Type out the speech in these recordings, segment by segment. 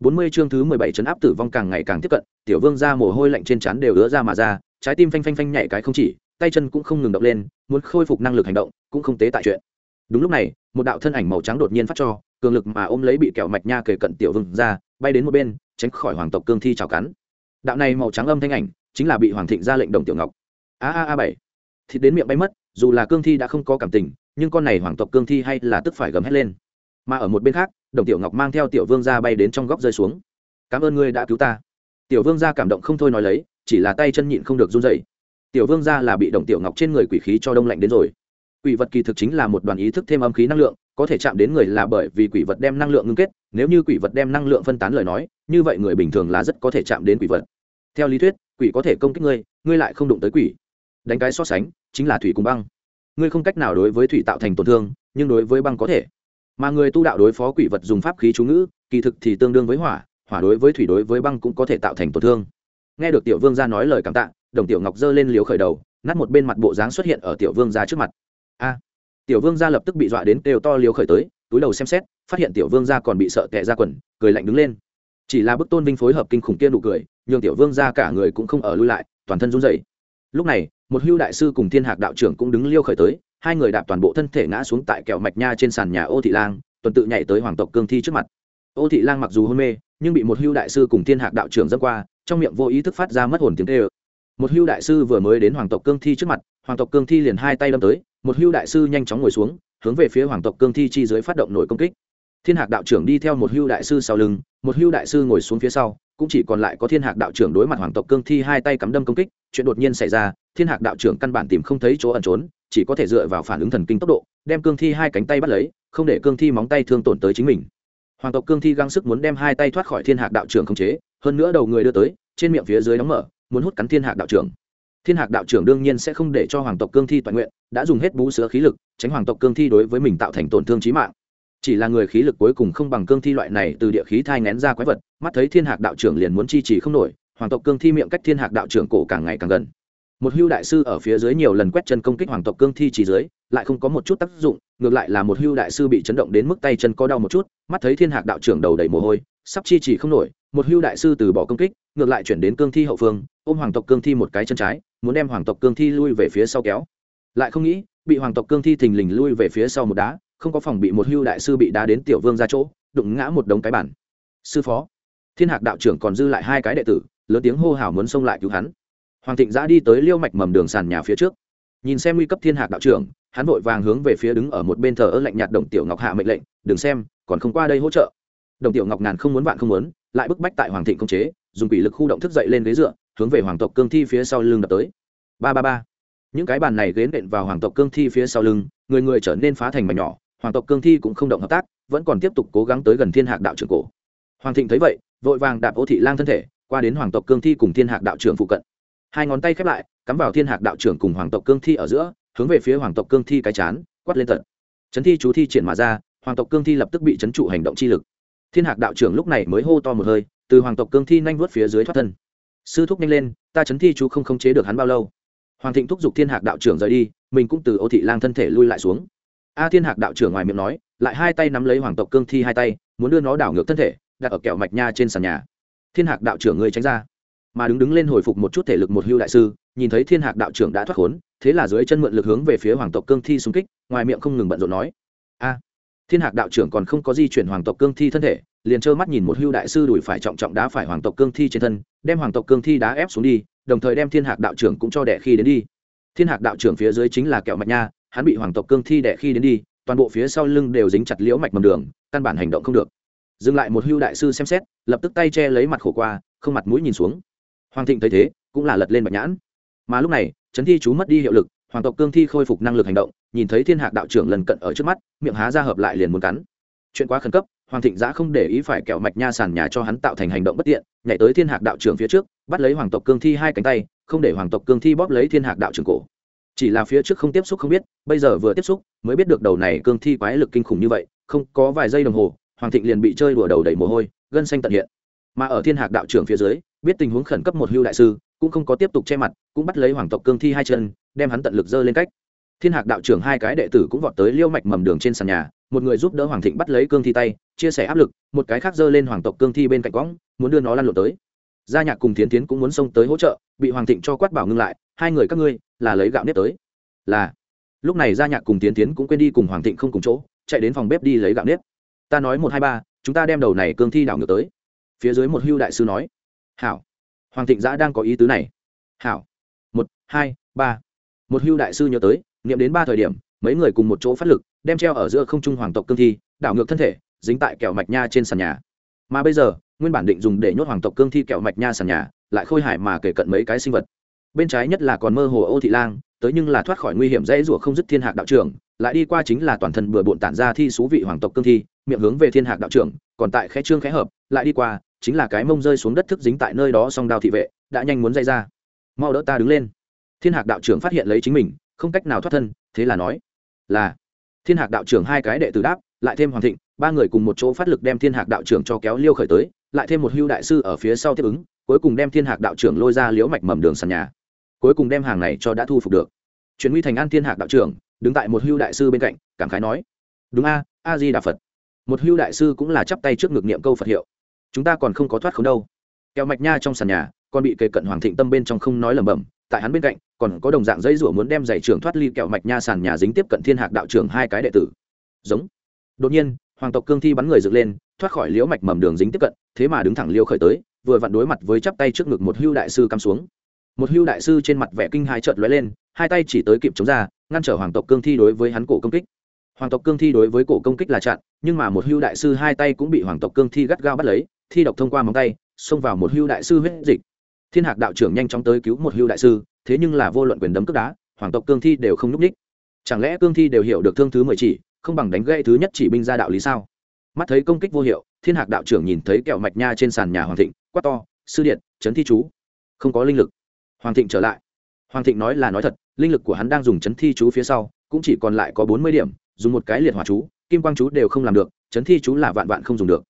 bốn mươi chương thứ mười bảy chấn áp tử vong càng ngày càng tiếp cận, tiểu vương ra mồ hôi lạnh trên trán đều ứa ra mà ra, trái tim phanh phanh phanh nhảy cái không chỉ, tay chân cũng không ngừng động lên, muốn khôi phục năng lực hành động, cũng không tế tại chuyện. Đúng lúc này, một đạo thân ảnh màu trắng đột nhiên phát cho, cường lực mà ôm lấy bị kẹo mạch nha kề cận tiểu vương ra, bay đến một bên, tránh khỏi hoàng tộc cương thi chào cắn. Đạo này màu trắng âm thanh ảnh, chính là bị hoàng thịnh ra lệnh đồng tiểu ngọc. A a a bảy. Thịt đến miệng bay mất, dù là cương thi đã không có cảm tình, nhưng con này hoàng tộc cương thi hay là tức phải gầm hét lên mà ở một bên khác, đồng tiểu ngọc mang theo tiểu vương ra bay đến trong góc rơi xuống. Cảm ơn ngươi đã cứu ta. Tiểu vương ra cảm động không thôi nói lấy, chỉ là tay chân nhịn không được run dậy tiểu vương ra là bị đồng tiểu ngọc trên người quỷ khí cho đông lạnh đến rồi. Quỷ vật kỳ thực chính là một đoàn ý thức thêm âm khí năng lượng, có thể chạm đến người là bởi vì quỷ vật đem năng lượng ngưng kết, nếu như quỷ vật đem năng lượng phân tán lời nói, như vậy người bình thường là rất có thể chạm đến quỷ vật. Theo lý thuyết, quỷ có thể công kích ngươi ngươi lại không đụng tới quỷ. Đánh cái so sánh, chính là thủy cùng băng. Ngươi không cách nào đối với thủy tạo thành tổn thương, nhưng đối với băng có thể mà người tu đạo đối phó quỷ vật dùng pháp khí chú ngữ, kỳ thực thì tương đương với hỏa hỏa đối với thủy đối với băng cũng có thể tạo thành tổn thương. Nghe được tiểu vương gia nói lời cảm tạ, đồng tiểu ngọc giơ lên liều khởi đầu, nát một bên mặt bộ dáng xuất hiện ở tiểu vương gia trước mặt. A! Tiểu vương gia lập tức bị dọa đến kêu to liều khởi tới, túi đầu xem xét, phát hiện tiểu vương gia còn bị sợ tệ ra quần, cười lạnh đứng lên. Chỉ là bức tôn vinh phối hợp kinh khủng kia nụ cười, nhường tiểu vương gia cả người cũng không ở lui lại, toàn thân run rẩy. Lúc này, một hưu đại sư cùng thiên hạc đạo trưởng cũng đứng liêu khởi tới hai người đạp toàn bộ thân thể ngã xuống tại kẹo mạch nha trên sàn nhà ô thị lang, tuần tự nhảy tới hoàng tộc cương thi trước mặt. Ô thị lang mặc dù hôn mê, nhưng bị một hưu đại sư cùng thiên hạc đạo trưởng dâng qua, trong miệng vô ý thức phát ra mất hồn tiếng tê ơ một hưu đại sư vừa mới đến hoàng tộc cương thi trước mặt, hoàng tộc cương thi liền hai tay đâm tới, một hưu đại sư nhanh chóng ngồi xuống, hướng về phía hoàng tộc cương thi chi dưới phát động nổi công kích. Thiên hạc đạo trưởng đi theo một hưu đại sư sau lưng, một hưu đại sư ngồi xuống phía sau, cũng chỉ còn lại có thiên hạc đạo trưởng đối mặt hoàng tộc cương thi hai tay cắm đâm công kích, chuyện đột nhiên xảy ra, thiên hạc đạo trưởng căn bản tìm không thấy chỗ ẩn trốn chỉ có thể dựa vào phản ứng thần kinh tốc độ, đem cương thi hai cánh tay bắt lấy, không để cương thi móng tay thương tổn tới chính mình. Hoàng tộc cương thi găng sức muốn đem hai tay thoát khỏi thiên hạc đạo trưởng khống chế, hơn nữa đầu người đưa tới, trên miệng phía dưới đóng mở, muốn hút cắn thiên hạc đạo trưởng. Thiên hạc đạo trưởng đương nhiên sẽ không để cho hoàng tộc cương thi toàn nguyện, đã dùng hết bú sữa khí lực, tránh hoàng tộc cương thi đối với mình tạo thành tổn thương trí mạng. Chỉ là người khí lực cuối cùng không bằng cương thi loại này từ địa khí thai ngén ra quái vật, mắt thấy thiên hạc đạo trưởng liền muốn chi trì không nổi, hoàng tộc cương thi miệng cách thiên hạc đạo trưởng cổ càng ngày càng gần một hưu đại sư ở phía dưới nhiều lần quét chân công kích hoàng tộc cương thi chỉ dưới, lại không có một chút tác dụng, ngược lại là một hưu đại sư bị chấn động đến mức tay chân có đau một chút, mắt thấy thiên hạc đạo trưởng đầu đầy mồ hôi, sắp chi chỉ không nổi, một hưu đại sư từ bỏ công kích, ngược lại chuyển đến cương thi hậu phương, ôm hoàng tộc cương thi một cái chân trái, muốn đem hoàng tộc cương thi lui về phía sau kéo. Lại không nghĩ, bị hoàng tộc cương thi thình lình lui về phía sau một đá, không có phòng bị một hưu đại sư bị đá đến tiểu vương ra chỗ, đụng ngã một đống cái bản sư phó, thiên hạc đạo trưởng còn dư lại hai cái đệ tử, lớn tiếng hô hào muốn xông lại cứu hắn hoàng thịnh giã đi tới liêu mạch mầm đường sàn nhà phía trước. Nhìn xem nguy cấp thiên hạc đạo trưởng, hắn vội vàng hướng về phía đứng ở một bên thờ ơ lạnh nhạt đồng tiểu ngọc hạ mệnh lệnh, đừng xem, còn không qua đây hỗ trợ. Đồng tiểu ngọc ngàn không muốn vạn không muốn, lại bức bách tại hoàng thịnh công chế, dùng quỷ lực khu động thức dậy lên ghế dựa, hướng về hoàng tộc cương thi phía sau lưng đập tới. Ba ba ba. Những cái bàn này ghế nện vào hoàng tộc cương thi phía sau lưng, người người trở nên phá thành mảnh nhỏ, hoàng tộc cương thi cũng không động hợp tác, vẫn còn tiếp tục cố gắng tới gần thiên hạc đạo trưởng cổ. Hoàng thịnh thấy vậy, vội vàng đạp ô thị lang thân thể, qua đến hoàng tộc cương thi cùng thiên hạc đạo trưởng phụ cận hai ngón tay khép lại, cắm vào thiên hạc đạo trưởng cùng hoàng tộc cương thi ở giữa, hướng về phía hoàng tộc cương thi cái chán, quát lên tận. Chấn thi chú thi triển mà ra, hoàng tộc cương thi lập tức bị chấn trụ hành động chi lực. Thiên hạc đạo trưởng lúc này mới hô to một hơi, từ hoàng tộc cương thi nhanh vớt phía dưới thoát thân. Sư thúc nhanh lên, ta chấn thi chú không khống chế được hắn bao lâu. Hoàng thịnh thúc giục thiên hạc đạo trưởng rời đi, mình cũng từ ô thị lang thân thể lui lại xuống. A thiên hạc đạo trưởng ngoài miệng nói, lại hai tay nắm lấy hoàng tộc cương thi hai tay, muốn đưa nó đảo ngược thân thể, đặt ở kẹo mạch nha trên sàn nhà. Thiên hạc đạo trưởng người tránh ra mà đứng đứng lên hồi phục một chút thể lực một hưu đại sư, nhìn thấy thiên hạc đạo trưởng đã thoát khốn, thế là dưới chân mượn lực hướng về phía hoàng tộc cương thi xung kích, ngoài miệng không ngừng bận rộn nói, a, thiên hạc đạo trưởng còn không có di chuyển hoàng tộc cương thi thân thể, liền trơ mắt nhìn một hưu đại sư đuổi phải trọng trọng đá phải hoàng tộc cương thi trên thân, đem hoàng tộc cương thi đá ép xuống đi, đồng thời đem thiên hạc đạo trưởng cũng cho đẻ khi đến đi. Thiên hạc đạo trưởng phía dưới chính là kẹo mạch nha, hắn bị hoàng tộc cương thi đẻ khi đến đi, toàn bộ phía sau lưng đều dính chặt liễu mạch mầm đường, căn bản hành động không được. Dừng lại một hưu đại sư xem xét, lập tức tay che lấy mặt khổ qua, không mặt mũi nhìn xuống hoàng thịnh thấy thế, cũng là lật lên bạch nhãn. Mà lúc này, trấn thi chú mất đi hiệu lực, hoàng tộc cương thi khôi phục năng lực hành động, nhìn thấy thiên hạc đạo trưởng lần cận ở trước mắt, miệng há ra hợp lại liền muốn cắn. Chuyện quá khẩn cấp, hoàng thịnh giã không để ý phải kẹo mạch nha sàn nhà cho hắn tạo thành hành động bất tiện, nhảy tới thiên hạc đạo trưởng phía trước, bắt lấy hoàng tộc cương thi hai cánh tay, không để hoàng tộc cương thi bóp lấy thiên hạc đạo trưởng cổ. Chỉ là phía trước không tiếp xúc không biết, bây giờ vừa tiếp xúc, mới biết được đầu này cương thi quái lực kinh khủng như vậy, không có vài giây đồng hồ, hoàng thịnh liền bị chơi đùa đầu đầy mồ hôi, gân xanh tận hiện. Mà ở thiên hạc đạo trưởng phía dưới biết tình huống khẩn cấp một hưu đại sư, cũng không có tiếp tục che mặt, cũng bắt lấy hoàng tộc cương thi hai chân, đem hắn tận lực dơ lên cách. Thiên hạc đạo trưởng hai cái đệ tử cũng vọt tới liêu mạch mầm đường trên sàn nhà, một người giúp đỡ hoàng thịnh bắt lấy cương thi tay, chia sẻ áp lực, một cái khác dơ lên hoàng tộc cương thi bên cạnh cõng muốn đưa nó lăn lộn tới. Gia nhạc cùng tiến tiến cũng muốn xông tới hỗ trợ, bị hoàng thịnh cho quát bảo ngưng lại, hai người các ngươi, là lấy gạo nếp tới. Là. Lúc này gia nhạc cùng tiến tiến cũng quên đi cùng hoàng thịnh không cùng chỗ, chạy đến phòng bếp đi lấy gạo nếp. Ta nói một hai ba, chúng ta đem đầu này cương thi đảo ngược tới. Phía dưới một hưu đại sư nói hảo. Hoàng thịnh giã đang có ý tứ này. Hảo. Một, hai, ba. Một hưu đại sư nhớ tới nghiệm đến ba thời điểm, mấy người cùng một chỗ phát lực, đem treo ở giữa không trung hoàng tộc cương thi, đảo ngược thân thể, dính tại kẹo mạch nha trên sàn nhà. Mà bây giờ, nguyên bản định dùng để nhốt hoàng tộc cương thi kẹo mạch nha sàn nhà, lại khôi hải mà kể cận mấy cái sinh vật. Bên trái nhất là còn mơ hồ ô thị lang, tới nhưng là thoát khỏi nguy hiểm dễ rủa không dứt thiên hạc đạo trưởng, lại đi qua chính là toàn thân bừa bộn tản ra thi số vị hoàng tộc cương thi, miệng hướng về thiên hạc đạo trưởng, còn tại khẽ trương khẽ hợp, lại đi qua chính là cái mông rơi xuống đất thức dính tại nơi đó song đao thị vệ, đã nhanh muốn dây ra. Mau đỡ ta đứng lên. Thiên hạc đạo trưởng phát hiện lấy chính mình, không cách nào thoát thân, thế là nói, là. Thiên hạc đạo trưởng hai cái đệ tử đáp, lại thêm hoàng thịnh, ba người cùng một chỗ phát lực đem thiên hạc đạo trưởng cho kéo liêu khởi tới, lại thêm một hưu đại sư ở phía sau tiếp ứng, cuối cùng đem thiên hạc đạo trưởng lôi ra liễu mạch mầm đường sàn nhà. Cuối cùng đem hàng này cho đã thu phục được. Chuyển nguy thành an thiên hạc đạo trưởng, đứng tại một hưu đại sư bên cạnh, cảm khái nói, đúng a a di đà phật. Một hưu đại sư cũng là chắp tay trước ngực niệm câu phật hiệu chúng ta còn không có thoát khốn đâu. Kẹo mạch nha trong sàn nhà, còn bị kề cận hoàng thịnh tâm bên trong không nói lẩm bẩm, tại hắn bên cạnh, còn có đồng dạng dây rủa muốn đem giải trưởng thoát ly kẹo mạch nha sàn nhà dính tiếp cận thiên hạc đạo trưởng hai cái đệ tử. Giống. Đột nhiên, hoàng tộc cương thi bắn người dựng lên, thoát khỏi liễu mạch mầm đường dính tiếp cận, thế mà đứng thẳng liêu khởi tới, vừa vặn đối mặt với chắp tay trước ngực một hưu đại sư cắm xuống. Một hưu đại sư trên mặt vẻ kinh hai trợt lóe lên, hai tay chỉ tới kịp chống ra, ngăn trở hoàng tộc cương thi đối với hắn cổ công kích. Hoàng tộc cương thi đối với cổ công kích là chặn, nhưng mà một hưu đại sư hai tay cũng bị hoàng tộc cương thi gắt gao bắt lấy thi độc thông qua móng tay, xông vào một hưu đại sư huyết dịch. Thiên hạc đạo trưởng nhanh chóng tới cứu một hưu đại sư, thế nhưng là vô luận quyền đấm cướp đá, hoàng tộc cương thi đều không nhúc ních chẳng lẽ cương thi đều hiểu được thương thứ mười chỉ, không bằng đánh gây thứ nhất chỉ binh ra đạo lý sao? Mắt thấy công kích vô hiệu, thiên hạc đạo trưởng nhìn thấy kẹo mạch nha trên sàn nhà hoàng thịnh, quát to, sư điện trấn thi chú. Không có linh lực. Hoàng thịnh trở lại. Hoàng thịnh nói là nói thật, linh lực của hắn đang dùng chấn thi chú phía sau, cũng chỉ còn lại có bốn mươi điểm, dùng một cái liệt hỏa chú, kim quang chú đều không làm được, chấn thi chú là vạn vạn không dùng được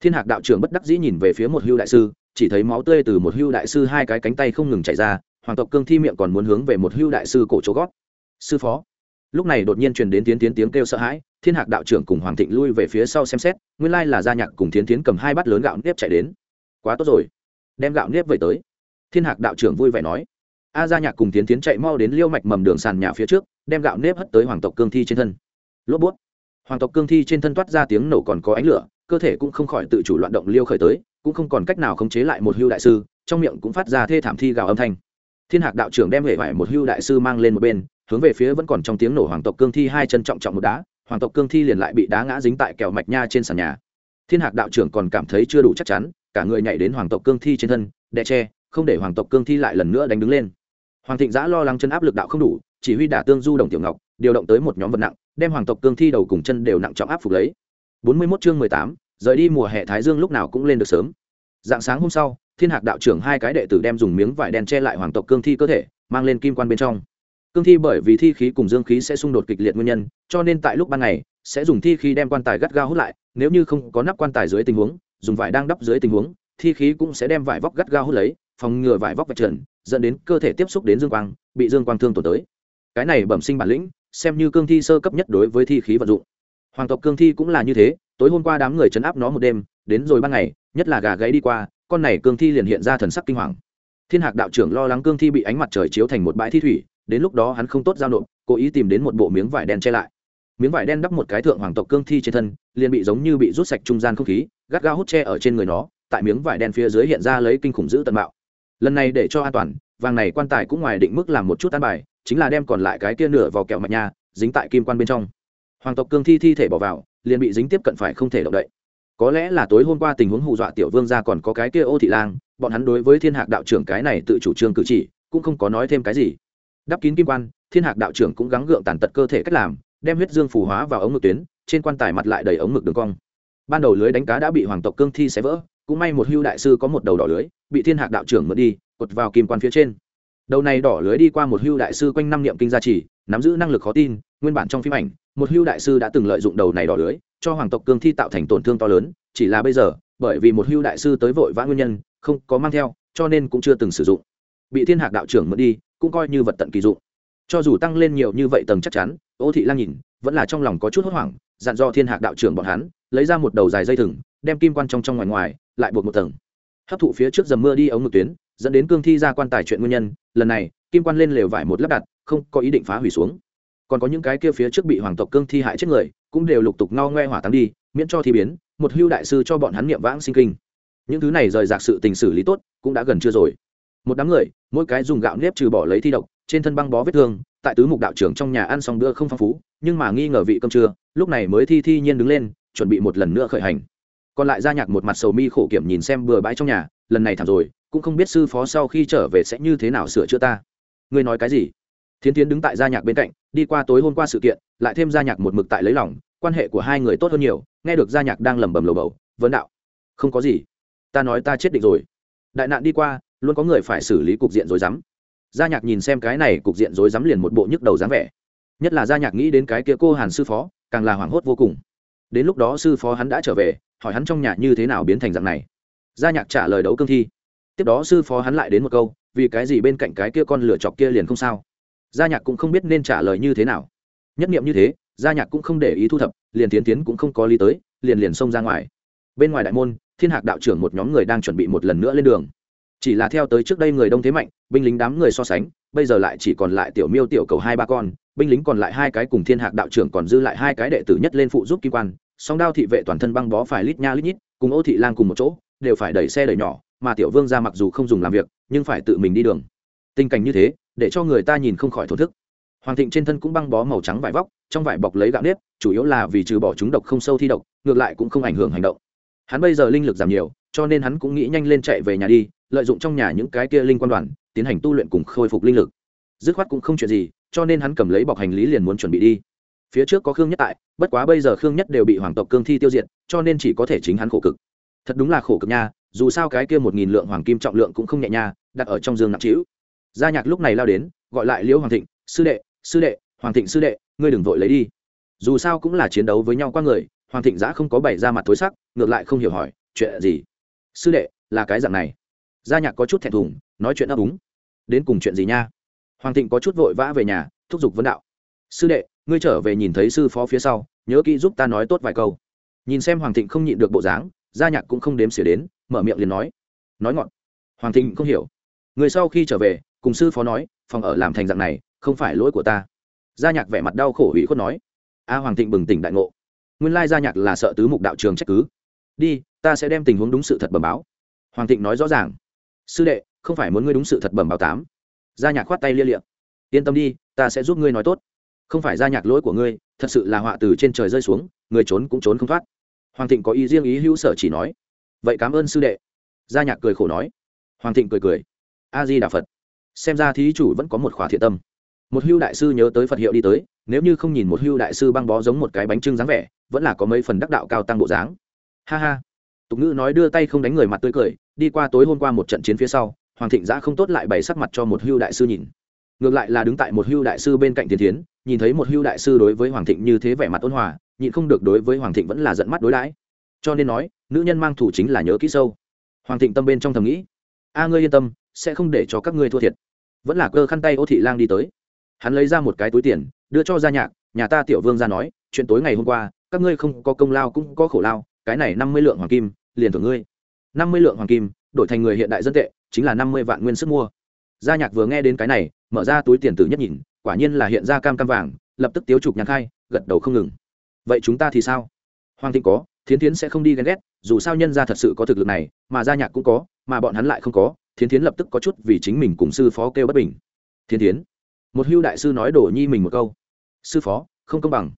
thiên hạc đạo trưởng bất đắc dĩ nhìn về phía một hưu đại sư, chỉ thấy máu tươi từ một hưu đại sư hai cái cánh tay không ngừng chảy ra, hoàng tộc cương thi miệng còn muốn hướng về một hưu đại sư cổ chỗ gót. Sư phó. Lúc này đột nhiên truyền đến tiến tiến tiếng kêu sợ hãi, thiên hạc đạo trưởng cùng hoàng thịnh lui về phía sau xem xét, nguyên lai là gia nhạc cùng tiến tiến cầm hai bát lớn gạo nếp chạy đến. Quá tốt rồi. Đem gạo nếp về tới. Thiên hạc đạo trưởng vui vẻ nói. A gia nhạc cùng tiến tiến chạy mau đến liêu mạch mầm đường sàn nhà phía trước, đem gạo nếp hất tới hoàng tộc cương thi trên thân. Lốp bút. Hoàng tộc cương thi trên thân toát ra tiếng nổ còn có ánh lửa cơ thể cũng không khỏi tự chủ loạn động liêu khởi tới, cũng không còn cách nào khống chế lại một hưu đại sư, trong miệng cũng phát ra thê thảm thi gào âm thanh. Thiên hạc đạo trưởng đem hệ vải một hưu đại sư mang lên một bên, hướng về phía vẫn còn trong tiếng nổ hoàng tộc cương thi hai chân trọng trọng một đá, hoàng tộc cương thi liền lại bị đá ngã dính tại kẹo mạch nha trên sàn nhà. Thiên hạc đạo trưởng còn cảm thấy chưa đủ chắc chắn, cả người nhảy đến hoàng tộc cương thi trên thân, đè tre không để hoàng tộc cương thi lại lần nữa đánh đứng lên. Hoàng thịnh giã lo lắng chân áp lực đạo không đủ, chỉ huy đả tương du đồng tiểu ngọc, điều động tới một nhóm vật nặng, đem hoàng tộc cương thi đầu cùng chân đều nặng trọng áp phục lấy bốn mươi 41 chương mười tám, rời đi mùa hè thái dương lúc nào cũng lên được sớm. Dạng sáng hôm sau, thiên hạc đạo trưởng hai cái đệ tử đem dùng miếng vải đen che lại hoàng tộc cương thi cơ thể, mang lên kim quan bên trong. Cương thi bởi vì thi khí cùng dương khí sẽ xung đột kịch liệt nguyên nhân, cho nên tại lúc ban ngày, sẽ dùng thi khí đem quan tài gắt gao hút lại, nếu như không có nắp quan tài dưới tình huống, dùng vải đang đắp dưới tình huống, thi khí cũng sẽ đem vải vóc gắt gao hút lấy, phòng ngừa vải vóc vạch trần, dẫn đến cơ thể tiếp xúc đến dương quang, bị dương quang thương tổn tới. Cái này bẩm sinh bản lĩnh, xem như cương thi sơ cấp nhất đối với thi khí vận dụng hoàng tộc cương thi cũng là như thế, tối hôm qua đám người chấn áp nó một đêm, đến rồi ban ngày, nhất là gà gáy đi qua, con này cương thi liền hiện ra thần sắc kinh hoàng. Thiên hạc đạo trưởng lo lắng cương thi bị ánh mặt trời chiếu thành một bãi thi thủy, đến lúc đó hắn không tốt giao nộp, cố ý tìm đến một bộ miếng vải đen che lại. Miếng vải đen đắp một cái thượng hoàng tộc cương thi trên thân, liền bị giống như bị rút sạch trung gian không khí, gắt gao hút che ở trên người nó, tại miếng vải đen phía dưới hiện ra lấy kinh khủng giữ tận bạo lần này để cho an toàn, vàng này quan tài cũng ngoài định mức làm một chút an bài, chính là đem còn lại cái kia nửa vào kẹo mạch nha, dính tại kim quan bên trong hoàng tộc cương thi thi thể bỏ vào, liền bị dính tiếp cận phải không thể động đậy. Có lẽ là tối hôm qua tình huống hù dọa tiểu vương ra còn có cái kia ô thị lang, bọn hắn đối với thiên hạc đạo trưởng cái này tự chủ trương cử chỉ, cũng không có nói thêm cái gì. Đắp kín kim quan, thiên hạc đạo trưởng cũng gắng gượng tàn tật cơ thể cách làm, đem huyết dương phù hóa vào ống ngực tuyến, trên quan tài mặt lại đầy ống ngực đường cong. Ban đầu lưới đánh cá đã bị hoàng tộc cương thi xé vỡ, cũng may một hưu đại sư có một đầu đỏ lưới, bị thiên hạc đạo trưởng mượn đi, cột vào kim quan phía trên đầu này đỏ lưới đi qua một hưu đại sư quanh năm niệm kinh gia trì, nắm giữ năng lực khó tin, nguyên bản trong phim ảnh, một hưu đại sư đã từng lợi dụng đầu này đỏ lưới, cho hoàng tộc cương thi tạo thành tổn thương to lớn, chỉ là bây giờ, bởi vì một hưu đại sư tới vội vã nguyên nhân, không có mang theo, cho nên cũng chưa từng sử dụng. Bị thiên hạc đạo trưởng mượn đi, cũng coi như vật tận kỳ dụng. Cho dù tăng lên nhiều như vậy tầng chắc chắn, ô thị lang nhìn, vẫn là trong lòng có chút hốt hoảng, dặn do thiên hạc đạo trưởng bọn hắn, lấy ra một đầu dài dây thừng, đem kim quan trong trong ngoài ngoài, lại buộc một tầng. Hấp thụ phía trước dầm mưa đi ống ngực tuyến dẫn đến cương thi ra quan tài chuyện nguyên nhân, lần này, kim quan lên lều vải một lắp đặt, không có ý định phá hủy xuống. Còn có những cái kia phía trước bị hoàng tộc cương thi hại chết người, cũng đều lục tục no ngoe hỏa tăng đi, miễn cho thi biến, một hưu đại sư cho bọn hắn niệm vãng sinh kinh. Những thứ này rời rạc sự tình xử lý tốt, cũng đã gần chưa rồi. Một đám người, mỗi cái dùng gạo nếp trừ bỏ lấy thi độc, trên thân băng bó vết thương, tại tứ mục đạo trưởng trong nhà ăn xong bữa không phong phú, nhưng mà nghi ngờ vị cơm trưa, lúc này mới thi thi nhiên đứng lên, chuẩn bị một lần nữa khởi hành. Còn lại gia nhạc một mặt sầu mi khổ kiểm nhìn xem bừa bãi trong nhà, lần này thảm rồi cũng không biết sư phó sau khi trở về sẽ như thế nào sửa chữa ta. Ngươi nói cái gì? Thiến tiến đứng tại gia nhạc bên cạnh, đi qua tối hôm qua sự kiện, lại thêm gia nhạc một mực tại lấy lòng, quan hệ của hai người tốt hơn nhiều, nghe được gia nhạc đang lẩm bẩm lầu bầu, vấn đạo. Không có gì. Ta nói ta chết định rồi. Đại nạn đi qua, luôn có người phải xử lý cục diện rối rắm. Gia nhạc nhìn xem cái này cục diện rối rắm liền một bộ nhức đầu dáng vẻ. Nhất là gia nhạc nghĩ đến cái kia cô hàn sư phó, càng là hoảng hốt vô cùng. Đến lúc đó sư phó hắn đã trở về, hỏi hắn trong nhà như thế nào biến thành dạng này. Gia nhạc trả lời đấu cương thi tiếp đó sư phó hắn lại đến một câu, vì cái gì bên cạnh cái kia con lửa chọc kia liền không sao? Gia nhạc cũng không biết nên trả lời như thế nào. Nhất nghiệm như thế, gia nhạc cũng không để ý thu thập, liền tiến tiến cũng không có lý tới, liền liền xông ra ngoài. Bên ngoài đại môn, thiên hạc đạo trưởng một nhóm người đang chuẩn bị một lần nữa lên đường. Chỉ là theo tới trước đây người đông thế mạnh, binh lính đám người so sánh, bây giờ lại chỉ còn lại tiểu miêu tiểu cầu hai ba con, binh lính còn lại hai cái cùng thiên hạc đạo trưởng còn dư lại hai cái đệ tử nhất lên phụ giúp kim quan, song đao thị vệ toàn thân băng bó phải lít nha lít nhít, cùng ô thị lang cùng một chỗ, đều phải đẩy xe đẩy nhỏ mà tiểu vương ra mặc dù không dùng làm việc, nhưng phải tự mình đi đường. Tình cảnh như thế, để cho người ta nhìn không khỏi thổ thức. Hoàng thịnh trên thân cũng băng bó màu trắng vải vóc, trong vải bọc lấy gạo nếp, chủ yếu là vì trừ bỏ chúng độc không sâu thi độc, ngược lại cũng không ảnh hưởng hành động. Hắn bây giờ linh lực giảm nhiều, cho nên hắn cũng nghĩ nhanh lên chạy về nhà đi, lợi dụng trong nhà những cái kia linh quan đoàn, tiến hành tu luyện cùng khôi phục linh lực. Dứt khoát cũng không chuyện gì, cho nên hắn cầm lấy bọc hành lý liền muốn chuẩn bị đi. Phía trước có khương nhất tại, bất quá bây giờ khương nhất đều bị hoàng tộc cương thi tiêu diệt, cho nên chỉ có thể chính hắn khổ cực thật đúng là khổ cực nha, dù sao cái kia một nghìn lượng hoàng kim trọng lượng cũng không nhẹ nha, đặt ở trong giường nặng trĩu. Gia nhạc lúc này lao đến, gọi lại liễu hoàng thịnh, sư đệ sư đệ, hoàng thịnh sư đệ, ngươi đừng vội lấy đi. Dù sao cũng là chiến đấu với nhau qua người, hoàng thịnh giã không có bày ra mặt tối sắc, ngược lại không hiểu hỏi, chuyện gì? Sư đệ, là cái dạng này. Gia nhạc có chút thẹn thùng, nói chuyện ấp úng đến cùng chuyện gì nha? Hoàng thịnh có chút vội vã về nhà, thúc giục vấn đạo, sư đệ, ngươi trở về nhìn thấy sư phó phía sau, nhớ kỹ giúp ta nói tốt vài câu. Nhìn xem hoàng thịnh không nhịn được bộ dáng gia nhạc cũng không đếm xỉa đến, mở miệng liền nói. Nói ngọn. Hoàng thịnh không hiểu. Người sau khi trở về, cùng sư phó nói, phòng ở làm thành dạng này, không phải lỗi của ta. Gia nhạc vẻ mặt đau khổ hủy khuất nói. A hoàng thịnh bừng tỉnh đại ngộ. Nguyên lai gia nhạc là sợ tứ mục đạo trường trách cứ. Đi, ta sẽ đem tình huống đúng sự thật bẩm báo. Hoàng thịnh nói rõ ràng. Sư đệ, không phải muốn ngươi đúng sự thật bẩm báo tám. Gia nhạc khoát tay lia liệm yên tâm đi, ta sẽ giúp ngươi nói tốt. Không phải gia nhạc lỗi của ngươi, thật sự là họa từ trên trời rơi xuống, người trốn cũng trốn không thoát hoàng thịnh có ý riêng ý hữu sở chỉ nói. Vậy cảm ơn sư đệ. Gia nhạc cười khổ nói. Hoàng thịnh cười cười. A di đà phật. Xem ra thí chủ vẫn có một khóa thiện tâm. Một hưu đại sư nhớ tới phật hiệu đi tới, nếu như không nhìn một hưu đại sư băng bó giống một cái bánh trưng dáng vẻ, vẫn là có mấy phần đắc đạo cao tăng bộ dáng. Ha ha. Tục ngữ nói đưa tay không đánh người mặt tươi cười, đi qua tối hôm qua một trận chiến phía sau, hoàng thịnh giã không tốt lại bày sắc mặt cho một hưu đại sư nhìn. Ngược lại là đứng tại một hưu đại sư bên cạnh Thiên tiến nhìn thấy một hưu đại sư đối với hoàng thịnh như thế vẻ mặt ôn hòa nhịn không được đối với hoàng thịnh vẫn là giận mắt đối đãi. Cho nên nói, nữ nhân mang thủ chính là nhớ kỹ sâu. Hoàng thịnh tâm bên trong thầm nghĩ, a ngươi yên tâm, sẽ không để cho các ngươi thua thiệt. Vẫn là cơ khăn tay ô thị lang đi tới. Hắn lấy ra một cái túi tiền, đưa cho gia nhạc, nhà ta tiểu vương ra nói, chuyện tối ngày hôm qua, các ngươi không có công lao cũng có khổ lao, cái này năm mươi lượng hoàng kim, liền thưởng ngươi. năm mươi lượng hoàng kim, đổi thành người hiện đại dân tệ, chính là năm mươi vạn nguyên sức mua. Gia nhạc vừa nghe đến cái này, mở ra túi tiền tử nhất nhìn, quả nhiên là hiện ra cam cam vàng, lập tức tiếu trục nhạc khai gật đầu không ngừng vậy chúng ta thì sao? Hoàng thịnh có, thiến thiến sẽ không đi ghen ghét, dù sao nhân ra thật sự có thực lực này, mà gia nhạc cũng có, mà bọn hắn lại không có, thiến thiến lập tức có chút vì chính mình cùng sư phó kêu bất bình. Thiến thiến, một hưu đại sư nói đổ nhi mình một câu. Sư phó, không công bằng.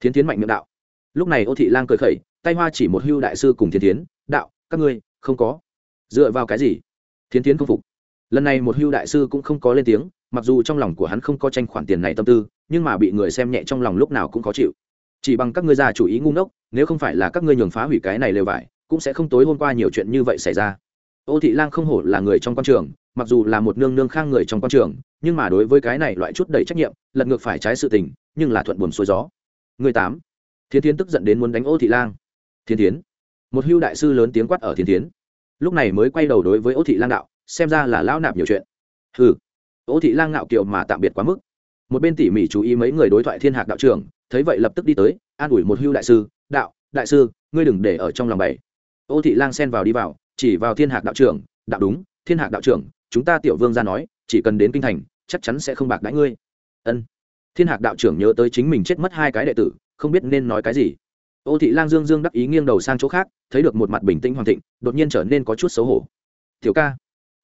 Thiến thiến mạnh miệng đạo. Lúc này ô thị lang cười khẩy, tay hoa chỉ một hưu đại sư cùng thiến thiến, đạo, các ngươi, không có. Dựa vào cái gì? Thiến thiến không phục. Lần này một hưu đại sư cũng không có lên tiếng, mặc dù trong lòng của hắn không có tranh khoản tiền này tâm tư, nhưng mà bị người xem nhẹ trong lòng lúc nào cũng khó chịu chỉ bằng các ngươi già chủ ý ngu ngốc, nếu không phải là các ngươi nhường phá hủy cái này lều vải, cũng sẽ không tối hôm qua nhiều chuyện như vậy xảy ra. Ô thị lang không hổ là người trong quan trường, mặc dù là một nương nương khang người trong quan trường, nhưng mà đối với cái này loại chút đầy trách nhiệm, lật ngược phải trái sự tình, nhưng là thuận buồm xuôi gió. Người tám. Thiên tiến tức giận đến muốn đánh ô thị lang. Thiên tiến một hưu đại sư lớn tiếng quát ở thiên tiến lúc này mới quay đầu đối với ô thị lang đạo, xem ra là lão nạp nhiều chuyện. Hừ. Ô thị lang ngạo kiều mà tạm biệt quá mức. Một bên tỉ mỉ chú ý mấy người đối thoại thiên hạc đạo trưởng thấy vậy lập tức đi tới, an ủi một hưu đại sư, đạo, đại sư, ngươi đừng để ở trong lòng bảy ô thị lang xen vào đi vào, chỉ vào thiên hạc đạo trưởng, đạo đúng, thiên hạc đạo trưởng, chúng ta tiểu vương ra nói, chỉ cần đến kinh thành, chắc chắn sẽ không bạc đãi ngươi. Ân. Thiên hạc đạo trưởng nhớ tới chính mình chết mất hai cái đệ tử, không biết nên nói cái gì. Ô thị lang dương dương đắc ý nghiêng đầu sang chỗ khác, thấy được một mặt bình tĩnh hoàng thịnh, đột nhiên trở nên có chút xấu hổ. Tiểu ca.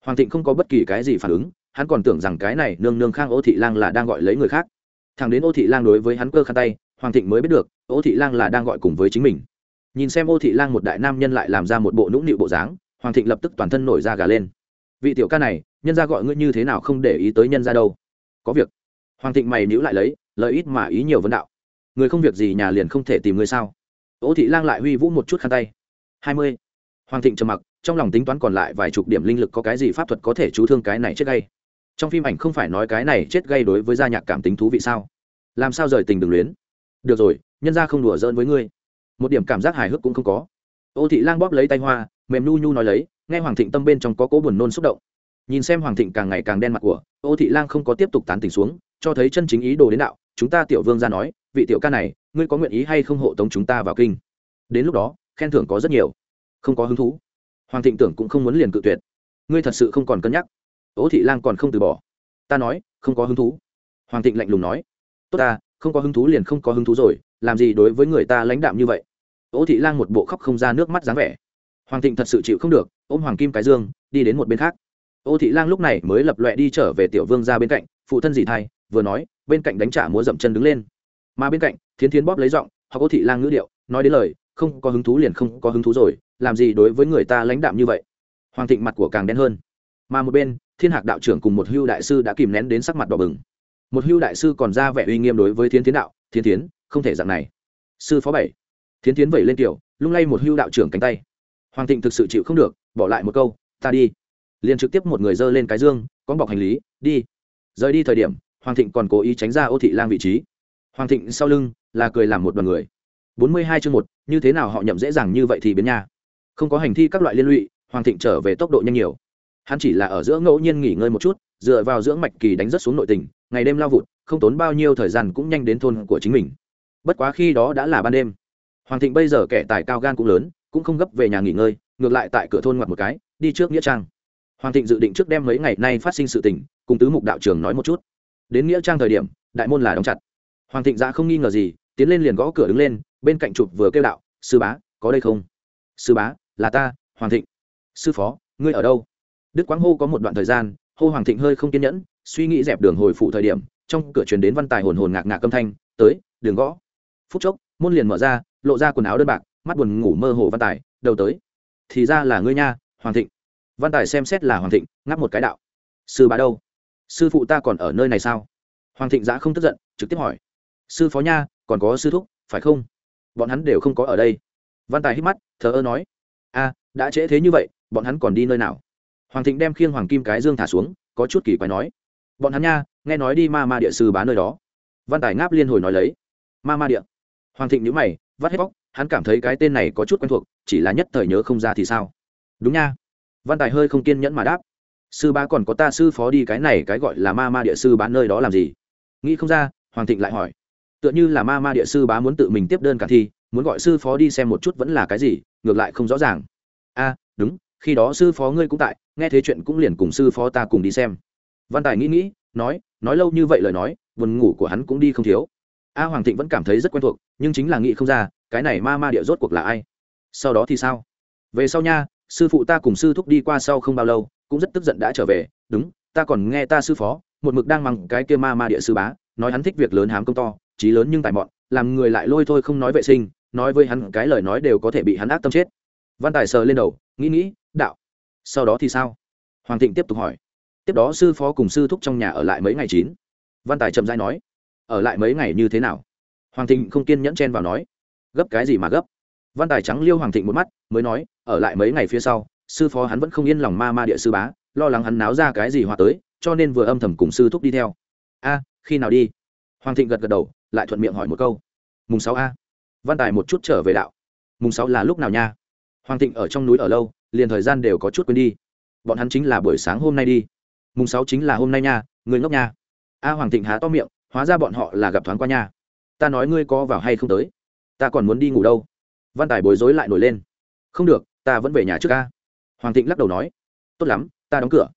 Hoàng thịnh không có bất kỳ cái gì phản ứng, hắn còn tưởng rằng cái này nương nương khang ô thị lang là đang gọi lấy người khác thằng đến ô thị lang đối với hắn cơ khăn tay, hoàng thịnh mới biết được, ô thị lang là đang gọi cùng với chính mình. Nhìn xem ô thị lang một đại nam nhân lại làm ra một bộ nũng nịu bộ dáng, hoàng thịnh lập tức toàn thân nổi da gà lên. Vị tiểu ca này, nhân ra gọi ngươi như thế nào không để ý tới nhân ra đâu. Có việc. Hoàng thịnh mày níu lại lấy lợi ít mà ý nhiều vấn đạo. Người không việc gì nhà liền không thể tìm ngươi sao? Ô thị lang lại huy vũ một chút khăn tay. Hai mươi. Hoàng thịnh trầm mặc, trong lòng tính toán còn lại vài chục điểm linh lực có cái gì pháp thuật có thể chú thương cái này trước đây trong phim ảnh không phải nói cái này chết gây đối với gia nhạc cảm tính thú vị sao? Làm sao rời tình đường luyến? Được rồi, nhân ra không đùa giỡn với ngươi. Một điểm cảm giác hài hước cũng không có. Ô thị lang bóp lấy tay hoa, mềm nhu nhu nói lấy, nghe hoàng thịnh tâm bên trong có cố buồn nôn xúc động. Nhìn xem hoàng thịnh càng ngày càng đen mặt của, ô thị lang không có tiếp tục tán tỉnh xuống, cho thấy chân chính ý đồ đến đạo, chúng ta tiểu vương ra nói, vị tiểu ca này, ngươi có nguyện ý hay không hộ tống chúng ta vào kinh? Đến lúc đó, khen thưởng có rất nhiều. Không có hứng thú. Hoàng thịnh tưởng cũng không muốn liền cự tuyệt. Ngươi thật sự không còn cân nhắc ô thị lang còn không từ bỏ. Ta nói, không có hứng thú. Hoàng thịnh lạnh lùng nói. Tốt ta, không có hứng thú liền không có hứng thú rồi, làm gì đối với người ta lãnh đạm như vậy? Ô thị lang một bộ khóc không ra nước mắt dáng vẻ. Hoàng thịnh thật sự chịu không được, ôm hoàng kim cái dương, đi đến một bên khác. Ô thị lang lúc này mới lập loẹ đi trở về tiểu vương ra bên cạnh, phụ thân dì thai, vừa nói, bên cạnh đánh trả múa dậm chân đứng lên. Mà bên cạnh, thiến thiến bóp lấy giọng hoặc ô thị lang ngữ điệu, nói đến lời, không có hứng thú liền không có hứng thú rồi, làm gì đối với người ta lãnh đạm như vậy? Hoàng thịnh mặt của càng đen hơn. Mà một bên thiên hạc đạo trưởng cùng một hưu đại sư đã kìm nén đến sắc mặt đỏ bừng. Một hưu đại sư còn ra vẻ uy nghiêm đối với thiên tiến đạo thiên tiến không thể dạng này. Sư phó bảy. Thiên tiến vẩy lên tiểu, lung lay một hưu đạo trưởng cánh tay. Hoàng thịnh thực sự chịu không được, bỏ lại một câu, ta đi. Liền trực tiếp một người dơ lên cái dương, con bọc hành lý, đi. Rời đi thời điểm, hoàng thịnh còn cố ý tránh ra ô thị lang vị trí. Hoàng thịnh sau lưng là cười làm một đoàn người. Bốn mươi hai chương một, như thế nào họ nhậm dễ dàng như vậy thì biến nha. Không có hành thi các loại liên lụy, hoàng thịnh trở về tốc độ nhanh nhiều hắn chỉ là ở giữa ngẫu nhiên nghỉ ngơi một chút, dựa vào dưỡng mạch kỳ đánh rất xuống nội tình, ngày đêm lao vụt, không tốn bao nhiêu thời gian cũng nhanh đến thôn của chính mình. Bất quá khi đó đã là ban đêm. Hoàng thịnh bây giờ kẻ tài cao gan cũng lớn, cũng không gấp về nhà nghỉ ngơi, ngược lại tại cửa thôn ngoặt một cái, đi trước nghĩa trang. Hoàng thịnh dự định trước đem mấy ngày nay phát sinh sự tình, cùng tứ mục đạo trường nói một chút. Đến nghĩa trang thời điểm, đại môn là đóng chặt. Hoàng thịnh ra không nghi ngờ gì, tiến lên liền gõ cửa đứng lên, bên cạnh chụp vừa kêu đạo, sư bá, có đây không? Sư bá, là ta, hoàng thịnh. Sư phó, ngươi ở đâu? Đức quáng hô có một đoạn thời gian, hô hoàng thịnh hơi không kiên nhẫn, suy nghĩ dẹp đường hồi phụ thời điểm, trong cửa truyền đến văn tài hồn hồn ngạc ngạc âm thanh, tới, đường gõ. Phút chốc, môn liền mở ra, lộ ra quần áo đơn bạc, mắt buồn ngủ mơ hồ văn tài, đầu tới. Thì ra là ngươi nha, hoàng thịnh. Văn tài xem xét là hoàng thịnh, ngáp một cái đạo, sư bà đâu? Sư phụ ta còn ở nơi này sao? Hoàng thịnh giã không tức giận, trực tiếp hỏi, sư phó nha, còn có sư thúc, phải không? Bọn hắn đều không có ở đây. Văn tài hít mắt, thờ ơ nói, a, đã trễ thế như vậy, bọn hắn còn đi nơi nào? Hoàng thịnh đem khiêng hoàng kim cái dương thả xuống, có chút kỳ quái nói, bọn hắn nha, nghe nói đi ma ma địa sư bá nơi đó. Văn tài ngáp liên hồi nói lấy, ma ma địa. Hoàng thịnh nhữ mày, vắt hết bóc hắn cảm thấy cái tên này có chút quen thuộc, chỉ là nhất thời nhớ không ra thì sao. Đúng nha. Văn tài hơi không kiên nhẫn mà đáp, sư bá còn có ta sư phó đi cái này, cái gọi là ma ma địa sư bán nơi đó làm gì? Nghĩ không ra, hoàng thịnh lại hỏi, tựa như là ma ma địa sư bá muốn tự mình tiếp đơn cả thi, muốn gọi sư phó đi xem một chút vẫn là cái gì, ngược lại không rõ ràng. A, đúng khi đó sư phó ngươi cũng tại, nghe thế chuyện cũng liền cùng sư phó ta cùng đi xem. Văn tài nghĩ nghĩ, nói nói lâu như vậy lời nói, buồn ngủ của hắn cũng đi không thiếu. A hoàng thịnh vẫn cảm thấy rất quen thuộc, nhưng chính là nghĩ không ra, cái này ma ma địa rốt cuộc là ai? Sau đó thì sao? Về sau nha, sư phụ ta cùng sư thúc đi qua sau không bao lâu, cũng rất tức giận đã trở về, đúng, ta còn nghe ta sư phó, một mực đang mắng cái kia ma ma địa sư bá, nói hắn thích việc lớn hám công to, trí lớn nhưng tài mọn, làm người lại lôi thôi không nói vệ sinh, nói với hắn cái lời nói đều có thể bị hắn ác tâm chết. Văn tài sờ lên đầu nghĩ nghĩ, đạo. Sau đó thì sao? Hoàng thịnh tiếp tục hỏi. Tiếp đó sư phó cùng sư thúc trong nhà ở lại mấy ngày chín. Văn tài chậm dai nói. Ở lại mấy ngày như thế nào? Hoàng thịnh không kiên nhẫn chen vào nói. Gấp cái gì mà gấp? Văn tài trắng liêu hoàng thịnh một mắt, mới nói, ở lại mấy ngày phía sau, sư phó hắn vẫn không yên lòng ma ma địa sư bá, lo lắng hắn náo ra cái gì hòa tới, cho nên vừa âm thầm cùng sư thúc đi theo. A, khi nào đi? Hoàng thịnh gật gật đầu, lại thuận miệng hỏi một câu. Mùng sáu a. Văn tài một chút trở về đạo. Mùng sáu là lúc nào nha? Hoàng thịnh ở trong núi ở lâu, liền thời gian đều có chút quên đi. Bọn hắn chính là buổi sáng hôm nay đi. Mùng sáu chính là hôm nay nha, người ngốc nha. A hoàng thịnh há to miệng, hóa ra bọn họ là gặp thoáng qua nha. Ta nói ngươi có vào hay không tới? Ta còn muốn đi ngủ đâu? Văn tài bối rối lại nổi lên. Không được, ta vẫn về nhà trước ca hoàng thịnh lắc đầu nói. Tốt lắm, ta đóng cửa.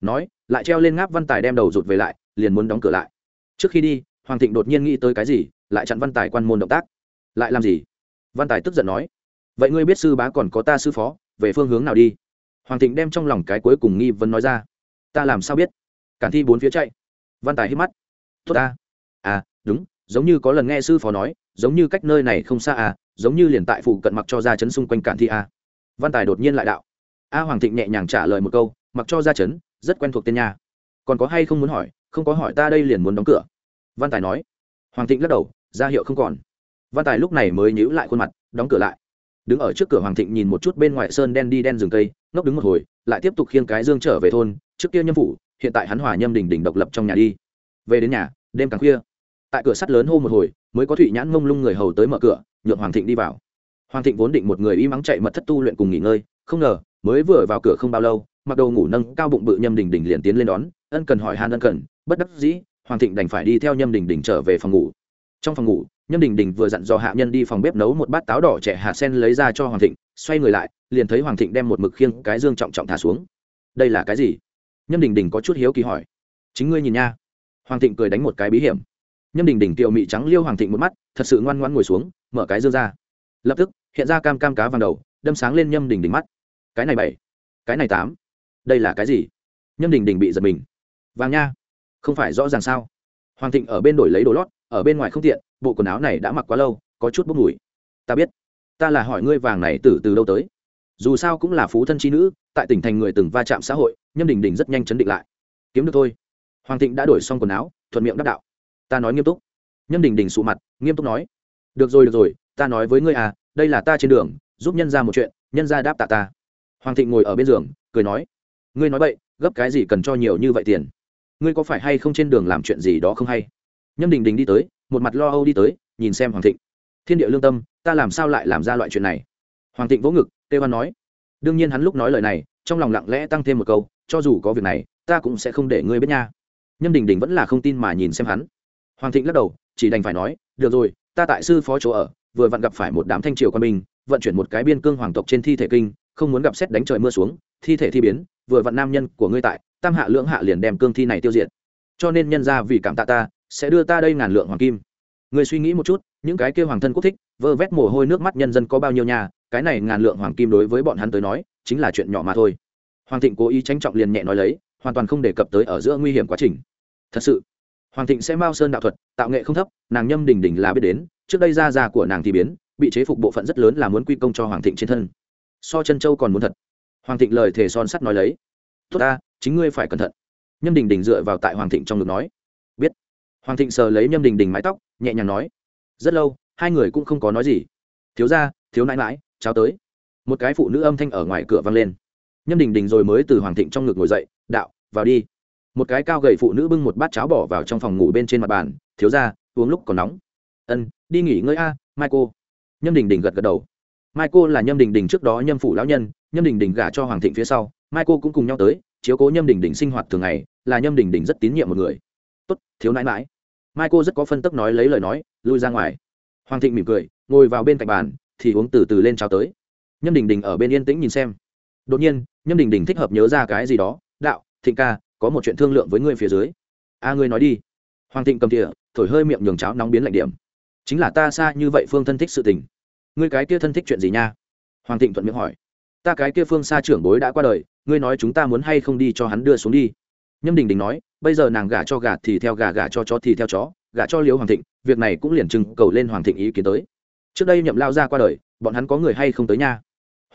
Nói, lại treo lên ngáp văn tài đem đầu rụt về lại, liền muốn đóng cửa lại. Trước khi đi, hoàng thịnh đột nhiên nghĩ tới cái gì, lại chặn văn tài quan môn động tác. Lại làm gì? Văn tài tức giận nói vậy ngươi biết sư bá còn có ta sư phó, về phương hướng nào đi? Hoàng thịnh đem trong lòng cái cuối cùng nghi vấn nói ra. Ta làm sao biết? Cản thi bốn phía chạy. Văn tài hít mắt. Tốt ta. À đúng, giống như có lần nghe sư phó nói, giống như cách nơi này không xa à giống như liền tại phụ cận mặc cho ra chấn xung quanh cản thi à. văn tài đột nhiên lại đạo. A hoàng thịnh nhẹ nhàng trả lời một câu, mặc cho ra chấn, rất quen thuộc tên nhà còn có hay không muốn hỏi, không có hỏi ta đây liền muốn đóng cửa. Văn tài nói. Hoàng thịnh lắc đầu, ra hiệu không còn. Văn tài lúc này mới nhíu lại khuôn mặt, đóng cửa lại đứng ở trước cửa hoàng thịnh nhìn một chút bên ngoài sơn đen đi đen rừng cây, ngốc đứng một hồi, lại tiếp tục khiêng cái dương trở về thôn, trước kia nhâm phủ, hiện tại hắn hòa nhâm đình đình độc lập trong nhà đi. Về đến nhà, đêm càng khuya. Tại cửa sắt lớn hô một hồi, mới có thụy nhãn ngông lung người hầu tới mở cửa, nhượng hoàng thịnh đi vào. Hoàng thịnh vốn định một người y mắng chạy mật thất tu luyện cùng nghỉ ngơi, không ngờ, mới vừa vào cửa không bao lâu, mặc đầu ngủ nâng cao bụng bự nhâm đình đình liền tiến lên đón, ân cần hỏi han ân cần, bất đắc dĩ, hoàng thịnh đành phải đi theo nhâm đình đình trở về phòng ngủ. Trong phòng ngủ nhâm đình đình vừa dặn dò hạ nhân đi phòng bếp nấu một bát táo đỏ trẻ hạt sen lấy ra cho hoàng thịnh, xoay người lại, liền thấy hoàng thịnh đem một mực khiêng cái dương trọng trọng thả xuống. Đây là cái gì? Nhâm đình đình có chút hiếu kỳ hỏi. Chính ngươi nhìn nha. Hoàng thịnh cười đánh một cái bí hiểm. Nhâm đình đình tiều mị trắng liêu hoàng thịnh một mắt, thật sự ngoan ngoan ngồi xuống, mở cái dương ra. Lập tức, hiện ra cam cam cá vàng đầu, đâm sáng lên nhâm đình đình mắt. Cái này bảy, cái này tám, đây là cái gì? Nhâm đình đình bị giật mình. Vàng nha, không phải rõ ràng sao? Hoàng thịnh ở bên đổi lấy đồ lót, ở bên ngoài không tiện bộ quần áo này đã mặc quá lâu, có chút bốc mùi. Ta biết. Ta là hỏi ngươi vàng này từ từ đâu tới. Dù sao cũng là phú thân chi nữ, tại tỉnh thành người từng va chạm xã hội, nhâm đình đình rất nhanh chấn định lại. Kiếm được thôi. Hoàng thịnh đã đổi xong quần áo, thuận miệng đáp đạo. Ta nói nghiêm túc. Nhâm đình đình sụ mặt, nghiêm túc nói. Được rồi được rồi, ta nói với ngươi à đây là ta trên đường, giúp nhân ra một chuyện, nhân ra đáp tạ ta. Hoàng thịnh ngồi ở bên giường, cười nói. Ngươi nói vậy, gấp cái gì cần cho nhiều như vậy tiền? Ngươi có phải hay không trên đường làm chuyện gì đó không hay? Nhâm đình đình đi tới một mặt lo âu đi tới, nhìn xem hoàng thịnh. Thiên địa lương tâm, ta làm sao lại làm ra loại chuyện này? Hoàng thịnh vỗ ngực tê hoan nói. Đương nhiên hắn lúc nói lời này, trong lòng lặng lẽ tăng thêm một câu, cho dù có việc này, ta cũng sẽ không để ngươi biết nha. Nhâm đình đình vẫn là không tin mà nhìn xem hắn. Hoàng thịnh lắc đầu, chỉ đành phải nói, được rồi, ta tại sư phó chỗ ở, vừa vặn gặp phải một đám thanh triều quân binh, vận chuyển một cái biên cương hoàng tộc trên thi thể kinh, không muốn gặp xét đánh trời mưa xuống, thi thể thi biến, vừa vặn nam nhân của ngươi tại, tam hạ lưỡng hạ liền đem cương thi này tiêu diệt. Cho nên nhân ra vì cảm tạ ta sẽ đưa ta đây ngàn lượng hoàng kim. Người suy nghĩ một chút, những cái kêu hoàng thân quốc thích, vơ vét mồ hôi nước mắt nhân dân có bao nhiêu nhà cái này ngàn lượng hoàng kim đối với bọn hắn tới nói, chính là chuyện nhỏ mà thôi. Hoàng thịnh cố ý tránh trọng liền nhẹ nói lấy, hoàn toàn không đề cập tới ở giữa nguy hiểm quá trình. Thật sự, hoàng thịnh sẽ mao sơn đạo thuật, tạo nghệ không thấp, nàng nhâm đình đình là biết đến, trước đây ra già của nàng thì biến, bị chế phục bộ phận rất lớn là muốn quy công cho hoàng thịnh trên thân. So chân châu còn muốn thật. Hoàng thịnh lời thề son sắt nói lấy. Tốt ta, chính ngươi phải cẩn thận. Nhâm đình đình dựa vào tại hoàng thịnh trong ngực nói hoàng thịnh sờ lấy nhâm đình đình mái tóc, nhẹ nhàng nói, rất lâu, hai người cũng không có nói gì. Thiếu ra thiếu nãi mãi cháo tới. Một cái phụ nữ âm thanh ở ngoài cửa vang lên. Nhâm đình đình rồi mới từ hoàng thịnh trong ngực ngồi dậy, đạo, vào đi. Một cái cao gầy phụ nữ bưng một bát cháo bỏ vào trong phòng ngủ bên trên mặt bàn, thiếu ra uống lúc còn nóng. Ân, đi nghỉ ngơi a, mai cô. Nhâm đình đình gật gật đầu. Mai cô là nhâm đình đình trước đó nhâm phủ lão nhân, nhâm đình đình gả cho hoàng thịnh phía sau, mai cô cũng cùng nhau tới, chiếu cố nhâm đình đình sinh hoạt thường ngày, là nhâm đình đình rất tín nhiệm một người tốt, thiếu nãi mãi mai cô rất có phân tức nói lấy lời nói, lui ra ngoài. Hoàng thịnh mỉm cười, ngồi vào bên cạnh bàn, thì uống từ từ lên cháo tới. Nhâm đình đình ở bên yên tĩnh nhìn xem. Đột nhiên, nhâm đình đình thích hợp nhớ ra cái gì đó, đạo, thịnh ca, có một chuyện thương lượng với ngươi phía dưới. A, ngươi nói đi. Hoàng thịnh cầm thìa, thổi hơi miệng nhường cháo nóng biến lạnh điểm. Chính là ta xa như vậy phương thân thích sự tình. Ngươi cái kia thân thích chuyện gì nha? Hoàng thịnh thuận miệng hỏi. Ta cái kia phương xa trưởng bối đã qua đời, ngươi nói chúng ta muốn hay không đi cho hắn đưa xuống đi. Nhâm đình đình nói bây giờ nàng gả cho gà thì theo gà, gả cho chó thì theo chó, gả cho liễu hoàng thịnh, việc này cũng liền trưng cầu lên hoàng thịnh ý kiến tới. Trước đây nhậm lao ra qua đời, bọn hắn có người hay không tới nha?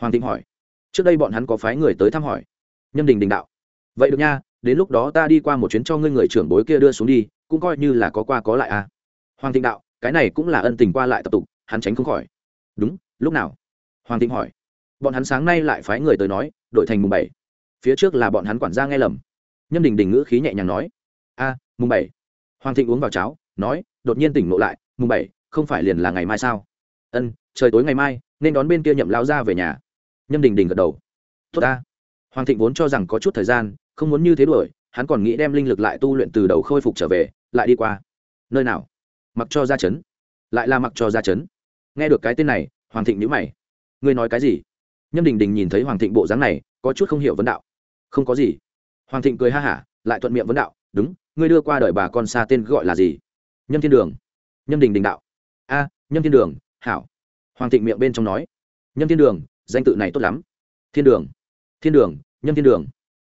Hoàng thịnh hỏi. Trước đây bọn hắn có phái người tới thăm hỏi. Nhâm đình đình đạo. Vậy được nha, đến lúc đó ta đi qua một chuyến cho ngươi người trưởng bối kia đưa xuống đi, cũng coi như là có qua có lại à. Hoàng thịnh đạo, cái này cũng là ân tình qua lại tập tục, hắn tránh không khỏi. Đúng, lúc nào? Hoàng thịnh hỏi. Bọn hắn sáng nay lại phái người tới nói, đổi thành mùng bảy. Phía trước là bọn hắn quản gia nghe lầm nhâm đình đình ngữ khí nhẹ nhàng nói, a, mùng bảy. Hoàng thịnh uống vào cháo, nói, đột nhiên tỉnh ngộ lại, mùng bảy, không phải liền là ngày mai sao? Ân, trời tối ngày mai, nên đón bên kia nhậm lao ra về nhà. Nhâm đình đình gật đầu, tốt ta. Hoàng thịnh vốn cho rằng có chút thời gian, không muốn như thế đuổi, hắn còn nghĩ đem linh lực lại tu luyện từ đầu khôi phục trở về, lại đi qua. Nơi nào? Mặc cho ra chấn. Lại là mặc cho ra chấn. Nghe được cái tên này, hoàng thịnh nhữ mày. Ngươi nói cái gì? Nhâm đình đình nhìn thấy hoàng thịnh bộ dáng này, có chút không hiểu vấn đạo. Không có gì hoàng thịnh cười ha hả, lại thuận miệng vấn đạo, đúng, ngươi đưa qua đời bà con xa tên gọi là gì? Nhâm thiên đường. Nhâm đình đình đạo. A, nhâm thiên đường, hảo. Hoàng thịnh miệng bên trong nói, nhâm thiên đường, danh tự này tốt lắm. Thiên đường thiên đường, nhâm thiên đường.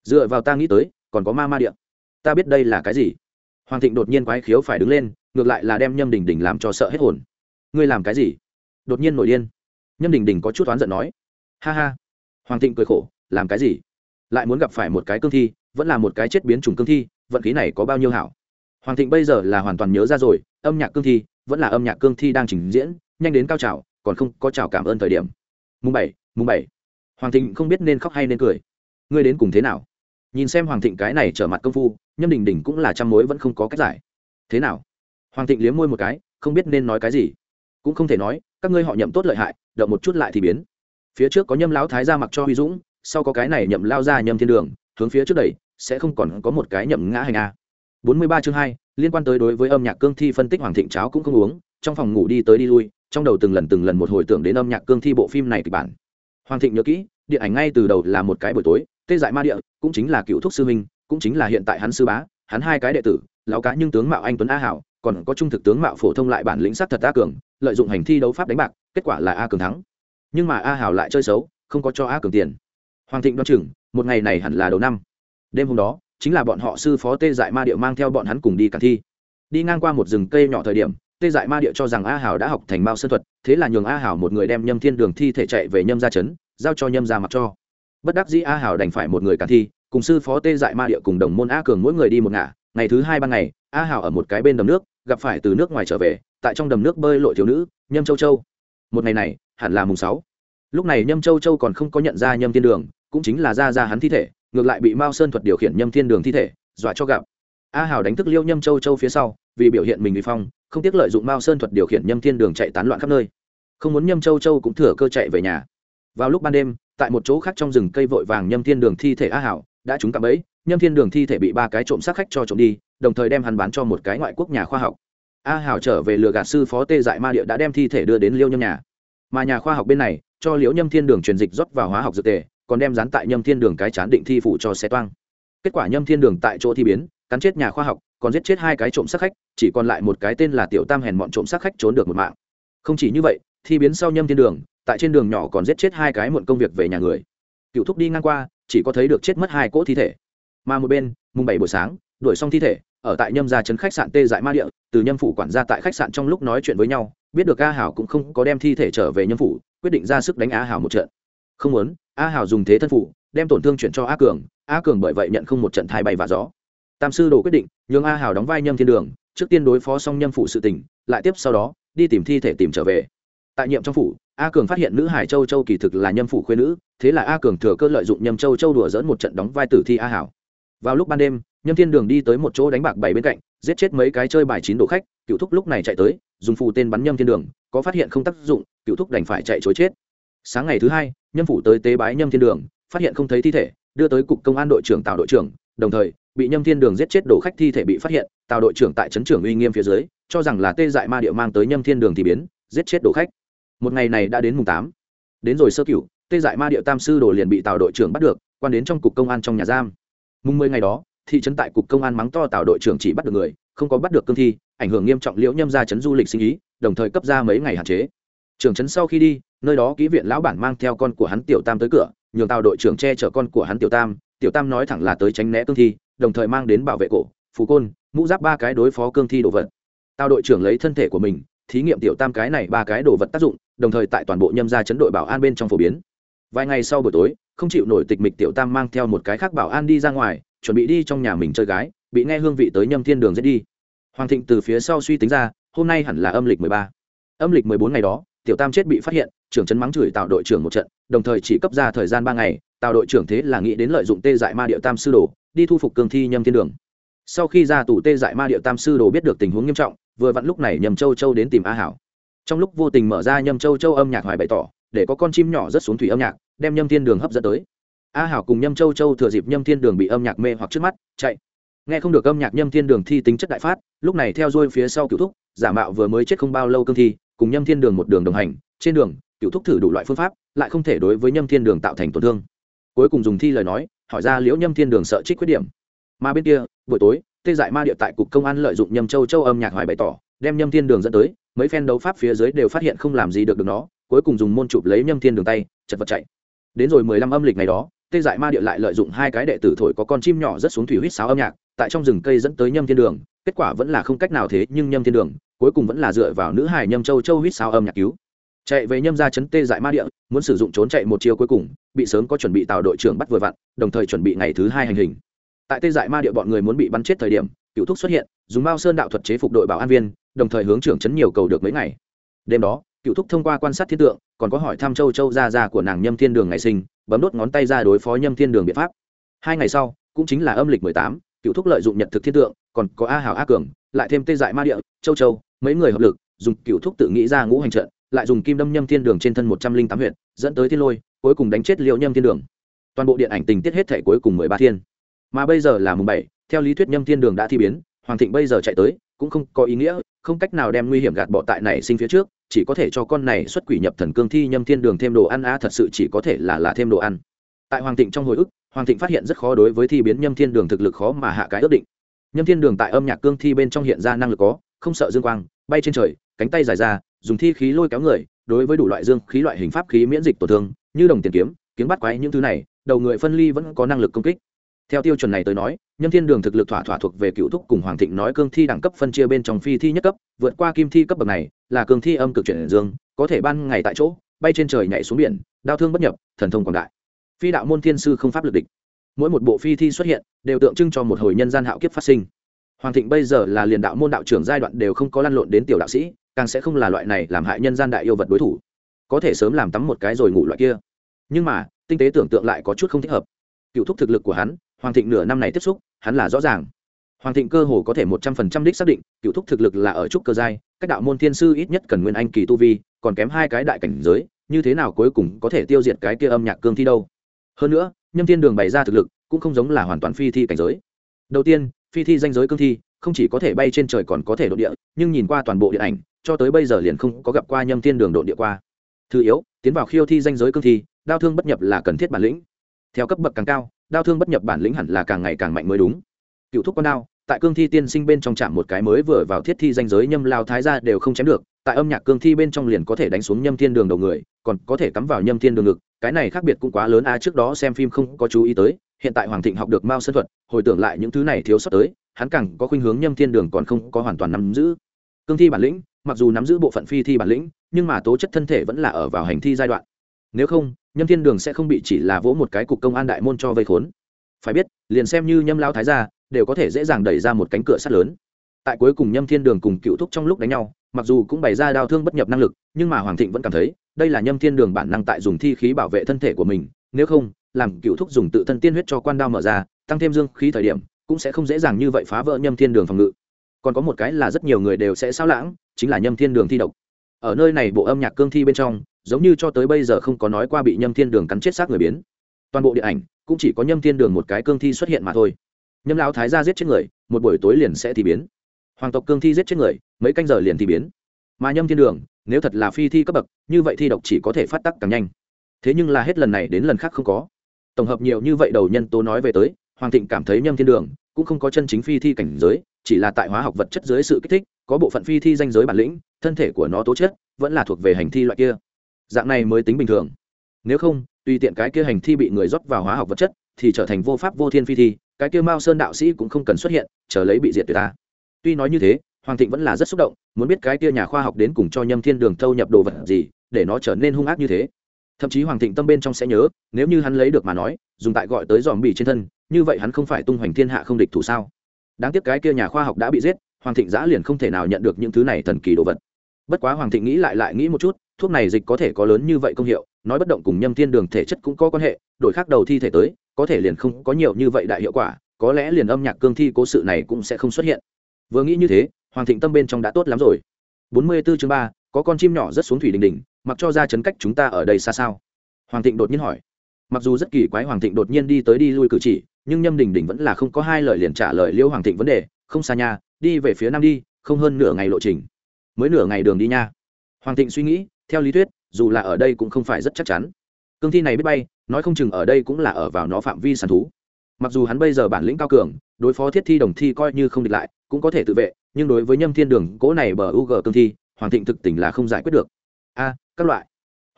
Dựa vào ta nghĩ tới, còn có ma ma điện ta biết đây là cái gì? Hoàng thịnh đột nhiên quái khiếu phải đứng lên, ngược lại là đem nhâm đình đình làm cho sợ hết hồn. Ngươi làm cái gì? Đột nhiên nổi điên. Nhâm đình đình có chút oán giận nói, ha ha. Hoàng thịnh cười khổ, làm cái gì? Lại muốn gặp phải một cái cương thi vẫn là một cái chết biến chủng cương thi, vận khí này có bao nhiêu hảo? Hoàng thịnh bây giờ là hoàn toàn nhớ ra rồi, âm nhạc cương thi, vẫn là âm nhạc cương thi đang trình diễn, nhanh đến cao trào, còn không có trào cảm ơn thời điểm. Mùng bảy mùng bảy. Hoàng thịnh không biết nên khóc hay nên cười. Ngươi đến cùng thế nào? Nhìn xem hoàng thịnh cái này trở mặt công phu, nhâm đình đình cũng là trăm mối vẫn không có cách giải. Thế nào? Hoàng thịnh liếm môi một cái, không biết nên nói cái gì. Cũng không thể nói, các ngươi họ nhậm tốt lợi hại động một chút lại thì biến. Phía trước có nhâm lão thái ra mặc cho huy dũng, sau có cái này nhậm lao ra nhâm thiên đường hướng phía trước đẩy, sẽ không còn có một cái nhậm ngã hành a. Bốn mươi ba chương hai, liên quan tới đối với âm nhạc cương thi phân tích hoàng thịnh cháo cũng không uống, trong phòng ngủ đi tới đi lui, trong đầu từng lần từng lần một hồi tưởng đến âm nhạc cương thi bộ phim này kịch bản. Hoàng thịnh nhớ kỹ, điện ảnh ngay từ đầu là một cái buổi tối, tê dại ma địa, cũng chính là cựu thúc sư minh cũng chính là hiện tại hắn sư bá, hắn hai cái đệ tử, lão cá nhưng tướng mạo anh tuấn a hảo, còn có trung thực tướng mạo phổ thông lại bản lĩnh sát thật a cường, lợi dụng hành thi đấu pháp đánh bạc, kết quả là a cường thắng. Nhưng mà a hảo lại chơi xấu, không có cho a cường tiền. Hoàng thịnh đoán chừng một ngày này hẳn là đầu năm. Đêm hôm đó, chính là bọn họ sư phó tê dại ma địa mang theo bọn hắn cùng đi cả thi. Đi ngang qua một rừng cây nhỏ thời điểm, tê dại ma địa cho rằng a hảo đã học thành mao sơn thuật, thế là nhường a hảo một người đem nhâm thiên đường thi thể chạy về nhâm gia trấn, giao cho nhâm gia mặc cho. Bất đắc dĩ a hảo đành phải một người cả thi, cùng sư phó tê dại ma địa cùng đồng môn a cường mỗi người đi một ngả. Ngày thứ hai ban ngày, a hảo ở một cái bên đầm nước, gặp phải từ nước ngoài trở về, tại trong đầm nước bơi lội thiếu nữ, nhâm châu châu. Một ngày này, hẳn là mùng sáu. Lúc này nhâm châu châu còn không có nhận ra nhâm thiên đường cũng chính là ra ra hắn thi thể, ngược lại bị mao sơn thuật điều khiển nhâm thiên đường thi thể, dọa cho gặp. A hảo đánh thức liêu nhâm châu châu phía sau, vì biểu hiện mình bị phong, không tiếc lợi dụng mao sơn thuật điều khiển nhâm thiên đường chạy tán loạn khắp nơi. Không muốn nhâm châu châu cũng thừa cơ chạy về nhà. Vào lúc ban đêm, tại một chỗ khác trong rừng cây vội vàng nhâm thiên đường thi thể a hảo đã trúng cạm bẫy, nhâm thiên đường thi thể bị ba cái trộm sát khách cho trộm đi, đồng thời đem hắn bán cho một cái ngoại quốc nhà khoa học. A hảo trở về lừa gạt sư phó tê dại ma địa đã đem thi thể đưa đến liêu nhâm nhà. Mà nhà khoa học bên này, cho liễu nhâm thiên đường truyền dịch rót vào hóa học dược tề còn đem dán tại nhâm thiên đường cái chán định thi phụ cho xe toang. Kết quả nhâm thiên đường tại chỗ thi biến, cắn chết nhà khoa học, còn giết chết hai cái trộm sát khách, chỉ còn lại một cái tên là tiểu tam hèn bọn trộm sát khách trốn được một mạng. Không chỉ như vậy, thi biến sau nhâm thiên đường, tại trên đường nhỏ còn giết chết hai cái muộn công việc về nhà người. Cựu thúc đi ngang qua, chỉ có thấy được chết mất hai cỗ thi thể. Mà một bên, mùng bảy buổi sáng, đuổi xong thi thể, ở tại nhâm gia trấn khách sạn tê dại ma địa, từ nhâm phủ quản gia tại khách sạn trong lúc nói chuyện với nhau, biết được a hảo cũng không có đem thi thể trở về nhâm phủ, quyết định ra sức đánh a hảo một trận. Không muốn a hảo dùng thế thân phụ, đem tổn thương chuyển cho a cường a cường bởi vậy nhận không một trận thai bay và gió. Tam sư đồ quyết định nhường a hảo đóng vai nhâm thiên đường trước tiên đối phó xong nhâm phụ sự tình lại tiếp sau đó đi tìm thi thể tìm trở về. Tại nhiệm trong phủ a cường phát hiện nữ hải châu châu kỳ thực là nhâm phủ khuyên nữ thế là a cường thừa cơ lợi dụng nhâm châu châu đùa dỡn một trận đóng vai tử thi a hảo vào lúc ban đêm nhâm thiên đường đi tới một chỗ đánh bạc bảy bên cạnh giết chết mấy cái chơi bài chín đồ khách cựu thúc lúc này chạy tới dùng phù tên bắn nhâm thiên đường có phát hiện không tác dụng cựu thúc đành phải chạy chối chết sáng ngày thứ hai, nhâm phủ tới tế bái nhâm thiên đường, phát hiện không thấy thi thể, đưa tới cục công an đội trưởng tào đội trưởng, đồng thời, bị nhâm thiên đường giết chết đồ khách thi thể bị phát hiện, tào đội trưởng tại trấn trưởng uy nghiêm phía dưới, cho rằng là tê dại ma địa mang tới nhâm thiên đường thì biến, giết chết đồ khách. Một ngày này đã đến mùng tám. Đến rồi sơ cửu, tê dại ma địa tam sư đồ liền bị tào đội trưởng bắt được, quan đến trong cục công an trong nhà giam. Mùng mười ngày đó, thị trấn tại cục công an mắng to tào đội trưởng chỉ bắt được người, không có bắt được cương thi, ảnh hưởng nghiêm trọng liễu nhâm ra trấn du lịch sinh ý, đồng thời cấp ra mấy ngày hạn chế trưởng trấn sau khi đi, nơi đó kỹ viện lão bản mang theo con của hắn tiểu tam tới cửa, nhường tàu đội trưởng che chở con của hắn tiểu tam tiểu tam nói thẳng là tới tránh né cương thi, đồng thời mang đến bảo vệ cổ, phù côn, mũ giáp ba cái đối phó cương thi đồ vật. Tàu đội trưởng lấy thân thể của mình, thí nghiệm tiểu tam cái này ba cái đồ vật tác dụng, đồng thời tại toàn bộ nhâm gia chấn đội bảo an bên trong phổ biến. Vài ngày sau buổi tối, không chịu nổi tịch mịch tiểu tam mang theo một cái khác bảo an đi ra ngoài, chuẩn bị đi trong nhà mình chơi gái, bị nghe hương vị tới nhâm thiên đường dễ đi. Hoàng thịnh từ phía sau suy tính ra, hôm nay hẳn là âm lịch mười ba. Âm lịch mười bốn ngày đó tiểu tam chết bị phát hiện, trưởng chấn mắng chửi tạo đội trưởng một trận, đồng thời chỉ cấp ra thời gian ba ngày tạo đội trưởng thế là nghĩ đến lợi dụng tê dại ma điệu tam sư đồ, đi thu phục cường thi nhâm thiên đường. Sau khi ra tù tê dại ma điệu tam sư đồ biết được tình huống nghiêm trọng, vừa vặn lúc này nhầm châu châu đến tìm a hảo. Trong lúc vô tình mở ra nhâm châu châu âm nhạc hoài bày tỏ, để có con chim nhỏ rất xuống thủy âm nhạc, đem nhâm thiên đường hấp dẫn tới. A hảo cùng nhâm châu châu thừa dịp nhâm thiên đường bị âm nhạc mê hoặc trước mắt, chạy. Nghe không được âm nhạc nhâm thiên đường thi tính chất đại phát, lúc này theo dôi phía sau cựu thúc, giả mạo vừa mới chết không bao lâu cương thi cùng nhâm thiên đường một đường đồng hành, trên đường, cựu thúc thử đủ loại phương pháp, lại không thể đối với nhâm thiên đường tạo thành tổn thương. Cuối cùng dùng thi lời nói, hỏi ra liễu nhâm thiên đường sợ trích khuyết điểm. Mà bên kia, buổi tối, tê dại ma địa tại cục công an lợi dụng nhâm châu châu âm nhạc hoài bày tỏ, đem nhâm thiên đường dẫn tới, mấy phen đấu pháp phía dưới đều phát hiện không làm gì được được nó, cuối cùng dùng môn chụp lấy nhâm thiên đường tay, chật vật chạy. Đến rồi mười lăm âm lịch ngày đó, tê dại ma địa lại lợi dụng hai cái đệ tử thổi có con chim nhỏ rất xuống thủy huýt sáo âm nhạc tại trong rừng cây dẫn tới nhâm thiên đường, kết quả vẫn là không cách nào thế nhưng nhâm thiên đường, cuối cùng vẫn là dựa vào nữ hải nhâm châu châu huýt sao âm nhạc cứu. Chạy về nhâm ra chấn tê dại ma địa, muốn sử dụng trốn chạy một chiều cuối cùng, bị sớm có chuẩn bị tạo đội trưởng bắt vừa vặn, đồng thời chuẩn bị ngày thứ hai hành hình. Tại tê dại ma địa bọn người muốn bị bắn chết thời điểm, cựu thúc xuất hiện, dùng bao sơn đạo thuật chế phục đội bảo an viên, đồng thời hướng trưởng chấn nhiều cầu được mấy ngày. Đêm đó, cựu thúc thông qua quan sát thiên tượng, còn có hỏi thăm châu châu ra ra của nàng nhâm thiên đường ngày sinh, bấm đốt ngón tay ra đối phó nhâm thiên đường biện pháp. Hai ngày sau, cũng chính là âm lịch mười tám cựu thúc lợi dụng nhật thực thiên tượng, còn có a hảo a cường, lại thêm tê dại ma địa, châu châu, mấy người hợp lực, dùng cựu thúc tự nghĩ ra ngũ hành trận, lại dùng kim đâm nhâm thiên đường trên thân một trăm linh tám huyện dẫn tới thiên lôi, cuối cùng đánh chết liệu nhâm thiên đường. Toàn bộ điện ảnh tình tiết hết thể cuối cùng mười ba thiên. Mà bây giờ là mùng bảy, theo lý thuyết nhâm thiên đường đã thi biến, hoàng thịnh bây giờ chạy tới, cũng không có ý nghĩa, không cách nào đem nguy hiểm gạt bỏ tại này sinh phía trước, chỉ có thể cho con này xuất quỷ nhập thần cương thi nhâm thiên đường thêm đồ ăn a thật sự chỉ có thể là là thêm đồ ăn. Tại hoàng thịnh trong hồi ức hoàng thịnh phát hiện rất khó đối với thi biến nhâm thiên đường thực lực khó mà hạ cái ước định. Nhâm thiên đường tại âm nhạc cương thi bên trong hiện ra năng lực có, không sợ dương quang, bay trên trời, cánh tay dài ra, dùng thi khí lôi kéo người, đối với đủ loại dương khí loại hình pháp khí miễn dịch tổn thương, như đồng tiền kiếm kiếm bắt quái những thứ này, đầu người phân ly vẫn có năng lực công kích. Theo tiêu chuẩn này tới nói, nhâm thiên đường thực lực thỏa thỏa thuộc về cựu thúc cùng hoàng thịnh nói cương thi đẳng cấp phân chia bên trong phi thi nhất cấp, vượt qua kim thi cấp bậc này, là cương thi âm cực chuyển dương, có thể ban ngày tại chỗ, bay trên trời nhảy xuống biển, đao thương bất nhập, thần thông quảng đại phi đạo môn thiên sư không pháp lực địch. Mỗi một bộ phi thi xuất hiện, đều tượng trưng cho một hồi nhân gian hạo kiếp phát sinh. Hoàng thịnh bây giờ là liền đạo môn đạo trưởng giai đoạn đều không có lăn lộn đến tiểu đạo sĩ, càng sẽ không là loại này làm hại nhân gian đại yêu vật đối thủ. Có thể sớm làm tắm một cái rồi ngủ loại kia. Nhưng mà, tinh tế tưởng tượng lại có chút không thích hợp. Cựu thúc thực lực của hắn, hoàng thịnh nửa năm này tiếp xúc, hắn là rõ ràng. Hoàng thịnh cơ hồ có thể một trăm phần trăm đích xác định, cựu thúc thực lực là ở trúc cơ giai các đạo môn thiên sư ít nhất cần nguyên anh kỳ tu vi, còn kém hai cái đại cảnh giới, như thế nào cuối cùng có thể tiêu diệt cái kia âm nhạc cương thi đâu? Hơn nữa, nhâm thiên đường bày ra thực lực cũng không giống là hoàn toàn phi thi cảnh giới. Đầu tiên, phi thi danh giới cương thi không chỉ có thể bay trên trời còn có thể đ ộ địa, nhưng nhìn qua toàn bộ điện ảnh, cho tới bây giờ liền không có gặp qua nhâm thiên đường đ ộ địa qua. Thứ yếu, tiến vào khiêu thi danh giới cương thi, đao thương bất nhập là cần thiết bản lĩnh. Theo cấp bậc càng cao, đao thương bất nhập bản lĩnh hẳn là càng ngày càng mạnh mới đúng. Cựu thúc con đao, tại cương thi tiên sinh bên trong trạm một cái mới vừa vào thiết thi danh giới nhâm lao thái ra đều không chém được tại âm nhạc cương thi bên trong liền có thể đánh xuống nhâm thiên đường đầu người, còn có thể cắm vào nhâm thiên đường ngực, cái này khác biệt cũng quá lớn. A trước đó xem phim không có chú ý tới, hiện tại hoàng thịnh học được mao sân thuật, hồi tưởng lại những thứ này thiếu sót tới, hắn càng có khuynh hướng nhâm thiên đường còn không có hoàn toàn nắm giữ. Cương thi bản lĩnh, mặc dù nắm giữ bộ phận phi thi bản lĩnh, nhưng mà tố chất thân thể vẫn là ở vào hành thi giai đoạn. Nếu không, nhâm thiên đường sẽ không bị chỉ là vỗ một cái cục công an đại môn cho vây khốn. Phải biết, liền xem như nhâm lao thái gia, đều có thể dễ dàng đẩy ra một cánh cửa sắt lớn. Tại cuối cùng nhâm thiên đường cùng cựu thúc trong lúc đánh nhau mặc dù cũng bày ra đau thương bất nhập năng lực, nhưng mà hoàng thịnh vẫn cảm thấy, đây là nhâm thiên đường bản năng tại dùng thi khí bảo vệ thân thể của mình, nếu không, làm cựu thúc dùng tự thân tiên huyết cho quan đao mở ra, tăng thêm dương khí thời điểm, cũng sẽ không dễ dàng như vậy phá vỡ nhâm thiên đường phòng ngự. Còn có một cái là rất nhiều người đều sẽ sao lãng, chính là nhâm thiên đường thi độc. Ở nơi này bộ âm nhạc cương thi bên trong, giống như cho tới bây giờ không có nói qua bị nhâm thiên đường cắn chết xác người biến. Toàn bộ điện ảnh, cũng chỉ có nhâm thiên đường một cái cương thi xuất hiện mà thôi. Nhâm lão thái gia giết chết người, một buổi tối liền sẽ thì biến hoàng tộc cương thi giết chết người, mấy canh giờ liền thì biến. Mà nhâm thiên đường, nếu thật là phi thi cấp bậc, như vậy thi độc chỉ có thể phát tắc càng nhanh. Thế nhưng là hết lần này đến lần khác không có. Tổng hợp nhiều như vậy đầu nhân tố nói về tới, hoàng thịnh cảm thấy nhâm thiên đường cũng không có chân chính phi thi cảnh giới, chỉ là tại hóa học vật chất dưới sự kích thích, có bộ phận phi thi danh giới bản lĩnh, thân thể của nó tố chất vẫn là thuộc về hành thi loại kia. Dạng này mới tính bình thường. Nếu không, tùy tiện cái kia hành thi bị người rót vào hóa học vật chất thì trở thành vô pháp vô thiên phi thi, cái kia mao sơn đạo sĩ cũng không cần xuất hiện, chờ lấy bị diệt tuyệt ta tuy nói như thế, hoàng thịnh vẫn là rất xúc động, muốn biết cái kia nhà khoa học đến cùng cho nhâm thiên đường thâu nhập đồ vật gì, để nó trở nên hung ác như thế. Thậm chí hoàng thịnh tâm bên trong sẽ nhớ, nếu như hắn lấy được mà nói, dùng tại gọi tới dòm bì trên thân, như vậy hắn không phải tung hoành thiên hạ không địch thủ sao? Đáng tiếc cái kia nhà khoa học đã bị giết, hoàng thịnh giã liền không thể nào nhận được những thứ này thần kỳ đồ vật. Bất quá hoàng thịnh nghĩ lại lại nghĩ một chút, thuốc này dịch có thể có lớn như vậy công hiệu, nói bất động cùng nhâm thiên đường thể chất cũng có quan hệ, đổi khác đầu thi thể tới, có thể liền không có nhiều như vậy đại hiệu quả, có lẽ liền âm nhạc cương thi cố sự này cũng sẽ không xuất hiện vừa nghĩ như thế, hoàng thịnh tâm bên trong đã tốt lắm rồi. Bốn mươi 44 chương ba, có con chim nhỏ rất xuống thủy đình đình mặc cho ra chấn cách chúng ta ở đây xa sao? Hoàng thịnh đột nhiên hỏi. Mặc dù rất kỳ quái hoàng thịnh đột nhiên đi tới đi lui cử chỉ, nhưng nhâm đình đình vẫn là không có hai lời liền trả lời liêu hoàng thịnh vấn đề, không xa nha, đi về phía nam đi, không hơn nửa ngày lộ trình. Mới nửa ngày đường đi nha. Hoàng thịnh suy nghĩ, theo lý thuyết, dù là ở đây cũng không phải rất chắc chắn. Cương thi này biết bay, nói không chừng ở đây cũng là ở vào nó phạm vi săn thú mặc dù hắn bây giờ bản lĩnh cao cường, đối phó thiết thi đồng thi coi như không địch lại, cũng có thể tự vệ, nhưng đối với nhâm thiên đường, cỗ này bờ u g cương thi, hoàng thịnh thực tình là không giải quyết được. A, các loại.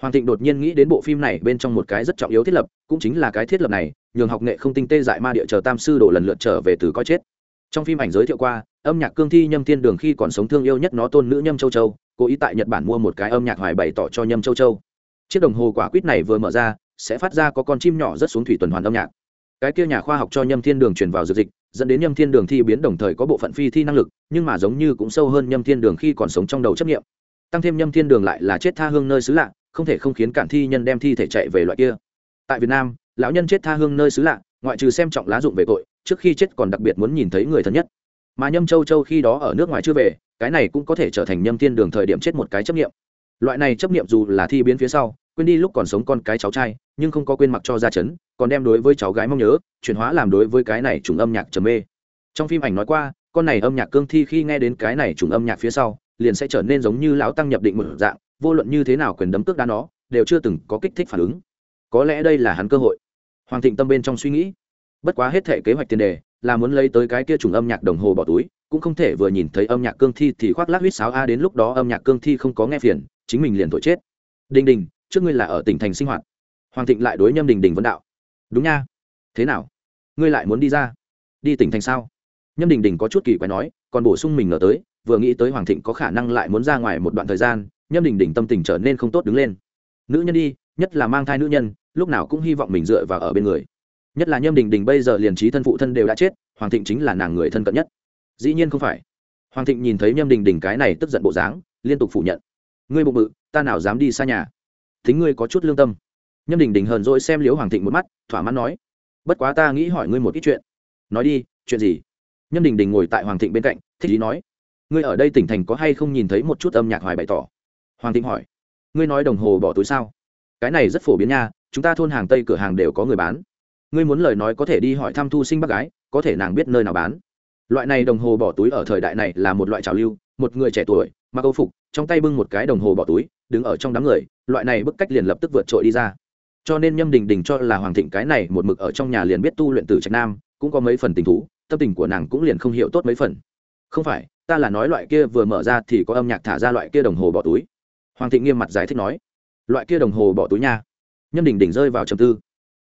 Hoàng thịnh đột nhiên nghĩ đến bộ phim này bên trong một cái rất trọng yếu thiết lập, cũng chính là cái thiết lập này, nhường học nghệ không tinh tê dại ma địa chờ tam sư đổ lần lượt trở về từ coi chết. Trong phim ảnh giới thiệu qua, âm nhạc cương thi nhâm thiên đường khi còn sống thương yêu nhất nó tôn nữ nhâm châu châu, cố ý tại nhật bản mua một cái âm nhạc hoài bày tỏ cho nhâm châu châu. Chiếc đồng hồ quả quýt này vừa mở ra, sẽ phát ra có con chim nhỏ rất xuống thủy tuần hoàn âm nhạc cái kia nhà khoa học cho nhâm thiên đường truyền vào dược dịch, dẫn đến nhâm thiên đường thi biến đồng thời có bộ phận phi thi năng lực, nhưng mà giống như cũng sâu hơn nhâm thiên đường khi còn sống trong đầu chấp nghiệm. Tăng thêm nhâm thiên đường lại là chết tha hương nơi xứ lạ, không thể không khiến cản thi nhân đem thi thể chạy về loại kia. Tại việt nam, lão nhân chết tha hương nơi xứ lạ, ngoại trừ xem trọng lá dụng về tội, trước khi chết còn đặc biệt muốn nhìn thấy người thân nhất. Mà nhâm châu châu khi đó ở nước ngoài chưa về, cái này cũng có thể trở thành nhâm thiên đường thời điểm chết một cái chấp nghiệm. Loại này chấp nghiệm dù là thi biến phía sau quên đi lúc còn sống con cái cháu trai, nhưng không có quên mặc cho ra chấn, còn đem đối với cháu gái mong nhớ, chuyển hóa làm đối với cái này trùng âm nhạc trầm mê. Trong phim ảnh nói qua, con này âm nhạc cương thi khi nghe đến cái này trùng âm nhạc phía sau, liền sẽ trở nên giống như lão tăng nhập định một dạng, vô luận như thế nào quyền đấm cước đá nó, đều chưa từng có kích thích phản ứng. Có lẽ đây là hắn cơ hội. Hoàng thịnh tâm bên trong suy nghĩ. Bất quá hết thể kế hoạch tiền đề là muốn lấy tới cái kia trùng âm nhạc đồng hồ bỏ túi, cũng không thể vừa nhìn thấy âm nhạc cương thi thì khoác lác huýt sáo a đến lúc đó âm nhạc cương thi không có nghe phiền, chính mình liền tội chết. Đình đình trước ngươi là ở tỉnh thành sinh hoạt. Hoàng thịnh lại đối nhâm đình đình vấn đạo. Đúng nha. Thế nào? Ngươi lại muốn đi ra? Đi tỉnh thành sao? Nhâm đình đình có chút kỳ quái nói, còn bổ sung mình ngờ tới, vừa nghĩ tới hoàng thịnh có khả năng lại muốn ra ngoài một đoạn thời gian, nhâm đình đình tâm tình trở nên không tốt đứng lên. Nữ nhân đi, nhất là mang thai nữ nhân, lúc nào cũng hy vọng mình dựa vào ở bên người. Nhất là nhâm đình đình bây giờ liền trí thân phụ thân đều đã chết, hoàng thịnh chính là nàng người thân cận nhất. Dĩ nhiên không phải. Hoàng thịnh nhìn thấy nhâm đình đình cái này tức giận bộ dáng, liên tục phủ nhận. Ngươi bụng bự, ta nào dám đi xa nhà? Thính ngươi có chút lương tâm. Nhâm đình đình hờn dỗi xem liếu hoàng thịnh một mắt, thỏa mãn nói, bất quá ta nghĩ hỏi ngươi một ít chuyện. Nói đi, chuyện gì? Nhâm đình đình ngồi tại hoàng thịnh bên cạnh, thích ý nói, ngươi ở đây tỉnh thành có hay không nhìn thấy một chút âm nhạc hoài bày tỏ? Hoàng thịnh hỏi, ngươi nói đồng hồ bỏ túi sao? Cái này rất phổ biến nha, chúng ta thôn hàng tây cửa hàng đều có người bán. Ngươi muốn lời nói có thể đi hỏi thăm thu sinh bác gái, có thể nàng biết nơi nào bán. Loại này đồng hồ bỏ túi ở thời đại này là một loại trào lưu, một người trẻ tuổi mặc âu phục, trong tay bưng một cái đồng hồ bỏ túi, đứng ở trong đám người, loại này bức cách liền lập tức vượt trội đi ra. Cho nên nhâm đình đình cho là hoàng thịnh cái này một mực ở trong nhà liền biết tu luyện từ trạch nam, cũng có mấy phần tình thú, tâm tình của nàng cũng liền không hiểu tốt mấy phần. Không phải, ta là nói loại kia vừa mở ra thì có âm nhạc thả ra loại kia đồng hồ bỏ túi. Hoàng thịnh nghiêm mặt giải thích nói, loại kia đồng hồ bỏ túi nha. Nhâm đình đình rơi vào trầm tư.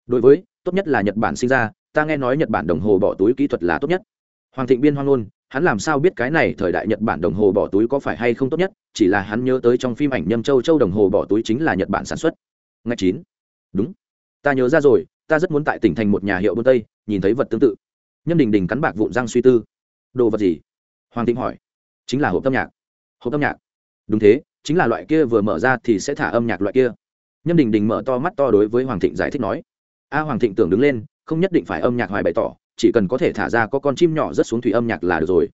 Đối với, tốt nhất là nhật bản sinh ra, ta nghe nói nhật bản đồng hồ bỏ túi kỹ thuật là tốt nhất. Hoàng thịnh biên hoang ngôn hắn làm sao biết cái này thời đại nhật bản đồng hồ bỏ túi có phải hay không tốt nhất, chỉ là hắn nhớ tới trong phim ảnh nhâm châu châu đồng hồ bỏ túi chính là nhật bản sản xuất. Ngày chín. Đúng. Ta nhớ ra rồi, ta rất muốn tại tỉnh thành một nhà hiệu bôn tây, nhìn thấy vật tương tự. Nhâm đình đình cắn bạc vụn răng suy tư. Đồ vật gì? Hoàng thịnh hỏi. Chính là hộp âm nhạc. Hộp âm nhạc. Đúng thế, chính là loại kia vừa mở ra thì sẽ thả âm nhạc loại kia. Nhâm đình đình mở to mắt to đối với hoàng thịnh giải thích nói. A hoàng thịnh tưởng đứng lên, không nhất định phải âm nhạc hoài bày tỏ chỉ cần có thể thả ra có con chim nhỏ rất xuống thủy âm nhạc là được rồi.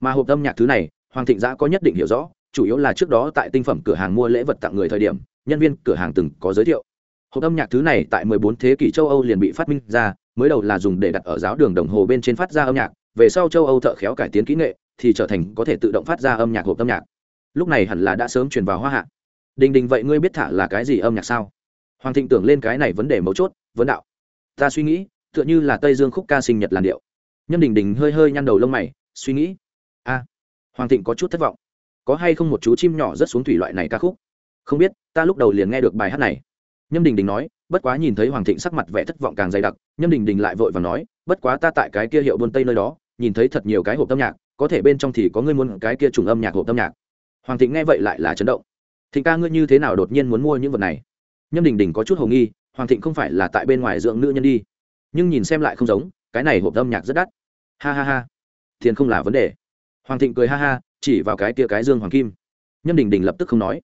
Mà hộp âm nhạc thứ này, hoàng thịnh giã có nhất định hiểu rõ, chủ yếu là trước đó tại tinh phẩm cửa hàng mua lễ vật tặng người thời điểm, nhân viên cửa hàng từng có giới thiệu. Hộp âm nhạc thứ này tại 14 thế kỷ châu âu liền bị phát minh ra, mới đầu là dùng để đặt ở giáo đường đồng hồ bên trên phát ra âm nhạc, về sau châu âu thợ khéo cải tiến kỹ nghệ, thì trở thành có thể tự động phát ra âm nhạc hộp âm nhạc. Lúc này hẳn là đã sớm truyền vào hoa hạ. Đình đình vậy ngươi biết thả là cái gì âm nhạc sao? Hoàng thịnh tưởng lên cái này vấn đề mấu chốt, vấn đạo. Ta suy nghĩ tựa như là tây dương khúc ca sinh nhật làn điệu. Nhâm đình đình hơi hơi nhăn đầu lông mày, suy nghĩ, a, hoàng thịnh có chút thất vọng. Có hay không một chú chim nhỏ rất xuống thủy loại này ca khúc? Không biết, ta lúc đầu liền nghe được bài hát này. Nhâm đình đình nói, bất quá nhìn thấy hoàng thịnh sắc mặt vẻ thất vọng càng dày đặc, nhâm đình đình lại vội và nói, bất quá ta tại cái kia hiệu buôn tây nơi đó, nhìn thấy thật nhiều cái hộp âm nhạc, có thể bên trong thì có ngươi muốn cái kia trùng âm nhạc hộp âm nhạc. Hoàng thịnh nghe vậy lại là chấn động. Thịnh ca ngươi như thế nào đột nhiên muốn mua những vật này? Nhâm đình đình có chút hồ nghi, hoàng thịnh không phải là tại bên ngoài dưỡng nữ nhân đi nhưng nhìn xem lại không giống, cái này hộp âm nhạc rất đắt. Ha ha ha, tiền không là vấn đề. Hoàng thịnh cười ha ha, chỉ vào cái kia cái dương hoàng kim. Nhâm đình đình lập tức không nói.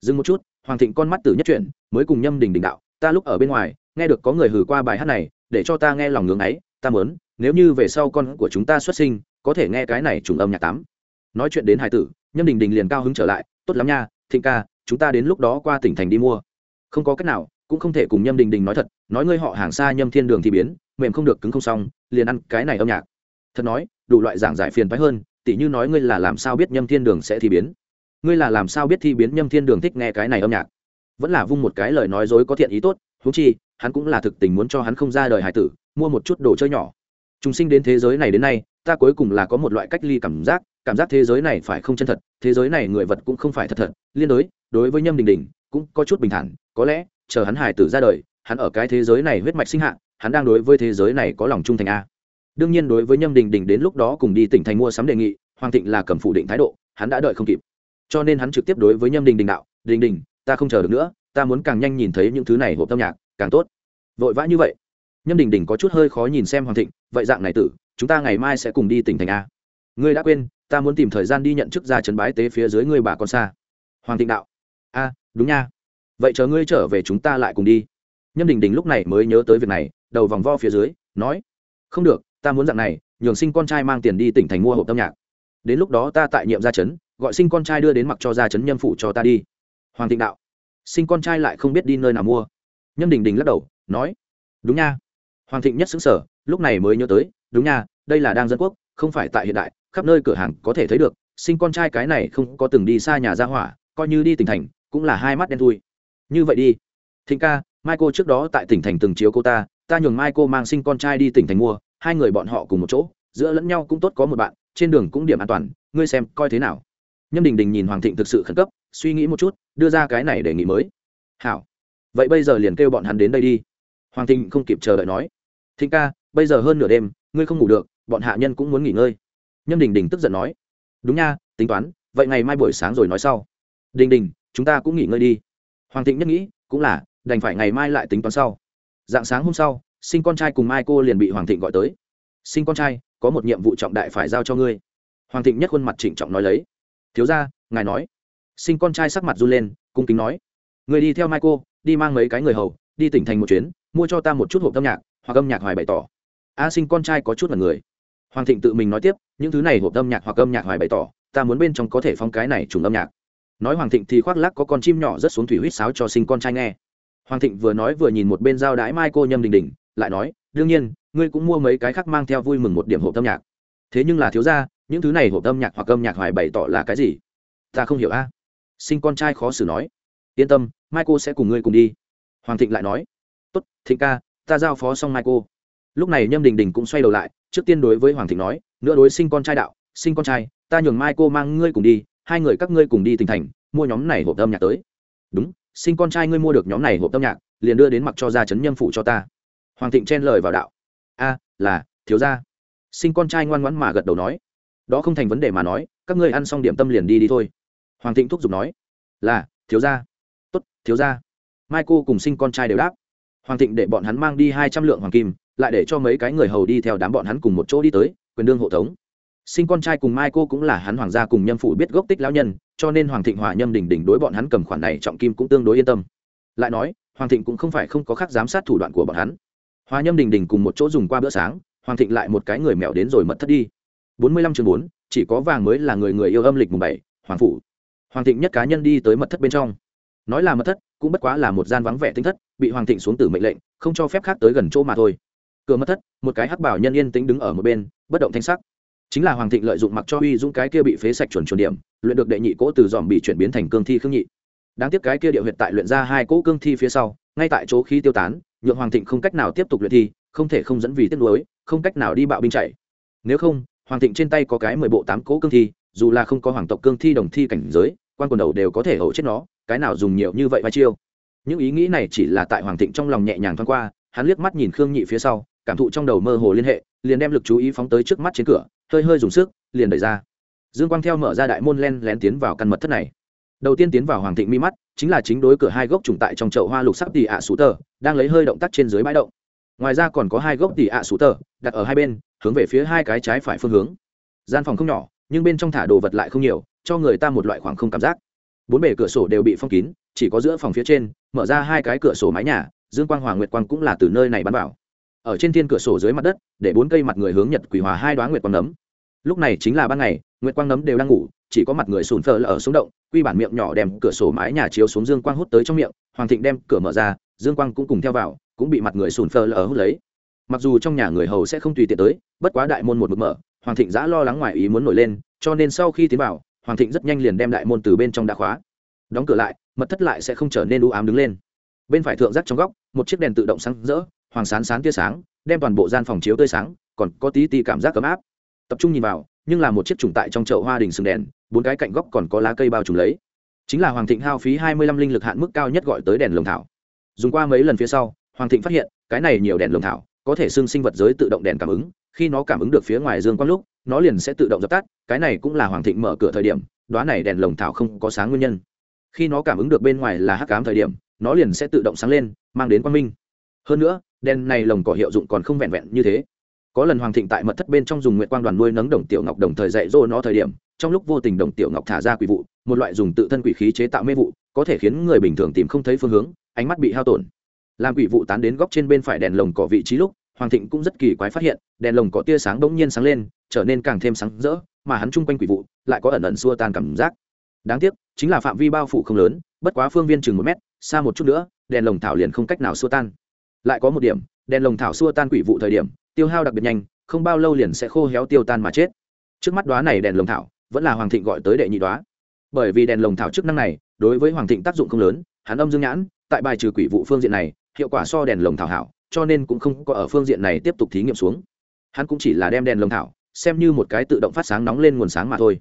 Dừng một chút, hoàng thịnh con mắt tử nhất chuyện mới cùng nhâm đình đình đạo, ta lúc ở bên ngoài, nghe được có người hử qua bài hát này, để cho ta nghe lòng ngưỡng ấy, ta mớn nếu như về sau con của chúng ta xuất sinh, có thể nghe cái này trùng âm nhạc tám nói chuyện đến hải tử, nhâm đình đình liền cao hứng trở lại, tốt lắm nha, thịnh ca, chúng ta đến lúc đó qua tỉnh thành đi mua. Không có cách nào cũng không thể cùng nhâm đình đình nói thật, nói ngươi họ hàng xa nhâm thiên đường thì biến, mềm không được, cứng không xong, liền ăn cái này âm nhạc. Thật nói, đủ loại giảng giải phiền phái hơn, tỉ như nói ngươi là làm sao biết nhâm thiên đường sẽ thi biến. Ngươi là làm sao biết thi biến nhâm thiên đường thích nghe cái này âm nhạc? Vẫn là vung một cái lời nói dối có thiện ý tốt thú chi, hắn cũng là thực tình muốn cho hắn không ra đời hải tử, mua một chút đồ chơi nhỏ. Chúng sinh đến thế giới này đến nay, ta cuối cùng là có một loại cách ly cảm giác cảm giác thế giới này phải không chân thật, thế giới này người vật cũng không phải thật thật, liên đối đối với nhâm đình đình, cũng có chút bình thản, có lẽ chờ hắn hải tử ra đời, hắn ở cái thế giới này huyết mạch sinh hạ, hắn đang đối với thế giới này có lòng trung thành a. Đương nhiên đối với nhâm đình đình đến lúc đó cùng đi tỉnh thành mua sắm đề nghị, hoàng thịnh là cầm phủ định thái độ, hắn đã đợi không kịp. Cho nên hắn trực tiếp đối với nhâm đình đình đạo, đình đình, ta không chờ được nữa, ta muốn càng nhanh nhìn thấy những thứ này hộp âm nhạc, càng tốt. Vội vã như vậy, nhâm đình đình có chút hơi khó nhìn xem hoàng thịnh, vậy dạng này tử, chúng ta ngày mai sẽ cùng đi tỉnh thành a. Ngươi đã quên, ta muốn tìm thời gian đi nhận chức ra trấn bái tế phía dưới ngươi bà con xa. Hoàng thịnh đạo, a, đúng nha vậy chờ ngươi trở về chúng ta lại cùng đi. Nhâm đình đình lúc này mới nhớ tới việc này, đầu vòng vo phía dưới, nói, không được, ta muốn dạng này, nhường sinh con trai mang tiền đi tỉnh thành mua hộp âm nhạc. Đến lúc đó ta tại nhiệm gia trấn, gọi sinh con trai đưa đến mặc cho gia trấn nhâm phụ cho ta đi. Hoàng thịnh đạo, sinh con trai lại không biết đi nơi nào mua. Nhâm đình đình lắc đầu, nói, đúng nha. Hoàng thịnh nhất xứng sở lúc này mới nhớ tới, đúng nha, đây là đang dân quốc, không phải tại hiện đại, khắp nơi cửa hàng có thể thấy được, sinh con trai cái này không có từng đi xa nhà ra hỏa, coi như đi tỉnh thành, cũng là hai mắt đen thui như vậy đi. Thịnh ca mai cô trước đó tại tỉnh thành từng chiếu cô ta ta nhường mai cô mang sinh con trai đi tỉnh thành mua, hai người bọn họ cùng một chỗ, giữa lẫn nhau cũng tốt có một bạn, trên đường cũng điểm an toàn, ngươi xem coi thế nào. Nhâm đình đình nhìn hoàng thịnh thực sự khẩn cấp, suy nghĩ một chút, đưa ra cái này để nghị mới. Hảo. Vậy bây giờ liền kêu bọn hắn đến đây đi. Hoàng thịnh không kịp chờ đợi nói. Thịnh ca, bây giờ hơn nửa đêm, ngươi không ngủ được, bọn hạ nhân cũng muốn nghỉ ngơi. Nhâm đình đình tức giận nói. Đúng nha, tính toán, vậy ngày mai buổi sáng rồi nói sau. Đình đình, chúng ta cũng nghỉ ngơi đi hoàng thịnh nhất nghĩ, cũng là, đành phải ngày mai lại tính toán sau. Dạng sáng hôm sau, sinh con trai cùng mai cô liền bị hoàng thịnh gọi tới. Sinh con trai, có một nhiệm vụ trọng đại phải giao cho ngươi. Hoàng thịnh nhất khuôn mặt trịnh trọng nói lấy. Thiếu ra ngài nói. Sinh con trai sắc mặt run lên, cung kính nói. Người đi theo mai cô, đi mang mấy cái người hầu, đi tỉnh thành một chuyến, mua cho ta một chút hộp âm nhạc, hoặc âm nhạc hoài bày tỏ. A, sinh con trai có chút là người. Hoàng thịnh tự mình nói tiếp, những thứ này hộp âm nhạc hoặc âm nhạc hoài bày tỏ, ta muốn bên trong có thể phong cái này trùng âm nhạc nói hoàng thịnh thì khoác lắc có con chim nhỏ rất xuống thủy huýt sáo cho sinh con trai nghe. Hoàng thịnh vừa nói vừa nhìn một bên giao đái mai cô nhâm đình đình, lại nói, đương nhiên, ngươi cũng mua mấy cái khác mang theo vui mừng một điểm hộp âm nhạc. Thế nhưng là thiếu ra những thứ này hộp âm nhạc hoặc âm nhạc hoài bày tỏ là cái gì? Ta không hiểu a. Sinh con trai khó xử nói. Yên tâm, mai cô sẽ cùng ngươi cùng đi. Hoàng thịnh lại nói. Tốt, thịnh ca, ta giao phó xong mai cô. Lúc này nhâm đình đình cũng xoay đầu lại, trước tiên đối với hoàng thịnh nói, nữa đối sinh con trai đạo, sinh con trai, ta nhường mai cô mang ngươi cùng đi hai người các ngươi cùng đi tỉnh thành, mua nhóm này hộp âm nhạc tới. Đúng sinh con trai ngươi mua được nhóm này hộp âm nhạc, liền đưa đến mặc cho gia chấn nhâm phụ cho ta. Hoàng thịnh chen lời vào đạo. A, là, thiếu gia. Sinh con trai ngoan ngoãn mà gật đầu nói. Đó không thành vấn đề mà nói, các ngươi ăn xong điểm tâm liền đi đi thôi. Hoàng thịnh thúc giục nói. Là, thiếu gia. Tốt, thiếu gia. Mai cô cùng sinh con trai đều đáp. Hoàng thịnh để bọn hắn mang đi hai trăm lượng hoàng kim, lại để cho mấy cái người hầu đi theo đám bọn hắn cùng một chỗ đi tới, quyền đương hộ tống sinh con trai cùng mai cô cũng là hắn hoàng gia cùng nhâm phụ biết gốc tích lão nhân, cho nên hoàng thịnh hòa nhâm đỉnh đỉnh đối bọn hắn cầm khoản này trọng kim cũng tương đối yên tâm. Lại nói, hoàng thịnh cũng không phải không có khác giám sát thủ đoạn của bọn hắn. Hòa nhâm đình đình cùng một chỗ dùng qua bữa sáng, hoàng thịnh lại một cái người mèo đến rồi mật thất đi. Bốn mươi lăm chương bốn, chỉ có vàng mới là người người yêu âm lịch mùng bảy, hoàng phủ. Hoàng thịnh nhất cá nhân đi tới mật thất bên trong. Nói là mật thất, cũng bất quá là một gian vắng vẻ tinh thất, bị hoàng thịnh xuống từ mệnh lệnh, không cho phép khác tới gần chỗ mà thôi. Cửa mật thất, một cái hắc bảo nhân yên tĩnh đứng ở một bên, bất động thanh sắc chính là hoàng thịnh lợi dụng mặc cho uy dũng cái kia bị phế sạch chuẩn chuẩn điểm, luyện được đệ nhị cỗ từ dòm bị chuyển biến thành cương thi khương nhị. Đáng tiếc cái kia địa huyệt tại luyện ra hai cỗ cương thi phía sau, ngay tại chỗ khí tiêu tán, nhượng hoàng thịnh không cách nào tiếp tục luyện thi, không thể không dẫn vì tiếc nuối, không cách nào đi bạo binh chạy. Nếu không, hoàng thịnh trên tay có cái mười bộ tám cỗ cương thi, dù là không có hoàng tộc cương thi đồng thi cảnh giới, quan quần đầu đều có thể hậu chết nó, cái nào dùng nhiều như vậy vai chiêu. Những ý nghĩ này chỉ là tại hoàng thịnh trong lòng nhẹ nhàng thoáng qua hắn liếc mắt nhìn khương nhị phía sau, cảm thụ trong đầu mơ hồ liên hệ, liền đem lực chú ý phóng tới trước mắt trên cửa, hơi hơi dùng sức, liền đẩy ra. Dương quang theo mở ra đại môn len lén tiến vào căn mật thất này. Đầu tiên tiến vào hoàng thịnh mi mắt, chính là chính đối cửa hai gốc trùng tại trong chậu hoa lục sắc tỉ ạ à sú tờ, đang lấy hơi động tác trên dưới bãi động. Ngoài ra còn có hai gốc tỉ ạ à sú tờ, đặt ở hai bên, hướng về phía hai cái trái phải phương hướng. Gian phòng không nhỏ, nhưng bên trong thả đồ vật lại không nhiều, cho người ta một loại khoảng không cảm giác. Bốn bể cửa sổ đều bị phong kín, chỉ có giữa phòng phía trên, mở ra hai cái cửa sổ mái nhà dương quang hoàng nguyệt quang cũng là từ nơi này bắn vào. Ở trên thiên cửa sổ dưới mặt đất, để bốn cây mặt người hướng nhật quỷ hòa hai đoá nguyệt quang nấm. Lúc này chính là ban ngày, nguyệt quang nấm đều đang ngủ, chỉ có mặt người sùn phờ ở xuống động, quy bản miệng nhỏ đem cửa sổ mái nhà chiếu xuống dương quang hút tới trong miệng, hoàng thịnh đem cửa mở ra, dương quang cũng cùng theo vào, cũng bị mặt người sùn phờ ở hút lấy. Mặc dù trong nhà người hầu sẽ không tùy tiện tới, bất quá đại môn một mực mở, hoàng thịnh giã lo lắng ngoài ý muốn nổi lên, cho nên sau khi tiến vào, hoàng thịnh rất nhanh liền đem đại môn từ bên trong đã khóa. Đóng cửa lại, mật thất lại sẽ không trở nên u ám đứng lên bên phải thượng giác trong góc, một chiếc đèn tự động sáng rỡ, hoàng sán sán tia sáng, đem toàn bộ gian phòng chiếu tươi sáng, còn có tí tí cảm giác ấm áp. Tập trung nhìn vào, nhưng là một chiếc trùng tại trong chậu hoa đình sừng đèn, bốn cái cạnh góc còn có lá cây bao trùm lấy. Chính là hoàng thịnh hao phí hai mươi lăm linh lực hạn mức cao nhất gọi tới đèn lồng thảo. Dùng qua mấy lần phía sau, hoàng thịnh phát hiện, cái này nhiều đèn lồng thảo, có thể xưng sinh vật giới tự động đèn cảm ứng, khi nó cảm ứng được phía ngoài dương quang lúc, nó liền sẽ tự động dập tắt, cái này cũng là hoàng thịnh mở cửa thời điểm đoán này đèn lồng thảo không có sáng nguyên nhân khi nó cảm ứng được bên ngoài là hắc ám thời điểm, nó liền sẽ tự động sáng lên, mang đến quang minh. Hơn nữa, đèn này lồng cỏ hiệu dụng còn không vẹn vẹn như thế. Có lần hoàng thịnh tại mật thất bên trong dùng nguyện quang đoàn nuôi nấng đồng tiểu ngọc đồng thời dạy dỗ nó thời điểm, trong lúc vô tình đồng tiểu ngọc thả ra quỷ vụ, một loại dùng tự thân quỷ khí chế tạo mê vụ, có thể khiến người bình thường tìm không thấy phương hướng, ánh mắt bị hao tổn. Làm quỷ vụ tán đến góc trên bên phải đèn lồng cỏ vị trí lúc, hoàng thịnh cũng rất kỳ quái phát hiện, đèn lồng cỏ tia sáng bỗng nhiên sáng lên, trở nên càng thêm sáng rỡ, mà hắn chung quanh quỷ vụ lại có ẩn ẩn xua tan cảm giác đáng tiếc, chính là phạm vi bao phủ không lớn, bất quá phương viên chừng một mét, xa một chút nữa, đèn lồng thảo liền không cách nào xua tan. Lại có một điểm, đèn lồng thảo xua tan quỷ vụ thời điểm, tiêu hao đặc biệt nhanh, không bao lâu liền sẽ khô héo tiêu tan mà chết. Trước mắt đoá này đèn lồng thảo, vẫn là hoàng thịnh gọi tới đệ nhị đoá bởi vì đèn lồng thảo chức năng này, đối với hoàng thịnh tác dụng không lớn, hắn âm dương nhãn, tại bài trừ quỷ vụ phương diện này, hiệu quả so đèn lồng thảo hảo, cho nên cũng không có ở phương diện này tiếp tục thí nghiệm xuống. Hắn cũng chỉ là đem đèn lồng thảo, xem như một cái tự động phát sáng nóng lên nguồn sáng mà thôi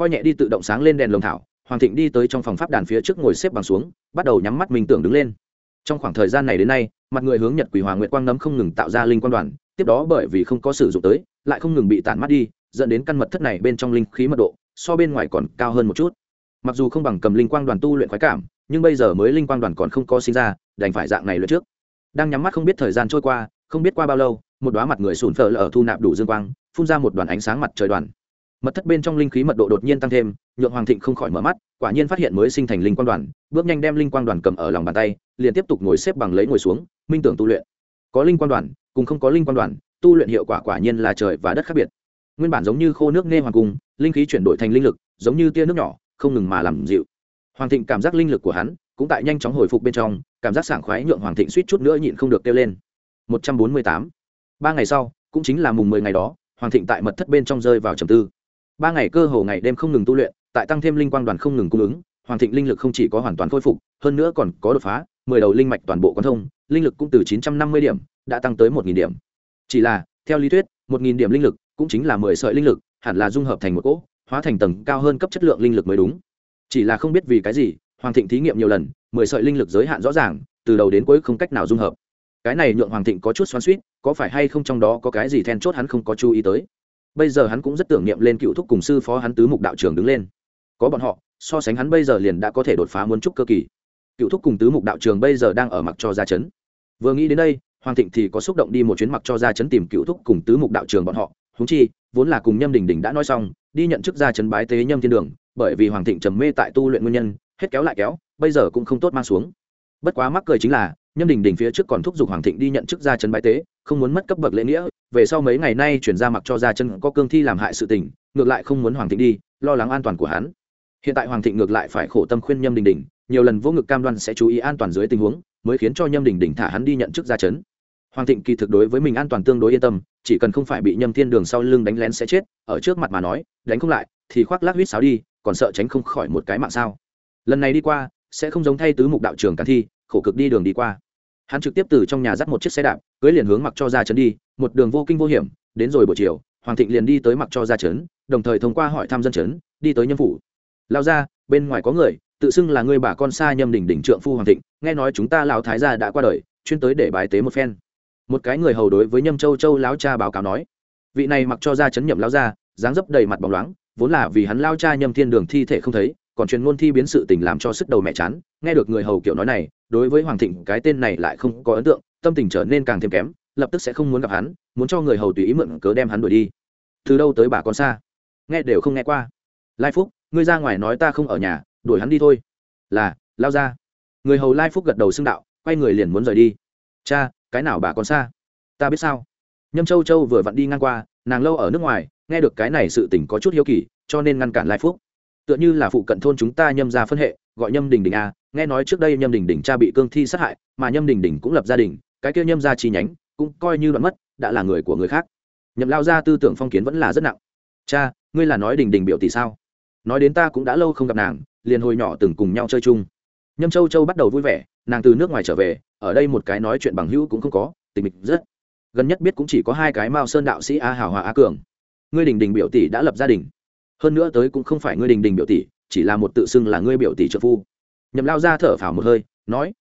coi nhẹ đi tự động sáng lên đèn lồng thảo, hoàng thịnh đi tới trong phòng pháp đàn phía trước ngồi xếp bằng xuống, bắt đầu nhắm mắt mình tưởng đứng lên. Trong khoảng thời gian này đến nay, mặt người hướng nhật quỷ hoàng nguyệt quang nấm không ngừng tạo ra linh quan đoàn, tiếp đó bởi vì không có sử dụng tới, lại không ngừng bị tản mắt đi, dẫn đến căn mật thất này bên trong linh khí mật độ so bên ngoài còn cao hơn một chút. Mặc dù không bằng cầm linh quang đoàn tu luyện khoái cảm, nhưng bây giờ mới linh quang đoàn còn không có sinh ra, đành phải dạng này lượt trước. Đang nhắm mắt không biết thời gian trôi qua, không biết qua bao lâu, một đoá mặt người sùn phở lở thu nạp đủ dương quang, phun ra một đoàn ánh sáng mặt trời đoàn mật thất bên trong linh khí mật độ đột nhiên tăng thêm, nhượng hoàng thịnh không khỏi mở mắt, quả nhiên phát hiện mới sinh thành linh quang đoàn, bước nhanh đem linh quang đoàn cầm ở lòng bàn tay, liền tiếp tục ngồi xếp bằng lấy ngồi xuống, minh tưởng tu luyện. Có linh quang đoàn, cùng không có linh quang đoàn, tu luyện hiệu quả quả nhiên là trời và đất khác biệt. Nguyên bản giống như khô nước nghe hoàng cung, linh khí chuyển đổi thành linh lực, giống như tia nước nhỏ, không ngừng mà làm dịu. Hoàng thịnh cảm giác linh lực của hắn cũng tại nhanh chóng hồi phục bên trong, cảm giác sảng khoái nhượng hoàng thịnh suýt chút nữa nhịn không được kêu lên. Một trăm bốn mươi tám. Ba ngày sau, cũng chính là mùng mười ngày đó, hoàng thịnh tại mật thất bên trong rơi vào trầm tư ba ngày cơ hồ ngày đêm không ngừng tu luyện, tại tăng thêm linh quang đoàn không ngừng cung ứng, hoàng thịnh linh lực không chỉ có hoàn toàn khôi phục, hơn nữa còn có đột phá, mười đầu linh mạch toàn bộ quan thông, linh lực cũng từ chín trăm năm mươi điểm, đã tăng tới một nghìn điểm. Chỉ là, theo lý thuyết, một nghìn điểm linh lực cũng chính là mười sợi linh lực, hẳn là dung hợp thành một cỗ, hóa thành tầng cao hơn cấp chất lượng linh lực mới đúng. Chỉ là không biết vì cái gì, hoàng thịnh thí nghiệm nhiều lần, mười sợi linh lực giới hạn rõ ràng, từ đầu đến cuối không cách nào dung hợp. Cái này nhượng hoàng thịnh có chút xoắn suýt có phải hay không trong đó có cái gì then chốt hắn không có chú ý tới bây giờ hắn cũng rất tưởng niệm lên cựu thúc cùng sư phó hắn tứ mục đạo trường đứng lên. Có bọn họ, so sánh hắn bây giờ liền đã có thể đột phá muốn trúc cơ kỳ. Cựu thúc cùng tứ mục đạo trường bây giờ đang ở mặc cho gia chấn. Vừa nghĩ đến đây, hoàng thịnh thì có xúc động đi một chuyến mặc cho gia chấn tìm cựu thúc cùng tứ mục đạo trường bọn họ. Húng chi, vốn là cùng nhâm đình đình đã nói xong, đi nhận chức gia chấn bái tế nhâm thiên đường, bởi vì hoàng thịnh trầm mê tại tu luyện nguyên nhân, hết kéo lại kéo, bây giờ cũng không tốt mang xuống. Bất quá mắc cười chính là, nhâm đình đình phía trước còn thúc giục hoàng thịnh đi nhận chức gia chấn bái tế không muốn mất cấp bậc lễ nghĩa, về sau mấy ngày nay chuyển ra mặc cho gia chân có cương thi làm hại sự tình, ngược lại không muốn hoàng thịnh đi, lo lắng an toàn của hắn. Hiện tại hoàng thịnh ngược lại phải khổ tâm khuyên nhâm đình đình, nhiều lần vô ngực cam đoan sẽ chú ý an toàn dưới tình huống, mới khiến cho nhâm đình đình thả hắn đi nhận chức gia chấn. Hoàng thịnh kỳ thực đối với mình an toàn tương đối yên tâm, chỉ cần không phải bị nhâm thiên đường sau lưng đánh lén sẽ chết, ở trước mặt mà nói, đánh không lại, thì khoác lác huýt sáo đi, còn sợ tránh không khỏi một cái mạng sao. Lần này đi qua, sẽ không giống thay tứ mục đạo trường cản thi, khổ cực đi đường đi qua hắn trực tiếp từ trong nhà dắt một chiếc xe đạp cưới liền hướng mặc cho ra trấn đi một đường vô kinh vô hiểm đến rồi buổi chiều hoàng thịnh liền đi tới mặc cho ra trấn đồng thời thông qua hỏi thăm dân trấn đi tới nhân phủ. Lao ra bên ngoài có người tự xưng là người bà con xa nhâm đỉnh đỉnh trượng phu hoàng thịnh nghe nói chúng ta lão thái gia đã qua đời chuyên tới để bài tế một phen. Một cái người hầu đối với nhâm châu châu lão cha báo cáo nói. Vị này mặc cho ra chấn nhậm lão gia, dáng dấp đầy mặt bóng loáng vốn là vì hắn lao cha nhâm thiên đường thi thể không thấy còn truyền ngôn thi biến sự tình làm cho sức đầu mẹ chán. Nghe được người hầu kiểu nói này, đối với hoàng thịnh, cái tên này lại không có ấn tượng, tâm tình trở nên càng thêm kém, lập tức sẽ không muốn gặp hắn, muốn cho người hầu tùy ý mượn cớ đem hắn đuổi đi. Từ đâu tới bà con xa? Nghe đều không nghe qua. Lai phúc, ngươi ra ngoài nói ta không ở nhà, đuổi hắn đi thôi. Là, lao ra. Người hầu lai phúc gật đầu xưng đạo, quay người liền muốn rời đi. Cha, cái nào bà con xa? Ta biết sao? Nhâm châu châu vừa vặn đi ngang qua, nàng lâu ở nước ngoài, nghe được cái này sự tình có chút hiếu kỳ, cho nên ngăn cản lai phúc tựa như là phụ cận thôn chúng ta nhâm ra phân hệ, gọi nhâm đình đình a. Nghe nói trước đây nhâm đình đình cha bị cương thi sát hại, mà nhâm đình đình cũng lập gia đình, cái kia nhâm ra chi nhánh cũng coi như đoạn mất, đã là người của người khác. Nhậm lao ra tư tưởng phong kiến vẫn là rất nặng. Cha, ngươi là nói đình đình biểu tỷ sao? Nói đến ta cũng đã lâu không gặp nàng, liền hồi nhỏ từng cùng nhau chơi chung. Nhâm châu châu bắt đầu vui vẻ, nàng từ nước ngoài trở về, ở đây một cái nói chuyện bằng hữu cũng không có, tình mịch rất. Gần nhất biết cũng chỉ có hai cái mao sơn đạo sĩ a hào hòa a cường. Ngươi đình đình biểu tỷ đã lập gia đình hơn nữa tới cũng không phải ngươi đình đình biểu tỷ, chỉ là một tự xưng là ngươi biểu tỷ trợ phu. Nhậm lao ra thở phào một hơi, nói,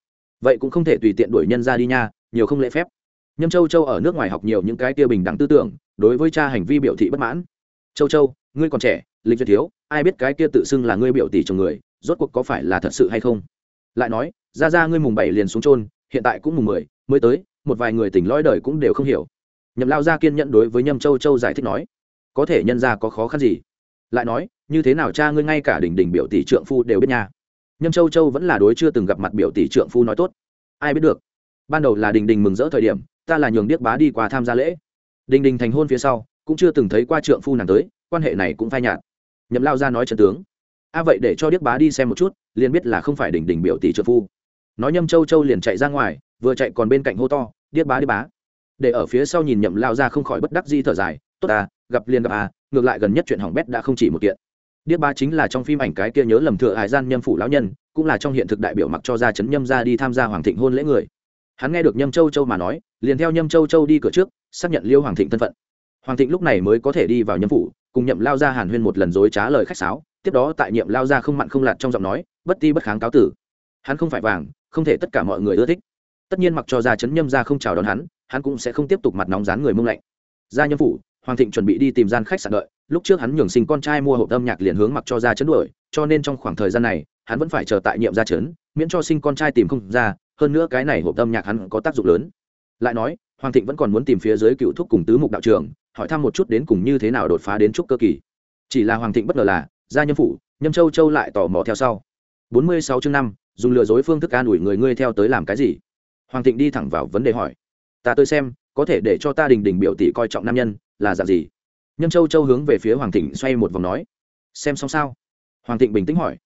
vậy cũng không thể tùy tiện đuổi nhân ra đi nha, nhiều không lễ phép. Nhâm châu châu ở nước ngoài học nhiều những cái tiêu bình đẳng tư tưởng, đối với cha hành vi biểu thị bất mãn. Châu châu, ngươi còn trẻ, lịch duyệt thiếu, ai biết cái kia tự xưng là ngươi biểu tỷ chồng người, rốt cuộc có phải là thật sự hay không? Lại nói, ra ra ngươi mùng bảy liền xuống trôn hiện tại cũng mùng mười, mới tới, một vài người tỉnh lõi đời cũng đều không hiểu. Nhậm lao gia kiên nhẫn đối với nhâm châu châu giải thích nói, có thể nhân ra có khó khăn gì? Lại nói, như thế nào cha ngươi ngay cả đỉnh đỉnh biểu tỷ trượng phu đều biết nha. Nhâm châu châu vẫn là đối chưa từng gặp mặt biểu tỷ trượng phu nói tốt. Ai biết được, ban đầu là đình đình mừng rỡ thời điểm, ta là nhường điếc bá đi qua tham gia lễ. Đình đình thành hôn phía sau, cũng chưa từng thấy qua trượng phu nàng tới, quan hệ này cũng phai nhạt. Nhậm lao ra nói trần tướng, a, vậy để cho điếc bá đi xem một chút, liền biết là không phải đình đình biểu tỷ trượng phu. Nói nhâm châu châu liền chạy ra ngoài, vừa chạy còn bên cạnh hô to, điếc bá điếc bá. Để ở phía sau nhìn nhậm lao ra không khỏi bất đắc di thở dài, tốt à gặp liền gặp à ngược lại gần nhất chuyện hỏng bét đã không chỉ một kiện. Điếc Ba chính là trong phim ảnh cái kia nhớ lầm thừa hải gian nhâm phủ lão nhân, cũng là trong hiện thực đại biểu mặc cho gia chấn nhâm ra đi tham gia hoàng thịnh hôn lễ người. Hắn nghe được nhâm châu châu mà nói, liền theo nhâm châu châu đi cửa trước, xác nhận liêu hoàng thịnh thân phận. Hoàng thịnh lúc này mới có thể đi vào nhâm phủ, cùng nhậm lao ra hàn huyên một lần dối trá lời khách sáo, tiếp đó tại nhiệm lao ra không mặn không lạt trong giọng nói, bất ti bất kháng cáo tử. Hắn không phải vàng, không thể tất cả mọi người ưa thích. Tất nhiên mặc cho gia chấn nhâm ra không chào đón hắn hắn cũng sẽ không tiếp tục mặt nóng dán người mông lạnh. Ra nhâm phủ hoàng thịnh chuẩn bị đi tìm gian khách sạn đợi. Lúc trước hắn nhường sinh con trai mua hộp âm nhạc liền hướng mặc cho ra chấn đuổi cho nên trong khoảng thời gian này hắn vẫn phải chờ tại nhiệm gia chấn miễn cho sinh con trai tìm không ra hơn nữa cái này hộp âm nhạc hắn có tác dụng lớn. Lại nói hoàng thịnh vẫn còn muốn tìm phía dưới cựu thúc cùng tứ mục đạo trưởng, hỏi thăm một chút đến cùng như thế nào đột phá đến trúc cơ kỳ. Chỉ là hoàng thịnh bất ngờ là gia nhân phủ nhâm châu châu lại tò mò theo sau. Bốn mươi sáu chương năm dùng lừa dối phương thức an ủi người ngươi theo tới làm cái gì? Hoàng thịnh đi thẳng vào vấn đề hỏi. Ta tới xem có thể để cho ta đình đình biểu tỷ coi trọng nam nhân là dạng gì? Nhâm châu châu hướng về phía hoàng thịnh xoay một vòng nói, xem xong sao? Hoàng thịnh bình tĩnh hỏi,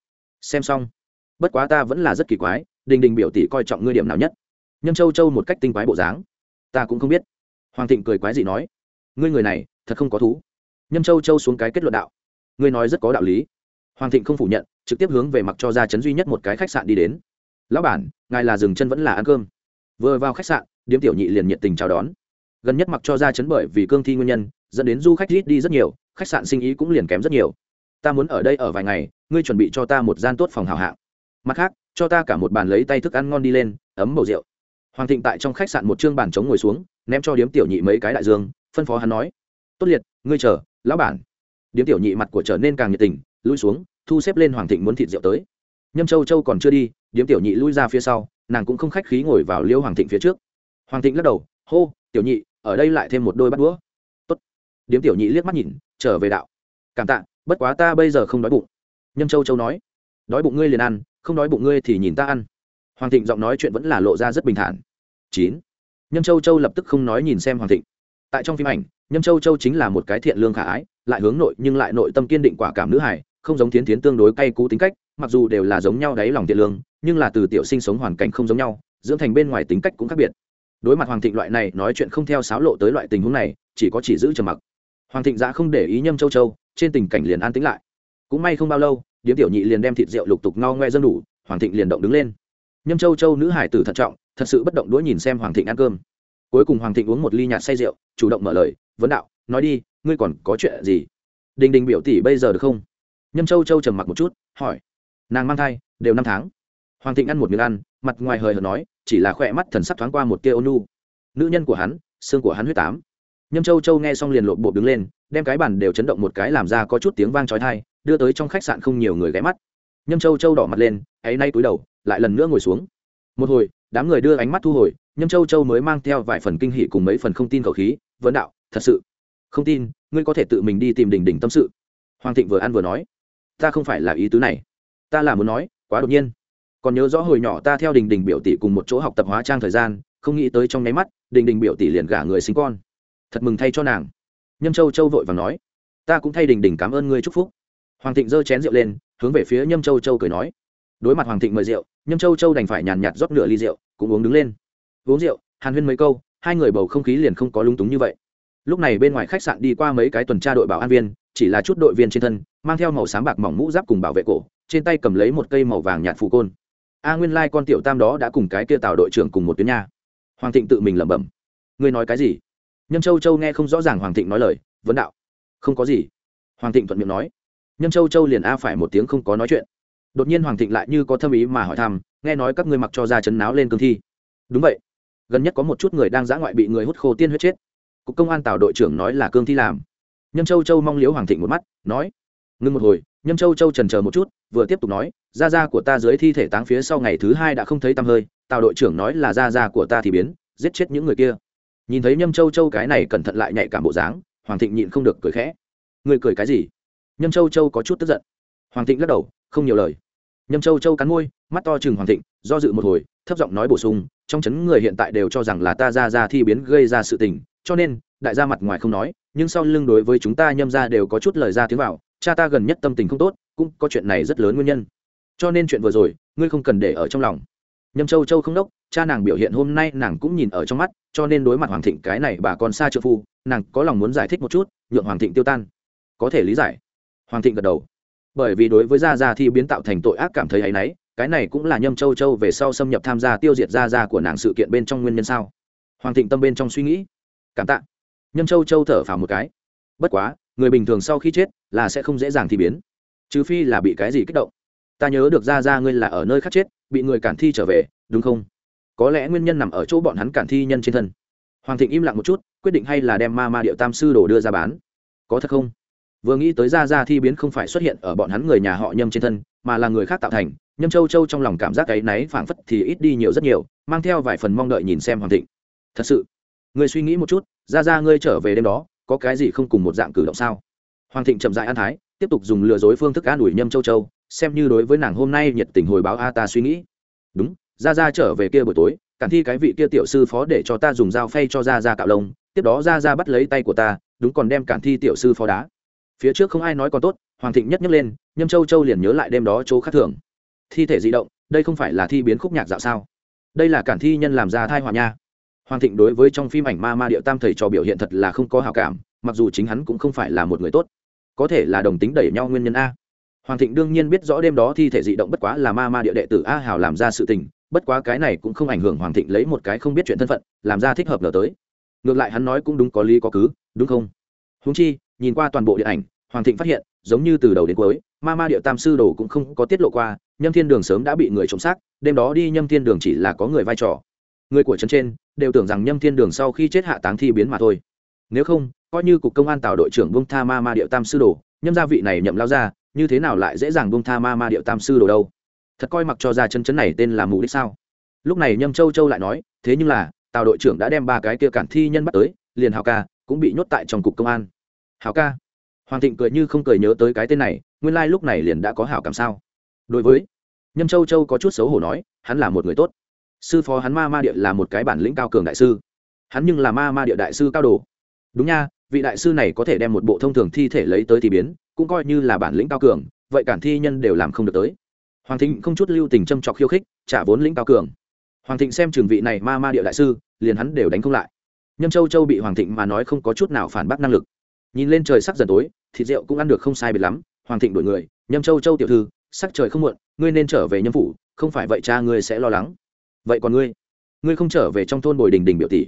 xem xong. Bất quá ta vẫn là rất kỳ quái, đình đình biểu tỷ coi trọng ngươi điểm nào nhất. Nhâm châu châu một cách tinh quái bộ dáng, ta cũng không biết. Hoàng thịnh cười quái gì nói, ngươi người này, thật không có thú. Nhâm châu châu xuống cái kết luận đạo, ngươi nói rất có đạo lý. Hoàng thịnh không phủ nhận, trực tiếp hướng về mặc cho ra chấn duy nhất một cái khách sạn đi đến. Lão bản, ngài là dừng chân vẫn là ăn cơm. Vừa vào khách sạn, điếm tiểu nhị liền nhiệt tình chào đón gần nhất mặc cho ra chấn bởi vì cương thi nguyên nhân, dẫn đến du khách ít đi rất nhiều, khách sạn sinh ý cũng liền kém rất nhiều. Ta muốn ở đây ở vài ngày, ngươi chuẩn bị cho ta một gian tốt phòng hào hạng. Mặt khác, cho ta cả một bàn lấy tay thức ăn ngon đi lên, ấm bầu rượu. Hoàng thịnh tại trong khách sạn một chương bàn trống ngồi xuống, ném cho điếm tiểu nhị mấy cái đại dương, phân phó hắn nói, tốt liệt, ngươi chờ, lão bản. Điếm tiểu nhị mặt của trở nên càng nhiệt tình, lui xuống, thu xếp lên hoàng thịnh muốn thịt rượu tới. Nhâm châu châu còn chưa đi, điếm tiểu nhị lui ra phía sau, nàng cũng không khách khí ngồi vào liêu hoàng thịnh phía trước. Hoàng thịnh lắc đầu, hô, tiểu nhị ở đây lại thêm một đôi bắt đũa. Tốt. Điếm tiểu nhị liếc mắt nhìn, trở về đạo. Cảm tạ, bất quá ta bây giờ không đói bụng. Nhâm châu châu nói, đói bụng ngươi liền ăn, không đói bụng ngươi thì nhìn ta ăn. Hoàng thịnh giọng nói chuyện vẫn là lộ ra rất bình thản. Chín. Nhâm châu châu lập tức không nói nhìn xem hoàng thịnh. Tại trong phim ảnh, nhâm châu châu chính là một cái thiện lương khả ái, lại hướng nội nhưng lại nội tâm kiên định quả cảm nữ hải không giống tiến tiến tương đối cay cú tính cách, mặc dù đều là giống nhau đáy lòng thiện lương, nhưng là từ tiểu sinh sống hoàn cảnh không giống nhau, dưỡng thành bên ngoài tính cách cũng khác biệt đối mặt hoàng thịnh loại này, nói chuyện không theo sáo lộ tới loại tình huống này, chỉ có chỉ giữ trầm mặc. Hoàng thịnh giã không để ý nhâm châu châu, trên tình cảnh liền an tĩnh lại. Cũng may không bao lâu, điếm tiểu nhị liền đem thịt rượu lục tục ngao ngoe dân đủ, hoàng thịnh liền động đứng lên. Nhâm châu châu nữ hải tử thận trọng, thật sự bất động đũa nhìn xem hoàng thịnh ăn cơm. Cuối cùng hoàng thịnh uống một ly nhạt say rượu, chủ động mở lời, vấn đạo, nói đi, ngươi còn có chuyện gì? Đình đình biểu tỷ bây giờ được không? Nhâm châu châu trầm mặc một chút, hỏi. Nàng mang thai, đều năm tháng. Hoàng thịnh ăn một miếng ăn, mặt ngoài hời hợt nói chỉ là khỏe mắt thần sắc thoáng qua một tia ônu nữ nhân của hắn, xương của hắn huyết tám. Nhâm châu châu nghe xong liền lộn bộ đứng lên, đem cái bàn đều chấn động một cái làm ra có chút tiếng vang trói thai đưa tới trong khách sạn không nhiều người ghé mắt. Nhâm châu châu đỏ mặt lên, ấy nay túi đầu, lại lần nữa ngồi xuống. Một hồi, đám người đưa ánh mắt thu hồi, nhâm châu châu mới mang theo vài phần kinh hỉ cùng mấy phần không tin khẩu khí, vấn đạo, thật sự? Không tin, ngươi có thể tự mình đi tìm đỉnh đỉnh tâm sự. Hoàng thịnh vừa ăn vừa nói, ta không phải là ý tứ này. Ta là muốn nói, quá đột nhiên còn nhớ rõ hồi nhỏ ta theo đình đình biểu tỷ cùng một chỗ học tập hóa trang thời gian, không nghĩ tới trong nháy mắt, đình đình biểu tỷ liền gả người sinh con. Thật mừng thay cho nàng. Nhâm châu châu vội và nói, ta cũng thay đình đình cảm ơn ngươi chúc phúc. Hoàng thịnh giơ chén rượu lên, hướng về phía nhâm châu châu cười nói, đối mặt hoàng thịnh mời rượu, nhâm châu châu đành phải nhàn nhạt rót nửa ly rượu, cũng uống đứng lên. Uống rượu, hàn huyên mấy câu, hai người bầu không khí liền không có lung túng như vậy. Lúc này bên ngoài khách sạn đi qua mấy cái tuần tra đội bảo an viên, chỉ là chút đội viên trên thân, mang theo màu sáng bạc mỏng mũ giáp cùng bảo vệ cổ, trên tay cầm lấy một cây màu vàng nhạt phù côn a nguyên lai con tiểu tam đó đã cùng cái kia tào đội trưởng cùng một tuyến nha. Hoàng thịnh tự mình lẩm bẩm. Ngươi nói cái gì? Nhâm châu châu nghe không rõ ràng hoàng thịnh nói lời, vấn đạo. Không có gì. Hoàng thịnh thuận miệng nói. Nhâm châu châu liền a phải một tiếng không có nói chuyện. Đột nhiên hoàng thịnh lại như có thâm ý mà hỏi thăm, nghe nói các ngươi mặc cho ra chấn náo lên cương thi. Đúng vậy. Gần nhất có một chút người đang giã ngoại bị người hút khô tiên huyết chết. Cục công an tào đội trưởng nói là cương thi làm. Nhâm châu châu mong liếu hoàng thịnh một mắt, nói ngưng một hồi, nhâm châu châu trần chờ một chút, vừa tiếp tục nói da da của ta dưới thi thể táng phía sau ngày thứ hai đã không thấy tăm hơi, tào đội trưởng nói là da da của ta thì biến, giết chết những người kia. Nhìn thấy nhâm châu châu cái này cẩn thận lại nhạy cảm bộ dáng, hoàng thịnh nhịn không được cười khẽ. Người cười cái gì? Nhâm châu châu có chút tức giận. Hoàng thịnh lắc đầu, không nhiều lời. Nhâm châu châu cắn môi, mắt to chừng hoàng thịnh, do dự một hồi, thấp giọng nói bổ sung, trong chấn người hiện tại đều cho rằng là ta ra ra thi biến gây ra sự tình, cho nên, đại gia mặt ngoài không nói, nhưng sau lưng đối với chúng ta nhâm ra đều có chút lời ra tiếng vào cha ta gần nhất tâm tình không tốt, cũng có chuyện này rất lớn nguyên nhân. Cho nên chuyện vừa rồi, ngươi không cần để ở trong lòng. Nhâm châu châu không đốc, cha nàng biểu hiện hôm nay nàng cũng nhìn ở trong mắt, cho nên đối mặt hoàng thịnh cái này bà còn xa trợ phu, nàng có lòng muốn giải thích một chút, nhượng hoàng thịnh tiêu tan. Có thể lý giải. Hoàng thịnh gật đầu. Bởi vì đối với gia gia thi biến tạo thành tội ác cảm thấy hay nấy cái này cũng là nhâm châu châu về sau xâm nhập tham gia tiêu diệt gia gia của nàng sự kiện bên trong nguyên nhân sao? Hoàng thịnh tâm bên trong suy nghĩ. Cảm tạ. Nhâm châu châu thở phào một cái. Bất quá người bình thường sau khi chết là sẽ không dễ dàng thi biến, trừ phi là bị cái gì kích động. Ta nhớ được ra ra ngươi là ở nơi khác chết, bị người cản thi trở về, đúng không? Có lẽ nguyên nhân nằm ở chỗ bọn hắn cản thi nhân trên thân. Hoàng thịnh im lặng một chút, quyết định hay là đem ma ma điệu tam sư đồ đưa ra bán. Có thật không? Vừa nghĩ tới ra ra thi biến không phải xuất hiện ở bọn hắn người nhà họ nhâm trên thân, mà là người khác tạo thành, nhâm châu châu trong lòng cảm giác cái náy phảng phất thì ít đi nhiều rất nhiều, mang theo vài phần mong đợi nhìn xem hoàng thịnh. Thật sự người suy nghĩ một chút, ra ra ngươi trở về đêm đó có cái gì không cùng một dạng cử động sao? Hoàng thịnh chậm dại an thái, tiếp tục dùng lừa dối phương thức an ủi nhâm châu châu, xem như đối với nàng hôm nay nhiệt tình hồi báo a ta suy nghĩ. Đúng ra ra trở về kia buổi tối, cản thi cái vị kia tiểu sư phó để cho ta dùng dao phay cho ra ra cạo lông, tiếp đó ra ra bắt lấy tay của ta, đúng còn đem cản thi tiểu sư phó đá. Phía trước không ai nói còn tốt, hoàng thịnh nhất nhấc lên, nhâm châu châu liền nhớ lại đêm đó chỗ khác thường. Thi thể di động, đây không phải là thi biến khúc nhạc dạo sao? Đây là cản thi nhân làm ra thai họa nha hoàng thịnh đối với trong phim ảnh ma ma điệu tam thầy trò biểu hiện thật là không có hào cảm, mặc dù chính hắn cũng không phải là một người tốt. Có thể là đồng tính đẩy nhau nguyên nhân a. Hoàng thịnh đương nhiên biết rõ đêm đó thi thể dị động bất quá là ma ma địa đệ tử a hào làm ra sự tình, bất quá cái này cũng không ảnh hưởng hoàng thịnh lấy một cái không biết chuyện thân phận, làm ra thích hợp lờ tới. Ngược lại hắn nói cũng đúng có lý có cứ, đúng không? Húng chi, nhìn qua toàn bộ điện ảnh, hoàng thịnh phát hiện, giống như từ đầu đến cuối, ma ma địa tam sư đồ cũng không có tiết lộ qua, nhâm thiên đường sớm đã bị người trộm xác, đêm đó đi nhâm thiên đường chỉ là có người vai trò người của trấn trên đều tưởng rằng nhâm thiên đường sau khi chết hạ táng thi biến mà thôi. Nếu không, coi như cục công an tào đội trưởng bông tha ma ma điệu tam sư đồ, nhâm gia vị này nhậm lao ra, như thế nào lại dễ dàng bông tha ma ma điệu tam sư đồ đâu? Thật coi mặc cho ra chân chấn này tên là mù đích sao? Lúc này nhâm châu châu lại nói, thế nhưng là, tào đội trưởng đã đem ba cái kia cản thi nhân bắt tới, liền hào ca cũng bị nhốt tại trong cục công an. Hào ca, hoàng thịnh cười như không cười nhớ tới cái tên này, nguyên lai、like、lúc này liền đã có hảo cảm sao? Đối với, nhâm châu châu có chút xấu hổ nói, hắn là một người tốt sư phó hắn ma ma địa là một cái bản lĩnh cao cường đại sư. Hắn nhưng là ma ma địa đại sư cao đồ. Đúng nha, vị đại sư này có thể đem một bộ thông thường thi thể lấy tới thì biến, cũng coi như là bản lĩnh cao cường, vậy cản thi nhân đều làm không được tới. Hoàng thịnh không chút lưu tình châm trọc khiêu khích, trả vốn lĩnh cao cường. Hoàng thịnh xem trường vị này ma ma địa đại sư, liền hắn đều đánh không lại. Nhâm châu châu bị hoàng thịnh mà nói không có chút nào phản bác năng lực. Nhìn lên trời sắc dần tối, thịt rượu cũng ăn được không sai biệt lắm, hoàng thịnh đổi người, nhâm châu châu tiểu thư, sắc trời không muộn, ngươi nên trở về nhâm phủ, không phải vậy cha ngươi sẽ lo lắng vậy còn ngươi? Ngươi không trở về trong thôn bồi đình đình biểu tỷ?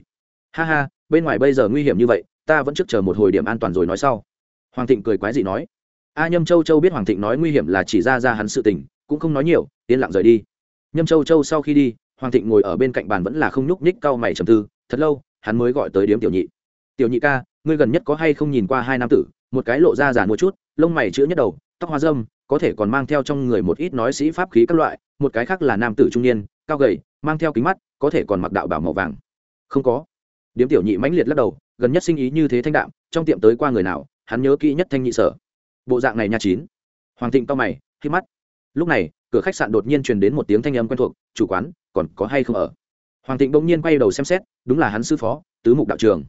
Ha ha, bên ngoài bây giờ nguy hiểm như vậy, ta vẫn trước chờ một hồi điểm an toàn rồi nói sau. Hoàng thịnh cười quái dị nói. A nhâm châu châu biết hoàng thịnh nói nguy hiểm là chỉ ra ra hắn sự tình, cũng không nói nhiều, yên lặng rời đi. Nhâm châu châu sau khi đi, hoàng thịnh ngồi ở bên cạnh bàn vẫn là không nhúc nhích cau mày trầm tư, thật lâu, hắn mới gọi tới điếm tiểu nhị. Tiểu nhị ca, ngươi gần nhất có hay không nhìn qua hai nam tử? Một cái lộ ra giàn một chút, lông mày chữ nhất đầu, tóc hoa dâm có thể còn mang theo trong người một ít nói sĩ pháp khí các loại, một cái khác là nam tử trung niên, cao gầy mang theo kính mắt, có thể còn mặc đạo bảo màu vàng. Không có. Điếm tiểu nhị mãnh liệt lắc đầu, gần nhất sinh ý như thế thanh đạm, trong tiệm tới qua người nào, hắn nhớ kỹ nhất thanh nhị sở. Bộ dạng này nha chín. Hoàng thịnh to mày, khi mắt. Lúc này, cửa khách sạn đột nhiên truyền đến một tiếng thanh âm quen thuộc, chủ quán, còn có hay không ở? Hoàng thịnh bỗng nhiên quay đầu xem xét, đúng là hắn sư phó, tứ mục đạo trường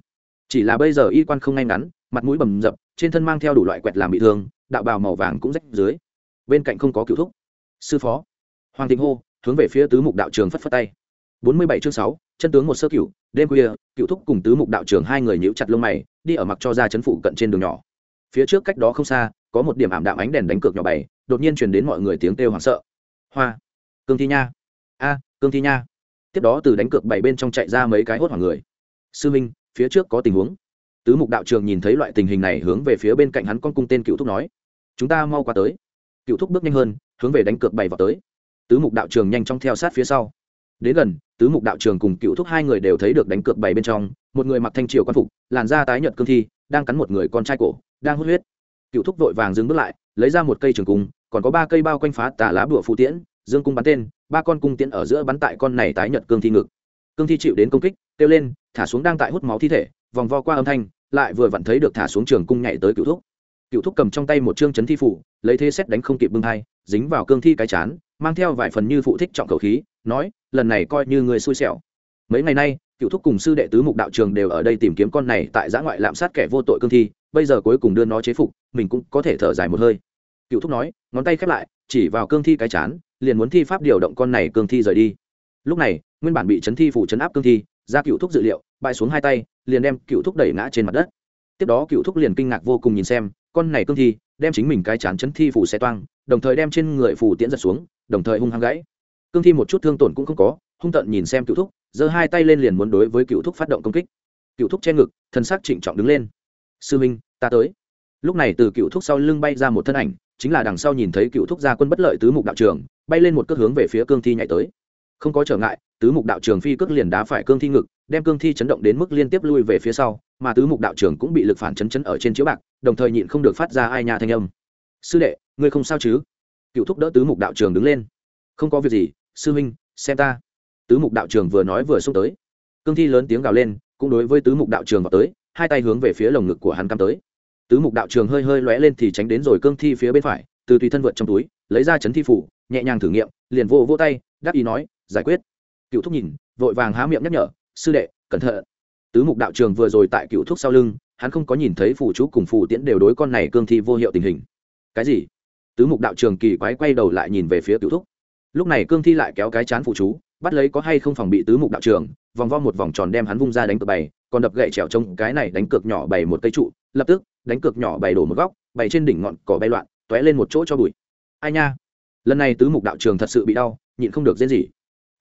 chỉ là bây giờ y quan không ngay ngắn, mặt mũi bầm dập, trên thân mang theo đủ loại quẹt làm bị thương, đạo bào màu vàng cũng rách dưới. Bên cạnh không có cựu thúc. Sư phó. Hoàng thịnh hô hướng về phía tứ mục đạo trường phất phất tay. Bốn mươi bảy chương sáu, chân tướng một sơ cửu, đêm khuya cựu thúc cùng tứ mục đạo trường hai người nhíu chặt lông mày, đi ở mặc cho ra chấn phụ cận trên đường nhỏ. Phía trước cách đó không xa, có một điểm ảm đạm ánh đèn đánh cược nhỏ bày, đột nhiên truyền đến mọi người tiếng kêu hoảng sợ. Hoa! Cương thi nha! A, cương thi nha! Tiếp đó từ đánh cược bảy bên trong chạy ra mấy cái hốt hoảng người. Sư minh, phía trước có tình huống. Tứ mục đạo trường nhìn thấy loại tình hình này hướng về phía bên cạnh hắn con cung tên cựu thúc nói, chúng ta mau qua tới. Cựu thúc bước nhanh hơn, hướng về đánh cược bảy vào tới tứ mục đạo trường nhanh chóng theo sát phía sau. Đến gần tứ mục đạo trường cùng cựu thúc hai người đều thấy được đánh cược bảy bên trong một người mặc thanh triều quan phục làn da tái nhợt cương thi đang cắn một người con trai cổ đang hút huyết. Cựu thúc vội vàng dừng bước lại lấy ra một cây trường cung còn có ba cây bao quanh phá tà lá bụa phụ tiễn dương cung bắn tên ba con cung tiễn ở giữa bắn tại con này tái nhợt cương thi ngực. Cương thi chịu đến công kích kêu lên thả xuống đang tại hút máu thi thể vòng vo qua âm thanh lại vừa vặn thấy được thả xuống trường cung nhảy tới cựu thúc. Cựu thúc cầm trong tay một chương chấn thi phủ lấy thế xét đánh không kịp bưng thai, dính vào cương thi cái chán mang theo vài phần như phụ thích trọng khẩu khí, nói, lần này coi như người xui xẻo. Mấy ngày nay, cựu thúc cùng sư đệ tứ mục đạo trường đều ở đây tìm kiếm con này tại giã ngoại lạm sát kẻ vô tội cương thi, bây giờ cuối cùng đưa nó chế phục, mình cũng có thể thở dài một hơi. Cựu thúc nói, ngón tay khép lại, chỉ vào cương thi cái chán, liền muốn thi pháp điều động con này cương thi rời đi. Lúc này, nguyên bản bị chấn thi phủ chấn áp cương thi, ra cựu thúc dự liệu, bại xuống hai tay, liền đem cựu thúc đẩy ngã trên mặt đất. Tiếp đó cựu thúc liền kinh ngạc vô cùng nhìn xem, con này cương thi, đem chính mình cái chán chấn thi phủ xe toang, đồng thời đem trên người phủ tiễn giật xuống đồng thời hung hăng gãy. Cương thi một chút thương tổn cũng không có, hung tận nhìn xem cựu thúc, giơ hai tay lên liền muốn đối với cựu thúc phát động công kích. Cựu thúc che ngực, thân xác trịnh trọng đứng lên. Sư minh, ta tới. Lúc này từ cựu thúc sau lưng bay ra một thân ảnh, chính là đằng sau nhìn thấy cựu thúc gia quân bất lợi tứ mục đạo trường, bay lên một cước hướng về phía cương thi nhảy tới. Không có trở ngại, tứ mục đạo trường phi cước liền đá phải cương thi ngực, đem cương thi chấn động đến mức liên tiếp lui về phía sau, mà tứ mục đạo trường cũng bị lực phản chấn chấn ở trên chiếu bạc, đồng thời nhịn không được phát ra ai nhà thanh âm. Sư đệ, ngươi không sao chứ? Cựu thúc đỡ tứ mục đạo trường đứng lên. Không có việc gì, sư huynh, xem ta. Tứ mục đạo trường vừa nói vừa xông tới. Cương thi lớn tiếng gào lên, cũng đối với tứ mục đạo trường vào tới, hai tay hướng về phía lồng ngực của hắn cắm tới. Tứ mục đạo trường hơi hơi lóe lên thì tránh đến rồi cương thi phía bên phải, từ tùy thân vượt trong túi, lấy ra chấn thi phủ, nhẹ nhàng thử nghiệm, liền vô vô tay đáp ý nói, giải quyết. Cựu thúc nhìn, vội vàng há miệng nhắc nhở, sư đệ, cẩn thận. Tứ mục đạo trường vừa rồi tại cựu thúc sau lưng, hắn không có nhìn thấy phù chú cùng phù tiễn đều đối con này cương thi vô hiệu tình hình. Cái gì? Tứ mục đạo trường kỳ quái quay đầu lại nhìn về phía cựu thúc. Lúc này cương thi lại kéo cái chán phụ chú, bắt lấy có hay không phòng bị tứ mục đạo trường, vòng vo một vòng tròn đem hắn vung ra đánh cược bày, còn đập gậy trèo trông cái này đánh cược nhỏ bày một cây trụ, lập tức, đánh cược nhỏ bày đổ một góc, bày trên đỉnh ngọn cỏ bay loạn t ó é lên một chỗ cho bụi. Ai nha? Lần này tứ mục đạo trường thật sự bị đau, nhịn không được diễn gì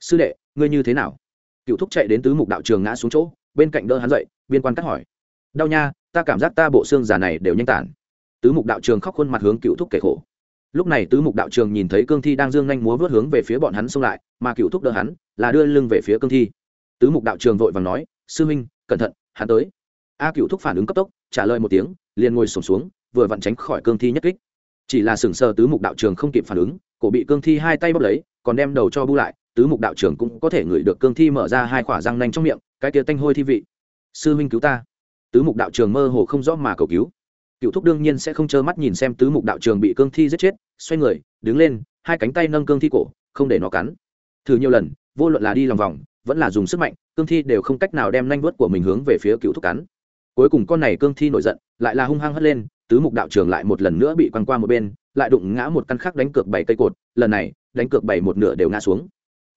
sư đệ, ngươi như thế nào? Cựu thúc chạy đến tứ mục đạo trường ngã xuống chỗ, bên cạnh đỡ hắn dậy, biên quan cắt hỏi. Đau nha, ta cảm giác ta bộ xương già này đều nhanh tản. Tứ mục đạo trường khóc khuôn mặt hướng cựu thúc kể khổ lúc này tứ mục đạo trường nhìn thấy cương thi đang dương nhanh múa vớt hướng về phía bọn hắn xông lại, mà cựu thúc đỡ hắn là đưa lưng về phía cương thi. Tứ mục đạo trường vội vàng nói, sư huynh cẩn thận, hắn tới. A cựu thúc phản ứng cấp tốc, trả lời một tiếng, liền ngồi sổm xuống, vừa vặn tránh khỏi cương thi nhất kích. Chỉ là sừng sờ tứ mục đạo trường không kịp phản ứng, cổ bị cương thi hai tay bóp lấy, còn đem đầu cho bu lại, tứ mục đạo trường cũng có thể ngửi được cương thi mở ra hai khỏa răng nanh trong miệng, cái tia tanh hôi thi vị. Sư huynh cứu ta. Tứ mục đạo trường mơ hồ không rõ mà cầu cứu cựu thúc đương nhiên sẽ không trơ mắt nhìn xem tứ mục đạo trường bị cương thi giết chết, xoay người, đứng lên, hai cánh tay nâng cương thi cổ, không để nó cắn. Thử nhiều lần, vô luận là đi lòng vòng, vẫn là dùng sức mạnh, cương thi đều không cách nào đem nanh vớt của mình hướng về phía cựu thúc cắn. Cuối cùng con này cương thi nổi giận, lại là hung hăng hất lên, tứ mục đạo trường lại một lần nữa bị quăng qua một bên, lại đụng ngã một căn khác đánh cược bảy cây cột, lần này, đánh cược bảy một nửa đều ngã xuống.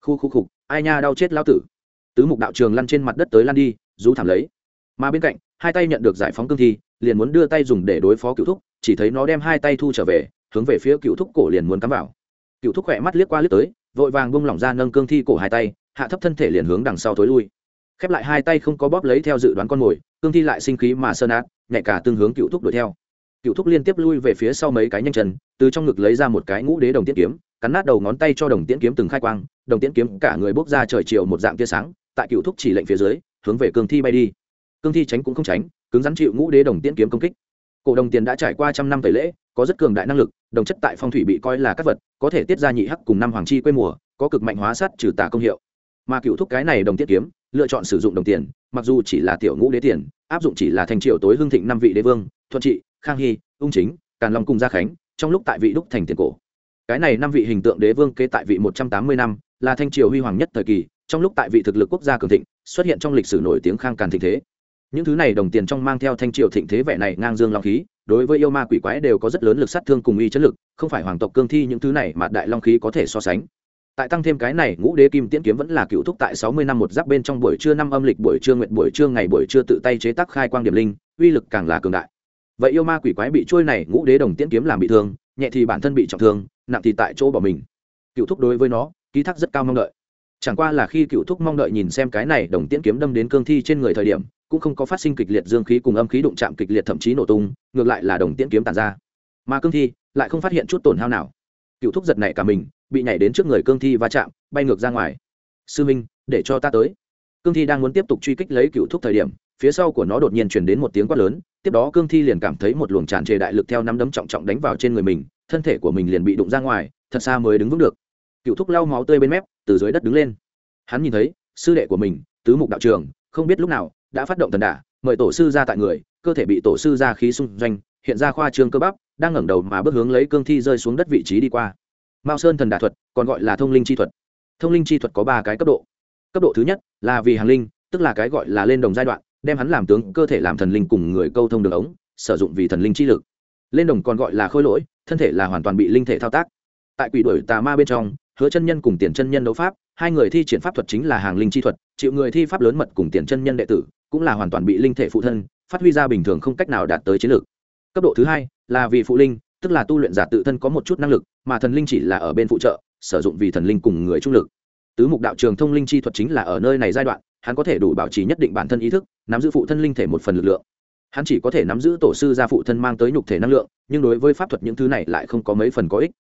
Khu khu khục, ai nha đau chết lao tử. Tứ mục đạo trường lăn trên mặt đất tới lăn đi, rú thảm lấy mà bên cạnh, hai tay nhận được giải phóng cương thi, liền muốn đưa tay dùng để đối phó cựu thúc, chỉ thấy nó đem hai tay thu trở về, hướng về phía cựu thúc cổ liền muốn cắm vào. Cựu thúc khỏe mắt liếc qua liếc tới, vội vàng bung lỏng ra nâng cương thi cổ hai tay, hạ thấp thân thể liền hướng đằng sau thối lui. Khép lại hai tay không có bóp lấy theo dự đoán con mồi, cương thi lại sinh khí mà sơn át nhẹ cả tương hướng cựu thúc đuổi theo. Cựu thúc liên tiếp lui về phía sau mấy cái nhanh chân, từ trong ngực lấy ra một cái ngũ đế đồng tiễn kiếm, cắn nát đầu ngón tay cho đồng tiễn kiếm từng khai quang, đồng tiễn kiếm cả người bốc ra trời chiều một dạng tia sáng, tại cựu thúc chỉ lệnh phía dưới, hướng về cương thi bay đi cương thi tránh cũng không tránh, cứng rắn chịu ngũ đế đồng tiễn kiếm công kích. Cổ đồng tiền đã trải qua trăm năm tẩy lễ, có rất cường đại năng lực, đồng chất tại phong thủy bị coi là các vật, có thể tiết ra nhị hắc cùng năm hoàng chi quê mùa, có cực mạnh hóa sát trừ tà công hiệu. Mà cựu thúc cái này đồng tiết kiếm, lựa chọn sử dụng đồng tiền, mặc dù chỉ là tiểu ngũ đế tiền, áp dụng chỉ là thành triều tối hưng thịnh năm vị đế vương, thuận trị, khang hy, ung chính, càn long cùng gia khánh, trong lúc tại vị đúc thành tiền cổ. Cái này năm vị hình tượng đế vương kế tại vị một trăm tám mươi năm, là thanh triều huy hoàng nhất thời kỳ, trong lúc tại vị thực lực quốc gia cường thịnh, xuất hiện trong lịch sử nổi tiếng khang càn thịnh thế những thứ này đồng tiền trong mang theo thanh triều thịnh thế vẻ này ngang dương long khí, đối với yêu ma quỷ quái đều có rất lớn lực sát thương cùng uy chất lực, không phải hoàng tộc cương thi những thứ này mà đại long khí có thể so sánh. Tại tăng thêm cái này, ngũ đế kim tiễn kiếm vẫn là cựu thúc tại sáu mươi năm một giáp bên trong buổi trưa năm âm lịch, buổi trưa nguyện buổi trưa ngày, buổi trưa tự tay chế tác khai quang điểm linh, uy lực càng là cường đại. Vậy yêu ma quỷ quái bị trôi này, ngũ đế đồng tiễn kiếm làm bị thương, nhẹ thì bản thân bị trọng thương, nặng thì tại chỗ bỏ mình. Cựu thúc đối với nó, ký thác rất cao mong đợi. Chẳng qua là khi cựu thúc mong đợi nhìn xem cái này đồng tiễn kiếm đâm đến cương thi trên người thời điểm cũng không có phát sinh kịch liệt dương khí cùng âm khí đụng chạm kịch liệt thậm chí nổ tung, ngược lại là đồng tiễn kiếm tàn ra. Mà cương thi lại không phát hiện chút tổn hao nào. Cựu thúc giật này cả mình, bị nhảy đến trước người cương thi va chạm, bay ngược ra ngoài. Sư minh, để cho ta tới. Cương thi đang muốn tiếp tục truy kích lấy cựu thúc thời điểm, phía sau của nó đột nhiên chuyển đến một tiếng quát lớn, tiếp đó cương thi liền cảm thấy một luồng tràn trề đại lực theo năm đấm trọng trọng đánh vào trên người mình, thân thể của mình liền bị đụng ra ngoài, thật xa mới đứng vững được. Cựu thúc lau máu tươi bên mép, từ dưới đất đứng lên. Hắn nhìn thấy, sư đệ của mình, tứ mục đạo trường, không biết lúc nào đã phát động thần đả, mời tổ sư ra tại người, cơ thể bị tổ sư ra khí xung doanh, hiện ra khoa trương cơ bắp, đang ngẩng đầu mà bước hướng lấy cương thi rơi xuống đất vị trí đi qua. Mao sơn thần đả thuật, còn gọi là thông linh chi thuật. Thông linh chi thuật có ba cái cấp độ. Cấp độ thứ nhất là vì hàng linh, tức là cái gọi là lên đồng giai đoạn, đem hắn làm tướng, cơ thể làm thần linh cùng người câu thông đường ống, sử dụng vì thần linh chi lực. Lên đồng còn gọi là khôi lỗi, thân thể là hoàn toàn bị linh thể thao tác. Tại quỷ đuổi tà ma bên trong, hứa chân nhân cùng tiền chân nhân đấu pháp, hai người thi triển pháp thuật chính là hàng linh chi thuật chịu người thi pháp lớn mật cùng tiền chân nhân đệ tử, cũng là hoàn toàn bị linh thể phụ thân phát huy ra bình thường không cách nào đạt tới chiến lược. Cấp độ thứ hai là vì phụ linh, tức là tu luyện giả tự thân có một chút năng lực, mà thần linh chỉ là ở bên phụ trợ, sử dụng vì thần linh cùng người trung lực. Tứ mục đạo trường thông linh chi thuật chính là ở nơi này giai đoạn, hắn có thể đủ bảo trì nhất định bản thân ý thức, nắm giữ phụ thân linh thể một phần lực lượng. Hắn chỉ có thể nắm giữ tổ sư gia phụ thân mang tới nhục thể năng lượng, nhưng đối với pháp thuật những thứ này lại không có mấy phần có ích.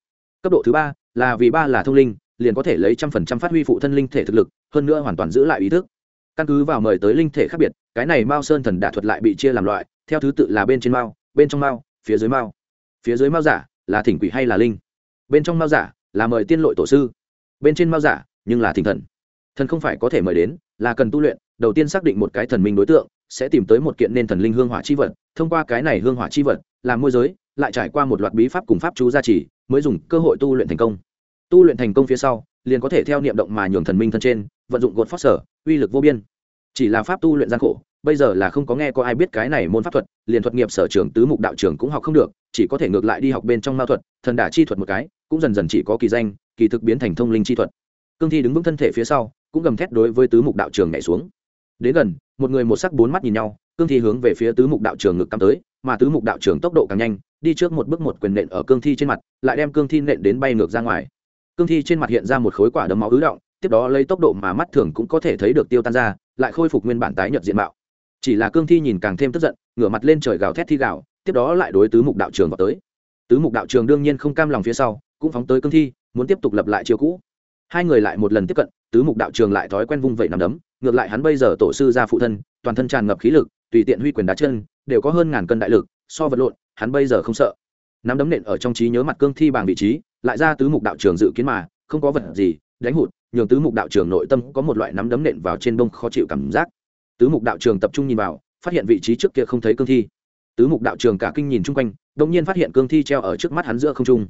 Cấp độ thứ ba là vì ba là thông linh liền có thể lấy trăm phần trăm phát huy phụ thân linh thể thực lực, hơn nữa hoàn toàn giữ lại ý thức. Căn cứ vào mời tới linh thể khác biệt, cái này mao sơn thần đả thuật lại bị chia làm loại, theo thứ tự là bên trên mao, bên trong mao, phía dưới mao. Phía dưới mao giả là thỉnh quỷ hay là linh? Bên trong mao giả là mời tiên lội tổ sư. Bên trên mao giả nhưng là thỉnh thần. Thần không phải có thể mời đến, là cần tu luyện, đầu tiên xác định một cái thần minh đối tượng, sẽ tìm tới một kiện nên thần linh hương hỏa chi vật, thông qua cái này hương hỏa chi vật, làm môi giới, lại trải qua một loạt bí pháp cùng pháp chú gia trì, mới dùng cơ hội tu luyện thành công tu luyện thành công phía sau, liền có thể theo niệm động mà nhường thần minh thân trên, vận dụng gột phát sở, uy lực vô biên. Chỉ là pháp tu luyện gian khổ, bây giờ là không có nghe có ai biết cái này môn pháp thuật, liền thuật nghiệp sở trường, tứ mục đạo trường cũng học không được, chỉ có thể ngược lại đi học bên trong ma thuật, thần đả chi thuật một cái, cũng dần dần chỉ có kỳ danh, kỳ thực biến thành thông linh chi thuật. Cương thi đứng vững thân thể phía sau, cũng gầm thét đối với tứ mục đạo trường nhảy xuống. Đến gần, một người một sắc bốn mắt nhìn nhau, cương thi hướng về phía tứ mục đạo trường ngực cắm tới, mà tứ mục đạo trường tốc độ càng nhanh, đi trước một bước một quyền nện ở cương thi trên mặt, lại đem cương thi nện đến bay ngược ra ngoài cương thi trên mặt hiện ra một khối quả đấm máu ứ động, tiếp đó lấy tốc độ mà mắt thường cũng có thể thấy được tiêu tan ra, lại khôi phục nguyên bản tái nhợt diện mạo. Chỉ là cương thi nhìn càng thêm tức giận, ngửa mặt lên trời gào thét thi gào, tiếp đó lại đối tứ mục đạo trường vào tới. Tứ mục đạo trường đương nhiên không cam lòng phía sau, cũng phóng tới cương thi, muốn tiếp tục lập lại chiều cũ. Hai người lại một lần tiếp cận, tứ mục đạo trường lại thói quen vung vẩy nằm đấm, ngược lại hắn bây giờ tổ sư ra phụ thân, toàn thân tràn ngập khí lực, tùy tiện huy quyền đá chân, đều có hơn ngàn cân đại lực, so vật lộn, hắn bây giờ không sợ. Nắm đấm nện ở trong trí nhớ mặt cương thi bằng vị trí lại ra tứ mục đạo trường dự kiến mà, không có vật gì, đánh hụt, nhường tứ mục đạo trường nội tâm có một loại nắm đấm nện vào trên đông khó chịu cảm giác. Tứ mục đạo trường tập trung nhìn vào, phát hiện vị trí trước kia không thấy cương thi. Tứ mục đạo trường cả kinh nhìn chung quanh đông nhiên phát hiện cương thi treo ở trước mắt hắn giữa không trung.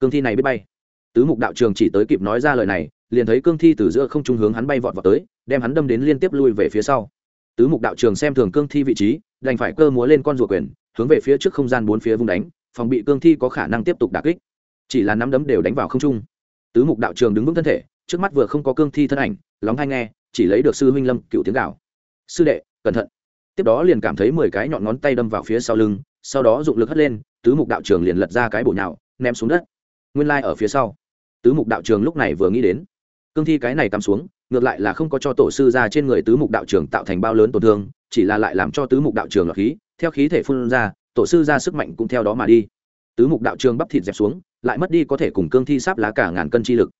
Cương thi này biết bay. Tứ mục đạo trường chỉ tới kịp nói ra lời này, liền thấy cương thi từ giữa không trung hướng hắn bay vọt vào tới, đem hắn đâm đến liên tiếp lui về phía sau. Tứ mục đạo trường xem thường cương thi vị trí, đành phải cơ múa lên con rùa quyền, hướng về phía trước không gian bốn phía vung đánh, phòng bị cương thi có khả năng tiếp tục đà kích chỉ là nắm đấm đều đánh vào không trung. Tứ mục đạo trường đứng vững thân thể, trước mắt vừa không có cương thi thân ảnh, lóng hay nghe, chỉ lấy được sư huynh lâm cựu tiếng gạo sư đệ, cẩn thận. Tiếp đó liền cảm thấy mười cái nhọn ngón tay đâm vào phía sau lưng, sau đó dụng lực hất lên, tứ mục đạo trường liền lật ra cái bổ nhào, ném xuống đất. Nguyên lai ở phía sau. Tứ mục đạo trường lúc này vừa nghĩ đến, cương thi cái này cắm xuống, ngược lại là không có cho tổ sư ra trên người tứ mục đạo trường tạo thành bao lớn tổn thương, chỉ là lại làm cho tứ mục đạo trường lọc khí, theo khí thể phun ra, tổ sư ra sức mạnh cũng theo đó mà đi. Tứ mục đạo trường bắp thịt dẹp xuống lại mất đi có thể cùng cương thi sáp lá cả ngàn cân chi lực.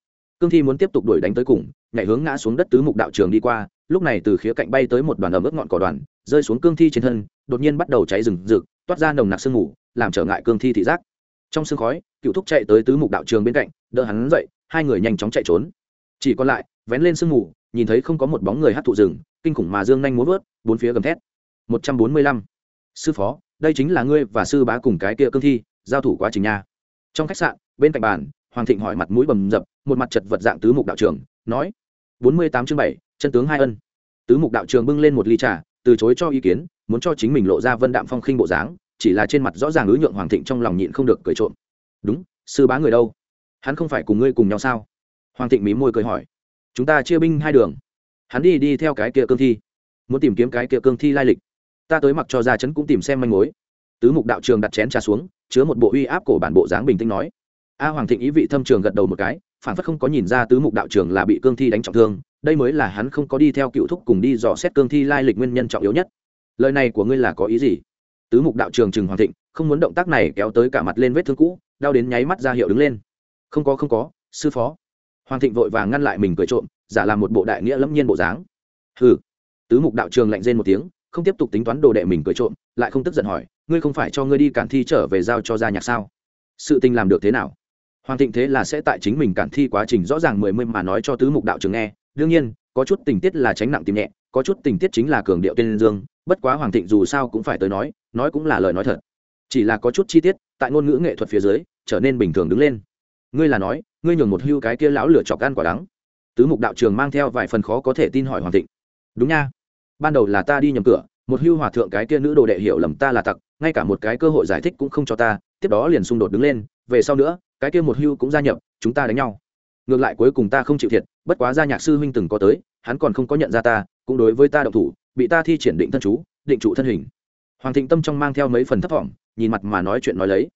Cương thi muốn tiếp tục đuổi đánh tới cùng nhảy hướng ngã xuống đất tứ mục đạo trường đi qua lúc này từ khía cạnh bay tới một đoàn ẩm ướt ngọn cỏ đoàn rơi xuống cương thi trên thân đột nhiên bắt đầu cháy rừng rực toát ra nồng nặc sương ngủ, làm trở ngại cương thi thị giác. Trong sương khói cựu thúc chạy tới tứ mục đạo trường bên cạnh đỡ hắn dậy hai người nhanh chóng chạy trốn. Chỉ còn lại vén lên sương ngủ, nhìn thấy không có một bóng người hát thụ rừng kinh khủng mà dương nhanh muốn vớt bốn phía gầm thét. Một trăm bốn mươi lăm. Sư phó đây chính là ngươi và sư bá cùng cái kia cương thi giao thủ quá trình nha trong khách sạn, bên cạnh bàn, hoàng thịnh hỏi mặt mũi bầm dập, một mặt chật vật dạng tứ mục đạo trường, nói, bốn mươi tám chương bảy, chân tướng hai ân. Tứ mục đạo trường bưng lên một ly trà, từ chối cho ý kiến, muốn cho chính mình lộ ra vân đạm phong khinh bộ dáng, chỉ là trên mặt rõ ràng ứ nhượng hoàng thịnh trong lòng nhịn không được cười trộm. Đúng, sư bá người đâu? Hắn không phải cùng ngươi cùng nhau sao? Hoàng thịnh mí môi cười hỏi, chúng ta chia binh hai đường. Hắn đi đi theo cái kia cương thi, muốn tìm kiếm cái kia cương thi lai lịch. Ta tới mặc cho ra chấn cũng tìm xem manh mối. Tứ mục đạo trường đặt chén trà xuống chứa một bộ uy áp cổ bản bộ dáng bình tĩnh nói. A hoàng thịnh ý vị thâm trường gật đầu một cái, phản phất không có nhìn ra tứ mục đạo trường là bị cương thi đánh trọng thương, đây mới là hắn không có đi theo cựu thúc cùng đi dò xét cương thi lai lịch nguyên nhân trọng yếu nhất. Lời này của ngươi là có ý gì? Tứ mục đạo trường trừng hoàng thịnh, không muốn động tác này kéo tới cả mặt lên vết thương cũ, đau đến nháy mắt ra hiệu đứng lên. Không có không có, sư phó. Hoàng thịnh vội vàng ngăn lại mình cười trộm, giả làm một bộ đại nghĩa lâm nhiên bộ dáng. Hừ. Tứ mục đạo trường lạnh rên một tiếng không tiếp tục tính toán đồ đệ mình cười trộm, lại không tức giận hỏi, ngươi không phải cho ngươi đi cản thi trở về giao cho gia nhạc sao? Sự tình làm được thế nào? Hoàng thịnh thế là sẽ tại chính mình cản thi quá trình rõ ràng mười mươi mà nói cho tứ mục đạo trường nghe. Đương nhiên, có chút tình tiết là tránh nặng tìm nhẹ, có chút tình tiết chính là cường điệu tên dương, bất quá hoàng thịnh dù sao cũng phải tới nói nói cũng là lời nói thật. Chỉ là có chút chi tiết, tại ngôn ngữ nghệ thuật phía dưới, trở nên bình thường đứng lên. Ngươi là nói, ngươi nhường một hưu cái kia lão lửa chọc ăn quả đắng. Tứ mục đạo trường mang theo vài phần khó có thể tin hỏi hoàng thịnh. Đúng nha ban đầu là ta đi nhầm cửa, một hưu hòa thượng cái kia nữ đồ đệ hiểu lầm ta là tặc, ngay cả một cái cơ hội giải thích cũng không cho ta, tiếp đó liền xung đột đứng lên, về sau nữa, cái kia một hưu cũng gia nhập, chúng ta đánh nhau. Ngược lại cuối cùng ta không chịu thiệt, bất quá gia nhạc sư huynh từng có tới, hắn còn không có nhận ra ta, cũng đối với ta động thủ, bị ta thi triển định thân chú, định trụ thân hình. Hoàng thịnh tâm trong mang theo mấy phần thấp thỏm nhìn mặt mà nói chuyện nói lấy.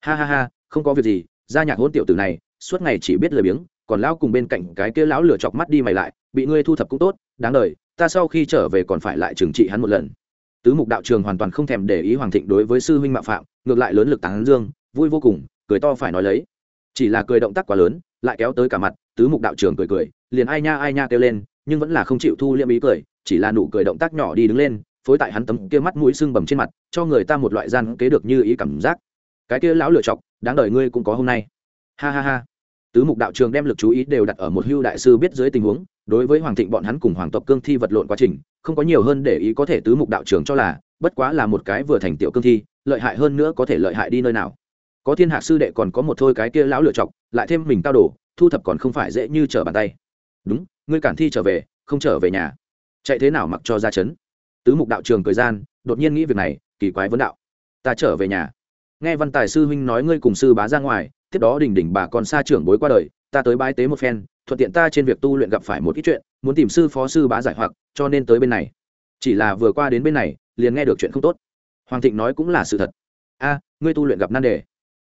Ha ha ha, không có việc gì, gia nhạc hôn tiểu tử này, suốt ngày chỉ biết lười biếng, còn lão cùng bên cạnh cái kia lão lửa chọc mắt đi mày lại, bị ngươi thu thập cũng tốt, đáng đời ta sau khi trở về còn phải lại trừng trị hắn một lần. Tứ mục đạo trường hoàn toàn không thèm để ý hoàng thịnh đối với sư huynh mạo phạm, ngược lại lớn lực tán dương, vui vô cùng, cười to phải nói lấy. Chỉ là cười động tác quá lớn, lại kéo tới cả mặt, tứ mục đạo trường cười cười, liền ai nha ai nha kêu lên, nhưng vẫn là không chịu thu liêm ý cười, chỉ là nụ cười động tác nhỏ đi đứng lên, phối tại hắn tấm kia mắt mũi sưng bầm trên mặt, cho người ta một loại gian kế được như ý cảm giác. Cái kia lão lựa chọc, đáng đời ngươi cũng có hôm nay. Ha ha ha. Tứ mục đạo trường đem lực chú ý đều đặt ở một hưu đại sư biết dưới tình huống đối với hoàng thịnh bọn hắn cùng hoàng tộc cương thi vật lộn quá trình, không có nhiều hơn để ý có thể tứ mục đạo trường cho là, bất quá là một cái vừa thành tiểu cương thi, lợi hại hơn nữa có thể lợi hại đi nơi nào. Có thiên hạ sư đệ còn có một thôi cái kia lão lựa chọc, lại thêm mình cao đổ thu thập còn không phải dễ như trở bàn tay. Đúng, ngươi cản thi trở về, không trở về nhà. Chạy thế nào mặc cho ra chấn? Tứ mục đạo trường cười gian, đột nhiên nghĩ việc này, kỳ quái vấn đạo. Ta trở về nhà. Nghe văn tài sư huynh nói ngươi cùng sư bá ra ngoài, tiếp đó đình đỉnh bà còn xa trưởng bối qua đời, ta tới bái tế một phen thuận tiện ta trên việc tu luyện gặp phải một ít chuyện, muốn tìm sư phó sư bá giải hoặc, cho nên tới bên này. Chỉ là vừa qua đến bên này, liền nghe được chuyện không tốt. Hoàng thịnh nói cũng là sự thật. A, ngươi tu luyện gặp nan đề.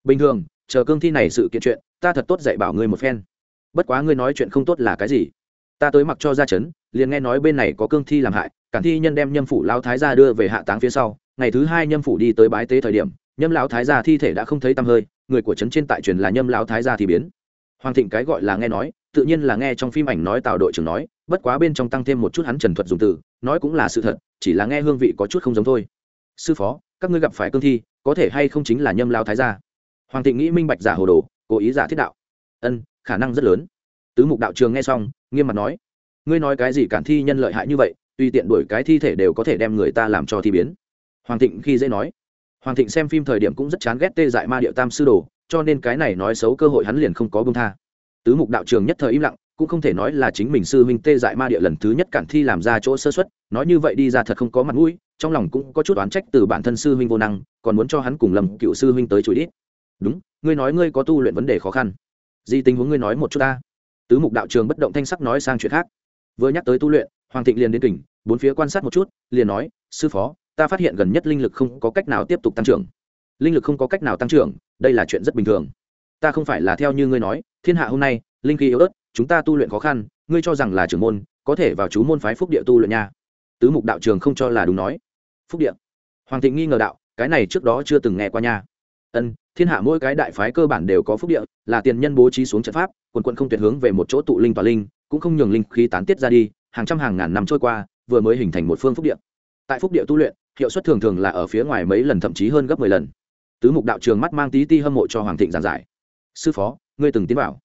Bình thường, chờ cương thi này sự kiện chuyện, ta thật tốt dạy bảo ngươi một phen. Bất quá ngươi nói chuyện không tốt là cái gì? Ta tới mặc cho ra chấn, liền nghe nói bên này có cương thi làm hại, cản thi nhân đem nhâm phủ lao thái gia đưa về hạ táng phía sau. Ngày thứ hai nhâm phủ đi tới bái tế thời điểm, nhâm lão thái gia thi thể đã không thấy tăm hơi, người của trấn trên tại truyền là nhâm lão thái gia thì biến. Hoàng thịnh cái gọi là nghe nói tự nhiên là nghe trong phim ảnh nói tào đội trưởng nói, bất quá bên trong tăng thêm một chút hắn trần thuật dùng từ, nói cũng là sự thật, chỉ là nghe hương vị có chút không giống thôi. Sư phó, các ngươi gặp phải cương thi, có thể hay không chính là nhâm lao thái gia? Hoàng thịnh nghĩ minh bạch giả hồ đồ, cố ý giả thiết đạo. Ân, khả năng rất lớn. Tứ mục đạo trường nghe xong, nghiêm mặt nói, ngươi nói cái gì cản thi nhân lợi hại như vậy, tùy tiện đuổi cái thi thể đều có thể đem người ta làm cho thi biến. Hoàng thịnh khi dễ nói, hoàng thịnh xem phim thời điểm cũng rất chán ghét tê dại ma điệu tam sư đồ, cho nên cái này nói xấu cơ hội hắn liền không có bông tha tứ mục đạo trường nhất thời im lặng, cũng không thể nói là chính mình sư huynh tê dại ma địa lần thứ nhất cản thi làm ra chỗ sơ xuất nói như vậy đi ra thật không có mặt mũi, trong lòng cũng có chút oán trách từ bản thân sư huynh vô năng, còn muốn cho hắn cùng lầm cựu sư huynh tới chùi đít đúng, ngươi nói ngươi có tu luyện vấn đề khó khăn. Di tình huống ngươi nói một chút ta. Tứ mục đạo trường bất động thanh sắc nói sang chuyện khác. Vừa nhắc tới tu luyện, hoàng thịnh liền đến tỉnh, bốn phía quan sát một chút, liền nói, sư phó, ta phát hiện gần nhất linh lực không có cách nào tiếp tục tăng trưởng. Linh lực không có cách nào tăng trưởng, đây là chuyện rất bình thường ta không phải là theo như ngươi nói, thiên hạ hôm nay, linh khí yếu ớt, chúng ta tu luyện khó khăn, ngươi cho rằng là trưởng môn, có thể vào chú môn phái phúc địa tu luyện nha. Tứ mục đạo trường không cho là đúng nói. Phúc địa. Hoàng thịnh nghi ngờ đạo, cái này trước đó chưa từng nghe qua nha. Ân, thiên hạ mỗi cái đại phái cơ bản đều có phúc địa, là tiền nhân bố trí xuống trận pháp, quần quận không tuyệt hướng về một chỗ tụ linh tòa linh, cũng không nhường linh khí tán tiết ra đi, hàng trăm hàng ngàn năm trôi qua, vừa mới hình thành một phương phúc địa. Tại phúc địa tu luyện, hiệu suất thường thường là ở phía ngoài mấy lần, thậm chí hơn gấp mười lần. Tứ mục đạo trường mắt mang tí ti hâm mộ cho hoàng thịnh giảng giải sư phó, ngươi từng tiến vào.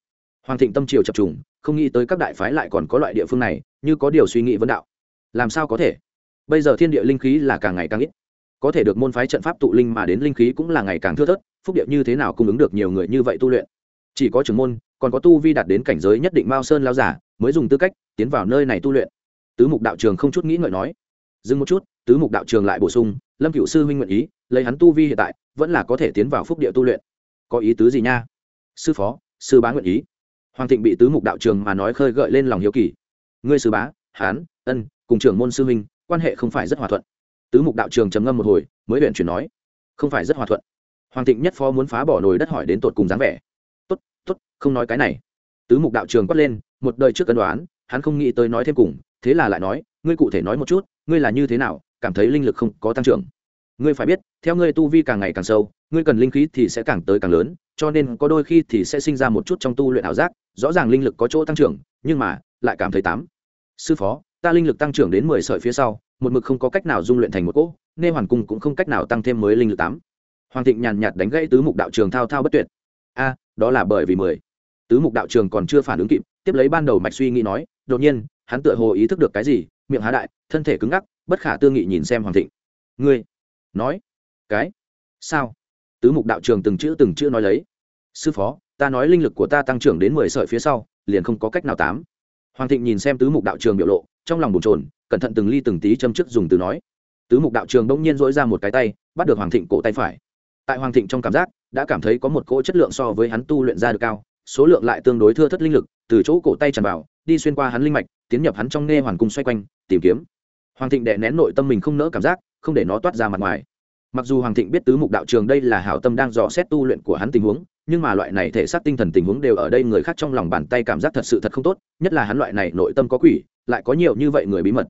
Hoàng thịnh tâm triều chập trùng, không nghĩ tới các đại phái lại còn có loại địa phương này, như có điều suy nghĩ vấn đạo. Làm sao có thể? Bây giờ thiên địa linh khí là càng ngày càng ít. Có thể được môn phái trận pháp tụ linh mà đến linh khí cũng là ngày càng thưa thớt, phúc địa như thế nào cung ứng được nhiều người như vậy tu luyện? Chỉ có trưởng môn, còn có tu vi đạt đến cảnh giới nhất định mao sơn lao giả, mới dùng tư cách tiến vào nơi này tu luyện. Tứ mục đạo trường không chút nghĩ ngợi nói. Dừng một chút, tứ mục đạo trường lại bổ sung, lâm cựu sư huynh nguyện ý, lấy hắn tu vi hiện tại, vẫn là có thể tiến vào phúc địa tu luyện. Có ý tứ gì nha? Sư phó, sư bá nguyện ý. Hoàng thịnh bị tứ mục đạo trường mà nói khơi gợi lên lòng hiếu kỳ. Ngươi sư bá, hán, ân, cùng trưởng môn sư huynh, quan hệ không phải rất hòa thuận. Tứ mục đạo trường trầm ngâm một hồi, mới huyện chuyển nói, không phải rất hòa thuận. Hoàng thịnh nhất phó muốn phá bỏ nồi đất hỏi đến tột cùng dáng vẻ. Tốt tốt, không nói cái này. Tứ mục đạo trường quát lên, một đời trước cân đoán, hắn không nghĩ tới nói thêm cùng, thế là lại nói, ngươi cụ thể nói một chút, ngươi là như thế nào, cảm thấy linh lực không có tăng trưởng. Ngươi phải biết, theo ngươi tu vi càng ngày càng sâu, ngươi cần linh khí thì sẽ càng tới càng lớn cho nên có đôi khi thì sẽ sinh ra một chút trong tu luyện ảo giác, rõ ràng linh lực có chỗ tăng trưởng, nhưng mà lại cảm thấy tám. Sư phó, ta linh lực tăng trưởng đến mười sợi phía sau, một mực không có cách nào dung luyện thành một cỗ nên hoàn cung cũng không cách nào tăng thêm mới linh lực tám. Hoàng thịnh nhàn nhạt đánh gãy tứ mục đạo trường thao thao bất tuyệt. A, đó là bởi vì mười. Tứ mục đạo trường còn chưa phản ứng kịp, tiếp lấy ban đầu mạch suy nghĩ nói, đột nhiên, hắn tựa hồ ý thức được cái gì, miệng há đại, thân thể cứng ngắc, bất khả tư nghị nhìn xem hoàng thịnh. Ngươi, nói, cái, sao? Tứ mục đạo trường từng chữ từng chữ nói lấy. Sư phó, ta nói linh lực của ta tăng trưởng đến mười sợi phía sau, liền không có cách nào tám. Hoàng thịnh nhìn xem tứ mục đạo trường biểu lộ, trong lòng bồn trồn cẩn thận từng ly từng tí châm chức dùng từ nói. Tứ mục đạo trường bỗng nhiên dỗi ra một cái tay, bắt được hoàng thịnh cổ tay phải. Tại hoàng thịnh trong cảm giác, đã cảm thấy có một cỗ chất lượng so với hắn tu luyện ra được cao, số lượng lại tương đối thưa thất linh lực, từ chỗ cổ tay tràn vào, đi xuyên qua hắn linh mạch, tiến nhập hắn trong nghe hoàn cung xoay quanh, tìm kiếm. Hoàng thịnh đệ nén nội tâm mình không nỡ cảm giác, không để nó toát ra mặt ngoài mặc dù hoàng thịnh biết tứ mục đạo trường đây là hảo tâm đang dò xét tu luyện của hắn tình huống, nhưng mà loại này thể xác tinh thần tình huống đều ở đây người khác trong lòng bàn tay cảm giác thật sự thật không tốt, nhất là hắn loại này nội tâm có quỷ, lại có nhiều như vậy người bí mật.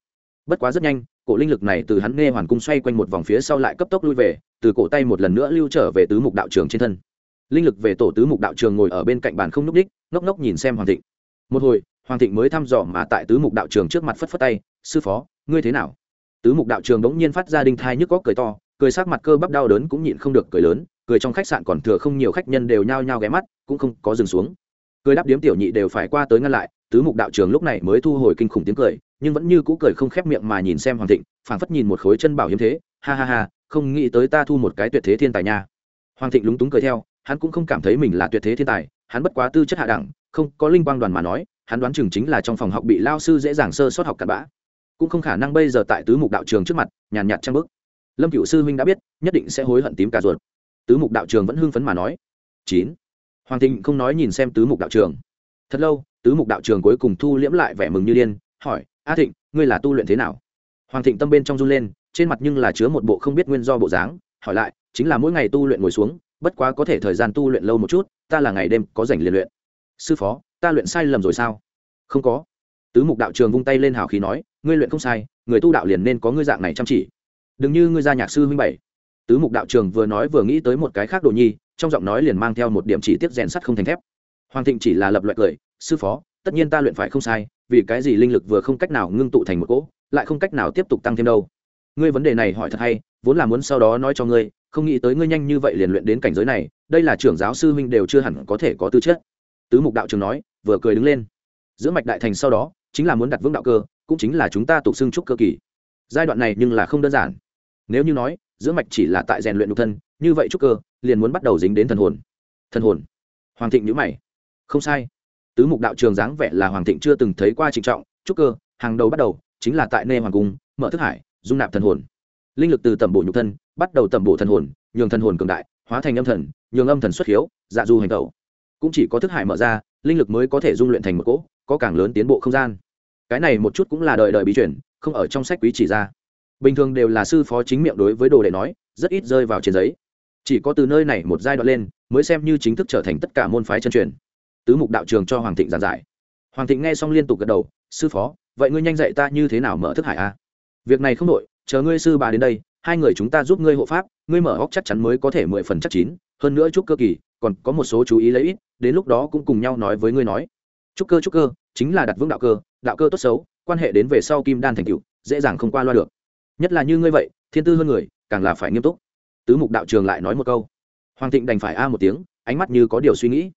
Bất quá rất nhanh, cổ linh lực này từ hắn nghe hoàn cung xoay quanh một vòng phía sau lại cấp tốc lui về, từ cổ tay một lần nữa lưu trở về tứ mục đạo trường trên thân. Linh lực về tổ tứ mục đạo trường ngồi ở bên cạnh bàn không núp đích, ngốc ngốc nhìn xem hoàng thịnh. Một hồi, hoàng thịnh mới thăm dò mà tại tứ mục đạo trường trước mặt phất phất tay, sư phó, ngươi thế nào? Tứ mục đạo trường đống nhiên phát ra đinh thai nhức góc cười to cười sát mặt cơ bắp đau đớn cũng nhịn không được cười lớn, cười trong khách sạn còn thừa không nhiều khách nhân đều nhao nhao ghé mắt, cũng không có dừng xuống. Cười đáp điếm tiểu nhị đều phải qua tới ngăn lại, tứ mục đạo trường lúc này mới thu hồi kinh khủng tiếng cười, nhưng vẫn như cũ cười không khép miệng mà nhìn xem hoàng thịnh, phảng phất nhìn một khối chân bảo hiếm thế, ha ha ha, không nghĩ tới ta thu một cái tuyệt thế thiên tài nha. Hoàng thịnh lúng túng cười theo, hắn cũng không cảm thấy mình là tuyệt thế thiên tài, hắn bất quá tư chất hạ đẳng, không có linh quang đoàn mà nói, hắn đoán chừng chính là trong phòng học bị lao sư dễ dàng sơ sót học cặn bã. Cũng không khả năng bây giờ tại tứ mục đạo trường trước mặt, nhàn nhạt trang bức lâm cựu sư huynh đã biết, nhất định sẽ hối hận tím cả ruột. Tứ mục đạo trường vẫn hưng phấn mà nói. Chín. Hoàng thịnh không nói nhìn xem tứ mục đạo trường. Thật lâu, tứ mục đạo trường cuối cùng thu liễm lại vẻ mừng như điên, hỏi, a thịnh, ngươi là tu luyện thế nào? Hoàng thịnh tâm bên trong run lên, trên mặt nhưng là chứa một bộ không biết nguyên do bộ dáng, hỏi lại, chính là mỗi ngày tu luyện ngồi xuống, bất quá có thể thời gian tu luyện lâu một chút, ta là ngày đêm có dành liền luyện. Sư phó, ta luyện sai lầm rồi sao? Không có. Tứ mục đạo trường vung tay lên hào khí nói, ngươi luyện không sai, người tu đạo liền nên có ngươi dạng này chăm chỉ đừng như ngươi gia nhạc sư huynh bảy. Tứ mục đạo trường vừa nói vừa nghĩ tới một cái khác đồ nhi, trong giọng nói liền mang theo một điểm chỉ tiết rèn sắt không thành thép. Hoàng thịnh chỉ là lập loại cười, sư phó, tất nhiên ta luyện phải không sai, vì cái gì linh lực vừa không cách nào ngưng tụ thành một cỗ, lại không cách nào tiếp tục tăng thêm đâu? Ngươi vấn đề này hỏi thật hay, vốn là muốn sau đó nói cho ngươi, không nghĩ tới ngươi nhanh như vậy liền luyện đến cảnh giới này, đây là trưởng giáo sư huynh đều chưa hẳn có thể có tư chất. Tứ mục đạo trường nói, vừa cười đứng lên. Giữa mạch đại thành sau đó, chính là muốn đặt vững đạo cơ, cũng chính là chúng ta tục xưng trúc cơ kỳ. Giai đoạn này nhưng là không đơn giản nếu như nói giữa mạch chỉ là tại rèn luyện nhục thân, như vậy trúc cơ liền muốn bắt đầu dính đến thần hồn. Thần hồn. Hoàng thịnh nhữ mày. Không sai. Tứ mục đạo trường dáng vẻ là hoàng thịnh chưa từng thấy qua trịnh trọng, trúc cơ, hàng đầu bắt đầu, chính là tại nê hoàng cung, mở thức hải, dung nạp thần hồn. Linh lực từ tẩm bổ nhục thân, bắt đầu tẩm bổ thần hồn, nhường thần hồn cường đại, hóa thành âm thần, nhường âm thần xuất hiếu dạ du hành tẩu. Cũng chỉ có thức hải mở ra, linh lực mới có thể dung luyện thành một cỗ, có càng lớn tiến bộ không gian. Cái này một chút cũng là đời đời bí chuyển không ở trong sách quý chỉ ra bình thường đều là sư phó chính miệng đối với đồ đệ nói, rất ít rơi vào trên giấy. Chỉ có từ nơi này một giai đoạn lên, mới xem như chính thức trở thành tất cả môn phái chân truyền. Tứ mục đạo trường cho hoàng thịnh giảng giải. Hoàng thịnh nghe xong liên tục gật đầu, sư phó, vậy ngươi nhanh dạy ta như thế nào mở thức hải a? Việc này không đội chờ ngươi sư bà đến đây, hai người chúng ta giúp ngươi hộ pháp, ngươi mở óc chắc chắn mới có thể mười phần chắc chín, hơn nữa chúc cơ kỳ, còn có một số chú ý lấy ít, đến lúc đó cũng cùng nhau nói với ngươi nói. Chúc cơ chúc cơ, chính là đặt vững đạo cơ đạo cơ tốt xấu, quan hệ đến về sau kim đan thành cựu dễ dàng không qua loa được nhất là như ngươi vậy, thiên tư hơn người, càng là phải nghiêm túc. Tứ mục đạo trường lại nói một câu. Hoàng thịnh đành phải a một tiếng, ánh mắt như có điều suy nghĩ.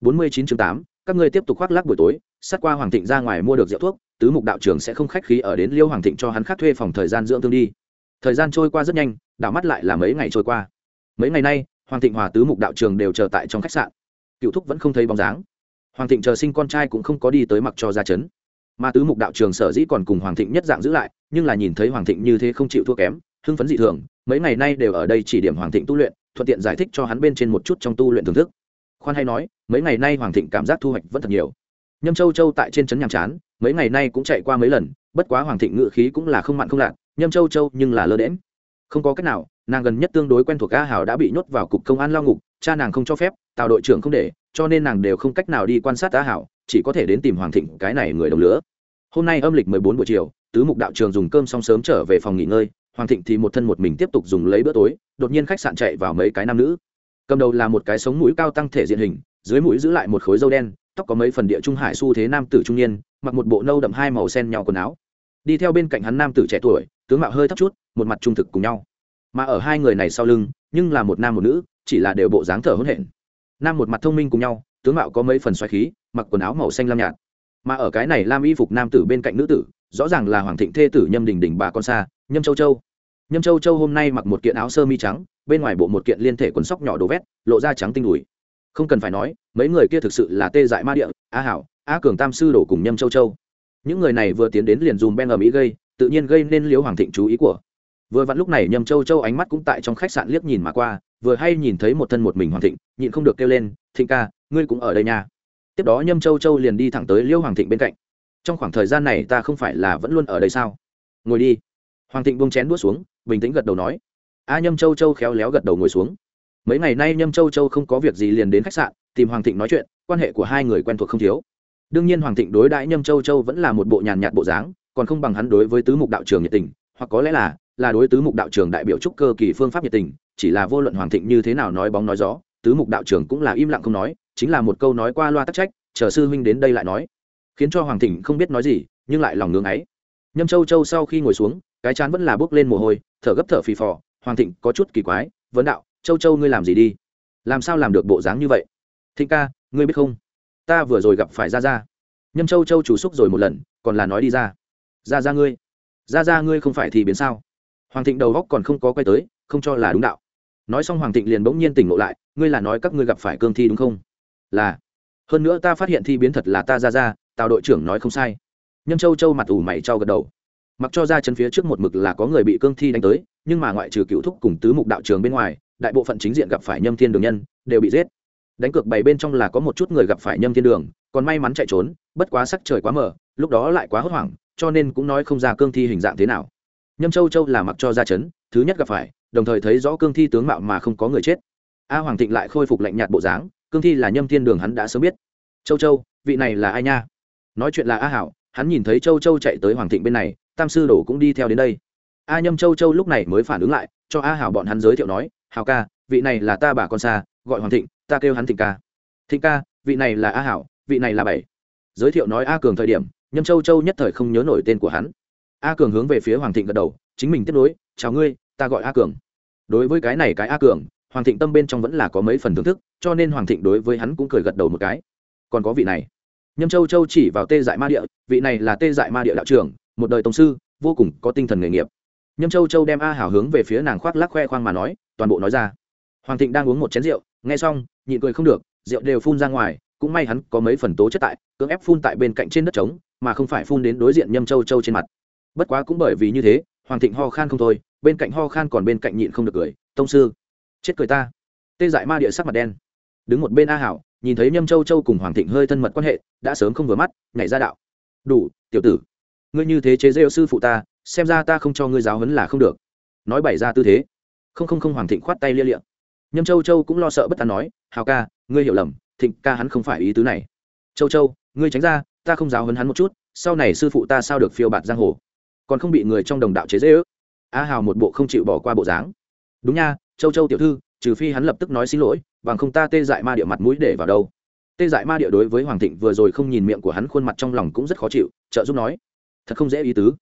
Bốn mươi chín chương tám, các ngươi tiếp tục khoác lác buổi tối, sát qua hoàng thịnh ra ngoài mua được rượu thuốc, tứ mục đạo trường sẽ không khách khí ở đến liêu hoàng thịnh cho hắn khác thuê phòng thời gian dưỡng thương đi. Thời gian trôi qua rất nhanh, đảo mắt lại là mấy ngày trôi qua. Mấy ngày nay, hoàng thịnh hòa tứ mục đạo trường đều chờ tại trong khách sạn. Cựu thúc vẫn không thấy bóng dáng. Hoàng thịnh chờ sinh con trai cũng không có đi tới mặc cho ra chấn mà tứ mục đạo trường sở dĩ còn cùng hoàng thịnh nhất dạng giữ lại, nhưng là nhìn thấy hoàng thịnh như thế không chịu thua kém, hưng phấn dị thường, mấy ngày nay đều ở đây chỉ điểm hoàng thịnh tu luyện, thuận tiện giải thích cho hắn bên trên một chút trong tu luyện thưởng thức. Khoan hay nói, mấy ngày nay hoàng thịnh cảm giác thu hoạch vẫn thật nhiều. Nhâm châu châu tại trên trấn nhàm chán, mấy ngày nay cũng chạy qua mấy lần, bất quá hoàng thịnh ngự khí cũng là không mặn không lạt, nhâm châu châu nhưng là lơ đễm không có cách nào, nàng gần nhất tương đối quen thuộc a hảo đã bị nhốt vào cục công an lao ngục, cha nàng không cho phép, tào đội trưởng không để cho nên nàng đều không cách nào đi quan sát tá hảo, chỉ có thể đến tìm hoàng thịnh, cái này người đồng lứa. Hôm nay âm lịch mười bốn buổi chiều, tứ mục đạo trường dùng cơm xong sớm trở về phòng nghỉ ngơi, hoàng thịnh thì một thân một mình tiếp tục dùng lấy bữa tối, đột nhiên khách sạn chạy vào mấy cái nam nữ. Cầm đầu là một cái sống mũi cao tăng thể diện hình, dưới mũi giữ lại một khối dâu đen, tóc có mấy phần địa trung hải xu thế nam tử trung niên, mặc một bộ nâu đậm hai màu sen nhau quần áo. Đi theo bên cạnh hắn nam tử trẻ tuổi, tướng mạo hơi thấp chút, một mặt trung thực cùng nhau. Mà ở hai người này sau lưng, nhưng là một nam một nữ, chỉ là đều bộ dáng thở hôn hển nam một mặt thông minh cùng nhau, tướng mạo có mấy phần xoáy khí, mặc quần áo màu xanh lam nhạt. Mà ở cái này lam y phục nam tử bên cạnh nữ tử, rõ ràng là hoàng thịnh thê tử nhâm đình đình bà con xa, nhâm châu châu. Nhâm châu châu hôm nay mặc một kiện áo sơ mi trắng, bên ngoài bộ một kiện liên thể quần sóc nhỏ đồ vét, lộ ra trắng tinh đùi. Không cần phải nói, mấy người kia thực sự là tê dại ma địa a hảo a cường tam sư đổ cùng nhâm châu châu. Những người này vừa tiến đến liền dùm ben ở mỹ gây, tự nhiên gây nên liếu hoàng thịnh chú ý của. Vừa vặn lúc này nhâm châu châu ánh mắt cũng tại trong khách sạn liếc nhìn mà qua vừa hay nhìn thấy một thân một mình hoàng thịnh, nhịn không được kêu lên, thịnh ca, ngươi cũng ở đây nha. Tiếp đó nhâm châu châu liền đi thẳng tới liêu hoàng thịnh bên cạnh. Trong khoảng thời gian này ta không phải là vẫn luôn ở đây sao? Ngồi đi. Hoàng thịnh buông chén đuốt xuống, bình tĩnh gật đầu nói. A nhâm châu châu khéo léo gật đầu ngồi xuống. Mấy ngày nay nhâm châu châu không có việc gì liền đến khách sạn, tìm hoàng thịnh nói chuyện, quan hệ của hai người quen thuộc không thiếu. Đương nhiên hoàng thịnh đối đãi nhâm châu châu vẫn là một bộ nhàn nhạt bộ dáng, còn không bằng hắn đối với tứ mục đạo trường nhiệt tình, hoặc có lẽ là là đối tứ mục đạo trường đại biểu trúc cơ kỳ phương pháp nhiệt tình chỉ là vô luận hoàng thịnh như thế nào nói bóng nói gió, tứ mục đạo trưởng cũng là im lặng không nói, chính là một câu nói qua loa tắc trách, chờ sư huynh đến đây lại nói. Khiến cho hoàng thịnh không biết nói gì, nhưng lại lòng ngưng ấy. Nhâm châu châu sau khi ngồi xuống, cái chán vẫn là bước lên mồ hôi, thở gấp thở phì phò, hoàng thịnh, có chút kỳ quái, vấn đạo, châu châu ngươi làm gì đi? Làm sao làm được bộ dáng như vậy? Thịnh ca, ngươi biết không? Ta vừa rồi gặp phải ra ra nhâm châu châu chủ xúc rồi một lần, còn là nói đi ra. Ra ra ngươi ra ra ngươi không phải thì biến sao? Hoàng thịnh đầu góc còn không có quay tới, không cho là đúng đạo nói xong hoàng thịnh liền bỗng nhiên tỉnh ngộ lại, ngươi là nói các ngươi gặp phải cương thi đúng không? Là. Hơn nữa ta phát hiện thi biến thật là ta ra ra, tào đội trưởng nói không sai. Nhâm châu châu mặt ủ mày trao gật đầu. Mặc cho ra chân phía trước một mực là có người bị cương thi đánh tới, nhưng mà ngoại trừ cựu thúc cùng tứ mục đạo trường bên ngoài, đại bộ phận chính diện gặp phải nhâm thiên đường nhân, đều bị giết. Đánh cược bảy bên trong là có một chút người gặp phải nhâm thiên đường, còn may mắn chạy trốn, bất quá sắc trời quá mờ, lúc đó lại quá hốt hoảng, cho nên cũng nói không ra cương thi hình dạng thế nào. Nhâm châu châu là mặc cho ra chấn, thứ nhất gặp phải đồng thời thấy rõ cương thi tướng mạo mà không có người chết. A hoàng thịnh lại khôi phục lạnh nhạt bộ dáng, cương thi là nhâm thiên đường hắn đã sớm biết. Châu châu, vị này là ai nha? Nói chuyện là a hảo, hắn nhìn thấy châu châu chạy tới hoàng thịnh bên này, tam sư đổ cũng đi theo đến đây. A nhâm châu châu lúc này mới phản ứng lại, cho a hảo bọn hắn giới thiệu nói, hảo ca, vị này là ta bà con xa, gọi hoàng thịnh, ta kêu hắn thịnh ca. Thịnh ca, vị này là a hảo, vị này là bảy. Giới thiệu nói a cường thời điểm, nhâm châu châu nhất thời không nhớ nổi tên của hắn. A cường hướng về phía hoàng thịnh gật đầu, chính mình tiếp nối, chào ngươi, ta gọi a cường đối với cái này cái a cường, hoàng thịnh tâm bên trong vẫn là có mấy phần thưởng thức, cho nên hoàng thịnh đối với hắn cũng cười gật đầu một cái. Còn có vị này. Nhâm châu châu chỉ vào tê dại ma địa, vị này là tê dại ma địa đạo trưởng, một đời tổng sư, vô cùng có tinh thần nghề nghiệp. Nhâm châu châu đem a hảo hướng về phía nàng khoác lắc khoe khoang mà nói, toàn bộ nói ra. Hoàng thịnh đang uống một chén rượu, nghe xong, nhịn cười không được, rượu đều phun ra ngoài, cũng may hắn có mấy phần tố chất tại, cưỡng ép phun tại bên cạnh trên đất trống, mà không phải phun đến đối diện nhâm châu châu trên mặt. Bất quá cũng bởi vì như thế hoàng thịnh ho khan không thôi, bên cạnh ho khan còn bên cạnh nhịn không được cười, tông sư, chết cười ta. Tê dại ma địa sắc mặt đen. Đứng một bên a hảo, nhìn thấy nhâm châu châu cùng hoàng thịnh hơi thân mật quan hệ, đã sớm không vừa mắt, nhảy ra đạo. Đủ, tiểu tử, ngươi như thế chế rêu sư phụ ta, xem ra ta không cho ngươi giáo huấn là không được. Nói bày ra tư thế. Không không không, hoàng thịnh khoát tay lia liệng nhâm châu châu cũng lo sợ bất ta nói hào ca, ngươi hiểu lầm, thịnh ca hắn không phải ý tứ này. Châu châu, ngươi tránh ra, ta không giáo huấn hắn một chút, sau này sư phụ ta sao được phiêu bạt giang hồ? Còn không bị người trong đồng đạo chế dễ ước. A hào một bộ không chịu bỏ qua bộ dáng. Đúng nha, châu châu tiểu thư, trừ phi hắn lập tức nói xin lỗi, bằng không ta tê dại ma địa mặt mũi để vào đâu. Tê dại ma địa đối với hoàng thịnh vừa rồi không nhìn miệng của hắn khuôn mặt trong lòng cũng rất khó chịu, trợ giúp nói. Thật không dễ ý tứ.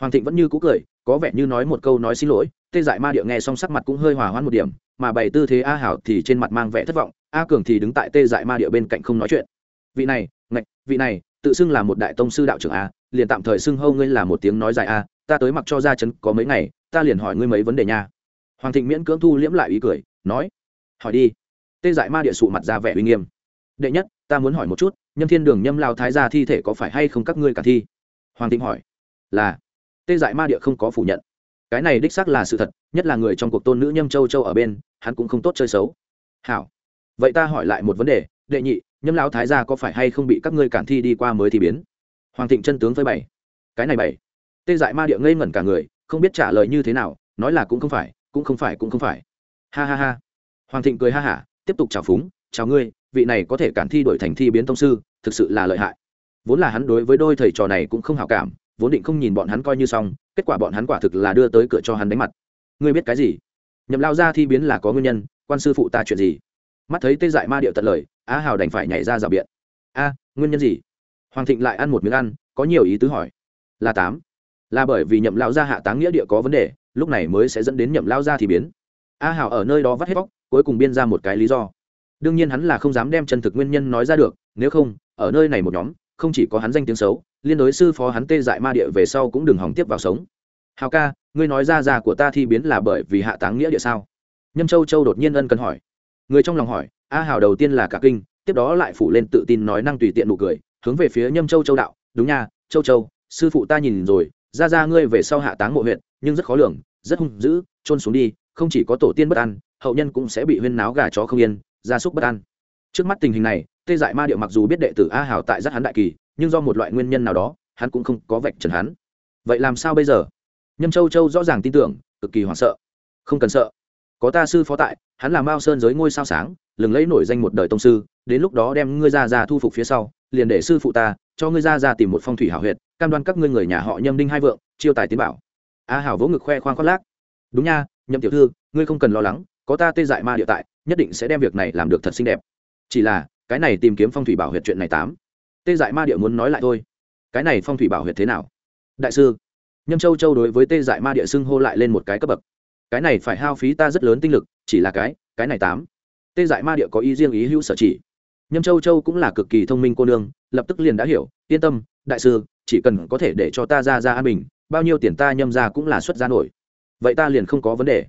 Hoàng thịnh vẫn như cũ cười, có vẻ như nói một câu nói xin lỗi, tê dại ma địa nghe xong sắc mặt cũng hơi hòa hoãn một điểm, mà bày tư thế a hảo thì trên mặt mang vẻ thất vọng, a cường thì đứng tại tê dại ma địa bên cạnh không nói chuyện. Vị này, ngạch, vị này, tự xưng là một đại tông sư đạo trưởng a liền tạm thời xưng hâu ngươi là một tiếng nói dài a, ta tới mặc cho ra chấn có mấy ngày, ta liền hỏi ngươi mấy vấn đề nha. Hoàng thịnh miễn cưỡng thu liễm lại ý cười, nói, hỏi đi. Tê dại ma địa sụ mặt ra vẻ uy nghiêm. Đệ nhất, ta muốn hỏi một chút, nhâm thiên đường nhâm lao thái gia thi thể có phải hay không các ngươi cả thi? Hoàng thịnh hỏi. Là. Tê dại ma địa không có phủ nhận. Cái này đích xác là sự thật, nhất là người trong cuộc tôn nữ nhâm châu châu ở bên, hắn cũng không tốt chơi xấu. Hảo. Vậy ta hỏi lại một vấn đề, đệ nhị, nhâm lao thái gia có phải hay không bị các ngươi cản thi đi qua mới thì biến? Hoàng thịnh chân tướng phơi bày, cái này bày. Tê dại ma địa ngây ngẩn cả người không biết trả lời như thế nào nói là cũng không phải cũng không phải cũng không phải. Ha ha ha. Hoàng thịnh cười ha hả tiếp tục chào phúng chào ngươi vị này có thể cản thi đổi thành thi biến tông sư thực sự là lợi hại. Vốn là hắn đối với đôi thầy trò này cũng không hào cảm vốn định không nhìn bọn hắn coi như xong kết quả bọn hắn quả thực là đưa tới cửa cho hắn đánh mặt. Ngươi biết cái gì? Nhậm lao ra thi biến là có nguyên nhân quan sư phụ ta chuyện gì? Mắt thấy tê dại ma điệu tận lời á hào đành phải nhảy ra rào biện. A nguyên nhân gì? Hoàng thịnh lại ăn một miếng ăn, có nhiều ý tứ hỏi. Là tám. Là bởi vì nhậm lao gia hạ táng nghĩa địa có vấn đề, lúc này mới sẽ dẫn đến nhậm lao gia thì biến. A hào ở nơi đó vắt hết bóc cuối cùng biên ra một cái lý do. Đương nhiên hắn là không dám đem chân thực nguyên nhân nói ra được, nếu không, ở nơi này một nhóm, không chỉ có hắn danh tiếng xấu, liên đối sư phó hắn tê dại ma địa về sau cũng đừng hỏng tiếp vào sống. Hào ca, ngươi nói ra già của ta thi biến là bởi vì hạ táng nghĩa địa sao? Nhâm châu châu đột nhiên ân cần hỏi. Người trong lòng hỏi, a hào đầu tiên là cả kinh, tiếp đó lại phủ lên tự tin nói năng tùy tiện nụ cười hướng về phía nhâm châu châu đạo, đúng nha, châu châu, sư phụ ta nhìn rồi, ra ra ngươi về sau hạ táng mộ huyện nhưng rất khó lường, rất hung dữ trôn xuống đi, không chỉ có tổ tiên bất an, hậu nhân cũng sẽ bị huyên náo gà chó không yên, gia súc bất an. Trước mắt tình hình này, tê dại ma điệu mặc dù biết đệ tử a hào tại rất hắn đại kỳ, nhưng do một loại nguyên nhân nào đó, hắn cũng không có vạch trần hắn. Vậy làm sao bây giờ? Nhâm châu châu rõ ràng tin tưởng, cực kỳ hoảng sợ. Không cần sợ. Có ta sư phó tại, hắn là mao sơn giới ngôi sao sáng lừng lấy nổi danh một đời tông sư, đến lúc đó đem ngươi ra ra thu phục phía sau, liền để sư phụ ta cho ngươi ra ra tìm một phong thủy hảo huyệt, cam đoan các ngươi người nhà họ nhâm đinh hai vượng, chiêu tài tiến bảo. A hảo vỗ ngực khoe khoang khoác lác. Đúng nha nhậm tiểu thư, ngươi không cần lo lắng, có ta tê dại ma địa tại, nhất định sẽ đem việc này làm được thật xinh đẹp. Chỉ là, cái này tìm kiếm phong thủy bảo huyệt chuyện này tám. Tê dại ma địa muốn nói lại thôi. Cái này phong thủy bảo huyệt thế nào? Đại sư, nhâm châu châu đối với tê dại ma địa xưng hô lại lên một cái cấp bậc. Cái này phải hao phí ta rất lớn tinh lực, chỉ là cái cái này tám tê dại ma địa có ý riêng ý hữu sở chỉ. Nhâm châu châu cũng là cực kỳ thông minh cô nương, lập tức liền đã hiểu, yên tâm, đại sư, chỉ cần có thể để cho ta ra ra an bình, bao nhiêu tiền ta nhâm ra cũng là xuất ra nổi. Vậy ta liền không có vấn đề.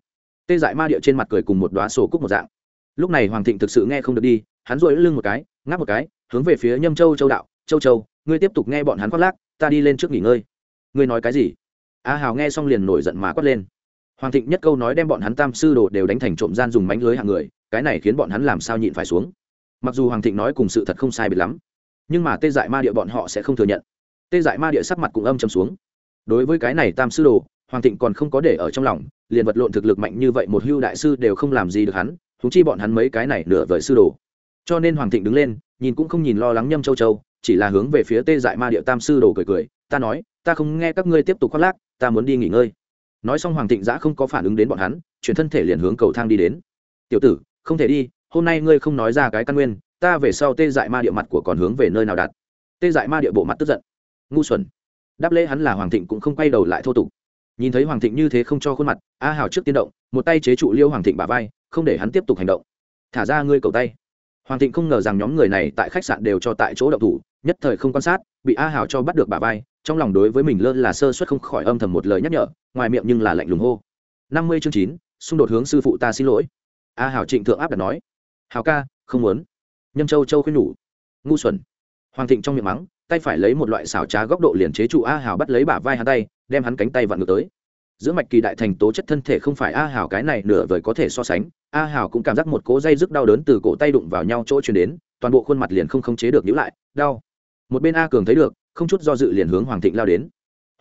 Tê dại ma địa trên mặt cười cùng một đoá sổ cúc một dạng. Lúc này hoàng thịnh thực sự nghe không được đi, hắn rội lưng một cái, ngáp một cái, hướng về phía nhâm châu châu đạo, châu châu, ngươi tiếp tục nghe bọn hắn khoác lác, ta đi lên trước nghỉ ngơi. Ngươi nói cái gì? A hào nghe xong liền nổi giận má quát lên. Hoàng thịnh nhất câu nói đem bọn hắn tam sư đồ đều đánh thành trộm gian dùng mánh lưới hàng người cái này khiến bọn hắn làm sao nhịn phải xuống. Mặc dù hoàng thịnh nói cùng sự thật không sai biệt lắm, nhưng mà tê dại ma địa bọn họ sẽ không thừa nhận. Tê dại ma địa sắc mặt cũng âm chầm xuống. Đối với cái này tam sư đồ, hoàng thịnh còn không có để ở trong lòng, liền vật lộn thực lực mạnh như vậy một hưu đại sư đều không làm gì được hắn thú chi bọn hắn mấy cái này nửa vời sư đồ. Cho nên hoàng thịnh đứng lên, nhìn cũng không nhìn lo lắng nhâm châu châu, chỉ là hướng về phía tê dại ma địa tam sư đồ cười cười, ta nói, ta không nghe các ngươi tiếp tục khoác lác, ta muốn đi nghỉ ngơi. Nói xong hoàng thịnh giã không có phản ứng đến bọn hắn, chuyển thân thể liền hướng cầu thang đi đến. Tiểu tử không thể đi, hôm nay ngươi không nói ra cái căn nguyên, ta về sau tê dại ma địa mặt của còn hướng về nơi nào đặt. Tê dại ma địa bộ mặt tức giận. Ngu xuẩn. Đáp lễ hắn là hoàng thịnh cũng không quay đầu lại thô tục. Nhìn thấy hoàng thịnh như thế không cho khuôn mặt, a hào trước tiên động, một tay chế trụ liêu hoàng thịnh bà vai, không để hắn tiếp tục hành động. Thả ra ngươi cầu tay. Hoàng thịnh không ngờ rằng nhóm người này tại khách sạn đều cho tại chỗ động thủ, nhất thời không quan sát, bị a hào cho bắt được bà vai, trong lòng đối với mình lơ là sơ suất không khỏi âm thầm một lời nhắc nhở, ngoài miệng nhưng là lạnh lùng hô. Năm mươi chương chín, xung đột hướng sư phụ ta xin lỗi a hào trịnh thượng áp đặt nói. Hào ca, không muốn. Nhâm châu châu khuyên nhủ. Ngu xuẩn. Hoàng thịnh trong miệng mắng, tay phải lấy một loại xảo trá góc độ liền chế trụ a hào bắt lấy bả vai hắn tay, đem hắn cánh tay vặn ngược tới. Giữa mạch kỳ đại thành tố chất thân thể không phải a hào cái này nửa vời có thể so sánh, a hào cũng cảm giác một cố dây rức đau đớn từ cổ tay đụng vào nhau chỗ chuyển đến, toàn bộ khuôn mặt liền không khống chế được nhữ lại, đau. Một bên a cường thấy được, không chút do dự liền hướng hoàng thịnh lao đến.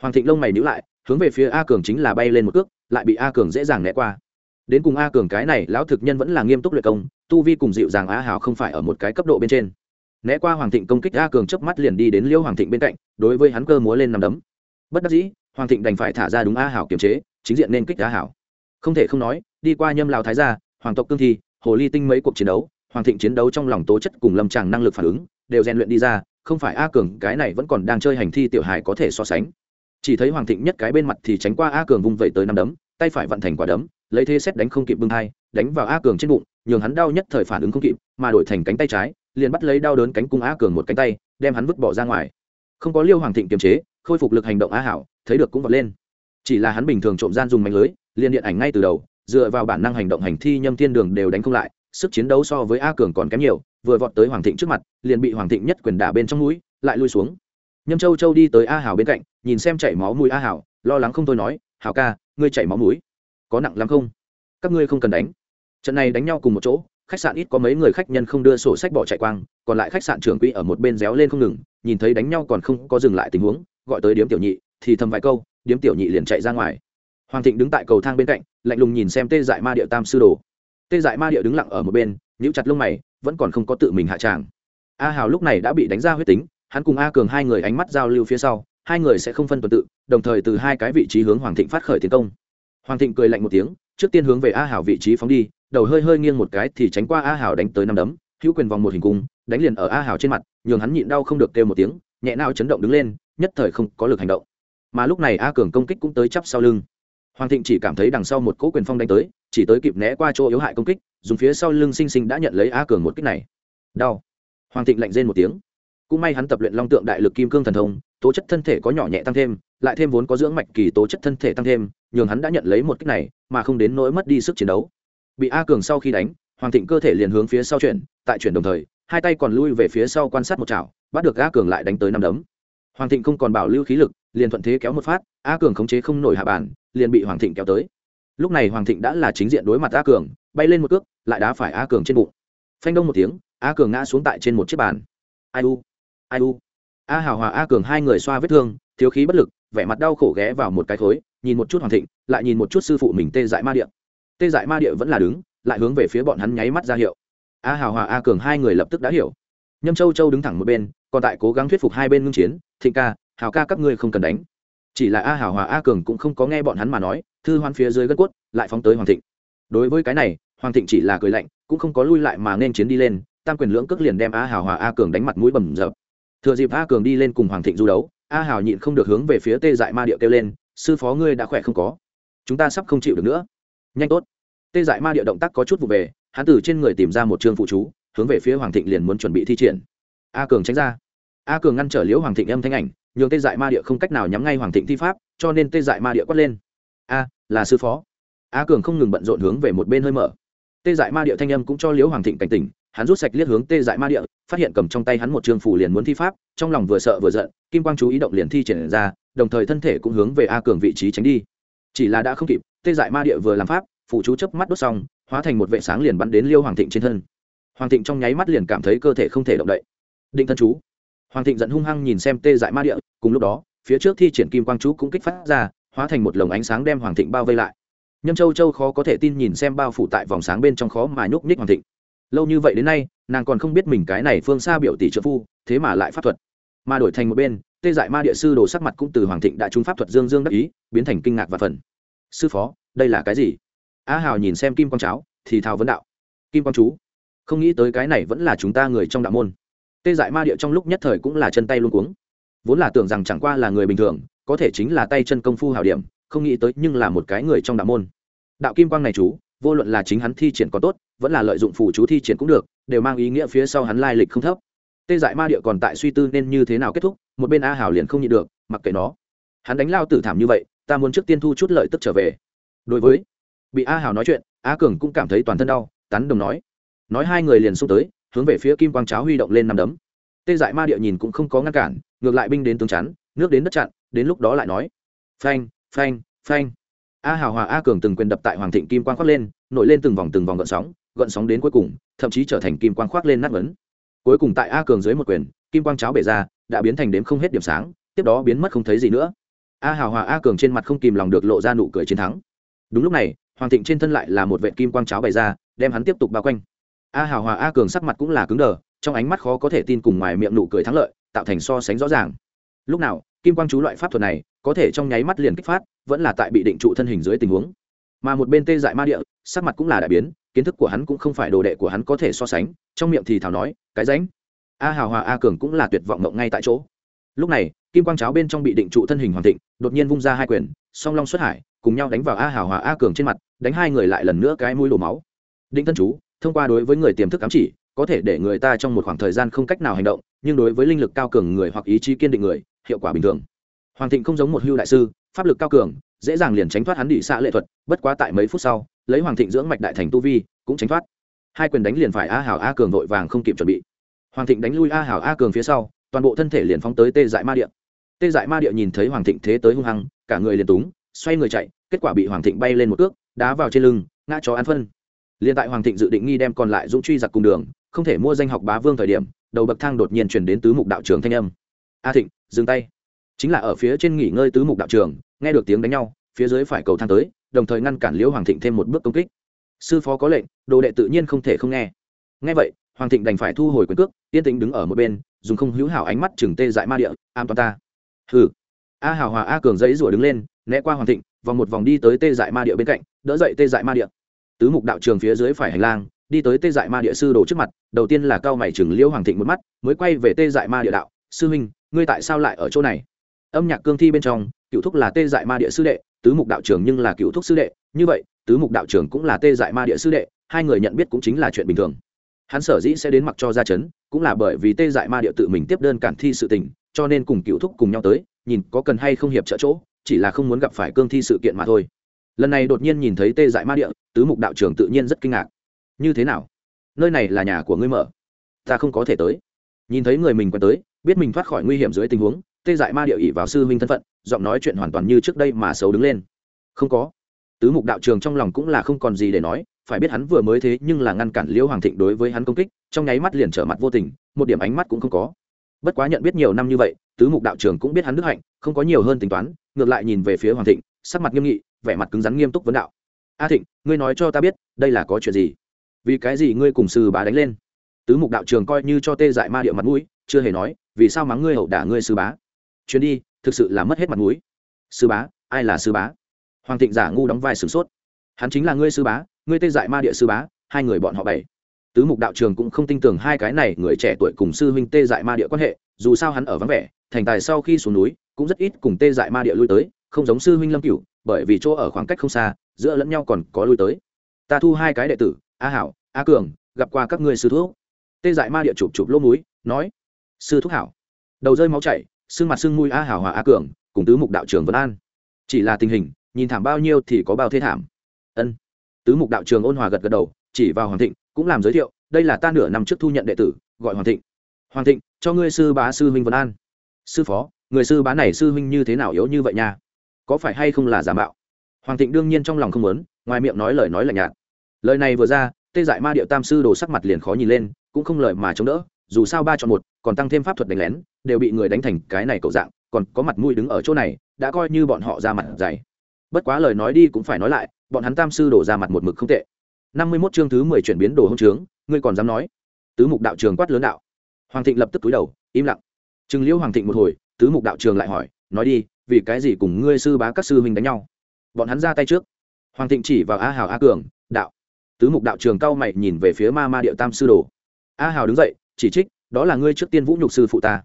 Hoàng thịnh lông mày nhữ lại, hướng về phía a cường chính là bay lên một cước, lại bị a cường dễ dàng né qua đến cùng a cường cái này lão thực nhân vẫn là nghiêm túc luyện công, tu vi cùng dịu dàng a hào không phải ở một cái cấp độ bên trên. Né qua hoàng thịnh công kích a cường chớp mắt liền đi đến liêu hoàng thịnh bên cạnh, đối với hắn cơ múa lên nằm đấm. Bất đắc dĩ, hoàng thịnh đành phải thả ra đúng a hảo kiềm chế, chính diện nên kích a hảo. Không thể không nói, đi qua nhâm lào thái gia, hoàng tộc cương thi, hồ ly tinh mấy cuộc chiến đấu, hoàng thịnh chiến đấu trong lòng tố chất cùng lâm tràng năng lực phản ứng, đều rèn luyện đi ra, không phải a cường cái này vẫn còn đang chơi hành thi tiểu hài có thể so sánh. Chỉ thấy hoàng thịnh nhất cái bên mặt thì tránh qua a cường vung vẩy tới năm đấm, tay phải vận thành quả đấm lấy thế xét đánh không kịp bưng hai đánh vào a cường trên bụng, nhường hắn đau nhất thời phản ứng không kịp, mà đổi thành cánh tay trái, liền bắt lấy đau đớn cánh cung a cường một cánh tay, đem hắn vứt bỏ ra ngoài. Không có liêu hoàng thịnh kiềm chế, khôi phục lực hành động a hảo, thấy được cũng vọt lên. Chỉ là hắn bình thường trộm gian dùng mạnh lưới, liền điện ảnh ngay từ đầu, dựa vào bản năng hành động hành thi nhâm thiên đường đều đánh không lại, sức chiến đấu so với a cường còn kém nhiều, vừa vọt tới hoàng thịnh trước mặt, liền bị hoàng thịnh nhất quyền đả bên trong mũi, lại lui xuống. Nhâm châu châu đi tới a hảo bên cạnh, nhìn xem chảy máu mũi a hảo, lo lắng không thôi nói, hảo ca, ngươi chảy máu mũi có nặng lắm không? Các ngươi không cần đánh. Trận này đánh nhau cùng một chỗ, khách sạn ít có mấy người khách nhân không đưa sổ sách bỏ chạy quang, còn lại khách sạn trưởng quỹ ở một bên réo lên không ngừng, nhìn thấy đánh nhau còn không có dừng lại tình huống, gọi tới điếm tiểu nhị, thì thầm vài câu, điếm tiểu nhị liền chạy ra ngoài. Hoàng thịnh đứng tại cầu thang bên cạnh, lạnh lùng nhìn xem tê dại ma địa tam sư đồ. Tê dại ma địa đứng lặng ở một bên, nhíu chặt lông mày, vẫn còn không có tự mình hạ tràng. A hào lúc này đã bị đánh ra huyết tính, hắn cùng a cường hai người ánh mắt giao lưu phía sau, hai người sẽ không phân tuần tự, đồng thời từ hai cái vị trí hướng hoàng thịnh phát khởi tiến công hoàng thịnh cười lạnh một tiếng, trước tiên hướng về a hảo vị trí phóng đi, đầu hơi hơi nghiêng một cái thì tránh qua a hảo đánh tới năm đấm, hữu quyền vòng một hình cung, đánh liền ở a hảo trên mặt, nhường hắn nhịn đau không được kêu một tiếng, nhẹ nào chấn động đứng lên, nhất thời không có lực hành động. Mà lúc này a cường công kích cũng tới chắp sau lưng. Hoàng thịnh chỉ cảm thấy đằng sau một cỗ quyền phong đánh tới, chỉ tới kịp né qua chỗ yếu hại công kích, dùng phía sau lưng xinh xinh đã nhận lấy a cường một kích này. Đau. Hoàng thịnh lạnh rên một tiếng cũng may hắn tập luyện long tượng đại lực kim cương thần thông, tố chất thân thể có nhỏ nhẹ tăng thêm, lại thêm vốn có dưỡng mạch kỳ tố chất thân thể tăng thêm, nhường hắn đã nhận lấy một kích này, mà không đến nỗi mất đi sức chiến đấu. Bị a cường sau khi đánh, hoàng thịnh cơ thể liền hướng phía sau chuyển, tại chuyển đồng thời, hai tay còn lui về phía sau quan sát một chảo, bắt được a cường lại đánh tới năm đấm. Hoàng thịnh không còn bảo lưu khí lực, liền thuận thế kéo một phát, a cường khống chế không nổi hạ bàn, liền bị hoàng thịnh kéo tới. Lúc này hoàng thịnh đã là chính diện đối mặt a cường, bay lên một cước, lại đá phải a cường trên bụng. Phanh đông một tiếng, a cường ngã xuống tại trên một chiếc bàn. Ai u? Ai u? A hào hòa a cường hai người xoa vết thương, thiếu khí bất lực, vẻ mặt đau khổ ghé vào một cái khối, nhìn một chút hoàng thịnh, lại nhìn một chút sư phụ mình tê dại ma địa. Tê dại ma địa vẫn là đứng, lại hướng về phía bọn hắn nháy mắt ra hiệu. A hào hòa a cường hai người lập tức đã hiểu. Nhâm châu châu đứng thẳng một bên, còn tại cố gắng thuyết phục hai bên ngưng chiến, thịnh ca, hào ca các ngươi không cần đánh. Chỉ là a hào hòa a cường cũng không có nghe bọn hắn mà nói, thư hoan phía dưới gân quất lại phóng tới hoàng thịnh. Đối với cái này, hoàng thịnh chỉ là cười lạnh, cũng không có lui lại mà nên chiến đi lên, tam quyền lưỡng cước liền đem a hào hòa a cường đánh mặt mũi bầm dập thừa dịp a cường đi lên cùng hoàng thịnh du đấu, a hào nhịn không được hướng về phía tê dại ma điệu kêu lên, sư phó ngươi đã khỏe không có? Chúng ta sắp không chịu được nữa. Nhanh tốt. Tê dại ma điệu động tác có chút vụ về, hắn từ trên người tìm ra một chương phụ chú, hướng về phía hoàng thịnh liền muốn chuẩn bị thi triển. A cường tránh ra. A cường ngăn trở liễu hoàng thịnh âm thanh ảnh, nhường tê dại ma địa không cách nào nhắm ngay hoàng thịnh thi pháp, cho nên tê dại ma địa quát lên. A, là sư phó. A cường không ngừng bận rộn hướng về một bên hơi mở. Tê dại ma địa thanh âm cũng cho liễu hoàng thịnh cảnh tỉnh hắn rút sạch liếc hướng tê dại ma địa, phát hiện cầm trong tay hắn một trường phủ liền muốn thi pháp, trong lòng vừa sợ vừa giận, kim quang chú ý động liền thi triển ra, đồng thời thân thể cũng hướng về a cường vị trí tránh đi. Chỉ là đã không kịp, tê dại ma địa vừa làm pháp phụ chú chớp mắt đốt xong, hóa thành một vệ sáng liền bắn đến liêu hoàng thịnh trên thân. Hoàng thịnh trong nháy mắt liền cảm thấy cơ thể không thể động đậy. Định thân chú. Hoàng thịnh giận hung hăng nhìn xem tê dại ma địa, cùng lúc đó, phía trước thi triển kim quang chú cũng kích phát ra, hóa thành một lồng ánh sáng đem hoàng thịnh bao vây lại. Nhâm châu châu khó có thể tin nhìn xem bao phủ tại vòng sáng bên trong khó mà nhúc nhích hoàng thịnh lâu như vậy đến nay, nàng còn không biết mình cái này phương xa biểu tỷ trợ phu, thế mà lại pháp thuật. Mà đổi thành một bên, tê dại ma địa sư đồ sắc mặt cũng từ hoàng thịnh đã trúng pháp thuật dương dương đắc ý, biến thành kinh ngạc và phần sư phó, đây là cái gì? A hào nhìn xem kim quang cháo, thì thào vấn đạo. Kim quang chú, không nghĩ tới cái này vẫn là chúng ta người trong đạo môn. Tê dại ma địa trong lúc nhất thời cũng là chân tay luôn cuống. Vốn là tưởng rằng chẳng qua là người bình thường, có thể chính là tay chân công phu hảo điểm, không nghĩ tới nhưng là một cái người trong đạo môn. Đạo kim quang này chú vô luận là chính hắn thi triển còn tốt, vẫn là lợi dụng phù chú thi triển cũng được, đều mang ý nghĩa phía sau hắn lai lịch không thấp. Tê dại ma địa còn tại suy tư nên như thế nào kết thúc, một bên a hảo liền không nhịn được, mặc kệ nó. Hắn đánh lao tử thảm như vậy, ta muốn trước tiên thu chút lợi tức trở về. Đối với, bị a hảo nói chuyện, a cường cũng cảm thấy toàn thân đau, tán đồng nói. Nói hai người liền xông tới, hướng về phía kim quang cháo huy động lên năm đấm. Tê dại ma địa nhìn cũng không có ngăn cản, ngược lại binh đến tướng chắn, nước đến đất chặn, đến lúc đó lại nói. Phanh phanh phanh a hào hòa a cường từng quyền đập tại hoàng thịnh kim quang khoác lên, nổi lên từng vòng từng vòng gợn sóng gợn sóng đến cuối cùng, thậm chí trở thành kim quang khoác lên nát vấn cuối cùng tại a cường dưới một quyền, kim quang cháo bể ra, đã biến thành đếm không hết điểm sáng, tiếp đó biến mất không thấy gì nữa. A hào hòa a cường trên mặt không kìm lòng được lộ ra nụ cười chiến thắng. Đúng lúc này, hoàng thịnh trên thân lại là một vệ kim quang cháo bày ra, đem hắn tiếp tục bao quanh. A hào hòa a cường sắc mặt cũng là cứng đờ, trong ánh mắt khó có thể tin cùng ngoài miệng nụ cười thắng lợi, tạo thành so sánh rõ ràng. Lúc nào, kim quang chú loại pháp thuật này có thể trong nháy mắt liền kích phát, vẫn là tại bị định trụ thân hình dưới tình huống. Mà một bên tê dại ma địa, sắc mặt cũng là đại biến, kiến thức của hắn cũng không phải đồ đệ của hắn có thể so sánh, trong miệng thì thảo nói, cái ránh. A hào hòa a cường cũng là tuyệt vọng ngộng ngay tại chỗ. Lúc này, kim quang cháo bên trong bị định trụ thân hình hoàn thịnh, đột nhiên vung ra hai quyền, song long xuất hải, cùng nhau đánh vào a hào hòa a cường trên mặt, đánh hai người lại lần nữa cái mũi đổ máu. Định thân chú, thông qua đối với người tiềm thức ám chỉ, có thể để người ta trong một khoảng thời gian không cách nào hành động, nhưng đối với linh lực cao cường người hoặc ý chí kiên định người, hiệu quả bình thường hoàng thịnh không giống một hưu đại sư, pháp lực cao cường, dễ dàng liền tránh thoát hắn đỉ xạ lệ thuật, bất quá tại mấy phút sau, lấy hoàng thịnh dưỡng mạch đại thành tu vi, cũng tránh thoát. Hai quyền đánh liền phải a hảo a cường vội vàng không kịp chuẩn bị. Hoàng thịnh đánh lui a hảo a cường phía sau, toàn bộ thân thể liền phóng tới tê dại ma địa. Tê dại ma địa nhìn thấy hoàng thịnh thế tới hung hăng, cả người liền túng, xoay người chạy, kết quả bị hoàng thịnh bay lên một cước, đá vào trên lưng, ngã chó ăn phân. Liền tại hoàng thịnh dự định nghi đem còn lại dũng truy giặc cùng đường, không thể mua danh học bá vương thời điểm, đầu bậc thang đột nhiên chuyển đến tứ mục đạo trường thanh âm. A thịnh, dừng tay chính là ở phía trên nghỉ ngơi tứ mục đạo trường, nghe được tiếng đánh nhau, phía dưới phải cầu thang tới, đồng thời ngăn cản liễu hoàng thịnh thêm một bước công kích. Sư phó có lệnh, đồ đệ tự nhiên không thể không nghe. Nghe vậy, hoàng thịnh đành phải thu hồi quyền cước, yên tĩnh đứng ở một bên, dùng không hữu hảo ánh mắt chừng tê dại ma địa, am toàn ta. Hừ. A hào hòa a cường giấy rủa đứng lên, né qua hoàng thịnh, vòng một vòng đi tới tê dại ma địa bên cạnh, đỡ dậy tê dại ma địa. Tứ mục đạo trường phía dưới phải hành lang, đi tới tê dại ma địa sư đồ trước mặt, đầu tiên là cao mày chừng liễu hoàng thịnh một mắt, mới quay về tê dại ma địa đạo. Sư huynh, ngươi tại sao lại ở chỗ này? Âm nhạc cương thi bên trong, cựu thúc là tê dại ma địa sư đệ, tứ mục đạo trưởng nhưng là cựu thúc sư đệ. Như vậy, tứ mục đạo trưởng cũng là tê dại ma địa sư đệ, hai người nhận biết cũng chính là chuyện bình thường. Hắn sở dĩ sẽ đến mặc cho ra chấn, cũng là bởi vì tê dại ma địa tự mình tiếp đơn cản thi sự tình, cho nên cùng cựu thúc cùng nhau tới, nhìn có cần hay không hiệp trợ chỗ, chỉ là không muốn gặp phải cương thi sự kiện mà thôi. Lần này đột nhiên nhìn thấy tê dại ma địa, tứ mục đạo trưởng tự nhiên rất kinh ngạc. Như thế nào? Nơi này là nhà của ngươi mở. Ta không có thể tới. Nhìn thấy người mình quen tới, biết mình thoát khỏi nguy hiểm dưới tình huống tê dại ma địa ỷ vào sư huynh thân phận, giọng nói chuyện hoàn toàn như trước đây mà xấu đứng lên. Không có. Tứ mục đạo trường trong lòng cũng là không còn gì để nói, phải biết hắn vừa mới thế nhưng là ngăn cản liễu hoàng thịnh đối với hắn công kích, trong nháy mắt liền trở mặt vô tình, một điểm ánh mắt cũng không có. Bất quá nhận biết nhiều năm như vậy, tứ mục đạo trường cũng biết hắn đức hạnh, không có nhiều hơn tính toán, ngược lại nhìn về phía hoàng thịnh, sắc mặt nghiêm nghị, vẻ mặt cứng rắn nghiêm túc vấn đạo. A thịnh, ngươi nói cho ta biết, đây là có chuyện gì? Vì cái gì ngươi cùng sư bá đánh lên? Tứ mục đạo trường coi như cho tê dại ma địa mặt mũi, chưa hề nói, vì sao mắng ngươi hậu đả ngươi sư bá? Chuyến đi, thực sự là mất hết mặt mũi. Sư bá, ai là sư bá? Hoàng thịnh giả ngu đóng vai sửng sốt. Hắn chính là ngươi sư bá, ngươi tê dại ma địa sư bá, hai người bọn họ bảy. Tứ mục đạo trường cũng không tin tưởng hai cái này người trẻ tuổi cùng sư huynh tê dại ma địa quan hệ, dù sao hắn ở vắng vẻ, thành tài sau khi xuống núi, cũng rất ít cùng tê dại ma địa lui tới, không giống sư huynh lâm cửu, bởi vì chỗ ở khoảng cách không xa, giữa lẫn nhau còn có lui tới. Ta thu hai cái đệ tử, a hảo, a cường, gặp qua các ngươi sư thuốc tê dại ma địa chụp chụp lỗ núi nói, sư thúc hảo. Đầu rơi máu chảy xương mặt xương mũi a hảo hòa a cường, cùng tứ mục đạo trường vân an. Chỉ là tình hình, nhìn thảm bao nhiêu thì có bao thế thảm. Ân. Tứ mục đạo trường ôn hòa gật gật đầu, chỉ vào hoàng thịnh, cũng làm giới thiệu, đây là ta nửa năm trước thu nhận đệ tử, gọi hoàng thịnh. Hoàng thịnh, cho ngươi sư bá sư huynh vân an. Sư phó, người sư bá này sư huynh như thế nào yếu như vậy nha? Có phải hay không là giả mạo? Hoàng thịnh đương nhiên trong lòng không muốn, ngoài miệng nói lời nói lạnh nhạt. Lời này vừa ra, tê dại ma điệu tam sư đồ sắc mặt liền khó nhìn lên, cũng không lời mà chống đỡ dù sao ba chọn một, còn tăng thêm pháp thuật đánh lén, đều bị người đánh thành cái này cậu dạng, còn có mặt mũi đứng ở chỗ này, đã coi như bọn họ ra mặt dày. Bất quá lời nói đi cũng phải nói lại, bọn hắn tam sư đổ ra mặt một mực không tệ. Năm mươi mốt chương thứ mười chuyển biến đồ hông trướng, ngươi còn dám nói? Tứ mục đạo trường quát lớn đạo. Hoàng thịnh lập tức túi đầu, im lặng. Chừng liễu hoàng thịnh một hồi, tứ mục đạo trường lại hỏi, nói đi, vì cái gì cùng ngươi sư bá các sư huynh đánh nhau? Bọn hắn ra tay trước. Hoàng thịnh chỉ vào a hào a cường, đạo. Tứ mục đạo trường cao mày nhìn về phía ma ma điệu tam sư đồ. A hào đứng dậy chỉ trích, đó là ngươi trước tiên vũ nhục sư phụ ta.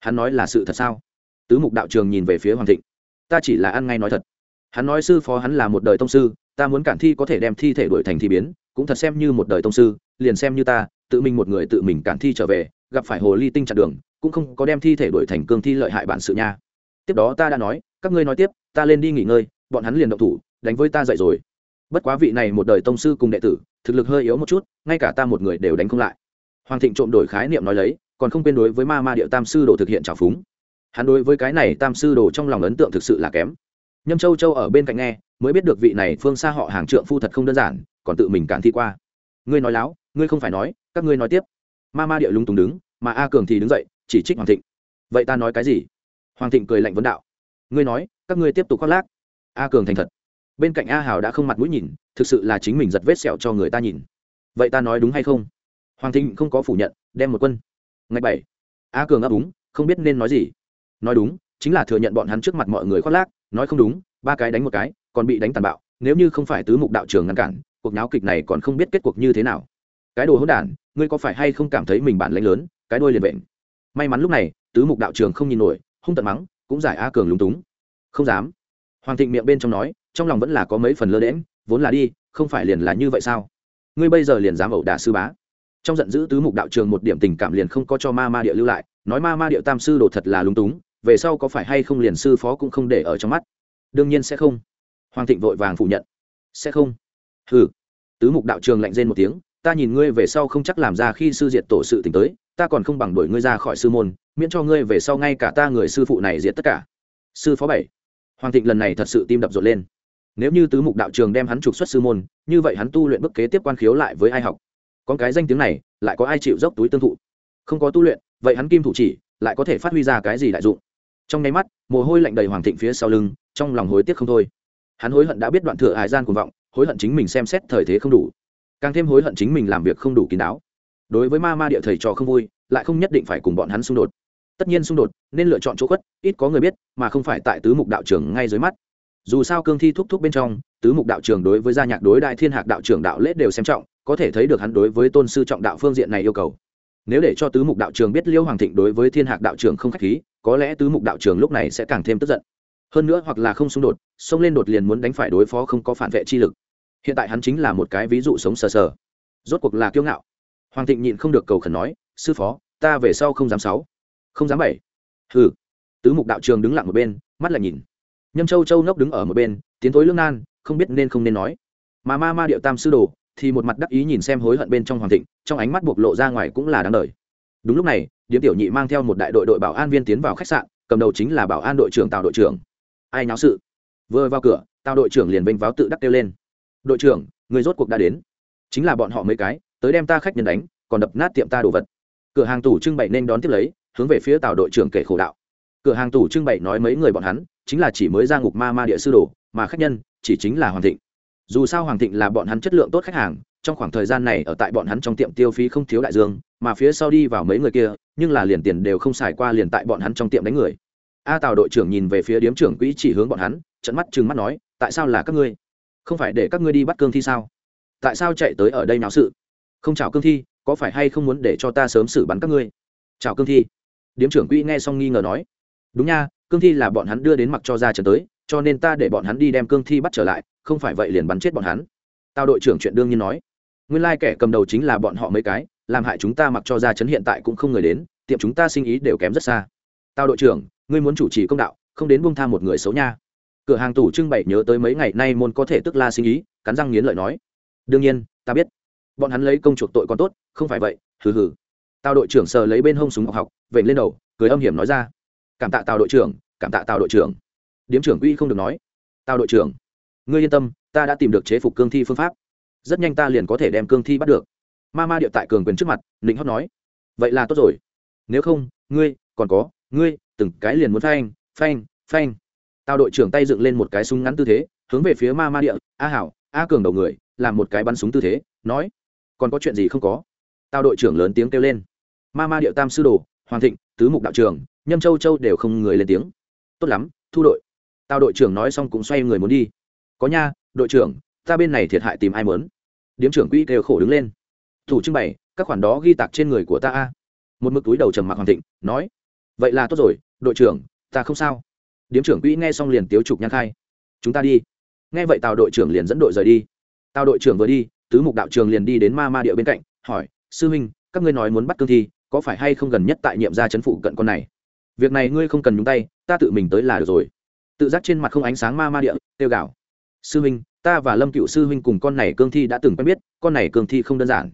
Hắn nói là sự thật sao? Tứ mục đạo trường nhìn về phía hoàng thịnh. Ta chỉ là ăn ngay nói thật. Hắn nói sư phó hắn là một đời tông sư, ta muốn cản thi có thể đem thi thể đổi thành thi biến, cũng thật xem như một đời tông sư, liền xem như ta, tự mình một người tự mình cản thi trở về, gặp phải hồ ly tinh chặn đường, cũng không có đem thi thể đổi thành cương thi lợi hại bản sự nha. Tiếp đó ta đã nói, các ngươi nói tiếp, ta lên đi nghỉ ngơi, bọn hắn liền động thủ, đánh với ta dậy rồi. Bất quá vị này một đời tông sư cùng đệ tử, thực lực hơi yếu một chút, ngay cả ta một người đều đánh không lại hoàng thịnh trộm đổi khái niệm nói lấy, còn không quên đối với ma ma điệu tam sư đồ thực hiện trào phúng. Hắn đối với cái này tam sư đồ trong lòng ấn tượng thực sự là kém. Nhâm châu châu ở bên cạnh nghe, mới biết được vị này phương xa họ hàng trượng phu thật không đơn giản, còn tự mình cản thi qua. Ngươi nói láo, ngươi không phải nói, các ngươi nói tiếp. Ma ma điệu lung tùng đứng, mà a cường thì đứng dậy, chỉ trích hoàng thịnh. Vậy ta nói cái gì? Hoàng thịnh cười lạnh vấn đạo. Ngươi nói, các ngươi tiếp tục khoác lác. A cường thành thật. Bên cạnh a hào đã không mặt mũi nhìn, thực sự là chính mình giật vết sẹo cho người ta nhìn. Vậy ta nói đúng hay không? Hoàng thịnh không có phủ nhận, đem một quân. Ngày bảy, a cường ấp úng, không biết nên nói gì. Nói đúng, chính là thừa nhận bọn hắn trước mặt mọi người khoác lác, nói không đúng, ba cái đánh một cái, còn bị đánh tàn bạo, nếu như không phải tứ mục đạo trường ngăn cản, cuộc náo kịch này còn không biết kết cuộc như thế nào. Cái đồ hỗn đản, ngươi có phải hay không cảm thấy mình bản lãnh lớn, cái đôi liền bệnh may mắn lúc này, tứ mục đạo trường không nhìn nổi, hung tận mắng, cũng giải a cường lúng túng. Không dám. Hoàng thịnh miệng bên trong nói, trong lòng vẫn là có mấy phần lơ đễm vốn là đi, không phải liền là như vậy sao? Ngươi bây giờ liền dám ẩu đả sư bá trong giận dữ tứ mục đạo trường một điểm tình cảm liền không có cho ma ma địa lưu lại, nói ma ma địa tam sư đồ thật là lúng túng, về sau có phải hay không liền sư phó cũng không để ở trong mắt. Đương nhiên sẽ không. Hoàng thịnh vội vàng phủ nhận. Sẽ không. Ừ tứ mục đạo trường lạnh rên một tiếng, ta nhìn ngươi về sau không chắc làm ra khi sư diệt tổ sự t tới, ta còn không bằng đuổi ngươi ra khỏi sư môn, miễn cho ngươi về sau ngay cả ta người sư phụ này diệt tất cả. Sư phó bảy. Hoàng thịnh lần này thật sự tim đập rộn lên. Nếu như tứ mục đạo trường đem hắn trục xuất sư môn, như vậy hắn tu luyện bức kế tiếp quan khiếu lại với ai học? Con cái danh tiếng này, lại có ai chịu dốc túi tương thụ? Không có tu luyện, vậy hắn kim thủ chỉ, lại có thể phát huy ra cái gì đại dụng? Trong nháy mắt, mồ hôi lạnh đầy hoàng thịnh phía sau lưng, trong lòng hối tiếc không thôi. Hắn hối hận đã biết đoạn thừa hải gian cuồng vọng, hối hận chính mình xem xét thời thế không đủ. Càng thêm hối hận chính mình làm việc không đủ kín đáo. Đối với ma ma địa thầy trò không vui, lại không nhất định phải cùng bọn hắn xung đột. Tất nhiên xung đột, nên lựa chọn chỗ khuất, ít có người biết, mà không phải tại tứ mục đạo trưởng ngay dưới mắt. Dù sao cương thi thúc thúc bên trong, tứ mục đạo trưởng đối với gia nhạc đối đại thiên hạc đạo trưởng đạo lễ đều xem trọng có thể thấy được hắn đối với tôn sư trọng đạo phương diện này yêu cầu. Nếu để cho tứ mục đạo trường biết liêu hoàng thịnh đối với thiên hạc đạo trường không k h á c h khí, có lẽ tứ mục đạo trường lúc này sẽ càng thêm tức giận. Hơn nữa hoặc là không xung đột, xông lên đột liền muốn đánh phải đối phó không có phản vệ chi lực. Hiện tại hắn chính là một cái ví dụ sống sờ sờ. Rốt cuộc là kiêu ngạo. Hoàng thịnh nhịn không được cầu khẩn nói, sư phó, ta về sau không dám sáu. Không dám bảy. Hừ. Tứ mục đạo trường đứng lặng một bên, mắt lại nhìn. Nhâm châu châu ngốc đứng ở một bên, tiến thối lương nan, không biết nên không nên nói. Mà ma ma điệu tam sư đồ thì một mặt đắc ý nhìn xem hối hận bên trong hoàng thịnh, trong ánh mắt bộc lộ ra ngoài cũng là đáng đời. Đúng lúc này, điếm tiểu nhị mang theo một đại đội đội bảo an viên tiến vào khách sạn, cầm đầu chính là bảo an đội trưởng tào đội trưởng. Ai náo sự? Vừa vào cửa, tào đội trưởng liền vênh váo tự đắc kêu lên. Đội trưởng, người rốt cuộc đã đến. Chính là bọn họ mấy cái, tới đem ta khách nhân đánh, còn đập nát tiệm ta đồ vật. Cửa hàng tủ trưng bày nên đón tiếp lấy, hướng về phía tào đội trưởng kể khổ đạo. Cửa hàng tủ trưng bày nói mấy người bọn hắn, chính là chỉ mới ra ngục ma ma địa sư đồ, mà khách nhân, chỉ chính là hoàng thịnh dù sao hoàng thịnh là bọn hắn chất lượng tốt khách hàng, trong khoảng thời gian này ở tại bọn hắn trong tiệm tiêu phí không thiếu đại dương, mà phía sau đi vào mấy người kia, nhưng là liền tiền đều không xài qua liền tại bọn hắn trong tiệm đánh người. A tào đội trưởng nhìn về phía điếm trưởng quỹ chỉ hướng bọn hắn, trận mắt chừng mắt nói, tại sao là các ngươi? Không phải để các ngươi đi bắt cương thi sao? Tại sao chạy tới ở đây náo sự? Không chào cương thi, có phải hay không muốn để cho ta sớm xử bắn các ngươi? Chào cương thi. Điếm trưởng quỹ nghe xong nghi ngờ nói, đúng nha, cương thi là bọn hắn đưa đến mặc cho ra trần tới, cho nên ta để bọn hắn đi đem cương thi bắt trở lại không phải vậy liền bắn chết bọn hắn. Tao đội trưởng chuyện đương nhiên nói. Nguyên lai kẻ cầm đầu chính là bọn họ mấy cái, làm hại chúng ta mặc cho ra chấn hiện tại cũng không người đến, tiệm chúng ta sinh ý đều kém rất xa. Tao đội trưởng, ngươi muốn chủ trì công đạo, không đến buông tham một người xấu nha. Cửa hàng tủ trưng bày nhớ tới mấy ngày nay môn có thể tức la sinh ý, cắn răng nghiến lợi nói. Đương nhiên, ta biết. Bọn hắn lấy công chuộc tội còn tốt, không phải vậy, hừ hừ. Tao đội trưởng sờ lấy bên hông súng học học, vểnh lên đầu, cười âm hiểm nói ra. Cảm tạ tào đội trưởng, cảm tạ tào đội trưởng. Điếm trưởng uy không được nói. Tào đội trưởng ngươi yên tâm, ta đã tìm được chế phục cương thi phương pháp. Rất nhanh ta liền có thể đem cương thi bắt được. Ma ma điệu tại cường quyền trước mặt, nịnh hót nói. Vậy là tốt rồi. Nếu không, ngươi, còn có, ngươi, từng cái liền muốn phanh phanh phanh. Tao đội trưởng tay dựng lên một cái súng ngắn tư thế, hướng về phía ma ma địa, a hảo, a cường đầu người, làm một cái bắn súng tư thế, nói, còn có chuyện gì không có? Tao đội trưởng lớn tiếng kêu lên. Ma ma điệu tam sư đồ, hoàng thịnh, tứ mục đạo trưởng, nhâm châu châu đều không người lên tiếng. Tốt lắm, thu đội. Tao đội trưởng nói xong cũng xoay người muốn đi có nha, đội trưởng, ta bên này thiệt hại tìm ai mớn. Điếm trưởng quỹ kêu khổ đứng lên. Thủ trưng bày, các khoản đó ghi tạc trên người của ta a. Một mực túi đầu trầm mặc hoàng thịnh, nói, vậy là tốt rồi, đội trưởng, ta không sao. Điếm trưởng quỹ nghe xong liền tiếu trục nhang khai. Chúng ta đi. Nghe vậy tào đội trưởng liền dẫn đội rời đi. Tào đội trưởng vừa đi, tứ mục đạo trường liền đi đến ma ma địa bên cạnh, hỏi, sư huynh, các ngươi nói muốn bắt cương thi, có phải hay không gần nhất tại nhiệm gia chấn phụ cận con này? Việc này ngươi không cần nhúng tay, ta tự mình tới là được rồi. Tự giác trên mặt không ánh sáng ma ma địa, tiêu gạo sư huynh, ta và lâm cựu sư huynh cùng con này cương thi đã từng quen biết, con này cương thi không đơn giản.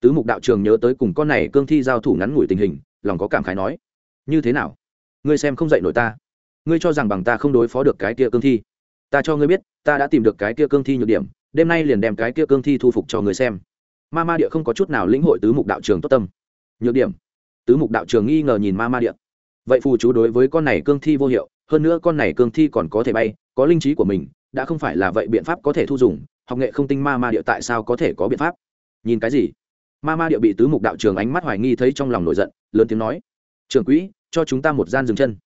Tứ mục đạo trường nhớ tới cùng con này cương thi giao thủ ngắn ngủi tình hình, lòng có cảm khái nói, như thế nào? Ngươi xem không dạy nổi ta. Ngươi cho rằng bằng ta không đối phó được cái kia cương thi. Ta cho ngươi biết, ta đã tìm được cái kia cương thi nhược điểm, đêm nay liền đem cái kia cương thi thu phục cho người xem. Ma ma địa không có chút nào lĩnh hội tứ mục đạo trường tốt tâm. Nhược điểm? Tứ mục đạo trường nghi ngờ nhìn ma ma địa. Vậy phù chú đối với con này cương thi vô hiệu, hơn nữa con này cương thi còn có thể bay, có linh trí của mình đã không phải là vậy biện pháp có thể thu dùng, học nghệ không tinh ma ma địa tại sao có thể có biện pháp? Nhìn cái gì? Ma ma địa bị tứ mục đạo trường ánh mắt hoài nghi thấy trong lòng nổi giận, lớn tiếng nói trưởng quỹ, cho chúng ta một gian dừng chân.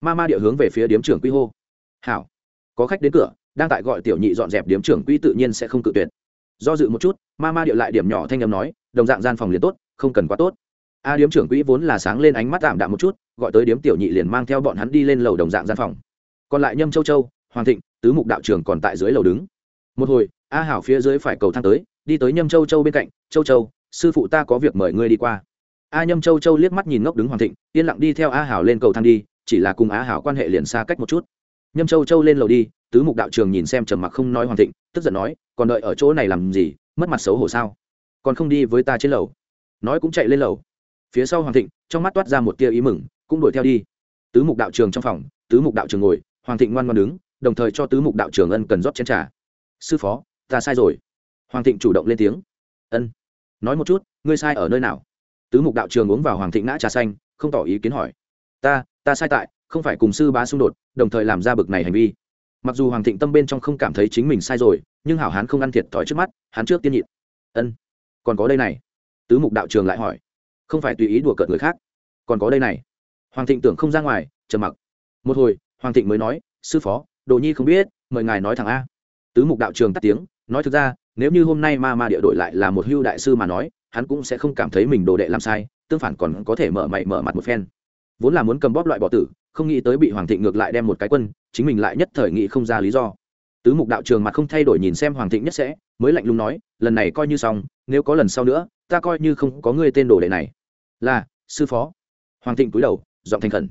Ma ma địa hướng về phía điếm trưởng quỹ hô, hảo, có khách đến cửa, đang tại gọi tiểu nhị dọn dẹp điếm trưởng quỹ tự nhiên sẽ không cự tuyệt. Do dự một chút, ma ma địa lại điểm nhỏ thanh â m nói, đồng dạng gian phòng liền tốt, không cần quá tốt. A điếm trưởng quỹ vốn là sáng lên ánh mắt tạm đạm một chút, gọi tới điếm tiểu nhị liền mang theo bọn hắn đi lên lầu đồng dạng gian phòng. Còn lại nhâm châu châu, hoàng thịnh tứ mục đạo trưởng còn tại dưới lầu đứng. Một hồi, a hảo phía dưới phải cầu thang tới, đi tới nhâm châu châu bên cạnh, châu châu, sư phụ ta có việc mời ngươi đi qua. A nhâm châu châu liếc mắt nhìn ngốc đứng hoàng thịnh, yên lặng đi theo a hảo lên cầu thang đi, chỉ là cùng a hảo quan hệ liền xa cách một chút. Nhâm châu châu lên lầu đi, tứ mục đạo trường nhìn xem trầm mặc không nói hoàng thịnh, tức giận nói, còn đợi ở chỗ này làm gì, mất mặt xấu hổ sao? Còn không đi với ta trên lầu? Nói cũng chạy lên lầu. Phía sau hoàng thịnh, trong mắt toát ra một tia ý mừng, cũng đuổi theo đi. Tứ mục đạo trường trong phòng, tứ mục đạo trường ngồi, hoàng thịnh ngoan ngoan đứng đồng thời cho tứ mục đạo trường ân cần rót chén trà. Sư phó, ta sai rồi. Hoàng thịnh chủ động lên tiếng. Ân, nói một chút, ngươi sai ở nơi nào? Tứ mục đạo trường uống vào hoàng thịnh ngã trà xanh, không tỏ ý kiến hỏi. Ta ta sai tại, không phải cùng sư bá xung đột, đồng thời làm ra bực này hành vi. Mặc dù hoàng thịnh tâm bên trong không cảm thấy chính mình sai rồi, nhưng hảo hán không ăn thiệt thòi trước mắt, hắn trước tiên nhịn. Ân, còn có đây này. Tứ mục đạo trường lại hỏi. Không phải tùy ý đùa cợt người khác, còn có đây này. Hoàng thịnh tưởng không ra ngoài, trầm mặc. Một hồi, hoàng thịnh mới nói, sư phó đồ nhi không biết, mời ngài nói thẳng a. Tứ mục đạo trường tắt tiếng, nói thực ra, nếu như hôm nay ma ma địa đội lại là một hưu đại sư mà nói, hắn cũng sẽ không cảm thấy mình đồ đệ làm sai, tương phản còn có thể mở mày mở mặt một phen. Vốn là muốn cầm bóp loại bỏ tử, không nghĩ tới bị hoàng thịnh ngược lại đem một cái quân, chính mình lại nhất thời nghĩ không ra lý do. Tứ mục đạo trường mặt không thay đổi nhìn xem hoàng thịnh nhất sẽ, mới lạnh lùng nói, lần này coi như xong, nếu có lần sau nữa, ta coi như không có người tên đồ đệ này. Là, sư phó. Hoàng thịnh cúi đầu, giọng thành khẩn.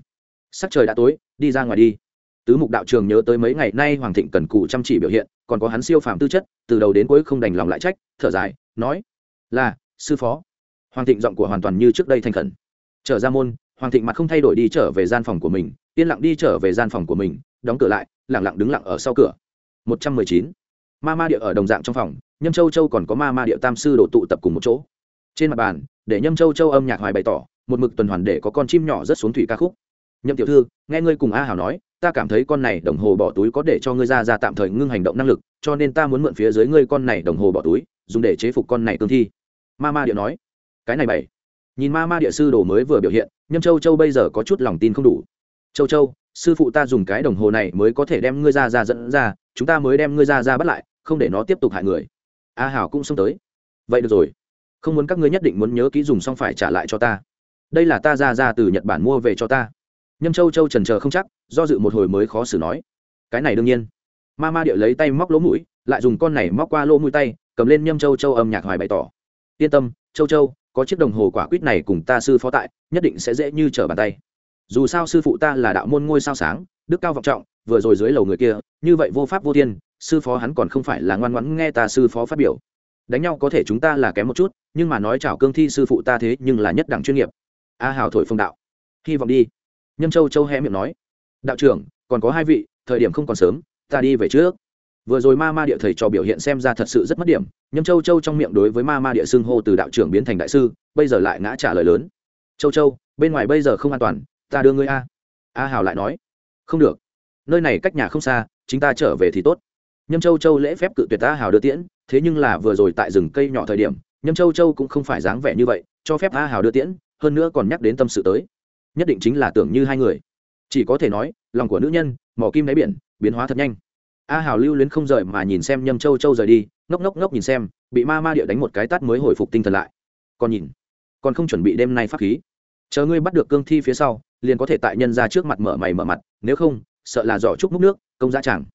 Sắc trời đã tối, đi ra ngoài đi tứ mục đạo trường nhớ tới mấy ngày nay hoàng thịnh cần cù chăm chỉ biểu hiện, còn có hắn siêu phàm tư chất, từ đầu đến cuối không đành lòng lại trách, thở dài, nói, là, sư phó. Hoàng thịnh giọng của hoàn toàn như trước đây thành khẩn. Trở ra môn, hoàng thịnh mặt không thay đổi đi trở về gian phòng của mình, yên lặng đi trở về gian phòng của mình, đóng cửa lại lẳng lặng đứng lặng ở sau cửa. Một trăm mười chín. Ma ma địa ở đồng dạng trong phòng, nhâm châu châu còn có ma ma địa tam sư đổ tụ tập cùng một chỗ. Trên mặt bàn, để nhâm châu châu âm nhạc hoài bày tỏ, một mực tuần hoàn để có con chim nhỏ rất xuống thủy ca khúc. Nhâm tiểu thư, nghe ngươi cùng a hảo nói ta cảm thấy con này đồng hồ bỏ túi có để cho ngươi ra ra tạm thời ngưng hành động năng lực, cho nên ta muốn mượn phía dưới ngươi con này đồng hồ bỏ túi, dùng để chế phục con này cương thi. Ma ma địa nói. Cái này bảy. Nhìn ma ma địa sư đồ mới vừa biểu hiện, nhâm châu châu bây giờ có chút lòng tin không đủ. Châu châu, sư phụ ta dùng cái đồng hồ này mới có thể đem ngươi ra ra dẫn ra, chúng ta mới đem ngươi ra ra bắt lại, không để nó tiếp tục hại người. A hảo cũng xông tới. Vậy được rồi. Không muốn các ngươi nhất định muốn nhớ kỹ dùng xong phải trả lại cho ta. Đây là ta ra ra từ nhật bản mua về cho ta nhâm châu châu trần chờ không chắc, do dự một hồi mới khó xử nói. Cái này đương nhiên. Ma ma địa lấy tay móc lỗ mũi, lại dùng con này móc qua lỗ mũi tay, cầm lên nhâm châu châu âm nhạc hoài bày tỏ. Yên tâm, châu châu, có chiếc đồng hồ quả quýt này cùng ta sư phó tại, nhất định sẽ dễ như trở bàn tay. Dù sao sư phụ ta là đạo môn ngôi sao sáng, đức cao vọng trọng, vừa rồi dưới lầu người kia, như vậy vô pháp vô thiên, sư phó hắn còn không phải là ngoan ngoãn nghe ta sư phó phát biểu. Đánh nhau có thể chúng ta là kém một chút, nhưng mà nói chào cương thi sư phụ ta thế nhưng là nhất đẳng chuyên nghiệp. A hào thổi phong đạo. Hy vọng đi nhâm châu châu hé miệng nói, đạo trưởng, còn có hai vị, thời điểm không còn sớm, ta đi về trước. Vừa rồi ma ma địa thầy trò biểu hiện xem ra thật sự rất mất điểm, nhâm châu châu trong miệng đối với ma ma địa xưng hô từ đạo trưởng biến thành đại sư, bây giờ lại ngã trả lời lớn, châu châu, bên ngoài bây giờ không an toàn, ta đưa ngươi a. A hào lại nói, không được, nơi này cách nhà không xa, chính ta trở về thì tốt. Nhâm châu châu lễ phép cự tuyệt a hào đưa tiễn, thế nhưng là vừa rồi tại rừng cây nhỏ thời điểm, nhâm châu châu cũng không phải dáng vẻ như vậy, cho phép a hào đưa tiễn, hơn nữa còn nhắc đến tâm sự tới nhất định chính là tưởng như hai người. Chỉ có thể nói, lòng của nữ nhân mỏ kim đáy biển, biến hóa thật nhanh. A hào lưu luyến không rời mà nhìn xem nhâm châu châu rời đi, ngốc ngốc ngốc nhìn xem, bị ma ma địa đánh một cái tát mới hồi phục tinh thần lại. Còn nhìn, còn không chuẩn bị đêm nay pháp khí. Chờ ngươi bắt được cương thi phía sau, liền có thể tại nhân ra trước mặt mở mày mở mặt, nếu không, sợ là giỏ trúc múc nước, công giá chẳng.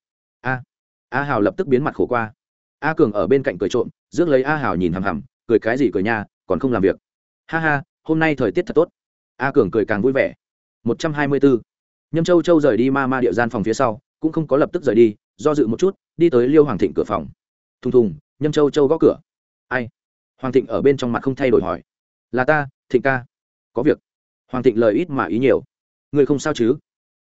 A a hào lập tức biến mặt khổ qua. A cường ở bên cạnh cười trộm, rước lấy a hào nhìn hằm hằm, cười cái gì cười nha, còn không làm việc. Ha ha, hôm nay thời tiết thật tốt a cường cười càng vui vẻ. Một trăm hai mươi bốn nhâm châu châu rời đi ma ma địa gian phòng phía sau, cũng không có lập tức rời đi, do dự một chút, đi tới liêu hoàng thịnh cửa phòng. Thùng thùng, nhâm châu châu gõ cửa. Ai? Hoàng thịnh ở bên trong mặt không thay đổi hỏi. Là ta, thịnh ca. Có việc. Hoàng thịnh lời ít mà ý nhiều. Ngươi không sao chứ?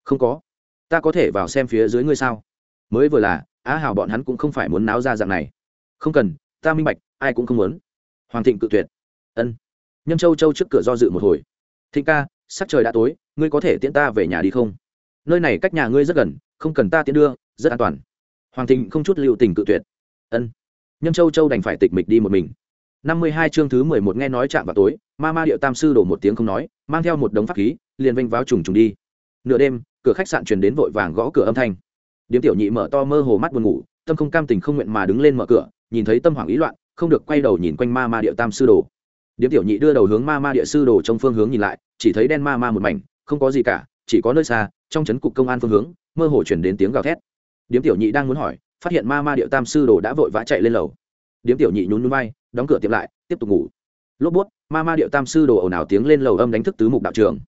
Không có. Ta có thể vào xem phía dưới ngươi sao? Mới vừa là, á hào bọn hắn cũng không phải muốn náo ra dạng này. Không cần, ta minh bạch, ai cũng không muốn. Hoàng thịnh cự tuyệt. Ân. Nhâm châu châu trước cửa do dự một hồi thịnh ca, sắc trời đã tối, ngươi có thể tiễn ta về nhà đi không? Nơi này cách nhà ngươi rất gần, không cần ta tiễn đưa, rất an toàn. Hoàng thịnh không chút lưu tình cự tuyệt. Ân. Nhâm châu châu đành phải tịch mịch đi một mình. Năm mươi hai chương thứ mười một nghe nói chạm vào tối, ma ma điệu tam sư đổ một tiếng không nói, mang theo một đống pháp khí, liền vênh váo trùng trùng đi. Nửa đêm, cửa khách sạn truyền đến vội vàng gõ cửa âm thanh. Điếm tiểu nhị mở to mơ hồ mắt buồn ngủ, tâm không cam tình không nguyện mà đứng lên mở cửa, nhìn thấy tâm hoảng ý loạn, không được quay đầu nhìn quanh ma ma điệu tam sư đồ điếm tiểu nhị đưa đầu hướng ma ma địa sư đồ trong phương hướng nhìn lại, chỉ thấy đen ma ma một mảnh, không có gì cả, chỉ có nơi xa, trong trấn cục công an phương hướng, mơ hồ chuyển đến tiếng gào thét. Điếm tiểu nhị đang muốn hỏi, phát hiện ma ma điệu tam sư đồ đã vội vã chạy lên lầu. Điếm tiểu nhị nhún núi bay đóng cửa tiệm lại, tiếp tục ngủ. Lốp bút, ma ma điệu tam sư đồ ồn ào tiếng lên lầu âm đánh thức tứ mục đạo trường.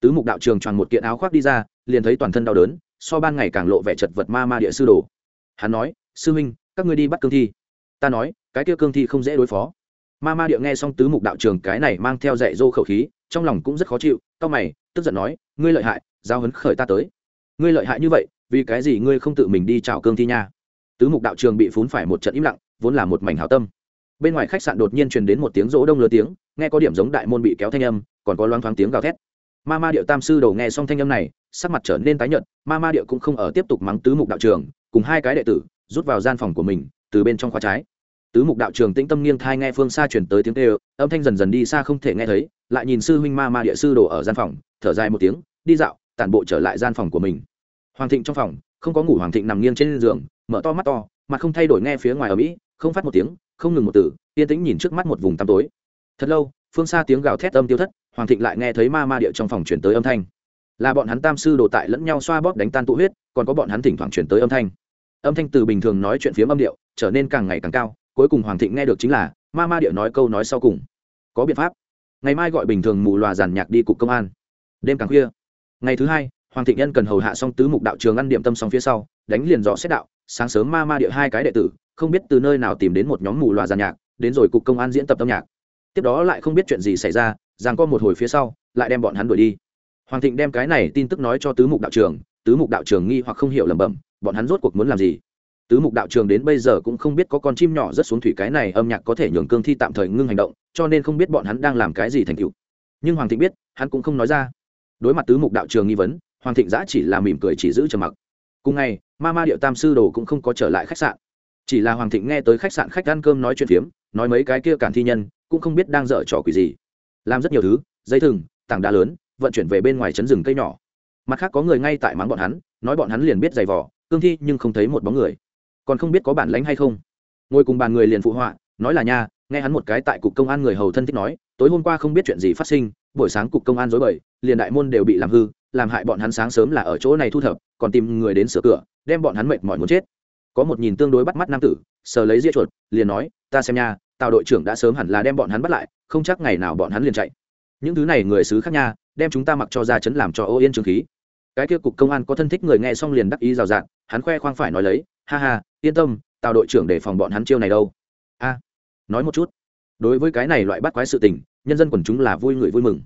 Tứ mục đạo trường tròn một kiện áo khoác đi ra, liền thấy toàn thân đau đớn, so ban ngày càng lộ vẻ chật vật ma ma địa sư đồ. Hắn nói, sư huynh, các ngươi đi bắt cương thi. Ta nói, cái kia cương thi không dễ đối phó ma ma địa nghe xong tứ mục đạo trường cái này mang theo dạy dô khẩu khí, trong lòng cũng rất khó chịu c mày, tức giận nói, ngươi lợi hại, giao hấn khởi ta tới. Ngươi lợi hại như vậy, vì cái gì ngươi không tự mình đi chào cương thi nha? Tứ mục đạo trường bị phún phải một trận im lặng, vốn là một mảnh hảo tâm. Bên ngoài khách sạn đột nhiên truyền đến một tiếng rỗ đông lừa tiếng, nghe có điểm giống đại môn bị kéo thanh âm, còn có loáng thoáng tiếng gào thét. Ma ma điệu tam sư đầu nghe xong thanh âm này, sắc mặt trở nên tái nhợt, ma ma điệu cũng không ở tiếp tục mắng tứ mục đạo trường, cùng hai cái đệ tử, rút vào gian phòng của mình, từ bên trong khóa trái tứ mục đạo trường tĩnh tâm nghiêng thai nghe phương xa chuyển tới tiếng kêu, âm thanh dần dần đi xa không thể nghe thấy, lại nhìn sư huynh ma ma địa sư đồ ở gian phòng, thở dài một tiếng, đi dạo, tản bộ trở lại gian phòng của mình. Hoàng thịnh trong phòng, không có ngủ, hoàng thịnh nằm nghiêng trên giường, mở to mắt to, mặt không thay đổi nghe phía ngoài ở mỹ, không phát một tiếng, không ngừng một từ, yên tĩnh nhìn trước mắt một vùng tăm tối. Thật lâu, phương xa tiếng gào thét âm tiêu thất, hoàng thịnh lại nghe thấy ma ma địa trong phòng chuyển tới âm thanh. Là bọn hắn tam sư đồ tại lẫn nhau xoa bóp đánh tan tụ huyết, còn có bọn hắn thỉnh thoảng chuyển tới âm thanh. Âm thanh từ bình thường nói chuyện phiếm âm điệu, trở nên càng ngày càng cao cuối cùng hoàng thịnh nghe được chính là, ma ma địa nói câu nói sau cùng. Có biện pháp. Ngày mai gọi bình thường mù loà giàn nhạc đi cục công an. Đêm càng khuya. Ngày thứ hai, hoàng thịnh nhân cần hầu hạ xong tứ mục đạo trường ăn điểm tâm xong phía sau, đánh liền rõ xét đạo, sáng sớm ma ma địa hai cái đệ tử, không biết từ nơi nào tìm đến một nhóm mù loà giàn nhạc, đến rồi cục công an diễn tập âm nhạc. Tiếp đó lại không biết chuyện gì xảy ra rằng có một hồi phía sau, lại đem bọn hắn đuổi đi. Hoàng thịnh đem cái này tin tức nói cho tứ mục đạo trường, tứ mục đạo trường nghi hoặc không hiểu lẩm bẩm, bọn hắn rốt cuộc muốn làm gì? Tứ mục đạo trường đến bây giờ cũng không biết có con chim nhỏ rất xuống thủy cái này âm nhạc có thể nhường cương thi tạm thời ngưng hành động, cho nên không biết bọn hắn đang làm cái gì thành cựu nhưng hoàng thịnh biết, hắn cũng không nói ra. Đối mặt tứ mục đạo trường nghi vấn, hoàng thịnh giã chỉ là mỉm cười chỉ giữ trầm mặc. Cùng ngày, ma ma điệu tam sư đồ cũng không có trở lại khách sạn. Chỉ là hoàng thịnh nghe tới khách sạn khách ăn cơm nói chuyện phiếm, nói mấy cái kia cản thi nhân, cũng không biết đang dở trò quỷ gì. Làm rất nhiều thứ, dây thừng, tảng đá lớn, vận chuyển về bên ngoài chấn rừng cây nhỏ. Mặt khác có người ngay tại mắng bọn hắn, nói bọn hắn liền biết giày vỏ cương thi nhưng không thấy một bóng người còn không biết có bản lãnh hay không. Ngồi cùng bàn người liền phụ họa, nói là nha, nghe hắn một cái tại cục công an người hầu thân thích nói, tối hôm qua không biết chuyện gì phát sinh, buổi sáng cục công an dối bời, liền đại môn đều bị làm hư, làm hại bọn hắn sáng sớm là ở chỗ này thu thập, còn tìm người đến sửa cửa, đem bọn hắn mệt mỏi muốn chết. Có một nhìn tương đối bắt mắt nam tử, sờ lấy ria chuột, liền nói, ta xem nha, tào đội trưởng đã sớm hẳn là đem bọn hắn bắt lại, không chắc ngày nào bọn hắn liền chạy. Những thứ này người xứ khác nha, đem chúng ta mặc cho ra chấn làm cho ô yên trường khí. Cái kia cục công an có thân thích người nghe xong liền đắc ý rào rạt, hắn khoe khoang phải nói lấy ha ha, yên tâm, tào đội trưởng để phòng bọn hắn chiêu này đâu. A, nói một chút. Đối với cái này loại bắt quái sự tình, nhân dân quần chúng là vui người vui mừng.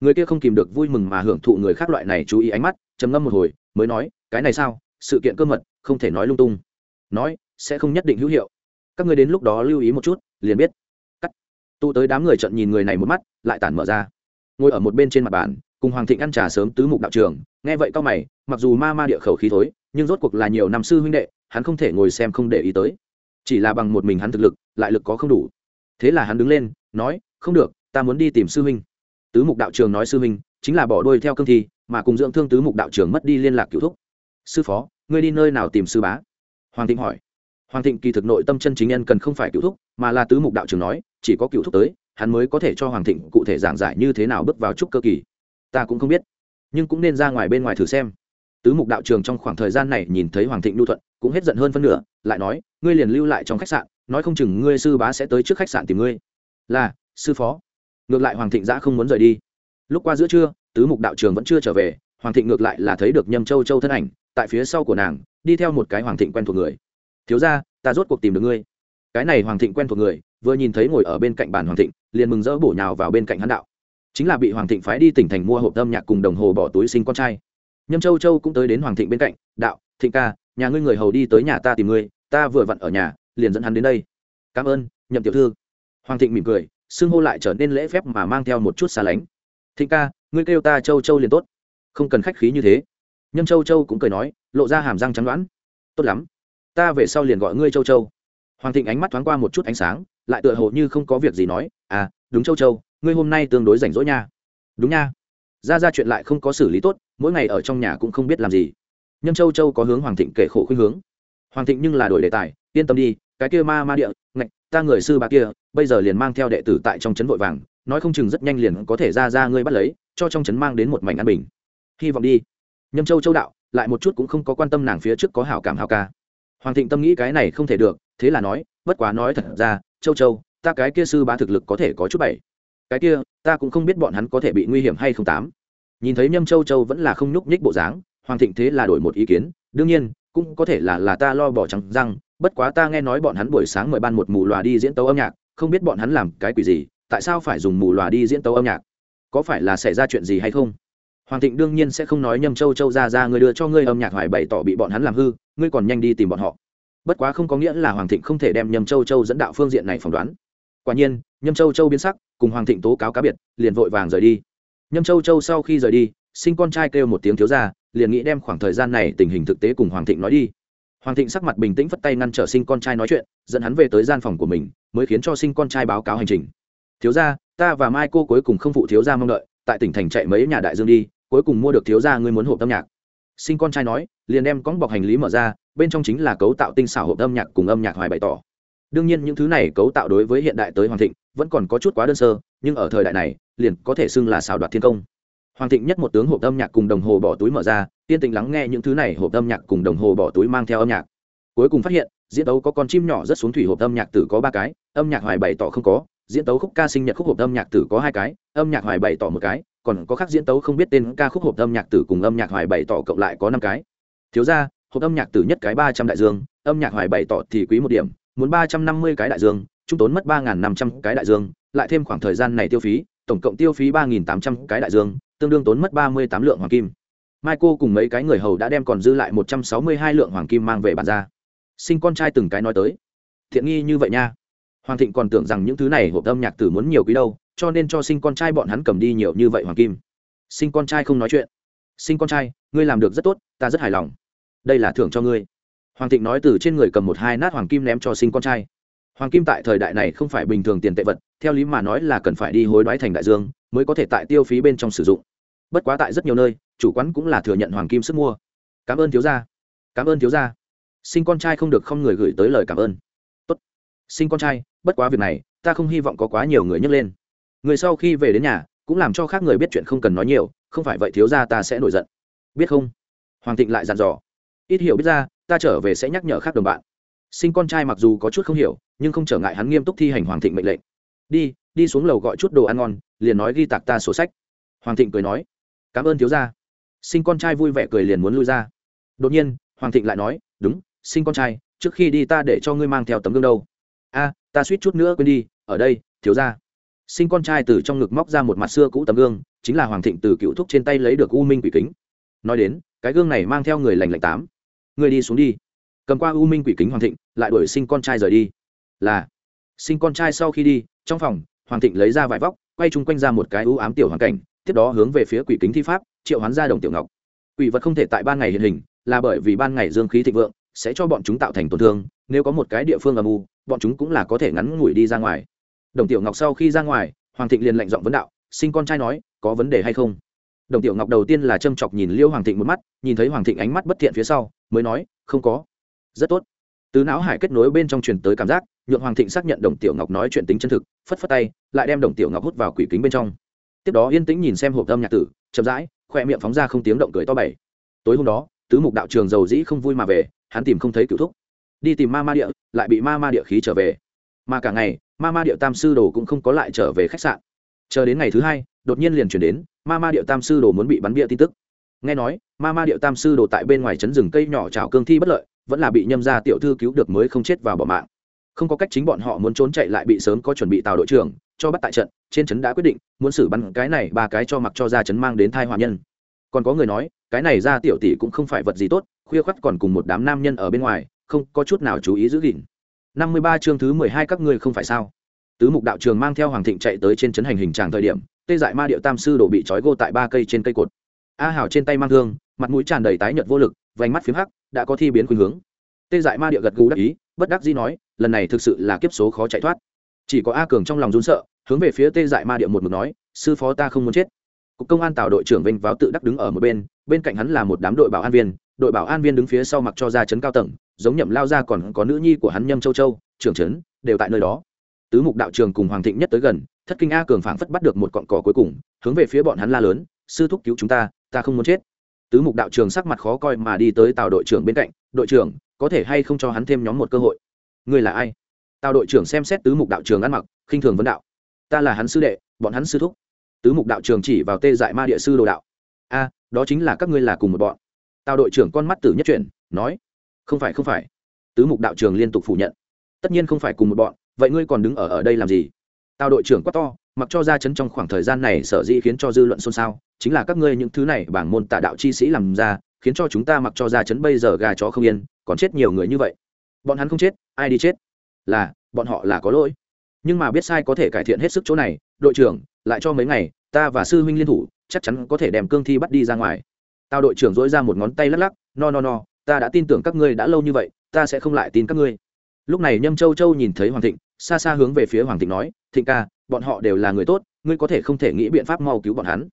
Người kia không kìm được vui mừng mà hưởng thụ người khác loại này chú ý ánh mắt, trầm ngâm một hồi, mới nói, cái này sao? Sự kiện cơ mật, không thể nói lung tung. Nói, sẽ không nhất định hữu hiệu. Các người đến lúc đó lưu ý một chút, liền biết. Cắt. Tụ tới đám người trận nhìn người này một mắt, lại tản mở ra. Ngồi ở một bên trên mặt bàn cùng hoàng thịnh ăn trà sớm tứ mục đạo trường, nghe vậy cao mày, mặc dù ma ma địa khẩu khí thối, nhưng rốt cuộc là nhiều năm sư huynh đệ, hắn không thể ngồi xem không để ý tới. Chỉ là bằng một mình hắn thực lực, lại lực có không đủ. Thế là hắn đứng lên, nói, không được, ta muốn đi tìm sư huynh. Tứ mục đạo trường nói sư huynh, chính là bỏ đuôi theo cương thi, mà cùng dưỡng thương tứ mục đạo trường mất đi liên lạc cứu thúc. Sư phó, ngươi đi nơi nào tìm sư bá? Hoàng thịnh hỏi. Hoàng thịnh kỳ thực nội tâm chân chính nhân cần không phải cứu thúc, mà là tứ mục đạo trường nói, chỉ có cứu thúc tới, hắn mới có thể cho hoàng thịnh cụ thể giảng giải như thế nào bước vào trúc cơ kỳ ta cũng không biết, nhưng cũng nên ra ngoài bên ngoài thử xem. Tứ mục đạo trường trong khoảng thời gian này nhìn thấy hoàng thịnh lưu thuận, cũng hết giận hơn phân nửa, lại nói, ngươi liền lưu lại trong khách sạn, nói không chừng ngươi sư bá sẽ tới trước khách sạn tìm ngươi. Là, sư phó. Ngược lại hoàng thịnh giã không muốn rời đi. Lúc qua giữa trưa, tứ mục đạo trường vẫn chưa trở về, hoàng thịnh ngược lại là thấy được nhâm châu châu thân ảnh, tại phía sau của nàng, đi theo một cái hoàng thịnh quen thuộc người. Thiếu ra ta rốt cuộc tìm được ngươi. Cái này hoàng thịnh quen thuộc người, vừa nhìn thấy ngồi ở bên cạnh bàn hoàng thịnh, liền mừng rỡ bổ nhào vào bên cạnh hắn đạo chính là bị hoàng thịnh phái đi tỉnh thành mua hộp âm nhạc cùng đồng hồ bỏ túi sinh con trai. Nhâm châu châu cũng tới đến hoàng thịnh bên cạnh, đạo, thịnh ca, nhà ngươi người hầu đi tới nhà ta tìm ngươi, ta vừa vặn ở nhà, liền dẫn hắn đến đây. Cảm ơn, nhậm tiểu thư. Hoàng thịnh mỉm cười, xưng hô lại trở nên lễ phép mà mang theo một chút xa lánh. Thịnh ca, ngươi kêu ta châu châu liền tốt. Không cần khách khí như thế. Nhâm châu châu cũng cười nói, lộ ra hàm răng trắng đoán. Tốt lắm, ta về sau liền gọi ngươi châu châu. Hoàng thịnh ánh mắt thoáng qua một chút ánh sáng, lại tựa hồ như không có việc gì nói à đúng châu châu ngươi hôm nay tương đối rảnh rỗi nha. Đúng nha. Ra ra chuyện lại không có xử lý tốt, mỗi ngày ở trong nhà cũng không biết làm gì. Nhâm châu châu có hướng hoàng thịnh kể khổ khuynh hướng. Hoàng thịnh nhưng là đổi đề tài, yên tâm đi, cái kia ma ma địa, ngạch, ta người sư bà kia, bây giờ liền mang theo đệ tử tại trong trấn vội vàng, nói không chừng rất nhanh liền có thể ra ra ngươi bắt lấy, cho trong trấn mang đến một mảnh an bình. Hy vọng đi. Nhâm châu châu đạo, lại một chút cũng không có quan tâm nàng phía trước có hảo cảm hảo ca. Hoàng thịnh tâm nghĩ cái này không thể được, thế là nói, bất quá nói thật ra, châu châu, ta cái kia sư bá thực lực có thể có chút bảy cái kia, ta cũng không biết bọn hắn có thể bị nguy hiểm hay không tám. Nhìn thấy nhâm châu châu vẫn là không nhúc nhích bộ dáng, hoàng thịnh thế là đổi một ý kiến, đương nhiên, cũng có thể là là ta lo bỏ trắng răng, bất quá ta nghe nói bọn hắn buổi sáng mời ban một mù lòa đi diễn tấu âm nhạc, không biết bọn hắn làm cái quỷ gì, tại sao phải dùng mù lòa đi diễn tấu âm nhạc? Có phải là xảy ra chuyện gì hay không? Hoàng thịnh đương nhiên sẽ không nói nhâm châu châu ra ra người đưa cho ngươi âm nhạc hoài bày tỏ bị bọn hắn làm hư, ngươi còn nhanh đi tìm bọn họ. Bất quá không có nghĩa là hoàng thịnh không thể đem nhâm châu châu dẫn đạo phương diện này phỏng đoán quả nhiên, nhâm châu châu biến sắc, cùng hoàng thịnh tố cáo cá biệt, liền vội vàng rời đi. Nhâm châu châu sau khi rời đi, sinh con trai kêu một tiếng thiếu ra liền nghĩ đem khoảng thời gian này tình hình thực tế cùng hoàng thịnh nói đi. Hoàng thịnh sắc mặt bình tĩnh phất tay ngăn trở sinh con trai nói chuyện, dẫn hắn về tới gian phòng của mình, mới khiến cho sinh con trai báo cáo hành trình. Thiếu gia, ta và mai cô cuối cùng không phụ thiếu gia mong đợi, tại tỉnh thành chạy mấy nhà đại dương đi, cuối cùng mua được thiếu gia ngươi muốn hộp âm nhạc. Sinh con trai nói, liền đem cóng bọc hành lý mở ra, bên trong chính là cấu tạo tinh xảo hộp âm nhạc cùng âm nhạc hoài bày tỏ đương nhiên những thứ này cấu tạo đối với hiện đại tới hoàng thịnh vẫn còn có chút quá đơn sơ nhưng ở thời đại này liền có thể xưng là xào đoạt thiên công hoàng thịnh nhất một tướng hộp âm nhạc cùng đồng hồ bỏ túi mở ra yên tĩnh lắng nghe những thứ này hộp âm nhạc cùng đồng hồ bỏ túi mang theo âm nhạc cuối cùng phát hiện diễn tấu có con chim nhỏ rất xuống thủy hộp âm nhạc tử có ba cái âm nhạc hoài bày tỏ không có diễn tấu khúc ca sinh nhật khúc hộp âm nhạc tử có hai cái âm nhạc hoài bày tỏ một cái còn có khác diễn tấu không biết tên ca khúc hộp âm nhạc tử cùng âm nhạc hoài bày tỏ cộng lại có năm cái thiếu ra hộp âm nhạc tử nhất cái ba trăm đại dương âm nhạc hoài bày tỏ thì quý một điểm muốn ba trăm năm mươi cái đại dương chúng tốn mất ba năm trăm cái đại dương, lại thêm khoảng thời gian này tiêu phí, tổng cộng tiêu phí ba tám trăm cái đại dương, tương đương tốn mất ba mươi tám lượng hoàng kim. Mai cô cùng mấy cái người hầu đã đem còn dư lại một trăm sáu mươi hai lượng hoàng kim mang về bàn ra. Sinh con trai từng cái nói tới. Thiện nghi như vậy nha. Hoàng thịnh còn tưởng rằng những thứ này hộp âm nhạc tử muốn nhiều quý đâu, cho nên cho sinh con trai bọn hắn cầm đi nhiều như vậy hoàng kim. Sinh con trai không nói chuyện. Sinh con trai, ngươi làm được rất tốt, ta rất hài lòng. Đây là thưởng cho ngươi hoàng thịnh nói từ trên người cầm một hai nát hoàng kim ném cho sinh con trai. Hoàng kim tại thời đại này không phải bình thường tiền tệ vật, theo lý mà nói là cần phải đi hối đoái thành đại dương mới có thể tại tiêu phí bên trong sử dụng. Bất quá tại rất nhiều nơi, chủ quán cũng là thừa nhận hoàng kim sức mua. Cảm ơn thiếu gia. Cảm ơn thiếu gia. Sinh con trai không được không người gửi tới lời cảm ơn. Tốt. Sinh con trai, bất quá việc này, ta không hy vọng có quá nhiều người nhấc lên. Người sau khi về đến nhà, cũng làm cho khác người biết chuyện không cần nói nhiều, không phải vậy thiếu gia ta sẽ nổi giận. Biết không? Hoàng thịnh lại dặn dò. Ít hiểu biết ra ta trở về sẽ nhắc nhở khác đồng bạn. Sinh con trai mặc dù có chút không hiểu, nhưng không trở ngại hắn nghiêm túc thi hành hoàng thịnh mệnh lệnh. Đi đi xuống lầu gọi chút đồ ăn ngon, liền nói ghi tạc ta sổ sách. Hoàng thịnh cười nói, cảm ơn thiếu gia. Sinh con trai vui vẻ cười liền muốn lui ra. Đột nhiên, hoàng thịnh lại nói, đúng, sinh con trai, trước khi đi ta để cho ngươi mang theo tấm gương đâu. A, ta suýt chút nữa quên đi, ở đây, thiếu gia. Sinh con trai từ trong ngực móc ra một mặt xưa cũ tấm gương, chính là hoàng thịnh từ cựu thúc trên tay lấy được u minh quỷ kính. Nói đến, cái gương này mang theo người lành lạnh tám người đi xuống đi. Cầm qua u minh quỷ kính hoàng thịnh, lại đuổi sinh con trai rời đi. Là, sinh con trai sau khi đi, trong phòng, hoàng thịnh lấy ra vải vóc, quay chung quanh ra một cái ưu ám tiểu hoàn cảnh, tiếp đó hướng về phía quỷ kính thi pháp, triệu hoán ra đồng tiểu ngọc. Quỷ vật không thể tại ban ngày hiện hình, là bởi vì ban ngày dương khí thịnh vượng, sẽ cho bọn chúng tạo thành tổn thương, nếu có một cái địa phương âm u, bọn chúng cũng là có thể ngắn ngủi đi ra ngoài. Đồng tiểu ngọc sau khi ra ngoài, hoàng thịnh liền lệnh giọng vấn đạo, sinh con trai nói, có vấn đề hay không? Đồng tiểu ngọc đầu tiên là châm chọc nhìn liêu hoàng thịnh một mắt, nhìn thấy hoàng thịnh ánh mắt bất thiện phía sau, mới nói, không có. Rất tốt. Từ não hải kết nối bên trong truyền tới cảm giác, nhượng hoàng thịnh xác nhận đồng tiểu ngọc nói chuyện tính chân thực, phất phất tay, lại đem đồng tiểu ngọc hút vào quỷ kính bên trong. Tiếp đó yên tĩnh nhìn xem hộp âm nhạc tử, chậm rãi, khoe miệng phóng ra không tiếng động cười to bảy tối hôm đó, tứ mục đạo trường giàu dĩ không vui mà về, hắn tìm không thấy cựu thúc. Đi tìm ma ma địa, lại bị ma ma địa khí trở về. Mà cả ngày, ma ma địa tam sư đồ cũng không có lại trở về khách sạn. Chờ đến ngày thứ hai, đột nhiên liền chuyển đến ma ma điệu tam sư đồ muốn bị bắn bia tin tức. Nghe nói, ma ma điệu tam sư đồ tại bên ngoài trấn rừng cây nhỏ trào cương thi bất lợi, vẫn là bị nhâm gia tiểu thư cứu được mới không chết vào bỏ mạng. Không có cách chính bọn họ muốn trốn chạy lại bị sớm có chuẩn bị tàu đội trưởng cho bắt tại trận, trên trấn đã quyết định, muốn xử bắn cái này ba cái cho mặc cho ra trấn mang đến thai hòa nhân. Còn có người nói, cái này ra tiểu tỷ cũng không phải vật gì tốt, khuya khoắt còn cùng một đám nam nhân ở bên ngoài, không có chút nào chú ý giữ gìn. Năm mươi ba chương thứ mười hai các ngươi không phải sao? Tứ mục đạo trường mang theo hoàng thịnh chạy tới trên trấn hành hình tràng thời điểm tê dại ma điệu tam sư đổ bị trói gô tại ba cây trên cây cột. A hảo trên tay mang thương, mặt mũi tràn đầy tái nhợt vô lực, vành mắt p hắc, đã có thi biến khuynh hướng. Tê dại ma điệu gật gù đắc ý, bất đắc dĩ nói, lần này thực sự là kiếp số khó chạy thoát. Chỉ có a cường trong lòng run sợ, hướng về phía tê dại ma điệu một mực nói, sư phó ta không muốn chết. Cục công an tào đội trưởng vinh váo tự đắc đứng ở một bên bên cạnh hắn là một đám đội bảo an viên, đội bảo an viên đứng phía sau mặc cho ra trấn cao tầng, giống nhậm lao ra còn có nữ nhi của hắn nhâm châu châu, trưởng trấn đều tại nơi đó tứ mục đạo trường cùng hoàng thịnh nhất tới gần, thất kinh a cường phảng phất bắt được một cọn cỏ cuối cùng, hướng về phía bọn hắn la lớn, sư thúc cứu chúng ta ta không muốn chết. Tứ mục đạo trường sắc mặt khó coi mà đi tới tào đội trưởng bên cạnh, đội trưởng, có thể hay không cho hắn thêm nhóm một cơ hội? Ngươi là ai? Tào đội trưởng xem xét tứ mục đạo trường ăn mặc, khinh thường vấn đạo. Ta là hắn sư đệ, bọn hắn sư thúc. Tứ mục đạo trường chỉ vào tê dại ma địa sư đồ đạo. A, đó chính là các ngươi là cùng một bọn. Tào đội trưởng con mắt tử nhất chuyển, nói, không phải không phải. Tứ mục đạo trường liên tục phủ nhận, tất nhiên không phải cùng một bọn vậy ngươi còn đứng ở ở đây làm gì? Tào đội trưởng quá to, mặc cho ra chấn trong khoảng thời gian này sở dĩ khiến cho dư luận xôn xao, chính là các ngươi những thứ này bảng môn tà đạo chi sĩ làm ra, khiến cho chúng ta mặc cho ra chấn bây giờ gà chó không yên, còn chết nhiều người như vậy. Bọn hắn không chết, ai đi chết? Là, bọn họ là có lỗi. Nhưng mà biết sai có thể cải thiện hết sức chỗ này, đội trưởng, lại cho mấy ngày, ta và sư huynh liên thủ, chắc chắn có thể đem cương thi bắt đi ra ngoài. Tao đội trưởng dối ra một ngón tay lắc lắc, no no no, ta đã tin tưởng các ngươi đã lâu như vậy, ta sẽ không lại tin các ngươi. Lúc này nhâm châu châu nhìn thấy hoàng thịnh xa xa hướng về phía hoàng thịnh nói, thịnh ca, bọn họ đều là người tốt, ngươi có thể không thể nghĩ biện pháp mau cứu bọn hắn.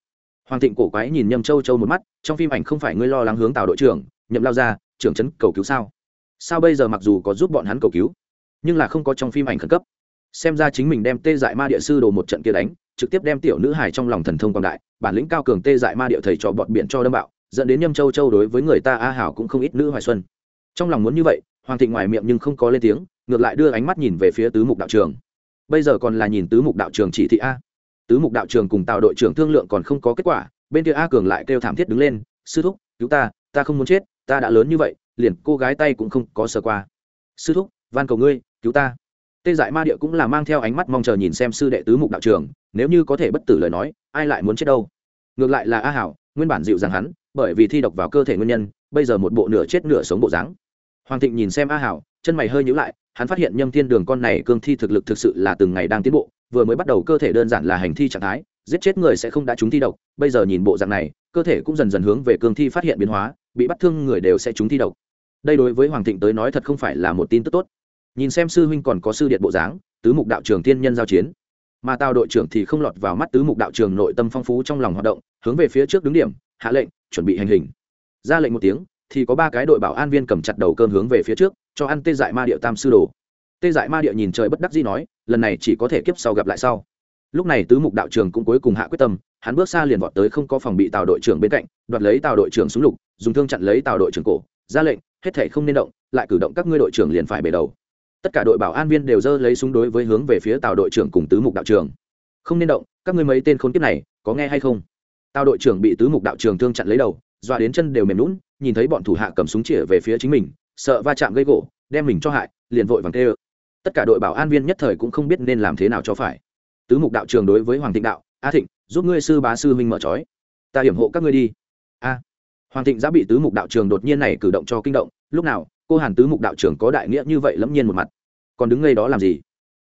Hoàng thịnh cổ quái nhìn nhâm châu châu một mắt, trong phim ảnh không phải ngươi lo lắng hướng tào đội trưởng, nhậm lao ra, trưởng trấn cầu cứu sao? Sao bây giờ mặc dù có giúp bọn hắn cầu cứu, nhưng là không có trong phim ảnh khẩn cấp. Xem ra chính mình đem tê dại ma địa sư đồ một trận kia đánh, trực tiếp đem tiểu nữ hài trong lòng thần thông quảng đại, bản lĩnh cao cường tê dại ma địa thầy cho bọn biển cho đâm bạo, dẫn đến nhâm châu châu đối với người ta a hảo cũng không ít nữ hoài xuân. Trong lòng muốn như vậy, hoàng thịnh ngoài miệng nhưng không có lên tiếng ngược lại đưa ánh mắt nhìn về phía tứ mục đạo trường. Bây giờ còn là nhìn tứ mục đạo trường chỉ thị a. Tứ mục đạo trường cùng tạo đội trưởng thương lượng còn không có kết quả, bên kia a cường lại kêu thảm thiết đứng lên, sư thúc, cứu ta ta không muốn chết, ta đã lớn như vậy, liền cô gái tay cũng không có sờ qua. Sư thúc, van cầu ngươi, cứu ta. Tê dại ma địa cũng là mang theo ánh mắt mong chờ nhìn xem sư đệ tứ mục đạo trường, nếu như có thể bất tử lời nói, ai lại muốn chết đâu? Ngược lại là a hảo, nguyên bản dịu dàng hắn, bởi vì thi độc vào cơ thể nguyên nhân, bây giờ một bộ nửa chết nửa sống bộ dáng. Hoàng thịnh nhìn xem a hảo, chân mày hơi nhíu lại hắn phát hiện nhâm thiên đường con này cương thi thực lực thực sự là từng ngày đang tiến bộ, vừa mới bắt đầu cơ thể đơn giản là hành thi trạng thái, giết chết người sẽ không đã trúng thi độc, bây giờ nhìn bộ dạng này, cơ thể cũng dần dần hướng về cương thi phát hiện biến hóa, bị bắt thương người đều sẽ trúng thi độc. Đây đối với hoàng thịnh tới nói thật không phải là một tin tức tốt. Nhìn xem sư huynh còn có sư điện bộ dáng, tứ mục đạo trường thiên nhân giao chiến. Mà tào đội trưởng thì không lọt vào mắt tứ mục đạo trường nội tâm phong phú trong lòng hoạt động, hướng về phía trước đứng điểm, hạ lệnh, chuẩn bị hành hình. Ra lệnh một tiếng, thì có ba cái đội bảo an viên cầm chặt đầu cơm hướng về phía trước cho ăn tê dại ma địa tam sư đồ. Tê dại ma địa nhìn trời bất đắc dĩ nói, lần này chỉ có thể kiếp sau gặp lại sau. Lúc này tứ mục đạo trường cũng cuối cùng hạ quyết tâm, hắn bước xa liền vọt tới không có phòng bị tàu đội trưởng bên cạnh, đoạt lấy tàu đội trưởng súng lục, dùng thương chặn lấy tàu đội trưởng cổ, ra lệnh, hết thể không nên động, lại cử động các ngươi đội trưởng liền phải bể đầu. Tất cả đội bảo an viên đều dơ lấy súng đối với hướng về phía tàu đội trưởng cùng tứ mục đạo trường không nên động, các ngươi mấy tên khốn kiếp này, có nghe hay không? Tàu đội trưởng bị tứ mục đạo trường thương chặn lấy đầu dọa đến chân đều mềm lún nhìn thấy bọn thủ hạ cầm súng chĩa về phía chính mình sợ va chạm gây gỗ, đem mình cho hại, liền vội vàng tê ơ tất cả đội bảo an viên nhất thời cũng không biết nên làm thế nào cho phải. Tứ mục đạo trường đối với hoàng thịnh đạo, a thịnh, giúp ngươi sư bá sư huynh mở trói. Ta hiểm hộ các ngươi đi. A. Hoàng thịnh đã bị tứ mục đạo trường đột nhiên này cử động cho kinh động, lúc nào, cô hàn tứ mục đạo trường có đại nghĩa như vậy lẫm nhiên một mặt. Còn đứng ngay đó làm gì?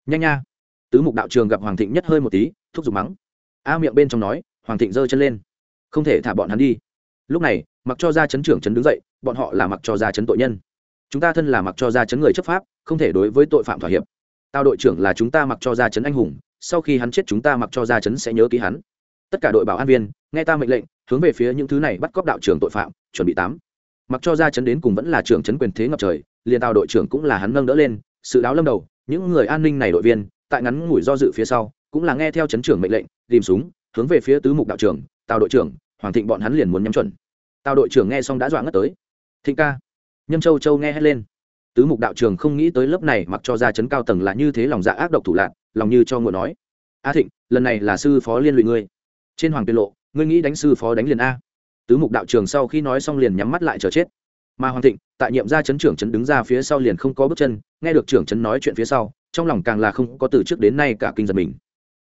Nhanh nha. Tứ mục đạo trường gặp hoàng thịnh nhất hơi một tí, thúc giục mắng. A miệng bên trong nói, hoàng thịnh giơ chân lên. Không thể thả bọn hắn đi. Lúc này, mặc cho ra chấn trưởng chấn đứng dậy, bọn họ là mặc cho ra chấn tội nhân chúng ta thân là mặc cho ra chấn người chấp pháp, không thể đối với tội phạm thỏa hiệp. Tao đội trưởng là chúng ta mặc cho ra chấn anh hùng, sau khi hắn chết chúng ta mặc cho ra chấn sẽ nhớ ký hắn. Tất cả đội bảo an viên, nghe ta mệnh lệnh, hướng về phía những thứ này bắt cóc đạo trưởng tội phạm, chuẩn bị tám. Mặc cho ra chấn đến cùng vẫn là trưởng chấn quyền thế ngập trời, liền tao đội trưởng cũng là hắn nâng đỡ lên, sự đáo lâm đầu, những người an ninh này đội viên, tại ngắn ngủi do dự phía sau, cũng là nghe theo chấn trưởng mệnh lệnh, tìm súng, hướng về phía tứ mục đạo trưởng Tào đội trưởng, hoàng thịnh bọn hắn liền muốn nhắm chuẩn. Tào đội trưởng nghe xong đã dọa ngất tới. Thịnh ca nhâm châu châu nghe hét lên. Tứ mục đạo trường không nghĩ tới lớp này mặc cho ra chấn cao tầng là như thế lòng dạ ác độc thủ lạc lòng như cho ngựa nói. A thịnh, lần này là sư phó liên lụy ngươi. Trên hoàng tiên lộ, ngươi nghĩ đánh sư phó đánh liền a. Tứ mục đạo trường sau khi nói xong liền nhắm mắt lại chờ chết. Mà hoàng thịnh, tại nhiệm gia chấn trưởng chấn đứng ra phía sau liền không có bước chân, nghe được trưởng chấn nói chuyện phía sau, trong lòng càng là không có từ trước đến nay cả kinh giật mình.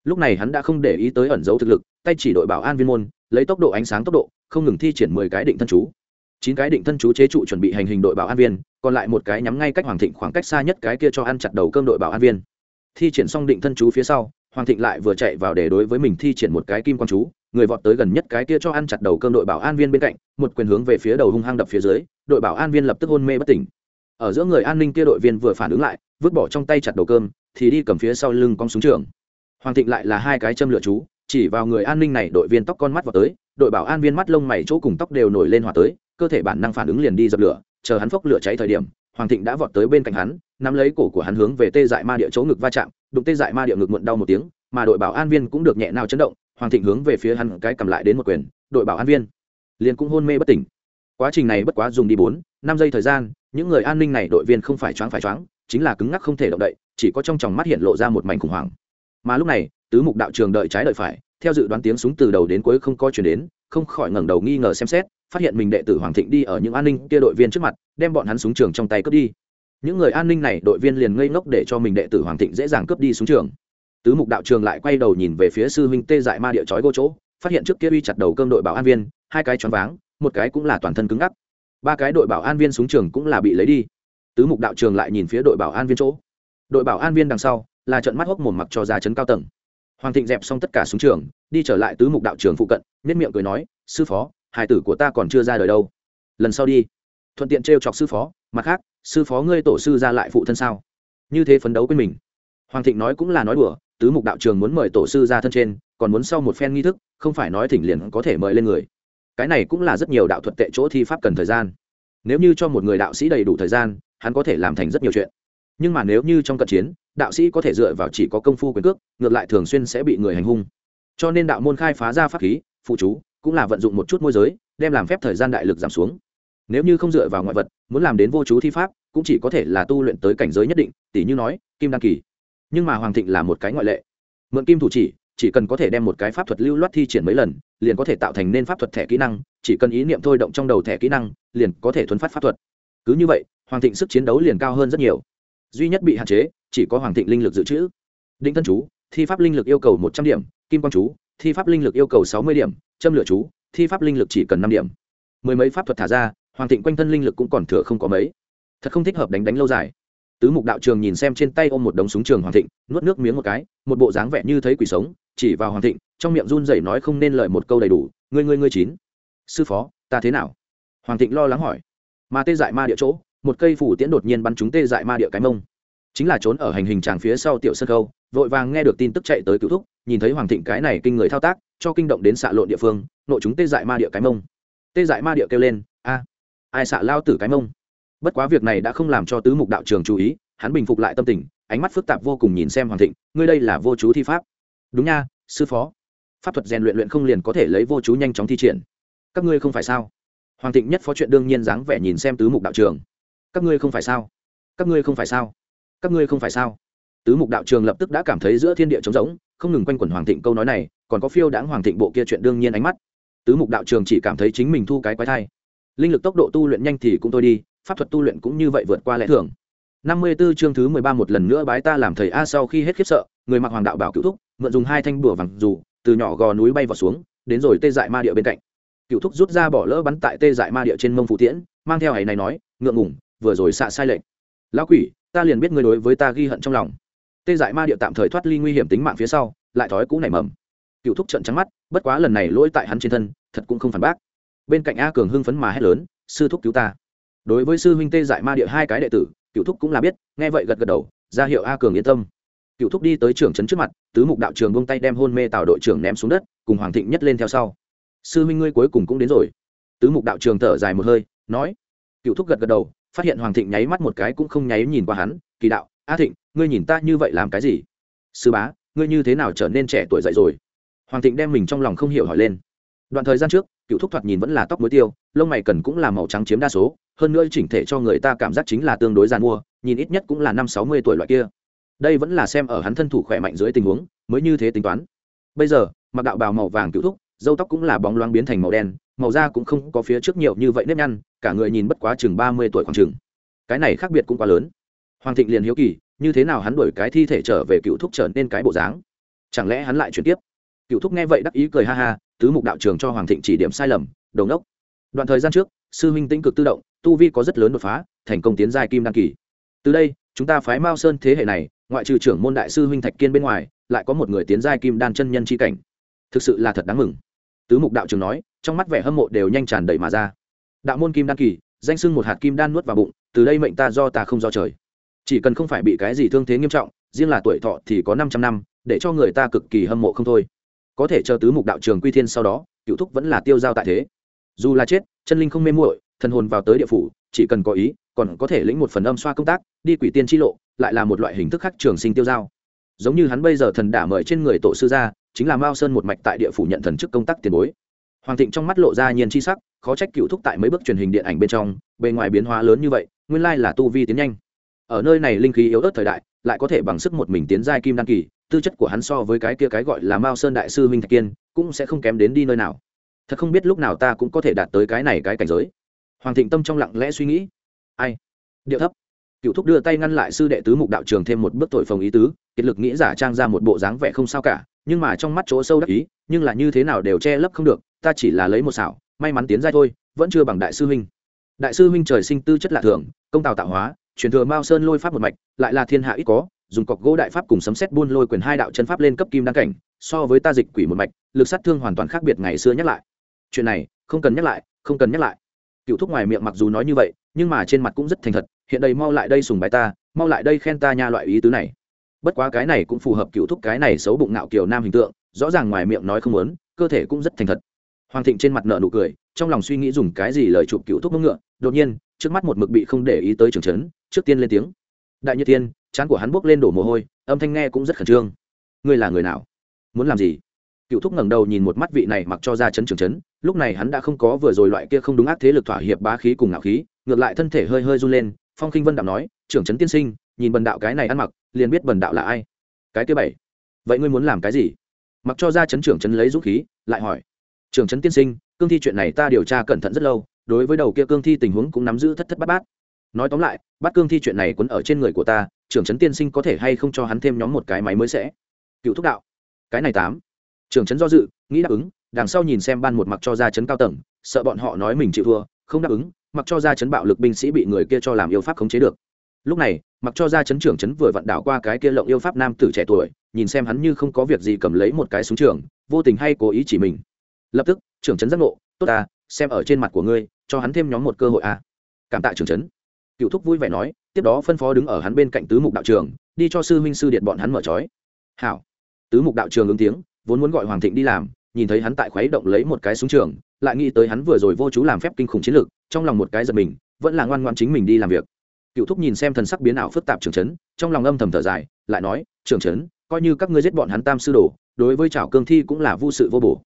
Lúc này hắn đã không để ý tới ẩn dấu thực lực, tay chỉ đội bảo an viên môn, lấy tốc độ ánh sáng tốc độ, không ngừng thi triển mười cái định thân chú chín cái định thân chú chế trụ chuẩn bị hành hình đội bảo an viên, còn lại một cái nhắm ngay cách hoàng thịnh khoảng cách xa nhất cái kia cho ăn chặt đầu cơm đội bảo an viên. Thi triển xong định thân chú phía sau, hoàng thịnh lại vừa chạy vào để đối với mình thi triển một cái kim quan chú, người vọt tới gần nhất cái kia cho ăn chặt đầu cơm đội bảo an viên bên cạnh, một quyền hướng về phía đầu hung hăng đập phía dưới, đội bảo an viên lập tức hôn mê bất tỉnh. Ở giữa người an ninh kia đội viên vừa phản ứng lại, vứt bỏ trong tay chặt đầu cơm, thì đi cầm phía sau lưng con súng trường. Hoàng thịnh lại là hai cái châm lửa chú, chỉ vào người an ninh này, đội viên tóc con mắt vào tới, đội bảo an viên mắt lông mày chỗ cùng tóc đều nổi lên hòa tới cơ thể bản năng phản ứng liền đi dập lửa, chờ hắn phốc lửa cháy thời điểm, hoàng thịnh đã vọt tới bên cạnh hắn, nắm lấy cổ của hắn hướng về tê dại ma địa chỗ ngực va chạm, đụng tê dại ma địa ngực muộn đau một tiếng, mà đội bảo an viên cũng được nhẹ nào chấn động, hoàng thịnh hướng về phía hắn cái cầm lại đến một quyền, đội bảo an viên liền cũng hôn mê bất tỉnh. Quá trình này bất quá dùng đi bốn, năm giây thời gian, những người an ninh này đội viên không phải choáng phải choáng, chính là cứng ngắc không thể động đậy, chỉ có trong tròng mắt hiện lộ ra một mảnh khủng hoảng. Mà lúc này, tứ mục đạo trường đợi trái đợi phải, theo dự đoán tiếng súng từ đầu đến cuối không có chuyển đến, không khỏi ngẩng đầu nghi ngờ xem xét phát hiện mình đệ tử hoàng thịnh đi ở những an ninh kia đội viên trước mặt, đem bọn hắn súng trường trong tay cướp đi. Những người an ninh này đội viên liền ngây ngốc để cho mình đệ tử hoàng thịnh dễ dàng cướp đi súng trường. Tứ mục đạo trường lại quay đầu nhìn về phía sư huynh tê dại ma địa chói gô chỗ, phát hiện trước kia uy chặt đầu cơm đội bảo an viên, hai cái choáng váng, một cái cũng là toàn thân cứng ngắc. Ba cái đội bảo an viên xuống trường cũng là bị lấy đi. Tứ mục đạo trường lại nhìn phía đội bảo an viên chỗ. Đội bảo an viên đằng sau, là trận mắt hốc mồm mặc cho giá chấn cao tầng. Hoàng thịnh dẹp xong tất cả xuống trường, đi trở lại tứ mục đạo trường phụ cận nhất miệng cười nói, sư phó hải tử của ta còn chưa ra đời đâu. Lần sau đi. Thuận tiện t chọc sư phó, mặt khác, sư phó ngươi tổ sư ra lại phụ thân sao? Như thế phấn đấu quên mình. Hoàng thịnh nói cũng là nói đùa, tứ mục đạo trường muốn mời tổ sư ra thân trên, còn muốn sau một phen nghi thức, không phải nói thỉnh liền có thể mời lên người. Cái này cũng là rất nhiều đạo thuật tệ chỗ thi pháp cần thời gian. Nếu như cho một người đạo sĩ đầy đủ thời gian, hắn có thể làm thành rất nhiều chuyện. Nhưng mà nếu như trong cận chiến, đạo sĩ có thể dựa vào chỉ có công phu quyền cước, ngược lại thường xuyên sẽ bị người hành hung. Cho nên đạo môn khai phá ra pháp khí, phụ chú cũng là vận dụng một chút môi giới, đem làm phép thời gian đại lực giảm xuống. Nếu như không dựa vào ngoại vật, muốn làm đến vô chú thi pháp, cũng chỉ có thể là tu luyện tới cảnh giới nhất định tỷ như nói, kim đăng kỳ. Nhưng mà hoàng thịnh là một cái ngoại lệ. Mượn kim thủ chỉ chỉ cần có thể đem một cái pháp thuật lưu loát thi triển mấy lần, liền có thể tạo thành nên pháp thuật thẻ kỹ năng, chỉ cần ý niệm thôi động trong đầu thẻ kỹ năng, liền có thể thuấn phát pháp thuật. Cứ như vậy, hoàng thịnh sức chiến đấu liền cao hơn rất nhiều. Duy nhất bị hạn chế, chỉ có hoàng thịnh linh lực dự trữ. Định thân chú, thi pháp linh lực yêu cầu một trăm điểm, kim quang chú thi pháp linh lực yêu cầu sáu mươi điểm, châm lửa chú, thi pháp linh lực chỉ cần năm điểm. Mười mấy pháp thuật thả ra, hoàng thịnh quanh thân linh lực cũng còn thừa không có mấy. Thật không thích hợp đánh đánh lâu dài. Tứ mục đạo trường nhìn xem trên tay ôm một đống súng trường hoàng thịnh, nuốt nước miếng một cái, một bộ dáng vẻ như thấy quỷ sống, chỉ vào hoàng thịnh, trong miệng run rẩy nói không nên lời một câu đầy đủ, ngươi ngươi ngươi chín. Sư phó, ta thế nào? Hoàng thịnh lo lắng hỏi. Mà tê dại ma địa chỗ, một cây phủ tiễn đột nhiên bắn trúng tê dại ma địa cái mông chính là trốn ở hành hình tràng phía sau tiểu sân khâu vội vàng nghe được tin tức chạy tới cựu thúc, nhìn thấy hoàng thịnh cái này kinh người thao tác, cho kinh động đến xạ lộn địa phương, nội chúng tê dại ma địa cái mông. Tê dại ma địa kêu lên, a, ai xạ lao tử cái mông? Bất quá việc này đã không làm cho tứ mục đạo trường chú ý, hắn bình phục lại tâm tình, ánh mắt phức tạp vô cùng nhìn xem hoàng thịnh, ngươi đây là vô chú thi pháp. Đúng nha, sư phó. Pháp thuật rèn luyện luyện không liền có thể lấy vô chú nhanh chóng thi triển. Các ngươi không phải sao? Hoàng thịnh nhất phó chuyện đương nhiên dáng vẻ nhìn xem tứ mục đạo trường các ngươi không phải sao? Các ngươi không phải sao? Các ngươi không phải sao? Tứ mục đạo trường lập tức đã cảm thấy giữa thiên địa trống rỗng, không ngừng quanh quẩn hoàng thịnh câu nói này, còn có phiêu đáng hoàng thịnh bộ kia chuyện đương nhiên ánh mắt. Tứ mục đạo trường chỉ cảm thấy chính mình thu cái quái thai. Linh lực tốc độ tu luyện nhanh thì cũng thôi đi, pháp thuật tu luyện cũng như vậy vượt qua lẽ thường. Năm mươi 54 chương thứ mười ba một lần nữa bái ta làm thầy a sau khi hết khiếp sợ, người mặc hoàng đạo bảo cựu thúc, mượn dùng hai thanh bùa vàng dù, từ nhỏ gò núi bay vào xuống, đến rồi tê dại ma địa bên cạnh. Cựu thúc rút ra bỏ lỡ bắn tại tê dại ma địa trên mông phụ tiễn, mang theo ấy này nói, ngượng ngủng vừa rồi xạ sai lệnh lão quỷ ta liền biết ngươi đối với ta ghi hận trong lòng. Tê dại ma địa tạm thời thoát ly nguy hiểm tính mạng phía sau, lại thói cũ nảy mầm. Cựu thúc trận trắng mắt, bất quá lần này lỗi tại hắn trên thân, thật cũng không phản bác. Bên cạnh a cường hưng phấn mà hét lớn, sư thúc cứu ta. Đối với sư huynh tê dại ma địa hai cái đệ tử, cựu thúc cũng là biết, nghe vậy gật gật đầu, ra hiệu a cường yên tâm. Cựu thúc đi tới trưởng trấn trước mặt, tứ mục đạo trường bông tay đem hôn mê tạo đội trưởng ném xuống đất, cùng hoàng thịnh nhất lên theo sau. Sư huynh ngươi cuối cùng cũng đến rồi. Tứ mục đạo trường thở dài một hơi, nói. Cựu thúc gật gật đầu phát hiện hoàng thịnh nháy mắt một cái cũng không nháy nhìn qua hắn, kỳ đạo, a thịnh, ngươi nhìn ta như vậy làm cái gì? Sư bá, ngươi như thế nào trở nên trẻ tuổi dậy rồi? Hoàng thịnh đem mình trong lòng không hiểu hỏi lên. Đoạn thời gian trước, cựu thúc thoạt nhìn vẫn là tóc muối tiêu, lông mày cần cũng là màu trắng chiếm đa số, hơn nữa chỉnh thể cho người ta cảm giác chính là tương đối gian mua nhìn ít nhất cũng là năm sáu mươi tuổi loại kia. Đây vẫn là xem ở hắn thân thủ khỏe mạnh dưới tình huống, mới như thế tính toán. Bây giờ, mặc đạo bào màu vàng cựu thúc dâu tóc cũng là bóng loáng biến thành màu đen, màu da cũng không có phía trước nhiều như vậy nếp nhăn cả người nhìn bất quá chừng ba mươi tuổi khoảng chừng. Cái này khác biệt cũng quá lớn. Hoàng thịnh liền hiếu kỳ, như thế nào hắn đuổi cái thi thể trở về cựu thúc trở nên cái bộ dáng? Chẳng lẽ hắn lại chuyển tiếp? Cựu thúc nghe vậy đắc ý cười ha ha, tứ mục đạo trường cho hoàng thịnh chỉ điểm sai lầm đầu nốc đoạn thời gian trước, sư huynh tĩnh cực tự động, tu vi có rất lớn đột phá, thành công tiến giai kim đăng kỳ. Từ đây, chúng ta phái mao sơn thế hệ này, ngoại trừ trưởng môn đại sư huynh thạch kiên bên ngoài, lại có một người tiến giai kim đan chân nhân c h i cảnh. Thực sự là thật đáng mừng. Tứ mục đạo trường nói, trong mắt vẻ hâm mộ đều nhanh tràn đầy mà ra đạo môn kim đan kỳ, danh sưng một hạt kim đan nuốt vào bụng, từ đây mệnh ta do ta không do trời. Chỉ cần không phải bị cái gì thương thế nghiêm trọng, riêng là tuổi thọ thì có năm trăm năm, để cho người ta cực kỳ hâm mộ không thôi. Có thể chờ tứ mục đạo trường quy thiên sau đó, cựu thúc vẫn là tiêu giao tại thế. Dù là chết, chân linh không mê muội, thần hồn vào tới địa phủ, chỉ cần có ý, còn có thể lĩnh một phần âm xoa công tác, đi quỷ tiên chi lộ, lại là một loại hình thức khác trường sinh tiêu giao. Giống như hắn bây giờ thần đả mời trên người tổ sư gia, chính là mao sơn một mạch tại địa phủ nhận thần chức công tác tiền bối. Hoàng thịnh trong mắt lộ ra nhiên chi sắc khó trách cựu thúc tại mấy bước truyền hình điện ảnh bên trong, bề ngoài biến hóa lớn như vậy, nguyên lai là tu vi tiến nhanh. Ở nơi này linh khí yếu ớt thời đại, lại có thể bằng sức một mình tiến giai kim đan kỳ, tư chất của hắn so với cái kia cái gọi là mao sơn đại sư minh thạch kiên, cũng sẽ không kém đến đi nơi nào. Thật không biết lúc nào ta cũng có thể đạt tới cái này cái cảnh giới. Hoàng thịnh tâm trong lặng lẽ suy nghĩ. Ai? Điệu thấp. Cựu thúc đưa tay ngăn lại sư đệ tứ mục đạo trường thêm một bước tội phồng ý tứ, kiệt lực nghĩ giả trang ra một bộ dáng vẻ không sao cả, nhưng mà trong mắt chỗ sâu đắc ý, nhưng là như thế nào đều che lấp không được ta chỉ là lấy một xảo, may mắn tiến giai thôi, vẫn chưa bằng đại sư huynh. Đại sư huynh trời sinh tư chất lạ thường, công tào tạo hóa, truyền thừa mao sơn lôi pháp một mạch, lại là thiên hạ ít có, dùng cọc gỗ đại pháp cùng sấm xét buôn lôi quyền hai đạo chân pháp lên cấp kim đăng cảnh, so với ta dịch quỷ một mạch, lực sát thương hoàn toàn khác biệt ngày xưa nhắc lại. Chuyện này, không cần nhắc lại, không cần nhắc lại. Cựu thúc ngoài miệng mặc dù nói như vậy, nhưng mà trên mặt cũng rất thành thật, hiện đây mau lại đây sùng bài ta, mau lại đây khen ta nha loại ý tứ này. Bất quá cái này cũng phù hợp cựu thúc cái này xấu bụng nạo kiều nam hình tượng, rõ ràng ngoài miệng nói không muốn, cơ thể cũng rất thành thật hoàng thịnh trên mặt nợ nụ cười, trong lòng suy nghĩ dùng cái gì lời chụp cựu thúc mông ngựa, đột nhiên, trước mắt một mực bị không để ý tới trường trấn, trước tiên lên tiếng. Đại như tiên, chán của hắn buốc lên đổ mồ hôi, âm thanh nghe cũng rất khẩn trương. Ngươi là người nào? Muốn làm gì? Cựu thúc ngẩng đầu nhìn một mắt vị này mặc cho ra chấn trường chấn lúc này hắn đã không có vừa rồi loại kia không đúng ác thế lực thỏa hiệp bá khí cùng ngạo khí, ngược lại thân thể hơi hơi run lên, phong khinh vân đạo nói, trưởng chấn tiên sinh, nhìn bần đạo cái này ăn mặc, liền biết bần đạo là ai. Cái kia bảy, vậy ngươi muốn làm cái gì? Mặc cho ra chấn trưởng chấn lấy dũng khí, lại hỏi trưởng chấn tiên sinh, cương thi chuyện này ta điều tra cẩn thận rất lâu, đối với đầu kia cương thi tình huống cũng nắm giữ thất thất bát bát. Nói tóm lại, bắt cương thi chuyện này quấn ở trên người của ta trưởng trấn tiên sinh có thể hay không cho hắn thêm nhóm một cái máy mới sẽ? Cựu thúc đạo. Cái này tám. Trưởng trấn do dự, nghĩ đáp ứng, đằng sau nhìn xem ban một mặc cho ra chấn cao tầng, sợ bọn họ nói mình chịu thua, không đáp ứng, mặc cho ra chấn bạo lực binh sĩ bị người kia cho làm yêu pháp khống chế được. Lúc này, mặc cho ra chấn trưởng chấn vừa vặn đảo qua cái kia lộng yêu pháp nam tử trẻ tuổi, nhìn xem hắn như không có việc gì cầm lấy một cái súng trường, vô tình hay cố ý chỉ mình lập tức, trưởng chấn giác ngộ, tốt à xem ở trên mặt của ngươi, cho hắn thêm nhóm một cơ hội à? cảm tạ trưởng chấn cựu thúc vui vẻ nói, tiếp đó phân phó đứng ở hắn bên cạnh tứ mục đạo trường, đi cho sư huynh sư điện bọn hắn mở trói. Hảo. Tứ mục đạo trường ứng tiếng, vốn muốn gọi hoàng thịnh đi làm, nhìn thấy hắn tại khuấy động lấy một cái súng trường, lại nghĩ tới hắn vừa rồi vô chú làm phép kinh khủng chiến lược, trong lòng một cái giật mình, vẫn là ngoan ngoan chính mình đi làm việc. Cựu thúc nhìn xem thần sắc biến ảo phức tạp trường trấn, trong lòng âm thầm thở dài, lại nói trường trấn, coi như các ngươi giết bọn hắn tam sư đồ, đối với trảo cương thi cũng là vô sự vô bổ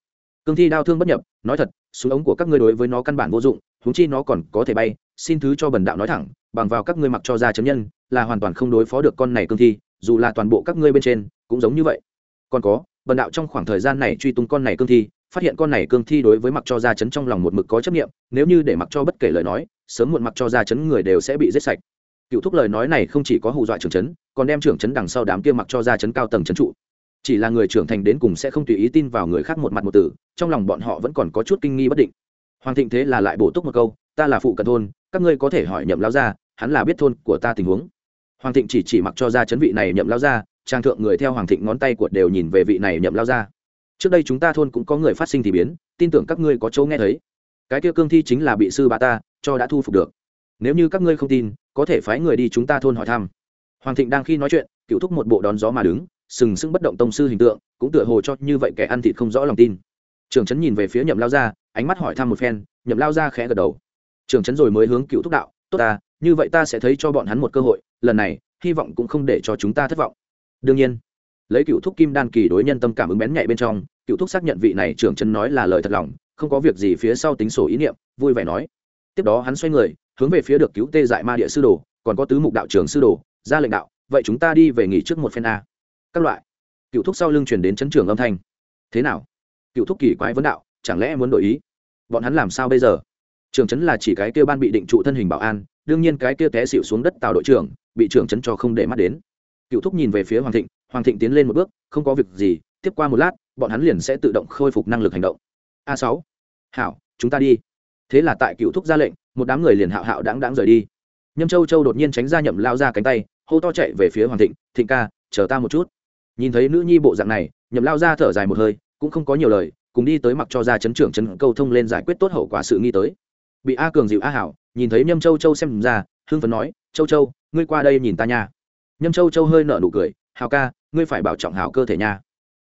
cương thi đao thương bất nhập, nói thật, súng ống của các ngươi đối với nó căn bản vô dụng húng chi nó còn có thể bay. Xin thứ cho bần đạo nói thẳng, bằng vào các ngươi mặc cho ra chấm nhân, là hoàn toàn không đối phó được con này cương thi, dù là toàn bộ các ngươi bên trên, cũng giống như vậy. Còn có, bần đạo trong khoảng thời gian này truy tung con này cương thi, phát hiện con này cương thi đối với mặc cho ra chấn trong lòng một mực có chấp nghiệm nếu như để mặc cho bất kể lời nói, sớm muộn mặc cho ra chấn người đều sẽ bị giết sạch. Cựu thúc lời nói này không chỉ có hù dọa trưởng chấn, còn đem trưởng chấn đằng sau đám kia mặc cho ra chấn cao tầng chấn trụ chỉ là người trưởng thành đến cùng sẽ không tùy ý tin vào người khác một mặt một tử, trong lòng bọn họ vẫn còn có chút kinh nghi bất định. Hoàng thịnh thế là lại bổ túc một câu, ta là phụ cận thôn, các ngươi có thể hỏi nhậm lao ra hắn là biết thôn của ta tình huống. Hoàng thịnh chỉ chỉ mặc cho ra chấn vị này nhậm lao ra trang thượng người theo hoàng thịnh ngón tay của đều nhìn về vị này nhậm lao ra trước đây chúng ta thôn cũng có người phát sinh thì biến, tin tưởng các ngươi có chỗ nghe thấy. Cái kia cương thi chính là bị sư bà ta cho đã thu phục được. Nếu như các ngươi không tin, có thể phái người đi chúng ta thôn hỏi thăm. Hoàng thịnh đang khi nói chuyện, cựu thúc một bộ đón gió mà đứng sừng sững bất động tông sư hình tượng, cũng tựa hồ cho như vậy kẻ ăn thịt không rõ lòng tin. Trường trấn nhìn về phía nhậm lao ra ánh mắt hỏi thăm một phen, nhậm lao ra khẽ gật đầu. Trường trấn rồi mới hướng cựu thúc đạo, tốt ta, như vậy ta sẽ thấy cho bọn hắn một cơ hội, lần này, hy vọng cũng không để cho chúng ta thất vọng. Đương nhiên, lấy cựu thúc kim đan kỳ đối nhân tâm cảm ứng bén nhạy bên trong, cựu thúc xác nhận vị này trưởng trấn nói là lời thật lòng, không có việc gì phía sau tính sổ ý niệm, vui vẻ nói. Tiếp đó hắn xoay người, hướng về phía được cứu tê dại ma địa sư đồ, còn có tứ mục đạo trưởng sư đồ, ra lệnh đạo, vậy chúng ta đi về nghỉ trước một phen a các loại. Cựu thúc sau lưng chuyển đến chấn trường âm thanh. Thế nào? Cựu thúc kỳ quái vấn đạo, chẳng lẽ muốn đổi ý? Bọn hắn làm sao bây giờ? Trường trấn là chỉ cái kia ban bị định trụ thân hình bảo an, đương nhiên cái kia té xịu xuống đất tàu đội trưởng, bị trưởng trấn cho không để mắt đến. Cựu thúc nhìn về phía hoàng thịnh hoàng thịnh tiến lên một bước, không có việc gì, tiếp qua một lát, bọn hắn liền sẽ tự động khôi phục năng lực hành động. A sáu. Hảo, chúng ta đi. Thế là tại cựu thúc ra lệnh, một đám người liền hạo hạo đáng đáng rời đi. Nhâm châu châu đột nhiên tránh ra nhậm lao ra cánh tay, hô to chạy về phía hoàng thịnh thịnh ca, chờ ta một chút nhìn thấy nữ nhi bộ dạng này, nhậm lao ra thở dài một hơi, cũng không có nhiều lời, cùng đi tới mặc cho ra chấn trưởng chấn câu thông lên giải quyết tốt hậu quả sự nghi tới. Bị a cường dịu a hảo, nhìn thấy nhâm châu châu xem ra hương phấn nói, châu châu, ngươi qua đây nhìn ta nha. Nhâm châu châu hơi nở nụ cười hào ca, ngươi phải bảo trọng hảo cơ thể nha.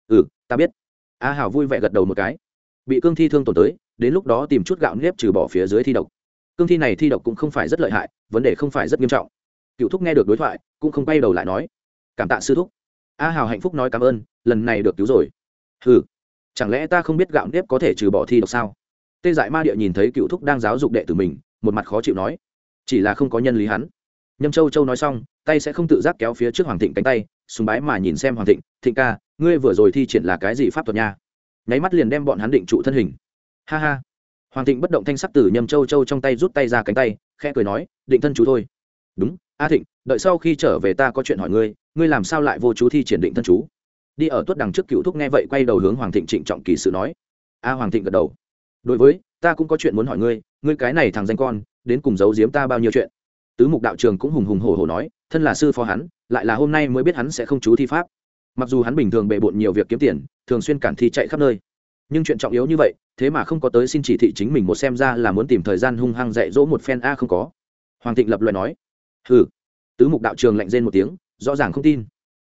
Ừ ta biết. A hảo vui vẻ gật đầu một cái. Bị cương thi thương tổn tới, đến lúc đó tìm chút gạo nếp trừ bỏ phía dưới thi độc. Cương thi này thi độc cũng không phải rất lợi hại, vấn đề không phải rất nghiêm trọng. Cựu thúc nghe được đối thoại, cũng không quay đầu lại nói, cảm tạ sư thúc a hào hạnh phúc nói cảm ơn lần này được cứu rồi. Hừ, chẳng lẽ ta không biết gạo nếp có thể trừ bỏ thi độc sao? Tê dại ma địa nhìn thấy cựu thúc đang giáo dục đệ tử mình một mặt khó chịu nói. Chỉ là không có nhân lý hắn. Nhâm châu châu nói xong tay sẽ không tự giác kéo phía trước hoàng thịnh cánh tay súng bái mà nhìn xem hoàng thịnh thịnh ca ngươi vừa rồi thi triển là cái gì pháp thuật nha? Nháy mắt liền đem bọn hắn định trụ thân hình. Ha ha. Hoàng thịnh bất động thanh sắc từ nhâm châu châu trong tay rút tay ra cánh tay khẽ cười nói định thân chú thôi. Đúng a thịnh, đợi sau khi trở về ta có chuyện hỏi ngươi ngươi làm sao lại vô chú thi triển định thân chú? Đi ở tuất đằng trước cựu thúc nghe vậy quay đầu hướng hoàng thịnh trịnh trọng kỳ sự nói. A hoàng thịnh gật đầu. Đối với, ta cũng có chuyện muốn hỏi ngươi ngươi cái này thằng danh con, đến cùng giấu giếm ta bao nhiêu chuyện? Tứ mục đạo trường cũng hùng hùng hổ hổ nói, thân là sư phó hắn, lại là hôm nay mới biết hắn sẽ không chú thi pháp. Mặc dù hắn bình thường bề bộn nhiều việc kiếm tiền, thường xuyên cản thi chạy khắp nơi. Nhưng chuyện trọng yếu như vậy, thế mà không có tới xin chỉ thị chính mình một xem ra là muốn tìm thời gian hung hăng dạy dỗ một phen a không có. Hoàng thịnh lập loại nói hừ. Tứ mục đạo trường lạnh rên một tiếng, rõ ràng không tin.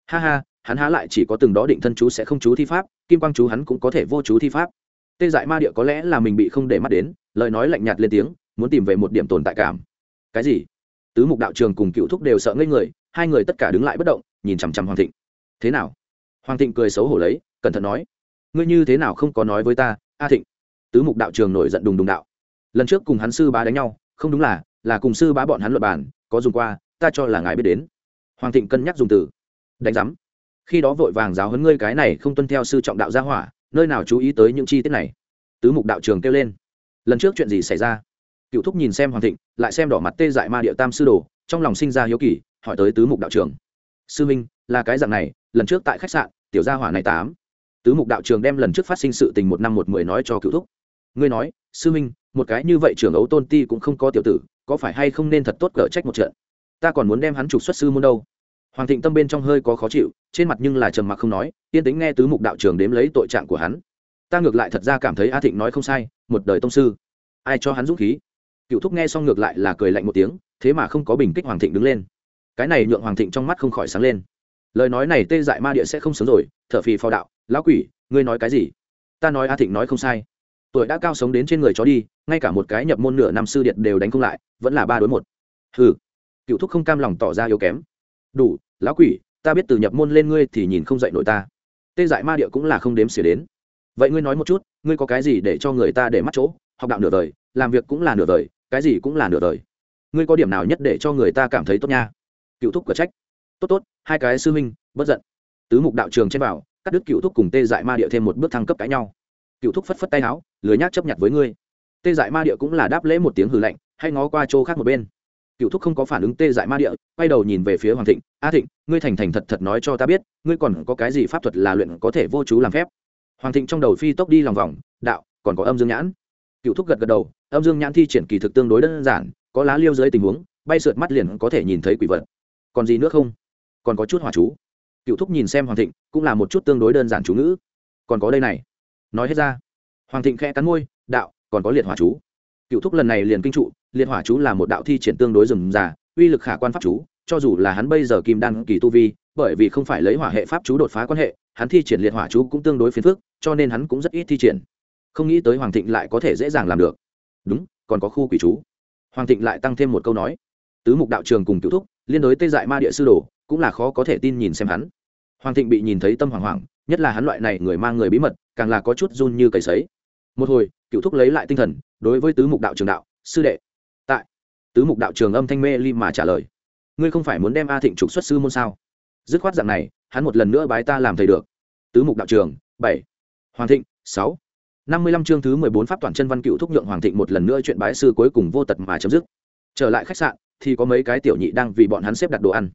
Ha ha, hắn há lại chỉ có từng đó định thân chú sẽ không chú thi pháp, kim quang chú hắn cũng có thể vô chú thi pháp. Tê dại ma địa có lẽ là mình bị không để mắt đến, lời nói lạnh nhạt lên tiếng, muốn tìm về một điểm tồn tại cảm. Cái gì? Tứ mục đạo trường cùng cựu thúc đều sợ ngây người, hai người tất cả đứng lại bất động, nhìn chằm chằm hoàng thịnh. Thế nào? Hoàng thịnh cười xấu hổ lấy, cẩn thận nói. Ngươi như thế nào không có nói với ta, a thịnh? Tứ mục đạo trường nổi giận đùng đùng đạo. Lần trước cùng hắn sư bá đánh nhau, không đúng là là cùng sư bá bọn hắn luật bản có dùng qua, ta cho là ngài biết đến. Hoàng thịnh cân nhắc dùng từ. Đánh giám. Khi đó vội vàng giáo huấn ngươi cái này không tuân theo sư trọng đạo gia hỏa, nơi nào chú ý tới những chi tiết này? Tứ mục đạo trường kêu lên. Lần trước chuyện gì xảy ra? Cựu thúc nhìn xem hoàng thịnh, lại xem đỏ mặt tê dại ma địa tam sư đồ, trong lòng sinh ra hiếu kỳ, hỏi tới tứ mục đạo trường. Sư minh, là cái dạng này, lần trước tại khách sạn, tiểu gia hỏa này tám. Tứ mục đạo trường đem lần trước phát sinh sự tình một năm một mười nói cho cựu thúc. Ngươi nói, sư minh, một cái như vậy trưởng ấu tôn ti cũng không có tiểu tử có phải hay không nên thật tốt cỡ trách một trận? Ta còn muốn đem hắn trục xuất sư môn đâu. Hoàng thịnh tâm bên trong hơi có khó chịu, trên mặt nhưng là trầm mặc không nói, yên tính nghe tứ mục đạo trường đếm lấy tội trạng của hắn. Ta ngược lại thật ra cảm thấy a thịnh nói không sai, một đời tông sư. Ai cho hắn dũng khí? Cựu thúc nghe xong ngược lại là cười lạnh một tiếng, thế mà không có bình kích hoàng thịnh đứng lên. Cái này nhượng hoàng thịnh trong mắt không khỏi sáng lên. Lời nói này tê dại ma địa sẽ không sớm rồi, thở phì phò đạo, lão quỷ, ngươi nói cái gì? Ta nói a thịnh nói không sai tuổi đã cao sống đến trên người chó đi, ngay cả một cái nhập môn nửa năm sư điện đều đánh không lại, vẫn là ba đối một. Hừ. Cựu thúc không cam lòng tỏ ra yếu kém. Đủ, lão quỷ, ta biết từ nhập môn lên ngươi thì nhìn không dậy nổi ta. Tê dại ma địa cũng là không đếm xỉa đến. Vậy ngươi nói một chút, ngươi có cái gì để cho người ta để mắt chỗ? Học đạo nửa đời, làm việc cũng là nửa đời, cái gì cũng là nửa đời. Ngươi có điểm nào nhất để cho người ta cảm thấy tốt nha? Cựu thúc cửa trách. Tốt tốt, hai cái sư huynh, bất giận. Tứ mục đạo trường trên bảo cắt đứt cựu thúc cùng tê dại ma địa thêm một bước thăng cấp cãi nhau cựu thúc phất phất tay áo, lười nhác chấp nhận với ngươi. Tê dại ma địa cũng là đáp lễ một tiếng hừ lạnh, hay ngó qua chỗ khác một bên. Cựu thúc không có phản ứng tê dại ma địa, quay đầu nhìn về phía hoàng thịnh. A thịnh, ngươi thành thành thật thật nói cho ta biết, ngươi còn có cái gì pháp thuật là luyện có thể vô chú làm phép? Hoàng thịnh trong đầu phi tốc đi lòng vòng, đạo, còn có âm dương nhãn. Cựu thúc gật gật đầu, âm dương nhãn thi triển kỳ thực tương đối đơn giản, có lá liêu dưới tình huống, bay sượt mắt liền có thể nhìn thấy quỷ vật. Còn gì nữa không? Còn có chút hỏa chú. Cựu thúc nhìn xem hoàng thịnh, cũng là một chút tương đối đơn giản chú ngữ. Còn có đây này nói hết ra. Hoàng thịnh khẽ cắn môi, đạo, còn có liệt hỏa chú. Cựu thúc lần này liền kinh trụ, liệt hỏa chú là một đạo thi triển tương đối rừng già uy lực khả quan pháp chú, cho dù là hắn bây giờ kim đan kỳ tu vi, bởi vì không phải lấy hỏa hệ pháp chú đột phá quan hệ, hắn thi triển liệt hỏa chú cũng tương đối phiền phức, cho nên hắn cũng rất ít thi triển. Không nghĩ tới hoàng thịnh lại có thể dễ dàng làm được. Đúng, còn có khu quỷ chú. Hoàng thịnh lại tăng thêm một câu nói. Tứ mục đạo trường cùng cựu thúc, liên đối tê dại ma địa sư đồ, cũng là khó có thể tin nhìn xem hắn. Hoàng thịnh bị nhìn thấy tâm hoàng hoàng nhất là hắn loại này người mang người bí mật càng là có chút run như cầy sấy. Một hồi, cựu thúc lấy lại tinh thần, đối với tứ mục đạo trường đạo, sư đệ. Tại, tứ mục đạo trường âm thanh mê li mà trả lời, ngươi không phải muốn đem a thịnh trục xuất sư môn sao? Dứt khoát dạng này, hắn một lần nữa bái ta làm thầy được. Tứ mục đạo trường, bảy, hoàng thịnh, sáu. Năm mươi lăm chương thứ mười bốn pháp toàn chân văn cựu thúc nhượng hoàng thịnh một lần nữa chuyện bái sư cuối cùng vô tật mà chấm dứt. Trở lại khách sạn, thì có mấy cái tiểu nhị đang vì bọn hắn xếp đặt đồ ăn.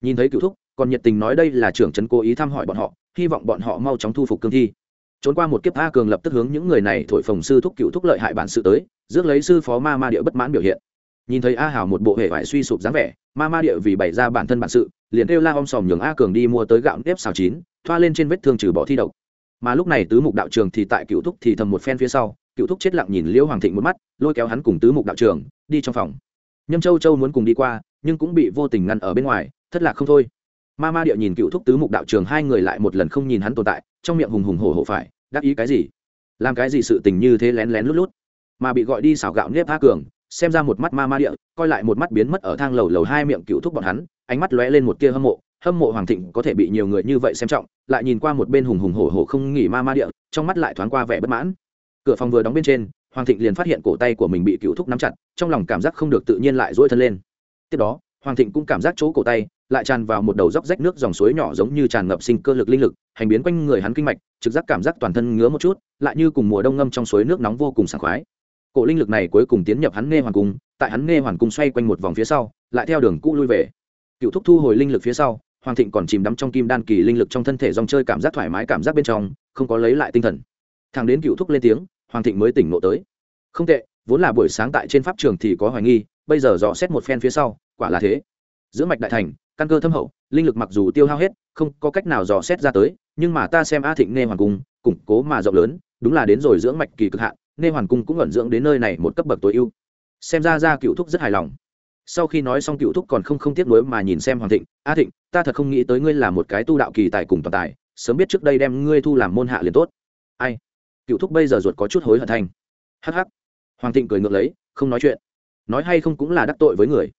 Nhìn thấy cựu thúc, còn nhiệt tình nói đây là trưởng trấn cố ý thăm hỏi bọn họ, hy vọng bọn họ mau chóng thu phục cương thi trốn qua một kiếp a cường lập tức hướng những người này thổi phồng sư thúc cựu thúc lợi hại bản sự tới, rước lấy sư phó ma ma địa bất mãn biểu hiện. Nhìn thấy a hảo một bộ hệ vải suy sụp dáng vẻ, ma ma địa vì bày ra bản thân bản sự, liền kêu la om sòm nhường a cường đi mua tới gạo nếp xào chín, thoa lên trên vết thương trừ bỏ thi độc. Mà lúc này tứ mục đạo trường thì tại cựu thúc thì thầm một phen phía sau, cựu thúc chết lặng nhìn liễu hoàng thịnh một mắt, lôi kéo hắn cùng tứ mục đạo trường, đi trong phòng. Nhâm châu châu muốn cùng đi qua, nhưng cũng bị vô tình ngăn ở bên ngoài, thất lạc không thôi ma ma địa nhìn cựu thúc tứ mục đạo trường hai người lại một lần không nhìn hắn tồn tại, trong miệng hùng hùng hổ hổ phải, đắc ý cái gì? Làm cái gì sự tình như thế lén lén lút lút? Mà bị gọi đi xảo gạo nếp tha cường, xem ra một mắt ma ma địa, coi lại một mắt biến mất ở thang lầu lầu hai miệng cựu thúc bọn hắn, ánh mắt lóe lên một kia hâm mộ hâm mộ hoàng thịnh có thể bị nhiều người như vậy xem trọng, lại nhìn qua một bên hùng hùng hổ hổ không nghỉ ma ma địa, trong mắt lại thoáng qua vẻ bất mãn. Cửa phòng vừa đóng bên trên, hoàng thịnh liền phát hiện cổ tay của mình bị cựu thúc nắm chặt, trong lòng cảm giác không được tự nhiên lại dỗi thân lên. Tiếp đó, hoàng thịnh cũng cảm giác chỗ cổ tay lại tràn vào một đầu dốc rách nước dòng suối nhỏ giống như tràn ngập sinh cơ lực linh lực, hành biến quanh người hắn kinh mạch, trực giác cảm giác toàn thân ngứa một chút, lại như cùng mùa đông ngâm trong suối nước nóng vô cùng sảng khoái. Cổ linh lực này cuối cùng tiến nhập hắn nghe hoàng cung, tại hắn nghe hoàng cung xoay quanh một vòng phía sau, lại theo đường cũ lui về. Cựu thúc thu hồi linh lực phía sau, hoàng thịnh còn chìm đắm trong kim đan kỳ linh lực trong thân thể dòng chơi cảm giác thoải mái cảm giác bên trong, không có lấy lại tinh thần. Thằng đến cựu thúc lên tiếng, hoàng thịnh mới tỉnh ngộ tới. Không tệ, vốn là buổi sáng tại trên pháp trường thì có hoài nghi, bây giờ dò xét một phen phía sau, quả là thế. Giữa mạch đại thành căn cơ thâm hậu linh lực mặc dù tiêu hao hết không có cách nào dò xét ra tới nhưng mà ta xem a thịnh nghe hoàng cung củng cố mà rộng lớn đúng là đến rồi dưỡng mạch kỳ cực hạn nghe hoàng cung cũng ẩn dưỡng đến nơi này một cấp bậc tối ưu. Xem ra ra cựu thúc rất hài lòng. Sau khi nói xong cựu thúc còn không không tiếc nuối mà nhìn xem hoàng thịnh a thịnh ta thật không nghĩ tới ngươi là một cái tu đạo kỳ tài cùng toàn tài sớm biết trước đây đem ngươi thu làm môn hạ liền tốt. Ai? Cựu thúc bây giờ ruột có chút hối hận thanh hắc, hoàng thịnh cười ngược lấy không nói chuyện. Nói hay không cũng là đắc tội với người.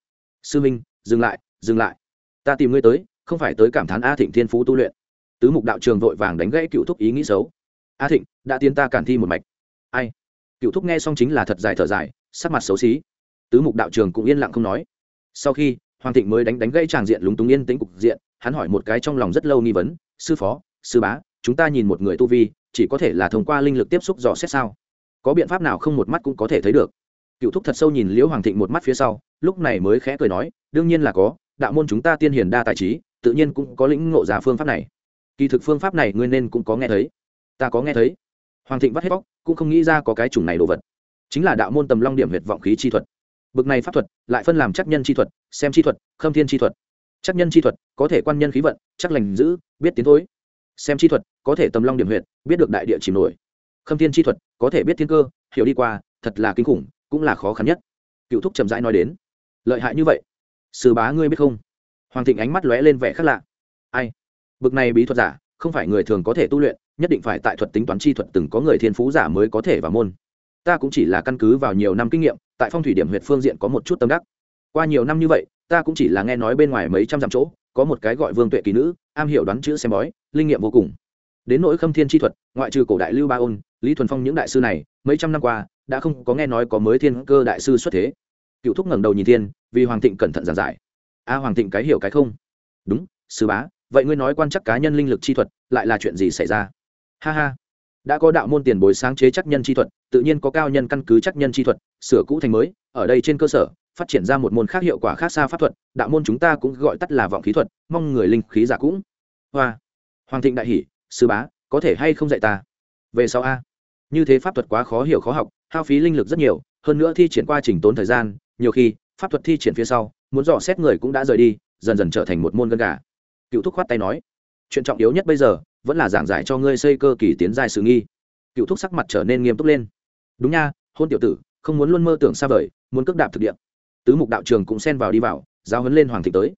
Sư minh dừng lại dừng lại ta tìm ngươi tới, không phải tới cảm thán a thịnh thiên phú tu luyện. Tứ mục đạo trường vội vàng đánh gãy cựu thúc ý nghĩ xấu. A thịnh, đã tiến ta cản thi một mạch. Ai? Cựu thúc nghe xong chính là thật dài thở dài, sắc mặt xấu xí. Tứ mục đạo trường cũng yên lặng không nói. Sau khi, hoàng thịnh mới đánh đánh gãy tràng diện lúng túng yên tĩnh cục diện, hắn hỏi một cái trong lòng rất lâu nghi vấn, sư phó, sư bá, chúng ta nhìn một người tu vi, chỉ có thể là thông qua linh lực tiếp xúc dò xét sao? Có biện pháp nào không một mắt cũng có thể thấy được? Cựu thúc thật sâu nhìn liễu hoàng thịnh một mắt phía sau, lúc này mới khẽ cười nói, đương nhiên là có đạo môn chúng ta tiên hiền đa tài trí, tự nhiên cũng có lĩnh ngộ giả phương pháp này. Kỳ thực phương pháp này ngươi nên cũng có nghe thấy. Ta có nghe thấy. Hoàng thịnh vắt hết bóc, cũng không nghĩ ra có cái chủng này đồ vật. Chính là đạo môn tầm long điểm huyệt vọng khí chi thuật. Bực này pháp thuật, lại phân làm chắc nhân chi thuật, xem chi thuật, khâm thiên chi thuật. Chắc nhân chi thuật, có thể quan nhân khí vận, chắc lành giữ, biết tiến thối. Xem chi thuật, có thể tầm long điểm huyệt, biết được đại địa chìm nổi. Khâm thiên chi thuật, có thể biết thiên cơ, hiểu đi qua, thật là kinh khủng, cũng là khó khăn nhất. Cựu thúc chậm rãi nói đến. Lợi hại như vậy sư bá ngươi biết không? Hoàng thịnh ánh mắt lóe lên vẻ khác lạ. Ai? Bực này bí thuật giả, không phải người thường có thể tu luyện, nhất định phải tại thuật tính toán chi thuật từng có người thiên phú giả mới có thể vào môn. Ta cũng chỉ là căn cứ vào nhiều năm kinh nghiệm, tại phong thủy điểm huyệt phương diện có một chút tâm đắc. Qua nhiều năm như vậy, ta cũng chỉ là nghe nói bên ngoài mấy trăm dặm chỗ, có một cái gọi vương tuệ kỳ nữ, am hiểu đoán chữ xem bói, linh nghiệm vô cùng. Đến nỗi khâm thiên chi thuật, ngoại trừ cổ đại lưu ba ôn, lý thuần phong những đại sư này, mấy trăm năm qua, đã không có nghe nói có mới thiên cơ đại sư xuất thế. Cựu thúc ngẩng đầu nhìn thiên vì hoàng thịnh cẩn thận giảng giải. A hoàng thịnh cái hiểu cái không? Đúng, sư bá, vậy ngươi nói quan chắc cá nhân linh lực chi thuật, lại là chuyện gì xảy ra? Ha ha. Đã có đạo môn tiền bối sáng chế chắc nhân chi thuật, tự nhiên có cao nhân căn cứ chắc nhân chi thuật, sửa cũ thành mới, ở đây trên cơ sở, phát triển ra một môn khác hiệu quả khác xa pháp thuật, đạo môn chúng ta cũng gọi tắt là vọng khí thuật, mong người linh khí giả cũng. Hoa. Hoàng thịnh đại hỷ sư bá, có thể hay không dạy ta? Về sau a. Như thế pháp thuật quá khó hiểu khó học, hao phí linh lực rất nhiều, hơn nữa thi triển qua trình tốn thời gian, nhiều khi pháp thuật thi triển phía sau, muốn dò xét người cũng đã rời đi, dần dần trở thành một môn gân gà. Cựu thúc khoát tay nói, chuyện trọng yếu nhất bây giờ vẫn là giảng giải cho ngươi xây cơ kỳ tiến dài sự nghi. Cựu thúc sắc mặt trở nên nghiêm túc lên. Đúng nha, hôn tiểu tử, không muốn luôn mơ tưởng xa vời, muốn cước đạp thực địa. Tứ mục đạo trường cũng xen vào đi vào giao hấn lên hoàng thịnh tới.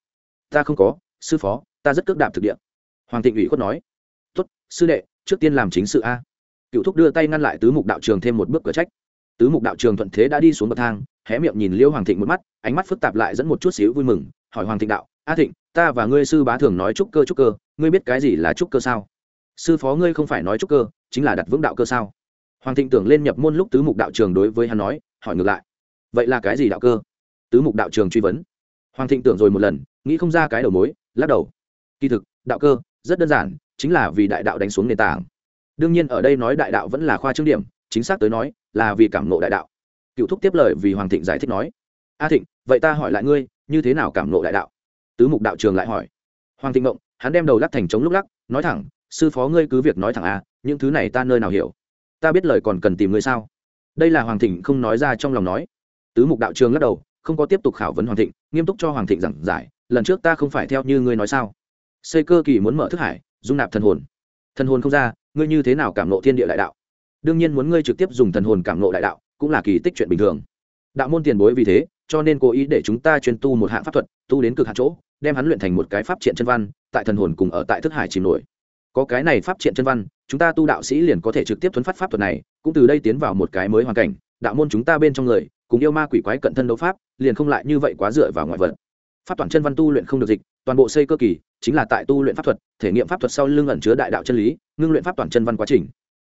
Ta không có, sư phó, ta rất cước đạp thực địa. Hoàng thịnh ủy khuất nói tuất sư đệ, trước tiên làm chính sự a. Cựu thúc đưa tay ngăn lại tứ mục đạo trường thêm một bước cửa trách. Tứ mục đạo trường thuận thế đã đi xuống bậc thang hé miệng nhìn liêu hoàng thịnh một mắt, ánh mắt phức tạp lại dẫn một chút xíu vui mừng, hỏi hoàng thịnh đạo, a thịnh, ta và ngươi sư bá thường nói trúc cơ trúc cơ, ngươi biết cái gì là trúc cơ sao? Sư phó ngươi không phải nói trúc cơ, chính là đặt vững đạo cơ sao? Hoàng thịnh tưởng lên nhập môn lúc tứ mục đạo trường đối với hắn nói, hỏi ngược lại, vậy là cái gì đạo cơ? Tứ mục đạo trường truy vấn. Hoàng thịnh tưởng rồi một lần, nghĩ không ra cái đầu mối, lắc đầu. Kỳ thực, đạo cơ, rất đơn giản, chính là vì đại đạo đánh xuống nền tảng. Đương nhiên ở đây nói đại đạo vẫn là khoa trương điểm, chính xác tới nói, là vì cảm nộ đại đạo cựu thúc tiếp lời vì hoàng thịnh giải thích nói, a thịnh, vậy ta hỏi lại ngươi, như thế nào cảm nộ đại đạo? Tứ mục đạo trường lại hỏi. Hoàng thịnh mộng hắn đem đầu lắc thành trống lúc lắc, nói thẳng, sư phó ngươi cứ việc nói thẳng à những thứ này ta nơi nào hiểu? Ta biết lời còn cần tìm ngươi sao? Đây là hoàng thịnh không nói ra trong lòng nói. Tứ mục đạo trường lắc đầu, không có tiếp tục khảo vấn hoàng thịnh, nghiêm túc cho hoàng thịnh giảng giải, lần trước ta không phải theo như ngươi nói sao? Xây cơ kỳ muốn mở thức hải, dung nạp thần hồn. Thần hồn không ra, ngươi như thế nào cảm nộ thiên địa đại đạo? Đương nhiên muốn ngươi trực tiếp dùng thần hồn cảm nộ đại đạo cũng là kỳ tích chuyện bình thường. Đạo môn tiền bối vì thế, cho nên cố ý để chúng ta chuyên tu một hạng pháp thuật, tu đến cực hạn chỗ, đem hắn luyện thành một cái pháp triện chân văn, tại thần hồn cùng ở tại thức hải chìm nổi. Có cái này pháp triện chân văn, chúng ta tu đạo sĩ liền có thể trực tiếp thuấn phát pháp thuật này, cũng từ đây tiến vào một cái mới hoàn cảnh, đạo môn chúng ta bên trong người, cùng yêu ma quỷ quái cận thân đấu pháp, liền không lại như vậy quá dựa vào ngoại vật. Pháp toàn chân văn tu luyện không được dịch, toàn bộ xây cơ kỳ, chính là tại tu luyện pháp thuật, thể nghiệm pháp thuật sau lưng ẩn chứa đại đạo chân lý, ngưng luyện pháp toàn chân văn quá trình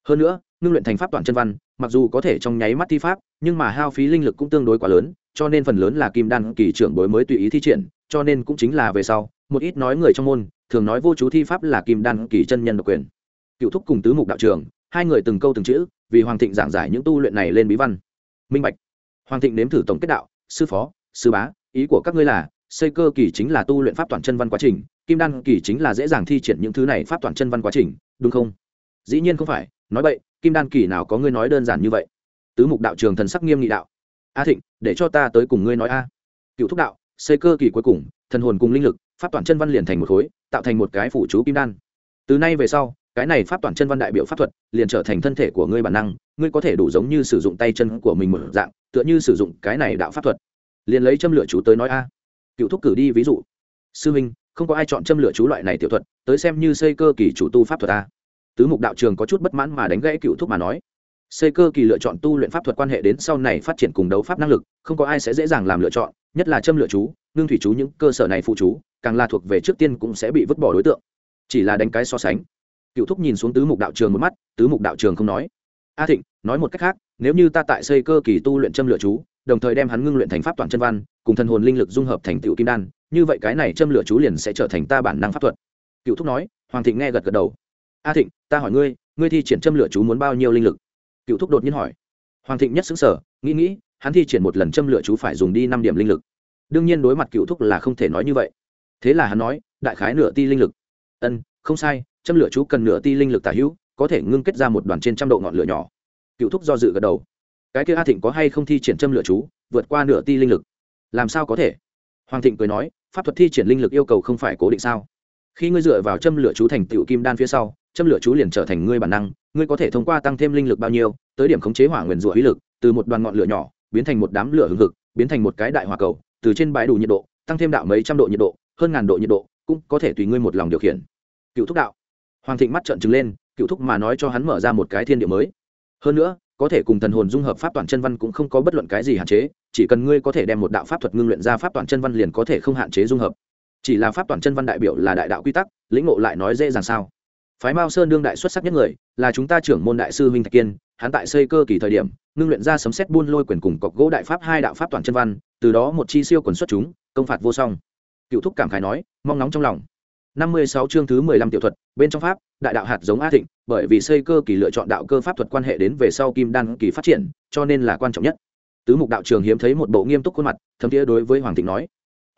hơn nữa, ngưng luyện thành pháp toàn chân văn, mặc dù có thể trong nháy mắt thi pháp, nhưng mà hao phí linh lực cũng tương đối quá lớn, cho nên phần lớn là kim đan kỳ trưởng bối mới tùy ý thi triển, cho nên cũng chính là về sau, một ít nói người trong môn, thường nói vô chú thi pháp là kim đan kỳ chân nhân độc quyền. Cựu thúc cùng tứ mục đạo trường, hai người từng câu từng chữ, vì hoàng thịnh giảng giải những tu luyện này lên bí văn. Minh bạch. Hoàng thịnh nếm thử tổng kết đạo, sư phó, sư bá, ý của các ngươi là, xây cơ kỳ chính là tu luyện pháp toàn chân văn quá trình, kim đan kỳ chính là dễ dàng thi triển những thứ này pháp toàn chân văn quá trình, đúng không? Dĩ nhiên không phải nói vậy, kim đan kỳ nào có ngươi nói đơn giản như vậy? Tứ mục đạo trường thần sắc nghiêm nghị đạo. A thịnh, để cho ta tới cùng ngươi nói a. Cựu thúc đạo, xây cơ kỳ cuối cùng, thần hồn cùng linh lực, pháp toàn chân văn liền thành một khối, tạo thành một cái phủ chú kim đan. Từ nay về sau, cái này pháp toàn chân văn đại biểu pháp thuật, liền trở thành thân thể của ngươi bản năng, ngươi có thể đủ giống như sử dụng tay chân của mình một dạng, tựa như sử dụng cái này đạo pháp thuật. Liền lấy châm lửa chú tới nói a. Cựu thúc cử đi ví dụ. Sư minh, không có ai chọn châm lửa chú loại này tiểu thuật, tới xem như xây cơ kỳ chủ tu pháp thuật a tứ mục đạo trường có chút bất mãn mà đánh gãy cựu thúc mà nói xây cơ kỳ lựa chọn tu luyện pháp thuật quan hệ đến sau này phát triển cùng đấu pháp năng lực, không có ai sẽ dễ dàng làm lựa chọn, nhất là châm lựa chú, ngưng thủy chú những cơ sở này phụ chú, càng là thuộc về trước tiên cũng sẽ bị vứt bỏ đối tượng. Chỉ là đánh cái so sánh, cựu thúc nhìn xuống tứ mục đạo trường một mắt, tứ mục đạo trường không nói, a thịnh, nói một cách khác, nếu như ta tại xây cơ kỳ tu luyện châm lựa chú, đồng thời đem hắn ngưng luyện thành pháp toàn chân văn, cùng thần hồn linh lực dung hợp thành tựu kim đan, như vậy cái này châm lửa chú liền sẽ trở thành ta bản năng pháp thuật. Cựu thúc nói, hoàng thịnh nghe gật gật đầu a thịnh, ta hỏi ngươi ngươi thi triển châm lửa chú muốn bao nhiêu linh lực? Cựu thúc đột nhiên hỏi. Hoàng thịnh nhất xứng sở nghĩ nghĩ, hắn thi triển một lần châm lửa chú phải dùng đi năm điểm linh lực. Đương nhiên đối mặt cựu thúc là không thể nói như vậy. Thế là hắn nói, đại khái nửa ti linh lực. Ân, không sai, châm lửa chú cần nửa ti linh lực tả hữu, có thể ngưng kết ra một đoàn trên trăm độ ngọn lửa nhỏ. Cựu thúc do dự gật đầu. Cái kia a thịnh có hay không thi triển châm lửa chú, vượt qua nửa ti linh lực? Làm sao có thể? Hoàng thịnh cười nói, pháp thuật thi triển linh lực yêu cầu không phải cố định sao? Khi ngươi dựa vào châm lửa chú thành tựu kim đan phía sau, châm lửa chú liền trở thành ngươi bản năng, ngươi có thể thông qua tăng thêm linh lực bao nhiêu, tới điểm khống chế hỏa nguyền rủa uy lực, từ một đoàn ngọn lửa nhỏ, biến thành một đám lửa hừng hực, biến thành một cái đại hỏa cầu, từ trên bãi đủ nhiệt độ, tăng thêm đạo mấy trăm độ nhiệt độ, hơn ngàn độ nhiệt độ, cũng có thể tùy ngươi một lòng điều khiển. Cựu thúc đạo. Hoàng thịnh mắt trợn trừng lên, cựu thúc mà nói cho hắn mở ra một cái thiên địa mới. Hơn nữa, có thể cùng thần hồn dung hợp pháp toàn chân văn cũng không có bất luận cái gì hạn chế, chỉ cần ngươi có thể đem một đạo pháp thuật ngưng luyện ra pháp toàn chân văn liền có thể không hạn chế dung hợp chỉ là pháp toàn chân văn đại biểu là đại đạo quy tắc, lĩnh ngộ lại nói dễ dàng sao? Phái mao sơn đương đại xuất sắc nhất người, là chúng ta trưởng môn đại sư huynh thạch kiên, hắn tại xây cơ kỳ thời điểm, ngưng luyện ra sấm xét buôn lôi quyền cùng cọc gỗ đại pháp hai đạo pháp toàn chân văn, từ đó một chi siêu quần xuất chúng, công phạt vô song. Cựu thúc cảm khái nói, mong nóng trong lòng. Năm mươi sáu chương thứ mười lăm tiểu thuật, bên trong pháp, đại đạo hạt giống a thịnh, bởi vì xây cơ kỳ lựa chọn đạo cơ pháp thuật quan hệ đến về sau kim đan kỳ phát triển, cho nên là quan trọng nhất. Tứ mục đạo trường hiếm thấy một bộ nghiêm túc khuôn mặt, thấm thiế đối với hoàng thịnh nói.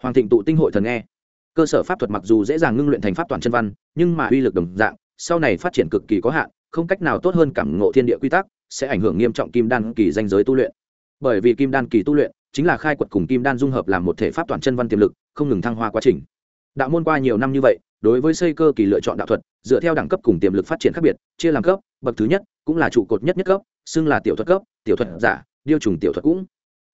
Hoàng thịnh tụ tinh hội thần nghe cơ sở pháp thuật mặc dù dễ dàng ngưng luyện thành pháp toàn chân văn, nhưng mà uy lực đồng dạng, sau này phát triển cực kỳ có hạn, không cách nào tốt hơn cảm ngộ thiên địa quy tắc, sẽ ảnh hưởng nghiêm trọng kim đan kỳ danh giới tu luyện. Bởi vì kim đan kỳ tu luyện, chính là khai quật cùng kim đan dung hợp làm một thể pháp toàn chân văn tiềm lực, không ngừng thăng hoa quá trình. Đạo môn qua nhiều năm như vậy, đối với xây cơ kỳ lựa chọn đạo thuật, dựa theo đẳng cấp cùng tiềm lực phát triển khác biệt, chia làm cấp, bậc thứ nhất cũng là trụ cột nhất nhất cấp, xưng là tiểu thuật cấp, tiểu thuật giả, điêu trùng tiểu thuật cũng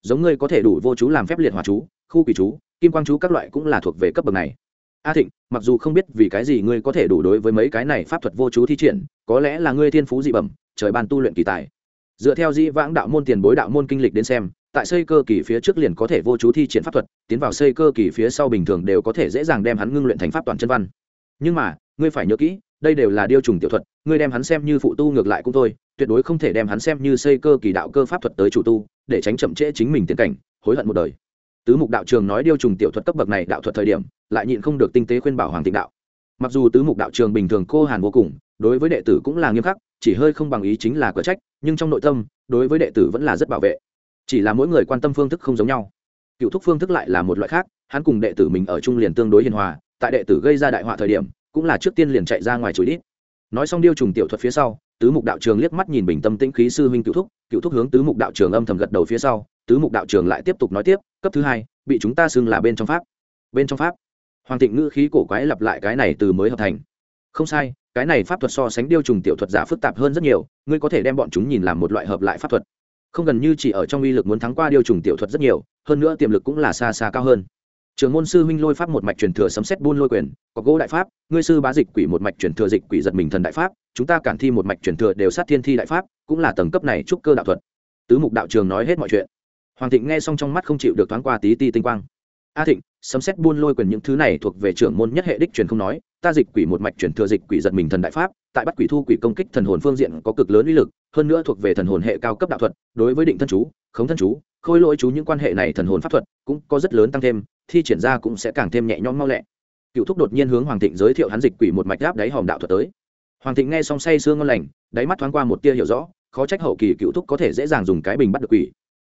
giống ngươi có thể đủ vô chú làm phép liệt hòa chú, khu quỷ chú, kim quang chú các loại cũng là thuộc về cấp bậc này. A thịnh, mặc dù không biết vì cái gì ngươi có thể đủ đối với mấy cái này pháp thuật vô chú thi triển, có lẽ là ngươi thiên phú dị bẩm, trời ban tu luyện kỳ tài. Dựa theo di vãng đạo môn tiền bối đạo môn kinh lịch đến xem, tại xây cơ kỳ phía trước liền có thể vô chú thi triển pháp thuật, tiến vào xây cơ kỳ phía sau bình thường đều có thể dễ dàng đem hắn ngưng luyện thành pháp toàn chân văn. Nhưng mà, ngươi phải nhớ kỹ, đây đều là điêu trùng tiểu thuật, ngươi đem hắn xem như phụ tu ngược lại cũng thôi, tuyệt đối không thể đem hắn xem như xây cơ kỳ đạo cơ pháp thuật tới chủ tu để tránh chậm trễ chính mình tiến cảnh, hối hận một đời. Tứ mục đạo trường nói điêu trùng tiểu thuật cấp bậc này đạo thuật thời điểm, lại nhịn không được tinh tế khuyên bảo hoàng tịnh đạo. Mặc dù tứ mục đạo trường bình thường cô hàn vô cùng, đối với đệ tử cũng là nghiêm khắc, chỉ hơi không bằng ý chính là cửa trách, nhưng trong nội tâm, đối với đệ tử vẫn là rất bảo vệ. Chỉ là mỗi người quan tâm phương thức không giống nhau. Cựu thúc phương thức lại là một loại khác, hắn cùng đệ tử mình ở chung liền tương đối hiền hòa, tại đệ tử gây ra đại họa thời điểm, cũng là trước tiên liền chạy ra ngoài chuối đít. Nói xong điêu trùng tiểu thuật phía sau, tứ mục đạo trường liếc mắt nhìn bình tâm tĩnh khí sư huynh cựu thúc cựu thúc hướng tứ mục đạo trường âm thầm gật đầu phía sau, tứ mục đạo trường lại tiếp tục nói tiếp, cấp thứ hai, bị chúng ta xưng là bên trong pháp. Bên trong pháp. Hoàng thịnh ngữ khí cổ quái lặp lại cái này từ mới hợp thành. Không sai, cái này pháp thuật so sánh điêu trùng tiểu thuật giả phức tạp hơn rất nhiều, ngươi có thể đem bọn chúng nhìn làm một loại hợp lại pháp thuật. Không gần như chỉ ở trong uy lực muốn thắng qua điêu trùng tiểu thuật rất nhiều, hơn nữa tiềm lực cũng là xa xa cao hơn trường môn sư huynh lôi pháp một mạch truyền thừa sấm xét buôn lôi quyền, có gỗ đại pháp, ngươi sư bá dịch quỷ một mạch truyền thừa dịch quỷ giật mình thần đại pháp, chúng ta cản thi một mạch truyền thừa đều sát thiên thi đại pháp, cũng là tầng cấp này trúc cơ đạo thuật. Tứ mục đạo trường nói hết mọi chuyện. Hoàng thịnh nghe xong trong mắt không chịu được thoáng qua tí ti tinh quang a thịnh, sấm xét buôn lôi quyền những thứ này thuộc về trưởng môn nhất hệ đích truyền không nói, ta dịch quỷ một mạch truyền thừa dịch quỷ giật mình thần đại pháp, tại bắt quỷ thu quỷ công kích thần hồn phương diện có cực lớn uy lực, hơn nữa thuộc về thần hồn hệ cao cấp đạo thuật, đối với định thân chú, khống thân chú, khôi lỗi chú những quan hệ này thần hồn pháp thuật cũng có rất lớn tăng thêm, thi triển ra cũng sẽ càng thêm nhẹ nhõm mau lẹ. Cựu thúc đột nhiên hướng hoàng thịnh giới thiệu hắn dịch quỷ một mạch đáp đáy hòm đạo thuật tới. Hoàng thịnh nghe xong say sương ngon lành, đáy mắt thoáng qua một tia hiểu rõ, khó trách hậu kỳ cựu thúc có thể dễ dàng dùng cái bình bắt được quỷ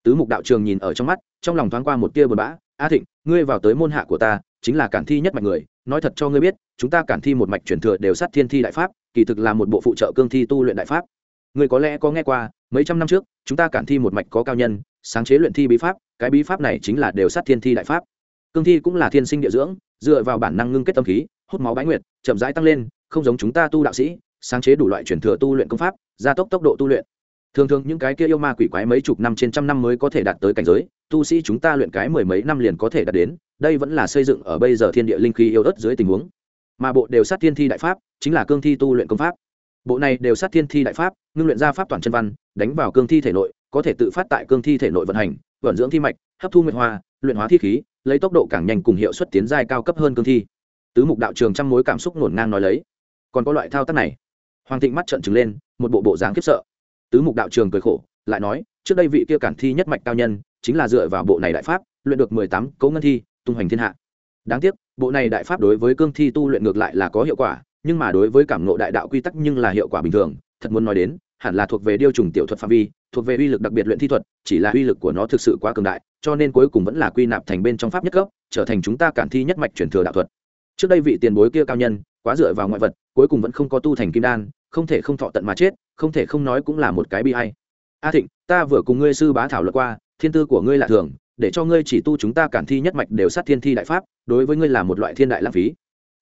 tứ mục đạo trường nhìn ở trong mắt, trong lòng thoáng qua một tia buồn bã. A thịnh, ngươi vào tới môn hạ của ta, chính là cản thi nhất mạch người, nói thật cho ngươi biết, chúng ta cản thi một mạch truyền thừa đều sát thiên thi đại pháp, kỳ thực là một bộ phụ trợ cương thi tu luyện đại pháp. Ngươi có lẽ có nghe qua, mấy trăm năm trước, chúng ta cản thi một mạch có cao nhân, sáng chế luyện thi bí pháp, cái bí pháp này chính là đều sát thiên thi đại pháp. Cương thi cũng là thiên sinh địa dưỡng, dựa vào bản năng ngưng kết tâm khí, hút máu bái nguyệt, chậm rãi tăng lên, không giống chúng ta tu đạo sĩ, sáng chế đủ loại truyền thừa tu luyện công pháp, gia tốc tốc độ tu luyện thường thường những cái kia yêu ma quỷ quái mấy chục năm trên trăm năm mới có thể đạt tới cảnh giới, tu sĩ chúng ta luyện cái mười mấy năm liền có thể đạt đến, đây vẫn là xây dựng ở bây giờ thiên địa linh khí yêu đất dưới tình huống. Mà bộ đều sát thiên thi đại pháp, chính là cương thi tu luyện công pháp. Bộ này đều sát thiên thi đại pháp, ngưng luyện ra pháp toàn chân văn, đánh vào cương thi thể nội, có thể tự phát tại cương thi thể nội vận hành, vận dưỡng thi mạch, hấp thu nguyệt hoa, luyện hóa thi khí, lấy tốc độ càng nhanh cùng hiệu suất tiến giai cao cấp hơn cương thi. Tứ mục đạo trường trăm mối cảm xúc ngổn ngang nói lấy. Còn có loại thao tác này. Hoàng thịnh mắt trợn trừng lên, một bộ bộ dáng khiếp sợ tứ mục đạo trường cười khổ, lại nói, trước đây vị kia cản thi nhất mạch cao nhân, chính là dựa vào bộ này đại pháp, luyện được mười tám cấu ngân thi, tung hoành thiên hạ. Đáng tiếc, bộ này đại pháp đối với cương thi tu luyện ngược lại là có hiệu quả, nhưng mà đối với cảm nộ đại đạo quy tắc nhưng là hiệu quả bình thường, thật muốn nói đến, hẳn là thuộc về điêu trùng tiểu thuật phạm vi, thuộc về uy lực đặc biệt luyện thi thuật, chỉ là uy lực của nó thực sự quá cường đại, cho nên cuối cùng vẫn là quy nạp thành bên trong pháp nhất cấp, trở thành chúng ta cản thi nhất mạch truyền thừa đạo thuật. Trước đây vị tiền bối kia cao nhân, quá dựa vào ngoại vật, cuối cùng vẫn không có tu thành kim đan, không thể không thọ tận mà chết không thể không nói cũng là một cái bi hay a thịnh, ta vừa cùng ngươi sư bá thảo luận qua, thiên tư của ngươi là thường, để cho ngươi chỉ tu chúng ta cản thi nhất mạch đều sát thiên thi đại pháp, đối với ngươi là một loại thiên đại lãng phí.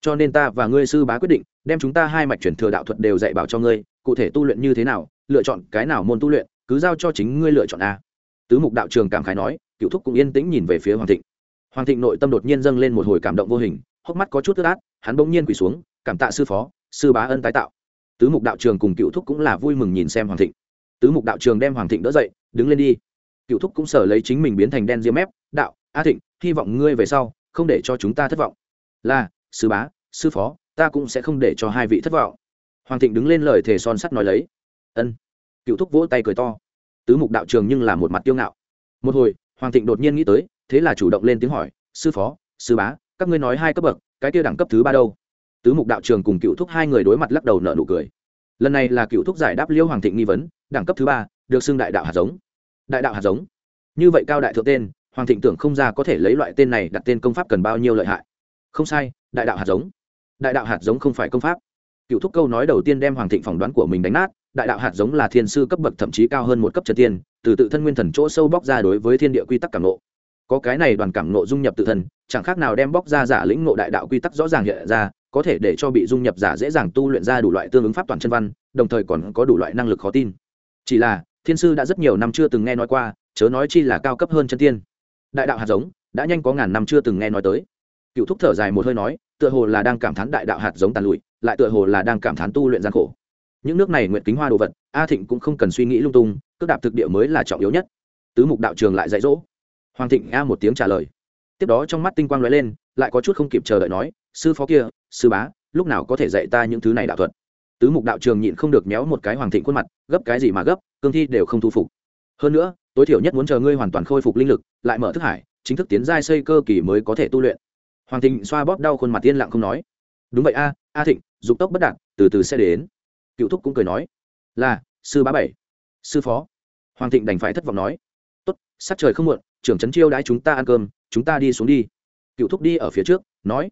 Cho nên ta và ngươi sư bá quyết định, đem chúng ta hai mạch chuyển thừa đạo thuật đều dạy bảo cho ngươi, cụ thể tu luyện như thế nào, lựa chọn cái nào môn tu luyện, cứ giao cho chính ngươi lựa chọn a. Tứ mục đạo trường cảm khái nói, cựu thúc cũng yên tĩnh nhìn về phía hoàng thịnh. Hoàng thịnh nội tâm đột nhiên dâng lên một hồi cảm động vô hình, hốc mắt có chút tức át, hắn bỗng nhiên quỳ xuống, cảm tạ sư phó, sư bá ân tái tạo tứ mục đạo trường cùng cựu thúc cũng là vui mừng nhìn xem hoàng thịnh. Tứ mục đạo trường đem hoàng thịnh đỡ dậy, đứng lên đi. Cựu thúc cũng sở lấy chính mình biến thành đen diêm mép, đạo, a thịnh, hy vọng ngươi về sau không để cho chúng ta thất vọng. Là, sư bá, sư phó, ta cũng sẽ không để cho hai vị thất vọng. Hoàng thịnh đứng lên lời thề son sắt nói lấy. Ân. Cựu thúc vỗ tay cười to. Tứ mục đạo trường nhưng là một mặt tiêu ngạo. Một hồi, hoàng thịnh đột nhiên nghĩ tới, thế là chủ động lên tiếng hỏi, sư phó, sư bá, các ngươi nói hai cấp bậc, cái kia đẳng cấp thứ ba đâu? Tứ mục đạo trường cùng cựu thúc hai người đối mặt lắc đầu nợ nụ cười. Lần này là cựu thúc giải đáp liêu hoàng thịnh nghi vấn, đẳng cấp thứ ba, được xưng đại đạo hạt giống. Đại đạo hạt giống. Như vậy cao đại thượng tên, hoàng thịnh tưởng không ra có thể lấy loại tên này đặt tên công pháp cần bao nhiêu lợi hại. Không sai, đại đạo hạt giống. Đại đạo hạt giống không phải công pháp. Cựu thúc câu nói đầu tiên đem hoàng thịnh phỏng đoán của mình đánh nát, đại đạo hạt giống là thiên sư cấp bậc thậm chí cao hơn một cấp trần tiên, từ tự thân nguyên thần chỗ sâu bóc ra đối với thiên địa quy tắc cảm nộ có cái này đoàn cảm nộ dung nhập tự thân, chẳng khác nào đem bóc ra giả lĩnh nộ đại đạo quy tắc rõ ràng hiện ra có thể để cho bị dung nhập giả dễ dàng tu luyện ra đủ loại tương ứng pháp toàn chân văn, đồng thời còn có đủ loại năng lực khó tin. Chỉ là, thiên sư đã rất nhiều năm chưa từng nghe nói qua, chớ nói chi là cao cấp hơn chân tiên. Đại đạo hạt giống, đã nhanh có ngàn năm chưa từng nghe nói tới. Cựu thúc thở dài một hơi nói, tựa hồ là đang cảm thán đại đạo hạt giống tàn lụi, lại tựa hồ là đang cảm thán tu luyện gian khổ. Những nước này nguyện kính hoa đồ vật, a thịnh cũng không cần suy nghĩ lung tung, cước đạp thực địa mới là trọng yếu nhất. Tứ mục đạo trường lại dạy dỗ. Hoàng thịnh a một tiếng trả lời. Tiếp đó trong mắt tinh quang lóe lên, lại có chút không kịp chờ đợi nói sư phó kia, sư bá, lúc nào có thể dạy ta những thứ này đạo thuật? Tứ mục đạo trường nhịn không được méo một cái hoàng thịnh khuôn mặt, gấp cái gì mà gấp, cương thi đều không thu phục. Hơn nữa, tối thiểu nhất muốn chờ ngươi hoàn toàn khôi phục linh lực, lại mở thức hải, chính thức tiến giai xây cơ kỳ mới có thể tu luyện. Hoàng thịnh xoa bóp đau khuôn mặt tiên lặng không nói. Đúng vậy a a thịnh, dục tốc bất đạt, từ từ sẽ đến. Cựu thúc cũng cười nói. Là, sư bá bảy, sư phó. Hoàng thịnh đành phải thất vọng nói. Tốt, sắc trời không muộn, trưởng trấn chiêu đãi chúng ta ăn cơm, chúng ta đi xuống đi. Cựu thúc đi ở phía trước, nói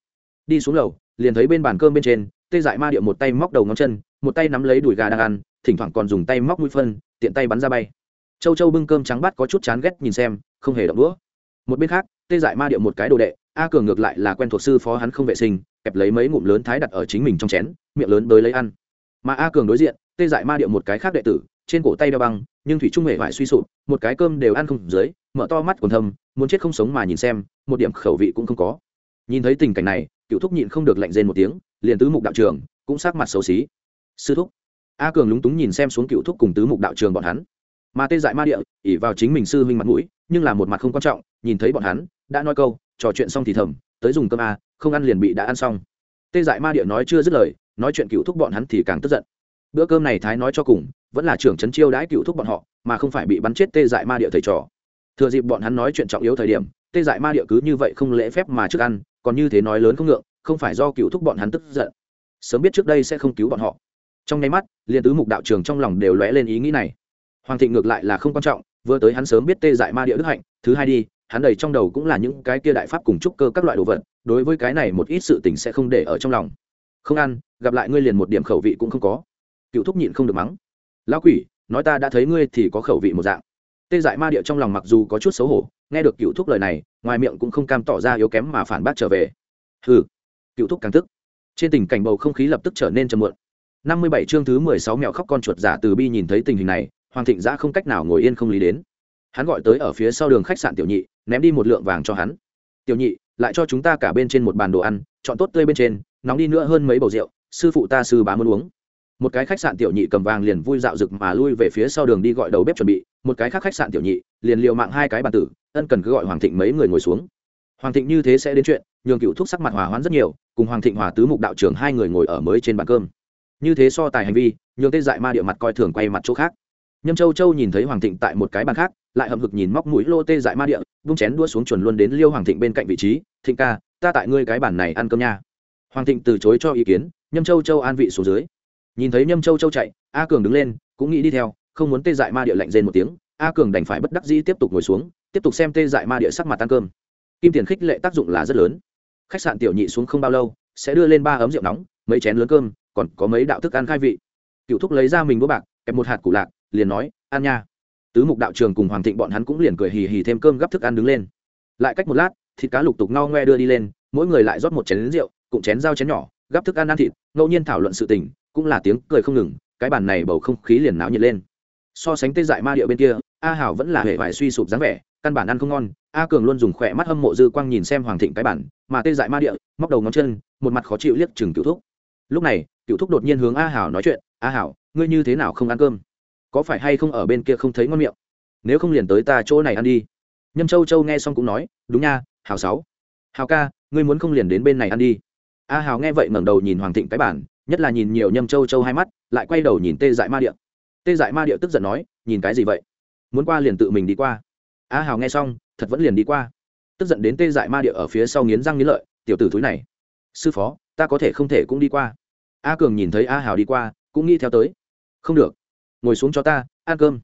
đi xuống lầu, liền thấy bên bàn cơm bên trên, tê dại ma điệu một tay móc đầu ngón chân, một tay nắm lấy đùi gà đang ăn, thỉnh thoảng còn dùng tay móc mũi phân, tiện tay bắn ra bay. Châu châu bưng cơm trắng bắt có chút chán ghét nhìn xem, không hề động đũa. Một bên khác, tê dại ma điệu một cái đồ đệ, a cường ngược lại là quen thuộc sư phó hắn không vệ sinh, kẹp lấy mấy ngụm lớn thái đặt ở chính mình trong chén, miệng lớn tới lấy ăn. Mà a cường đối diện, tê dại ma điệu một cái khác đệ tử, trên cổ tay đeo băng, nhưng thủy trung hệ vải suy sụp, một cái cơm đều ăn không dưới, mở to mắt còn thâm, muốn chết không sống mà nhìn xem, một điểm khẩu vị cũng không có nhìn thấy tình cảnh này, cựu thúc nhịn không được lạnh rên một tiếng, liền tứ mục đạo trường cũng sát mặt xấu xí. Sư thúc. A cường lúng túng nhìn xem xuống cựu thúc cùng tứ mục đạo trường bọn hắn. Mà tê dại ma địa ỉ vào chính mình sư huynh mặt mũi, nhưng là một mặt không quan trọng, nhìn thấy bọn hắn, đã nói câu, trò chuyện xong thì thầm, tới dùng cơm a, không ăn liền bị đã ăn xong. Tê dại ma địa nói chưa dứt lời, nói chuyện cựu thúc bọn hắn thì càng tức giận. Bữa cơm này thái nói cho cùng, vẫn là trưởng trấn chiêu đãi cựu thúc bọn họ, mà không phải bị bắn chết tê dại ma địa thầy trò. Thừa dịp bọn hắn nói chuyện trọng yếu thời điểm tê dại ma địa cứ như vậy không lễ phép mà trước ăn, còn như thế nói lớn không ngượng, không phải do cựu thúc bọn hắn tức giận. Sớm biết trước đây sẽ không cứu bọn họ. Trong nháy mắt, liền tứ mục đạo trường trong lòng đều lóe lên ý nghĩ này. Hoàng thịnh ngược lại là không quan trọng, vừa tới hắn sớm biết tê dại ma địa đức hạnh, thứ hai đi, hắn đầy trong đầu cũng là những cái kia đại pháp cùng trúc cơ các loại đồ vật, đối với cái này một ít sự tình sẽ không để ở trong lòng. Không ăn, gặp lại ngươi liền một điểm khẩu vị cũng không có. Cựu thúc nhịn không được mắng. Lão quỷ, nói ta đã thấy ngươi thì có khẩu vị một dạng. Tê dại ma địa trong lòng mặc dù có chút xấu hổ nghe được cựu thúc lời này, ngoài miệng cũng không cam tỏ ra yếu kém mà phản bác trở về. Hừ, cựu thúc càng tức. Trên tình cảnh bầu không khí lập tức trở nên trầm muộn. Năm mươi bảy chương thứ mười sáu mèo khóc con chuột giả từ bi nhìn thấy tình hình này, hoàng thịnh giã không cách nào ngồi yên không lý đến. Hắn gọi tới ở phía sau đường khách sạn tiểu nhị, ném đi một lượng vàng cho hắn. Tiểu nhị, lại cho chúng ta cả bên trên một bàn đồ ăn, chọn tốt tươi bên trên, nóng đi nữa hơn mấy bầu rượu, sư phụ ta sư bá muốn uống một cái khách sạn tiểu nhị cầm vàng liền vui dạo rực mà lui về phía sau đường đi gọi đầu bếp chuẩn bị. Một cái khác khách sạn tiểu nhị liền liều mạng hai cái bàn tử, ân cần cứ gọi hoàng thịnh mấy người ngồi xuống. Hoàng thịnh như thế sẽ đến chuyện, nhường cựu thuốc sắc mặt hòa hoãn rất nhiều, cùng hoàng thịnh hòa tứ mục đạo trưởng hai người ngồi ở mới trên bàn cơm. Như thế so tài hành vi, nhường tê dại ma địa mặt coi thường quay mặt chỗ khác. Nhâm châu châu nhìn thấy hoàng thịnh tại một cái bàn khác, lại hậm hực nhìn móc mũi lô tê dại ma địa, vung chén đua xuống chuẩn luôn đến liêu hoàng thịnh bên cạnh vị trí, thịnh ca, ta tại ngươi cái bàn này ăn cơm nha. Hoàng thịnh từ chối cho ý kiến, nhâm châu châu an vị xuống dưới nhìn thấy nhâm châu châu chạy, a cường đứng lên, cũng nghĩ đi theo, không muốn tê dại ma địa lạnh rên một tiếng, a cường đành phải bất đắc dĩ tiếp tục ngồi xuống, tiếp tục xem tê dại ma địa sắc mặt ăn cơm. Kim tiền khích lệ tác dụng là rất lớn. Khách sạn tiểu nhị xuống không bao lâu, sẽ đưa lên ba ấm rượu nóng, mấy chén lớn cơm, còn có mấy đạo thức ăn khai vị. Cựu thúc lấy ra mình búa bạc, kẹp một hạt củ lạc, liền nói ăn nha. Tứ mục đạo trường cùng hoàng thịnh bọn hắn cũng liền cười hì hì thêm cơm gắp thức ăn đứng lên. Lại cách một lát, thịt cá lục tục ngao ngoe đưa đi lên, mỗi người lại rót một chén rượu cùng chén dao chén nhỏ, gắp thức ăn ăn thịt, ngẫu nhiên thảo luận sự tình cũng là tiếng cười không ngừng, cái bàn này bầu không khí liền náo nhiệt lên. So sánh tê dại ma địa bên kia, a hảo vẫn là hệ vải suy sụp dáng vẻ, căn bản ăn không ngon, a cường luôn dùng khỏe mắt hâm mộ dư quang nhìn xem hoàng thịnh cái bản mà tê dại ma địa, móc đầu ngón chân, một mặt khó chịu liếc chừng cựu thúc. Lúc này cựu thúc đột nhiên hướng a hảo nói chuyện, a hảo, ngươi như thế nào không ăn cơm? Có phải hay không ở bên kia không thấy ngon miệng? Nếu không liền tới ta chỗ này ăn đi. Nhâm châu châu nghe xong cũng nói, đúng nha hào sáu. Hào ca, ngươi muốn không liền đến bên này ăn đi. A hào nghe vậy ngẩng đầu nhìn hoàng thịnh cái bản nhất là nhìn nhiều nhâm châu châu hai mắt, lại quay đầu nhìn tê dại ma địa. Tê dại ma địa tức giận nói, nhìn cái gì vậy? Muốn qua liền tự mình đi qua. A hào nghe xong, thật vẫn liền đi qua. Tức giận đến tê dại ma địa ở phía sau nghiến răng nghiến lợi, tiểu tử thúi này, sư phó, ta có thể không thể cũng đi qua. A cường nhìn thấy a hào đi qua, cũng nghĩ theo tới. Không được, ngồi xuống cho ta, ăn cơm.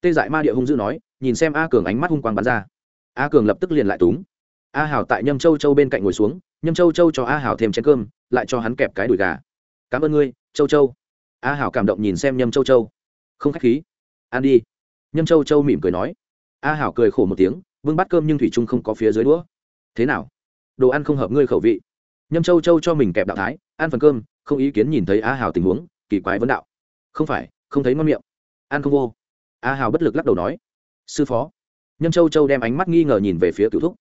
Tê dại ma địa hung dữ nói, nhìn xem a cường ánh mắt hung quang bắn ra. A cường lập tức liền lại túng. A hào tại nhâm châu châu bên cạnh ngồi xuống, nhâm châu châu cho a hào thêm chén cơm, lại cho hắn kẹp cái đùi gà cảm ơn ngươi, châu châu. A hảo cảm động nhìn xem nhâm châu châu. Không k h á c h khí, ăn đi. Nhâm châu châu mỉm cười nói. A hảo cười khổ một tiếng vương bắt cơm nhưng thủy trung không có phía dưới đũa. Thế nào? Đồ ăn không hợp ngươi khẩu vị. Nhâm châu châu cho mình kẹp đạo thái, ăn phần cơm, không ý kiến nhìn thấy a hảo tình huống, kỳ quái vấn đạo. Không phải, không thấy ngon miệng. Ăn không vô. A hảo bất lực lắc đầu nói. Sư phó. Nhâm châu châu đem ánh mắt nghi ngờ nhìn về phía cựu thúc.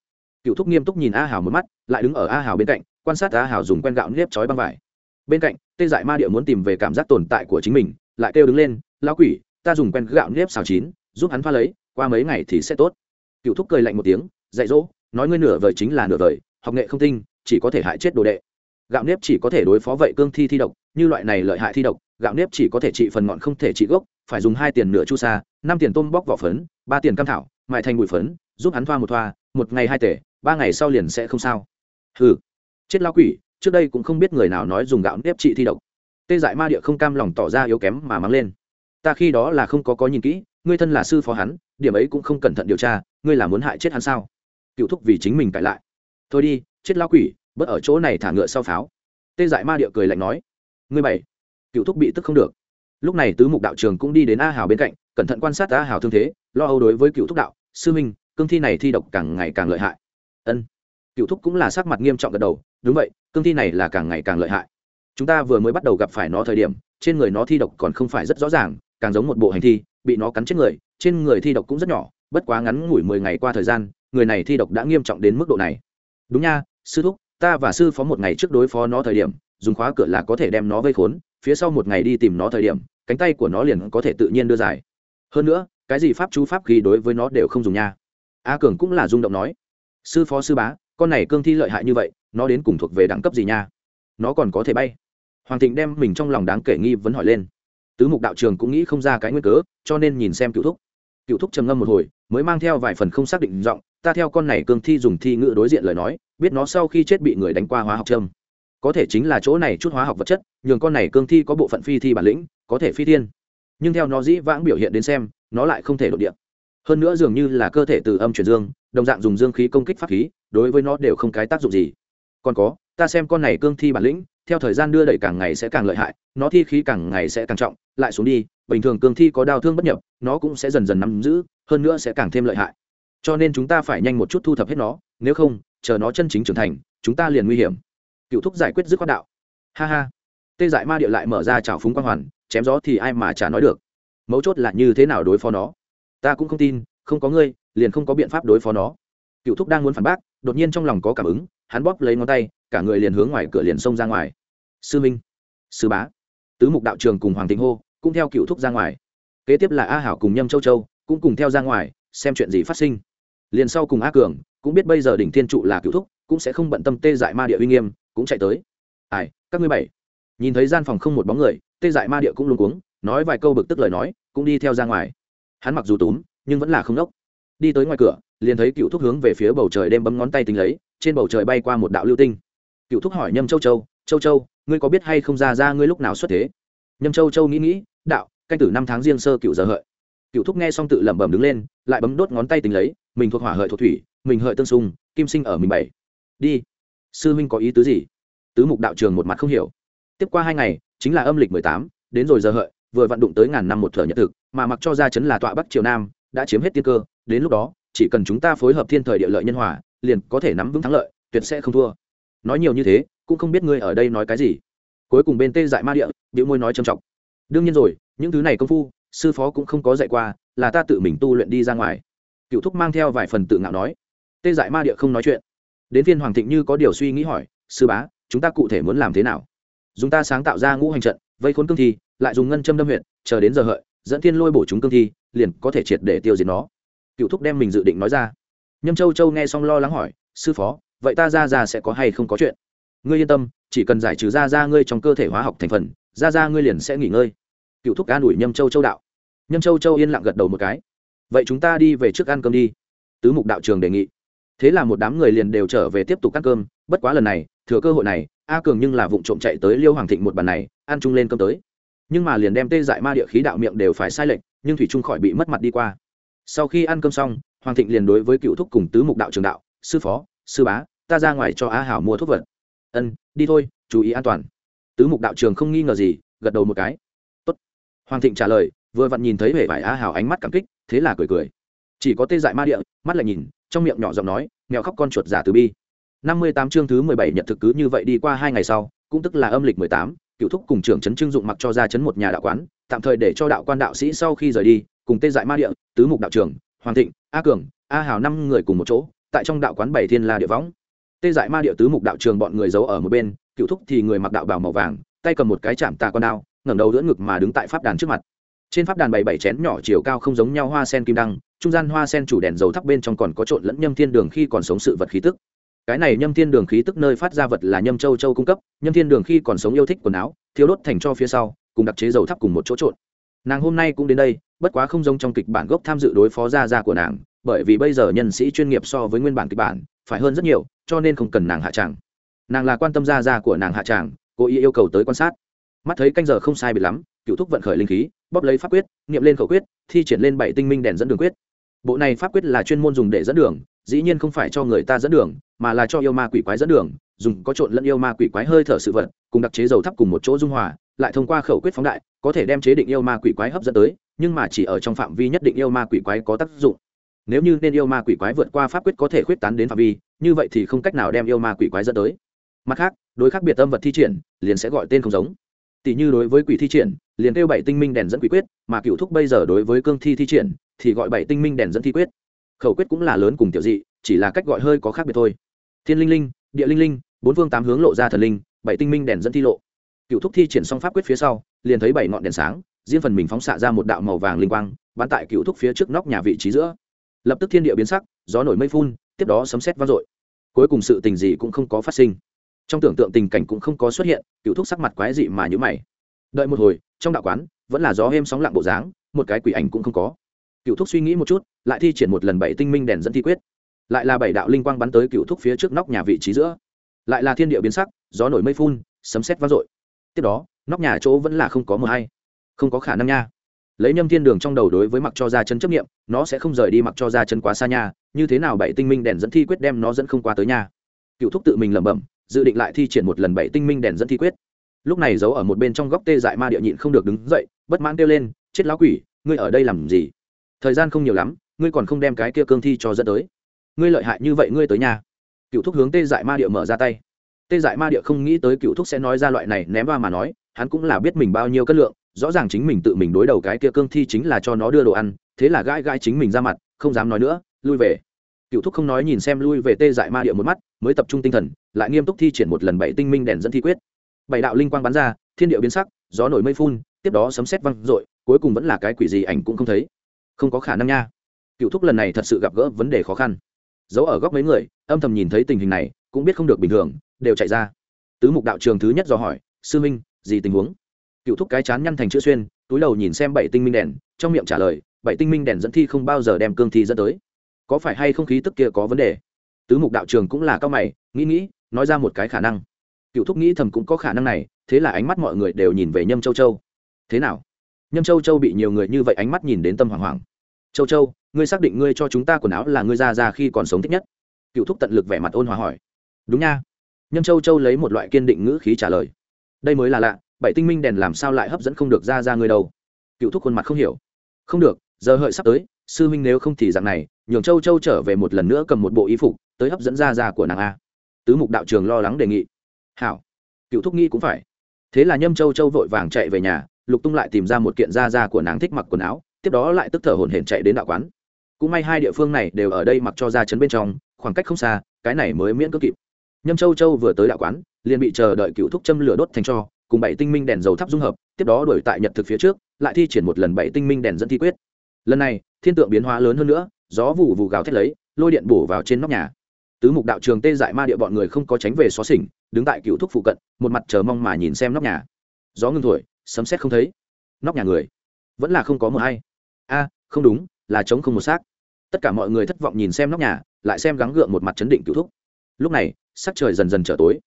Cựu thúc nghiêm túc nhìn a hảo một mắt, lại đứng ở a hảo bên cạnh, quan sát a hảo dùng quen gạo nếp chói băng vải bên cạnh, tê dại ma địa muốn tìm về cảm giác tồn tại của chính mình, lại kêu đứng lên, lão quỷ, ta dùng quen gạo nếp xào chín, giúp hắn pha lấy, qua mấy ngày thì sẽ tốt. Cựu thúc cười lạnh một tiếng, dạy dỗ, nói ngươi nửa vời chính là nửa vời, học nghệ không tinh, chỉ có thể hại chết đồ đệ. Gạo nếp chỉ có thể đối phó vậy cương thi thi độc, như loại này lợi hại thi độc, gạo nếp chỉ có thể trị phần ngọn không thể trị gốc, phải dùng hai tiền nửa chu sa, năm tiền tôm bóc vỏ phấn, ba tiền cam thảo mại thành bụi phấn, giúp hắn thoa một thoa, một ngày hai tể, ba ngày sau liền sẽ không sao. Hừ. Chết lao quỷ trước đây cũng không biết người nào nói dùng gạo nếp trị thi độc. Tê dại ma địa không cam lòng tỏ ra yếu kém mà mắng lên. Ta khi đó là không có có nhìn kỹ, ngươi thân là sư phó hắn, điểm ấy cũng không cẩn thận điều tra, ngươi là muốn hại chết hắn sao? Cựu thúc vì chính mình cãi lại. Thôi đi, chết lao quỷ, bớt ở chỗ này thả ngựa sau pháo. Tê dại ma địa cười lạnh nói. Ngươi bảy. Cựu thúc bị tức không được. Lúc này tứ mục đạo trường cũng đi đến a hào bên cạnh, cẩn thận quan sát a hào thương thế, lo âu đối với cựu thúc đạo, sư minh, cương thi này thi độc càng ngày càng lợi hại. Ân. Cựu thúc cũng là sắc mặt nghiêm trọng gật đầu, đúng vậy cương thi này là càng ngày càng lợi hại. Chúng ta vừa mới bắt đầu gặp phải nó thời điểm, trên người nó thi độc còn không phải rất rõ ràng, càng giống một bộ hành thi, bị nó cắn chết người, trên người thi độc cũng rất nhỏ, bất quá ngắn ngủi mười ngày qua thời gian, người này thi độc đã nghiêm trọng đến mức độ này. Đúng nha, sư thúc, ta và sư phó một ngày trước đối phó nó thời điểm, dùng khóa cửa là có thể đem nó vây khốn, phía sau một ngày đi tìm nó thời điểm, cánh tay của nó liền có thể tự nhiên đưa dài. Hơn nữa, cái gì pháp chú pháp khí đối với nó đều không dùng nha. A cường cũng là rung động nói. Sư phó sư bá, con này cương thi lợi hại như vậy nó đến cùng thuộc về đẳng cấp gì nha? Nó còn có thể bay. Hoàng thịnh đem mình trong lòng đáng kể nghi vấn hỏi lên. Tứ mục đạo trường cũng nghĩ không ra cái nguyên cớ, cho nên nhìn xem cựu thúc. Cựu thúc trầm ngâm một hồi, mới mang theo vài phần không xác định giọng, ta theo con này cương thi dùng thi ngữ đối diện lời nói, biết nó sau khi chết bị người đánh qua hóa học trâm. Có thể chính là chỗ này chút hóa học vật chất, nhường con này cương thi có bộ phận phi thi bản lĩnh, có thể phi thiên. Nhưng theo nó dĩ vãng biểu hiện đến xem, nó lại không thể đột địa. Hơn nữa dường như là cơ thể từ âm chuyển dương, đồng dạng dùng dương khí công kích pháp khí, đối với nó đều không cái tác dụng gì còn có, ta xem con này cương thi bản lĩnh, theo thời gian đưa đẩy càng ngày sẽ càng lợi hại, nó thi khí càng ngày sẽ càng trọng, lại xuống đi, bình thường cương thi có đau thương bất nhập, nó cũng sẽ dần dần nắm giữ, hơn nữa sẽ càng thêm lợi hại. Cho nên chúng ta phải nhanh một chút thu thập hết nó, nếu không, chờ nó chân chính trưởng thành, chúng ta liền nguy hiểm. Cựu thúc giải quyết dứt khoát đạo. Ha ha. Tê dại ma địa lại mở ra trào phúng quang hoàn, chém gió thì ai mà chả nói được. Mấu chốt là như thế nào đối phó nó? Ta cũng không tin, không có ngươi, liền không có biện pháp đối phó nó cựu thúc đang muốn phản bác, đột nhiên trong lòng có cảm ứng, hắn bóp lấy ngón tay, cả người liền hướng ngoài cửa liền xông ra ngoài. Sư minh, sư bá, tứ mục đạo trường cùng hoàng thịnh hô cũng theo cựu thúc ra ngoài. Kế tiếp là a hảo cùng nhâm châu châu cũng cùng theo ra ngoài, xem chuyện gì phát sinh. Liền sau cùng a cường cũng biết bây giờ đỉnh thiên trụ là cựu thúc, cũng sẽ không bận tâm tê dại ma địa uy nghiêm, cũng chạy tới. Ai, các ngươi bảy. Nhìn thấy gian phòng không một bóng người, tê dại ma địa cũng luôn cuống, nói vài câu bực tức lời nói, cũng đi theo ra ngoài. Hắn mặc dù túm, nhưng vẫn là không đốc. Đi tới ngoài cửa liền thấy cựu thúc hướng về phía bầu trời đem bấm ngón tay tính lấy, trên bầu trời bay qua một đạo lưu tinh. Cựu thúc hỏi nhâm châu châu châu châu, ngươi có biết hay không ra ra ngươi lúc nào xuất thế? Nhâm châu châu nghĩ nghĩ, đạo, canh tử năm tháng riêng sơ cựu giờ hợi. Cựu thúc nghe xong tự lẩm bẩm đứng lên, lại bấm đốt ngón tay tính lấy, mình thuộc hỏa hợi thuộc thủy, mình hợi tương xung, kim sinh ở mình bảy. Đi, sư huynh có ý tứ gì? Tứ mục đạo trường một mặt không hiểu. Tiếp qua hai ngày, chính là âm lịch mười tám, đến rồi giờ hợi, vừa vận đụng tới ngàn năm một thở nhật thực, mà mặc cho ra chấn là tọa bắc triều nam, đã chiếm hết tiên cơ, đến lúc đó chỉ cần chúng ta phối hợp thiên thời địa lợi nhân hòa, liền có thể nắm vững thắng lợi, tuyệt sẽ không thua. Nói nhiều như thế, cũng không biết ngươi ở đây nói cái gì. Cuối cùng bên tê dại ma địa biểu môi nói trầm trọng. Đương nhiên rồi, những thứ này công phu, sư phó cũng không có dạy qua, là ta tự mình tu luyện đi ra ngoài. Cựu thúc mang theo vài phần tự ngạo nói. Tê dại ma địa không nói chuyện. Đến phiên hoàng thịnh như có điều suy nghĩ hỏi, sư bá, chúng ta cụ thể muốn làm thế nào? Dùng ta sáng tạo ra ngũ hành trận, vây khốn cương thi, lại dùng ngân châm đâm huyện chờ đến giờ hợi, dẫn thiên lôi bổ chúng cương thi, liền có thể triệt để tiêu diệt nó cựu thúc đem mình dự định nói ra. Nhâm châu châu nghe xong lo lắng hỏi, sư phó, vậy ta ra ra sẽ có hay không có chuyện? Ngươi yên tâm, chỉ cần giải trừ ra ra ngươi trong cơ thể hóa học thành phần ra ra ngươi liền sẽ nghỉ ngơi. Cựu thúc an ủi nhâm châu châu đạo. Nhâm châu châu yên lặng gật đầu một cái. Vậy chúng ta đi về trước ăn cơm đi. Tứ mục đạo trường đề nghị. Thế là một đám người liền đều trở về tiếp tục ăn cơm. Bất quá lần này, thừa cơ hội này, a cường nhưng là vụ trộm chạy tới liêu hoàng thịnh một bàn này, ăn chung lên cơm tới. Nhưng mà liền đem tê dại ma địa khí đạo miệng đều phải sai lệch, nhưng thủy trung khỏi bị mất mặt đi qua sau khi ăn cơm xong, hoàng thịnh liền đối với cựu thúc cùng tứ mục đạo trường đạo, sư phó, sư bá, ta ra ngoài cho á hảo mua thuốc vật. Ân, đi thôi, chú ý an toàn. Tứ mục đạo trường không nghi ngờ gì, gật đầu một cái. Tốt. hoàng thịnh trả lời, vừa vặn nhìn thấy vẻ vải á hảo ánh mắt cảm kích, thế là cười cười. Chỉ có tê dại ma địa, mắt lại nhìn, trong miệng nhỏ giọng nói nghèo khóc con chuột giả từ bi. Năm mươi tám chương thứ mười bảy nhận thực cứ như vậy đi qua hai ngày sau, cũng tức là âm lịch mười tám, cựu thúc cùng trưởng trấn trưng dụng mặc cho ra chấn một nhà đạo quán, tạm thời để cho đạo quan đạo sĩ sau khi rời đi cùng tê dại ma địa, tứ mục đạo trưởng hoàng thịnh, a cường, a hào năm người cùng một chỗ, tại trong đạo quán bảy thiên la địa võng. Tê dại ma địa tứ mục đạo trường bọn người giấu ở một bên, cựu thúc thì người mặc đạo bào màu vàng, tay cầm một cái chạm tà con đao, ngẩng đầu đỡ ngực mà đứng tại pháp đàn trước mặt. Trên pháp đàn bày bảy chén nhỏ chiều cao không giống nhau hoa sen kim đăng, trung gian hoa sen chủ đèn dầu thắp bên trong còn có trộn lẫn nhâm thiên đường khi còn sống sự vật khí tức. Cái này nhâm thiên đường khí tức nơi phát ra vật là nhâm châu châu cung cấp, nhâm thiên đường khi còn sống yêu thích quần áo thiếu đốt thành cho phía sau, cùng đặc chế dầu thắp cùng một chỗ trộn nàng hôm nay cũng đến đây, bất quá không giống trong kịch bản gốc tham dự đối phó gia gia của nàng, bởi vì bây giờ nhân sĩ chuyên nghiệp so với nguyên bản kịch bản, phải hơn rất nhiều, cho nên không cần nàng hạ tràng. Nàng là quan tâm gia gia của nàng hạ tràng, cố ý yêu cầu tới quan sát. Mắt thấy canh giờ không sai biệt lắm, cựu thúc vận khởi linh khí, bóp lấy pháp quyết nghiệm lên khẩu quyết, thi triển lên bảy tinh minh đèn dẫn đường quyết. Bộ này pháp quyết là chuyên môn dùng để dẫn đường, dĩ nhiên không phải cho người ta dẫn đường, mà là cho yêu ma quỷ quái dẫn đường, dùng có trộn lẫn yêu ma quỷ quái hơi thở sự vật, cùng đặc chế dầu thắp cùng một chỗ dung hòa, lại thông qua khẩu quyết phóng đại có thể đem chế định yêu ma quỷ quái hấp dẫn tới, nhưng mà chỉ ở trong phạm vi nhất định yêu ma quỷ quái có tác dụng. Nếu như nên yêu ma quỷ quái vượt qua pháp quyết có thể khuyết tán đến phạm vi, như vậy thì không cách nào đem yêu ma quỷ quái dẫn tới. Mặt khác, đối khác biệt tâm vật thi triển, liền sẽ gọi tên không giống. Tỷ như đối với quỷ thi triển, liền kêu bảy tinh minh đèn dẫn quỷ quyết, mà cựu thúc bây giờ đối với cương thi thi triển, thì gọi bảy tinh minh đèn dẫn thi quyết. Khẩu quyết cũng là lớn cùng tiểu dị, chỉ là cách gọi hơi có khác biệt thôi. Thiên linh linh, địa linh linh, bốn phương tám hướng lộ ra thần linh, bảy tinh minh đèn dẫn thi lộ. Cựu thúc thi triển xong pháp quyết phía sau liền thấy bảy ngọn đèn sáng, riêng phần mình phóng xạ ra một đạo màu vàng linh quang, bắn tại cựu thúc phía trước nóc nhà vị trí giữa. Lập tức thiên địa biến sắc, gió nổi mây phun, tiếp đó sấm sét vang dội. Cuối cùng sự tình gì cũng không có phát sinh. Trong tưởng tượng tình cảnh cũng không có xuất hiện, cựu thúc sắc mặt quái dị mà nhữ mày. Đợi một hồi, trong đạo quán, vẫn là gió êm sóng lặng bộ dáng, một cái quỷ ảnh cũng không có. Cựu thúc suy nghĩ một chút, lại thi triển một lần bảy tinh minh đèn dẫn thi quyết. Lại là bảy đạo linh quang bắn tới cựu thúc phía trước nóc nhà vị trí giữa. Lại là thiên địa biến sắc, gió nổi mây phun, sấm sét vang dội. Tiếp đó nóc nhà chỗ vẫn là không có mờ hay. Không có khả năng nha. Lấy nhâm thiên đường trong đầu đối với mặc cho ra chân chấp nghiệm, nó sẽ không rời đi mặc cho ra chân quá xa nha, như thế nào bảy tinh minh đèn dẫn thi quyết đem nó dẫn không qua tới nha. Cựu thúc tự mình lẩm bẩm, dự định lại thi triển một lần bảy tinh minh đèn dẫn thi quyết. Lúc này giấu ở một bên trong góc tê dại ma địa nhịn không được đứng dậy, bất mãn kêu lên, chết lão quỷ, ngươi ở đây làm gì? Thời gian không nhiều lắm, ngươi còn không đem cái kia cương thi cho dẫn tới. Ngươi lợi hại như vậy ngươi tới nhà. Cựu thúc hướng tê dại ma địa mở ra tay. Tê dại ma địa không nghĩ tới cựu thúc sẽ nói ra loại này, ném ba mà nói hắn cũng là biết mình bao nhiêu cân lượng, rõ ràng chính mình tự mình đối đầu cái kia cương thi chính là cho nó đưa đồ ăn, thế là gãi gãi chính mình ra mặt, không dám nói nữa, lui về. Cựu thúc không nói nhìn xem lui về tê dại ma địa một mắt, mới tập trung tinh thần, lại nghiêm túc thi triển một lần bảy tinh minh đèn dẫn thi quyết. Bảy đạo linh quang bắn ra, thiên địa biến sắc, gió nổi mây phun, tiếp đó sấm sét văng r cuối cùng vẫn là cái quỷ gì ảnh cũng không thấy. Không có khả năng nha. Cựu thúc lần này thật sự gặp gỡ vấn đề khó khăn. Giấu ở góc mấy người, âm thầm nhìn thấy tình hình này, cũng biết không được bình thường, đều chạy ra. Tứ mục đạo trường thứ nhất do hỏi, sư minh gì tình huống? Cựu thúc cái chán nhăn thành chữ xuyên, túi đầu nhìn xem bảy tinh minh đèn, trong miệng trả lời, bảy tinh minh đèn dẫn thi không bao giờ đem cương thi dẫn tới. Có phải hay không khí tức kia có vấn đề? Tứ mục đạo trường cũng là cao mày, nghĩ nghĩ, nói ra một cái khả năng. Cựu thúc nghĩ thầm cũng có khả năng này, thế là ánh mắt mọi người đều nhìn về nhâm châu châu. Thế nào? Nhâm châu châu bị nhiều người như vậy ánh mắt nhìn đến tâm hoảng hoảng. Châu châu, ngươi xác định ngươi cho chúng ta quần áo là ngươi ra ra khi còn sống thích nhất? Cựu thúc tận lực vẻ mặt ôn hòa hỏi. Đúng nha. Nhâm châu châu lấy một loại kiên định ngữ khí trả lời đây mới là lạ, bảy tinh minh đèn làm sao lại hấp dẫn không được ra ra người đâu? Cựu thúc khuôn mặt không hiểu. Không được, giờ hợi sắp tới, sư minh nếu không thì dạng này, nhường châu châu trở về một lần nữa cầm một bộ y phục, tới hấp dẫn ra ra của nàng a. Tứ mục đạo trường lo lắng đề nghị. Hảo. Cựu thúc nghĩ cũng phải. Thế là nhâm châu châu vội vàng chạy về nhà, lục tung lại tìm ra một kiện da da của nàng thích mặc quần áo, tiếp đó lại tức thở hổn hển chạy đến đạo quán. Cũng may hai địa phương này đều ở đây mặc cho ra chấn bên trong, khoảng cách không xa, cái này mới miễn cưỡng kịp. Nhâm châu châu vừa tới đạo quán liền bị chờ đợi cựu thúc châm lửa đốt thành cho, cùng bảy tinh minh đèn dầu thắp dung hợp, tiếp đó đuổi tại nhật thực phía trước, lại thi triển một lần bảy tinh minh đèn dẫn thi quyết. Lần này, thiên tượng biến hóa lớn hơn nữa, gió vụ vụ gào thét lấy, lôi điện bổ vào trên nóc nhà. Tứ mục đạo trường tê dại ma địa bọn người không có tránh về xó xỉnh, đứng tại cựu thúc phụ cận, một mặt chờ mong mà nhìn xem nóc nhà. Gió ngưng thổi, sấm xét không thấy. Nóc nhà người, vẫn là không có mờ hay. A, không đúng, là trống không một xác. Tất cả mọi người thất vọng nhìn xem nóc nhà, lại xem gắng gượng một mặt chấn định cựu thúc. Lúc này, sắc trời dần dần trở tối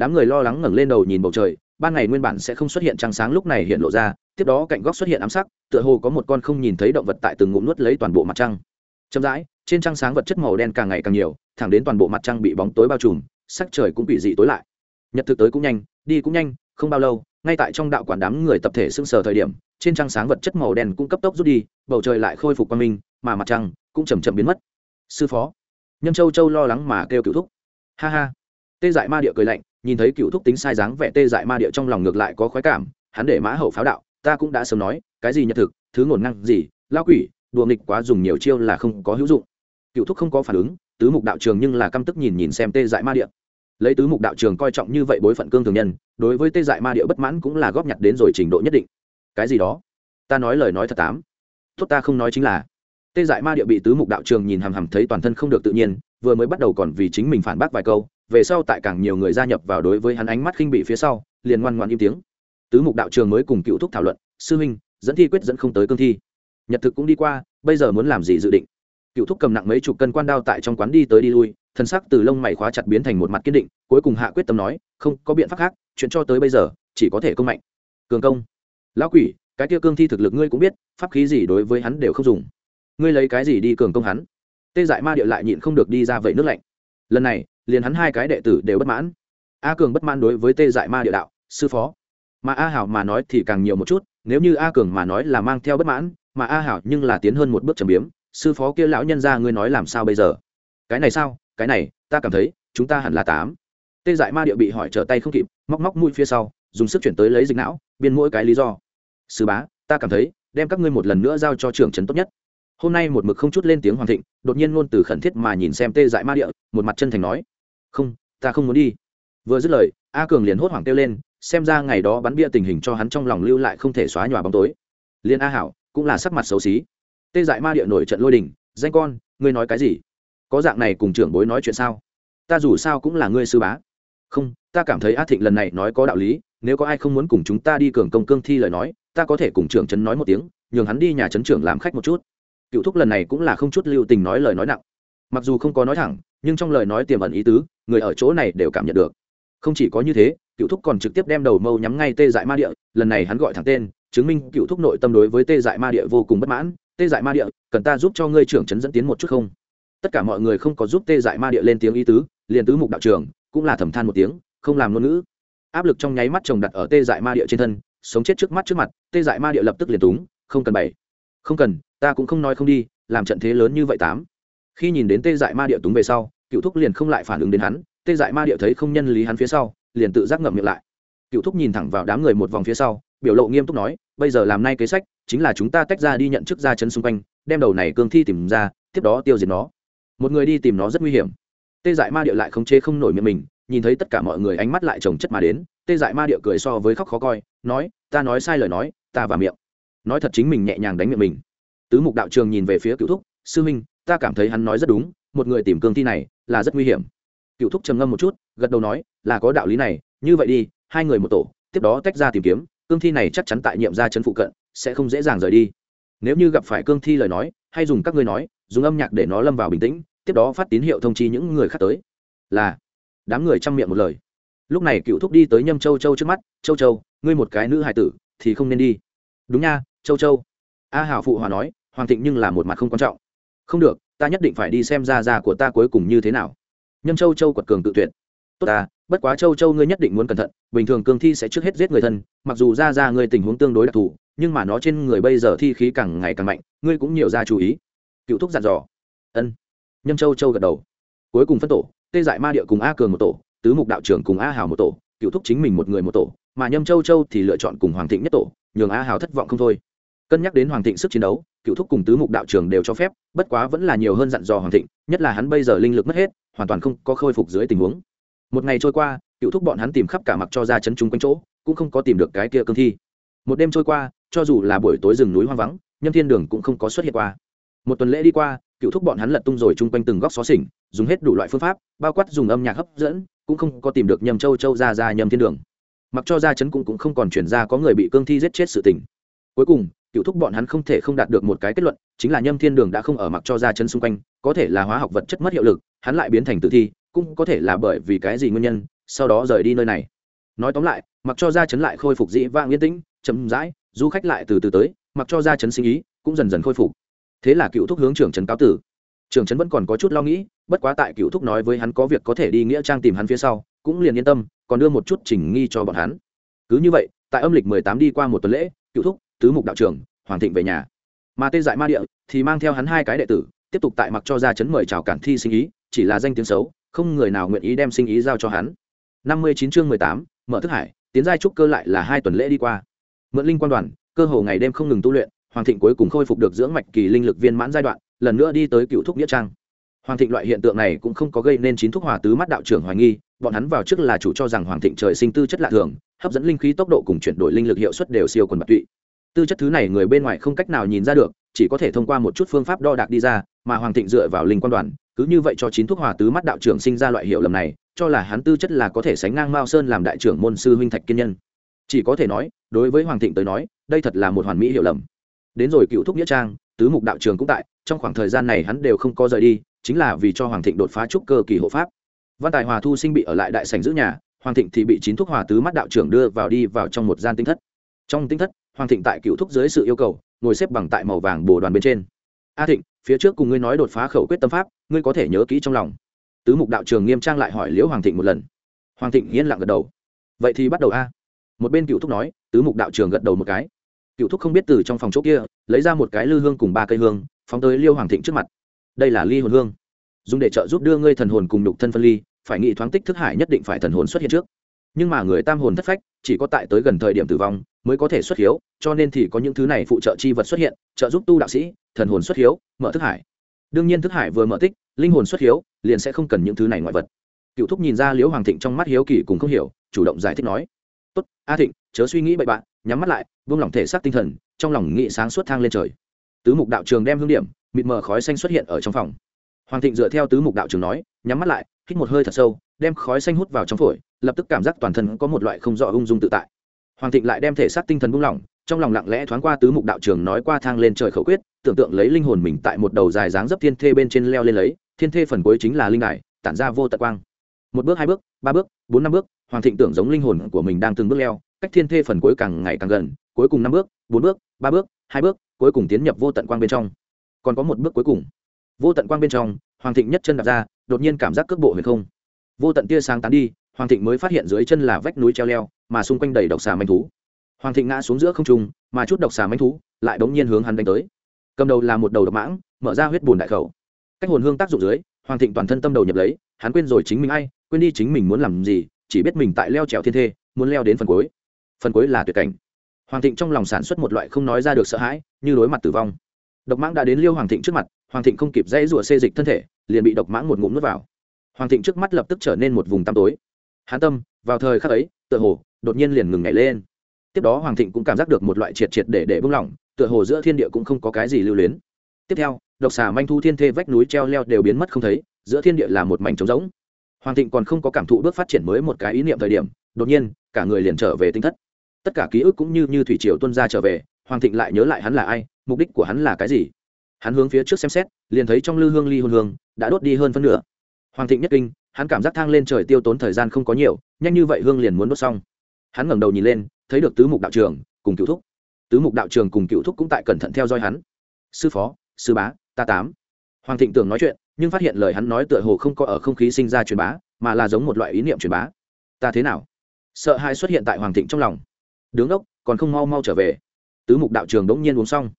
đám người lo lắng ngẩng lên đầu nhìn bầu trời, ban ngày nguyên bản sẽ không xuất hiện trăng sáng lúc này hiện lộ ra, tiếp đó cạnh góc xuất hiện ám sắc, tựa hồ có một con không nhìn thấy động vật tại từng ngụm nuốt lấy toàn bộ mặt trăng. Chậm rãi, trên trăng sáng vật chất màu đen càng ngày càng nhiều, thẳng đến toàn bộ mặt trăng bị bóng tối bao trùm, sắc trời cũng bị dị tối lại. Nhật thực tới cũng nhanh, đi cũng nhanh, không bao lâu, ngay tại trong đạo quản đám người tập thể sưng sờ thời điểm, trên trăng sáng vật chất màu đen cũng cấp tốc rút đi, bầu trời lại khôi phục quang minh, mà mặt trăng cũng chầm chậm biến mất. Sư phó, nhâm châu châu lo lắng mà kêu cựu thúc. Ha ha. Tê dại ma địa cười lạnh nhìn thấy cựu thúc tính sai dáng vẻ tê dại ma địa trong lòng ngược lại có khoái cảm, hắn để mã hậu pháo đạo, ta cũng đã sớm nói, cái gì nhật thực, thứ ngổn năng gì, lao quỷ, đùa nghịch quá dùng nhiều chiêu là không có hữu dụng. Cựu thúc không có phản ứng, tứ mục đạo trường nhưng là căm tức nhìn nhìn xem tê dại ma địa. Lấy tứ mục đạo trường coi trọng như vậy bối phận cương thường nhân, đối với tê dại ma địa bất mãn cũng là góp nhặt đến rồi trình độ nhất định. Cái gì đó? Ta nói lời nói thật tám tốt ta không nói chính là. Tê dại ma địa bị tứ mục đạo trường nhìn hằm hằm thấy toàn thân không được tự nhiên, vừa mới bắt đầu còn vì chính mình phản bác vài câu về sau tại càng nhiều người gia nhập vào đối với hắn ánh mắt khinh bị phía sau, liền ngoan ngoan im tiếng. Tứ mục đạo trường mới cùng cựu thúc thảo luận, sư huynh, dẫn thi quyết dẫn không tới cương thi. Nhật thực cũng đi qua, bây giờ muốn làm gì dự định? Cựu thúc cầm nặng mấy chục cân quan đao tại trong quán đi tới đi lui, thân sắc từ lông mày khóa chặt biến thành một mặt kiên định, cuối cùng hạ quyết tâm nói, không, có biện pháp khác, chuyện cho tới bây giờ, chỉ có thể công mạnh. Cường công. Lão quỷ, cái kia cương thi thực lực ngươi cũng biết, pháp khí gì đối với hắn đều không dùng. Ngươi lấy cái gì đi cường công hắn? Tê dại ma địa lại nhịn không được đi ra vậy nước lạnh. Lần này liền hắn hai cái đệ tử đều bất mãn. A cường bất mãn đối với tê dại ma địa đạo, sư phó. Mà a hảo mà nói thì càng nhiều một chút, nếu như a cường mà nói là mang theo bất mãn, mà a hảo nhưng là tiến hơn một bước trầm biếm, sư phó kia lão nhân ra ngươi nói làm sao bây giờ? Cái này sao? Cái này, ta cảm thấy, chúng ta hẳn là tám. Tê dại ma địa bị hỏi trở tay không kịp, móc móc mũi phía sau, dùng sức chuyển tới lấy dịch não, biên mỗi cái lý do. Sư bá, ta cảm thấy, đem các ngươi một lần nữa giao cho trưởng trấn tốt nhất hôm nay một mực không chút lên tiếng hoàng thịnh, đột nhiên luôn từ khẩn thiết mà nhìn xem tê dại ma địa, một mặt chân thành nói, không, ta không muốn đi. Vừa dứt lời, a cường liền hốt hoảng kêu lên, xem ra ngày đó bắn bia tình hình cho hắn trong lòng lưu lại không thể xóa nhòa bóng tối. Liên a hảo, cũng là sắc mặt xấu xí. Tê dại ma địa nổi trận lôi đình, danh con, ngươi nói cái gì? Có dạng này cùng trưởng bối nói chuyện sao? Ta dù sao cũng là ngươi sư bá. Không, ta cảm thấy a thịnh lần này nói có đạo lý, nếu có ai không muốn cùng chúng ta đi cường công cương thi lời nói, ta có thể cùng trưởng trấn nói một tiếng, nhường hắn đi nhà trấn trưởng làm khách một chút cựu thúc lần này cũng là không chút lưu tình nói lời nói nặng. Mặc dù không có nói thẳng, nhưng trong lời nói tiềm ẩn ý tứ, người ở chỗ này đều cảm nhận được. Không chỉ có như thế, cựu thúc còn trực tiếp đem đầu mâu nhắm ngay tê dại ma địa, lần này hắn gọi thẳng tên, chứng minh cựu thúc nội tâm đối với tê dại ma địa vô cùng bất mãn. Tê dại ma địa, cần ta giúp cho ngươi trưởng chấn dẫn tiến một chút không? Tất cả mọi người không có giúp tê dại ma địa lên tiếng ý tứ, liền tứ mục đạo trưởng, cũng là thầm than một tiếng, không làm ngôn ngữ. Áp lực trong nháy mắt chồng đặt ở tê dại ma địa trên thân, sống chết trước mắt trước mặt, tê dại ma địa lập tức liền túng, không cần bày. Không cần ta cũng không nói không đi, làm trận thế lớn như vậy tám. Khi nhìn đến tê dại ma địa túng về sau, cựu thúc liền không lại phản ứng đến hắn, tê dại ma địa thấy không nhân lý hắn phía sau, liền tự giác ngậm miệng lại. Cựu thúc nhìn thẳng vào đám người một vòng phía sau, biểu lộ nghiêm túc nói, bây giờ làm nay kế sách, chính là chúng ta tách ra đi nhận chức ra chấn xung quanh, đem đầu này cương thi tìm ra, tiếp đó tiêu diệt nó. Một người đi tìm nó rất nguy hiểm. Tê dại ma địa lại không chế không nổi miệng mình, nhìn thấy tất cả mọi người ánh mắt lại trồng chất mà đến, tê dại ma địa cười so với khóc khó coi, nói, ta nói sai lời nói, ta và miệng. Nói thật chính mình nhẹ nhàng đánh miệng mình tứ mục đạo trường nhìn về phía cựu thúc, sư minh, ta cảm thấy hắn nói rất đúng, một người tìm cương thi này là rất nguy hiểm. Cựu thúc trầm ngâm một chút, gật đầu nói, là có đạo lý này, như vậy đi, hai người một tổ, tiếp đó tách ra tìm kiếm, cương thi này chắc chắn tại nhiệm ra chân phụ cận, sẽ không dễ dàng rời đi. Nếu như gặp phải cương thi lời nói, hay dùng các ngươi nói, dùng âm nhạc để nó lâm vào bình tĩnh, tiếp đó phát tín hiệu thông chi những người khác tới. Là. Đám người chăm miệng một lời. Lúc này cựu thúc đi tới nhâm châu châu trước mắt, châu châu, ngươi một cái nữ hài tử, thì không nên đi. Đúng nha, châu châu. A hảo phụ hòa nói hoàng thịnh nhưng là một mặt không quan trọng. Không được, ta nhất định phải đi xem ra ra của ta cuối cùng như thế nào. Nhâm châu châu quật cường tự tuyệt. Tốt ta, bất quá châu châu ngươi nhất định muốn cẩn thận, bình thường cường thi sẽ trước hết giết người thân, mặc dù ra ra ngươi tình huống tương đối đặc thù, nhưng mà nó trên người bây giờ thi khí càng ngày càng mạnh, ngươi cũng nhiều ra chú ý. Cựu thúc dặn dò. Ân. Nhâm châu châu gật đầu. Cuối cùng phân tổ, tê dại ma địa cùng a cường một tổ, tứ mục đạo trưởng cùng a hào một tổ, cựu thúc chính mình một người một tổ, mà nhâm châu châu thì lựa chọn cùng hoàng thịnh nhất tổ, nhường a hào thất vọng không thôi. Cân nhắc đến hoàng thịnh sức chiến đấu cựu thúc cùng tứ mục đạo trưởng đều cho phép bất quá vẫn là nhiều hơn dặn dò hoàng thịnh nhất là hắn bây giờ linh lực mất hết hoàn toàn không có khôi phục dưới tình huống. Một ngày trôi qua cựu thúc bọn hắn tìm khắp cả mặc cho ra chấn chung quanh chỗ cũng không có tìm được cái kia cương thi. Một đêm trôi qua cho dù là buổi tối rừng núi hoang vắng nhâm thiên đường cũng không có xuất hiện qua. Một tuần lễ đi qua cựu thúc bọn hắn lật tung rồi chung quanh từng góc xó xỉnh dùng hết đủ loại phương pháp bao quát dùng âm nhạc hấp dẫn cũng không có tìm được nhầm châu châu ra ra nhầm thiên đường. Mặc cho ra chấn cũng, cũng không còn chuyển ra có người bị cương thi giết chết sự tình. Cuối cùng cựu thúc bọn hắn không thể không đạt được một cái kết luận, chính là nhâm thiên đường đã không ở mặc cho ra chấn xung quanh, có thể là hóa học vật chất mất hiệu lực, hắn lại biến thành tử thi, cũng có thể là bởi vì cái gì nguyên nhân, sau đó rời đi nơi này. Nói tóm lại, mặc cho ra chấn lại khôi phục dĩ vang yên tĩnh, chậm rãi, du khách lại từ từ tới, mặc cho ra chấn sinh ý cũng dần dần khôi phục. Thế là cựu thúc hướng trưởng trấn cáo tử. Trưởng trấn vẫn còn có chút lo nghĩ, bất quá tại cựu thúc nói với hắn có việc có thể đi nghĩa trang tìm hắn phía sau, cũng liền yên tâm, còn đưa một chút chỉnh nghi cho bọn hắn. Cứ như vậy, tại âm lịch mười tám đi qua một tuần lễ, cựu thúc tứ mục đạo trưởng hoàng thịnh về nhà. Mà tê dại ma địa thì mang theo hắn hai cái đệ tử, tiếp tục tại mặc cho ra chấn mời chào cản thi sinh ý, chỉ là danh tiếng xấu, không người nào nguyện ý đem sinh ý giao cho hắn. Năm mươi chín chương mười tám, mở thức hải, tiến giai trúc cơ lại là hai tuần lễ đi qua. Mượn linh quan đoàn, cơ hồ ngày đêm không ngừng tu luyện, hoàng thịnh cuối cùng khôi phục được dưỡng mạch kỳ linh lực viên mãn giai đoạn, lần nữa đi tới cựu thúc nghĩa trang. Hoàng thịnh loại hiện tượng này cũng không có gây nên chín thúc hòa tứ mắt đạo trưởng hoài nghi, bọn hắn vào trước là chủ cho rằng hoàng thịnh trời sinh tư chất lạ thường, hấp dẫn linh khí tốc độ cùng chuyển đổi linh lực hiệu suất đều siêu quần bạc tụy tư chất thứ này người bên ngoài không cách nào nhìn ra được, chỉ có thể thông qua một chút phương pháp đo đạc đi ra, mà hoàng thịnh dựa vào linh quan đoàn, cứ như vậy cho chín thuốc hòa tứ mắt đạo trưởng sinh ra loại hiệu lầm này, cho là hắn tư chất là có thể sánh ngang mao sơn làm đại trưởng môn sư huynh thạch kiên nhân. Chỉ có thể nói, đối với hoàng thịnh tới nói, đây thật là một hoàn mỹ hiểu lầm. Đến rồi cựu thúc nghĩa trang, tứ mục đạo trường cũng tại, trong khoảng thời gian này hắn đều không có rời đi, chính là vì cho hoàng thịnh đột phá trúc cơ kỳ hộ pháp. Văn tài hòa thu sinh bị ở lại đại sành giữ nhà, hoàng thịnh thì bị chín thuốc hòa tứ mắt đạo trưởng đưa vào đi vào trong một gian tinh thất. Trong tinh thất hoàng thịnh tại cựu thúc dưới sự yêu cầu, ngồi xếp bằng tại màu vàng bồ đoàn bên trên. A thịnh, phía trước cùng ngươi nói đột phá khẩu quyết tâm pháp, ngươi có thể nhớ kỹ trong lòng. Tứ mục đạo trường nghiêm trang lại hỏi liễu hoàng thịnh một lần. Hoàng thịnh yên lặng gật đầu. Vậy thì bắt đầu a. Một bên cựu thúc nói, tứ mục đạo trường gật đầu một cái. Cựu thúc không biết từ trong phòng chỗ kia, lấy ra một cái lư hương cùng ba cây hương, phóng tới liêu hoàng thịnh trước mặt. Đây là ly hồn hương. Dùng để trợ giúp đưa ngươi thần hồn cùng đục thân phân ly, phải nghĩ thoáng tích thức hải nhất định phải thần hồn xuất hiện trước nhưng mà người tam hồn thất phách, chỉ có tại tới gần thời điểm tử vong mới có thể xuất hiếu, cho nên thì có những thứ này phụ trợ chi vật xuất hiện, trợ giúp tu đạo sĩ, thần hồn xuất hiếu, mở thức hải. Đương nhiên thức hải vừa mở tích, linh hồn xuất hiếu, liền sẽ không cần những thứ này ngoại vật. Cựu thúc nhìn ra liễu hoàng thịnh trong mắt hiếu kỳ cùng không hiểu, chủ động giải thích nói, tốt, a thịnh, chớ suy nghĩ bậy bạn nhắm mắt lại, buông lỏng thể xác tinh thần, trong lòng nghị sáng suốt thang lên trời. Tứ mục đạo trường đem hương điểm, mịt mờ khói xanh xuất hiện ở trong phòng. Hoàng thịnh dựa theo tứ mục đạo trường nói, nhắm mắt lại, hít một hơi thật sâu, đem khói xanh hút vào trong phổi lập tức cảm giác toàn thân có một loại không rõ ung dung tự tại. Hoàng thịnh lại đem thể xác tinh thần buông lỏng, trong lòng lặng lẽ thoáng qua tứ mục đạo trường nói qua thang lên trời khẩu quyết, tưởng tượng lấy linh hồn mình tại một đầu dài dáng dấp thiên thê bên trên leo lên lấy, thiên thê phần cuối chính là linh đài, tản ra vô tận quang. Một bước, hai bước, ba bước, bốn, năm bước, hoàng thịnh tưởng giống linh hồn của mình đang từng bước leo, cách thiên thê phần cuối càng ngày càng gần, cuối cùng năm bước, bốn bước, ba bước, hai bước, cuối cùng tiến nhập vô tận quang bên trong. Còn có một bước cuối cùng. Vô tận quang bên trong, hoàng thịnh nhất chân đặt ra, đột nhiên cảm giác cước bộ huyền không. Vô tận tia sáng tán đi hoàng thịnh mới phát hiện dưới chân là vách núi treo leo, mà xung quanh đầy độc xà manh thú. Hoàng thịnh ngã xuống giữa không trung, mà chút độc xà manh thú lại đ ố n g nhiên hướng hắn đánh tới. Cầm đầu là một đầu độc mãng, mở ra huyết bùn đại khẩu. Cách hồn hương tác dụng dưới, hoàng thịnh toàn thân tâm đầu nhập lấy, hắn quên rồi chính mình ai, quên đi chính mình muốn làm gì, chỉ biết mình tại leo trèo thiên thê, muốn leo đến phần cuối. Phần cuối là tuyệt cảnh. Hoàng thịnh trong lòng sản xuất một loại không nói ra được sợ hãi, như đối mặt tử vong. Độc mãng đã đến liêu hoàng thịnh trước mặt, hoàng thịnh không kịp dãy rủa xê dịch thân thể, liền bị độc mãng một ngụm nuốt vào. Hoàng thịnh trước mắt lập tức trở nên một vùng tăm tối hán tâm, vào thời khắc ấy, tựa hồ, đột nhiên liền ngừng nhảy lên. Tiếp đó hoàng thịnh cũng cảm giác được một loại triệt triệt để để bưng lỏng, tựa hồ giữa thiên địa cũng không có cái gì lưu luyến. Tiếp theo, độc xà manh thu thiên thê vách núi treo leo đều biến mất không thấy, giữa thiên địa là một mảnh trống rỗng. Hoàng thịnh còn không có cảm thụ bước phát triển mới một cái ý niệm thời điểm, đột nhiên, cả người liền trở về tinh thất. Tất cả ký ức cũng như như thủy triều tuân ra trở về, hoàng thịnh lại nhớ lại hắn là ai, mục đích của hắn là cái gì. Hắn hướng phía trước xem xét, liền thấy trong lư hương ly hôn hương, đã đốt đi hơn phân nửa hoàng thịnh nhất kinh, hắn cảm giác thang lên trời tiêu tốn thời gian không có nhiều, nhanh như vậy hương liền muốn đốt xong. Hắn ngẩng đầu nhìn lên, thấy được tứ mục đạo trường cùng cựu thúc. Tứ mục đạo trường cùng cựu thúc cũng tại cẩn thận theo dõi hắn. Sư phó, sư bá, ta tám. Hoàng thịnh tưởng nói chuyện, nhưng phát hiện lời hắn nói tựa hồ không có ở không khí sinh ra truyền bá, mà là giống một loại ý niệm truyền bá. Ta thế nào? Sợ hãi xuất hiện tại hoàng thịnh trong lòng. Đứng đốc, còn không mau mau trở về. Tứ mục đạo trường đống nhiên uống xong.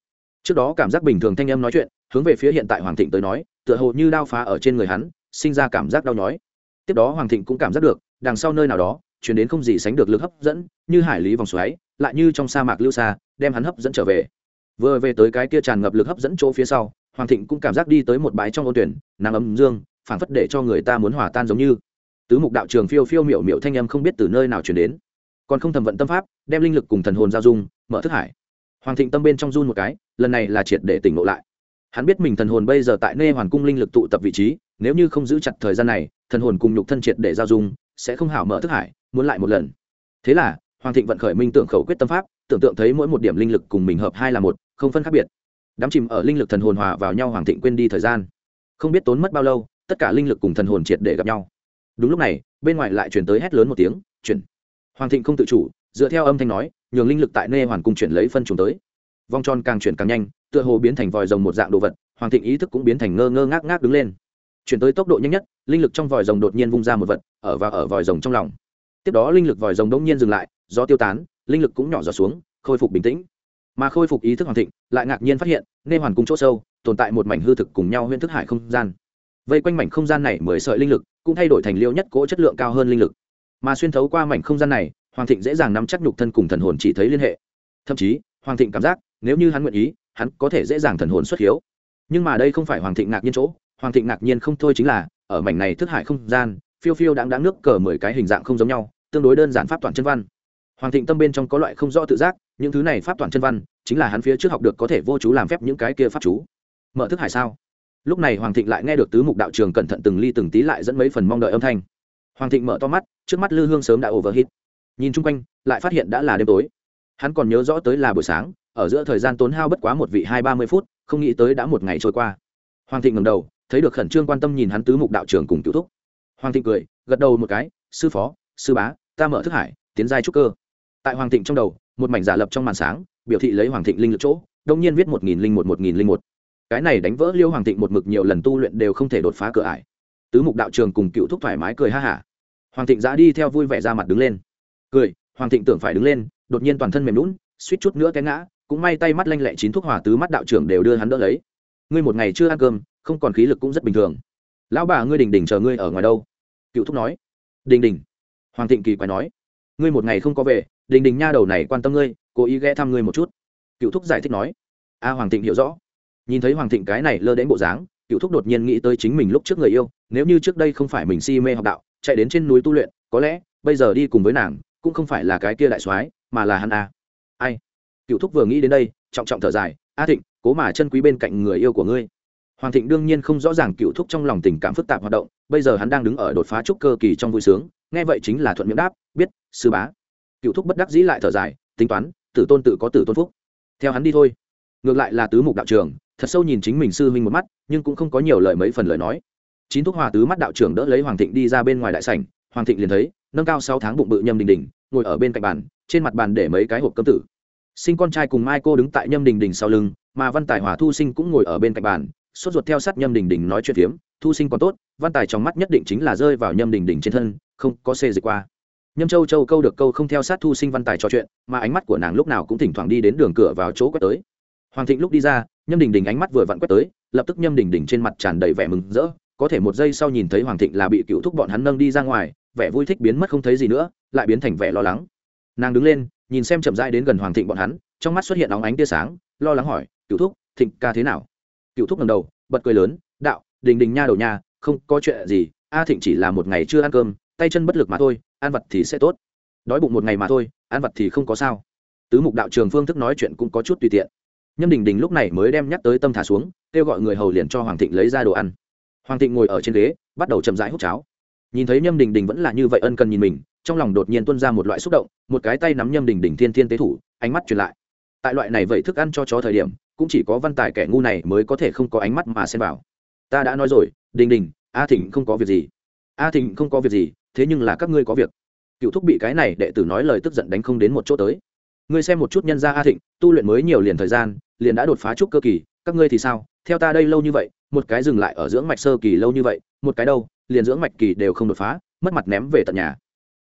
Trước đó cảm giác bình thường thanh âm nói chuyện, hướng về phía hiện tại hoàng thịnh tới nói, tựa hồ như đao phá ở trên người hắn sinh ra cảm giác đau nhói. Tiếp đó hoàng thịnh cũng cảm giác được, đằng sau nơi nào đó chuyển đến không gì sánh được lực hấp dẫn, như hải lý vòng xoáy, lại như trong sa mạc lưu xa, đem hắn hấp dẫn trở về. Vừa về tới cái kia tràn ngập lực hấp dẫn chỗ phía sau, hoàng thịnh cũng cảm giác đi tới một bãi trong ôn tuyển, nắng ấm dương, phảng phất để cho người ta muốn hòa tan giống như. Tứ mục đạo trường phiêu phiêu miểu miểu thanh âm không biết từ nơi nào chuyển đến. Còn không thầm vận tâm pháp, đem linh lực cùng thần hồn giao dung, mở thức hải. Hoàng thịnh tâm bên trong run một cái, lần này là triệt để tỉnh ngộ lại hắn biết mình thần hồn bây giờ tại nê hoàn cung linh lực tụ tập vị trí, nếu như không giữ chặt thời gian này, thần hồn cùng nhục thân triệt để giao dung, sẽ không hảo mở thức hải, muốn lại một lần. Thế là, hoàng thịnh vận khởi minh tưởng khẩu quyết tâm pháp, tưởng tượng thấy mỗi một điểm linh lực cùng mình hợp hai là một, không phân khác biệt. Đám chìm ở linh lực thần hồn hòa vào nhau hoàng thịnh quên đi thời gian. Không biết tốn mất bao lâu, tất cả linh lực cùng thần hồn triệt để gặp nhau. Đúng lúc này, bên ngoài lại chuyển tới hét lớn một tiếng, chuyển. Hoàng thịnh không tự chủ, dựa theo âm thanh nói, nhường linh lực tại nê hoàn cung chuyển lấy phân chúng tới vòng tròn càng chuyển càng nhanh, tựa hồ biến thành vòi rồng một dạng đồ vật, hoàng thịnh ý thức cũng biến thành ngơ ngơ ngác ngác đứng lên. Chuyển tới tốc độ nhanh nhất, linh lực trong vòi rồng đột nhiên vung ra một vật, ở và ở vòi rồng trong lòng. Tiếp đó linh lực vòi rồng đông nhiên dừng lại do tiêu tán, linh lực cũng nhỏ giọt xuống, khôi phục bình tĩnh. Mà khôi phục ý thức hoàng thịnh, lại ngạc nhiên phát hiện, nê hoàn cung chỗ sâu, tồn tại một mảnh hư thực cùng nhau huyễn thức hải không gian. Vây quanh mảnh không gian này mười sợi linh lực, cũng thay đổi thành liêu nhất cỗ chất lượng cao hơn linh lực. Mà xuyên thấu qua mảnh không gian này, hoàng thịnh dễ dàng nắm chắc nhục thân cùng thần hồn chỉ thấy liên hệ. Thậm chí, hoàng thịnh cảm giác nếu như hắn nguyện ý, hắn có thể dễ dàng thần hồn xuất hiếu. Nhưng mà đây không phải hoàng thịnh ngạc nhiên chỗ, hoàng thịnh ngạc nhiên không thôi chính là, ở mảnh này thức hải không gian, phiêu phiêu đáng đáng nước cờ mười cái hình dạng không giống nhau, tương đối đơn giản pháp toàn chân văn. Hoàng thịnh tâm bên trong có loại không rõ tự giác, những thứ này pháp toàn chân văn, chính là hắn phía trước học được có thể vô chú làm phép những cái kia pháp chú. Mở thức hải sao? Lúc này hoàng thịnh lại nghe được tứ mục đạo trường cẩn thận từng ly từng tí lại dẫn mấy phần mong đợi âm thanh. Hoàng thịnh mở to mắt, trước mắt lư hương sớm đã overhit nhìn chung quanh, lại phát hiện đã là đêm tối. Hắn còn nhớ rõ tới là buổi sáng ở giữa thời gian tốn hao bất quá một vị hai ba mươi phút, không nghĩ tới đã một ngày trôi qua. Hoàng thịnh ngầm đầu, thấy được khẩn trương quan tâm nhìn hắn tứ mục đạo trường cùng cựu thúc. Hoàng thịnh cười, gật đầu một cái, sư phó, sư bá, ta mở thức hải, tiến giai trúc cơ. Tại hoàng thịnh trong đầu, một mảnh giả lập trong màn sáng, biểu thị lấy hoàng thịnh linh lực chỗ, đông nhiên viết một nghìn linh một một nghìn linh một. Cái này đánh vỡ liêu hoàng thịnh một mực nhiều lần tu luyện đều không thể đột phá cửa ải. Tứ mục đạo trường cùng cựu thúc thoải mái cười ha hả. Hoàng thịnh giã đi theo vui vẻ ra mặt đứng lên. Cười, hoàng thịnh tưởng phải đứng lên, đột nhiên toàn thân mềm lún suýt chút nữa té ngã cũng may tay mắt lanh lẹ chín thuốc hỏa tứ mắt đạo trưởng đều đưa hắn đỡ lấy. Ngươi một ngày chưa ăn cơm, không còn khí lực cũng rất bình thường. Lão bà ngươi đình đình chờ ngươi ở ngoài đâu? Cựu thúc nói. Đình đình. Hoàng thịnh kỳ quái nói. Ngươi một ngày không có về, đình đình nha đầu này quan tâm ngươi, cố ý ghé thăm ngươi một chút. Cựu thúc giải thích nói. A, hoàng thịnh hiểu rõ. Nhìn thấy hoàng thịnh cái này lơ đến bộ dáng, cựu thúc đột nhiên nghĩ tới chính mình lúc trước người yêu, nếu như trước đây không phải mình si mê học đạo, chạy đến trên núi tu luyện, có lẽ bây giờ đi cùng với nàng, cũng không phải là cái kia đại soái, mà là hắn a. Ai? Cựu thúc vừa nghĩ đến đây, trọng trọng thở dài, a thịnh, cố mà chân quý bên cạnh người yêu của ngươi. Hoàng thịnh đương nhiên không rõ ràng cựu thúc trong lòng tình cảm phức tạp hoạt động, bây giờ hắn đang đứng ở đột phá trúc cơ kỳ trong vui sướng, nghe vậy chính là thuận miệng đáp, biết, sư bá. Cựu thúc bất đắc dĩ lại thở dài, tính toán, tử tôn tự có tử tôn phúc. Theo hắn đi thôi. Ngược lại là tứ mục đạo trường thật sâu nhìn chính mình sư huynh một mắt, nhưng cũng không có nhiều lời mấy phần lời nói. Chín thúc hòa tứ mắt đạo trưởng đỡ lấy hoàng thịnh đi ra bên ngoài đại sảnh, hoàng thịnh liền thấy, nâng cao sáu tháng bụng bự nhâm đình đình ngồi ở bên cạnh bàn, trên mặt bàn để mấy cái hộp cơm tử sinh con trai cùng mai cô đứng tại nhâm đình đình sau lưng, mà văn tài hòa thu sinh cũng ngồi ở bên cạnh bàn, sốt ruột theo sát nhâm đình đình nói chuyện phiếm, thu sinh còn tốt, văn tài trong mắt nhất định chính là rơi vào nhâm đình đình trên thân, không có xê dịch qua. Nhâm châu châu câu được câu không theo sát thu sinh văn tài trò chuyện, mà ánh mắt của nàng lúc nào cũng thỉnh thoảng đi đến đường cửa vào chỗ quét tới. Hoàng thịnh lúc đi ra, nhâm đình đình ánh mắt vừa vặn quét tới, lập tức nhâm đình đình trên mặt tràn đầy vẻ mừng rỡ, có thể một giây sau nhìn thấy hoàng thịnh là bị cựu thúc bọn hắn nâng đi ra ngoài, vẻ vui thích biến mất không thấy gì nữa, lại biến thành vẻ lo lắng. Nàng đứng lên nhìn xem chậm rãi đến gần hoàng thịnh bọn hắn, trong mắt xuất hiện óng ánh tia sáng, lo lắng hỏi cựu thúc, thịnh ca thế nào? Cựu thúc ngầm đầu, bật cười lớn, đạo, đình đình nha đầu nha, không có chuyện gì, a thịnh chỉ là một ngày chưa ăn cơm, tay chân bất lực mà thôi, ăn vật thì sẽ tốt. Đói bụng một ngày mà thôi, ăn vật thì không có sao. Tứ mục đạo trường phương thức nói chuyện cũng có chút tùy tiện. Nhâm đình đình lúc này mới đem nhắc tới tâm thả xuống, kêu gọi người hầu liền cho hoàng thịnh lấy ra đồ ăn. Hoàng thịnh ngồi ở trên ghế, bắt đầu chậm rãi hút cháo. Nhìn thấy nhâm đình đình vẫn là như vậy ân cần nhìn mình trong lòng đột nhiên tuôn ra một loại xúc động, một cái tay nắm nhâm đỉnh đỉnh thiên thiên tế thủ, ánh mắt truyền lại. Tại loại này vậy thức ăn cho chó thời điểm, cũng chỉ có văn tài kẻ ngu này mới có thể không có ánh mắt mà xem vào. Ta đã nói rồi đình đình a thịnh không có việc gì. A thịnh không có việc gì, thế nhưng là các ngươi có việc. Cựu thúc bị cái này đệ tử nói lời tức giận đánh không đến một chỗ tới. Ngươi xem một chút nhân gia a thịnh, tu luyện mới nhiều liền thời gian, liền đã đột phá trúc cơ kỳ, các ngươi thì sao? Theo ta đây lâu như vậy, một cái dừng lại ở dưỡng mạch sơ kỳ lâu như vậy, một cái đâu, liền dưỡng mạch kỳ đều không đột phá, mất mặt ném về tận nhà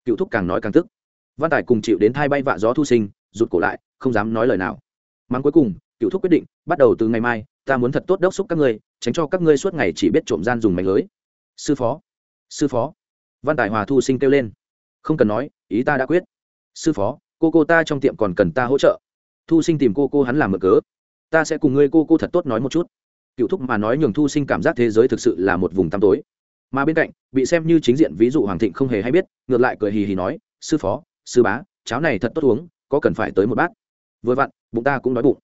cựu thúc càng nói càng tức. Văn tài cùng chịu đến thai bay vạ gió thu sinh, rụt cổ lại, không dám nói lời nào. Mắng cuối cùng, cựu thúc quyết định, bắt đầu từ ngày mai, ta muốn thật tốt đốc xúc các ngươi, tránh cho các ngươi suốt ngày chỉ biết trộm gian dùng mạch lưới. Sư phó sư phó. Văn tài hòa thu sinh kêu lên. Không cần nói, ý ta đã quyết. Sư phó, cô cô ta trong tiệm còn cần ta hỗ trợ. Thu sinh tìm cô cô hắn làm mở cớ. Ta sẽ cùng ngươi cô cô thật tốt nói một chút. Cựu thúc mà nói nhường thu sinh cảm giác thế giới thực sự là một vùng tăm tối mà bên cạnh, bị xem như chính diện ví dụ hoàng thịnh không hề hay biết, ngược lại cười hì hì nói, sư phó, sư bá, cháo này thật tốt uống, có cần phải tới một bát? Vừa vặn, bụng ta cũng đói bụng.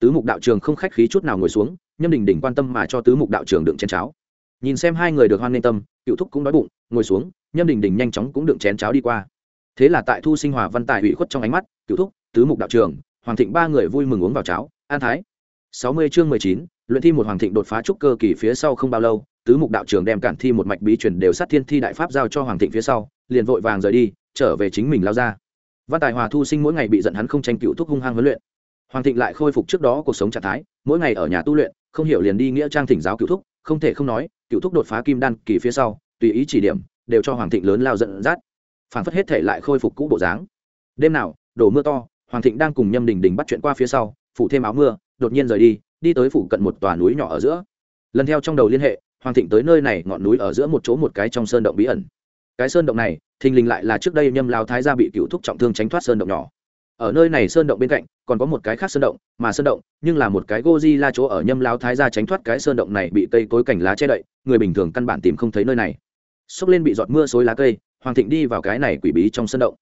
Tứ mục đạo trường không khách khí chút nào ngồi xuống, nhâm đình đình quan tâm mà cho tứ mục đạo trường đựng chén cháo. Nhìn xem hai người được hoan nên tâm, cựu thúc cũng đói bụng, ngồi xuống, nhâm đình đình nhanh chóng cũng đựng chén cháo đi qua. Thế là tại thu sinh hòa văn tài ủy khuất trong ánh mắt, cựu thúc, tứ mục đạo trường, hoàng thịnh ba người vui mừng uống vào cháo, an thái. Sáu mươi chương mười chín luyện thi một hoàng thịnh đột phá trúc cơ kỳ phía sau không bao lâu, tứ mục đạo trường đem cản thi một mạch bí truyền đều sát thiên thi đại pháp giao cho hoàng thịnh phía sau, liền vội vàng rời đi, trở về chính mình lao ra. Văn tài hòa thu sinh mỗi ngày bị giận hắn không tranh cựu thúc hung hăng huấn luyện. Hoàng thịnh lại khôi phục trước đó cuộc sống trạng thái, mỗi ngày ở nhà tu luyện, không hiểu liền đi nghĩa trang thỉnh giáo cựu thúc, không thể không nói, cựu thúc đột phá kim đan kỳ phía sau, tùy ý chỉ điểm, đều cho hoàng thịnh lớn lao giận dắt. Phản phất hết thể lại khôi phục cũ bộ dáng. Đêm nào, đổ mưa to, hoàng thịnh đang cùng nhâm đình đình bắt chuyện qua phía sau, phủ thêm áo mưa, đột nhiên rời đi đi tới phủ cận một tòa núi nhỏ ở giữa. Lần theo trong đầu liên hệ, hoàng thịnh tới nơi này, ngọn núi ở giữa một chỗ một cái trong sơn động bí ẩn. Cái sơn động này, thình lình lại là trước đây nhâm lao thái gia bị cựu thúc trọng thương tránh thoát sơn động nhỏ. Ở nơi này sơn động bên cạnh, còn có một cái khác sơn động, mà sơn động, nhưng là một cái goji la chỗ ở nhâm lao thái gia tránh thoát cái sơn động này bị cây cối cảnh lá che đậy, người bình thường căn bản tìm không thấy nơi này. Xốc lên bị giọt mưa xối lá cây, hoàng thịnh đi vào cái này quỷ bí trong sơn động.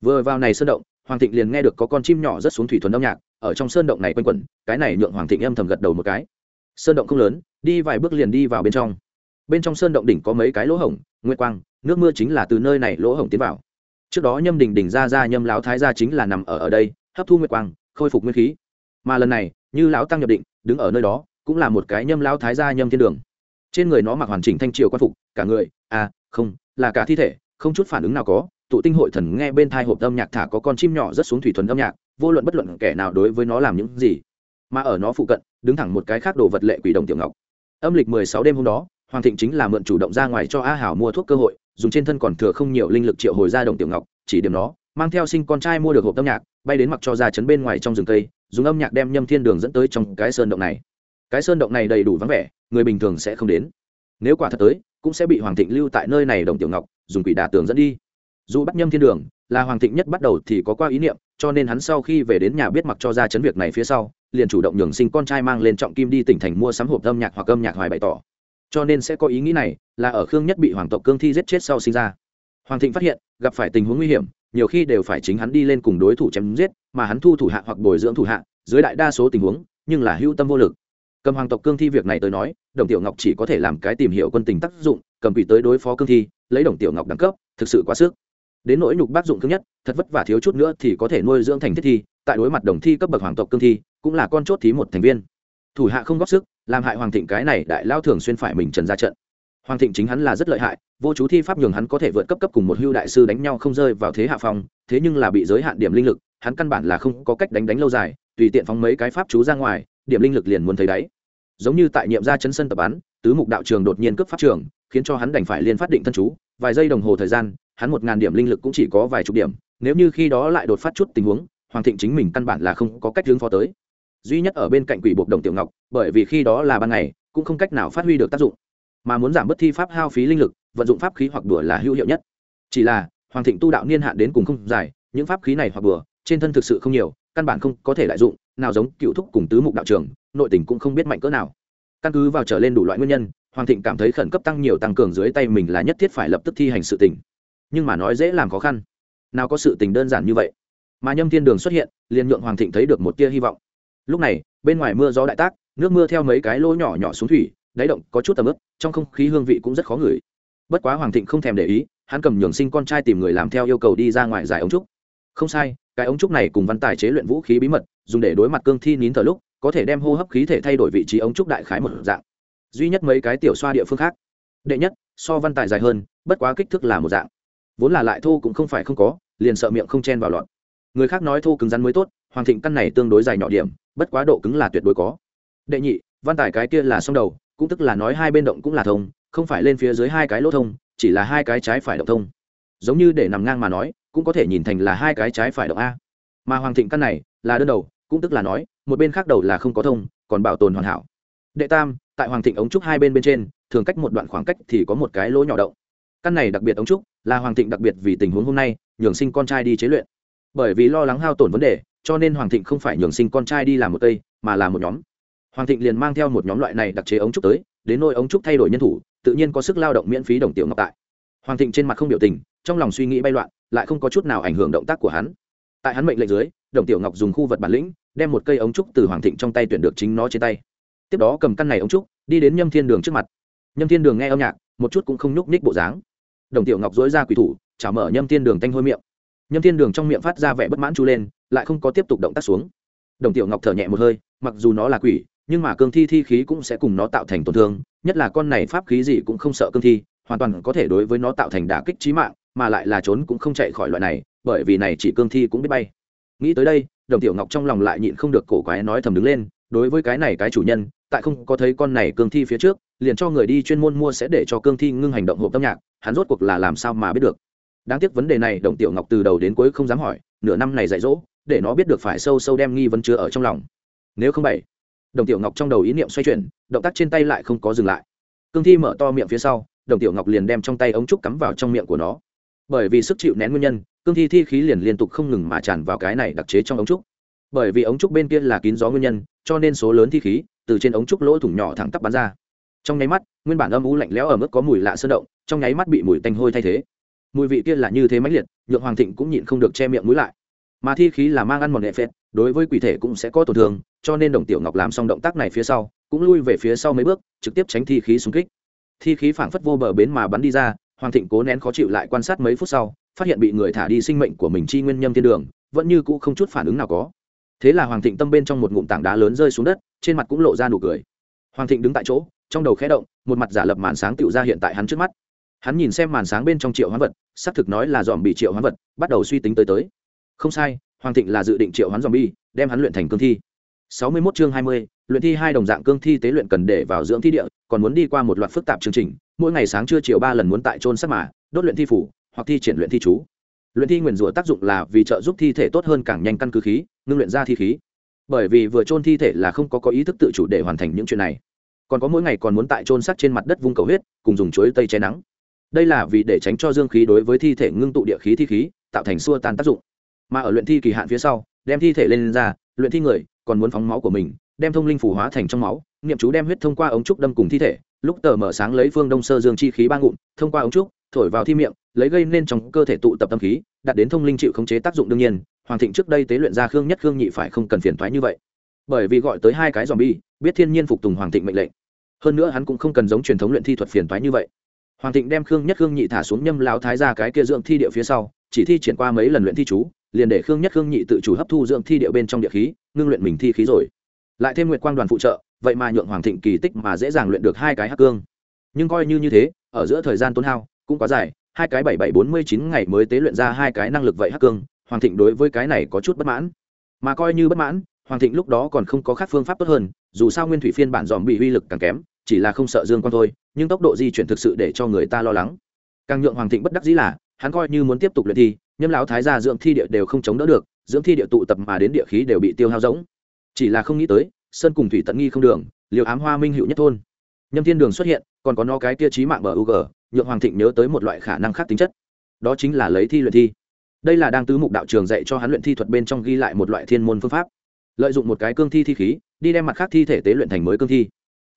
Vừa vào này sơn động, hoàng thịnh liền nghe được có con chim nhỏ rất xuống thủy thuần âm nhạc ở trong sơn động này quanh quẩn, cái này nhượng hoàng thịnh âm thầm gật đầu một cái. Sơn động không lớn, đi vài bước liền đi vào bên trong. Bên trong sơn động đỉnh có mấy cái lỗ hổng, nguyệt quang, nước mưa chính là từ nơi này lỗ hổng tiến vào. Trước đó nhâm đình đỉnh ra ra nhâm lão thái gia chính là nằm ở ở đây, hấp thu nguyệt quang, khôi phục nguyên khí. Mà lần này, như lão tăng nhập định, đứng ở nơi đó, cũng là một cái nhâm lão thái gia nhâm thiên đường. Trên người nó mặc hoàn chỉnh thanh triều quan phục, cả người à không, là cả thi thể, không chút phản ứng nào có. Tụ tinh hội thần nghe bên thai hộp âm nhạc thả có con chim nhỏ rất xuống thủy thuần âm nhạc vô luận bất luận kẻ nào đối với nó làm những gì, mà ở nó phụ cận, đứng thẳng một cái khác đồ vật lệ quỷ đồng tiểu ngọc. Âm lịch mười sáu đêm hôm đó, hoàng thịnh chính là mượn chủ động ra ngoài cho a hảo mua thuốc cơ hội, dùng trên thân còn thừa không nhiều linh lực triệu hồi ra đồng tiểu ngọc, chỉ điểm nó, mang theo sinh con trai mua được hộp âm nhạc, bay đến mặc cho ra chấn bên ngoài trong rừng cây, dùng âm nhạc đem nhâm thiên đường dẫn tới trong cái sơn động này. Cái sơn động này đầy đủ vắng vẻ, người bình thường sẽ không đến. Nếu quả thật tới, cũng sẽ bị hoàng thịnh lưu tại nơi này đồng tiểu ngọc, dùng quỷ đà tường dẫn đi. Dù bắt nhâm thiên đường, là hoàng thịnh nhất bắt đầu thì có qua ý niệm cho nên hắn sau khi về đến nhà biết mặc cho ra chấn việc này phía sau, liền chủ động nhường sinh con trai mang lên trọng kim đi tỉnh thành mua sắm hộp âm nhạc hoặc âm nhạc hoài bày tỏ. Cho nên sẽ có ý nghĩ này, là ở khương nhất bị hoàng tộc cương thi giết chết sau sinh ra. Hoàng thịnh phát hiện, gặp phải tình huống nguy hiểm, nhiều khi đều phải chính hắn đi lên cùng đối thủ chém giết, mà hắn thu thủ hạ hoặc bồi dưỡng thủ hạ, dưới đại đa số tình huống, nhưng là hữu tâm vô lực. Cầm hoàng tộc cương thi việc này tới nói, đồng tiểu ngọc chỉ có thể làm cái tìm hiểu quân tình tác dụng, cầm quỷ tới đối phó cương thi, lấy đồng tiểu ngọc đẳng cấp, thực sự quá sức đến nỗi nhục bác dụng thứ nhất, thật vất vả thiếu chút nữa thì có thể nuôi dưỡng thành thiết thi, tại đối mặt đồng thi cấp bậc hoàng tộc cương thi, cũng là con chốt thí một thành viên. Thủ hạ không góp sức, làm hại hoàng thịnh cái này đại lao thường xuyên phải mình trần ra trận. Hoàng thịnh chính hắn là rất lợi hại, vô chú thi pháp nhường hắn có thể vượt cấp cấp cùng một hưu đại sư đánh nhau không rơi vào thế hạ phong, thế nhưng là bị giới hạn điểm linh lực, hắn căn bản là không có cách đánh đánh lâu dài, tùy tiện phóng mấy cái pháp chú ra ngoài, điểm linh lực liền muốn thấy đáy. Giống như tại nhiệm gia chấn sân tập bắn tứ mục đạo trường đột nhiên cướp pháp trường, khiến cho hắn đành phải liên phát định thân chú, vài giây đồng hồ thời gian hắn một ngàn điểm linh lực cũng chỉ có vài chục điểm, nếu như khi đó lại đột phát chút tình huống, hoàng thịnh chính mình căn bản là không có cách hướng phó tới. Duy nhất ở bên cạnh quỷ buộc đồng tiểu ngọc, bởi vì khi đó là ban ngày, cũng không cách nào phát huy được tác dụng, mà muốn giảm bớt thi pháp hao phí linh lực, vận dụng pháp khí hoặc đùa là hữu hiệu nhất. Chỉ là, hoàng thịnh tu đạo niên hạn đến cùng không dài, những pháp khí này hoặc đùa, trên thân thực sự không nhiều, căn bản không có thể đại dụng, nào giống cựu thúc cùng tứ mục đạo trường, nội tình cũng không biết mạnh cỡ nào. Căn cứ vào trở lên đủ loại nguyên nhân, hoàng thịnh cảm thấy khẩn cấp tăng nhiều tăng cường dưới tay mình là nhất thiết phải lập tức thi hành sự tình nhưng mà nói dễ làm khó khăn. Nào có sự tình đơn giản như vậy. Mà nhâm thiên đường xuất hiện, liền nhượng hoàng thịnh thấy được một tia hy vọng. Lúc này, bên ngoài mưa gió đại tác, nước mưa theo mấy cái lỗ nhỏ nhỏ xuống thủy, đáy động có chút tầm ướp trong không khí hương vị cũng rất khó ngửi. Bất quá hoàng thịnh không thèm để ý, hắn cầm nhường sinh con trai tìm người làm theo yêu cầu đi ra ngoài giải ống trúc. Không sai, cái ống trúc này cùng văn tài chế luyện vũ khí bí mật, dùng để đối mặt cương thi nín thở lúc, có thể đem hô hấp khí thể thay đổi vị trí ống trúc đại khái một dạng. Duy nhất mấy cái tiểu xoa địa phương khác. Đệ nhất, so văn tài dài hơn, bất quá kích thước là một dạng vốn là lại thô cũng không phải không có, liền sợ miệng không chen vào lọt. Người khác nói thô cứng rắn mới tốt, hoàng thịnh căn này tương đối dài nhỏ điểm, bất quá độ cứng là tuyệt đối có. Đệ nhị, văn tài cái kia là xong đầu, cũng tức là nói hai bên động cũng là thông, không phải lên phía dưới hai cái lỗ thông, chỉ là hai cái trái phải động thông. Giống như để nằm ngang mà nói, cũng có thể nhìn thành là hai cái trái phải động a. Mà hoàng thịnh căn này, là đơn đầu, cũng tức là nói, một bên khác đầu là không có thông, còn bảo tồn hoàn hảo. Đệ tam, tại hoàng thịnh ống trúc hai bên bên trên, thường cách một đoạn khoảng cách thì có một cái lỗ nhỏ động căn này đặc biệt ống trúc, là hoàng thịnh đặc biệt vì tình huống hôm nay, nhường sinh con trai đi chế luyện. Bởi vì lo lắng hao tổn vấn đề, cho nên hoàng thịnh không phải nhường sinh con trai đi làm một cây, mà là một nhóm. Hoàng thịnh liền mang theo một nhóm loại này đặc chế ống trúc tới, đến nôi ống trúc thay đổi nhân thủ, tự nhiên có sức lao động miễn phí đồng tiểu ngọc tại. Hoàng thịnh trên mặt không biểu tình, trong lòng suy nghĩ bay loạn, lại không có chút nào ảnh hưởng động tác của hắn. Tại hắn mệnh lệnh dưới, đồng tiểu ngọc dùng khu vật bản lĩnh, đem một cây ống trúc từ hoàng thịnh trong tay tuyển được chính nó trên tay. Tiếp đó cầm căn này ống trúc, đi đến nhâm thiên đường trước mặt. Nhâm thiên đường nghe âm nhạc, một chút cũng không nhúc nhích bộ dáng đồng tiểu ngọc dối ra quỷ thủ, chảo mở nhâm thiên đường tanh hôi miệng. Nhâm thiên đường trong miệng phát ra vẻ bất mãn chu lên, lại không có tiếp tục động tác xuống. Đồng tiểu ngọc thở nhẹ một hơi, mặc dù nó là quỷ, nhưng mà cương thi thi khí cũng sẽ cùng nó tạo thành tổn thương, nhất là con này pháp khí gì cũng không sợ cương thi, hoàn toàn có thể đối với nó tạo thành đả kích trí mạng, mà lại là trốn cũng không chạy khỏi loại này, bởi vì này chỉ cương thi cũng biết bay. Nghĩ tới đây, đồng tiểu ngọc trong lòng lại nhịn không được cổ quái nói thầm đứng lên, đối với cái này cái chủ nhân tại không có thấy con này cương thi phía trước, liền cho người đi chuyên môn mua sẽ để cho cương thi ngưng hành động hộp âm nhạc, hắn rốt cuộc là làm sao mà biết được. Đáng tiếc vấn đề này, đồng tiểu ngọc từ đầu đến cuối không dám hỏi, nửa năm này dạy dỗ, để nó biết được phải sâu sâu đem nghi vấn chứa ở trong lòng. Nếu không bảy đồng tiểu ngọc trong đầu ý niệm xoay chuyển, động tác trên tay lại không có dừng lại. Cương thi mở to miệng phía sau, đồng tiểu ngọc liền đem trong tay ống trúc cắm vào trong miệng của nó. Bởi vì sức chịu nén nguyên nhân, cương thi thi khí liền liên tục không ngừng mà tràn vào cái này đặc chế trong ống trúc. Bởi vì ống trúc bên kia là kín gió nguyên nhân, cho nên số lớn thi khí từ trên ống trúc lỗ thủng nhỏ thẳng tắp bắn ra. Trong nháy mắt, nguyên bản âm u lạnh lẽo ở mức có mùi lạ sơn động, trong nháy mắt bị mùi tanh hôi thay thế. Mùi vị kia là như thế mãnh liệt, nhượng hoàng thịnh cũng nhịn không được che miệng mũi lại. Mà thi khí là mang ăn một nghệ phết, đối với quỷ thể cũng sẽ có tổn thương, cho nên đồng tiểu ngọc làm xong động tác này phía sau, cũng lui về phía sau mấy bước, trực tiếp tránh thi khí xung kích. Thi khí phảng phất vô bờ bến mà bắn đi ra, hoàng thịnh cố nén khó chịu lại quan sát mấy phút sau, phát hiện bị người thả đi sinh mệnh của mình chi nguyên nhâm thiên đường, vẫn như cũ không chút phản ứng nào có thế là hoàng thịnh tâm bên trong một ngụm tảng đá lớn rơi xuống đất trên mặt cũng lộ ra nụ cười. Hoàng thịnh đứng tại chỗ trong đầu khẽ động một mặt giả lập màn sáng tựu ra hiện tại hắn trước mắt. Hắn nhìn xem màn sáng bên trong triệu hoán vật xác thực nói là dòm bị triệu hoán vật bắt đầu suy tính tới tới. Không sai hoàng thịnh là dự định triệu hoán dòm bi đem hắn luyện thành cương thi. Sáu mươi 61 chương hai mươi, luyện thi hai đồng dạng cương thi tế luyện cần để vào dưỡng thi địa còn muốn đi qua một loạt phức tạp chương trình mỗi ngày sáng trưa chiều ba lần muốn tại trôn sắc mà đốt luyện thi phủ hoặc thi triển luyện thi chú luyện thi nguyền rủa tác dụng là vì trợ giúp thi thể tốt hơn càng nhanh căn cứ khí, ngưng luyện ra thi khí. Bởi vì vừa trôn thi thể là không có có ý thức tự chủ để hoàn thành những chuyện này. Còn có mỗi ngày còn muốn tại trôn sắc trên mặt đất vung cầu huyết, cùng dùng chuối tây che nắng. Đây là vì để tránh cho dương khí đối với thi thể ngưng tụ địa khí thi khí, tạo thành xua tan tác dụng. Mà ở luyện thi kỳ hạn phía sau, đem thi thể lên ra, luyện thi người còn muốn phóng máu của mình, đem thông linh phủ hóa thành trong máu, niệm chú đem huyết thông qua ống trúc đâm cùng thi thể, lúc tờ mở sáng lấy phương đông sơ dương chi khí ba ngụm, thông qua ống trúc, thổi vào thi miệng lấy gây nên trong cơ thể tụ tập tâm khí, đạt đến thông linh chịu khống chế tác dụng đương nhiên, hoàng thịnh trước đây tế luyện ra khương nhất khương nhị phải không cần phiền thoái như vậy. Bởi vì gọi tới hai cái dòm bi biết thiên nhiên phục tùng hoàng thịnh mệnh lệnh. Hơn nữa hắn cũng không cần giống truyền thống luyện thi thuật phiền thoái như vậy. Hoàng thịnh đem khương nhất khương nhị thả xuống nhâm lao thái ra cái kia dưỡng thi địa phía sau, chỉ thi triển qua mấy lần luyện thi chú, liền để khương nhất khương nhị tự chủ hấp thu dưỡng thi địa bên trong địa khí, ngưng luyện mình thi khí rồi. Lại thêm nguyệt quang đoàn phụ trợ, vậy mà nhượng hoàng thịnh kỳ tích mà dễ dàng luyện được hai cái hắc cương. Nhưng coi như như thế, ở giữa thời gian tốn hao, cũng quá dài hai cái bảy bảy bốn mươi chín ngày mới tế luyện ra hai cái năng lực vậy hắc cương, hoàng thịnh đối với cái này có chút bất mãn. Mà coi như bất mãn, hoàng thịnh lúc đó còn không có khác phương pháp tốt hơn, dù sao nguyên thủy phiên bản dòm bị uy lực càng kém, chỉ là không sợ dương quan thôi, nhưng tốc độ di chuyển thực sự để cho người ta lo lắng. Càng nhượng hoàng thịnh bất đắc dĩ là, hắn coi như muốn tiếp tục luyện thi, nhâm lão thái gia dưỡng thi địa đều không chống đỡ được, dưỡng thi địa tụ tập mà đến địa khí đều bị tiêu hao rỗng. Chỉ là không nghĩ tới, sơn cùng thủy tận nghi không đường, liều ám hoa minh hữu nhất thôn. Nhâm thiên đường xuất hiện, còn có no cái tia trí mạng bờ u g nhượng hoàng thịnh nhớ tới một loại khả năng khác tính chất. Đó chính là lấy thi luyện thi. Đây là đang tứ mục đạo trường dạy cho hắn luyện thi thuật bên trong ghi lại một loại thiên môn phương pháp. Lợi dụng một cái cương thi thi khí, đi đem mặt khác thi thể tế luyện thành mới cương thi.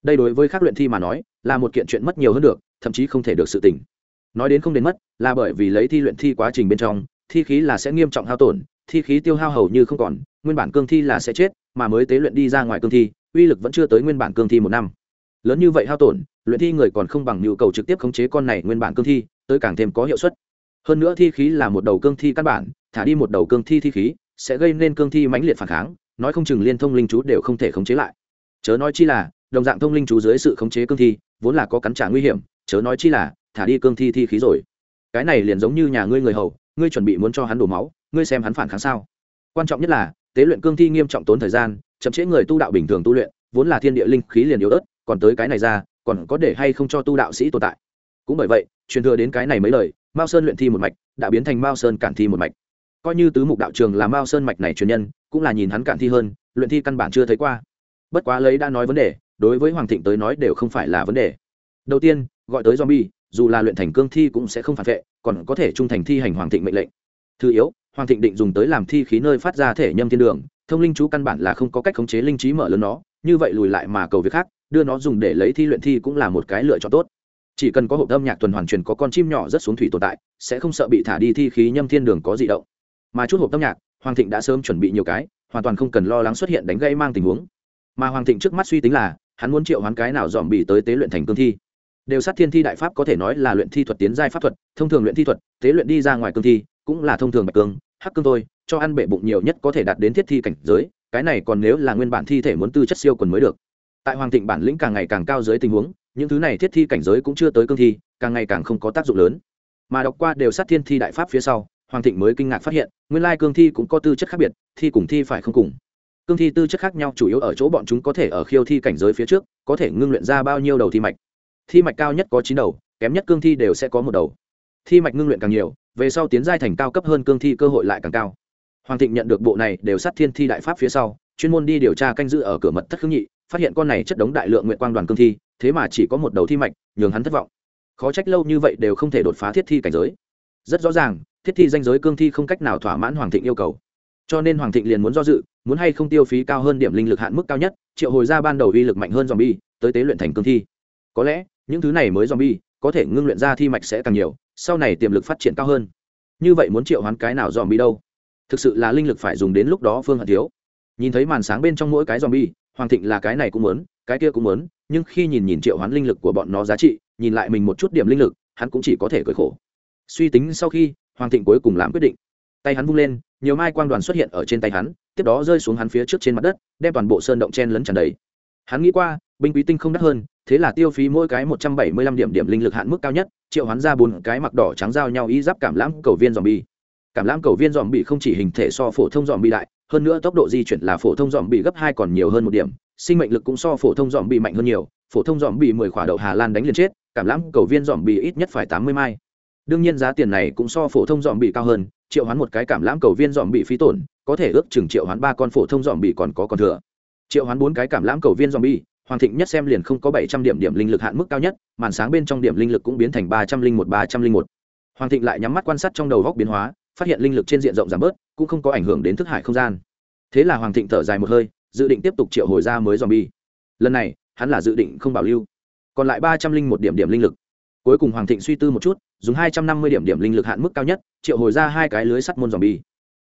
Đây đối với khác luyện thi mà nói, là một kiện chuyện mất nhiều hơn được, thậm chí không thể được sự tỉnh. Nói đến không đến mất, là bởi vì lấy thi luyện thi quá trình bên trong, thi khí là sẽ nghiêm trọng hao tổn, thi khí tiêu hao hầu như không còn, nguyên bản cương thi là sẽ chết, mà mới tế luyện đi ra ngoài cương thi, uy lực vẫn chưa tới nguyên bản cương thi một năm lớn như vậy hao tổn, luyện thi người còn không bằng nhu cầu trực tiếp khống chế con này nguyên bản cương thi, tới càng thêm có hiệu suất. Hơn nữa thi khí là một đầu cương thi căn bản, thả đi một đầu cương thi thi khí, sẽ gây nên cương thi mãnh liệt phản kháng, nói không chừng liên thông linh chú đều không thể khống chế lại. Chớ nói chi là, đồng dạng thông linh chú dưới sự khống chế cương thi, vốn là có cắn trả nguy hiểm, chớ nói chi là, thả đi cương thi thi khí rồi. Cái này liền giống như nhà ngươi người hầu, ngươi chuẩn bị muốn cho hắn đổ máu, ngươi xem hắn phản kháng sao. Quan trọng nhất là, tế luyện cương thi nghiêm trọng tốn thời gian, chậm chế người tu đạo bình thường tu luyện, vốn là thiên địa linh khí liền yếu ớt còn tới cái này ra, còn có để hay không cho tu đạo sĩ tồn tại. Cũng bởi vậy, truyền thừa đến cái này mấy lời, mao sơn luyện thi một mạch, đã biến thành mao sơn cản thi một mạch. Coi như tứ mục đạo trường là mao sơn mạch này truyền nhân, cũng là nhìn hắn cản thi hơn, luyện thi căn bản chưa thấy qua. Bất quá lấy đã nói vấn đề, đối với hoàng thịnh tới nói đều không phải là vấn đề. Đầu tiên, gọi tới zombie, dù là luyện thành cương thi cũng sẽ không phản vệ, còn có thể trung thành thi hành hoàng thịnh mệnh lệnh. Thứ yếu, hoàng thịnh định dùng tới làm thi khí nơi phát ra thể nhâm thiên đường, thông linh chú căn bản là không có cách khống chế linh trí mở lớn nó, như vậy lùi lại mà cầu việc khác đưa nó dùng để lấy thi luyện thi cũng là một cái lựa chọn tốt. Chỉ cần có hộp âm nhạc tuần hoàn truyền có con chim nhỏ rất xuống thủy tồn tại, sẽ không sợ bị thả đi thi khí nhâm thiên đường có gì động. Mà chút hộp âm nhạc, hoàng thịnh đã sớm chuẩn bị nhiều cái, hoàn toàn không cần lo lắng xuất hiện đánh gây mang tình huống. Mà hoàng thịnh trước mắt suy tính là, hắn muốn triệu hoán cái nào dòm bị tới tế luyện thành cương thi. Đều sát thiên thi đại pháp có thể nói là luyện thi thuật tiến giai pháp thuật, thông thường luyện thi thuật, tế luyện đi ra ngoài cương thi, cũng là thông thường bạch cương, hắc cương thôi, cho ăn bể bụng nhiều nhất có thể đạt đến thiết thi cảnh giới, cái này còn nếu là nguyên bản thi thể muốn tư chất siêu quần mới được tại hoàng thịnh bản lĩnh càng ngày càng cao dưới tình huống, những thứ này thiết thi cảnh giới cũng chưa tới cương thi, càng ngày càng không có tác dụng lớn. Mà đọc qua đều sát thiên thi đại pháp phía sau, hoàng thịnh mới kinh ngạc phát hiện, nguyên lai cương thi cũng có tư chất khác biệt, thi cùng thi phải không cùng. Cương thi tư chất khác nhau chủ yếu ở chỗ bọn chúng có thể ở khiêu thi cảnh giới phía trước, có thể ngưng luyện ra bao nhiêu đầu thi mạch. Thi mạch cao nhất có chín đầu, kém nhất cương thi đều sẽ có một đầu. Thi mạch ngưng luyện càng nhiều, về sau tiến giai thành cao cấp hơn cương thi cơ hội lại càng cao. Hoàng thịnh nhận được bộ này đều sát thiên thi đại pháp phía sau, chuyên môn đi điều tra canh giữ ở cửa mật thất khương nhị phát hiện con này chất đống đại lượng nguyện quang đoàn cương thi, thế mà chỉ có một đầu thi mạch, nhường hắn thất vọng. Khó trách lâu như vậy đều không thể đột phá thiết thi cảnh giới. Rất rõ ràng, thiết thi danh giới cương thi không cách nào thỏa mãn hoàng thịnh yêu cầu. Cho nên hoàng thịnh liền muốn do dự, muốn hay không tiêu phí cao hơn điểm linh lực hạn mức cao nhất, triệu hồi ra ban đầu uy lực mạnh hơn dòm bi tới tế luyện thành cương thi. Có lẽ, những thứ này mới dòm bi có thể ngưng luyện ra thi mạch sẽ càng nhiều, sau này tiềm lực phát triển cao hơn. Như vậy muốn triệu hoán cái nào dòm bi đâu? Thực sự là linh lực phải dùng đến lúc đó phương hận thiếu. Nhìn thấy màn sáng bên trong mỗi cái dòm bi hoàng thịnh là cái này cũng muốn, cái kia cũng muốn, nhưng khi nhìn nhìn triệu hoán linh lực của bọn nó giá trị, nhìn lại mình một chút điểm linh lực, hắn cũng chỉ có thể cởi khổ. Suy tính sau khi, hoàng thịnh cuối cùng làm quyết định. Tay hắn vung lên, nhiều mai quang đoàn xuất hiện ở trên tay hắn, tiếp đó rơi xuống hắn phía trước trên mặt đất, đem toàn bộ sơn động chen lấn tràn đầy. Hắn nghĩ qua, binh quý tinh không đắt hơn, thế là tiêu phí mỗi cái một trăm bảy mươi lăm điểm điểm linh lực hạn mức cao nhất, triệu hắn ra bốn cái mặc đỏ trắng giao nhau y giáp cảm lãm cầu viên dòm bi cảm lãm cầu viên dòm bị không chỉ hình thể so phổ thông dòm bị đại hơn nữa tốc độ di chuyển là phổ thông dòm bị gấp hai còn nhiều hơn một điểm sinh mệnh lực cũng so phổ thông dòm bị mạnh hơn nhiều phổ thông dòm bị mười khỏa đậu hà lan đánh liền chết cảm lãm cầu viên dòm bị ít nhất phải tám mươi mai. Đương nhiên giá tiền này cũng so phổ thông dòm bị cao hơn triệu hoán một cái cảm lãm cầu viên dòm bị phí tổn có thể ước chừng triệu hoán ba con phổ thông dòm bị còn có còn thừa. Triệu hoán bốn cái cảm lãm cầu viên dòm bị, hoàng thịnh nhất xem liền không có bảy trăm điểm điểm linh lực hạn mức cao nhất màn sáng bên trong điểm linh lực cũng biến thành ba trăm linh một ba trăm linh một. Hoàng thịnh lại nhắm mắt quan sát trong đầu góc biến hóa phát hiện linh lực trên diện rộng giảm bớt, cũng không có ảnh hưởng đến thức hải không gian. Thế là hoàng thịnh thở dài một hơi, dự định tiếp tục triệu hồi ra mới dòm bi lần này, hắn là dự định không bảo lưu. Còn lại ba trăm linh một điểm điểm linh lực. Cuối cùng hoàng thịnh suy tư một chút, dùng hai trăm năm mươi điểm điểm linh lực hạn mức cao nhất, triệu hồi ra hai cái lưới sắt môn dòm bi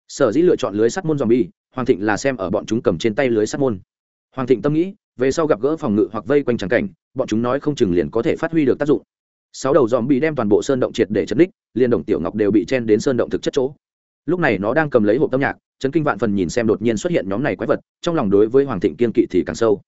sở dĩ lựa chọn lưới sắt môn dòm bi hoàng thịnh là xem ở bọn chúng cầm trên tay lưới sắt môn. Hoàng thịnh tâm nghĩ, về sau gặp gỡ phòng ngự hoặc vây quanh trắng cảnh, bọn chúng nói không chừng liền có thể phát huy được tác dụng sáu đầu dòm bị đem toàn bộ sơn động triệt để chấn đích liên động tiểu ngọc đều bị chen đến sơn động thực chất chỗ. Lúc này nó đang cầm lấy hộp âm nhạc, chấn kinh vạn phần nhìn xem đột nhiên xuất hiện nhóm này quái vật, trong lòng đối với hoàng thịnh kiên kỵ thì càng sâu.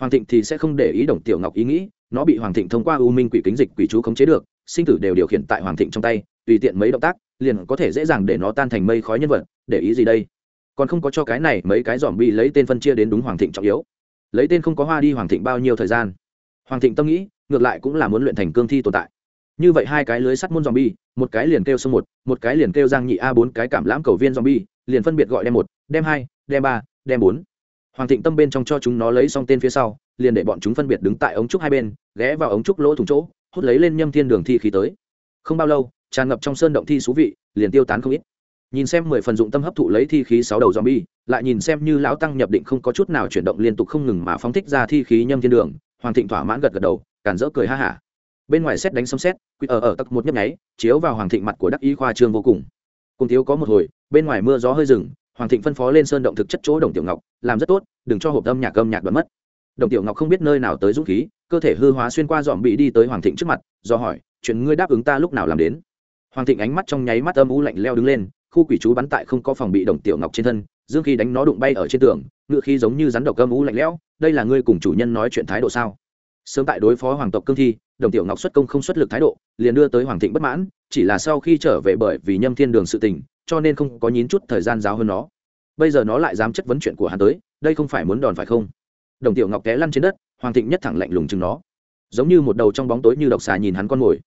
Hoàng thịnh thì sẽ không để ý đồng tiểu ngọc ý nghĩ, nó bị hoàng thịnh thông qua u minh quỷ kính dịch quỷ chú khống chế được, sinh tử đều điều khiển tại hoàng thịnh trong tay, tùy tiện mấy động tác, liền có thể dễ dàng để nó tan thành mây khói nhân vật, để ý gì đây? Còn không có cho cái này mấy cái dòm bị lấy tên phân chia đến đúng hoàng thịnh trọng yếu. Lấy tên không có hoa đi hoàng thịnh bao nhiêu thời gian? Hoàng thịnh tâm nghĩ ngược lại cũng là muốn luyện thành cương thi tồn tại. Như vậy hai cái lưới sắt môn zombie một cái liền kêu sông một một cái liền kêu giang nhị a bốn cái cảm lãm cầu viên zombie liền phân biệt gọi đem một đem hai đem ba đem bốn. Hoàng thịnh tâm bên trong cho chúng nó lấy xong tên phía sau liền để bọn chúng phân biệt đứng tại ống trúc hai bên ghé vào ống trúc lỗ thủng chỗ hút lấy lên nhâm thiên đường thi khí tới. Không bao lâu tràn ngập trong sơn động thi thú vị liền tiêu tán không ít. Nhìn xem mười phần dụng tâm hấp thụ lấy thi khí sáu đầu zombie, lại nhìn xem như lão tăng nhập định không có chút nào chuyển động liên tục không ngừng mà phóng thích ra thi khí nhâm thiên đường hoàng thịnh thỏa mãn gật gật đầu cản rỡ cười ha hả. Bên ngoài xét đánh sấm xét quýt ở ở tắc một nhấp nháy, chiếu vào hoàng thịnh mặt của đắc y khoa trương vô cùng. Cùng thiếu có một hồi, bên ngoài mưa gió hơi rừng hoàng thịnh phân phó lên sơn động thực chất chỗ đồng tiểu ngọc, làm rất tốt, đừng cho hộp âm nhạc âm nhạc đoán mất. Đồng tiểu ngọc không biết nơi nào tới dũng khí, cơ thể hư hóa xuyên qua dòm bị đi tới hoàng thịnh trước mặt, do hỏi, chuyện ngươi đáp ứng ta lúc nào làm đến? Hoàng thịnh ánh mắt trong nháy mắt âm u lạnh leo đứng lên, khu quỷ chú bắn tại không có phòng bị đồng tiểu ngọc trên thân, dương khi đánh nó đụng bay ở trên tường, ngựa khi giống như rắn độc âm u lạnh lẽo, đây là ngươi cùng chủ nhân nói chuyện thái độ sao? Sớm tại đối phó hoàng tộc cương thi, đồng tiểu ngọc xuất công không xuất lực thái độ, liền đưa tới hoàng thịnh bất mãn, chỉ là sau khi trở về bởi vì nhâm thiên đường sự tình, cho nên không có nhín chút thời gian giáo hơn nó. Bây giờ nó lại dám chất vấn chuyện của hắn tới, đây không phải muốn đòn phải không? Đồng tiểu ngọc té lăn trên đất, hoàng thịnh nhất thẳng lạnh lùng chừng nó. Giống như một đầu trong bóng tối như độc xà nhìn hắn con mồi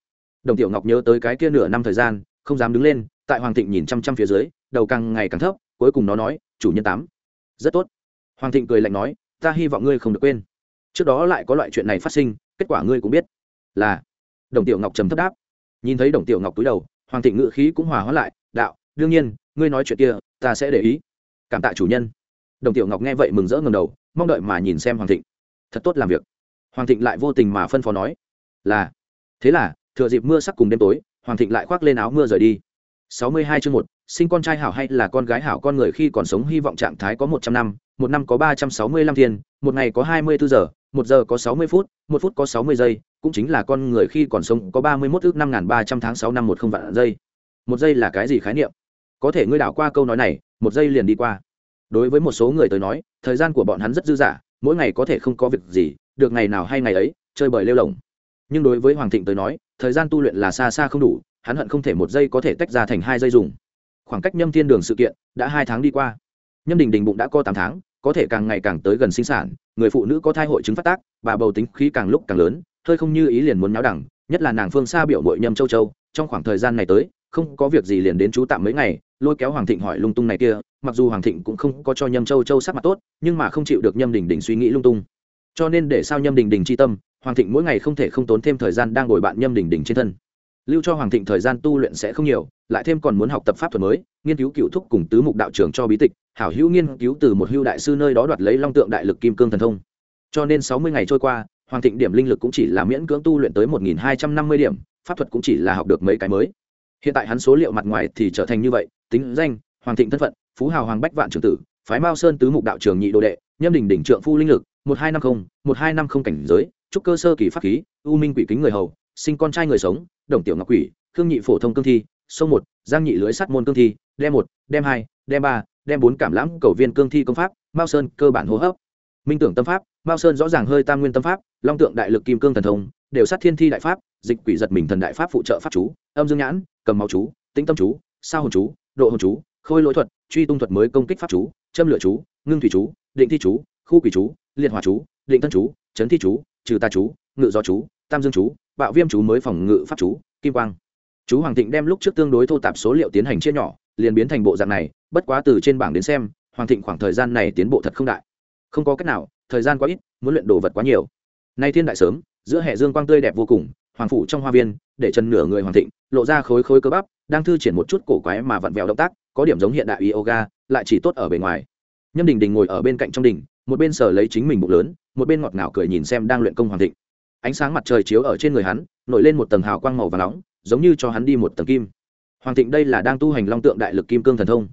đồng tiểu ngọc nhớ tới cái kia nửa năm thời gian, không dám đứng lên, tại hoàng thịnh nhìn chăm chăm phía dưới, đầu càng ngày càng thấp, cuối cùng nó nói, chủ nhân tám. Rất tốt. Hoàng thịnh cười lạnh nói, ta hy vọng ngươi không được quên trước đó lại có loại chuyện này phát sinh, kết quả ngươi cũng biết. Là, đồng tiểu ngọc trầm thấp đáp. Nhìn thấy đồng tiểu ngọc túi đầu, hoàng thịnh ngự khí cũng hòa hóa lại, đạo, đương nhiên, ngươi nói chuyện kia, ta sẽ để ý. Cảm tạ chủ nhân. Đồng tiểu ngọc nghe vậy mừng rỡ ngầm đầu, mong đợi mà nhìn xem hoàng thịnh. Thật tốt làm việc. Hoàng thịnh lại vô tình mà phân phó nói, là, thế là, thừa dịp mưa sắc cùng đêm tối, hoàng thịnh lại khoác lên áo mưa rời đi. Sáu mươi hai chương một sinh con trai hảo hay là con gái hảo con người khi còn sống hy vọng trạng thái có một trăm năm, một năm có ba trăm sáu mươi lăm thiên, một ngày có hai mươi bốn giờ, một giờ có sáu mươi phút, một phút có sáu mươi giây, cũng chính là con người khi còn sống có ba mươi mốt ước năm n ba trăm tháng sáu năm một không vạn giây. Một giây là cái gì khái niệm? Có thể ngươi đảo qua câu nói này, một giây liền đi qua. Đối với một số người tới nói, thời gian của bọn hắn rất dư dả, mỗi ngày có thể không có việc gì, được ngày nào hay ngày ấy, chơi bời lêu lồng. Nhưng đối với hoàng thịnh tới nói, thời gian tu luyện là xa xa không đủ, hắn hận không thể một giây có thể tách ra thành hai giây dùng khoảng cách nhâm thiên đường sự kiện đã hai tháng đi qua. Nhâm đình đình bụng đã co tám tháng, có thể càng ngày càng tới gần sinh sản, người phụ nữ có thai hội chứng phát tác và bầu tính khí càng lúc càng lớn, hơi không như ý liền muốn náo đẳng, nhất là nàng phương xa biểu bội nhâm châu châu, trong khoảng thời gian này tới, không có việc gì liền đến chú tạm mấy ngày, lôi kéo hoàng thịnh hỏi lung tung này kia, mặc dù hoàng thịnh cũng không có cho nhâm châu châu sắc mặt tốt, nhưng mà không chịu được nhâm đình đình suy nghĩ lung tung. Cho nên để sao nhâm đình đình chi tâm, hoàng thịnh mỗi ngày không thể không tốn thêm thời gian đang ngồi bạn nhâm đình đình trên thân lưu cho hoàng thịnh thời gian tu luyện sẽ không nhiều, lại thêm còn muốn học tập pháp thuật mới, nghiên cứu cựu thúc cùng tứ mục đạo trưởng cho bí tịch, hảo hữu nghiên cứu từ một hưu đại sư nơi đó đoạt lấy long tượng đại lực kim cương thần thông. Cho nên sáu mươi ngày trôi qua, hoàng thịnh điểm linh lực cũng chỉ là miễn cưỡng tu luyện tới một nghìn hai trăm năm mươi điểm, pháp thuật cũng chỉ là học được mấy cái mới. Hiện tại hắn số liệu mặt ngoài thì trở thành như vậy, tính danh, hoàng thịnh thân phận, phú hào hoàng bách vạn trưởng tử, phái mao sơn tứ mục đạo trường nhị đồ đệ, nhâm đình đỉnh trượng phu linh lực, một hai năm không, một hai năm không cảnh giới, trúc cơ sơ kỳ pháp khí, u minh quỷ kính người hầu sinh con trai người sống, đồng tiểu ngọc quỷ, khương nhị phổ thông cương thi, sông một, giang nhị lưới sắt môn cương thi, đem một, đem hai, đem ba, đem bốn cảm lãm cầu viên cương thi công pháp, mao sơn cơ bản hô hấp. Minh tưởng tâm pháp, mao sơn rõ ràng hơi tam nguyên tâm pháp, long tượng đại lực kim cương thần thông, đều sát thiên thi đại pháp, dịch quỷ giật mình thần đại pháp phụ trợ pháp chú, âm dương nhãn, cầm máu chú, tĩnh tâm chú, sao hồn chú, độ hồn chú, khôi lỗi thuật, truy tung thuật mới công kích pháp chú, châm lửa chú, ngưng thủy chú, định thi chú, khu quỷ chú, liệt hỏa chú, định thân chú, chấn thi chú, trừ ta chú, ngự do chú, tam dương chú bạo viêm chú mới phòng ngự pháp chú, kim quang. Chú hoàng thịnh đem lúc trước tương đối thô tạp số liệu tiến hành chia nhỏ, liền biến thành bộ dạng này, bất quá từ trên bảng đến xem, hoàng thịnh khoảng thời gian này tiến bộ thật không đại. Không có cách nào, thời gian quá ít, muốn luyện đồ vật quá nhiều. Nay thiên đại sớm, giữa hệ dương quang tươi đẹp vô cùng, hoàng phủ trong hoa viên, để chân nửa người hoàng thịnh, lộ ra khối khối cơ bắp, đang thư triển một chút cổ quái mà vặn vẹo động tác, có điểm giống hiện đại yoga, lại chỉ tốt ở bề ngoài. Nhâm đình đình ngồi ở bên cạnh trong đình một bên sở lấy chính mình bụng lớn, một bên ngọt ngào cười nhìn xem đang luyện công hoàng thịnh ánh sáng mặt trời chiếu ở trên người hắn, nổi lên một tầng hào quang màu và nóng, giống như cho hắn đi một tầng kim. Hoàng thịnh đây là đang tu hành long tượng đại lực kim cương thần thông.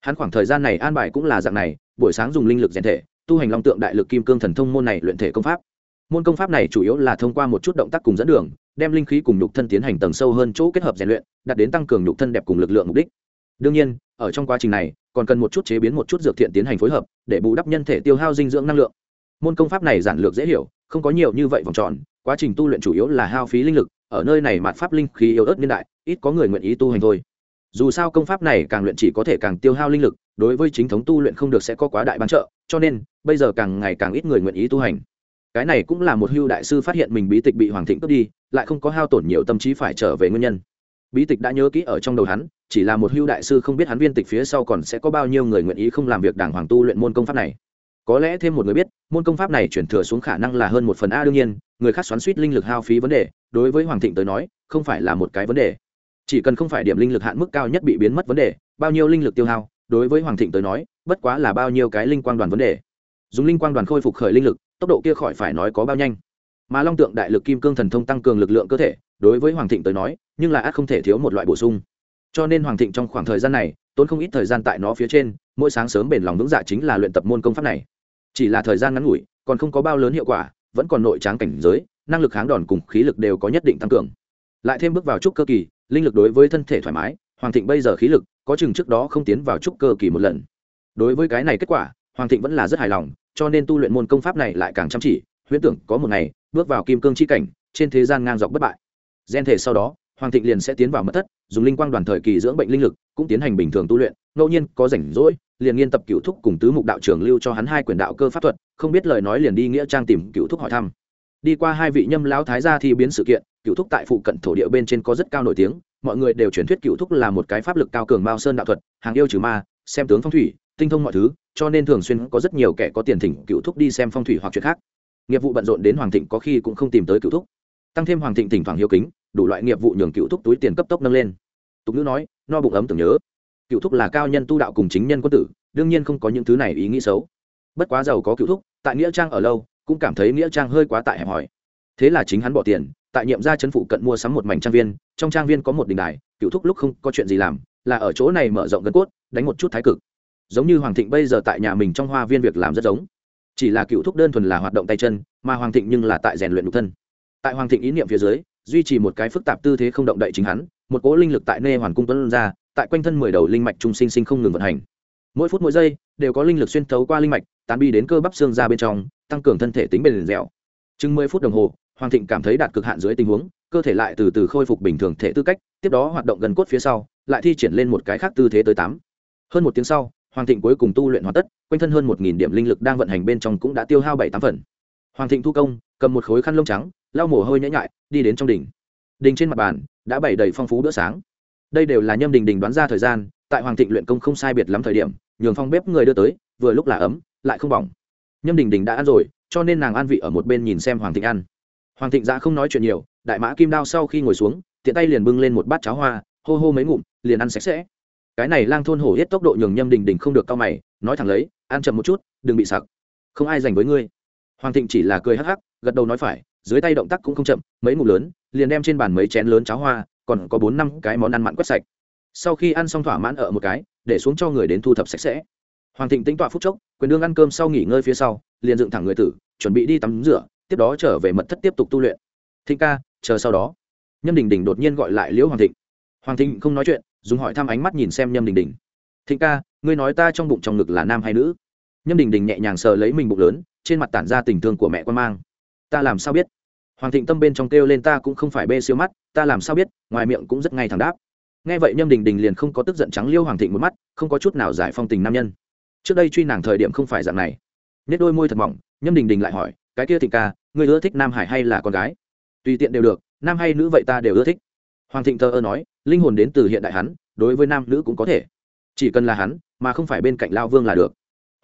Hắn khoảng thời gian này an bài cũng là dạng này, buổi sáng dùng linh lực rèn thể, tu hành long tượng đại lực kim cương thần thông môn này luyện thể công pháp. Môn công pháp này chủ yếu là thông qua một chút động tác cùng dẫn đường, đem linh khí cùng nhục thân tiến hành tầng sâu hơn chỗ kết hợp rèn luyện, đạt đến tăng cường nhục thân đẹp cùng lực lượng mục đích. Đương nhiên, ở trong quá trình này, còn cần một chút chế biến một chút dược thiện tiến hành phối hợp, để bù đắp nhân thể tiêu hao dinh dưỡng năng lượng. Môn công pháp này giản lược dễ hiểu không có nhiều như vậy vòng tròn, quá trình tu luyện chủ yếu là hao phí linh lực, ở nơi này mạt pháp linh khí yếu ớt niên đại, ít có người nguyện ý tu hành thôi. Dù sao công pháp này càng luyện chỉ có thể càng tiêu hao linh lực, đối với chính thống tu luyện không được sẽ có quá đại bán trợ, cho nên, bây giờ càng ngày càng ít người nguyện ý tu hành. Cái này cũng là một hưu đại sư phát hiện mình bí tịch bị hoàng thịnh cướp đi, lại không có hao tổn nhiều tâm trí phải trở về nguyên nhân. Bí tịch đã nhớ kỹ ở trong đầu hắn, chỉ là một hưu đại sư không biết hắn viên tịch phía sau còn sẽ có bao nhiêu người nguyện ý không làm việc đảng hoàng tu luyện môn công pháp này có lẽ thêm một người biết, môn công pháp này chuyển thừa xuống khả năng là hơn một phần a đương nhiên, người khác xoắn suýt linh lực hao phí vấn đề, đối với hoàng thịnh tới nói, không phải là một cái vấn đề. Chỉ cần không phải điểm linh lực hạn mức cao nhất bị biến mất vấn đề, bao nhiêu linh lực tiêu hao, đối với hoàng thịnh tới nói, bất quá là bao nhiêu cái linh quang đoàn vấn đề. Dùng linh quang đoàn khôi phục khởi linh lực, tốc độ kia khỏi phải nói có bao nhanh. Mà long tượng đại lực kim cương thần thông tăng cường lực lượng cơ thể, đối với hoàng thịnh tới nói, nhưng là ác không thể thiếu một loại bổ sung. Cho nên hoàng thịnh trong khoảng thời gian này, tốn không ít thời gian tại nó phía trên, mỗi sáng sớm bền lòng vững dạ chính là luyện tập môn công pháp này chỉ là thời gian ngắn ngủi, còn không có bao lớn hiệu quả, vẫn còn nội tráng cảnh giới, năng lực kháng đòn cùng khí lực đều có nhất định tăng cường. Lại thêm bước vào trúc cơ kỳ, linh lực đối với thân thể thoải mái, hoàng thịnh bây giờ khí lực, có chừng trước đó không tiến vào trúc cơ kỳ một lần. Đối với cái này kết quả, hoàng thịnh vẫn là rất hài lòng, cho nên tu luyện môn công pháp này lại càng chăm chỉ, huyễn tưởng có một ngày, bước vào kim cương chi cảnh, trên thế gian ngang dọc bất bại. Gen thể sau đó hoàng thịnh liền sẽ tiến vào mất thất, dùng linh quang đoàn thời kỳ dưỡng bệnh linh lực, cũng tiến hành bình thường tu luyện, ngẫu nhiên có rảnh rỗi, liền nghiên tập cựu thúc cùng tứ mục đạo trưởng lưu cho hắn hai quyền đạo cơ pháp thuật, không biết lời nói liền đi nghĩa trang tìm cựu thúc hỏi thăm. Đi qua hai vị nhâm lão thái gia thi biến sự kiện cựu thúc tại phụ cận thổ địa bên trên có rất cao nổi tiếng, mọi người đều truyền thuyết cựu thúc là một cái pháp lực cao cường mao sơn đạo thuật, hàng yêu trừ ma, xem tướng phong thủy, tinh thông mọi thứ, cho nên thường xuyên có rất nhiều kẻ có tiền thỉnh cựu thúc đi xem phong thủy hoặc chuyện khác. Nghiệp vụ bận rộn đến hoàng thịnh có khi cũng không tìm tới cựu thúc tăng thêm hoàng thịnh thỉnh thoảng hiếu kính, đủ loại nghiệp vụ nhường cựu thúc túi tiền cấp tốc nâng lên. Tục ngữ nói, no bụng ấm tưởng nhớ. Cựu thúc là cao nhân tu đạo cùng chính nhân quân tử, đương nhiên không có những thứ này ý nghĩ xấu. Bất quá giàu có cựu thúc, tại nghĩa trang ở lâu, cũng cảm thấy nghĩa trang hơi quá tại hẹp hòi. Thế là chính hắn bỏ tiền, tại nhiệm gia chấn phụ cận mua sắm một mảnh trang viên, trong trang viên có một đình đài, cựu thúc lúc không có chuyện gì làm, là ở chỗ này mở rộng gân cốt, đánh một chút thái cực. Giống như hoàng thịnh bây giờ tại nhà mình trong hoa viên việc làm rất giống. Chỉ là cựu thúc đơn thuần là hoạt động tay chân, mà hoàng thịnh nhưng là tại rèn luyện nhục thân tại hoàng thịnh ý niệm phía dưới, duy trì một cái phức tạp tư thế không động đậy chính hắn, một cỗ linh lực tại nê hoàn cung tuấn ra, tại quanh thân mười đầu linh mạch trung sinh sinh không ngừng vận hành. Mỗi phút mỗi giây, đều có linh lực xuyên thấu qua linh mạch, tán bi đến cơ bắp xương ra bên trong, tăng cường thân thể tính bền dẻo. Chừng mười phút đồng hồ, hoàng thịnh cảm thấy đạt cực hạn dưới tình huống, cơ thể lại từ từ khôi phục bình thường thể tư cách, tiếp đó hoạt động gần cốt phía sau, lại thi triển lên một cái khác tư thế tới tám. Hơn một tiếng sau, hoàng thịnh cuối cùng tu luyện hoàn tất, quanh thân hơn một nghìn điểm linh lực đang vận hành bên trong cũng đã tiêu hao bảy tám phần. Hoàng thịnh thu công cầm một khối khăn lông trắng, lau mồ hôi nhễ nhại, đi đến trong đỉnh. Đình trên mặt bàn đã bày đầy phong phú bữa sáng. Đây đều là nhâm đình đình đoán ra thời gian, tại hoàng thịnh luyện công không sai biệt lắm thời điểm, nhường phong bếp người đưa tới, vừa lúc là ấm, lại không bỏng. Nhâm đình đình đã ăn rồi, cho nên nàng an vị ở một bên nhìn xem hoàng thịnh ăn. Hoàng thịnh ra không nói chuyện nhiều, đại mã kim đao sau khi ngồi xuống, tiện tay liền bưng lên một bát cháo hoa, hô hô mấy ngụm, liền ăn sạch sẽ. Cái này lang thôn hổ hết tốc độ nhường nhâm đình đình không được cao mày, nói thẳng lấy, ăn chậm một chút, đừng bị sặc. Không ai dành với ngươi. Hoàng thịnh chỉ là cười hắc hắc gật đầu nói phải, dưới tay động tác cũng không chậm, mấy ngủ lớn, liền đem trên bàn mấy chén lớn cháo hoa, còn có bốn năm cái món ăn mặn quét sạch. Sau khi ăn xong thỏa mãn ở một cái, để xuống cho người đến thu thập sạch sẽ. Hoàng thịnh tính tọa phút chốc, quyền đương ăn cơm sau nghỉ ngơi phía sau, liền dựng thẳng người tử, chuẩn bị đi tắm rửa, tiếp đó trở về mật thất tiếp tục tu luyện. Thịnh ca, chờ sau đó. Nhâm đình đình đột nhiên gọi lại liễu hoàng thịnh. Hoàng thịnh không nói chuyện, dùng hỏi thăm ánh mắt nhìn xem nhâm đình đình. Thịnh ca, ngươi nói ta trong bụng trong ngực là nam hay nữ? Nhâm đình đình nhẹ nhàng sờ lấy mình bụng lớn, trên mặt tản ra tình thương của mẹ quan mang ta làm sao biết? Hoàng thịnh tâm bên trong kêu lên ta cũng không phải bê siêu mắt, ta làm sao biết? Ngoài miệng cũng rất ngay thẳng đáp. Nghe vậy nhâm đình đình liền không có tức giận trắng liêu hoàng thịnh một mắt, không có chút nào giải phong tình nam nhân. Trước đây truy nàng thời điểm không phải dạng này. Nết đôi môi thật mỏng, nhâm đình đình lại hỏi, cái kia thịnh ca người ưa thích nam hải hay là con gái? Tùy tiện đều được, nam hay nữ vậy ta đều ưa thích. Hoàng thịnh thờ ơ nói, linh hồn đến từ hiện đại hắn, đối với nam nữ cũng có thể. Chỉ cần là hắn, mà không phải bên cạnh lao vương là được.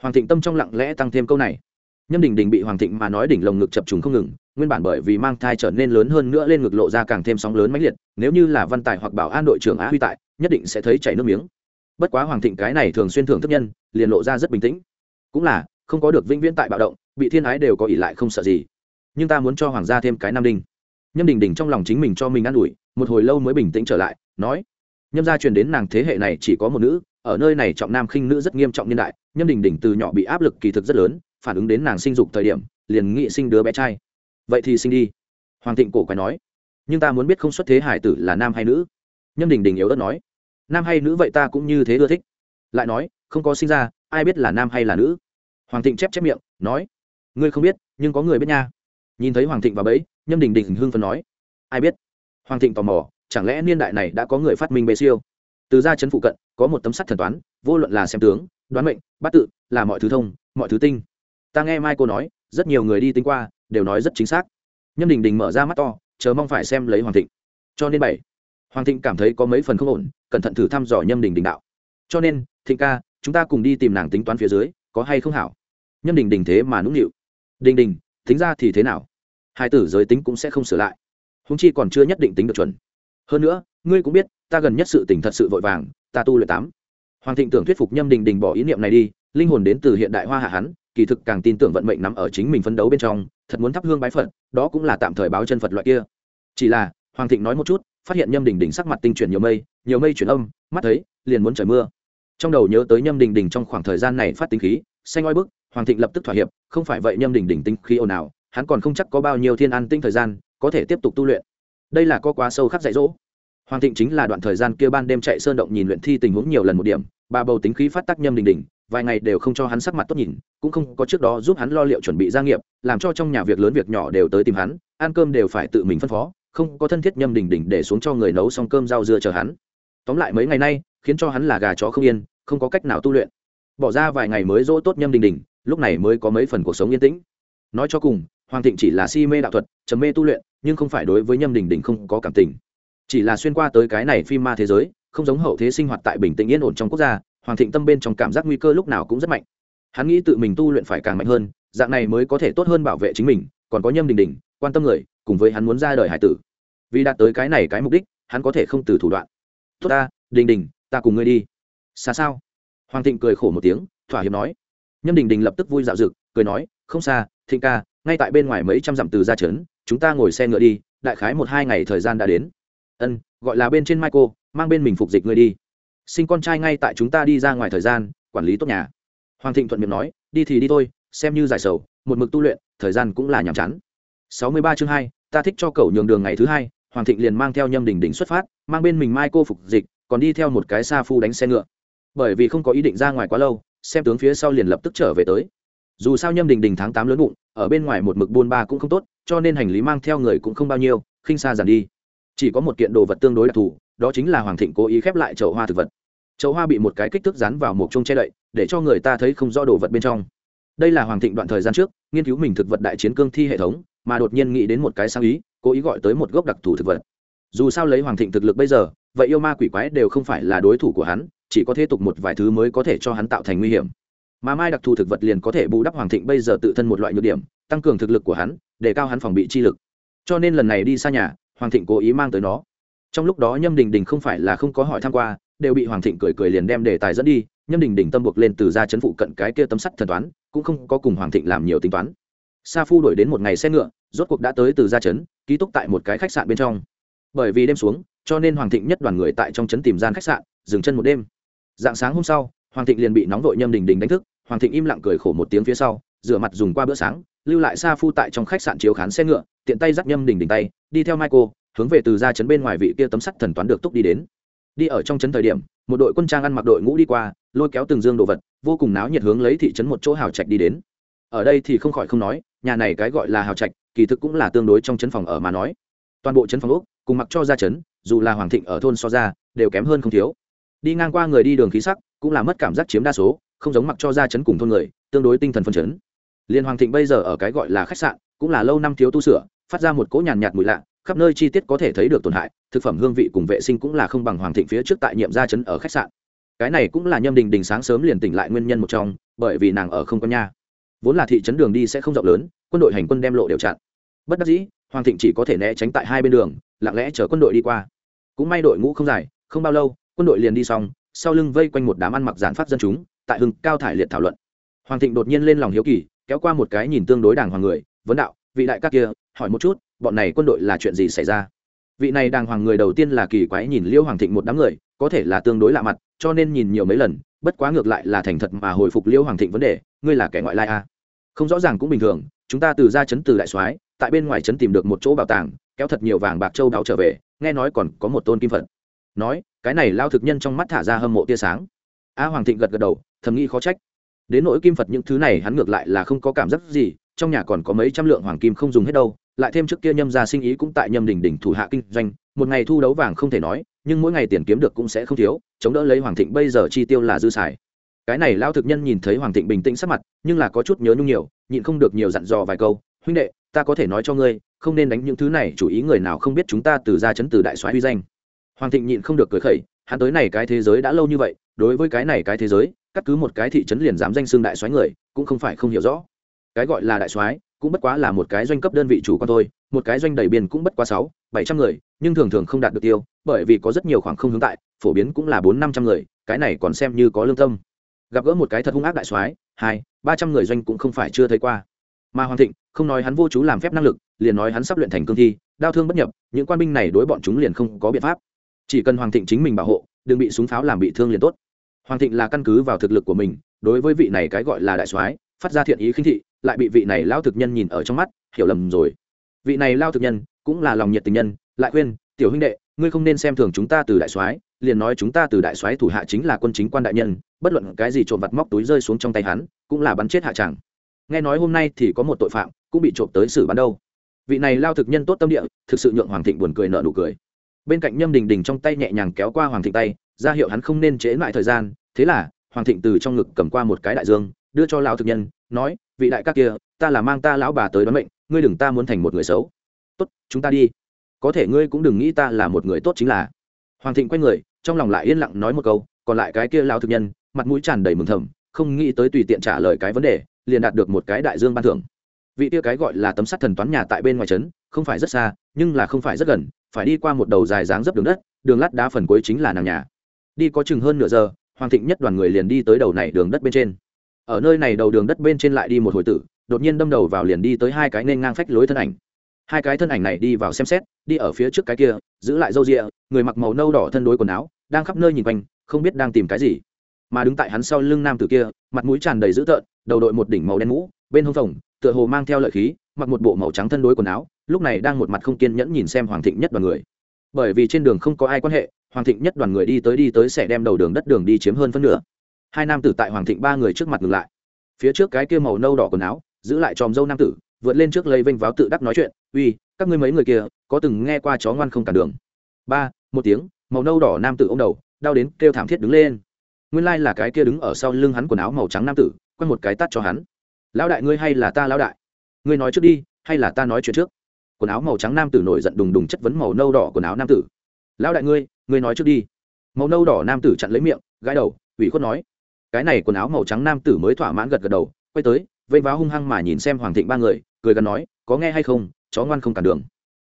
Hoàng thịnh tâm trong lặng lẽ tăng thêm câu này nhâm đình đình bị hoàng thịnh mà nói đỉnh lồng ngực chập trùng không ngừng, nguyên bản bởi vì mang thai trở nên lớn hơn nữa lên ngực lộ ra càng thêm sóng lớn mãnh liệt, nếu như là văn tài hoặc bảo an đội trưởng á huy tại, nhất định sẽ thấy chảy nước miếng. Bất quá hoàng thịnh cái này thường xuyên thưởng thức nhân, liền lộ ra rất bình tĩnh. Cũng là, không có được vĩnh viễn tại bạo động, bị thiên ái đều có ỷ lại không sợ gì. Nhưng ta muốn cho hoàng gia thêm cái nam đinh. Nhâm đình đình trong lòng chính mình cho mình an ủi, một hồi lâu mới bình tĩnh trở lại, nói, nhâm gia truyền đến nàng thế hệ này chỉ có một nữ, ở nơi này trọng nam khinh nữ rất nghiêm trọng nhân đại, nhâm đình đình từ nhỏ bị áp lực kỳ thực rất lớn phản ứng đến nàng sinh dục thời điểm, liền nghị sinh đứa bé trai. Vậy thì sinh đi. Hoàng thịnh cổ quái nói. Nhưng ta muốn biết không xuất thế hải tử là nam hay nữ? Nhâm đình đình yếu ớt nói. Nam hay nữ vậy ta cũng như thế ưa thích. Lại nói, không có sinh ra, ai biết là nam hay là nữ? Hoàng thịnh chép chép miệng, nói. Ngươi không biết, nhưng có người biết nha. Nhìn thấy hoàng thịnh và bẫy, nhâm đình đình hưng phấn nói. Ai biết? Hoàng thịnh tò mò, chẳng lẽ niên đại này đã có người phát minh bê siêu? Từ ra chấn phụ cận, có một tấm sắt thần toán, vô luận là xem tướng, đoán mệnh bắt tự, là mọi thứ thông, mọi thứ tinh ta nghe mai cô nói, rất nhiều người đi tính qua, đều nói rất chính xác. Nhâm đình đình mở ra mắt to, chờ mong phải xem lấy hoàng thịnh. Cho nên bảy, hoàng thịnh cảm thấy có mấy phần không ổn, cẩn thận thử thăm dò nhâm đình đình đạo. Cho nên, thịnh ca, chúng ta cùng đi tìm nàng tính toán phía dưới, có hay không hảo? Nhâm đình đình thế mà nũng nịu. Đình đình, tính ra thì thế nào? Hai tử giới tính cũng sẽ không sửa lại. Húng chi còn chưa nhất định tính được chuẩn. Hơn nữa, ngươi cũng biết, ta gần nhất sự tỉnh thật sự vội vàng, ta tu luyện tám. Hoàng thịnh tưởng thuyết phục nhâm đình đình bỏ ý niệm này đi, linh hồn đến từ hiện đại hoa hạ hắn kỳ thực càng tin tưởng vận mệnh nằm ở chính mình phấn đấu bên trong, thật muốn thắp hương bái phật, đó cũng là tạm thời báo chân phật loại kia. Chỉ là, hoàng thịnh nói một chút, phát hiện nhâm đình đình sắc mặt tinh chuyển nhiều mây nhiều mây chuyển âm, mắt thấy, liền muốn trời mưa. Trong đầu nhớ tới nhâm đình đình trong khoảng thời gian này phát tính khí, xanh oi bức, hoàng thịnh lập tức thỏa hiệp, không phải vậy nhâm đình đình tinh khí ồn ào, hắn còn không chắc có bao nhiêu thiên an tinh thời gian, có thể tiếp tục tu luyện. Đây là có quá sâu khắc dạy dỗ. Hoàng thịnh chính là đoạn thời gian kia ban đêm chạy sơn động nhìn luyện thi tình huống nhiều lần một điểm bà bầu tính khí phát tác nhâm đình đình vài ngày đều không cho hắn sắc mặt tốt nhìn, cũng không có trước đó giúp hắn lo liệu chuẩn bị gia nghiệp, làm cho trong nhà việc lớn việc nhỏ đều tới tìm hắn, ăn cơm đều phải tự mình phân phó, không có thân thiết nhâm đình đình để xuống cho người nấu xong cơm rau dưa chờ hắn. Tóm lại mấy ngày nay, khiến cho hắn là gà chó không yên, không có cách nào tu luyện. Bỏ ra vài ngày mới dỗ tốt nhâm đình đình lúc này mới có mấy phần cuộc sống yên tĩnh. Nói cho cùng, hoàng thịnh chỉ là si mê đạo thuật chấm mê tu luyện, nhưng không phải đối với nhâm đình đình không có cảm tình. Chỉ là xuyên qua tới cái này phim ma thế giới, không giống hậu thế sinh hoạt tại bình tĩnh yên ổn trong quốc gia hoàng thịnh tâm bên trong cảm giác nguy cơ lúc nào cũng rất mạnh. Hắn nghĩ tự mình tu luyện phải càng mạnh hơn, dạng này mới có thể tốt hơn bảo vệ chính mình, còn có nhâm đình đình, quan tâm người, cùng với hắn muốn ra đời hải tử. Vì đạt tới cái này cái mục đích, hắn có thể không từ thủ đoạn. Tốt ta, đình đình, ta cùng ngươi đi. Xa sao? Hoàng thịnh cười khổ một tiếng, thỏa hiệp nói. Nhâm đình đình lập tức vui dạo rực cười nói, không xa, thịnh ca, ngay tại bên ngoài mấy trăm dặm từ ra trấn, chúng ta ngồi xe ngựa đi, đại khái một hai ngày thời gian đã đến. Ân, gọi là bên trên michael, mang bên mình phục dịch ngươi đi sinh con trai ngay tại chúng ta đi ra ngoài thời gian, quản lý tốt nhà. Hoàng thịnh thuận miệng nói, đi thì đi thôi, xem như giải sầu, một mực tu luyện, thời gian cũng là nhàm chán. Sáu mươi ba chương hai, ta thích cho cậu nhường đường ngày thứ hai. Hoàng thịnh liền mang theo nhâm đình đình xuất phát, mang bên mình mai cô phục dịch, còn đi theo một cái xa phu đánh xe ngựa. Bởi vì không có ý định ra ngoài quá lâu, xem tướng phía sau liền lập tức trở về tới. Dù sao nhâm đình đình tháng tám lớn bụng, ở bên ngoài một mực buôn ba cũng không tốt, cho nên hành lý mang theo người cũng không bao nhiêu, khinh xa dàn đi. Chỉ có một kiện đồ vật tương đối đặc thù đó chính là hoàng thịnh cố ý khép lại chậu hoa thực vật. Chậu hoa bị một cái kích thước dán vào một chung che đậy, để cho người ta thấy không rõ đồ vật bên trong. Đây là hoàng thịnh đoạn thời gian trước, nghiên cứu mình thực vật đại chiến cương thi hệ thống, mà đột nhiên nghĩ đến một cái sáng ý, cố ý gọi tới một gốc đặc thù thực vật. Dù sao lấy hoàng thịnh thực lực bây giờ, vậy yêu ma quỷ quái đều không phải là đối thủ của hắn, chỉ có thế tục một vài thứ mới có thể cho hắn tạo thành nguy hiểm. Mà mai đặc thù thực vật liền có thể bù đắp hoàng thịnh bây giờ tự thân một loại nhược điểm, tăng cường thực lực của hắn, để cao hắn phòng bị chi lực. Cho nên lần này đi xa nhà, hoàng thịnh cố ý mang tới nó trong lúc đó nhâm đình đình không phải là không có hỏi tham q u a đều bị hoàng thịnh cười cười liền đem đề tài dẫn đi. Nhâm đình đình tâm buộc lên từ ra chấn phụ cận cái kia tấm sắt thần toán, cũng không có cùng hoàng thịnh làm nhiều tính toán. Sa phu đổi đến một ngày xe ngựa, rốt cuộc đã tới từ ra chấn, ký túc tại một cái khách sạn bên trong. Bởi vì đêm xuống, cho nên hoàng thịnh nhất đoàn người tại trong chấn tìm gian khách sạn, dừng chân một đêm. Dạng sáng hôm sau, hoàng thịnh liền bị nóng vội nhâm đình đình đánh thức, hoàng thịnh im lặng cười khổ một tiếng phía sau, rửa mặt dùng qua bữa sáng, lưu lại sa phu tại trong khách sạn chiếu khán xe ngựa, tiện tay dắt nhâm đình đình tay, đi theo michael hướng về từ ra chấn bên ngoài vị kia tấm sắt thần toán được túc đi đến. Đi ở trong trấn thời điểm một đội quân trang ăn mặc đội ngũ đi qua lôi kéo từng dương đồ vật vô cùng náo nhiệt hướng lấy thị trấn một chỗ hào trạch đi đến. Ở đây thì không khỏi không nói nhà này cái gọi là hào trạch kỳ thực cũng là tương đối trong trấn phòng ở mà nói. Toàn bộ trấn phòng úc cùng mặc cho ra trấn dù là hoàng thịnh ở thôn so ra đều kém hơn không thiếu. Đi ngang qua người đi đường khí sắc cũng là mất cảm giác chiếm đa số không giống mặc cho ra trấn cùng thôn người tương đối tinh thần phân chấn. Liên hoàng thịnh bây giờ ở cái gọi là khách sạn cũng là lâu năm thiếu tu sửa phát ra một cỗ nhàn nhạt, nhạt mùi lạ khắp nơi chi tiết có thể thấy được tổn hại thực phẩm hương vị cùng vệ sinh cũng là không bằng hoàng thịnh phía trước tại nhiệm gia trấn ở khách sạn. Cái này cũng là nhâm đình đình sáng sớm liền tỉnh lại nguyên nhân một trong bởi vì nàng ở không có nhà, vốn là thị trấn đường đi sẽ không rộng lớn quân đội hành quân đem lộ đều chặn. Bất đắc dĩ hoàng thịnh chỉ có thể né tránh tại hai bên đường lặng lẽ chở quân đội đi qua. Cũng may đội ngũ không dài không bao lâu quân đội liền đi xong sau lưng vây quanh một đám ăn mặc giản phát dân chúng tại hưng cao thải liệt thảo luận. Hoàng thịnh đột nhiên lên lòng hiếu kỳ kéo qua một cái nhìn tương đối đàng hoàng người vấn đạo vị đại các kia hỏi một chút, bọn này quân đội là chuyện gì xảy ra? Vị này đàng hoàng người đầu tiên là kỳ quái nhìn liêu hoàng thịnh một đám người, có thể là tương đối lạ mặt, cho nên nhìn nhiều mấy lần, bất quá ngược lại là thành thật mà hồi phục liêu hoàng thịnh vấn đề, ngươi là kẻ ngoại lai à. không rõ ràng cũng bình thường, chúng ta từ ra chấn từ đại soái, tại bên ngoài chấn tìm được một chỗ bảo tàng, kéo thật nhiều vàng bạc châu đáo trở về, nghe nói còn có một tôn kim phật. Nói, cái này lao thực nhân trong mắt thả ra hâm mộ tia sáng. A hoàng thịnh gật gật đầu, thầm nghĩ khó trách. Đến nỗi kim phật những thứ này hắn ngược lại là không có cảm giác gì, trong nhà còn có mấy trăm lượng hoàng kim không dùng hết đâu lại thêm trước kia nhâm gia sinh ý cũng tại nhâm đỉnh đỉnh thủ hạ kinh doanh, một ngày thu đấu vàng không thể nói, nhưng mỗi ngày tiền kiếm được cũng sẽ không thiếu, chống đỡ lấy hoàng thịnh bây giờ chi tiêu là dư xài. Cái này lao thực nhân nhìn thấy hoàng thịnh bình tĩnh sắc mặt, nhưng là có chút nhớ nhung nhiều, nhịn không được nhiều dặn dò vài câu, huynh đệ, ta có thể nói cho ngươi, không nên đánh những thứ này, chủ ý người nào không biết chúng ta từ ra chấn từ đại soái uy danh. Hoàng thịnh nhịn không được cười khẩy, hắn tới này cái thế giới đã lâu như vậy, đối với cái này cái thế giới, cắt cứ một cái thị trấn liền dám danh xưng đại soái người, cũng không phải không hiểu rõ. Cái gọi là đại soái cũng bất quá là một cái doanh cấp đơn vị chủ quan thôi, một cái doanh đầy biên cũng bất quá sáu, bảy trăm người, nhưng thường thường không đạt được tiêu, bởi vì có rất nhiều khoảng không hướng tại, phổ biến cũng là bốn năm trăm người, cái này còn xem như có lương tâm. Gặp gỡ một cái thật hung ác đại soái, hai, ba trăm người doanh cũng không phải chưa thấy qua. Mà hoàng thịnh, không nói hắn vô chú làm phép năng lực, liền nói hắn sắp luyện thành cương thi, đau thương bất nhập, những quan binh này đối bọn chúng liền không có biện pháp. Chỉ cần hoàng thịnh chính mình bảo hộ, đừng bị súng pháo làm bị thương liền tốt. Hoàng thịnh là căn cứ vào thực lực của mình, đối với vị này cái gọi là đại soái, phát ra thiện ý khinh thị lại bị vị này lao thực nhân nhìn ở trong mắt, hiểu lầm rồi. Vị này lao thực nhân cũng là lòng nhiệt tình nhân, lại khuyên, tiểu huynh đệ, ngươi không nên xem thường chúng ta từ đại soái, liền nói chúng ta từ đại soái thủ hạ chính là quân chính quan đại nhân, bất luận cái gì trộm vặt móc túi rơi xuống trong tay hắn, cũng là bắn chết hạ chẳng. Nghe nói hôm nay thì có một tội phạm cũng bị trộm tới xử bắn đâu. Vị này lao thực nhân tốt tâm địa, thực sự nhượng hoàng thịnh buồn cười nợ nụ cười. Bên cạnh nhâm đình đình trong tay nhẹ nhàng kéo qua hoàng thịnh tay, ra hiệu hắn không nên chế lại thời gian, thế là hoàng thịnh từ trong ngực cầm qua một cái đại dương, đưa cho lao thực nhân, nói vị đại các kia, ta là mang ta lão bà tới đoán mệnh, ngươi đừng ta muốn thành một người xấu. Tốt, chúng ta đi. Có thể ngươi cũng đừng nghĩ ta là một người tốt chính là. Hoàng thịnh quay người, trong lòng lại yên lặng nói một câu, còn lại cái kia lao thực nhân, mặt mũi tràn đầy mừng thầm, không nghĩ tới tùy tiện trả lời cái vấn đề, liền đạt được một cái đại dương ban thưởng. Vị kia cái gọi là tấm sắt thần toán nhà tại bên ngoài trấn, không phải rất xa, nhưng là không phải rất gần, phải đi qua một đầu dài dáng dấp đường đất, đường lát đá phần cuối chính là nàng nhà. Đi có chừng hơn nửa giờ, hoàng thịnh nhất đoàn người liền đi tới đầu này đường đất bên trên ở nơi này đầu đường đất bên trên lại đi một hồi tử, đột nhiên đâm đầu vào liền đi tới hai cái nên ngang phách lối thân ảnh. Hai cái thân ảnh này đi vào xem xét, đi ở phía trước cái kia, giữ lại râu rịa, người mặc màu nâu đỏ thân đối quần áo, đang khắp nơi nhìn quanh, không biết đang tìm cái gì. Mà đứng tại hắn sau lưng nam tử kia, mặt mũi tràn đầy dữ tợn, đầu đội một đỉnh màu đen mũ, bên hông phồng, tựa hồ mang theo lợi khí, mặc một bộ màu trắng thân đối quần áo, lúc này đang một mặt không kiên nhẫn nhìn xem hoàng thịnh nhất đoàn người. Bởi vì trên đường không có ai quan hệ, hoàng thịnh nhất đoàn người đi tới đi tới sẽ đem đầu đường đất đường đi chiếm hơn phân nửa hai nam tử tại hoàng thịnh ba người trước mặt ngừng lại. Phía trước cái kia màu nâu đỏ quần áo, giữ lại tròm dâu nam tử, vượt lên trước lấy vênh váo tự đắc nói chuyện, uy, các ngươi mấy người kia, có từng nghe qua chó ngoan không cản đường? Ba, một tiếng, màu nâu đỏ nam tử ô m đầu, đau đến kêu thảm thiết đứng lên. Nguyên lai là cái kia đứng ở sau lưng hắn quần áo màu trắng nam tử quay một cái tắt cho hắn. Lão đại ngươi hay là ta lão đại? Ngươi nói trước đi, hay là ta nói chuyện trước? Quần áo màu trắng nam tử nổi giận đùng đùng chất vấn màu nâu đỏ quần áo nam tử. Lão đại ngươi ngươi nói trước đi. Màu nâu đỏ nam tử chặn lấy miệng, gãi đầu, ủy khuất nói cái này quần áo màu trắng nam tử mới thỏa mãn gật gật đầu, quay tới vây váo hung hăng mà nhìn xem hoàng thịnh ba người, cười gần nói, có nghe hay không? Chó ngoan không cản đường.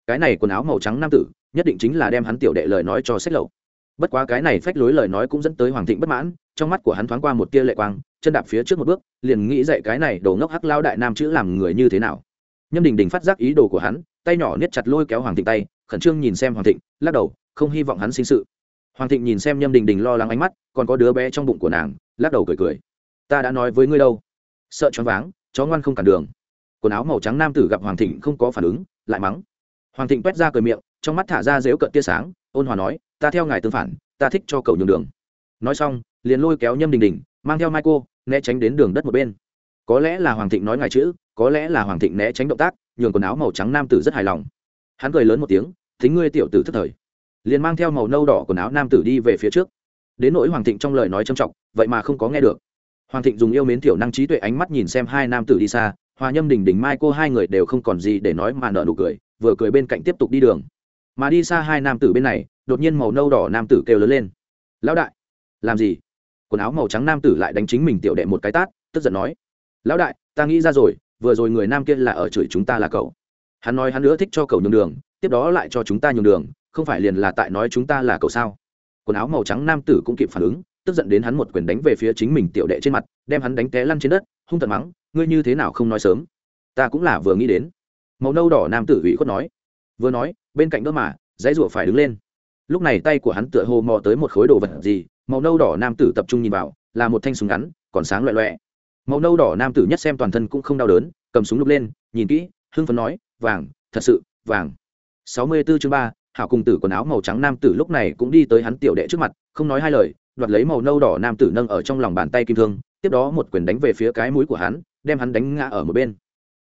Cái này quần áo màu trắng nam tử, nhất định chính là đem hắn tiểu đệ lời nói cho sách lậu. Bất quá cái này phách lối lời nói cũng dẫn tới hoàng thịnh bất mãn, trong mắt của hắn thoáng qua một tia lệ quang, chân đạp phía trước một bước, liền nghĩ dậy cái này đồ ngốc hắc lao đại nam chữ làm người như thế nào. Nhâm đình đình phát giác ý đồ của hắn, tay nhỏ niết chặt lôi kéo hoàng thịnh tay, khẩn trương nhìn xem hoàng thịnh, lắc đầu, không hy vọng hắn sinh sự hoàng thịnh nhìn xem nhâm đình đình lo lắng ánh mắt, còn có đứa bé trong bụng của nàng, lắc đầu cười cười. Ta đã nói với ngươi đâu? Sợ choáng váng, chó ngoan không cản đường. Quần áo màu trắng nam tử gặp hoàng thịnh không có phản ứng, lại mắng. Hoàng thịnh quét ra cười miệng, trong mắt thả ra dếu cận tia sáng, ôn hòa nói, ta theo ngài tương phản, ta thích cho cầu nhường đường. Nói xong, liền lôi kéo nhâm đình đình, mang theo mai cô né tránh đến đường đất một bên. Có lẽ là hoàng thịnh nói ngài chữ, có lẽ là hoàng thịnh né tránh động tác, nhường quần áo màu trắng nam tử rất hài lòng. Hắn cười lớn một tiếng, thính ngươi tiểu tử thất thời liền mang theo màu nâu đỏ quần áo nam tử đi về phía trước. Đến nỗi hoàng thịnh trong lời nói trầm trọng, vậy mà không có nghe được. Hoàng thịnh dùng yêu mến tiểu năng trí tuệ ánh mắt nhìn xem hai nam tử đi xa, hòa nhâm, đình đình, mai cô, hai người đều không còn gì để nói mà nợ nụ cười, vừa cười bên cạnh tiếp tục đi đường. Mà đi xa hai nam tử bên này, đột nhiên màu nâu đỏ nam tử kêu lớn lên. Lão đại! Làm gì? Quần áo màu trắng nam tử lại đánh chính mình tiểu đệ một cái tát, tức giận nói. Lão đại, ta nghĩ ra rồi, vừa rồi người nam kia là ở chửi chúng ta là cậu. Hắn nói hắn nữa thích cho cậu nhường đường, tiếp đó lại cho chúng ta nhường đường không phải liền là tại nói chúng ta là cậu sao? Quần áo màu trắng nam tử cũng kịp phản ứng, tức giận đến hắn một quyền đánh về phía chính mình tiểu đệ trên mặt, đem hắn đánh té lăn trên đất, hung tận mắng, ngươi như thế nào không nói sớm? Ta cũng là vừa nghĩ đến. Màu nâu đỏ nam tử ủy khuất nói. Vừa nói, bên cạnh đỡ mà, dãy rủa phải đứng lên. Lúc này tay của hắn tựa hồ mò tới một khối đồ vật gì, màu nâu đỏ nam tử tập trung nhìn vào, là một thanh súng ngắn, còn sáng loẹ loẹ màu nâu đỏ nam tử nhất xem toàn thân cũng không đau đớn, cầm súng lục lên, nhìn kỹ, hưng phấn nói, vàng, thật sự, vàng. Sáu mươi 64 chương ba hảo cùng tử quần áo màu trắng nam tử lúc này cũng đi tới hắn tiểu đệ trước mặt, không nói hai lời, đoạt lấy màu nâu đỏ nam tử nâng ở trong lòng bàn tay kim thương, tiếp đó một quyền đánh về phía cái mũi của hắn, đem hắn đánh ngã ở một bên.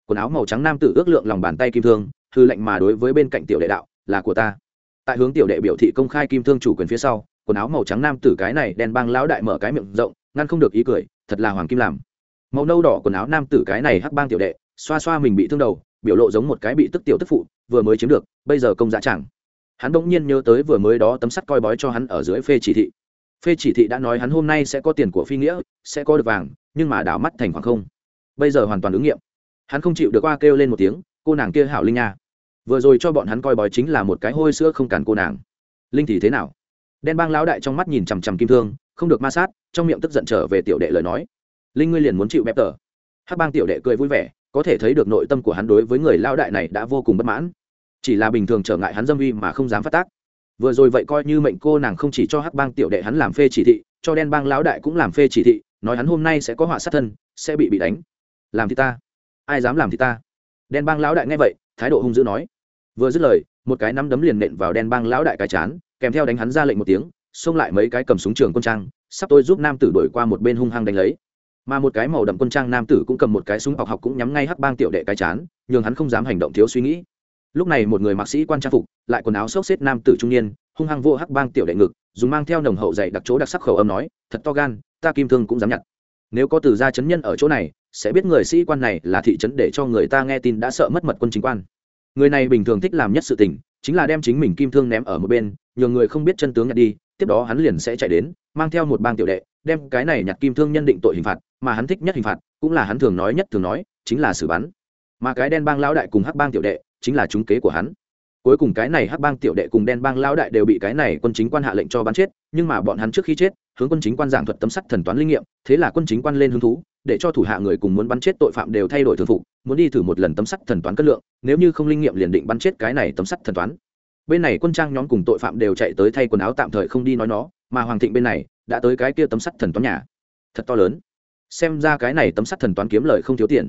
Quần áo màu trắng nam tử ước lượng lòng bàn tay kim thương, hư lệnh mà đối với bên cạnh tiểu đệ đạo, là của ta. Tại hướng tiểu đệ biểu thị công khai kim thương chủ quyền phía sau, quần áo màu trắng nam tử cái này đen băng lão đại mở cái miệng rộng, ngăn không được ý cười, thật là hoàng kim làm. Màu nâu đỏ quần áo nam tử cái này hắc bang tiểu đệ, xoa xoa mình bị thương đầu, biểu lộ giống một cái bị tức tiểu tức phụ, vừa mới chiếm được, bây giờ công dạ chẳng hắn bỗng nhiên nhớ tới vừa mới đó tấm sắt coi bói cho hắn ở dưới phê chỉ thị. Phê chỉ thị đã nói hắn hôm nay sẽ có tiền của phi nghĩa, sẽ có được vàng, nhưng mà đảo mắt thành khoảng không. Bây giờ hoàn toàn ứng nghiệm. Hắn không chịu được qua kêu lên một tiếng, cô nàng kia hảo linh nha. Vừa rồi cho bọn hắn coi bói chính là một cái hôi sữa không cản cô nàng. Linh thì thế nào? Đen bang lão đại trong mắt nhìn chằm chằm kim thương, không được ma sát, trong miệng tức giận trở về tiểu đệ lời nói. Linh ngươi liền muốn chịu bép tờ. Hắc bang tiểu đệ cười vui vẻ, có thể thấy được nội tâm của hắn đối với người lao đại này đã vô cùng bất mãn chỉ là bình thường trở ngại hắn dâm vi mà không dám phát tác. Vừa rồi vậy coi như mệnh cô nàng không chỉ cho hắc bang tiểu đệ hắn làm phê chỉ thị, cho đen bang lão đại cũng làm phê chỉ thị, nói hắn hôm nay sẽ có họa sát thân, sẽ bị bị đánh. Làm thì ta. Ai dám làm thì ta. Đen bang lão đại nghe vậy, thái độ hung dữ nói. Vừa dứt lời, một cái nắm đấm liền nện vào đen bang lão đại cái chán, kèm theo đánh hắn ra lệnh một tiếng, xông lại mấy cái cầm súng trường quân trang, sắp tôi giúp nam tử đổi qua một bên hung hăng đánh lấy. Mà một cái màu đậm quân trang nam tử cũng cầm một cái súng học học cũng nhắm ngay hắc bang tiểu đệ cái chán, nhường hắn không dám hành động thiếu suy nghĩ lúc này một người mạc sĩ quan trang phục, lại quần áo xốc xếp nam tử trung niên, hung hăng vô hắc bang tiểu đệ ngực, dùng mang theo nồng hậu dày đặc chỗ đặc sắc khẩu âm nói, thật to gan, ta kim thương cũng dám nhặt. Nếu có từ gia chấn nhân ở chỗ này, sẽ biết người sĩ quan này là thị trấn để cho người ta nghe tin đã sợ mất mật quân chính quan. Người này bình thường thích làm nhất sự tình, chính là đem chính mình kim thương ném ở một bên, nhờ người không biết chân tướng nhặt đi, tiếp đó hắn liền sẽ chạy đến, mang theo một bang tiểu đệ, đem cái này nhặt kim thương nhân định tội hình phạt, mà hắn thích nhất hình phạt, cũng là hắn thường nói nhất thường nói, chính là xử bắn. Mà cái đen bang lão đại cùng hắc bang tiểu đệ chính là trúng kế của hắn. Cuối cùng cái này hắc bang tiểu đệ cùng đen bang lão đại đều bị cái này quân chính quan hạ lệnh cho bắn chết, nhưng mà bọn hắn trước khi chết, hướng quân chính quan giảng thuật tấm sắt thần toán linh nghiệm, thế là quân chính quan lên hứng thú, để cho thủ hạ người cùng muốn bắn chết tội phạm đều thay đổi thường phục, muốn đi thử một lần tấm sắt thần toán cất lượng, nếu như không linh nghiệm liền định bắn chết cái này tấm sắt thần toán. Bên này quân trang nhóm cùng tội phạm đều chạy tới thay quần áo tạm thời không đi nói nó, mà hoàng thịnh bên này đã tới cái kia tấm sắt thần toán nhà. Thật to lớn. Xem ra cái này tấm sắt thần toán kiếm lời không thiếu tiền.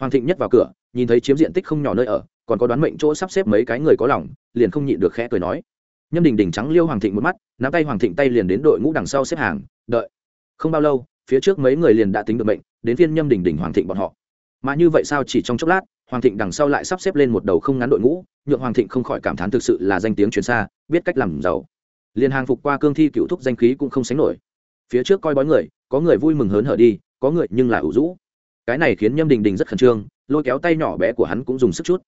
Hoàng thịnh nhất vào cửa, nhìn thấy chiếm diện tích không nhỏ nơi ở còn có đoán mệnh chỗ sắp xếp mấy cái người có lòng, liền không nhịn được khẽ cười nói. Nhâm đình đình trắng liêu hoàng thịnh một mắt, nắm tay hoàng thịnh tay liền đến đội ngũ đằng sau xếp hàng, đợi. Không bao lâu, phía trước mấy người liền đã tính được mệnh, đến phiên nhâm đình đình hoàng thịnh bọn họ. Mà như vậy sao chỉ trong chốc lát, hoàng thịnh đằng sau lại sắp xếp lên một đầu không ngắn đội ngũ, nhượng hoàng thịnh không khỏi cảm thán thực sự là danh tiếng truyền xa, biết cách làm giàu. Liền hàng phục qua cương thi cựu thúc danh khí cũng không sánh nổi. Phía trước coi bói người, có người vui mừng hớn hở đi, có người nhưng là ủ rũ. Cái này khiến nhâm đình đình rất khẩn trương, lôi kéo tay nhỏ bé của hắn cũng dùng sức chút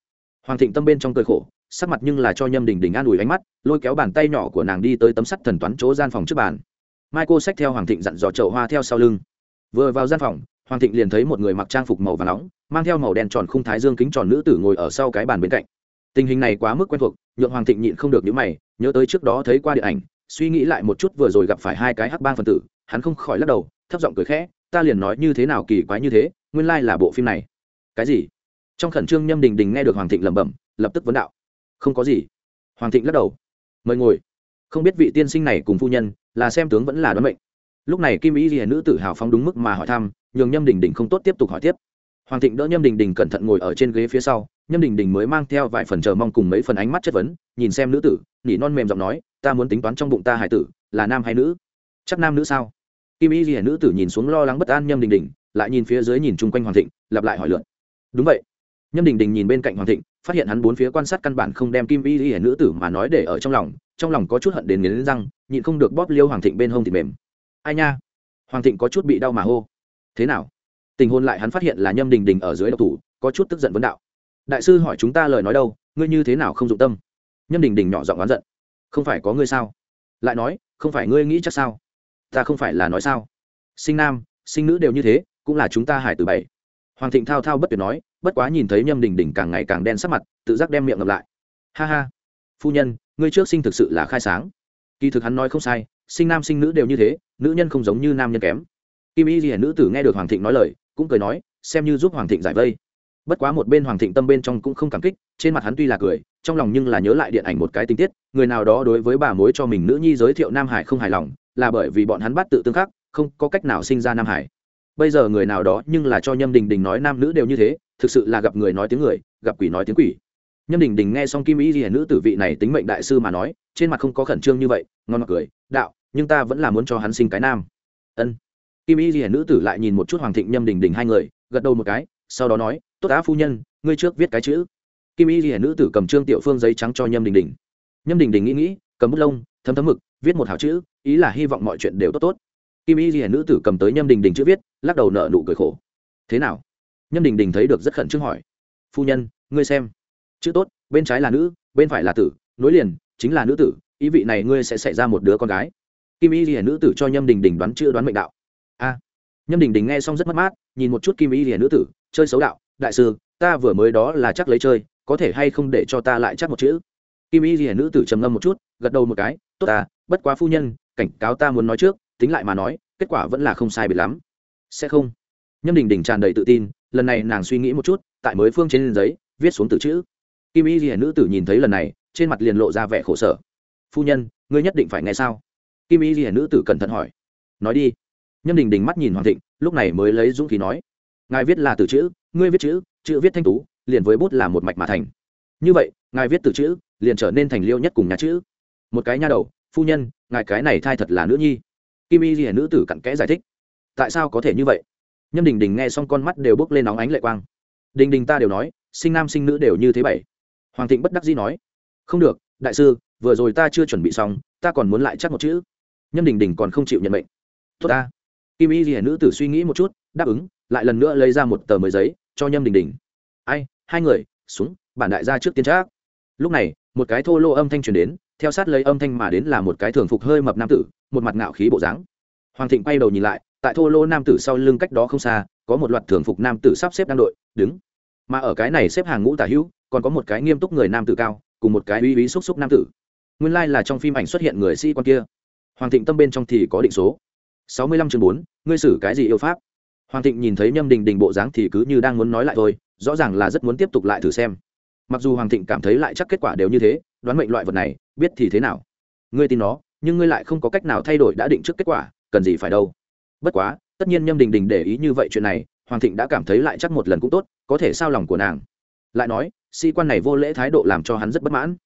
hoàng thịnh tâm bên trong cười khổ, sắc mặt nhưng là cho nhâm đình đình an ủi ánh mắt, lôi kéo bàn tay nhỏ của nàng đi tới tấm sắt thần toán chỗ gian phòng trước bàn. Mai cô xách theo hoàng thịnh dặn dò chậu hoa theo sau lưng. Vừa vào gian phòng, hoàng thịnh liền thấy một người mặc trang phục màu và nóng, mang theo màu đen tròn khung thái dương kính tròn nữ tử ngồi ở sau cái bàn bên cạnh. Tình hình này quá mức quen thuộc, nhượng hoàng thịnh nhịn không được những mày, nhớ tới trước đó thấy qua điện ảnh, suy nghĩ lại một chút vừa rồi gặp phải hai cái hắc bang phần tử, hắn không khỏi lắc đầu, thấp giọng cười khẽ, ta liền nói như thế nào kỳ quái như thế, nguyên lai là bộ phim này. Cái gì? Trong khẩn trương nhâm đình đình nghe được hoàng thịnh lẩm bẩm, lập tức vấn đạo. Không có gì. Hoàng thịnh lắc đầu. Mời ngồi. Không biết vị tiên sinh này cùng phu nhân là xem tướng vẫn là đoán mệnh. Lúc này kim ý ghi nữ tử hào phóng đúng mức mà hỏi thăm, nhường nhâm đình đình không tốt tiếp tục hỏi tiếp. Hoàng thịnh đỡ nhâm đình đình cẩn thận ngồi ở trên ghế phía sau, nhâm đình đình mới mang theo vài phần chờ mong cùng mấy phần ánh mắt chất vấn, nhìn xem nữ tử, nỉ non mềm giọng nói, ta muốn tính toán trong bụng ta hải tử, là nam hay nữ? Chắc nam nữ sao? Kim ý ghi nữ tử nhìn xuống lo lắng bất an nhâm đình đình, lại nhìn phía dưới nhìn chung quanh hoàng thịnh, lặp lại hỏi lượn. Đúng vậy nhâm đình đình nhìn bên cạnh hoàng thịnh, phát hiện hắn bốn phía quan sát căn bản không đem kim y ghi nữ tử mà nói để ở trong lòng trong lòng có chút hận đến nghiến răng, nhịn không được bóp liêu hoàng thịnh bên hông thịt mềm. Ai nha? Hoàng thịnh có chút bị đau mà hô. Thế nào? Tình hôn lại hắn phát hiện là nhâm đình đình ở dưới độc thủ, có chút tức giận vấn đạo. Đại sư hỏi chúng ta lời nói đâu, ngươi như thế nào không dụng tâm? Nhâm đình đình nhỏ giọng oán giận. Không phải có ngươi sao? Lại nói, không phải ngươi nghĩ chắc sao? Ta không phải là nói sao? Sinh nam, sinh nữ đều như thế, cũng là chúng ta hải từ bảy. Hoàng thịnh thao thao bất tuyệt nói bất quá nhìn thấy nhâm đình đình càng ngày càng đen sắc mặt, tự giác đem miệng ngập lại. Ha ha, phu nhân, ngươi trước sinh thực sự là khai sáng. Kỳ thực hắn nói không sai, sinh nam sinh nữ đều như thế, nữ nhân không giống như nam nhân kém. Kim y ghi nữ tử nghe được hoàng thịnh nói lời, cũng cười nói, xem như giúp hoàng thịnh giải vây. Bất quá một bên hoàng thịnh tâm bên trong cũng không cảm kích, trên mặt hắn tuy là cười, trong lòng nhưng là nhớ lại điện ảnh một cái tình tiết, người nào đó đối với bà mối cho mình nữ nhi giới thiệu nam hải không hài lòng, là bởi vì bọn hắn bắt tự tương khắc, không có cách nào sinh ra nam hải. Bây giờ người nào đó nhưng là cho nhâm đình đình nói nam nữ đều như thế thực sự là gặp người nói tiếng người, gặp quỷ nói tiếng quỷ. Nhâm đình đình nghe xong kim y ghi nữ tử vị này tính mệnh đại sư mà nói, trên mặt không có khẩn trương như vậy, ngon mặt cười, đạo, nhưng ta vẫn là muốn cho hắn sinh cái nam. Ân. Kim y ghi nữ tử lại nhìn một chút hoàng thịnh nhâm đình đình hai người, gật đầu một cái, sau đó nói, tốt á phu nhân, ngươi trước viết cái chữ. Kim y ghi nữ tử cầm trương tiểu phương giấy trắng cho nhâm đình đình. Nhâm đình đình nghĩ nghĩ, cầm bút lông, thấm thấm mực, viết một hào chữ, ý là hy vọng mọi chuyện đều tốt tốt. Kim y ghi nữ tử cầm tới nhâm đình đình chữ viết, lắc đầu nợ nụ cười khổ. Thế nào? Nhâm đình đình thấy được rất khẩn trương hỏi. Phu nhân, ngươi xem. Chữ tốt, bên trái là nữ, bên phải là tử, nối liền, chính là nữ tử, ý vị này ngươi sẽ xảy ra một đứa con gái. Kim y ghi nữ tử cho nhâm đình đình đoán chữ đoán mệnh đạo. A. Nhâm đình đình nghe xong rất mất mát, nhìn một chút kim y ghi nữ tử, chơi xấu đạo, đại sư, ta vừa mới đó là chắc lấy chơi, có thể hay không để cho ta lại chắc một chữ? Kim y ghi nữ tử trầm ngâm một chút, gật đầu một cái, tốt ta, bất quá phu nhân, cảnh cáo ta muốn nói trước, tính lại mà nói, kết quả vẫn là không sai biệt lắm. Sẽ không. Nhâm đình đình tràn đầy tự tin lần này nàng suy nghĩ một chút, tại mới phương trên giấy, viết xuống từ chữ. Kim y ghi nữ tử nhìn thấy lần này, trên mặt liền lộ ra vẻ khổ sở. Phu nhân, ngươi nhất định phải nghe sao? Kim y ghi nữ tử cẩn thận hỏi. Nói đi. Nhâm đình đình mắt nhìn hoàng thịnh, lúc này mới lấy dũng khí nói. Ngài viết là từ chữ, ngươi viết chữ chữ viết thanh tú, liền với bút là một mạch mà thành. Như vậy, ngài viết từ chữ, liền trở nên thành liêu nhất cùng nhà chữ. Một cái nha đầu, phu nhân, ngài cái này thai thật là nữ nhi. Kim y hiển nữ tử cặn kẽ giải thích. Tại sao có thể như vậy? Nhâm đình đình nghe xong con mắt đều bước lên nóng ánh lệ quang. Đình đình ta đều nói, sinh nam sinh nữ đều như thế bảy. Hoàng thịnh bất đắc dĩ nói, không được, đại sư, vừa rồi ta chưa chuẩn bị xong, ta còn muốn lại chắc một chữ. Nhâm đình đình còn không chịu nhận mệnh. Tốt ta. Kim y hiển nữ tử suy nghĩ một chút, đáp ứng, lại lần nữa lấy ra một tờ mới giấy, cho nhâm đình đình. Ai, hai người, xuống, bản đại gia trước tiên trác lúc này, một cái thô lô âm thanh truyền đến, theo sát lấy âm thanh mà đến là một cái thường phục hơi mập nam tử, một mặt ngạo khí bộ dáng. Hoàng thịnh quay đầu nhìn lại tại thô lô nam tử sau lưng cách đó không xa, có một loạt thường phục nam tử sắp xếp đang đội, đứng. Mà ở cái này xếp hàng ngũ tả hữu, còn có một cái nghiêm túc người nam tử cao, cùng một cái uy uy xúc xúc nam tử. Nguyên lai、like、là trong phim ảnh xuất hiện người sĩ quan kia. Hoàng thịnh tâm bên trong thì có định số. Sáu mươi lăm chương bốn, ngươi xử cái gì yêu pháp? Hoàng thịnh nhìn thấy nhâm đình đình bộ dáng thì cứ như đang muốn nói lại thôi, rõ ràng là rất muốn tiếp tục lại thử xem. Mặc dù hoàng thịnh cảm thấy lại chắc kết quả đều như thế, đoán mệnh loại vật này, biết thì thế nào? Ngươi tin nó, nhưng ngươi lại không có cách nào thay đổi đã định trước kết quả, cần gì phải đâu? Bất quá, tất nhiên nhâm đình đình để ý như vậy chuyện này, hoàng thịnh đã cảm thấy lại chắc một lần cũng tốt, có thể sao lòng của nàng. Lại nói, sĩ quan này vô lễ thái độ làm cho hắn rất bất mãn.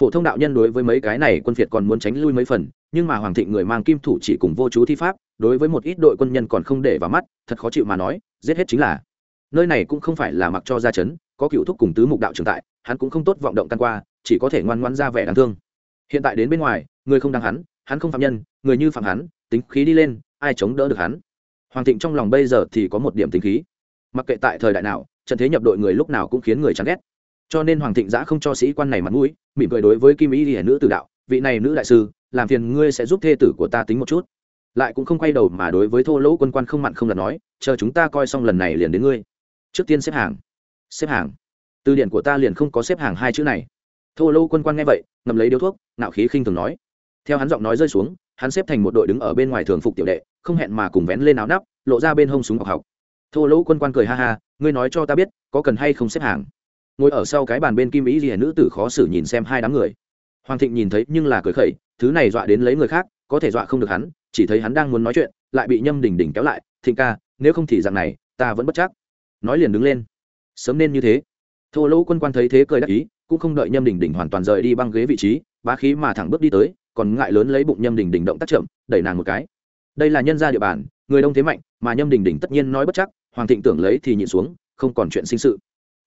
Phổ thông đạo nhân đối với mấy cái này quân phiệt còn muốn tránh lui mấy phần, nhưng mà hoàng thịnh người mang kim thủ chỉ cùng vô chú thi pháp, đối với một ít đội quân nhân còn không để vào mắt, thật khó chịu mà nói, giết hết chính là. Nơi này cũng không phải là mặc cho ra chấn, có cựu thúc cùng tứ mục đạo trưởng tại, hắn cũng không tốt vọng động tan qua, chỉ có thể ngoan ngoan ra vẻ đáng thương. Hiện tại đến bên ngoài, người không đáng hắn hắn không phạm nhân, người như phạm hắn, tính khí đi lên ai chống đỡ được hắn? Hoàng thịnh trong lòng bây giờ thì có một điểm tính khí. Mặc kệ tại thời đại nào, trận thế nhập đội người lúc nào cũng khiến người chán ghét. Cho nên hoàng thịnh giã không cho sĩ quan này mặt mũi, mỉm cười đối với kim ý hiển nữ tử đạo, vị này nữ đại sư, làm phiền ngươi sẽ giúp thê tử của ta tính một chút. Lại cũng không quay đầu mà đối với thô lỗ quân quan không mặn không lần nói, chờ chúng ta coi xong lần này liền đến ngươi. Trước tiên xếp hàng. Xếp hàng. Từ điển của ta liền không có xếp hàng hai chữ này. Thô lỗ quân quan nghe vậy ngầm lấy điếu thuốc nạo khí khinh thường nói. Theo hắn giọng nói rơi xuống hắn xếp thành một đội đứng ở bên ngoài thường phục tiểu đệ, không hẹn mà cùng vén lên áo nắp, lộ ra bên hông súng học học. Thô lỗ quân quan cười ha ha, ngươi nói cho ta biết, có cần hay không xếp hàng? Ngồi ở sau cái bàn bên kim ý gì nữ tử khó xử nhìn xem hai đám người. Hoàng thịnh nhìn thấy nhưng là cười khẩy, thứ này dọa đến lấy người khác, có thể dọa không được hắn, chỉ thấy hắn đang muốn nói chuyện, lại bị nhâm đình đình kéo lại, thịnh ca, nếu không thì dạng này, ta vẫn bất chắc. Nói liền đứng lên. Sớm nên như thế. Thô lỗ quân quan thấy thế cười đắc ý, cũng không đợi nhâm đình đình hoàn toàn rời đi băng ghế vị trí, bá khí mà thẳng bước đi tới còn ngại lớn lấy bụng nhâm đình đình động tác chậm, đẩy nàng một cái. Đây là nhân gia địa bàn, người đông thế mạnh, mà nhâm đình đình tất nhiên nói bất chắc, hoàng thịnh tưởng lấy thì nhịn xuống, không còn chuyện sinh sự.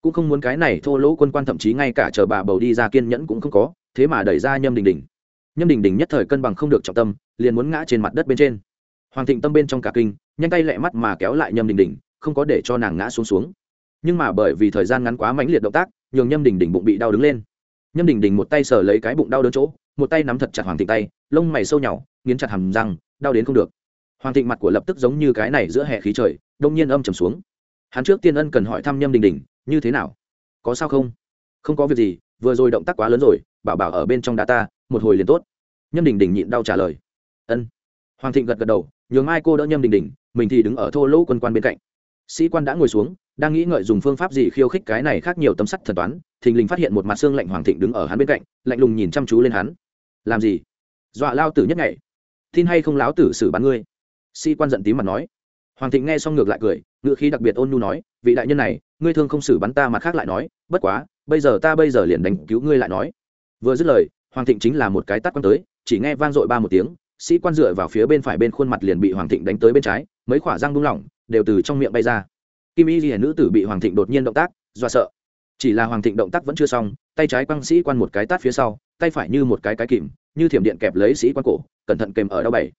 Cũng không muốn cái này thô lỗ quân quan thậm chí ngay cả chờ bà bầu đi ra kiên nhẫn cũng không có, thế mà đẩy ra nhâm đình đình. Nhâm đình đình nhất thời cân bằng không được trọng tâm, liền muốn ngã trên mặt đất bên trên. Hoàng thịnh tâm bên trong cả kinh, nhanh tay lẹ mắt mà kéo lại nhâm đình đình, không có để cho nàng ngã xuống xuống. Nhưng mà bởi vì thời gian ngắn quá mãnh liệt động tác, nhường nhâm đình đình bụng bị đau đứng lên. Nhâm đình đình một tay sờ lấy cái bụng đau đớn chỗ một tay nắm thật chặt hoàng thịnh tay, lông mày sâu nhỏ nghiến chặt hầm răng, đau đến không được. Hoàng thịnh mặt của lập tức giống như cái này giữa hè khí trời, đông nhiên âm trầm xuống. Hắn trước tiên ân cần hỏi thăm nhâm đình đình, như thế nào? Có sao không? Không có việc gì, vừa rồi động tác quá lớn rồi, bảo bảo ở bên trong đá ta, một hồi liền tốt. Nhâm đình đình nhịn đau trả lời. Ân. Hoàng thịnh gật gật đầu, nhường mai cô đỡ nhâm đình đình, mình thì đứng ở thô lỗ quân quan bên cạnh. Sĩ quan đã ngồi xuống, đang nghĩ ngợi dùng phương pháp gì khiêu khích cái này khác nhiều tấm sắt thần toán thình lình phát hiện một mặt xương lạnh hoàng thịnh đứng ở hắn bên cạnh, lạnh lùng nhìn chăm chú lên hắn. Làm gì? Dọa lao tử nhất ngày tin hay không láo tử xử bắn ngươi? Sĩ quan giận tím mặt nói. Hoàng thịnh nghe xong ngược lại cười ngựa khí đặc biệt ôn nhu nói, vị đại nhân này, ngươi thương không xử bắn ta mặt khác lại nói, bất quá, bây giờ ta bây giờ liền đánh cứu ngươi lại nói. Vừa dứt lời, hoàng thịnh chính là một cái tắt quăng tới, chỉ nghe vang dội ba một tiếng, sĩ quan dựa vào phía bên phải bên khuôn mặt liền bị hoàng thịnh đánh tới bên trái, mấy khỏa răng buông lỏng đều từ trong miệng bay ra. Kim y ghi nữ tử bị hoàng thịnh đột nhiên động tác do sợ chỉ là hoàng thịnh động tác vẫn chưa xong, tay trái quăng sĩ quan một cái tát phía sau, tay phải như một cái cái kìm, như thiểm điện kẹp lấy sĩ quan cổ, cẩn thận kèm ở đau bảy.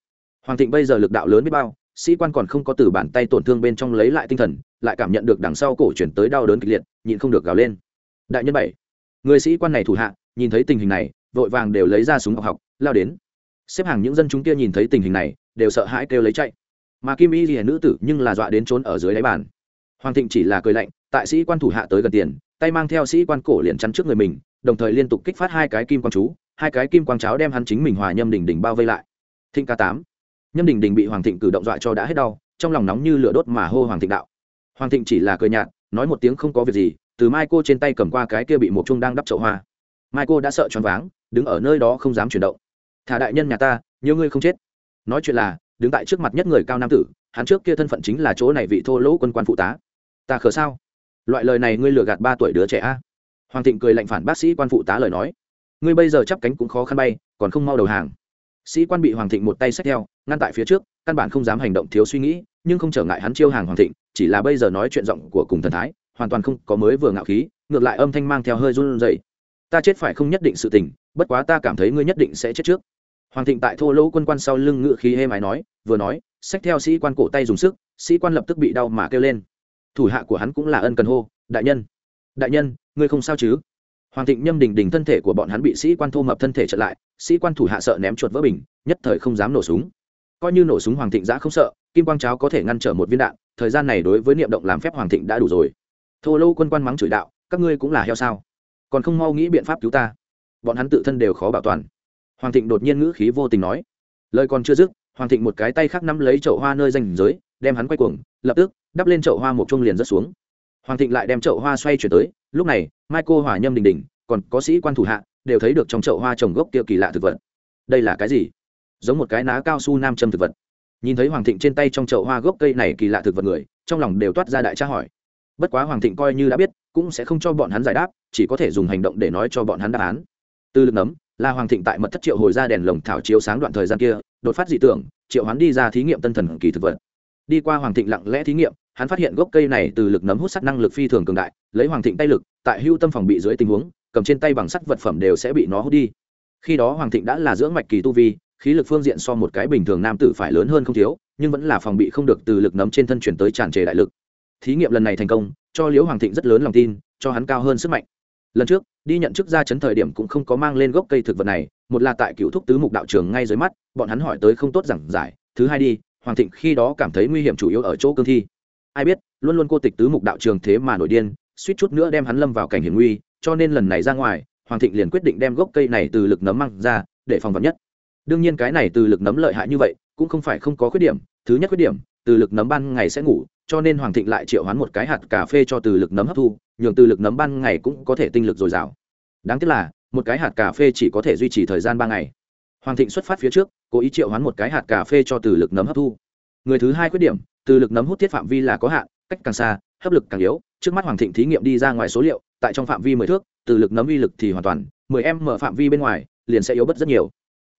Hoàng thịnh bây giờ lực đạo lớn biết bao, sĩ quan còn không có từ bàn tay tổn thương bên trong lấy lại tinh thần, lại cảm nhận được đằng sau cổ chuyển tới đau đớn kịch liệt, nhịn không được gào lên. Đại nhân bảy, người sĩ quan này thủ hạ, nhìn thấy tình hình này, vội vàng đều lấy ra súng học học, lao đến. Xếp hàng những dân chúng kia nhìn thấy tình hình này, đều sợ hãi kêu lấy chạy. Mà kim y ghi nữ tử nhưng là dọa đến trốn ở dưới đáy bàn. Hoàng thịnh chỉ là cười lạnh, tại sĩ quan thủ hạ tới gần tiền tay mang theo sĩ quan cổ liền chắn trước người mình, đồng thời liên tục kích phát hai cái kim quang chú, hai cái kim quang cháo đem hắn chính mình hòa nhâm đỉnh đỉnh bao vây lại. Thịnh ca tám. Nhâm đỉnh đỉnh bị hoàng thịnh cử động dọa cho đã hết đau, trong lòng nóng như lửa đốt mà hô hoàng thịnh đạo. Hoàng thịnh chỉ là cười nhạt, nói một tiếng không có việc gì, từ mai cô trên tay cầm qua cái kia bị một trung đang đắp chậu hoa. Mai cô đã sợ choáng váng, đứng ở nơi đó không dám chuyển động. Thả đại nhân nhà ta nhiều ngươi không chết. Nói chuyện là, đứng tại trước mặt nhất người cao nam tử, hắn trước kia thân phận chính là chỗ này vị thô lỗ quân quan phụ tá. Ta khờ sao? Loại lời này ngươi lừa gạt ba tuổi đứa trẻ a. Hoàng thịnh cười lạnh phản bác sĩ quan phụ tá lời nói. Ngươi bây giờ chắp cánh cũng khó khăn bay, còn không mau đầu hàng. Sĩ quan bị hoàng thịnh một tay xách theo, ngăn tại phía trước, căn bản không dám hành động thiếu suy nghĩ, nhưng không trở ngại hắn chiêu hàng hoàng thịnh, chỉ là bây giờ nói chuyện giọng của cùng thần thái, hoàn toàn không có mới vừa ngạo khí, ngược lại âm thanh mang theo hơi run rẩy. Ta chết phải không nhất định sự tình, bất quá ta cảm thấy ngươi nhất định sẽ chết trước. Hoàng thịnh tại thô lỗ quân quan sau lưng ngự khí hê mái nói, vừa nói, xách theo sĩ quan cổ tay dùng sức, sĩ quan lập tức bị đau mà kêu lên thủ hạ của hắn cũng là ân cần hô, đại nhân đại nhân, ngươi không sao chứ? Hoàng thịnh nhâm đình đình thân thể của bọn hắn bị sĩ quan thô mập thân thể trở lại, sĩ quan thủ hạ sợ ném chuột vỡ bình, nhất thời không dám nổ súng. Coi như nổ súng hoàng thịnh giã không sợ, kim quang cháo có thể ngăn trở một viên đạn, thời gian này đối với niệm động làm phép hoàng thịnh đã đủ rồi. Thô lô quân quan mắng chửi đạo, các ngươi cũng là heo sao? Còn không mau nghĩ biện pháp cứu ta. Bọn hắn tự thân đều khó bảo toàn. Hoàng thịnh đột nhiên ngữ khí vô tình nói, lời còn chưa dứt, hoàng thịnh một cái tay khác nắm lấy chậu hoa nơi danh giới, đem hắn quay cuồng, lập tức đắp lên chậu hoa một chung liền rớt xuống. Hoàng thịnh lại đem chậu hoa xoay chuyển tới, lúc này mai cô hỏa nhâm đình đình, còn có sĩ quan thủ hạ, đều thấy được trong chậu hoa trồng gốc kia kỳ lạ thực vật. Đây là cái gì? Giống một cái ná cao su nam châm thực vật. Nhìn thấy hoàng thịnh trên tay trong chậu hoa gốc cây này kỳ lạ thực vật người, trong lòng đều toát ra đại tra hỏi. Bất quá hoàng thịnh coi như đã biết, cũng sẽ không cho bọn hắn giải đáp, chỉ có thể dùng hành động để nói cho bọn hắn đáp án. Từ lực nấm, là hoàng thịnh tại mật thất triệu hồi ra đèn lồng thảo chiếu sáng đoạn thời gian kia, đột phát dị tưởng, triệu hắn đi ra thí nghiệm tân thần kỳ thực vật. Đi qua hoàng thịnh lặng lẽ thí nghiệm hắn phát hiện gốc cây này từ lực nấm hút sắt năng lực phi thường cường đại, lấy hoàng thịnh tay lực, tại hưu tâm phòng bị dưới tình huống, cầm trên tay bằng sắt vật phẩm đều sẽ bị nó hút đi. Khi đó hoàng thịnh đã là dưỡng mạch kỳ tu vi, khí lực phương diện so một cái bình thường nam tử phải lớn hơn không thiếu, nhưng vẫn là phòng bị không được từ lực nấm trên thân chuyển tới tràn trề đại lực. Thí nghiệm lần này thành công, cho liễu hoàng thịnh rất lớn lòng tin, cho hắn cao hơn sức mạnh. Lần trước, đi nhận chức ra chấn thời điểm cũng không có mang lên gốc cây thực vật này, một là tại cựu thúc tứ mục đạo trường ngay dưới mắt, bọn hắn hỏi tới không tốt giảng giải, thứ hai đi, hoàng thịnh khi đó cảm thấy nguy hiểm chủ yếu ở chỗ cương thi ai biết, luôn luôn cô tịch tứ mục đạo trường thế mà nổi điên, suýt chút nữa đem hắn lâm vào cảnh hiểm nguy, cho nên lần này ra ngoài, hoàng thịnh liền quyết định đem gốc cây này từ lực nấm măng ra, để phòng vật nhất. Đương nhiên cái này từ lực nấm lợi hại như vậy, cũng không phải không có khuyết điểm, thứ nhất khuyết điểm, từ lực nấm ban ngày sẽ ngủ, cho nên hoàng thịnh lại triệu hoán một cái hạt cà phê cho từ lực nấm hấp thu, nhường từ lực nấm ban ngày cũng có thể tinh lực dồi dào. Đáng tiếc là, một cái hạt cà phê chỉ có thể duy trì thời gian ba ngày. Hoàng thịnh xuất phát phía trước, cố ý triệu hoán một cái hạt cà phê cho từ lực nấm hấp thu. Người thứ hai khuyết điểm từ lực nấm hút thiết phạm vi là có hạn, cách càng xa, hấp lực càng yếu, trước mắt hoàng thịnh thí nghiệm đi ra ngoài số liệu, tại trong phạm vi mười thước, từ lực nấm uy lực thì hoàn toàn, mười em mở phạm vi bên ngoài, liền sẽ yếu bất rất nhiều.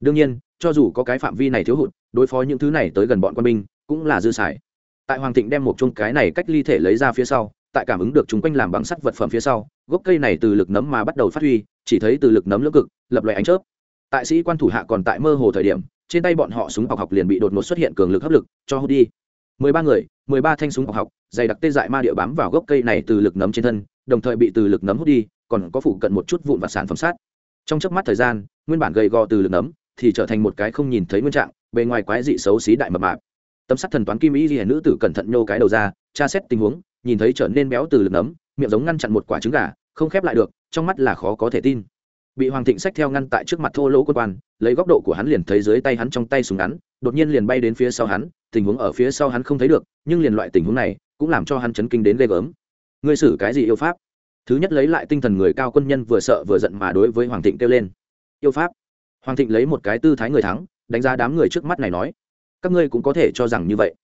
Đương nhiên, cho dù có cái phạm vi này thiếu hụt, đối phó những thứ này tới gần bọn quân binh, cũng là dư xài. Tại hoàng thịnh đem một chung cái này cách ly thể lấy ra phía sau, tại cảm ứng được chúng quanh làm bằng sắt vật phẩm phía sau, gốc cây này từ lực nấm mà bắt đầu phát huy, chỉ thấy từ lực nấm lưỡng cực, lập loại ánh chớp. Tại sĩ quan thủ hạ còn tại mơ hồ thời điểm, trên tay bọn họ súng học học liền bị đột ngột xuất hiện cường lực hấp lực, cho hút đi mười ba người, mười ba thanh súng học học, dày đặc tê dại ma địa bám vào gốc cây này từ lực nấm trên thân, đồng thời bị từ lực nấm hút đi, còn có phụ cận một chút vụn và sản phẩm sát. Trong chớp mắt thời gian, nguyên bản gầy gò từ lực nấm thì trở thành một cái không nhìn thấy nguyên trạng, bề ngoài quái dị xấu xí đại mập mạp. Tấm sắt thần toán kim ý ghi nữ tử cẩn thận nhô cái đầu ra, tra xét tình huống, nhìn thấy trở nên béo từ lực nấm, miệng giống ngăn chặn một quả trứng gà, không khép lại được, trong mắt là khó có thể tin. Bị hoàng thịnh sách theo ngăn tại trước mặt thô lỗ quân quan, lấy góc độ của hắn liền thấy dưới tay hắn trong tay súng ngắn, đột nhiên liền bay đến phía sau hắn tình huống ở phía sau hắn không thấy được, nhưng liền loại tình huống này cũng làm cho hắn chấn kinh đến ghê gớm. Ngươi xử cái gì yêu pháp? Thứ nhất lấy lại tinh thần người cao quân nhân vừa sợ vừa giận mà đối với hoàng thịnh kêu lên. Yêu pháp? Hoàng thịnh lấy một cái tư thái người thắng, đánh giá đám người trước mắt này nói, các ngươi cũng có thể cho rằng như vậy.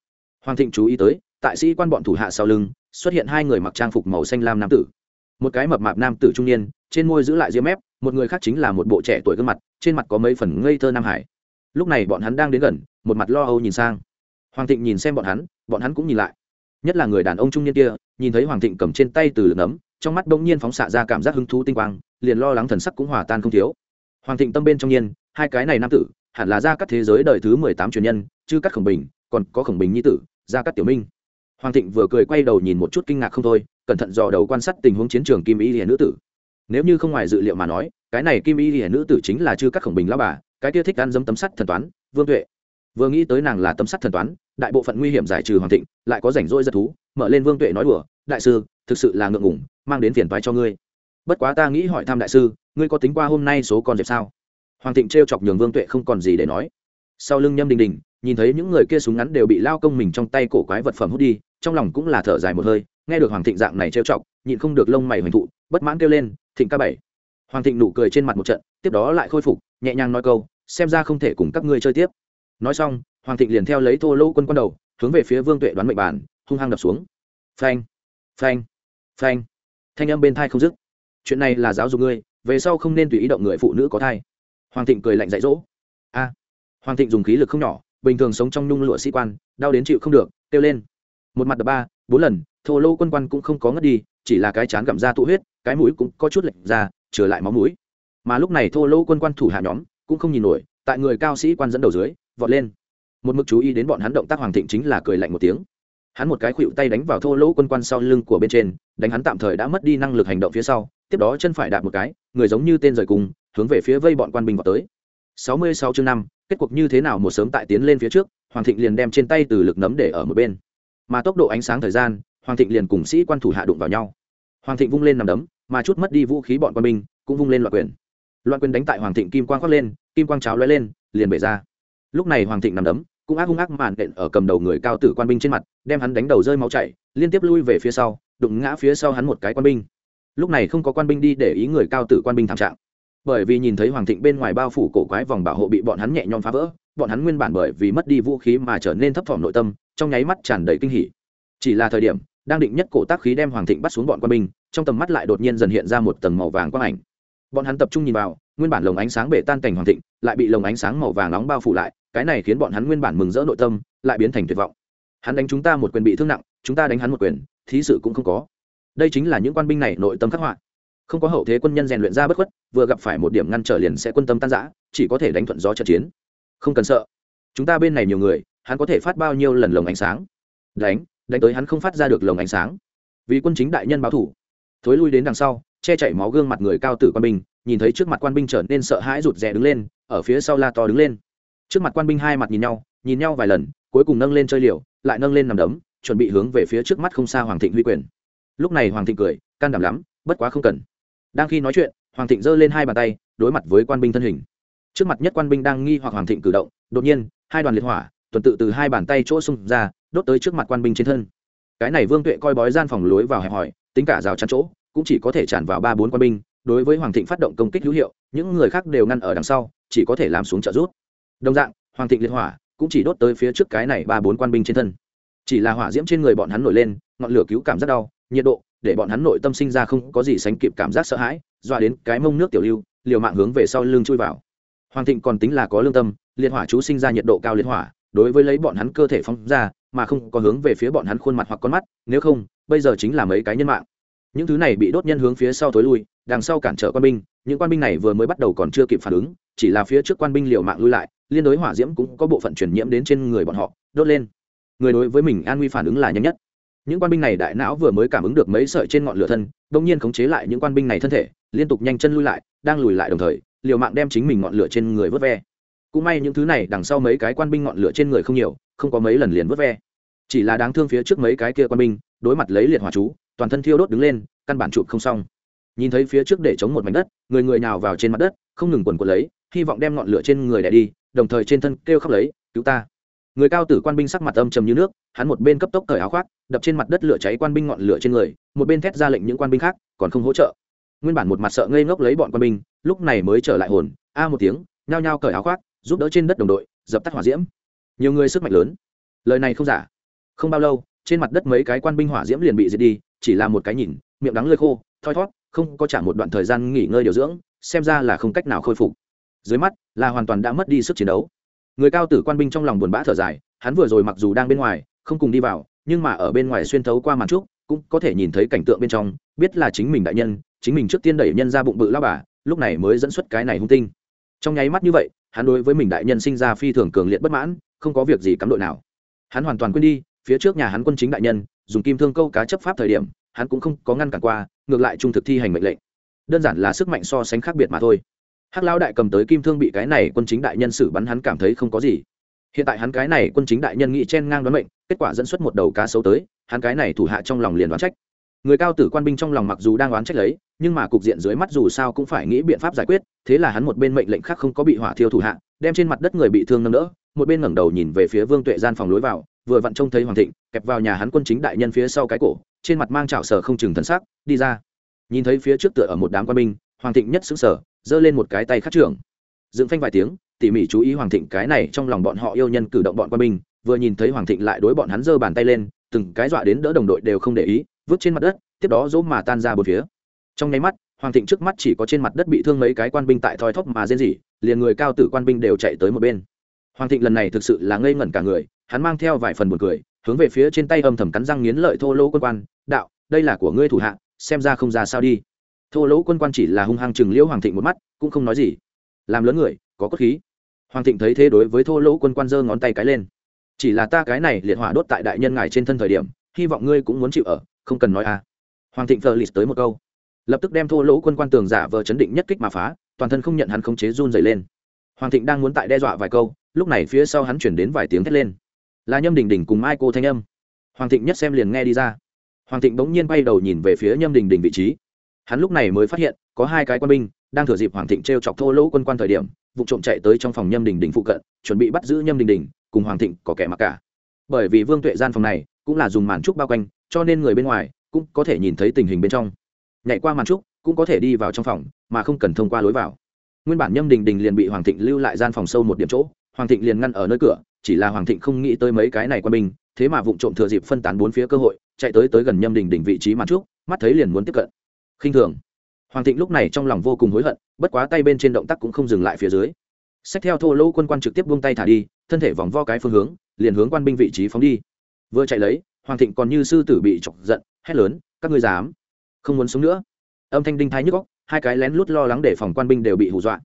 Hoàng thịnh chú ý tới, tại sĩ quan bọn thủ hạ sau lưng, xuất hiện hai người mặc trang phục màu xanh lam nam tử. Một cái mập mạp nam tử trung niên, trên môi giữ lại ria mép, một người khác chính là một bộ trẻ tuổi gương mặt, trên mặt có mấy phần ngây thơ nam hải. Lúc này bọn hắn đang đến gần, một mặt lo âu nhìn sang hoàng thịnh nhìn xem bọn hắn bọn hắn cũng nhìn lại. Nhất là người đàn ông trung niên kia, nhìn thấy hoàng thịnh cầm trên tay từ lửa nấm trong mắt bỗng nhiên phóng xạ ra cảm giác hứng thú tinh quang, liền lo lắng thần sắc cũng hòa tan không thiếu. Hoàng thịnh tâm bên trong nhiên, hai cái này nam tử, hẳn là ra các thế giới đời thứ mười tám truyền nhân chứ các khổng bình, còn có khổng bình nhi tử ra các tiểu minh. Hoàng thịnh vừa cười quay đầu nhìn một chút kinh ngạc không thôi, cẩn thận dò đầu quan sát tình huống chiến trường kim y hiền nữ tử. Nếu như không ngoài dự liệu mà nói, cái này kim y hiền nữ tử chính là chư các khổng bình lao bà, cái kia thích ăn dấm tấm sắt thần toán, vương tuệ vừa nghĩ tới nàng là tấm sắt thần toán, đại bộ phận nguy hiểm giải trừ hoàng thịnh, lại có rảnh rỗi giật thú, mở lên vương tuệ nói đùa, đại sư, thực sự là ngượng ngủng mang đến phiền toái cho ngươi. Bất quá ta nghĩ hỏi thăm đại sư, ngươi có tính qua hôm nay số con dẹp sao? Hoàng thịnh t chọc nhường vương tuệ không còn gì để nói. Sau lưng nhâm đình đình, nhìn thấy những người kia súng ngắn đều bị lao công mình trong tay cổ quái vật phẩm hút đi, trong lòng cũng là thở dài một hơi, nghe được hoàng thịnh dạng này trêu chọc, nhịn không được lông mày hoành thụ, bất mãn kêu lên, thịnh ca bảy. Hoàng thịnh nụ cười trên mặt một trận, tiếp đó lại khôi phục, nhẹ nhàng nói câu, xem ra không thể cùng các ngươi chơi tiếp nói xong, hoàng thịnh liền theo lấy thô lỗ quân quân đầu, hướng về phía vương tuệ đoán mệnh bản hung hăng đập xuống. Phanh phanh phanh. Thanh âm bên thai không dứt. Chuyện này là giáo dục ngươi, về sau không nên tùy ý động người phụ nữ có thai. Hoàng thịnh cười lạnh dạy dỗ. A. Hoàng thịnh dùng khí lực không nhỏ, bình thường sống trong nhung lụa sĩ quan, đau đến chịu không được, kêu lên. Một mặt đập ba, bốn lần, thô lô quân quan cũng không có ngất đi, chỉ là cái chán gặm ra tụ huyết, cái mũi cũng có chút lệch ra trở lại máu mũi. Mà lúc này thô lô quân quan thủ hạ nhóm, cũng không nhìn nổi, tại người cao sĩ quan dẫn đầu dưới vọt lên. Một mực chú ý đến bọn hắn động tác hoàng thịnh chính là cười lạnh một tiếng. Hắn một cái khuỵu tay đánh vào thô lỗ quân quan sau lưng của bên trên, đánh hắn tạm thời đã mất đi năng lực hành động phía sau, tiếp đó chân phải đạp một cái, người giống như tên rời cùng, hướng về phía vây bọn quan binh vào tới. 66 chương năm, kết cuộc như thế nào một sớm tại tiến lên phía trước, hoàng thịnh liền đem trên tay từ lực nấm để ở một bên. Mà tốc độ ánh sáng thời gian, hoàng thịnh liền cùng sĩ quan thủ hạ đụng vào nhau. Hoàng thịnh vung lên nằm đấm, mà chút mất đi vũ khí bọn quan binh cũng vung lên loạn quyền. Loạn quyền đánh tại hoàng thịnh kim quang khoác lên, kim quang cháo lóe lên, liền bể ra lúc này hoàng thịnh nằm đấm, cũng ác hung ác màn đện ở cầm đầu người cao tử quan binh trên mặt, đem hắn đánh đầu rơi máu chảy, liên tiếp lui về phía sau, đụng ngã phía sau hắn một cái quan binh. Lúc này không có quan binh đi để ý người cao tử quan binh thảm trạng. Bởi vì nhìn thấy hoàng thịnh bên ngoài bao phủ cổ quái vòng bảo hộ bị bọn hắn nhẹ nhõm phá vỡ, bọn hắn nguyên bản bởi vì mất đi vũ khí mà trở nên thấp thỏm nội tâm, trong nháy mắt tràn đầy kinh hỉ. Chỉ là thời điểm, đang định nhất cổ tác khí đem hoàng thịnh bắt xuống bọn quan binh, trong tầm mắt lại đột nhiên dần hiện ra một tầng màu vàng quang ảnh. Bọn hắn tập trung nhìn vào nguyên bản lồng ánh sáng bể tan cảnh hoàn thịnh, lại bị lồng ánh sáng màu vàng nóng bao phủ lại, cái này khiến bọn hắn nguyên bản mừng rỡ nội tâm, lại biến thành tuyệt vọng. Hắn đánh chúng ta một quyền bị thương nặng, chúng ta đánh hắn một quyền, thí sự cũng không có. Đây chính là những quan binh này nội tâm khắc họa. Không có hậu thế quân nhân rèn luyện ra bất khuất, vừa gặp phải một điểm ngăn trở liền sẽ quân tâm tan giã chỉ có thể đánh thuận gió trận chiến. Không cần sợ. Chúng ta bên này nhiều người, hắn có thể phát bao nhiêu lần lồng ánh sáng? Đánh đánh tới hắn không phát ra được lồng ánh sáng. Vì quân chính đại nhân báo thủ. Thối lui đến đằng sau, che chảy máu gương mặt người cao tử quan binh nhìn thấy trước mặt quan binh trở nên sợ hãi rụt rè đứng lên, ở phía sau la to đứng lên. Trước mặt quan binh hai mặt nhìn nhau nhìn nhau vài lần, cuối cùng nâng lên chơi liều, lại nâng lên nằm đấm, chuẩn bị hướng về phía trước mắt không xa hoàng thịnh huy quyền. Lúc này hoàng thịnh cười, can đảm lắm, bất quá không cần. Đang khi nói chuyện, hoàng thịnh giơ lên hai bàn tay, đối mặt với quan binh thân hình. Trước mặt nhất quan binh đang nghi hoặc hoàng thịnh cử động, đột nhiên, hai đoàn liệt hỏa, tuần tự từ hai bàn tay chỗ xung ra, đốt tới trước mặt quan binh trên thân. Cái này vương tuệ coi bói gian phòng lối vào hẹp hỏi tính cả rào chắn chỗ, cũng chỉ có thể tràn vào ba bốn quan binh đối với hoàng thịnh phát động công kích hữu hiệu, những người khác đều ngăn ở đằng sau, chỉ có thể làm xuống trợ rút đồng dạng, hoàng thịnh liệt hỏa cũng chỉ đốt tới phía trước cái này ba bốn quan binh trên thân. Chỉ là hỏa diễm trên người bọn hắn nổi lên, ngọn lửa cứu cảm rất đau, nhiệt độ để bọn hắn nội tâm sinh ra không có gì sánh kịp cảm giác sợ hãi, dọa đến cái mông nước tiểu lưu, liều mạng hướng về sau lưng chui vào. Hoàng thịnh còn tính là có lương tâm, liệt hỏa chú sinh ra nhiệt độ cao liệt hỏa, đối với lấy bọn hắn cơ thể phóng ra, mà không có hướng về phía bọn hắn khuôn mặt hoặc con mắt, nếu không, bây giờ chính là mấy cái nhân mạng những thứ này bị đốt nhân hướng phía sau tối lui, đằng sau cản trở quan binh, những quan binh này vừa mới bắt đầu còn chưa kịp phản ứng, chỉ là phía trước quan binh liều mạng lui lại, liên đối hỏa diễm cũng có bộ phận truyền nhiễm đến trên người bọn họ, đốt lên. Người đối với mình an nguy phản ứng là nhanh nhất. Những quan binh này đại não vừa mới cảm ứng được mấy sợi trên ngọn lửa thân đông nhiên khống chế lại những quan binh này thân thể, liên tục nhanh chân lui lại, đang lùi lại đồng thời, liều mạng đem chính mình ngọn lửa trên người vớt ve. Cũng may những thứ này đằng sau mấy cái quan binh ngọn lửa trên người không nhiều, không có mấy lần liền vớt ve. Chỉ là đáng thương phía trước mấy cái kia quan binh, đối mặt lấy liệt hỏa chú toàn thân thiêu đốt đứng lên, căn bản chụp không xong. Nhìn thấy phía trước để chống một mảnh đất, người người nào vào trên mặt đất, không ngừng quần quần lấy, hy vọng đem ngọn lửa trên người đẻ đi, đồng thời trên thân kêu khóc lấy, cứu ta. Người cao tử quan binh sắc mặt âm trầm như nước, hắn một bên cấp tốc cởi áo khoác, đập trên mặt đất lửa cháy quan binh ngọn lửa trên người, một bên thét ra lệnh những quan binh khác, còn không hỗ trợ. Nguyên bản một mặt sợ ngây ngốc lấy bọn quan binh, lúc này mới trở lại hồn, a một tiếng, nhao nhao cởi áo khoác, giúp đỡ trên đất đồng đội, dập tắt hỏa diễm. Nhiều người sức mạnh lớn. Lời này không giả. Không bao lâu, trên mặt đất mấy cái quan binh hỏa diễm liền bị diệt đi chỉ là một cái nhìn, miệng đắng lơi khô, thoi thót, không có trả một đoạn thời gian nghỉ ngơi điều dưỡng, xem ra là không cách nào khôi phục. Dưới mắt, là hoàn toàn đã mất đi sức chiến đấu. Người cao tử quan binh trong lòng buồn bã thở dài, hắn vừa rồi mặc dù đang bên ngoài, không cùng đi vào, nhưng mà ở bên ngoài xuyên thấu qua màn trúc, cũng có thể nhìn thấy cảnh tượng bên trong, biết là chính mình đại nhân, chính mình trước tiên đẩy nhân ra bụng bự lao bà, lúc này mới dẫn xuất cái này hung tinh. Trong nháy mắt như vậy, hắn đối với mình đại nhân sinh ra phi thường cường liệt bất mãn, không có việc gì cắm đội nào. Hắn hoàn toàn quên đi, phía trước nhà hắn quân chính đại nhân dùng kim thương câu cá chấp pháp thời điểm, hắn cũng không có ngăn cản qua, ngược lại trung thực thi hành mệnh lệnh. Đơn giản là sức mạnh so sánh khác biệt mà thôi. Hắc lão đại cầm tới kim thương bị cái này quân chính đại nhân xử bắn hắn cảm thấy không có gì. Hiện tại hắn cái này quân chính đại nhân nghĩ chen ngang đoán mệnh, kết quả dẫn xuất một đầu cá xấu tới, hắn cái này thủ hạ trong lòng liền đoán trách. Người cao tử quan binh trong lòng mặc dù đang đoán trách lấy, nhưng mà cục diện dưới mắt dù sao cũng phải nghĩ biện pháp giải quyết, thế là hắn một bên mệnh lệnh khác không có bị hỏa thiêu thủ hạ, đem trên mặt đất người bị thương nâng đỡ, một bên ngẩng đầu nhìn về phía vương tuệ gian phòng lối vào vừa vặn trông thấy hoàng thịnh, kẹp vào nhà hắn quân chính đại nhân phía sau cái cổ, trên mặt mang trào sở không chừng thân xác đi ra. Nhìn thấy phía trước tựa ở một đám quan binh, hoàng thịnh nhất xứng sở giơ lên một cái tay khắc trưởng. Dựng phanh vài tiếng, tỉ mỉ chú ý hoàng thịnh cái này trong lòng bọn họ yêu nhân cử động bọn quan binh, vừa nhìn thấy hoàng thịnh lại đối bọn hắn giơ bàn tay lên, từng cái dọa đến đỡ đồng đội đều không để ý, vứt trên mặt đất, tiếp đó dỗ mà tan ra bốn phía. Trong nháy mắt, hoàng thịnh trước mắt chỉ có trên mặt đất bị thương mấy cái quan binh tại thoi thóp mà rên rỉ, liền người cao tử quan binh đều chạy tới một bên. Hoàng thịnh lần này thực sự là ngây ngẩn cả người hắn mang theo vài phần buồn cười, hướng về phía trên tay âm thầm cắn răng nghiến lợi thô lỗ quân quan, đạo, đây là của ngươi thủ hạ, xem ra không ra sao đi. Thô lỗ quân quan chỉ là hung hăng chừng liễu hoàng thịnh một mắt, cũng không nói gì. Làm lớn người, có cốt khí. Hoàng thịnh thấy thế đối với thô lỗ quân quan giơ ngón tay cái lên. Chỉ là ta cái này liệt hỏa đốt tại đại nhân ngài trên thân thời điểm, hy vọng ngươi cũng muốn chịu ở, không cần nói à. Hoàng thịnh phờ lịt tới một câu. Lập tức đem thô lỗ quân quan tường giả vờ chấn định nhất kích mà phá, toàn thân không nhận hắn khống chế run dày lên. Hoàng thịnh đang muốn tại đe dọa vài câu, lúc này phía sau hắn chuyển đến vài tiếng thét lên là nhâm đình đình cùng mai cô thanh âm. Hoàng thịnh nhất xem liền nghe đi ra. Hoàng thịnh bỗng nhiên bay đầu nhìn về phía nhâm đình đình vị trí. Hắn lúc này mới phát hiện, có hai cái quân binh đang thừa dịp hoàng thịnh t r e o chọc thô lỗ quân quan thời điểm, vụ trộm chạy tới trong phòng nhâm đình đình phụ cận, chuẩn bị bắt giữ nhâm đình đình cùng hoàng thịnh có kẻ mặc cả. Bởi vì vương tuệ gian phòng này cũng là dùng màn trúc bao quanh, cho nên người bên ngoài cũng có thể nhìn thấy tình hình bên trong. Nhảy qua màn trúc cũng có thể đi vào trong phòng, mà không cần thông qua lối vào. Nguyên bản nhâm đình đình liền bị hoàng thịnh lưu lại gian phòng sâu một điểm chỗ, hoàng thịnh liền ngăn ở nơi cửa chỉ là hoàng thịnh không nghĩ tới mấy cái này qua binh, thế mà vụ trộm thừa dịp phân tán bốn phía cơ hội, chạy tới tới gần nhâm đình đỉnh vị trí mặt trước, mắt thấy liền muốn tiếp cận. Khinh thường. Hoàng thịnh lúc này trong lòng vô cùng hối hận, bất quá tay bên trên động tác cũng không dừng lại phía dưới. Xét theo thô lỗ quân quan trực tiếp buông tay thả đi, thân thể vòng vo cái phương hướng, liền hướng quan binh vị trí phóng đi. Vừa chạy lấy, hoàng thịnh còn như sư tử bị chọc giận, hét lớn, các ngươi dám! Không muốn sống nữa! Âm thanh đinh thái nhức góc hai cái lén lút lo lắng để phòng quan binh đều bị hù dọa.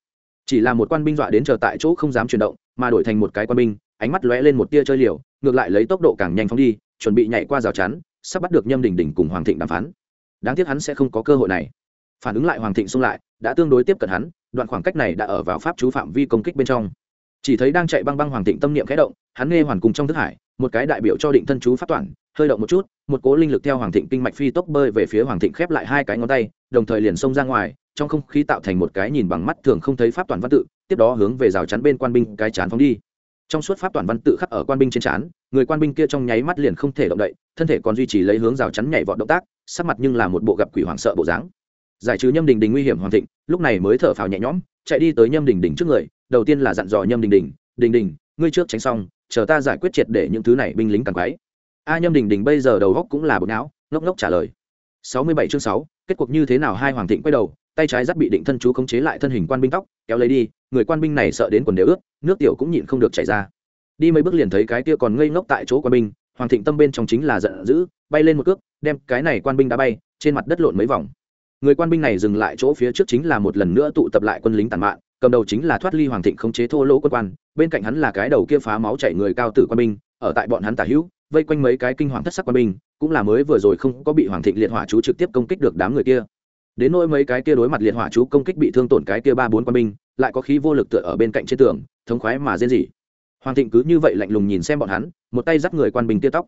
Chỉ là một quan binh dọa đến chờ tại chỗ không dám chuyển động, mà đổi thành một cái quan binh ánh mắt lóe lên một tia chơi liều, ngược lại lấy tốc độ càng nhanh phóng đi, chuẩn bị nhảy qua rào chắn, sắp bắt được nhâm đình đình cùng hoàng thịnh đàm phán. Đáng tiếc hắn sẽ không có cơ hội này. Phản ứng lại hoàng thịnh xung lại, đã tương đối tiếp cận hắn, đoạn khoảng cách này đã ở vào pháp chú phạm vi công kích bên trong. Chỉ thấy đang chạy băng băng hoàng thịnh tâm niệm khẽ động, hắn nghe hoàn cùng trong thức hải, một cái đại biểu cho định thân chú phát toàn, hơi động một chút, một cố linh lực theo hoàng thịnh kinh mạch phi tốc bơi về phía hoàng thịnh khép lại hai cái ngón tay, đồng thời liền xông ra ngoài, trong không khí tạo thành một cái nhìn bằng mắt thường không thấy pháp toàn văn tự, tiếp đó hướng về rào chắn bên quan binh cái chán phóng đi trong suốt pháp toàn văn tự khắc ở quan binh trên trán, người quan binh kia trong nháy mắt liền không thể động đậy, thân thể còn duy trì lấy hướng rào chắn nhảy vọt động tác, sắc mặt nhưng là một bộ gặp quỷ hoảng sợ bộ dáng. Giải trừ nhâm đình đình nguy hiểm hoàng thịnh, lúc này mới thở phào nhẹ nhõm, chạy đi tới nhâm đình đình trước người, đầu tiên là dặn dò nhâm đình đình đình đình, ngươi trước tránh xong, chờ ta giải quyết triệt để những thứ này binh lính càng quái. A nhâm đình đình bây giờ đầu góc cũng là bộ não, ngốc ngốc trả lời. Sáu mươi bảy chương sáu, kết cuộc như thế nào hai hoàng thịnh quay đầu tay trái dắt bị định thân chú khống chế lại thân hình quan binh tóc kéo lấy đi người quan binh này sợ đến quần đều ướt nước tiểu cũng nhịn không được chảy ra. Đi mấy bước liền thấy cái kia còn ngây ngốc tại chỗ quan binh hoàng thịnh tâm bên trong chính là giận dữ bay lên một cước đem cái này quan binh đã bay trên mặt đất lộn mấy vòng. Người quan binh này dừng lại chỗ phía trước chính là một lần nữa tụ tập lại quân lính tàn mạng, cầm đầu chính là thoát ly hoàng thịnh khống chế thô lỗ quân quan bên cạnh hắn là cái đầu kia phá máu chảy người cao tử quan binh ở tại bọn hắn tả hữu vây quanh mấy cái kinh hoàng thất sắc quan binh cũng là mới vừa rồi không có bị hoàng thịnh liệt hỏa chú trực tiếp công kích được đám người kia đến nỗi mấy cái kia đối mặt liệt hỏa chú công kích bị thương tổn cái kia ba bốn quan binh, lại có khí vô lực tựa ở bên cạnh trên tường, thống khoái mà rên rỉ. Hoàng thịnh cứ như vậy lạnh lùng nhìn xem bọn hắn, một tay dắt người quan binh tia tóc.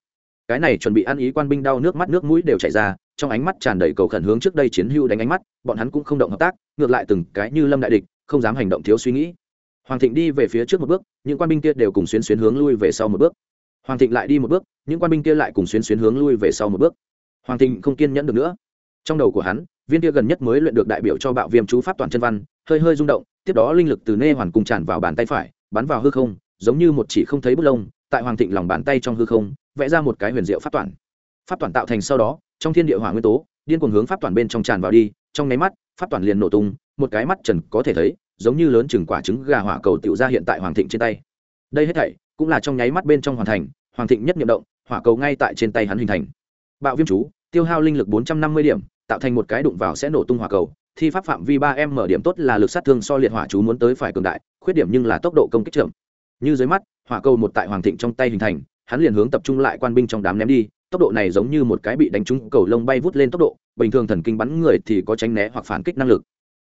Cái này chuẩn bị ăn ý quan binh đau nước mắt nước mũi đều chảy ra, trong ánh mắt tràn đầy cầu khẩn hướng trước đây chiến hưu đánh ánh mắt, bọn hắn cũng không động hợp tác, ngược lại từng cái như lâm đại địch, không dám hành động thiếu suy nghĩ. Hoàng thịnh đi về phía trước một bước, những quan binh kia đều cùng xuyến xuyến hướng lui về sau một bước. Hoàng thịnh lại đi một bước, những quan binh kia lại cùng xuyến xuyến hướng lui về sau một bước. Hoàng thịnh không kiên nhẫn được nữa. Trong đầu của hắn viên kia gần nhất mới luyện được đại biểu cho bạo viêm chú pháp toàn chân văn, hơi hơi rung động, tiếp đó linh lực từ nê hoàn cùng tràn vào bàn tay phải, bắn vào hư không, giống như một chỉ không thấy bút lông, tại hoàng thịnh lòng bàn tay trong hư không, vẽ ra một cái huyền diệu pháp toàn. Pháp toàn tạo thành sau đó, trong thiên địa hỏa nguyên tố, điên cuồng hướng pháp toàn bên trong tràn vào đi, trong nháy mắt, pháp toàn liền nổ tung, một cái mắt trần có thể thấy, giống như lớn chừng quả trứng gà hỏa cầu tiểu ra hiện tại hoàng thịnh trên tay. Đây hết thảy, cũng là trong nháy mắt bên trong hoàn thành, hoàng thịnh nhất nhiệm động, hỏa cầu ngay tại trên tay hắn hình thành. Bạo viêm chú, tiêu hao linh lực bốn trăm năm mươi điểm tạo thành một cái đụng vào sẽ nổ tung hỏa cầu. Thi pháp phạm vi ba em mở điểm tốt là lực sát thương so liệt hỏa chú muốn tới phải cường đại, khuyết điểm nhưng là tốc độ công kích chậm. Như dưới mắt, hỏa cầu một tại hoàng thịnh trong tay hình thành, hắn liền hướng tập trung lại quan binh trong đám ném đi, tốc độ này giống như một cái bị đánh trúng cầu lông bay vút lên tốc độ, bình thường thần kinh bắn người thì có tránh né hoặc phản kích năng lực.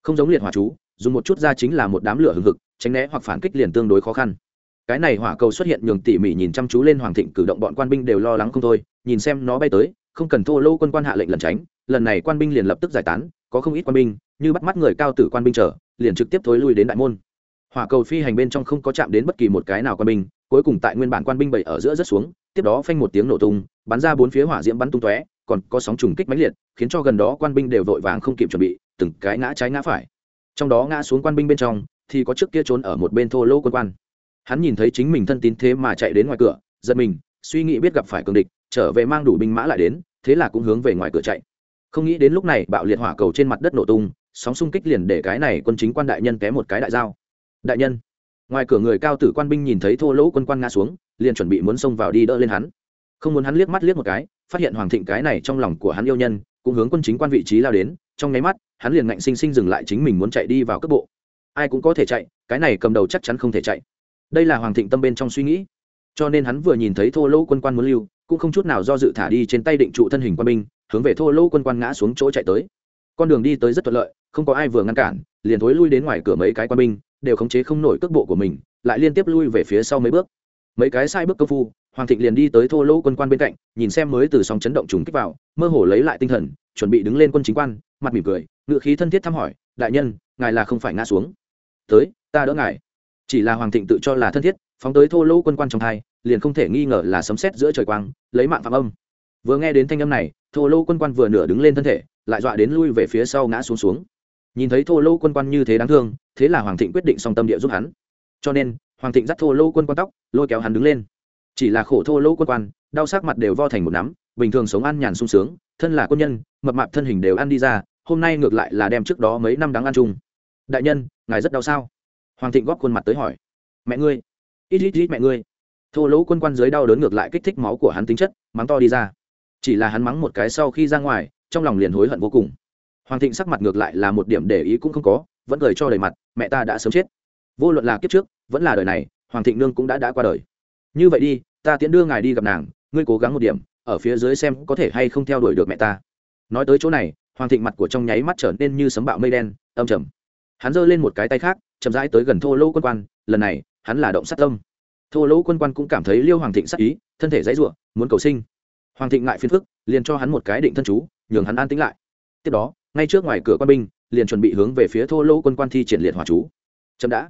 Không giống liệt hỏa chú, dùng một chút ra chính là một đám lửa hừng hực, tránh né hoặc phản kích liền tương đối khó khăn. Cái này hỏa cầu xuất hiện nhường tỉ mỉ nhìn chăm chú lên hoàng thịnh, cử động bọn quan binh đều lo lắng không thôi, nhìn xem nó bay tới, không cần thô lâu quân quan hạ lệnh lẩn tránh lần này quan binh liền lập tức giải tán, có không ít quan binh, như bắt mắt người cao tử quan binh trở, liền trực tiếp thối lui đến đại môn. Hỏa cầu phi hành bên trong không có chạm đến bất kỳ một cái nào quan binh, cuối cùng tại nguyên bản quan binh bảy ở giữa rất xuống, tiếp đó phanh một tiếng nổ tung, bắn ra bốn phía hỏa diễm bắn tung tóe, còn có sóng trùng kích mãnh liệt, khiến cho gần đó quan binh đều vội vàng không kịp chuẩn bị, từng cái ngã trái ngã phải. Trong đó ngã xuống quan binh bên trong, thì có trước kia trốn ở một bên thô lô quân quan. Hắn nhìn thấy chính mình thân tín thế mà chạy đến ngoài cửa, giật mình, suy nghĩ biết gặp phải cường địch, trở về mang đủ binh mã lại đến, thế là cũng hướng về ngoài cửa chạy không nghĩ đến lúc này bạo liệt hỏa cầu trên mặt đất nổ tung, sóng xung kích liền để cái này quân chính quan đại nhân té một cái đại dao. Đại nhân, ngoài cửa người cao tử quan binh nhìn thấy thô lỗ quân quan ngã xuống, liền chuẩn bị muốn xông vào đi đỡ lên hắn. Không muốn hắn liếc mắt liếc một cái, phát hiện hoàng thịnh cái này trong lòng của hắn yêu nhân, cũng hướng quân chính quan vị trí lao đến, trong nháy mắt, hắn liền ngạnh sinh sinh dừng lại chính mình muốn chạy đi vào cấp bộ. Ai cũng có thể chạy, cái này cầm đầu chắc chắn không thể chạy. Đây là hoàng thịnh tâm bên trong suy nghĩ. Cho nên hắn vừa nhìn thấy thô lỗ quân quan muốn lưu, cũng không chút nào do dự thả đi trên tay định trụ thân hình quân binh hướng về thô lỗ quân quan ngã xuống chỗ chạy tới. Con đường đi tới rất thuận lợi, không có ai vừa ngăn cản, liền thối lui đến ngoài cửa mấy cái quân binh, đều khống chế không nổi cước bộ của mình, lại liên tiếp lui về phía sau mấy bước. Mấy cái sai bước công phu, hoàng thịnh liền đi tới thô lỗ quân quan bên cạnh, nhìn xem mới từ sóng chấn động trùng kích vào, mơ hồ lấy lại tinh thần, chuẩn bị đứng lên quân chính quan, mặt mỉm cười, ngự khí thân thiết thăm hỏi, đại nhân, ngài là không phải ngã xuống. Tới, ta đỡ ngài. Chỉ là hoàng thịnh tự cho là thân thiết, phóng tới thô lỗ quân quan trong thai liền không thể nghi ngờ là sấm sét giữa trời quang, lấy mạng phạm âm. Vừa nghe đến thanh âm này thô lô quân quan vừa nửa đứng lên thân thể, lại dọa đến lui về phía sau ngã xuống xuống. Nhìn thấy thô lô quân quan như thế đáng thương, thế là hoàng thịnh quyết định song tâm địa giúp hắn. Cho nên, hoàng thịnh dắt thô lô quân quan tóc, lôi kéo hắn đứng lên. Chỉ là khổ thô lô quân quan, đau sắc mặt đều vo thành một nắm, bình thường sống ăn nhàn sung sướng, thân là quân nhân, mập mạp thân hình đều ăn đi ra, hôm nay ngược lại là đem trước đó mấy năm đáng ăn chung. Đại nhân, ngài rất đau sao? Hoàng thịnh góp khuôn mặt tới hỏi. Mẹ ngươi. Ít ít ít mẹ ngươi. Thô lỗ quân quan dưới đau đớn ngược lại kích thích máu của hắn tính chất, mắng to đi ra chỉ là hắn mắng một cái sau khi ra ngoài, trong lòng liền hối hận vô cùng. Hoàng thịnh sắc mặt ngược lại là một điểm để ý cũng không có, vẫn cười cho đầy mặt, mẹ ta đã sớm chết. Vô luận là kiếp trước, vẫn là đời này, hoàng thịnh nương cũng đã đã qua đời. Như vậy đi, ta tiễn đưa ngài đi gặp nàng, ngươi cố gắng một điểm, ở phía dưới xem có thể hay không theo đuổi được mẹ ta. Nói tới chỗ này, hoàng thịnh mặt của trong nháy mắt trở nên như sấm bạo mây đen, âm trầm. Hắn giơ lên một cái tay khác, chậm rãi tới gần thô lỗ quân quan, lần này, hắn là động sát tâm. Thô lỗ quân quan cũng cảm thấy liêu hoàng thịnh sắc ý, thân thể dãy ruộng muốn cầu sinh hoàng thịnh ngại phiền phức, liền cho hắn một cái định thân chú, nhường hắn an tĩnh lại. Tiếp đó, ngay trước ngoài cửa quan binh, liền chuẩn bị hướng về phía thô lỗ quân quan thi triển liệt hỏa chú. Chậm đã.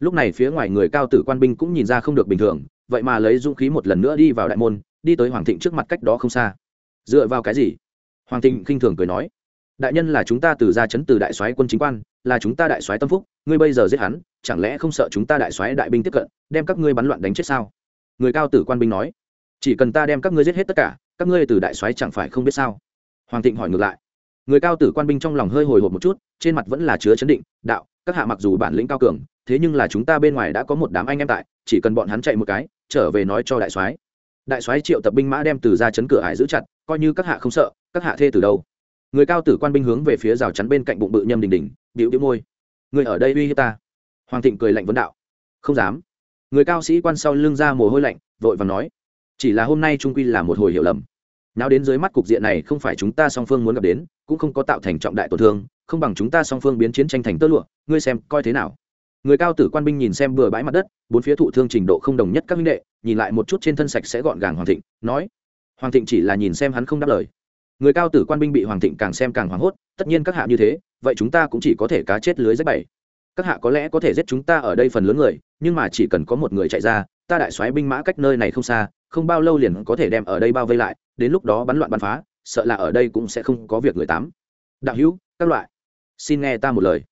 Lúc này phía ngoài người cao tử quan binh cũng nhìn ra không được bình thường, vậy mà lấy dũng khí một lần nữa đi vào đại môn, đi tới hoàng thịnh trước mặt cách đó không xa. Dựa vào cái gì? Hoàng thịnh khinh thường cười nói. Đại nhân là chúng ta từ gia chấn từ đại soái quân chính quan, là chúng ta đại soái tâm phúc, ngươi bây giờ giết hắn, chẳng lẽ không sợ chúng ta đại soái đại binh tiếp cận, đem các ngươi bắn loạn đánh chết sao? Người cao tử quan binh nói. Chỉ cần ta đem các ngươi giết hết tất cả các ngươi từ đại soái chẳng phải không biết sao? Hoàng thịnh hỏi ngược lại. Người cao tử quan binh trong lòng hơi hồi hộp một chút, trên mặt vẫn là chứa chấn định, đạo, các hạ mặc dù bản lĩnh cao cường, thế nhưng là chúng ta bên ngoài đã có một đám anh em tại, chỉ cần bọn hắn chạy một cái, trở về nói cho đại soái. Đại soái triệu tập binh mã đem từ ra chấn cửa hải giữ chặt, coi như các hạ không sợ, các hạ thê từ đâu? Người cao tử quan binh hướng về phía rào chắn bên cạnh bụng bự nhâm đình đình bịu bịu môi. Người ở đây uy hiếp ta. Hoàng thịnh cười lạnh vấn đạo. Không dám. Người cao sĩ quan sau lưng ra mồ hôi lạnh, vội và nói chỉ là hôm nay trung quy là một hồi hiểu lầm. Nào đến dưới mắt cục diện này không phải chúng ta song phương muốn gặp đến, cũng không có tạo thành trọng đại tổn thương, không bằng chúng ta song phương biến chiến tranh thành tơ lụa, ngươi xem coi thế nào. Người cao tử quan binh nhìn xem bừa bãi mặt đất, bốn phía thụ thương trình độ không đồng nhất các minh đệ, nhìn lại một chút trên thân sạch sẽ gọn gàng hoàng thịnh, nói, hoàng thịnh chỉ là nhìn xem hắn không đáp lời. Người cao tử quan binh bị hoàng thịnh càng xem càng hoảng hốt, tất nhiên các hạ như thế, vậy chúng ta cũng chỉ có thể cá chết lưới rách bảy. Các hạ có lẽ có thể giết chúng ta ở đây phần lớn người, nhưng mà chỉ cần có một người chạy ra ta đại soái binh mã cách nơi này không xa, không bao lâu liền có thể đem ở đây bao vây lại, đến lúc đó bắn loạn bắn phá, sợ là ở đây cũng sẽ không có việc người tám. Đạo hữu, các loại. Xin nghe ta một lời.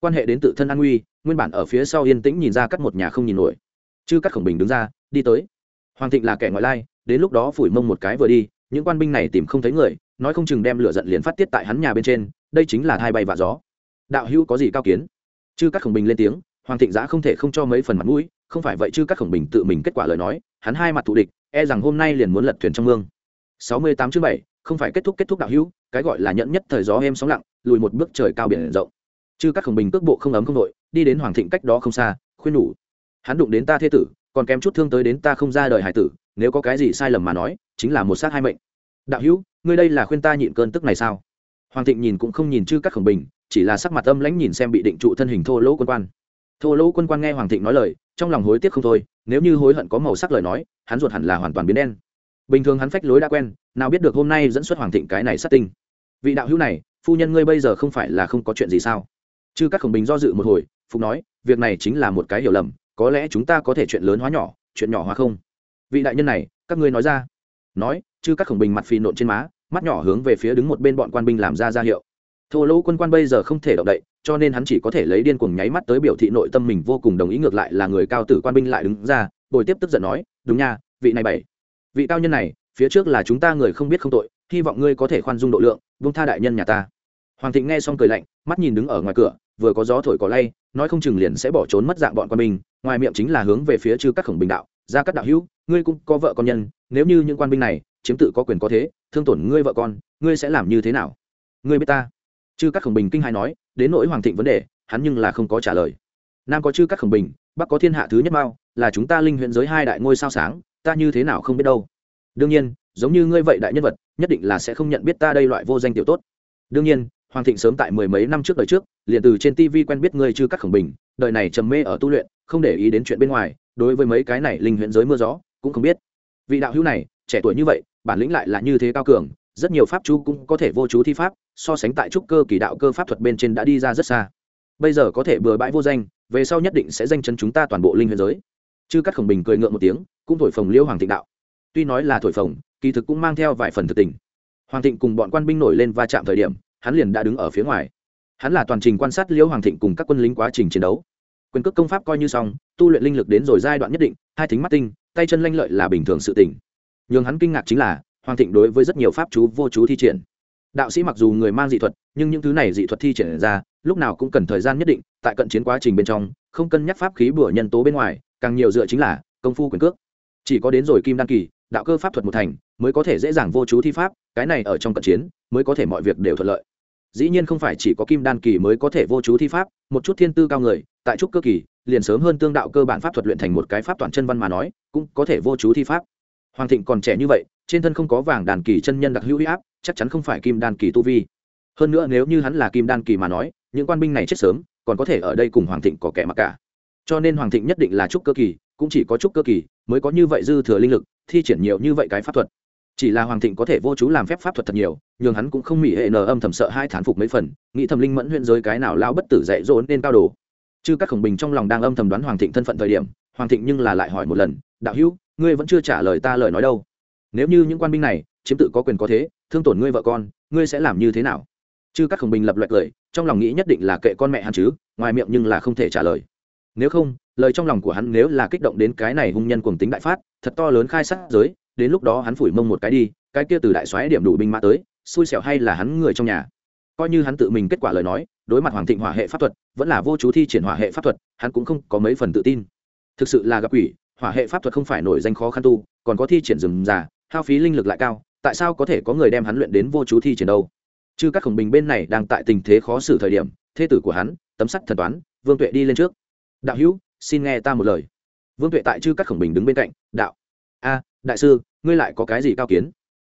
Quan hệ đến tự thân an nguy, nguyên bản ở phía sau yên tĩnh nhìn ra cắt một nhà không nhìn nổi. Chư cắt khổng bình đứng ra, đi tới. Hoàng thịnh là kẻ ngoại lai, đến lúc đó phủi mông một cái vừa đi, những quan binh này tìm không thấy người, nói không chừng đem lửa giận liền phát tiết tại hắn nhà bên trên, đây chính là thai bay và gió. Đạo hữu có gì cao kiến? Chư cắt khổng bình lên tiếng, hoàng thịnh giã không thể không cho mấy phần mặt mũi không phải vậy chứ các khổng bình tự mình kết quả lời nói, hắn hai mặt thù địch e rằng hôm nay liền muốn lật thuyền trong mương. Sáu mươi tám chương bảy, không phải kết thúc kết thúc đạo hữu, cái gọi là nhẫn nhất thời gió êm sóng lặng, lùi một bước trời cao biển rộng. Chứ các khổng bình cước bộ không ấm không nội đi đến hoàng thịnh cách đó không xa, khuyên nhủ. Hắn đụng đến ta thế tử, còn kém chút thương tới đến ta không ra đời hải tử, nếu có cái gì sai lầm mà nói, chính là một sát hai mệnh. Đạo hữu, ngươi đây là khuyên ta nhịn cơn tức này sao? Hoàng thịnh nhìn cũng không nhìn chư các khổng bình, chỉ là sắc mặt âm lãnh nhìn xem bị định trụ thân hình thô lỗ quân quan thô lỗ quân quan nghe hoàng thịnh nói lời, trong lòng hối tiếc không thôi, nếu như hối hận có màu sắc lời nói, hắn ruột hẳn là hoàn toàn biến đen. Bình thường hắn phách lối đã quen, nào biết được hôm nay dẫn xuất hoàng thịnh cái này sát tinh. Vị đạo hữu này, phu nhân ngươi bây giờ không phải là không có chuyện gì sao? Chư các khổng bình do dự một hồi, phục nói, việc này chính là một cái hiểu lầm, có lẽ chúng ta có thể chuyện lớn hóa nhỏ, chuyện nhỏ hóa không? Vị đại nhân này, các ngươi nói ra. Nói, chư các khổng bình mặt phì nộn trên má, mắt nhỏ hướng về phía đứng một bên bọn quan binh làm ra ra hiệu. Thô lỗ quân quan bây giờ không thể động đậy cho nên hắn chỉ có thể lấy điên cuồng nháy mắt tới biểu thị nội tâm mình vô cùng đồng ý ngược lại là người cao tử quan binh lại đứng ra, bồi tiếp tức giận nói, đúng nha, vị này bảy, vị cao nhân này, phía trước là chúng ta người không biết không tội, hy vọng ngươi có thể khoan dung độ lượng, vung tha đại nhân nhà ta. Hoàng thịnh nghe xong cười lạnh, mắt nhìn đứng ở ngoài cửa, vừa có gió thổi có lay, nói không chừng liền sẽ bỏ trốn mất dạng bọn quan binh, ngoài miệng chính là hướng về phía chư các khổng bình đạo, ra các đạo hữu, ngươi cũng có vợ con nhân, nếu như những quan binh này, chiếm tự có quyền có thế, thương tổn ngươi vợ con, ngươi sẽ làm như thế nào? Ngươi biết ta chư các khổng bình kinh hai nói, đến nỗi hoàng thịnh vấn đề, hắn nhưng là không có trả lời. Nam có chư các khổng bình, bắc có thiên hạ thứ nhất mao, là chúng ta linh huyện giới hai đại ngôi sao sáng, ta như thế nào không biết đâu. Đương nhiên, giống như ngươi vậy đại nhân vật, nhất định là sẽ không nhận biết ta đây loại vô danh tiểu tốt. Đương nhiên, hoàng thịnh sớm tại mười mấy năm trước đời trước, liền từ trên tv quen biết ngươi chư các khổng bình, đời này trầm mê ở tu luyện, không để ý đến chuyện bên ngoài, đối với mấy cái này linh huyện giới mưa gió, cũng không biết. Vị đạo hữu này, trẻ tuổi như vậy, bản lĩnh lại là như thế cao cường rất nhiều pháp chú cũng có thể vô chú thi pháp, so sánh tại trúc cơ kỳ đạo cơ pháp thuật bên trên đã đi ra rất xa. Bây giờ có thể bừa bãi vô danh, về sau nhất định sẽ danh chân chúng ta toàn bộ linh huyền giới. Chư cắt khổng bình cười ngượng một tiếng, cũng thổi phồng liêu hoàng thịnh đạo. Tuy nói là thổi phồng, kỳ thực cũng mang theo vài phần thực tình. Hoàng thịnh cùng bọn quan binh nổi lên va chạm thời điểm, hắn liền đã đứng ở phía ngoài. Hắn là toàn trình quan sát liêu hoàng thịnh cùng các quân lính quá trình chiến đấu. Quyền cước công pháp coi như xong, tu luyện linh lực đến rồi giai đoạn nhất định, hai thính mắt tinh, tay chân lanh lợi là bình thường sự tỉnh nhưng hắn kinh ngạc chính là hoàng thịnh đối với rất nhiều pháp chú vô chú thi triển. Đạo sĩ mặc dù người mang dị thuật, nhưng những thứ này dị thuật thi triển ra, lúc nào cũng cần thời gian nhất định, tại cận chiến quá trình bên trong, không cân nhắc pháp khí bửa nhân tố bên ngoài, càng nhiều dựa chính là công phu quyền cước. Chỉ có đến rồi kim đăng kỳ, đạo cơ pháp thuật một thành, mới có thể dễ dàng vô chú thi pháp, cái này ở trong cận chiến, mới có thể mọi việc đều thuận lợi. Dĩ nhiên không phải chỉ có kim đan kỳ mới có thể vô chú thi pháp, một chút thiên tư cao người, tại trúc cơ kỳ, liền sớm hơn tương đạo cơ bản pháp thuật luyện thành một cái pháp toàn chân văn mà nói, cũng có thể vô chú thi pháp. Hoàng thịnh còn trẻ như vậy trên thân không có vàng đàn kỳ chân nhân đặc hữu huy áp, chắc chắn không phải kim đan kỳ tu vi. Hơn nữa nếu như hắn là kim đan kỳ mà nói, những quan binh này chết sớm, còn có thể ở đây cùng hoàng thịnh có kẻ mặc cả. Cho nên hoàng thịnh nhất định là trúc cơ kỳ, cũng chỉ có trúc cơ kỳ mới có như vậy dư thừa linh lực, thi triển nhiều như vậy cái pháp thuật. Chỉ là hoàng thịnh có thể vô chú làm phép pháp thuật thật nhiều nhưng hắn cũng không mỉ hệ nờ âm thầm sợ hai thán phục mấy phần, nghĩ thầm linh mẫn huyện giới cái nào lao bất tử dạy dỗ nên cao đồ. Chứ các khổng bình trong lòng đang âm thầm đoán hoàng thịnh thân phận thời điểm, hoàng thịnh nhưng là lại hỏi một lần, đạo hữu, ngươi vẫn chưa trả lời ta lời nói đâu? Nếu như những quan binh này, chiếm tự có quyền có thế, thương tổn ngươi vợ con, ngươi sẽ làm như thế nào? Chư các khổng bình lập loại cười, trong lòng nghĩ nhất định là kệ con mẹ hắn chứ, ngoài miệng nhưng là không thể trả lời. Nếu không, lời trong lòng của hắn nếu là kích động đến cái này hung nhân cuồng tính đại phát, thật to lớn khai sát giới, đến lúc đó hắn phủi mông một cái đi, cái kia từ đại xoáy điểm đủ binh mã tới, xui xẻo hay là hắn người trong nhà? Coi như hắn tự mình kết quả lời nói, đối mặt hoàng thịnh hỏa hệ pháp thuật, vẫn là vô chú thi triển hỏa hệ pháp thuật, hắn cũng không có mấy phần tự tin. Thực sự là gặp quỷ, hỏa hệ pháp thuật không phải nổi danh khó khăn tu, còn có thi triển rừng già hao phí linh lực lại cao, tại sao có thể có người đem hắn luyện đến vô chú thi triển đâu? Chứ các khổng bình bên này đang tại tình thế khó xử thời điểm thế tử của hắn, tấm sắt thần toán, vương tuệ đi lên trước. Đạo hữu, xin nghe ta một lời. Vương tuệ tại chư các khổng bình đứng bên cạnh, đạo. A, đại sư, ngươi lại có cái gì cao kiến?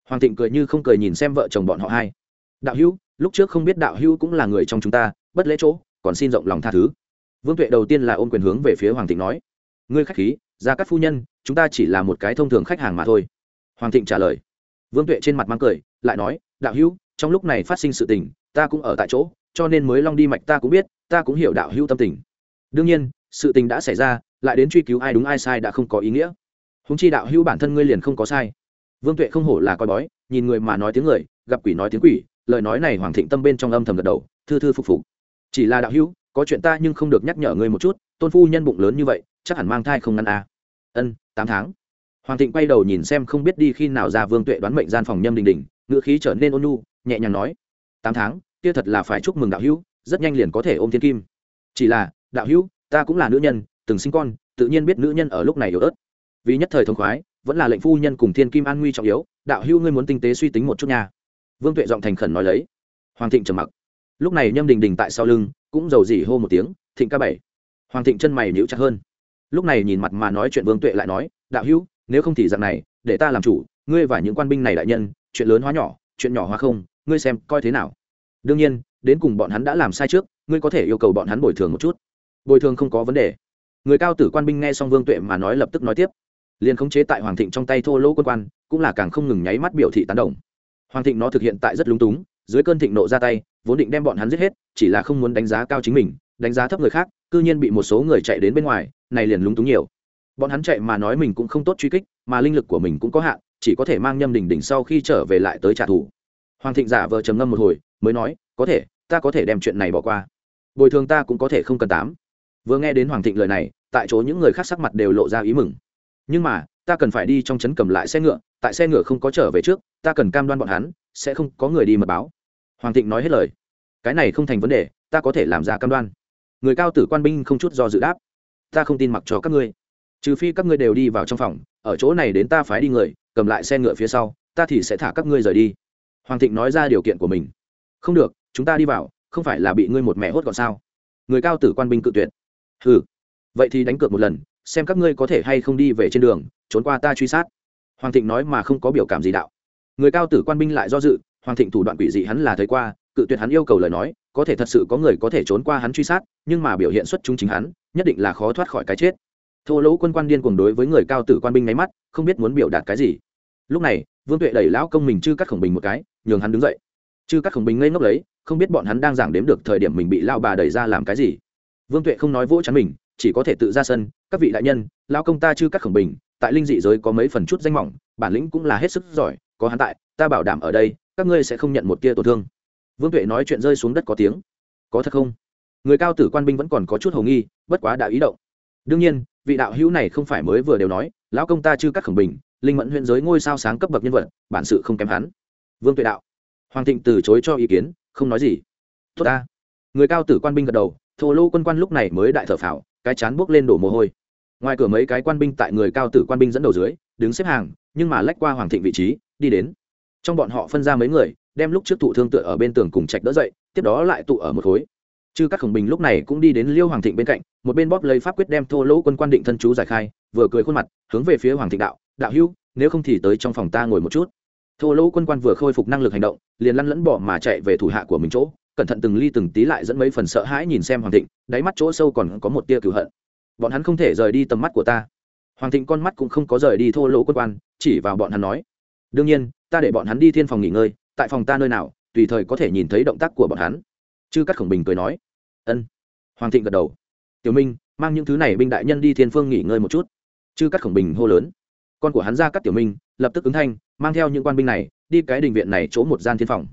Hoàng thịnh cười như không cười nhìn xem vợ chồng bọn họ hai. Đạo hữu, lúc trước không biết đạo hữu cũng là người trong chúng ta, bất lễ chỗ, còn xin rộng lòng tha thứ. Vương tuệ đầu tiên là ôm quyền hướng về phía hoàng thịnh nói, ngươi khách khí ra các phu nhân, chúng ta chỉ là một cái thông thường khách hàng mà thôi hoàng thịnh trả lời. Vương tuệ trên mặt mang cười, lại nói, đạo hữu, trong lúc này phát sinh sự tình, ta cũng ở tại chỗ, cho nên mới long đi mạch ta cũng biết, ta cũng hiểu đạo hữu tâm tình. Đương nhiên, sự tình đã xảy ra, lại đến truy cứu ai đúng ai sai đã không có ý nghĩa. Húng chi đạo hữu bản thân ngươi liền không có sai. Vương tuệ không hổ là coi bói, nhìn người mà nói tiếng người, gặp quỷ nói tiếng quỷ, lời nói này hoàng thịnh tâm bên trong âm thầm gật đầu, thư thư phục phục. Chỉ là đạo hữu, có chuyện ta nhưng không được nhắc nhở ngươi một chút, tôn phu nhân bụng lớn như vậy, chắc hẳn mang thai không ngăn à. ân, tám tháng hoàng thịnh quay đầu nhìn xem không biết đi khi nào ra vương tuệ đoán mệnh gian phòng nhâm đình đình ngựa khí trở nên ôn nhu, nhẹ nhàng nói, tám tháng, kia thật là phải chúc mừng đạo hữu, rất nhanh liền có thể ôm thiên kim. Chỉ là, đạo hữu, ta cũng là nữ nhân, từng sinh con, tự nhiên biết nữ nhân ở lúc này yếu ớt. Vì nhất thời thống khoái, vẫn là lệnh phu nhân cùng thiên kim an nguy trọng yếu, đạo hữu ngươi muốn tinh tế suy tính một chút nha. Vương tuệ giọng thành khẩn nói lấy. Hoàng thịnh trầm mặc. Lúc này nhâm đình đình tại sau lưng, cũng giàu dỉ hô một tiếng, thịnh ca bảy. Hoàng thịnh chân mày nhíu chặt hơn. Lúc này nhìn mặt mà nói chuyện vương tuệ lại nói, đạo hữu nếu không thì dạng này, để ta làm chủ, ngươi và những quan binh này đại nhân, chuyện lớn hóa nhỏ, chuyện nhỏ hóa không, ngươi xem coi thế nào. Đương nhiên, đến cùng bọn hắn đã làm sai trước, ngươi có thể yêu cầu bọn hắn bồi thường một chút. Bồi thường không có vấn đề. Người cao tử quan binh nghe xong vương tuệ mà nói lập tức nói tiếp. Liền khống chế tại hoàng thịnh trong tay thô lỗ quân quan, cũng là càng không ngừng nháy mắt biểu thị tán đồng. Hoàng thịnh nó thực hiện tại rất lúng túng, dưới cơn thịnh nộ ra tay, vốn định đem bọn hắn giết hết, chỉ là không muốn đánh giá cao chính mình, đánh giá thấp người khác, cư nhiên bị một số người chạy đến bên ngoài, này liền lúng túng nhiều bọn hắn chạy mà nói mình cũng không tốt truy kích, mà linh lực của mình cũng có hạn, chỉ có thể mang nhâm đỉnh đỉnh sau khi trở về lại tới trả thù. Hoàng thịnh giả vờ trầm ngâm một hồi, mới nói, có thể, ta có thể đem chuyện này bỏ qua. Bồi thường ta cũng có thể không cần tám. Vừa nghe đến hoàng thịnh lời này, tại chỗ những người khác sắc mặt đều lộ ra ý mừng. Nhưng mà, ta cần phải đi trong trấn cầm lại xe ngựa, tại xe ngựa không có trở về trước, ta cần cam đoan bọn hắn, sẽ không có người đi mật báo. Hoàng thịnh nói hết lời. Cái này không thành vấn đề, ta có thể làm ra cam đoan. Người cao tử quan binh không chút do dự đáp, ta không tin mặc cho các ngươi trừ phi các ngươi đều đi vào trong phòng, ở chỗ này đến ta phái đi người, cầm lại xe ngựa phía sau, ta thì sẽ thả các ngươi rời đi. Hoàng thịnh nói ra điều kiện của mình. Không được, chúng ta đi vào, không phải là bị ngươi một mẹ hốt gọn sao? Người cao tử quan binh cự tuyệt. Ừ vậy thì đánh cược một lần, xem các ngươi có thể hay không đi về trên đường, trốn qua ta truy sát. Hoàng thịnh nói mà không có biểu cảm gì đạo. Người cao tử quan binh lại do dự, hoàng thịnh thủ đoạn quỷ dị hắn là thấy qua, cự tuyệt hắn yêu cầu lời nói, có thể thật sự có người có thể trốn qua hắn truy sát, nhưng mà biểu hiện xuất chúng chính hắn, nhất định là khó thoát khỏi cái chết thô lỗ quân quan điên cuồng đối với người cao tử quan binh nháy mắt, không biết muốn biểu đạt cái gì. Lúc này, vương tuệ đẩy lão công mình chư cắt khổng bình một cái, nhường hắn đứng dậy. Chư cắt khổng bình ngây ngốc lấy, không biết bọn hắn đang giảng đếm được thời điểm mình bị lao bà đẩy ra làm cái gì. Vương tuệ không nói vỗ chắn mình, chỉ có thể tự ra sân, các vị đại nhân lao công ta chư cắt khổng bình, tại linh dị giới có mấy phần chút danh mỏng, bản lĩnh cũng là hết sức giỏi, có hắn tại, ta bảo đảm ở đây, các ngươi sẽ không nhận một tia tổn thương. Vương tuệ nói chuyện rơi xuống đất có tiếng. Có thật không? Người cao tử quan binh vẫn còn có chút hầu nghi, bất quá đã ý động. Đương nhiên vị đạo hữu này không phải mới vừa đều nói, lão công ta chưa cắt khổng bình, linh mẫn huyện giới ngôi sao sáng cấp bậc nhân vật, bản sự không kém hắn. Vương tuệ đạo. Hoàng thịnh từ chối cho ý kiến, không nói gì. Tốt ta. Người cao tử quan binh gật đầu, thổ lô quân quan lúc này mới đại thở phào, cái chán buốc lên đổ mồ hôi. Ngoài cửa mấy cái quan binh tại người cao tử quan binh dẫn đầu dưới, đứng xếp hàng, nhưng mà lách qua hoàng thịnh vị trí, đi đến. Trong bọn họ phân ra mấy người, đem lúc trước thụ thương tựa ở bên tường cùng trạch đỡ dậy, tiếp đó lại tụ ở một khối chư các khổng bình lúc này cũng đi đến liêu hoàng thịnh bên cạnh, một bên bóp lấy pháp quyết đem thô lỗ quân quan định thân chú giải khai, vừa cười khuôn mặt, hướng về phía hoàng thịnh đạo đạo hữu, nếu không thì tới trong phòng ta ngồi một chút. Thô lỗ quân quan vừa khôi phục năng lực hành động, liền lăn lẫn bỏ mà chạy về thủ hạ của mình chỗ, cẩn thận từng ly từng tí lại dẫn mấy phần sợ hãi nhìn xem hoàng thịnh, đáy mắt chỗ sâu còn có một tia cửu hận. Bọn hắn không thể rời đi tầm mắt của ta. Hoàng thịnh con mắt cũng không có rời đi thô lỗ quân quan, chỉ vào bọn hắn nói, đương nhiên, ta để bọn hắn đi thiên phòng nghỉ ngơi, tại phòng ta nơi nào, tùy thời có thể nhìn thấy động tác của bọn hắn. Chư cắt khổng bình cười nói ân. Hoàng thịnh gật đầu. Tiểu minh, mang những thứ này binh đại nhân đi thiên phương nghỉ ngơi một chút. Chư cắt khổng bình hô lớn. Con của hắn ra cắt tiểu minh, lập tức ứng thanh, mang theo những quan binh này, đi cái đình viện này chỗ một gian thiên phòng.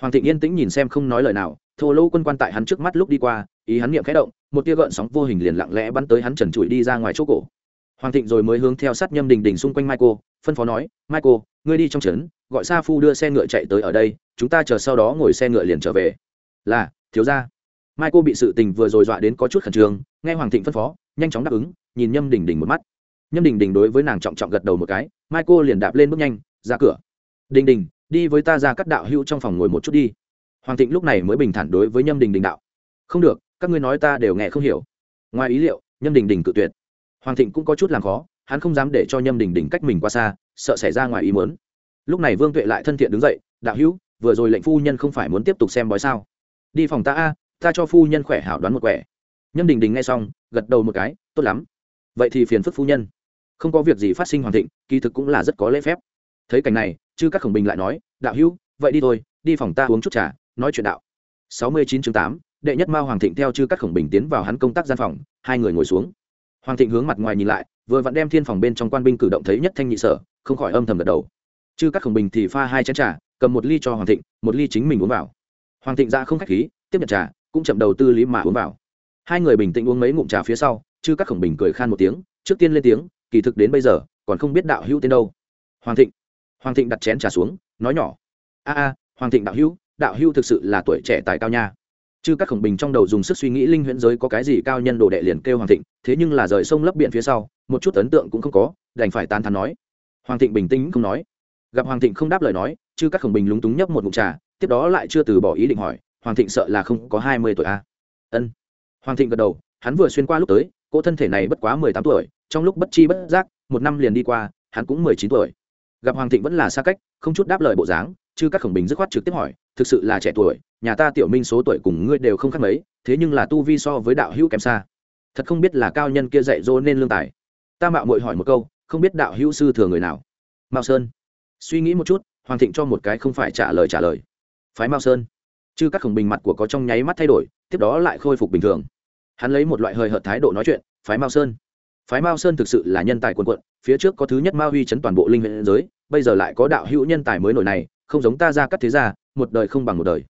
Hoàng thịnh yên tĩnh nhìn xem không nói lời nào, thô lỗ quân quan tại hắn trước mắt lúc đi qua, ý hắn niệm khẽ động, một tia gợn sóng vô hình liền lặng lẽ bắn tới hắn trần trụi đi ra ngoài chỗ cổ. Hoàng thịnh rồi mới hướng theo sát nhâm đình đình xung quanh michael, phân phó nói, michael, ngươi đi trong trấn, gọi sa phu đưa xe ngựa chạy tới ở đây, chúng ta chờ sau đó ngồi xe ngựa liền trở về. Là, thiếu gia mai cô bị sự tình vừa rồi dọa đến có chút khẩn trương, nghe hoàng thịnh phân phó, nhanh chóng đáp ứng, nhìn nhâm đình đình một mắt. Nhâm đình đình đối với nàng trọng trọng gật đầu một cái, mai cô liền đạp lên bước nhanh, ra cửa. Đình đình, đi với ta ra cắt đạo hữu trong phòng ngồi một chút đi. Hoàng thịnh lúc này mới bình thản đối với nhâm đình đình đạo. Không được, các ngươi nói ta đều nghe không hiểu. Ngoài ý liệu, nhâm đình đình cự tuyệt. Hoàng thịnh cũng có chút làm khó, hắn không dám để cho nhâm đình đình cách mình qua xa, sợ xảy ra ngoài ý muốn. Lúc này vương tuệ lại thân thiện đứng dậy, đạo hữu, vừa rồi lệnh phu nhân không phải muốn tiếp tục xem bói sao? Đi phòng ta a ta cho phu nhân khỏe hảo đoán một quẻ. Nhâm đình đình nghe xong, gật đầu một cái, tốt lắm. Vậy thì phiền phức phu nhân. Không có việc gì phát sinh hoàn thịnh, kỳ thực cũng là rất có lễ phép. Thấy cảnh này, chư các khổng bình lại nói, đạo hữu, vậy đi thôi, đi phòng ta uống chút trà, nói chuyện đạo. Sáu mươi chín chương tám, đệ nhất mao hoàng thịnh theo chư các khổng bình tiến vào hắn công tác gian phòng, hai người ngồi xuống. Hoàng thịnh hướng mặt ngoài nhìn lại, vừa vặn đem thiên phòng bên trong quan binh cử động thấy nhất thanh nhị sở, không khỏi âm thầm gật đầu. Chư các khổng bình thì pha hai chén trà, cầm một ly cho hoàng thịnh, một ly chính mình uống vào. Hoàng thịnh ra không khách khí, tiếp nhận trà cũng chậm đầu tư lý mà uống vào. Hai người bình tĩnh uống mấy ngụm trà phía sau chứ các khổng bình cười khan một tiếng, trước tiên lên tiếng, kỳ thực đến bây giờ, còn không biết đạo hữu tên đâu. Hoàng thịnh hoàng thịnh đặt chén trà xuống, nói nhỏ. A a, hoàng thịnh đạo hữu đạo hữu thực sự là tuổi trẻ tài cao nha. Chứ các khổng bình trong đầu dùng sức suy nghĩ linh huyễn giới có cái gì cao nhân đồ đệ liền kêu hoàng thịnh, thế nhưng là rời sông lấp biển phía sau, một chút ấn tượng cũng không có, đành phải tán thắn nói. Hoàng thịnh bình tĩnh không nói. Gặp hoàng thịnh không đáp lời nói chứ các khổng bình lúng túng nhấp một ngụm trà, tiếp đó lại chưa từ bỏ ý định hỏi hoàng thịnh sợ là không có hai mươi tuổi a à? ân. Hoàng thịnh gật đầu, hắn vừa xuyên qua lúc tới, cỗ thân thể này bất quá mười tám tuổi, trong lúc bất chi bất giác, một năm liền đi qua, hắn cũng mười chín tuổi. Gặp hoàng thịnh vẫn là xa cách, không chút đáp lời bộ dáng chứ các khổng bình dứt khoát trực tiếp hỏi, thực sự là trẻ tuổi, nhà ta tiểu minh số tuổi cùng ngươi đều không khác mấy, thế nhưng là tu vi so với đạo hữu kém xa. Thật không biết là cao nhân kia dạy dỗ nên lương tài. Ta mạo muội hỏi một câu, không biết đạo hữu sư thừa người nào? Mao sơn. Suy nghĩ một chút, hoàng thịnh cho một cái không phải trả lời trả lời. Phái mao sơn chứ các khổng bình mặt của có trong nháy mắt thay đổi, tiếp đó lại khôi phục bình thường. Hắn lấy một loại hơi hợt thái độ nói chuyện, phái mao sơn. Phái mao sơn thực sự là nhân tài quần quận phía trước có thứ nhất mao huy chấn toàn bộ linh huyện giới, bây giờ lại có đạo hữu nhân tài mới nổi này, không giống ta ra cắt thế gia, một đời không bằng một đời.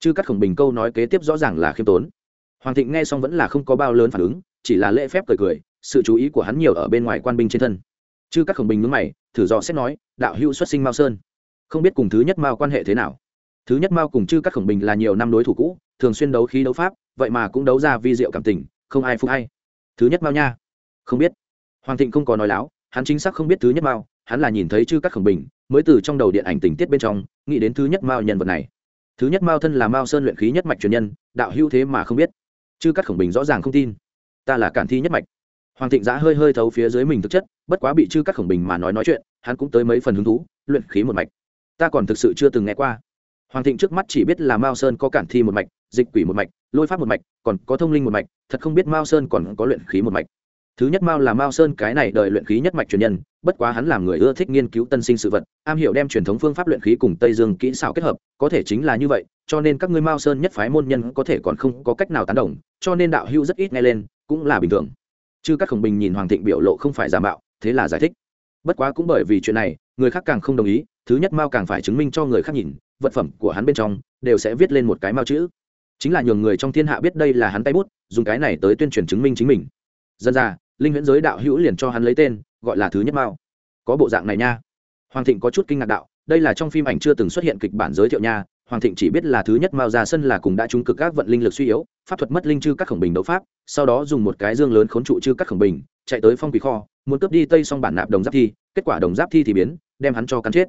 Chứ cắt khổng bình câu nói kế tiếp rõ ràng là khiêm tốn. Hoàng thịnh nghe xong vẫn là không có bao lớn phản ứng, chỉ là lễ phép cười cười, sự chú ý của hắn nhiều ở bên ngoài quan binh trên thân. Chứ các khổng bình ngứng mày, thử dò xét nói, đạo hữu xuất sinh mao sơn, không biết cùng thứ nhất mao quan hệ thế nào? Thứ nhất mao cùng chư các khổng bình là nhiều năm đối thủ cũ, thường xuyên đấu khí đấu pháp, vậy mà cũng đấu ra vi diệu cảm tình, không ai phục hay. Thứ nhất mao nha. Không biết. Hoàng thịnh không có nói láo, hắn chính xác không biết thứ nhất mao, hắn là nhìn thấy chư các khổng bình, mới từ trong đầu điện ảnh tình tiết bên trong, nghĩ đến thứ nhất mao nhân vật này. Thứ nhất mao thân là mao sơn luyện khí nhất mạch truyền nhân, đạo hữu thế mà không biết. Chư các khổng bình rõ ràng không tin. Ta là cản thi nhất mạch. Hoàng thịnh giã hơi hơi thấu phía dưới mình thực chất, bất quá bị chư các khổng bình mà nói nói chuyện, hắn cũng tới mấy phần hứng thú, luyện khí một mạch. Ta còn thực sự chưa từng nghe qua hoàng thịnh trước mắt chỉ biết là mao sơn có cản thi một mạch, dịch quỷ một mạch, lôi pháp một mạch, còn có thông linh một mạch, thật không biết mao sơn còn có luyện khí một mạch. Thứ nhất mao là mao sơn cái này đợi luyện khí nhất mạch truyền nhân, bất quá hắn làm người ưa thích nghiên cứu tân sinh sự vật, am hiểu đem truyền thống phương pháp luyện khí cùng tây dương kỹ xảo kết hợp, có thể chính là như vậy, cho nên các ngươi mao sơn nhất phái môn nhân có thể còn không có cách nào tán đồng, cho nên đạo hưu rất ít nghe lên, cũng là bình thường. Chứ các khổng bình nhìn hoàng thịnh biểu lộ không phải giả mạo, thế là giải thích. Bất quá cũng bởi vì chuyện này, người khác càng không đồng ý, thứ nhất mao càng phải chứng minh cho người khác nhìn vật phẩm của hắn bên trong, đều sẽ viết lên một cái mao chữ. Chính là nhường người trong thiên hạ biết đây là hắn tay bút, dùng cái này tới tuyên truyền chứng minh chính mình. Dân ra, linh huyễn giới đạo hữu liền cho hắn lấy tên, gọi là thứ nhất mao. Có bộ dạng này nha. Hoàng thịnh có chút kinh ngạc đạo, đây là trong phim ảnh chưa từng xuất hiện kịch bản giới thiệu nha, hoàng thịnh chỉ biết là thứ nhất mao ra sân là cùng đã trúng cực các vận linh lực suy yếu, pháp thuật mất linh chư các khổng bình đấu pháp, sau đó dùng một cái dương lớn khốn trụ chư các khổng bình, chạy tới phong quỷ kho, muốn cướp đi tây xong bản nạp đồng giáp thi, kết quả đồng giáp thi thì biến, đem hắn cho cắn chết.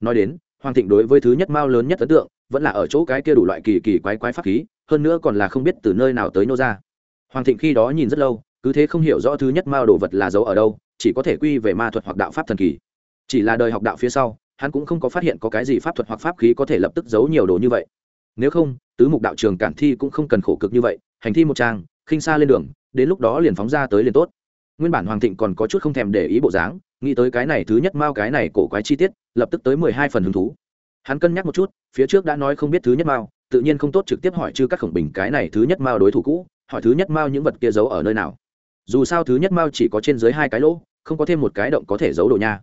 Nói đến hoàng thịnh đối với thứ nhất mao lớn nhất ấn tượng, vẫn là ở chỗ cái kia đủ loại kỳ kỳ quái quái pháp khí, hơn nữa còn là không biết từ nơi nào tới nô ra. Hoàng thịnh khi đó nhìn rất lâu, cứ thế không hiểu rõ thứ nhất mao đồ vật là giấu ở đâu, chỉ có thể quy về ma thuật hoặc đạo pháp thần kỳ. Chỉ là đời học đạo phía sau, hắn cũng không có phát hiện có cái gì pháp thuật hoặc pháp khí có thể lập tức giấu nhiều đồ như vậy. Nếu không, tứ mục đạo trường cản thi cũng không cần khổ cực như vậy, hành thi một trang, khinh xa lên đường, đến lúc đó liền phóng ra tới liền tốt. Nguyên bản hoàng thịnh còn có chút không thèm để ý bộ dáng, nghĩ tới cái này thứ nhất mao cái này cổ quái chi tiết lập tức tới mười hai phần hứng thú. Hắn cân nhắc một chút, phía trước đã nói không biết thứ nhất mao, tự nhiên không tốt trực tiếp hỏi chư các khổng bình cái này thứ nhất mao đối thủ cũ, hỏi thứ nhất mao những vật kia giấu ở nơi nào. Dù sao thứ nhất mao chỉ có trên dưới hai cái lỗ, không có thêm một cái động có thể giấu đồ nha.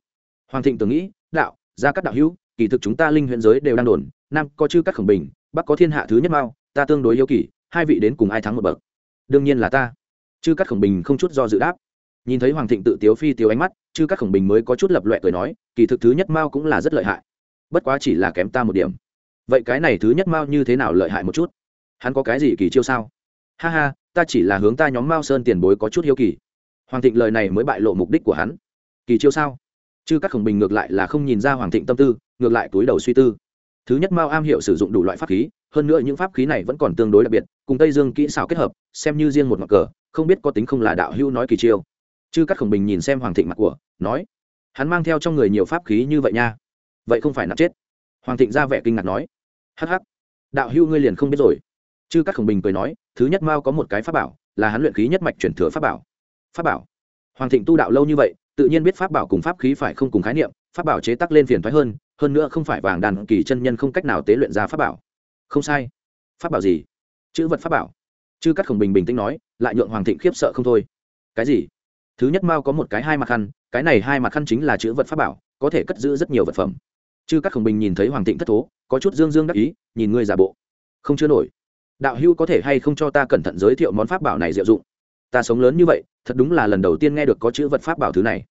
Hoàng thịnh tưởng nghĩ, đạo ra các đạo hữu, kỳ thực chúng ta linh huyện giới đều đang đồn, nam có chư các khổng bình, bắc có thiên hạ thứ nhất mao, ta tương đối yêu kỳ, hai vị đến cùng ai thắng một bậc? Đương nhiên là ta. Chư các khổng bình không chút do dự đáp nhìn thấy hoàng thịnh tự tiếu phi tiếu ánh mắt, chư các khổng bình mới có chút lập loẹ cười nói, kỳ thực thứ nhất mao cũng là rất lợi hại. Bất quá chỉ là kém ta một điểm. Vậy cái này thứ nhất mao như thế nào lợi hại một chút? Hắn có cái gì kỳ chiêu sao? Ha ha, ta chỉ là hướng ta nhóm mao sơn tiền bối có chút hiếu kỳ. Hoàng thịnh lời này mới bại lộ mục đích của hắn. Kỳ chiêu sao? Chứ các khổng bình ngược lại là không nhìn ra hoàng thịnh tâm tư, ngược lại túi đầu suy tư. Thứ nhất mao am hiểu sử dụng đủ loại pháp khí, hơn nữa những pháp khí này vẫn còn tương đối đặc biệt, cùng tây dương kỹ xảo kết hợp, xem như riêng một mặt cờ, không biết có tính không là đạo hữu nói kỳ chiêu chư cắt khổng bình nhìn xem hoàng thịnh mặt của, nói, hắn mang theo trong người nhiều pháp khí như vậy nha. Vậy không phải nạp chết. Hoàng thịnh ra vẻ kinh ngạc nói hh đạo hưu ngươi liền không biết rồi. Chư cắt khổng bình cười nói, thứ nhất mao có một cái pháp bảo, là hắn luyện khí nhất mạch chuyển thừa pháp bảo. Pháp bảo? Hoàng thịnh tu đạo lâu như vậy, tự nhiên biết pháp bảo cùng pháp khí phải không cùng khái niệm, pháp bảo chế tắc lên phiền thoái hơn hơn nữa không phải vàng đàn kỳ chân nhân không cách nào tế luyện ra pháp bảo. Không sai. Pháp bảo gì? Chữ vật pháp bảo. Chư cắt khổng bình bình tĩnh nói, lại nhượng hoàng thịnh khiếp sợ không thôi. Cái gì? Thứ nhất mao có một cái hai mặt khăn, cái này hai mặt khăn chính là chữ vật pháp bảo, có thể cất giữ rất nhiều vật phẩm. Chư các khổng bình nhìn thấy hoàng thịnh thất thố, có chút dương dương đắc ý, nhìn ngươi giả bộ. Không chưa nổi. Đạo hưu có thể hay không cho ta cẩn thận giới thiệu món pháp bảo này diệu dụng? Ta sống lớn như vậy, thật đúng là lần đầu tiên nghe được có chữ vật pháp bảo thứ này.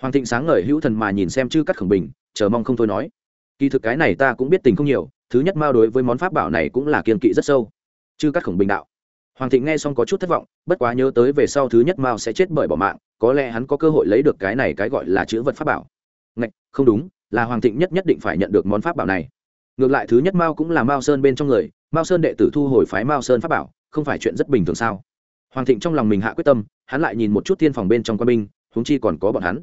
Hoàng thịnh sáng ngời hữu thần mà nhìn xem chư cắt khổng bình, chờ mong không thôi nói. Kỳ thực cái này ta cũng biết tình không nhiều, thứ nhất mao đối với món pháp bảo này cũng là kiên kỵ rất sâu. Chư cắt khổng bình đạo. Hoàng thịnh nghe xong có chút thất vọng, bất quá nhớ tới về sau thứ nhất mao sẽ chết bởi bỏ mạng có lẽ hắn có cơ hội lấy được cái này cái gọi là chữ vật pháp bảo. Ngạch, không đúng, là hoàng thịnh nhất nhất định phải nhận được món pháp bảo này. Ngược lại thứ nhất mao cũng là mao sơn bên trong người, mao sơn đệ tử thu hồi phái mao sơn pháp bảo, không phải chuyện rất bình thường sao? Hoàng thịnh trong lòng mình hạ quyết tâm, hắn lại nhìn một chút thiên phòng bên trong quân binh, huống chi còn có bọn hắn.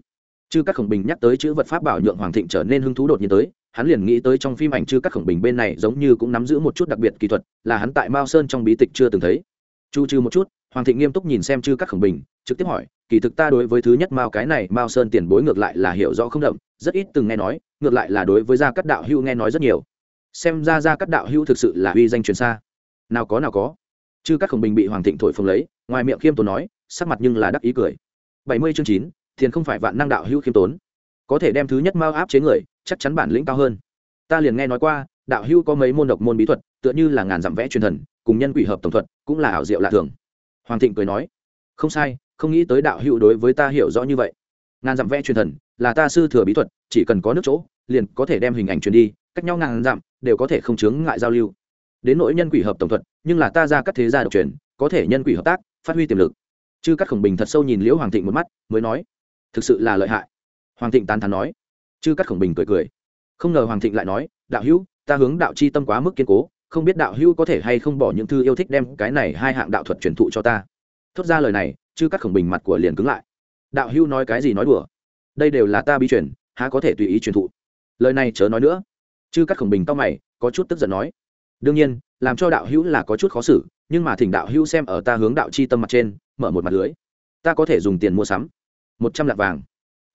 Chư các khổng bình nhắc tới chữ vật pháp bảo nhượng hoàng thịnh trở nên hứng thú đột nhiên tới, hắn liền nghĩ tới trong phim ảnh chư các khổng bình bên này giống như cũng nắm giữ một chút đặc biệt kỹ thuật, là hắn tại mao sơn trong bí tịch chưa từng thấy. Chu trừ một chút, hoàng thịnh nghiêm túc nhìn xem chư các khổng bình, trực tiếp hỏi kỳ thực ta đối với thứ nhất mao cái này, mao sơn tiền bối ngược lại là hiểu rõ không đậm, rất ít từng nghe nói, ngược lại là đối với gia cắt đạo hữu nghe nói rất nhiều. Xem ra gia cắt đạo hữu thực sự là uy danh truyền xa. Nào có nào có. Chứ các khổng bình bị hoàng thịnh thổi phồng lấy, ngoài miệng khiêm tốn nói, sắc mặt nhưng là đắc ý cười. Bảy mươi chương chín thiền không phải vạn năng đạo hữu khiêm tốn. Có thể đem thứ nhất mao áp chế người, chắc chắn bản lĩnh cao hơn. Ta liền nghe nói qua, đạo hữu có mấy môn độc môn bí thuật, tựa như là ngàn dặm vẽ truyền thần, cùng nhân quỷ hợp tổng thuật, cũng là ảo diệu lạ thường. Hoàng thịnh cười nói, không sai không nghĩ tới đạo hữu đối với ta hiểu rõ như vậy. Ngàn dặm vẽ truyền thần, là ta sư thừa bí thuật, chỉ cần có nước chỗ, liền có thể đem hình ảnh truyền đi, cách nhau ngàn dặm, đều có thể không chướng ngại giao lưu. Đến nỗi nhân quỷ hợp tổng thuật, nhưng là ta ra các thế gia độc truyền, có thể nhân quỷ hợp tác, phát huy tiềm lực. Chư các khổng bình thật sâu nhìn liễu hoàng thịnh một mắt, mới nói, thực sự là lợi hại. Hoàng thịnh tán thán nói. Chư các khổng bình cười cười. Không ngờ hoàng thịnh lại nói, đạo hữu, ta hướng đạo chi tâm quá mức kiên cố, không biết đạo hữu có thể hay không bỏ những thư yêu thích đem cái này hai hạng đạo thuật truyền thụ cho ta. Thốt ra lời này chư các khổng bình mặt của liền cứng lại. Đạo hưu nói cái gì nói đùa? Đây đều là ta bi truyền, há có thể tùy ý truyền thụ? Lời này chớ nói nữa. Chư các khổng bình tao mày, có chút tức giận nói. Đương nhiên, làm cho đạo hữu là có chút khó xử, nhưng mà thỉnh đạo hữu xem ở ta hướng đạo chi tâm mặt trên, mở một mặt lưới. Ta có thể dùng tiền mua sắm. Một trăm lạng vàng.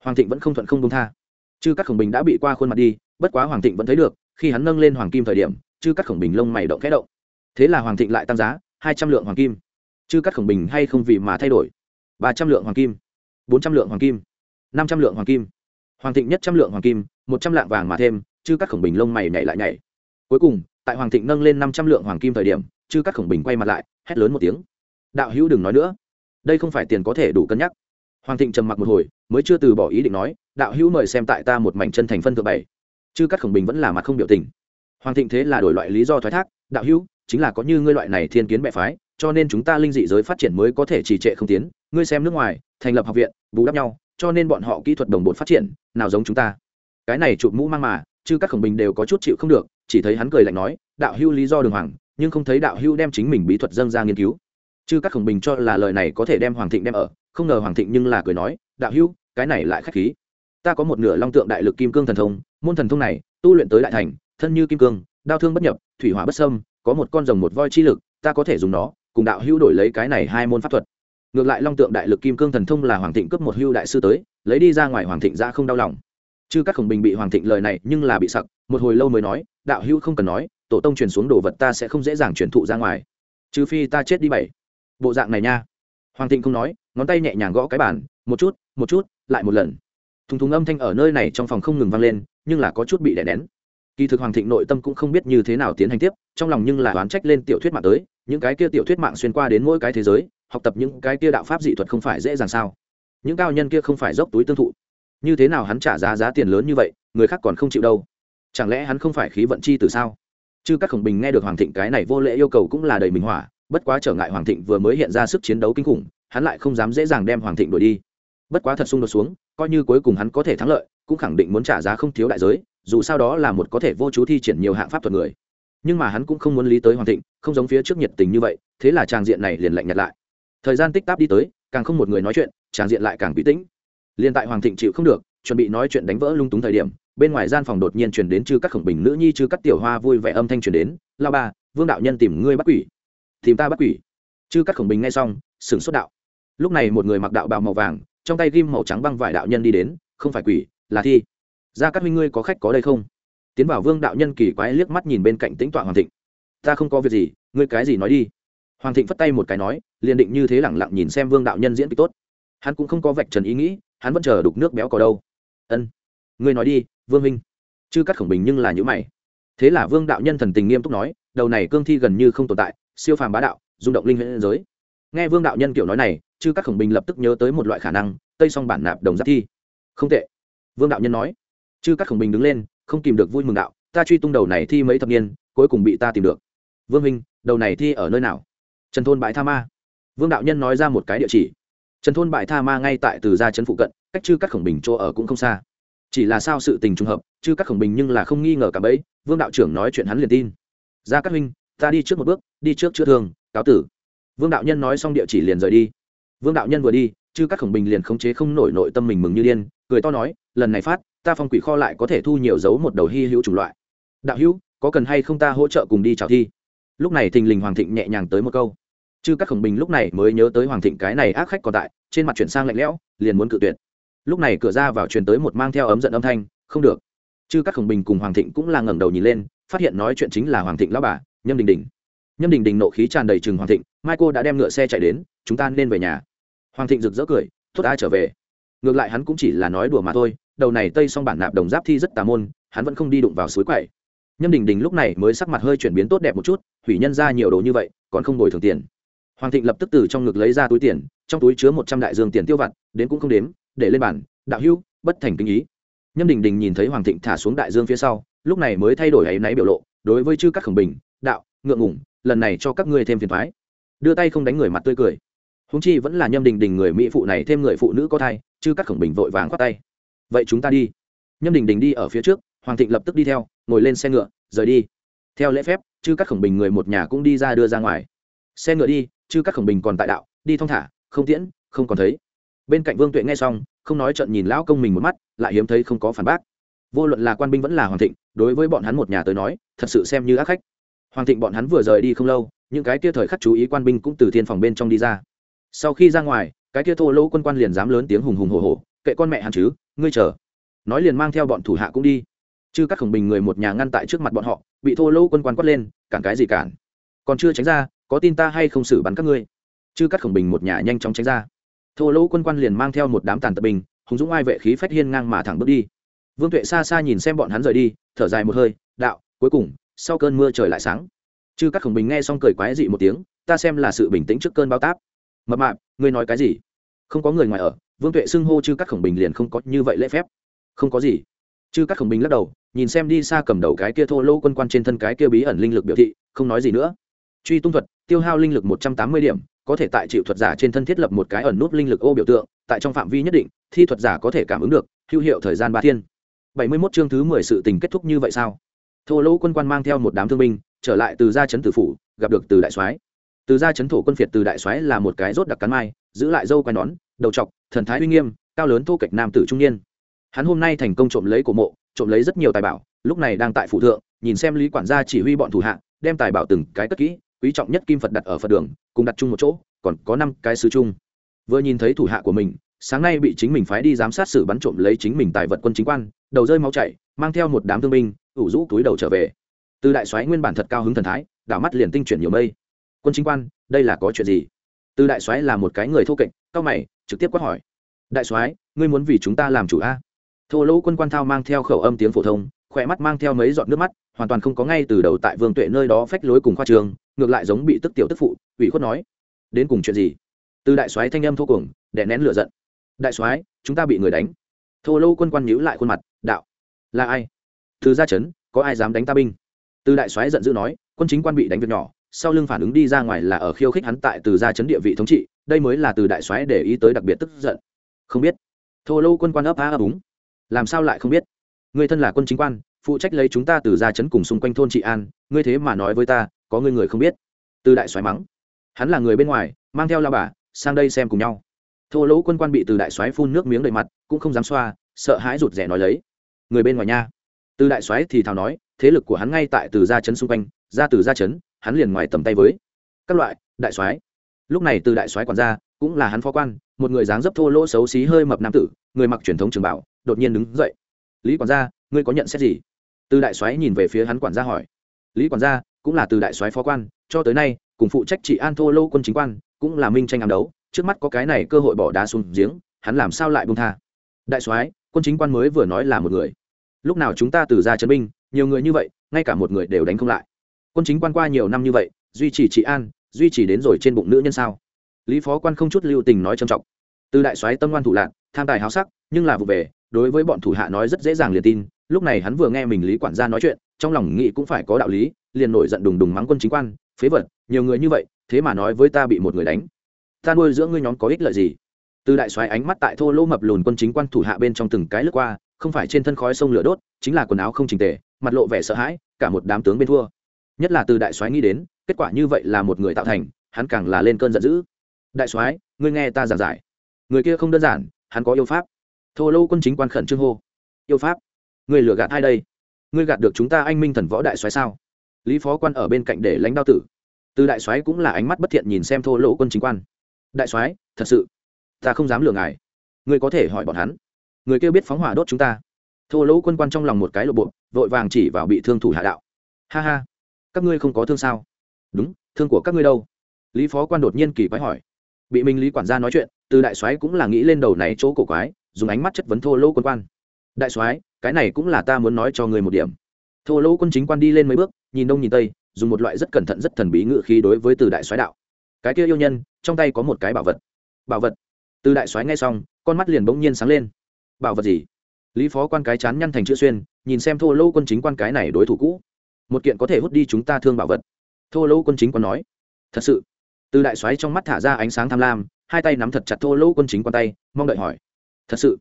Hoàng thịnh vẫn không thuận không công tha. Chư các khổng bình đã bị qua khuôn mặt đi, bất quá hoàng thịnh vẫn thấy được, khi hắn nâng lên hoàng kim thời điểm, chư các khổng bình lông mày động khẽ động. Thế là hoàng thịnh lại tăng giá, hai trăm lượng hoàng kim chứ cắt khổng bình hay không vì mà thay đổi? Ba trăm lượng hoàng kim, bốn trăm lượng hoàng kim, năm trăm lượng hoàng kim, hoàng thịnh nhất trăm lượng hoàng kim, một trăm lạng vàng mà thêm chứ cắt khổng bình lông mày nhảy lại nhảy. Cuối cùng, tại hoàng thịnh nâng lên năm trăm lượng hoàng kim thời điểm chứ cắt khổng bình quay mặt lại, hét lớn một tiếng. Đạo hữu đừng nói nữa. Đây không phải tiền có thể đủ cân nhắc. Hoàng thịnh trầm mặc một hồi, mới chưa từ bỏ ý định nói, đạo hữu mời xem tại ta một mảnh chân thành phân thượng bảy. Chứ cắt khổng bình vẫn là mặt không biểu tình. Hoàng thịnh thế là đổi loại lý do thoái thác, đạo hữu, chính là có như ngươi loại này thiên kiến bệ phái cho nên chúng ta linh dị giới phát triển mới có thể trì trệ không tiến. Ngươi xem nước ngoài, thành lập học viện, bù đắp nhau, cho nên bọn họ kỹ thuật đồng bộ phát triển, nào giống chúng ta. Cái này chụp mũ mang mà, chứ các khổng bình đều có chút chịu không được, chỉ thấy hắn cười lạnh nói, đạo hưu lý do đường hoàng, nhưng không thấy đạo hưu đem chính mình bí thuật dâng ra nghiên cứu. Chứ các khổng bình cho là lời này có thể đem hoàng thịnh đem ở, không ngờ hoàng thịnh nhưng là cười nói, đạo hưu cái này lại khách khí. Ta có một nửa long tượng đại lực kim cương thần thông, môn thần thông này, tu luyện tới đại thành, thân như kim cương, đao thương bất nhập, thủy hỏa bất sâm có một con rồng một voi chi lực, ta có thể dùng nó cùng đạo hưu đổi lấy cái này hai môn pháp thuật. Ngược lại long tượng đại lực kim cương thần thông là hoàng thịnh cướp một hưu đại sư tới, lấy đi ra ngoài hoàng thịnh ra không đau lòng. Chứ các khổng bình bị hoàng thịnh lời này nhưng là bị sặc, một hồi lâu mới nói, đạo hưu không cần nói, tổ tông truyền xuống đồ vật ta sẽ không dễ dàng truyền thụ ra ngoài. Trừ phi ta chết đi bảy. Bộ dạng này nha. Hoàng thịnh không nói, ngón tay nhẹ nhàng gõ cái bàn, một chút một chút, lại một lần. Thùng thùng âm thanh ở nơi này trong phòng không ngừng vang lên, nhưng là có chút bị đè nén. Kỳ thực hoàng thịnh nội tâm cũng không biết như thế nào tiến hành tiếp, trong lòng nhưng là oán trách lên tiểu thuyết mạng tới những cái kia tiểu thuyết mạng xuyên qua đến mỗi cái thế giới, học tập những cái kia đạo pháp dị thuật không phải dễ dàng sao? Những cao nhân kia không phải dốc túi tương thụ. Như thế nào hắn trả giá giá tiền lớn như vậy, người khác còn không chịu đâu? Chẳng lẽ hắn không phải khí vận chi từ sao? Chứ các khổng bình nghe được hoàng thịnh cái này vô lễ yêu cầu cũng là đầy mình hỏa, bất quá trở ngại hoàng thịnh vừa mới hiện ra sức chiến đấu kinh khủng, hắn lại không dám dễ dàng đem hoàng thịnh đuổi đi. Bất quá thật xung đột xuống, coi như cuối cùng hắn có thể thắng lợi, cũng khẳng định muốn trả giá không thiếu đại giới, dù sao đó là một có thể vô chú thi triển nhiều hạng pháp thuật người nhưng mà hắn cũng không muốn lý tới hoàng thịnh, không giống phía trước nhiệt tình như vậy, thế là tràng diện này liền lạnh nhạt lại. Thời gian tích táp đi tới, càng không một người nói chuyện tràng diện lại càng bí tĩnh. Liền tại hoàng thịnh chịu không được, chuẩn bị nói chuyện đánh vỡ lung túng thời điểm, bên ngoài gian phòng đột nhiên chuyển đến chư các khổng bình nữ nhi, chư các tiểu hoa vui vẻ âm thanh chuyển đến lao ba vương đạo nhân tìm ngươi bắt quỷ. Tìm ta bắt quỷ? Chư các khổng bình nghe xong, sửng sốt đạo. Lúc này một người mặc đạo bào màu vàng, trong tay ghim màu trắng băng vải đạo nhân đi đến, không phải quỷ, là thi. Ra các huynh ngươi có khách có đây không? Tiến vào vương đạo nhân kỳ quái liếc mắt nhìn bên cạnh tĩnh tọa hoàng thịnh. Ta không có việc gì, ngươi cái gì nói đi. Hoàng thịnh phất tay một cái nói, liền định như thế lẳng lặng nhìn xem vương đạo nhân diễn kịch tốt. Hắn cũng không có vạch trần ý nghĩ, hắn vẫn chờ đục nước béo cò đâu. Ân, ngươi nói đi, vương minh chứ cắt khổng bình nhưng là nhữ mày. Thế là vương đạo nhân thần tình nghiêm túc nói, đầu này cương thi gần như không tồn tại, siêu phàm bá đạo, rung động linh huyễn giới. Nghe vương đạo nhân kiểu nói này chứ các khổng bình lập tức nhớ tới một loại khả năng, tây song bản nạp đồng giáp thi. Không tệ, vương đạo nhân nói. Chứ các khổng bình đứng lên không tìm được vui mừng đạo, ta truy tung đầu này thi mấy thập niên, cuối cùng bị ta tìm được. Vương minh đầu này thi ở nơi nào? Trần thôn bãi tha ma. Vương đạo nhân nói ra một cái địa chỉ. Trần thôn bãi tha ma ngay tại từ gia trấn phụ cận, cách chư các khổng bình chỗ ở cũng không xa. Chỉ là sao sự tình trùng hợp, chư các khổng bình nhưng là không nghi ngờ cả bấy, vương đạo trưởng nói chuyện hắn liền tin. Ra các huynh, ta đi trước một bước, đi trước chữa thương, cáo tử. Vương đạo nhân nói xong địa chỉ liền rời đi. Vương đạo nhân vừa đi, chư các khổng bình liền khống chế không nổi nội tâm mình mừng như điên, cười to nói, lần này phát ta phong quỷ kho lại có thể thu nhiều dấu một đầu hy hữu chủng loại. Đạo hữu, có cần hay không ta hỗ trợ cùng đi chào thi? Lúc này thình lình hoàng thịnh nhẹ nhàng tới một câu. Chứ các khổng bình lúc này mới nhớ tới hoàng thịnh cái này ác khách còn tại, trên mặt chuyển sang lạnh lẽo, liền muốn cự tuyệt. Lúc này cửa ra vào truyền tới một mang theo ấm giận âm thanh, không được. Chứ các khổng bình cùng hoàng thịnh cũng là ngẩng đầu nhìn lên, phát hiện nói chuyện chính là hoàng thịnh lão bà, nhâm đình đình. Nhâm đình đình nộ khí tràn đầy chừng hoàng thịnh, mai cô đã đem ngựa xe chạy đến, chúng ta nên về nhà. Hoàng thịnh rực rỡ cười thốt ai trở về. Ngược lại hắn cũng chỉ là nói đùa mà thôi đầu này tây xong bản nạp đồng giáp thi rất tà môn, hắn vẫn không đi đụng vào suối quậy. Nhâm đình đình lúc này mới sắc mặt hơi chuyển biến tốt đẹp một chút, hủy nhân ra nhiều đồ như vậy, còn không bồi thường tiền. Hoàng thịnh lập tức từ trong ngực lấy ra túi tiền, trong túi chứa một trăm đại dương tiền tiêu vặt, đến cũng không đếm, để lên bản đạo hữu, bất thành kinh ý. Nhâm đình đình nhìn thấy hoàng thịnh thả xuống đại dương phía sau, lúc này mới thay đổi áy náy biểu lộ, đối với chư các khổng bình, đạo, ngượng ngủng lần này cho các ngươi thêm phiền thoái đưa tay không đánh người mặt tươi cười. Húng chi vẫn là nhâm đình đình người mỹ phụ này, thêm người phụ nữ có thai, chư các khổng bình vội vàng khoát tay vậy chúng ta đi. Nhâm đình đình đi ở phía trước, hoàng thịnh lập tức đi theo, ngồi lên xe ngựa, rời đi. Theo lễ phép, chư các khổng bình người một nhà cũng đi ra đưa ra ngoài. Xe ngựa đi, chư các khổng bình còn tại đạo, đi thong thả, không tiễn, không còn thấy. Bên cạnh vương tuệ nghe xong, không nói trận nhìn lão công mình một mắt, lại hiếm thấy không có phản bác. Vô luận là quan binh vẫn là hoàng thịnh, đối với bọn hắn một nhà tới nói, thật sự xem như ác khách. Hoàng thịnh bọn hắn vừa rời đi không lâu, những cái kia thời khắc chú ý quan binh cũng từ thiên phòng bên trong đi ra. Sau khi ra ngoài, cái kia thô lỗ quân quan liền dám lớn tiếng hùng hùng hồ hồ kệ con mẹ hắn chứ ngươi chờ. Nói liền mang theo bọn thủ hạ cũng đi. Chứ các khổng bình người một nhà ngăn tại trước mặt bọn họ, bị thô lỗ quân quan quát lên, cản cái gì cản? Còn chưa tránh ra, có tin ta hay không xử bắn các ngươi? Chứ các khổng bình một nhà nhanh chóng tránh ra. Thô lỗ quân quan liền mang theo một đám tàn tập bình hùng dũng ai vệ khí phách hiên ngang mà thẳng bước đi. Vương tuệ xa xa nhìn xem bọn hắn rời đi, thở dài một hơi, đạo, cuối cùng, sau cơn mưa trời lại sáng. Chứ các khổng bình nghe xong cười quái dị một tiếng, ta xem là sự bình tĩnh trước cơn bao táp. Mập mạp, ngươi nói cái gì? Không có người ngoài ở vương tuệ xưng hô chư các khổng bình liền không có như vậy lễ phép. Không có gì. Chư các khổng bình lắc đầu, nhìn xem đi xa cầm đầu cái kia thô lô quân quan trên thân cái kia bí ẩn linh lực biểu thị, không nói gì nữa. Truy tung thuật, tiêu hao linh lực một trăm tám mươi điểm, có thể tại chịu thuật giả trên thân thiết lập một cái ẩn nút linh lực ô biểu tượng, tại trong phạm vi nhất định, thi thuật giả có thể cảm ứng được, hữu hiệu thời gian ba thiên. Bảy mươi mốt chương thứ mười sự tình kết thúc như vậy sao? Thô lỗ quân quan mang theo một đám thương binh, trở lại từ gia trấn tử phủ, gặp được từ đại soái. Từ gia trấn thổ quân phiệt từ đại soái là một cái rốt đặc cắn mai, giữ lại dâu quai nón đầu trọc, thần thái uy nghiêm, cao lớn thô kệch nam tử trung niên. Hắn hôm nay thành công trộm lấy cổ mộ, trộm lấy rất nhiều tài bảo, lúc này đang tại phủ thượng, nhìn xem lý quản gia chỉ huy bọn thủ hạ, đem tài bảo từng cái cất kỹ, quý trọng nhất kim phật đặt ở phật đường, cùng đặt chung một chỗ, còn có năm cái sứ chung vừa nhìn thấy thủ hạ của mình, sáng nay bị chính mình phái đi giám sát xử bắn trộm lấy chính mình tài vật quân chính quan, đầu rơi máu chảy, mang theo một đám thương binh, ủ rũ túi đầu trở về. Từ đại soái nguyên bản thật cao hứng thần thái, đảo mắt liền tinh chuyển nhiều mây. Quân chính quan, đây là có chuyện gì? Từ đại soái là một cái người thô kệch, cao mày, trực tiếp quát hỏi. Đại soái, ngươi muốn vì chúng ta làm chủ a? Thô lỗ quân quan thao mang theo khẩu âm tiếng phổ thông, khỏe mắt mang theo mấy giọt nước mắt, hoàn toàn không có ngay từ đầu tại vương tuệ nơi đó phách lối cùng khoa trường, ngược lại giống bị tức tiểu tức phụ, ủy khuất nói. Đến cùng chuyện gì? Từ đại soái thanh âm thô cuồng, đè nén lửa giận. Đại soái, chúng ta bị người đánh. Thô lô quân quan nhíu lại khuôn mặt, đạo. Là ai? Từ gia chấn, có ai dám đánh ta binh? Từ đại soái giận dữ nói, quân chính quan bị đánh việc nhỏ sau lưng phản ứng đi ra ngoài là ở khiêu khích hắn tại từ gia chấn địa vị thống trị, đây mới là từ đại soái để ý tới đặc biệt tức giận. Không biết. Thô lô quân quan ấp á ấp úng. Làm sao lại không biết? Người thân là quân chính quan, phụ trách lấy chúng ta từ gia chấn cùng xung quanh thôn trị an, ngươi thế mà nói với ta, có người người không biết. Từ đại soái mắng. Hắn là người bên ngoài, mang theo la bà, sang đây xem cùng nhau. Thô lỗ quân quan bị từ đại soái phun nước miếng đầy mặt, cũng không dám xoa, sợ hãi rụt rẻ nói lấy. Người bên ngoài nha. Từ đại soái thì thào nói, thế lực của hắn ngay tại từ gia chấn xung quanh, ra từ gia chấn hắn liền ngoài tầm tay với các loại đại soái. Lúc này từ đại soái quản gia cũng là hắn phó quan, một người dáng dấp thô lỗ xấu xí hơi mập nam tử, người mặc truyền thống trường bảo, đột nhiên đứng dậy. Lý quản gia, ngươi có nhận xét gì? Từ đại soái nhìn về phía hắn quản gia hỏi. Lý quản gia cũng là từ đại soái phó quan, cho tới nay cùng phụ trách trị an thô lô quân chính quan, cũng là minh tranh ám đấu, trước mắt có cái này cơ hội bỏ đá xuống giếng, hắn làm sao lại buông tha? Đại soái, quân chính quan mới vừa nói là một người. Lúc nào chúng ta từ ra chấn binh, nhiều người như vậy, ngay cả một người đều đánh không lại quân chính quan qua nhiều năm như vậy, duy trì trị an, duy trì đến rồi trên bụng nữ nhân sao? Lý phó quan không chút lưu tình nói trầm trọng. Từ đại soái tâm ngoan thủ lạc tham tài háo sắc, nhưng là vụ về, đối với bọn thủ hạ nói rất dễ dàng liền tin, lúc này hắn vừa nghe mình lý quản gia nói chuyện, trong lòng nghĩ cũng phải có đạo lý, liền nổi giận đùng đùng mắng quân chính quan, phế vật, nhiều người như vậy, thế mà nói với ta bị một người đánh. Ta nuôi giữa ngươi nhóm có ích lợi gì? Từ đại soái ánh mắt tại thô lỗ mập lùn quân chính quan thủ hạ bên trong từng cái lướt qua, không phải trên thân khói sông lửa đốt, chính là quần áo không trình tề, mặt lộ vẻ sợ hãi, cả một đám tướng bên thua nhất là từ đại soái nghĩ đến, kết quả như vậy là một người tạo thành, hắn càng là lên cơn giận dữ. Đại soái, ngươi nghe ta giảng giải. Người kia không đơn giản, hắn có yêu pháp. Thô lâu quân chính quan khẩn trương hô. Yêu pháp? Người lừa gạt ai đây? Ngươi gạt được chúng ta anh minh thần võ đại soái sao? Lý phó quan ở bên cạnh để lãnh đao tử. Từ đại soái cũng là ánh mắt bất thiện nhìn xem thô lỗ quân chính quan. Đại soái, thật sự, ta không dám lừa ngài. Ngươi có thể hỏi bọn hắn. Người kia biết phóng hỏa đốt chúng ta. Thô lỗ quân quan trong lòng một cái lộ bộ, vội vàng chỉ vào bị thương thủ hạ đạo. Ha ha các ngươi không có thương sao? Đúng, thương của các ngươi đâu? Lý phó quan đột nhiên kỳ quái hỏi. Bị minh lý quản gia nói chuyện, từ đại soái cũng là nghĩ lên đầu này chỗ cổ quái, dùng ánh mắt chất vấn thô lỗ quân quan. Đại soái, cái này cũng là ta muốn nói cho người một điểm. Thô lỗ quân chính quan đi lên mấy bước, nhìn đông nhìn tây, dùng một loại rất cẩn thận rất thần bí ngự khí đối với từ đại soái đạo. Cái kia yêu nhân, trong tay có một cái bảo vật. Bảo vật. Từ đại soái nghe xong, con mắt liền bỗng nhiên sáng lên. Bảo vật gì? Lý phó quan cái chán nhăn thành chữ xuyên, nhìn xem thô lỗ quân chính quan cái này đối thủ cũ một kiện có thể hút đi chúng ta thương bảo vật. Thô lỗ quân chính quan nói. Thật sự. Từ đại soái trong mắt thả ra ánh sáng tham lam, hai tay nắm thật chặt thô lỗ quân chính quan tay, mong đợi hỏi. Thật sự.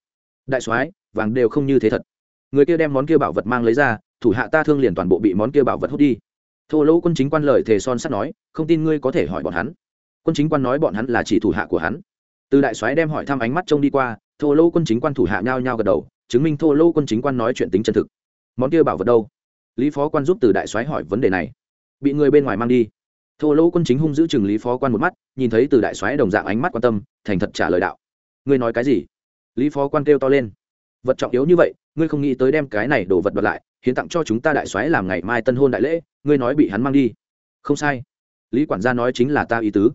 Đại soái, vàng đều không như thế thật. Người kia đem món kia bảo vật mang lấy ra, thủ hạ ta thương liền toàn bộ bị món kia bảo vật hút đi. Thô lỗ quân chính quan lời thề son sắt nói, không tin ngươi có thể hỏi bọn hắn. Quân chính quan nói bọn hắn là chỉ thủ hạ của hắn. Từ đại soái đem hỏi thăm ánh mắt trông đi qua, thô lỗ quân chính quan thủ hạ nhao nhao gật đầu, chứng minh thô lỗ quân chính quan nói chuyện tính chân thực. Món kia bảo vật đâu? Lý phó quan giúp từ đại soái hỏi vấn đề này. Bị người bên ngoài mang đi. Thô lỗ quân chính hung giữ chừng lý phó quan một mắt, nhìn thấy từ đại soái đồng dạng ánh mắt quan tâm, thành thật trả lời đạo. Ngươi nói cái gì? Lý phó quan kêu to lên. Vật trọng yếu như vậy, ngươi không nghĩ tới đem cái này đổ vật bật lại, hiến tặng cho chúng ta đại soái làm ngày mai tân hôn đại lễ, ngươi nói bị hắn mang đi. Không sai. Lý quản gia nói chính là ta ý tứ.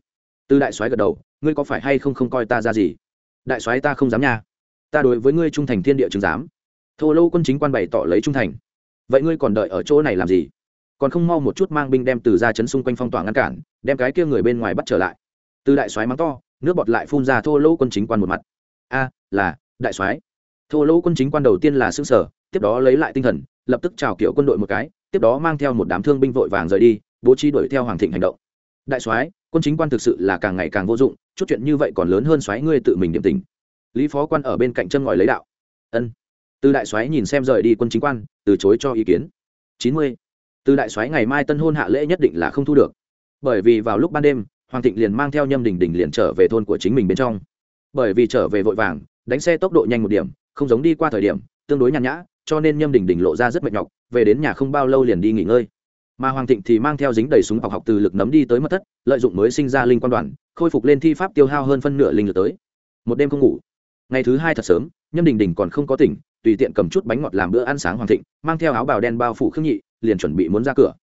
Từ đại soái gật đầu, ngươi có phải hay không không coi ta ra gì? Đại soái ta không dám nha. Ta đối với ngươi trung thành thiên địa chứng giám. Thô lô quân chính quan bày tỏ lấy trung thành vậy ngươi còn đợi ở chỗ này làm gì? Còn không mau một chút mang binh đem từ ra chấn xung quanh phong tỏa ngăn cản, đem cái kia người bên ngoài bắt trở lại. Từ đại soái mắng to, nước bọt lại phun ra thô lỗ quân chính quan một mặt. A, là, đại soái. Thô lỗ quân chính quan đầu tiên là xương sở, tiếp đó lấy lại tinh thần, lập tức chào kiểu quân đội một cái, tiếp đó mang theo một đám thương binh vội vàng rời đi, bố trí đuổi theo hoàng thịnh hành động. Đại soái, quân chính quan thực sự là càng ngày càng vô dụng, chút chuyện như vậy còn lớn hơn soái ngươi tự mình điểm tình. Lý phó quan ở bên cạnh chân ngòi lấy đạo. Ân từ đại soái nhìn xem rời đi quân chính quan, từ chối cho ý kiến. Chín mươi. Từ đại soái ngày mai tân hôn hạ lễ nhất định là không thu được. Bởi vì vào lúc ban đêm, hoàng thịnh liền mang theo nhâm đình đình liền trở về thôn của chính mình bên trong. Bởi vì trở về vội vàng, đánh xe tốc độ nhanh một điểm, không giống đi qua thời điểm, tương đối nhàn nhã, cho nên nhâm đình đình lộ ra rất mệt nhọc, về đến nhà không bao lâu liền đi nghỉ ngơi. Mà hoàng thịnh thì mang theo dính đầy súng học học từ lực nấm đi tới mất thất, lợi dụng mới sinh ra linh quan đoàn, khôi phục lên thi pháp tiêu hao hơn phân nửa linh lực tới. Một đêm không ngủ. Ngày thứ hai thật sớm, nhâm đình đình còn không có tỉnh tùy tiện cầm chút bánh ngọt làm bữa ăn sáng hoàng thịnh, mang theo áo bào đen bao phủ khương nhị, liền chuẩn bị muốn ra cửa.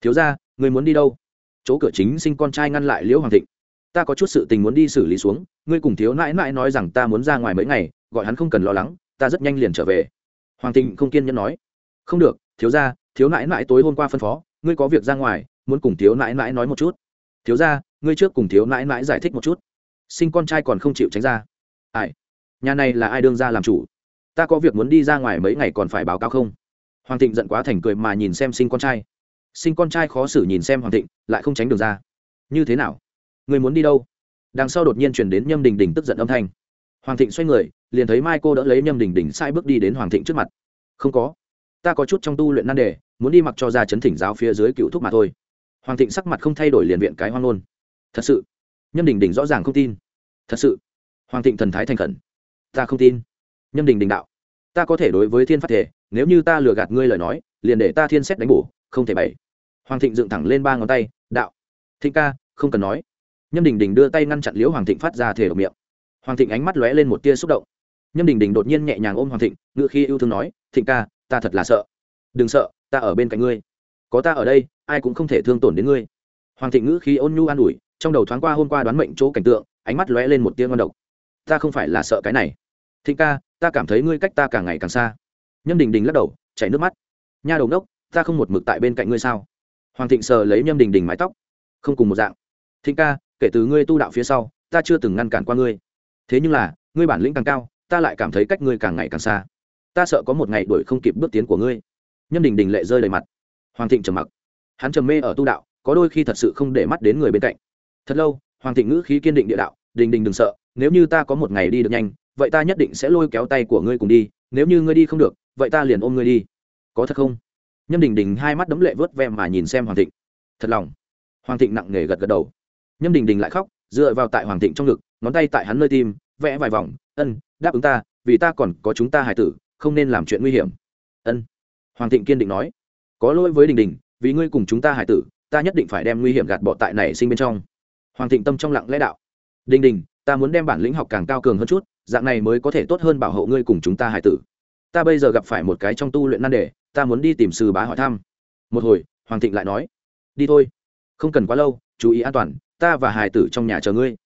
Thiếu ra người muốn đi đâu? Chỗ cửa chính sinh con trai ngăn lại liễu hoàng thịnh. Ta có chút sự tình muốn đi xử lý xuống, ngươi cùng thiếu nãi nãi nói rằng ta muốn ra ngoài mấy ngày, gọi hắn không cần lo lắng, ta rất nhanh liền trở về. Hoàng thịnh không kiên nhẫn nói. Không được, thiếu ra thiếu nãi nãi tối hôm qua phân phó, ngươi có việc ra ngoài, muốn cùng thiếu nãi nãi nói một chút. Thiếu ra ngươi trước cùng thiếu nãi nãi giải thích một chút. Sinh con trai còn không chịu tránh ra. Ai? Nhà này là ai đương ra làm chủ? Ta có việc muốn đi ra ngoài mấy ngày còn phải báo cáo không? Hoàng thịnh giận quá thành cười mà nhìn xem sinh con trai. Sinh con trai khó xử nhìn xem hoàng thịnh, lại không tránh được ra. Như thế nào? Người muốn đi đâu? Đằng sau đột nhiên chuyển đến nhâm đình đình tức giận âm thanh. Hoàng thịnh xoay người, liền thấy mai cô đỡ lấy nhâm đình đình sai bước đi đến hoàng thịnh trước mặt. Không có. Ta có chút trong tu luyện nan đề, muốn đi mặc cho ra chấn thỉnh giáo phía dưới cựu thúc mà thôi. Hoàng thịnh sắc mặt không thay đổi liền viện cái hoang ngôn. Thật sự. Nhâm đình đình rõ ràng không tin. Thật sự. Hoàng thịnh thần thái thành khẩn. Ta không tin nhâm đình đình đạo, ta có thể đối với thiên phát thể, nếu như ta lừa gạt ngươi lời nói, liền để ta thiên xét đánh bổ, không thể bày. Hoàng thịnh dựng thẳng lên ba ngón tay, đạo, thịnh ca, không cần nói. Nhâm đình đình đưa tay ngăn chặn liễu hoàng thịnh phát ra thể độc miệng. Hoàng thịnh ánh mắt lóe lên một tia xúc động. Nhâm đình đình đột nhiên nhẹ nhàng ôm hoàng thịnh ngự khi yêu thương nói, thịnh ca, ta thật là sợ. Đừng sợ, ta ở bên cạnh ngươi. Có ta ở đây, ai cũng không thể thương tổn đến ngươi. Hoàng thịnh ngữ khi ôn nhu an ủi, trong đầu thoáng qua hôm qua đoán mệnh chỗ cảnh tượng, ánh mắt lóe lên một tia ngon độc. Ta không phải là sợ cái này thịnh ca, ta cảm thấy ngươi cách ta càng ngày càng xa. Nhâm đình đình lắc đầu, chảy nước mắt. Nha đầu ngốc, ta không một mực tại bên cạnh ngươi sao? Hoàng thịnh sờ lấy nhâm đình đình mái tóc. Không cùng một dạng. Thịnh ca, kể từ ngươi tu đạo phía sau, ta chưa từng ngăn cản qua ngươi. Thế nhưng là, ngươi bản lĩnh càng cao, ta lại cảm thấy cách ngươi càng ngày càng xa. Ta sợ có một ngày đuổi không kịp bước tiến của ngươi. Nhâm đình đình lệ rơi đầy mặt. Hoàng thịnh trầm mặc. Hắn trầm mê ở tu đạo, có đôi khi thật sự không để mắt đến người bên cạnh. Thật lâu, hoàng thịnh ngữ khí kiên định địa đạo, đình đình đừng sợ, nếu như ta có một ngày đi được nhanh vậy ta nhất định sẽ lôi kéo tay của ngươi cùng đi, nếu như ngươi đi không được, vậy ta liền ôm ngươi đi. Có thật không? Nhâm đình đình hai mắt đấm lệ vớt ve mà nhìn xem hoàng thịnh. Thật lòng. Hoàng thịnh nặng nề gật gật đầu. Nhâm đình đình lại khóc, dựa vào tại hoàng thịnh trong ngực, ngón tay tại hắn nơi tim, vẽ vài vòng, ân, đáp ứng ta, vì ta còn có chúng ta hải tử, không nên làm chuyện nguy hiểm. Ân. Hoàng thịnh kiên định nói. Có lỗi với đình đình, vì ngươi cùng chúng ta hải tử, ta nhất định phải đem nguy hiểm gạt bỏ tại này sinh bên trong. Hoàng thịnh tâm trong lặng lẽ đạo. Đình đình, ta muốn đem bản lĩnh học càng cao cường hơn chút dạng này mới có thể tốt hơn bảo hộ ngươi cùng chúng ta hải tử. Ta bây giờ gặp phải một cái trong tu luyện nan đề, ta muốn đi tìm sư bá hỏi thăm. Một hồi, hoàng thịnh lại nói, đi thôi. Không cần quá lâu, chú ý an toàn, ta và hải tử trong nhà chờ ngươi.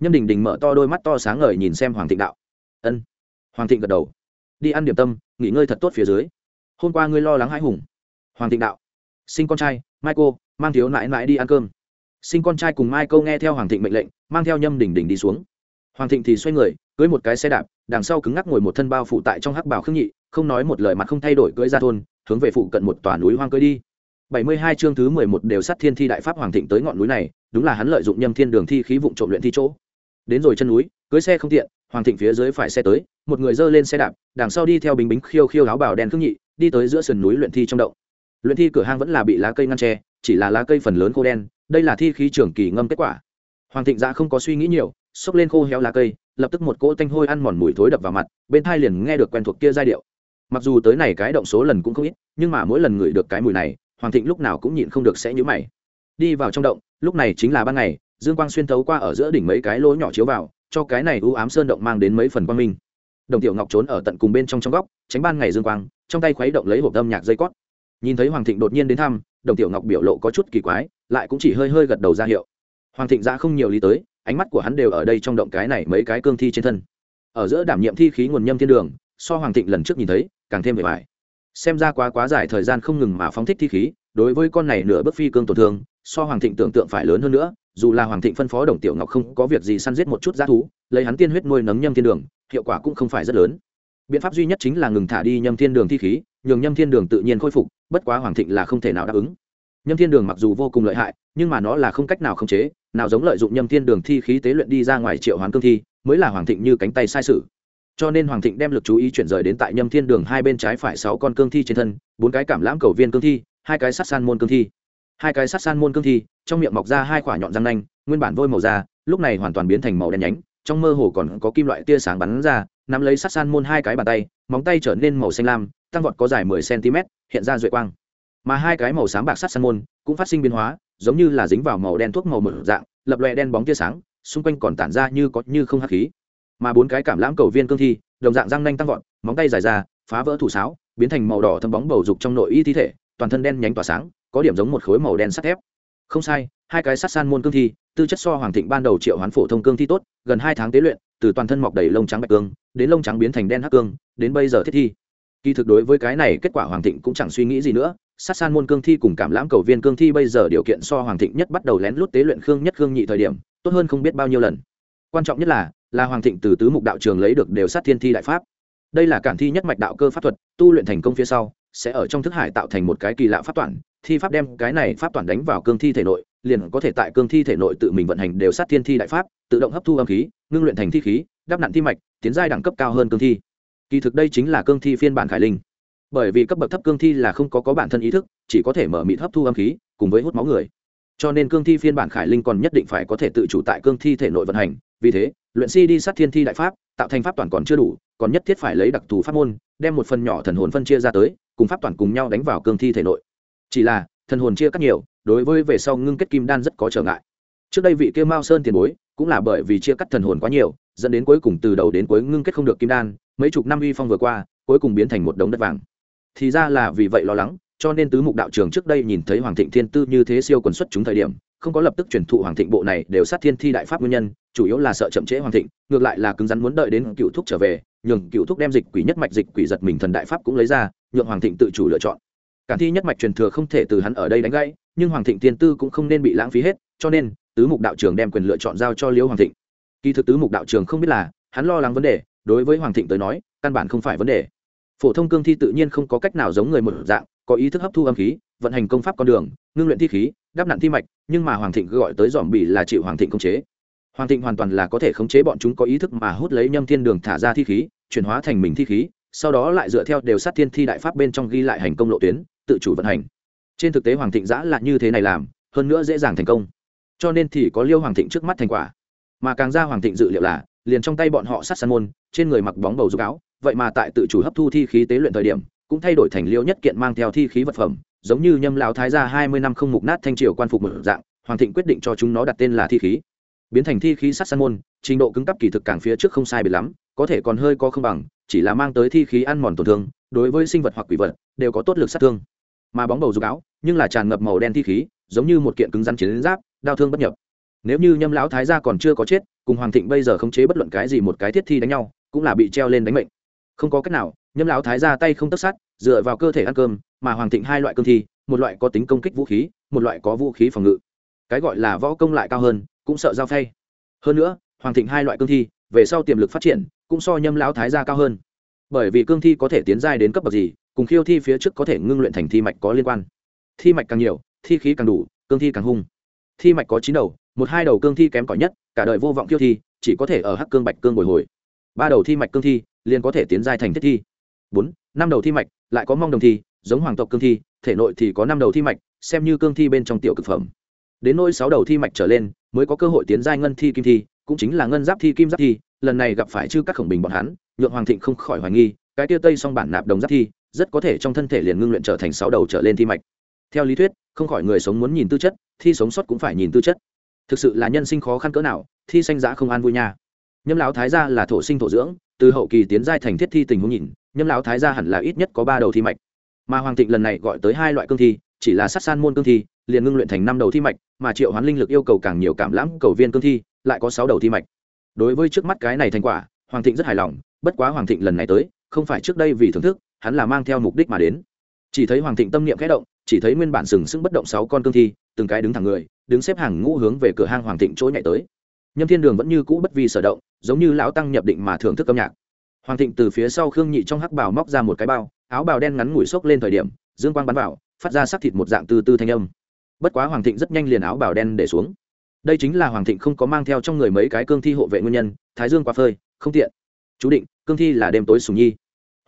Nhâm đình đình mở to đôi mắt to sáng ngời nhìn xem hoàng thịnh đạo, ân. Hoàng thịnh gật đầu, đi ăn điểm tâm, nghỉ ngơi thật tốt phía dưới. Hôm qua ngươi lo lắng hãi hùng. Hoàng thịnh đạo, sinh con trai michael mang thiếu nãi nãi đi ăn cơm. Sinh con trai cùng michael nghe theo hoàng thịnh mệnh lệnh, mang theo nhâm đình đình đi xuống. Hoàng thịnh thì xoay người cưới một cái xe đạp, đằng sau cứng ngắc ngồi một thân bao phụ tại trong hắc bảo khương nhị, không nói một lời mặt không thay đổi cưỡi ra thôn, hướng về phụ cận một tòa núi hoang cưỡi đi. Bảy mươi hai chương thứ mười một đều sát thiên thi đại pháp hoàng thịnh tới ngọn núi này, đúng là hắn lợi dụng nhâm thiên đường thi khí vụng trộm luyện thi chỗ. Đến rồi chân núi, cưới xe không tiện, hoàng thịnh phía dưới phải xe tới, một người dơ lên xe đạp, đằng sau đi theo bình bính khiêu khiêu áo bảo đen khương nhị, đi tới giữa sườn núi luyện thi trong động. Luyện thi cửa hang vẫn là bị lá cây ngăn tre chỉ là lá cây phần lớn khô đen, đây là thi khí trưởng kỳ ngâm kết quả. Hoàng thịnh ra không có suy nghĩ nhiều, xốc lên khô héo lá cây lập tức một cỗ tanh hôi ăn mòn mùi thối đập vào mặt, bên thai liền nghe được quen thuộc kia giai điệu. Mặc dù tới này cái động số lần cũng không ít, nhưng mà mỗi lần ngửi được cái mùi này, hoàng thịnh lúc nào cũng nhịn không được sẽ nhữ mày. Đi vào trong động, lúc này chính là ban ngày, dương quang xuyên thấu qua ở giữa đỉnh mấy cái lỗ nhỏ chiếu vào, cho cái này u ám sơn động mang đến mấy phần quang minh. Đồng tiểu ngọc trốn ở tận cùng bên trong trong góc, tránh ban ngày dương quang, trong tay khuấy động lấy hộp âm nhạc dây cót. Nhìn thấy hoàng thịnh đột nhiên đến thăm, đồng tiểu ngọc biểu lộ có chút kỳ quái, lại cũng chỉ hơi hơi gật đầu ra hiệu. Hoàng thịnh ra không nhiều lý tới ánh mắt của hắn đều ở đây trong động cái này mấy cái cương thi trên thân. Ở giữa đảm nhiệm thi khí nguồn nhâm thiên đường, so hoàng thịnh lần trước nhìn thấy, càng thêm vẻ vải xem ra quá quá dài thời gian không ngừng mà phóng thích thi khí, đối với con này nửa bước phi cương tổn thương, so hoàng thịnh tưởng tượng phải lớn hơn nữa, dù là hoàng thịnh phân phó đồng tiểu ngọc không có việc gì săn giết một chút g thú, lấy hắn tiên huyết nuôi nấng nhâm thiên đường, hiệu quả cũng không phải rất lớn. Biện pháp duy nhất chính là ngừng thả đi nhâm thiên đường thi khí, nhường nhâm thiên đường tự nhiên khôi phục, bất quá hoàng thịnh là không thể nào đáp ứng nhâm thiên đường mặc dù vô cùng lợi hại, nhưng mà nó là không cách nào khống chế, nào giống lợi dụng nhâm thiên đường thi khí tế luyện đi ra ngoài triệu hoán cương thi, mới là hoàng thịnh như cánh tay sai sự. Cho nên hoàng thịnh đem lực chú ý chuyển rời đến tại nhâm thiên đường hai bên trái phải sáu con cương thi trên thân, bốn cái cảm lãm cầu viên cương thi, hai cái sắt san môn cương thi. Hai cái sắt san môn cương thi, trong miệng mọc ra hai quả nhọn răng nanh, nguyên bản vôi màu da, lúc này hoàn toàn biến thành màu đen nhánh, trong mơ hồ còn có kim loại tia sáng bắn ra, nắm lấy sắt san môn hai cái bàn tay, móng tay trở nên màu xanh lam, tăng vọt có dài mười cm hiện ra duệ quang mà hai cái màu sáng bạc sắt san môn cũng phát sinh biến hóa, giống như là dính vào màu đen thuốc màu mở dạng, lập lòe đen bóng tia sáng, xung quanh còn tản ra như có như không hắc khí. Mà bốn cái cảm lãm cầu viên cương thi, đồng dạng răng nanh tăng vọt, móng tay dài ra, phá vỡ thủ sáo, biến thành màu đỏ thâm bóng bầu dục trong nội y thi thể, toàn thân đen nhánh tỏa sáng, có điểm giống một khối màu đen sắt thép. Không sai, hai cái sắt san môn cương thi, tư chất so hoàng thịnh ban đầu triệu hoán phổ thông cương thi tốt, gần hai tháng tế luyện, từ toàn thân mọc đầy lông trắng bạch cương, đến lông trắng biến thành đen hắc cương, đến bây giờ thiết thi. Kỳ thực đối với cái này kết quả hoàng thịnh cũng chẳng suy nghĩ gì nữa sát san môn cương thi cùng cảm lãm cầu viên cương thi bây giờ điều kiện so hoàng thịnh nhất bắt đầu lén lút tế luyện khương nhất khương nhị thời điểm, tốt hơn không biết bao nhiêu lần. Quan trọng nhất là là hoàng thịnh từ tứ mục đạo trường lấy được đều sát thiên thi đại pháp. Đây là cản thi nhất mạch đạo cơ pháp thuật, tu luyện thành công phía sau, sẽ ở trong thức hải tạo thành một cái kỳ lạ pháp toàn thi pháp đem cái này pháp toàn đánh vào cương thi thể nội, liền có thể tại cương thi thể nội tự mình vận hành đều sát thiên thi đại pháp, tự động hấp thu âm khí, ngưng luyện thành thi khí, đắp nặn thi mạch, tiến giai đẳng cấp cao hơn cương thi. Kỳ thực đây chính là cương thi phiên bản khải linh bởi vì cấp bậc thấp cương thi là không có có bản thân ý thức, chỉ có thể mở mịt hấp thu âm khí, cùng với hút máu người. Cho nên cương thi phiên bản khải linh còn nhất định phải có thể tự chủ tại cương thi thể nội vận hành. Vì thế, luyện si đi sát thiên thi đại pháp, tạo thành pháp toàn còn chưa đủ, còn nhất thiết phải lấy đặc thù pháp môn, đem một phần nhỏ thần hồn phân chia ra tới, cùng pháp toàn cùng nhau đánh vào cương thi thể nội. Chỉ là, thần hồn chia cắt nhiều, đối với về sau ngưng kết kim đan rất có trở ngại. Trước đây vị kia mao sơn tiền bối, cũng là bởi vì chia cắt thần hồn quá nhiều, dẫn đến cuối cùng từ đầu đến cuối ngưng kết không được kim đan, mấy chục năm uy phong vừa qua, cuối cùng biến thành một đống đất vàng thì ra là vì vậy lo lắng, cho nên tứ mục đạo trường trước đây nhìn thấy hoàng thịnh thiên tư như thế siêu quần xuất chúng thời điểm, không có lập tức chuyển thụ hoàng thịnh bộ này đều sát thiên thi đại pháp nguyên nhân, chủ yếu là sợ chậm trễ hoàng thịnh, ngược lại là cứng rắn muốn đợi đến cựu thúc trở về, nhường cựu thúc đem dịch quỷ nhất mạch dịch quỷ giật mình thần đại pháp cũng lấy ra, nhượng hoàng thịnh tự chủ lựa chọn. Cản thi nhất mạch truyền thừa không thể từ hắn ở đây đánh gãy, nhưng hoàng thịnh tiên tư cũng không nên bị lãng phí hết, cho nên tứ mục đạo trường đem quyền lựa chọn giao cho liễu hoàng thịnh. Kỳ thực tứ mục đạo trường không biết là, hắn lo lắng vấn đề, đối với hoàng thịnh tới nói, căn bản không phải vấn đề phổ thông cương thi tự nhiên không có cách nào giống người một dạng, có ý thức hấp thu âm khí, vận hành công pháp con đường, ngưng luyện thi khí, đắp nặn thi mạch, nhưng mà hoàng thịnh gọi tới dòm bỉ là chịu hoàng thịnh khống chế. Hoàng thịnh hoàn toàn là có thể khống chế bọn chúng có ý thức mà hút lấy nhâm thiên đường thả ra thi khí, chuyển hóa thành mình thi khí, sau đó lại dựa theo đều sát thiên thi đại pháp bên trong ghi lại hành công lộ tuyến, tự chủ vận hành. Trên thực tế hoàng thịnh giã là như thế này làm, hơn nữa dễ dàng thành công. Cho nên thì có liêu hoàng thịnh trước mắt thành quả. Mà càng ra hoàng thịnh dự liệu là, liền trong tay bọn họ sát san môn, trên người mặc bóng bầu dục áo vậy mà tại tự chủ hấp thu thi khí tế luyện thời điểm, cũng thay đổi thành liêu nhất kiện mang theo thi khí vật phẩm, giống như nhâm lão thái gia hai mươi năm không mục nát thanh triều quan phục một dạng, hoàng thịnh quyết định cho chúng nó đặt tên là thi khí. Biến thành thi khí sắt san môn, trình độ cứng cấp kỳ thực càng phía trước không sai biệt lắm, có thể còn hơi có không bằng, chỉ là mang tới thi khí ăn mòn tổn thương, đối với sinh vật hoặc quỷ vật, đều có tốt lực sát thương. Mà bóng bầu dục áo, nhưng là tràn ngập màu đen thi khí, giống như một kiện cứng rắn chiến giáp đau thương bất nhập. Nếu như nhâm lão thái gia còn chưa có chết, cùng hoàng thịnh bây giờ không chế bất luận cái gì một cái thiết thi đánh nhau, cũng là bị treo lên đánh mệnh không có cách nào, nhâm lão thái ra tay không tất sát, dựa vào cơ thể ăn cơm, mà hoàng thịnh hai loại cương thi, một loại có tính công kích vũ khí, một loại có vũ khí phòng ngự. Cái gọi là võ công lại cao hơn, cũng sợ giao phay. Hơn nữa, hoàng thịnh hai loại cương thi, về sau tiềm lực phát triển, cũng so nhâm lão thái gia cao hơn. Bởi vì cương thi có thể tiến giai đến cấp bậc gì, cùng khiêu thi phía trước có thể ngưng luyện thành thi mạch có liên quan. Thi mạch càng nhiều, thi khí càng đủ, cương thi càng hung. Thi mạch có chín đầu, một hai đầu cương thi kém cỏi nhất, cả đời vô vọng khiêu thi, chỉ có thể ở hắc cương bạch cương bồi hồi ba đầu thi mạch cương thi liền có thể tiến giai thành thiết thi. Bốn, năm đầu thi mạch lại có mong đồng thi, giống hoàng tộc cương thi, thể nội thì có năm đầu thi mạch, xem như cương thi bên trong tiểu cực phẩm. Đến nỗi sáu đầu thi mạch trở lên mới có cơ hội tiến giai ngân thi kim thi, cũng chính là ngân giáp thi, kim giáp thi, lần này gặp phải chư các khổng bình bọn hắn, nhượng hoàng thịnh không khỏi hoài nghi, cái tia tây song bản nạp đồng giáp thi, rất có thể trong thân thể liền ngưng luyện trở thành sáu đầu trở lên thi mạch. Theo lý thuyết, không khỏi người sống muốn nhìn tư chất, thi sống sót cũng phải nhìn tư chất. Thực sự là nhân sinh khó khăn cỡ nào, thi sanh giã không an vui nha nhâm lão thái gia là thổ sinh thổ dưỡng, từ hậu kỳ tiến giai thành thiết thi tình huống nhìn, nhâm lão thái gia hẳn là ít nhất có ba đầu thi mạch. Mà hoàng thịnh lần này gọi tới hai loại cương thi, chỉ là sát san môn cương thi, liền ngưng luyện thành năm đầu thi mạch, mà triệu hoán linh lực yêu cầu càng nhiều cảm lãm cầu viên cương thi, lại có sáu đầu thi mạch. Đối với trước mắt cái này thành quả, hoàng thịnh rất hài lòng, bất quá hoàng thịnh lần này tới, không phải trước đây vì thưởng thức, hắn là mang theo mục đích mà đến. Chỉ thấy hoàng thịnh tâm niệm khẽ động, chỉ thấy nguyên bản sừng sững bất động sáu con cương thi, từng cái đứng thẳng người, đứng xếp hàng ngũ hướng về cửa hang hoàng thịnh chỗ nhảy tới nhâm thiên đường vẫn như cũ bất vi sở động, giống như lão tăng nhập định mà thưởng thức âm nhạc. Hoàng thịnh từ phía sau khương nhị trong hắc bào móc ra một cái bao, áo bào đen ngắn ngủi xốc lên thời điểm, dương quang bắn vào, phát ra sắc thịt một dạng từ từ thanh âm. Bất quá hoàng thịnh rất nhanh liền áo bào đen để xuống. Đây chính là hoàng thịnh không có mang theo trong người mấy cái cương thi hộ vệ nguyên nhân, thái dương quá phơi, không tiện. Chú định, cương thi là đêm tối sùng nhi.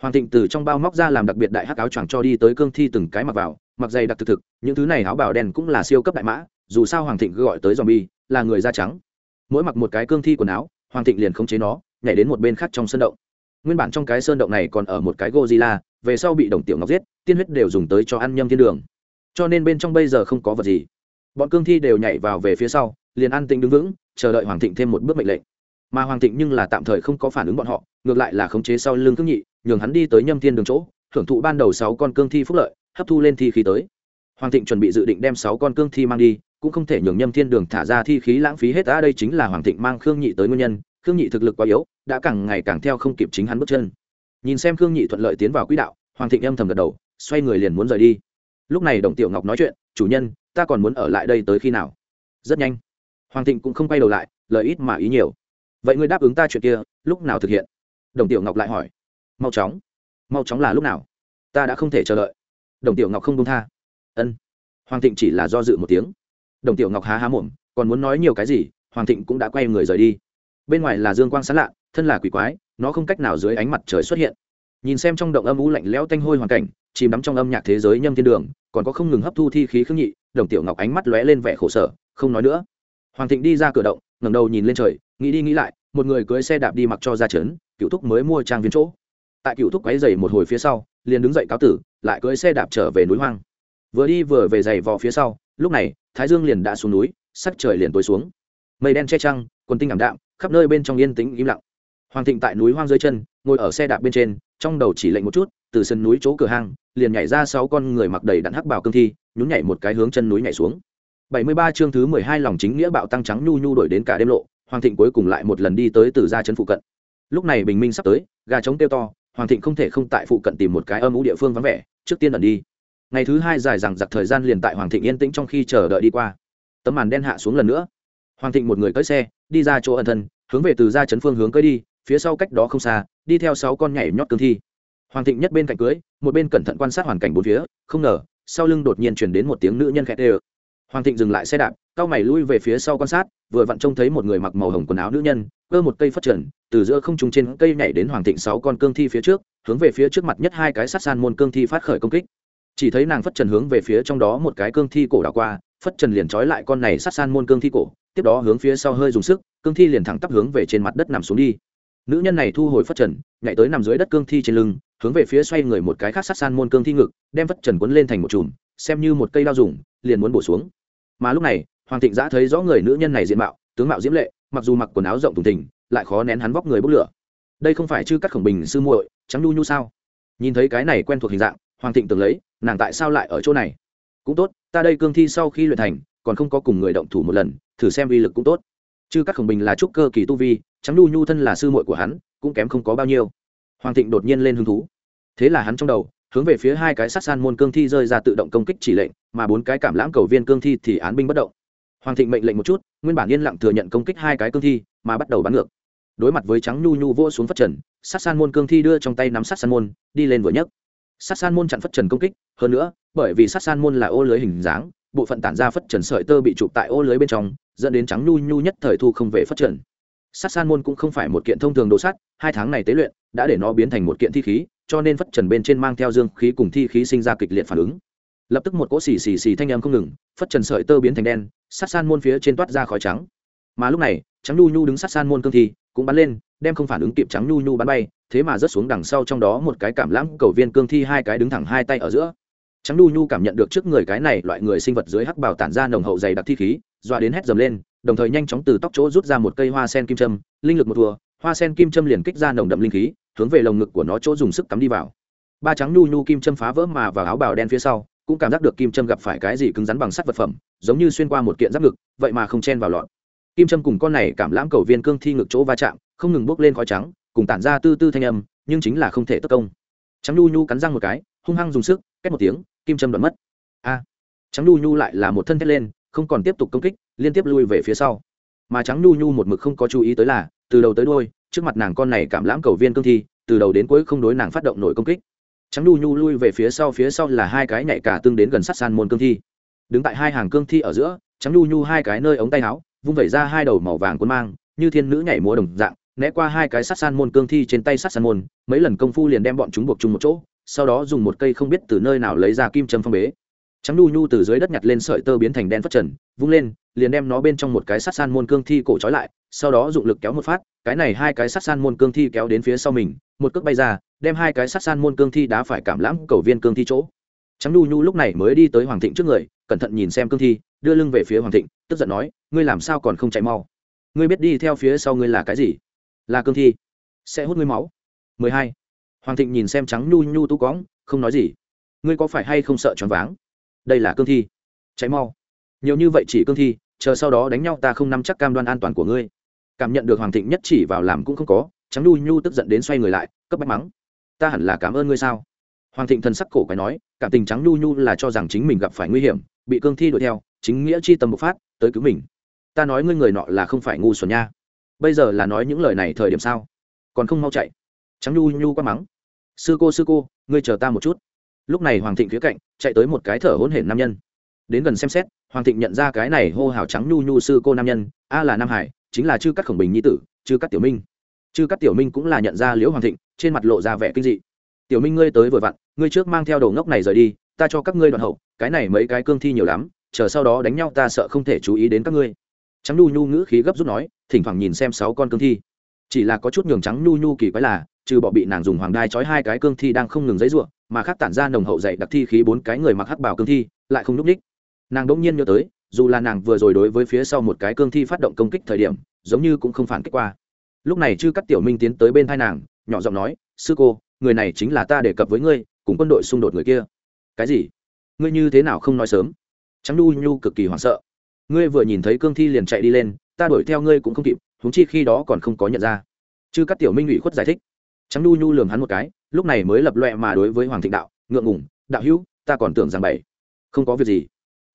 Hoàng thịnh từ trong bao móc ra làm đặc biệt đại hắc áo choàng cho đi tới cương thi từng cái mặc vào, mặc dày đặc thực thực, những thứ này áo bào đen cũng là siêu cấp đại mã, dù sao hoàng thịnh gọi tới dòm bi là người da trắng mỗi mặc một cái cương thi quần áo, hoàng thịnh liền khống chế nó, nhảy đến một bên khác trong sân động. Nguyên bản trong cái sơn động này còn ở một cái gozilla về sau bị đồng tiểu ngọc giết, tiên huyết đều dùng tới cho ăn nhâm thiên đường. Cho nên bên trong bây giờ không có vật gì. Bọn cương thi đều nhảy vào về phía sau, liền an tĩnh đứng vững, chờ đợi hoàng thịnh thêm một bước mệnh lệnh. Mà hoàng thịnh nhưng là tạm thời không có phản ứng bọn họ, ngược lại là khống chế sau lưng cương nhị, nhường hắn đi tới nhâm thiên đường chỗ thưởng thụ ban đầu sáu con cương thi phúc lợi, hấp thu lên thi khí tới. Hoàng thịnh chuẩn bị dự định đem sáu con cương thi mang đi cũng không thể nhường nhâm thiên đường thả ra thi khí lãng phí hết ta đây chính là hoàng thịnh mang khương nhị tới nguyên nhân. Khương nhị thực lực quá yếu, đã càng ngày càng theo không kịp chính hắn bước chân. Nhìn xem khương nhị thuận lợi tiến vào quỹ đạo, hoàng thịnh âm thầm gật đầu, xoay người liền muốn rời đi. Lúc này đồng tiểu ngọc nói chuyện, chủ nhân, ta còn muốn ở lại đây tới khi nào? Rất nhanh. Hoàng thịnh cũng không quay đầu lại, lời ít mà ý nhiều. Vậy ngươi đáp ứng ta chuyện kia, lúc nào thực hiện? Đồng tiểu ngọc lại hỏi. Mau chóng. Mau chóng là lúc nào? Ta đã không thể chờ đợi. Đồng tiểu ngọc không công tha. Ân. Hoàng thịnh chỉ là do dự một tiếng đồng tiểu ngọc há há mồm, còn muốn nói nhiều cái gì, hoàng thịnh cũng đã quay người rời đi. Bên ngoài là dương quang sán lạ, thân là quỷ quái, nó không cách nào dưới ánh mặt trời xuất hiện. Nhìn xem trong động âm u lạnh lẽo tanh hôi hoàn cảnh, chìm đắm trong âm nhạc thế giới nhâm thiên đường, còn có không ngừng hấp thu thi khí khương nhị, đồng tiểu ngọc ánh mắt lóe lên vẻ khổ sở, không nói nữa. Hoàng thịnh đi ra cửa động, ngẩng đầu nhìn lên trời, nghĩ đi nghĩ lại, một người cưới xe đạp đi mặc cho ra trấn, cựu thúc mới mua trang viên chỗ. Tại cựu thúc quấy dày một hồi phía sau, liền đứng dậy cáo tử, lại cưới xe đạp trở về núi hoang. Vừa đi vừa về giày vò phía sau lúc này, thái dương liền đã xuống núi, sắc trời liền tối xuống. Mây đen che trăng, quần tinh ảm đạm, khắp nơi bên trong yên tĩnh im lặng. Hoàng thịnh tại núi hoang dưới chân, ngồi ở xe đạp bên trên, trong đầu chỉ lệnh một chút, từ sân núi chỗ cửa hang, liền nhảy ra sáu con người mặc đầy đặn hắc bảo cương thi, nhún nhảy một cái hướng chân núi nhảy xuống. Bảy mươi ba chương thứ mười hai lòng chính nghĩa bạo tăng trắng nhu nhu đổi đến cả đêm lộ, hoàng thịnh cuối cùng lại một lần đi tới từ gia trấn phụ cận. Lúc này bình minh sắp tới, gà trống kêu to, hoàng thịnh không thể không tại phụ cận tìm một cái âm ủ địa phương vắng vẻ, trước tiên ẩn đi ngày thứ hai dài dằng dặc thời gian liền tại hoàng thịnh yên tĩnh trong khi chờ đợi đi qua. Tấm màn đen hạ xuống lần nữa. Hoàng thịnh một người cưỡi xe, đi ra chỗ ẩn thân, hướng về từ gia trấn phương hướng cưỡi đi, phía sau cách đó không xa, đi theo sáu con nhảy nhót cương thi. Hoàng thịnh nhất bên cạnh cưới một bên cẩn thận quan sát hoàn cảnh bốn phía, không ngờ, sau lưng đột nhiên chuyển đến một tiếng nữ nhân khét ê hoàng thịnh dừng lại xe đạp cao mày lui về phía sau quan sát, vừa vặn trông thấy một người mặc màu hồng quần áo nữ nhân, cơ một cây phát triển từ giữa không trung trên cây nhảy đến hoàng thịnh sáu con cương thi phía trước, hướng về phía trước mặt nhất hai cái sát san môn cương thi phát khởi công kích chỉ thấy nàng phất trần hướng về phía trong đó một cái cương thi cổ đảo qua, phất trần liền trói lại con này sát san môn cương thi cổ, tiếp đó hướng phía sau hơi dùng sức, cương thi liền thẳng tắp hướng về trên mặt đất nằm xuống đi. Nữ nhân này thu hồi phất trần, nhảy tới nằm dưới đất cương thi trên lưng, hướng về phía xoay người một cái khác sát san môn cương thi ngực, đem phất trần quấn lên thành một chùm, xem như một cây đao dùng, liền muốn bổ xuống. Mà lúc này, hoàng thịnh giã thấy rõ người nữ nhân này diện mạo, tướng mạo diễm lệ, mặc dù mặc quần áo rộng thùng thình, lại khó nén hắn vóc người bốc lửa. Đây không phải chư các khổng bình sư muội, trắng nhu nhu sao? Nhìn thấy cái này quen thuộc hình dạng hoàng thịnh tưởng lấy, nàng tại sao lại ở chỗ này? Cũng tốt, ta đây cương thi sau khi luyện thành, còn không có cùng người động thủ một lần, thử xem vi lực cũng tốt. Chứ các khổng bình là trúc cơ kỳ tu vi trắng nhu nhu thân là sư muội của hắn, cũng kém không có bao nhiêu. Hoàng thịnh đột nhiên lên hứng thú. Thế là hắn trong đầu, hướng về phía hai cái sát san môn cương thi rơi ra tự động công kích chỉ lệnh, mà bốn cái cảm lãm cầu viên cương thi thì án binh bất động. Hoàng thịnh mệnh lệnh một chút, nguyên bản yên lặng thừa nhận công kích hai cái cương thi, mà bắt đầu bắn ngược. Đối mặt với trắng nhu nhu vô xuống phát trần, sát san môn cương thi đưa trong tay nắm sát san môn, đi lên vừa nhấc sát san môn chặn phất trần công kích, hơn nữa, bởi vì sát san môn là ô lưới hình dáng, bộ phận tản ra phất trần sợi tơ bị chụp tại ô lưới bên trong, dẫn đến trắng nhu nhu nhất thời thu không về phất trần. Sát san môn cũng không phải một kiện thông thường đồ sắt, hai tháng này tế luyện đã để nó biến thành một kiện thi khí, cho nên phất trần bên trên mang theo dương khí cùng thi khí sinh ra kịch liệt phản ứng. Lập tức một cỗ xì xì xì thanh âm không ngừng, phất trần sợi tơ biến thành đen, sát san môn phía trên toát ra khói trắng. Mà lúc này, trắng nhu nhu đứng sát san môn cương thi cũng bắn lên, đem không phản ứng kịp trắng nhu nhu bắn bay, thế mà rớt xuống đằng sau trong đó một cái cảm lãm cầu viên cương thi hai cái đứng thẳng hai tay ở giữa. Trắng nhu nhu cảm nhận được trước người cái này loại người sinh vật dưới hắc bào tản ra nồng hậu dày đặc thi khí, dọa đến hét dầm lên, đồng thời nhanh chóng từ tóc chỗ rút ra một cây hoa sen kim châm, linh lực một thùa, hoa sen kim châm liền kích ra nồng đậm linh khí, hướng về lồng ngực của nó chỗ dùng sức cắm đi vào. Ba trắng nhu nhu kim châm phá vỡ mà vào áo bào đen phía sau, cũng cảm giác được kim châm gặp phải cái gì cứng rắn bằng sắt vật phẩm, giống như xuyên qua một kiện giáp ngực, vậy mà không chen vào lọn kim Trâm cùng con này cảm lãm cầu viên cương thi ngực chỗ va chạm, không ngừng bốc lên khói trắng, cùng tản ra tư tư thanh âm, nhưng chính là không thể tất công. Trắng nhu nhu cắn răng một cái, hung hăng dùng sức, két một tiếng, kim Trâm đoạn mất. A! Trắng nhu nhu lại là một thân thét lên, không còn tiếp tục công kích, liên tiếp lui về phía sau. Mà trắng nhu nhu một mực không có chú ý tới là, từ đầu tới đôi trước mặt nàng con này cảm lãm cầu viên cương thi, từ đầu đến cuối không đối nàng phát động nổi công kích. Trắng nhu nhu lui về phía sau phía sau là hai cái nhạy cả tương đến gần sát san môn cương thi. Đứng tại hai hàng cương thi ở giữa, trắng nhu nhu hai cái nơi ống tay áo vung vẩy ra hai đầu màu vàng cuốn mang, như thiên nữ nhảy múa đồng dạng, né qua hai cái sát san môn cương thi trên tay sát san môn, mấy lần công phu liền đem bọn chúng buộc chung một chỗ, sau đó dùng một cây không biết từ nơi nào lấy ra kim châm phong bế. Trắng nhu nhu từ dưới đất nhặt lên sợi tơ biến thành đen phát trần, vung lên, liền đem nó bên trong một cái sát san môn cương thi cổ trói lại, sau đó dụng lực kéo một phát, cái này hai cái sát san môn cương thi kéo đến phía sau mình, một cước bay ra, đem hai cái sát san môn cương thi đá phải cảm lãm cầu viên cương thi chỗ. Trắng nhu nhu lúc này mới đi tới hoàng thịnh trước người cẩn thận nhìn xem cương thi, đưa lưng về phía hoàng thịnh, tức giận nói, ngươi làm sao còn không chạy mau? Ngươi biết đi theo phía sau ngươi là cái gì? Là cương thi. Sẽ hút ngươi máu. 12. hoàng thịnh nhìn xem trắng nhu nhu tu cóng, không nói gì. Ngươi có phải hay không sợ choáng váng? Đây là cương thi. Cháy mau. Nhiều như vậy chỉ cương thi, chờ sau đó đánh nhau ta không nắm chắc cam đoan an toàn của ngươi. Cảm nhận được hoàng thịnh nhất chỉ vào làm cũng không có, trắng nhu nhu tức giận đến xoay người lại, cấp bách mắng. Ta hẳn là cảm ơn ngươi sao? Hoàng thịnh thần sắc cổ quái nói, cảm tình trắng nhu nhu là cho rằng chính mình gặp phải nguy hiểm bị cương thi đuổi theo, chính nghĩa chi tâm bộc phát, tới cứu mình. Ta nói ngươi người nọ là không phải ngu xuẩn nha. Bây giờ là nói những lời này thời điểm sao? Còn không mau chạy. Trắng nhu nhu quá mắng. Sư cô sư cô, ngươi chờ ta một chút. Lúc này hoàng thịnh phía cạnh, chạy tới một cái thở hỗn hển nam nhân. Đến gần xem xét, hoàng thịnh nhận ra cái này hô hào trắng nhu nhu sư cô nam nhân, a là nam hải, chính là chư cắt khổng bình nhi tử, chư cắt tiểu minh. Chư cắt tiểu minh cũng là nhận ra liễu hoàng thịnh, trên mặt lộ ra vẻ kinh dị. Tiểu minh ngươi tới vừa vặn, ngươi trước mang theo đồ ngốc này rời đi ta cho các ngươi đoạn hậu, cái này mấy cái cương thi nhiều lắm, chờ sau đó đánh nhau ta sợ không thể chú ý đến các ngươi. Trắng nhu nhu ngữ khí gấp rút nói, thỉnh thoảng nhìn xem sáu con cương thi. Chỉ là có chút nhường trắng nhu nhu kỳ quái là, trừ bỏ bị nàng dùng hoàng đai trói hai cái cương thi đang không ngừng dấy ruộng mà khác tản ra nồng hậu dạy đặc thi khí bốn cái người mặc hắc bảo cương thi, lại không núp ních. Nàng đỗng nhiên nhớ tới, dù là nàng vừa rồi đối với phía sau một cái cương thi phát động công kích thời điểm, giống như cũng không phản kích qua. Lúc này chư các tiểu minh tiến tới bên thai nàng, nhỏ giọng nói, sư cô, người này chính là ta đề cập với ngươi, cùng quân đội xung đột người kia cái gì? Ngươi như thế nào không nói sớm? Trắng nhu nhu cực kỳ hoảng sợ. Ngươi vừa nhìn thấy cương thi liền chạy đi lên, ta đuổi theo ngươi cũng không kịp húng chi khi đó còn không có nhận ra. Chứ các tiểu minh ủy khuất giải thích. Trắng nhu nhu lường hắn một cái, lúc này mới lập loẹ mà đối với hoàng thịnh đạo, ngượng ngủng đạo hữu, ta còn tưởng rằng bảy, không có việc gì.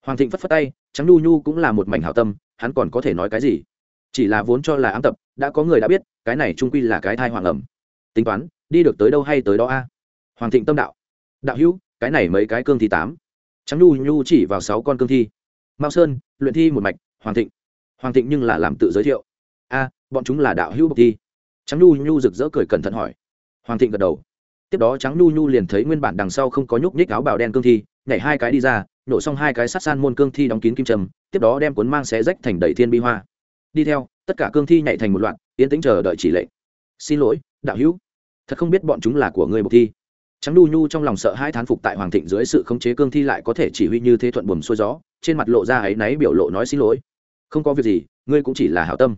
Hoàng thịnh phất phất tay, trắng nhu nhu cũng là một mảnh hảo tâm, hắn còn có thể nói cái gì? Chỉ là vốn cho là ám tập, đã có người đã biết, cái này trung quy là cái thai hoàng ẩm. Tính toán, đi được tới đâu hay tới đó a? Hoàng thịnh tâm đạo đạo hữu cái này mấy cái cương thi tám. Trắng nhu nhu chỉ vào sáu con cương thi. Mao sơn, luyện thi một mạch, hoàng thịnh. Hoàng thịnh nhưng là làm tự giới thiệu. A, bọn chúng là đạo hữu bộc thi. Trắng nhu nhu rực rỡ cười cẩn thận hỏi. Hoàng thịnh gật đầu. Tiếp đó trắng nhu nhu liền thấy nguyên bản đằng sau không có nhúc nhích áo bào đen cương thi, nhảy hai cái đi ra, nổ xong hai cái sắt san môn cương thi đóng kín kim trầm tiếp đó đem cuốn mang xé rách thành đầy thiên bi hoa. Đi theo, tất cả cương thi nhảy thành một loạt, yên tĩnh chờ đợi chỉ lệnh. Xin lỗi, đạo hữu. Thật không biết bọn chúng là của người bộc thi trắng đu nhu trong lòng sợ hai thán phục tại hoàng thịnh dưới sự khống chế cương thi lại có thể chỉ huy như thế thuận buồm xuôi gió, trên mặt lộ ra áy náy biểu lộ nói xin lỗi. Không có việc gì, ngươi cũng chỉ là hảo tâm.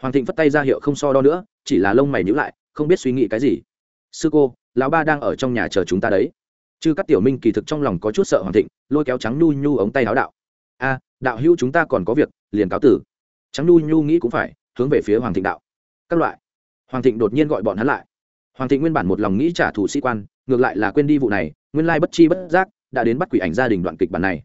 Hoàng thịnh phất tay ra hiệu không so đo nữa, chỉ là lông mày nhữ lại, không biết suy nghĩ cái gì. Sư cô, lão ba đang ở trong nhà chờ chúng ta đấy. Chứ các tiểu minh kỳ thực trong lòng có chút sợ hoàng thịnh, lôi kéo trắng nhu nhu ống tay áo đạo. A, đạo hữu chúng ta còn có việc, liền cáo tử. Trắng nhu nhu nghĩ cũng phải, hướng về phía hoàng thịnh đạo. Các loại. Hoàng thịnh đột nhiên gọi bọn hắn lại hoàng thịnh nguyên bản một lòng nghĩ trả thù sĩ quan, ngược lại là quên đi vụ này, nguyên lai bất chi bất giác đã đến bắt quỷ ảnh gia đình đoạn kịch bản này.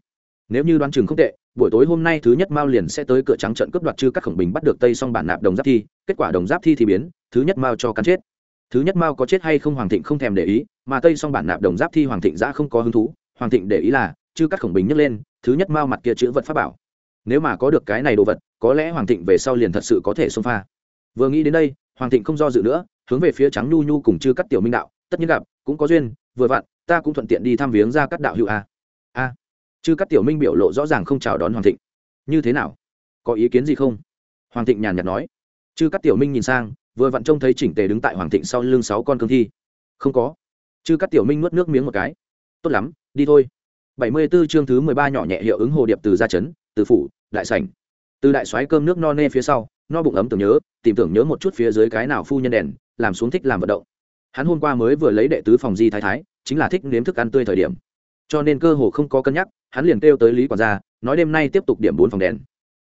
Nếu như đoán chừng không tệ, buổi tối hôm nay thứ nhất mao liền sẽ tới cửa trắng trận cướp đoạt chư các khổng bình bắt được tây xong bản nạp đồng giáp thi, kết quả đồng giáp thi thì biến, thứ nhất mao cho cắn chết. Thứ nhất mao có chết hay không hoàng thịnh không thèm để ý, mà tây xong bản nạp đồng giáp thi hoàng thịnh giã không có hứng thú, hoàng thịnh để ý là chư các khổng bình nhấc lên, thứ nhất mao mặt kia chữ vật pháp bảo. Nếu mà có được cái này đồ vật, có lẽ hoàng thịnh về sau liền thật sự có thể xông pha. Vừa nghĩ đến đây hoàng thịnh không do dự nữa, hướng về phía trắng nhu nhu cùng chư cắt tiểu minh đạo, tất nhiên gặp, cũng có duyên, vừa vặn, ta cũng thuận tiện đi thăm viếng ra các đạo hữu a. A? Chư cắt tiểu minh biểu lộ rõ ràng không chào đón hoàng thịnh. Như thế nào? Có ý kiến gì không? Hoàng thịnh nhàn nhạt nói. Chư cắt tiểu minh nhìn sang, vừa vặn trông thấy chỉnh tề đứng tại hoàng thịnh sau lưng sáu con cương thi. Không có. Chư cắt tiểu minh nuốt nước miếng một cái. Tốt lắm, đi thôi. Bảy mươi 74 chương thứ mười ba nhỏ nhẹ hiệu ứng hồ điệp từ gia trấn từ phủ, đại sảnh. Từ đại soái cơm nước no nê phía sau no bụng ấm tưởng nhớ, tìm tưởng nhớ một chút phía dưới cái nào phu nhân đèn, làm xuống thích làm vận động. Hắn hôm qua mới vừa lấy đệ tứ phòng di thái thái, chính là thích nếm thức ăn tươi thời điểm. Cho nên cơ hồ không có cân nhắc, hắn liền kêu tới lý quản gia, nói đêm nay tiếp tục điểm bốn phòng đèn.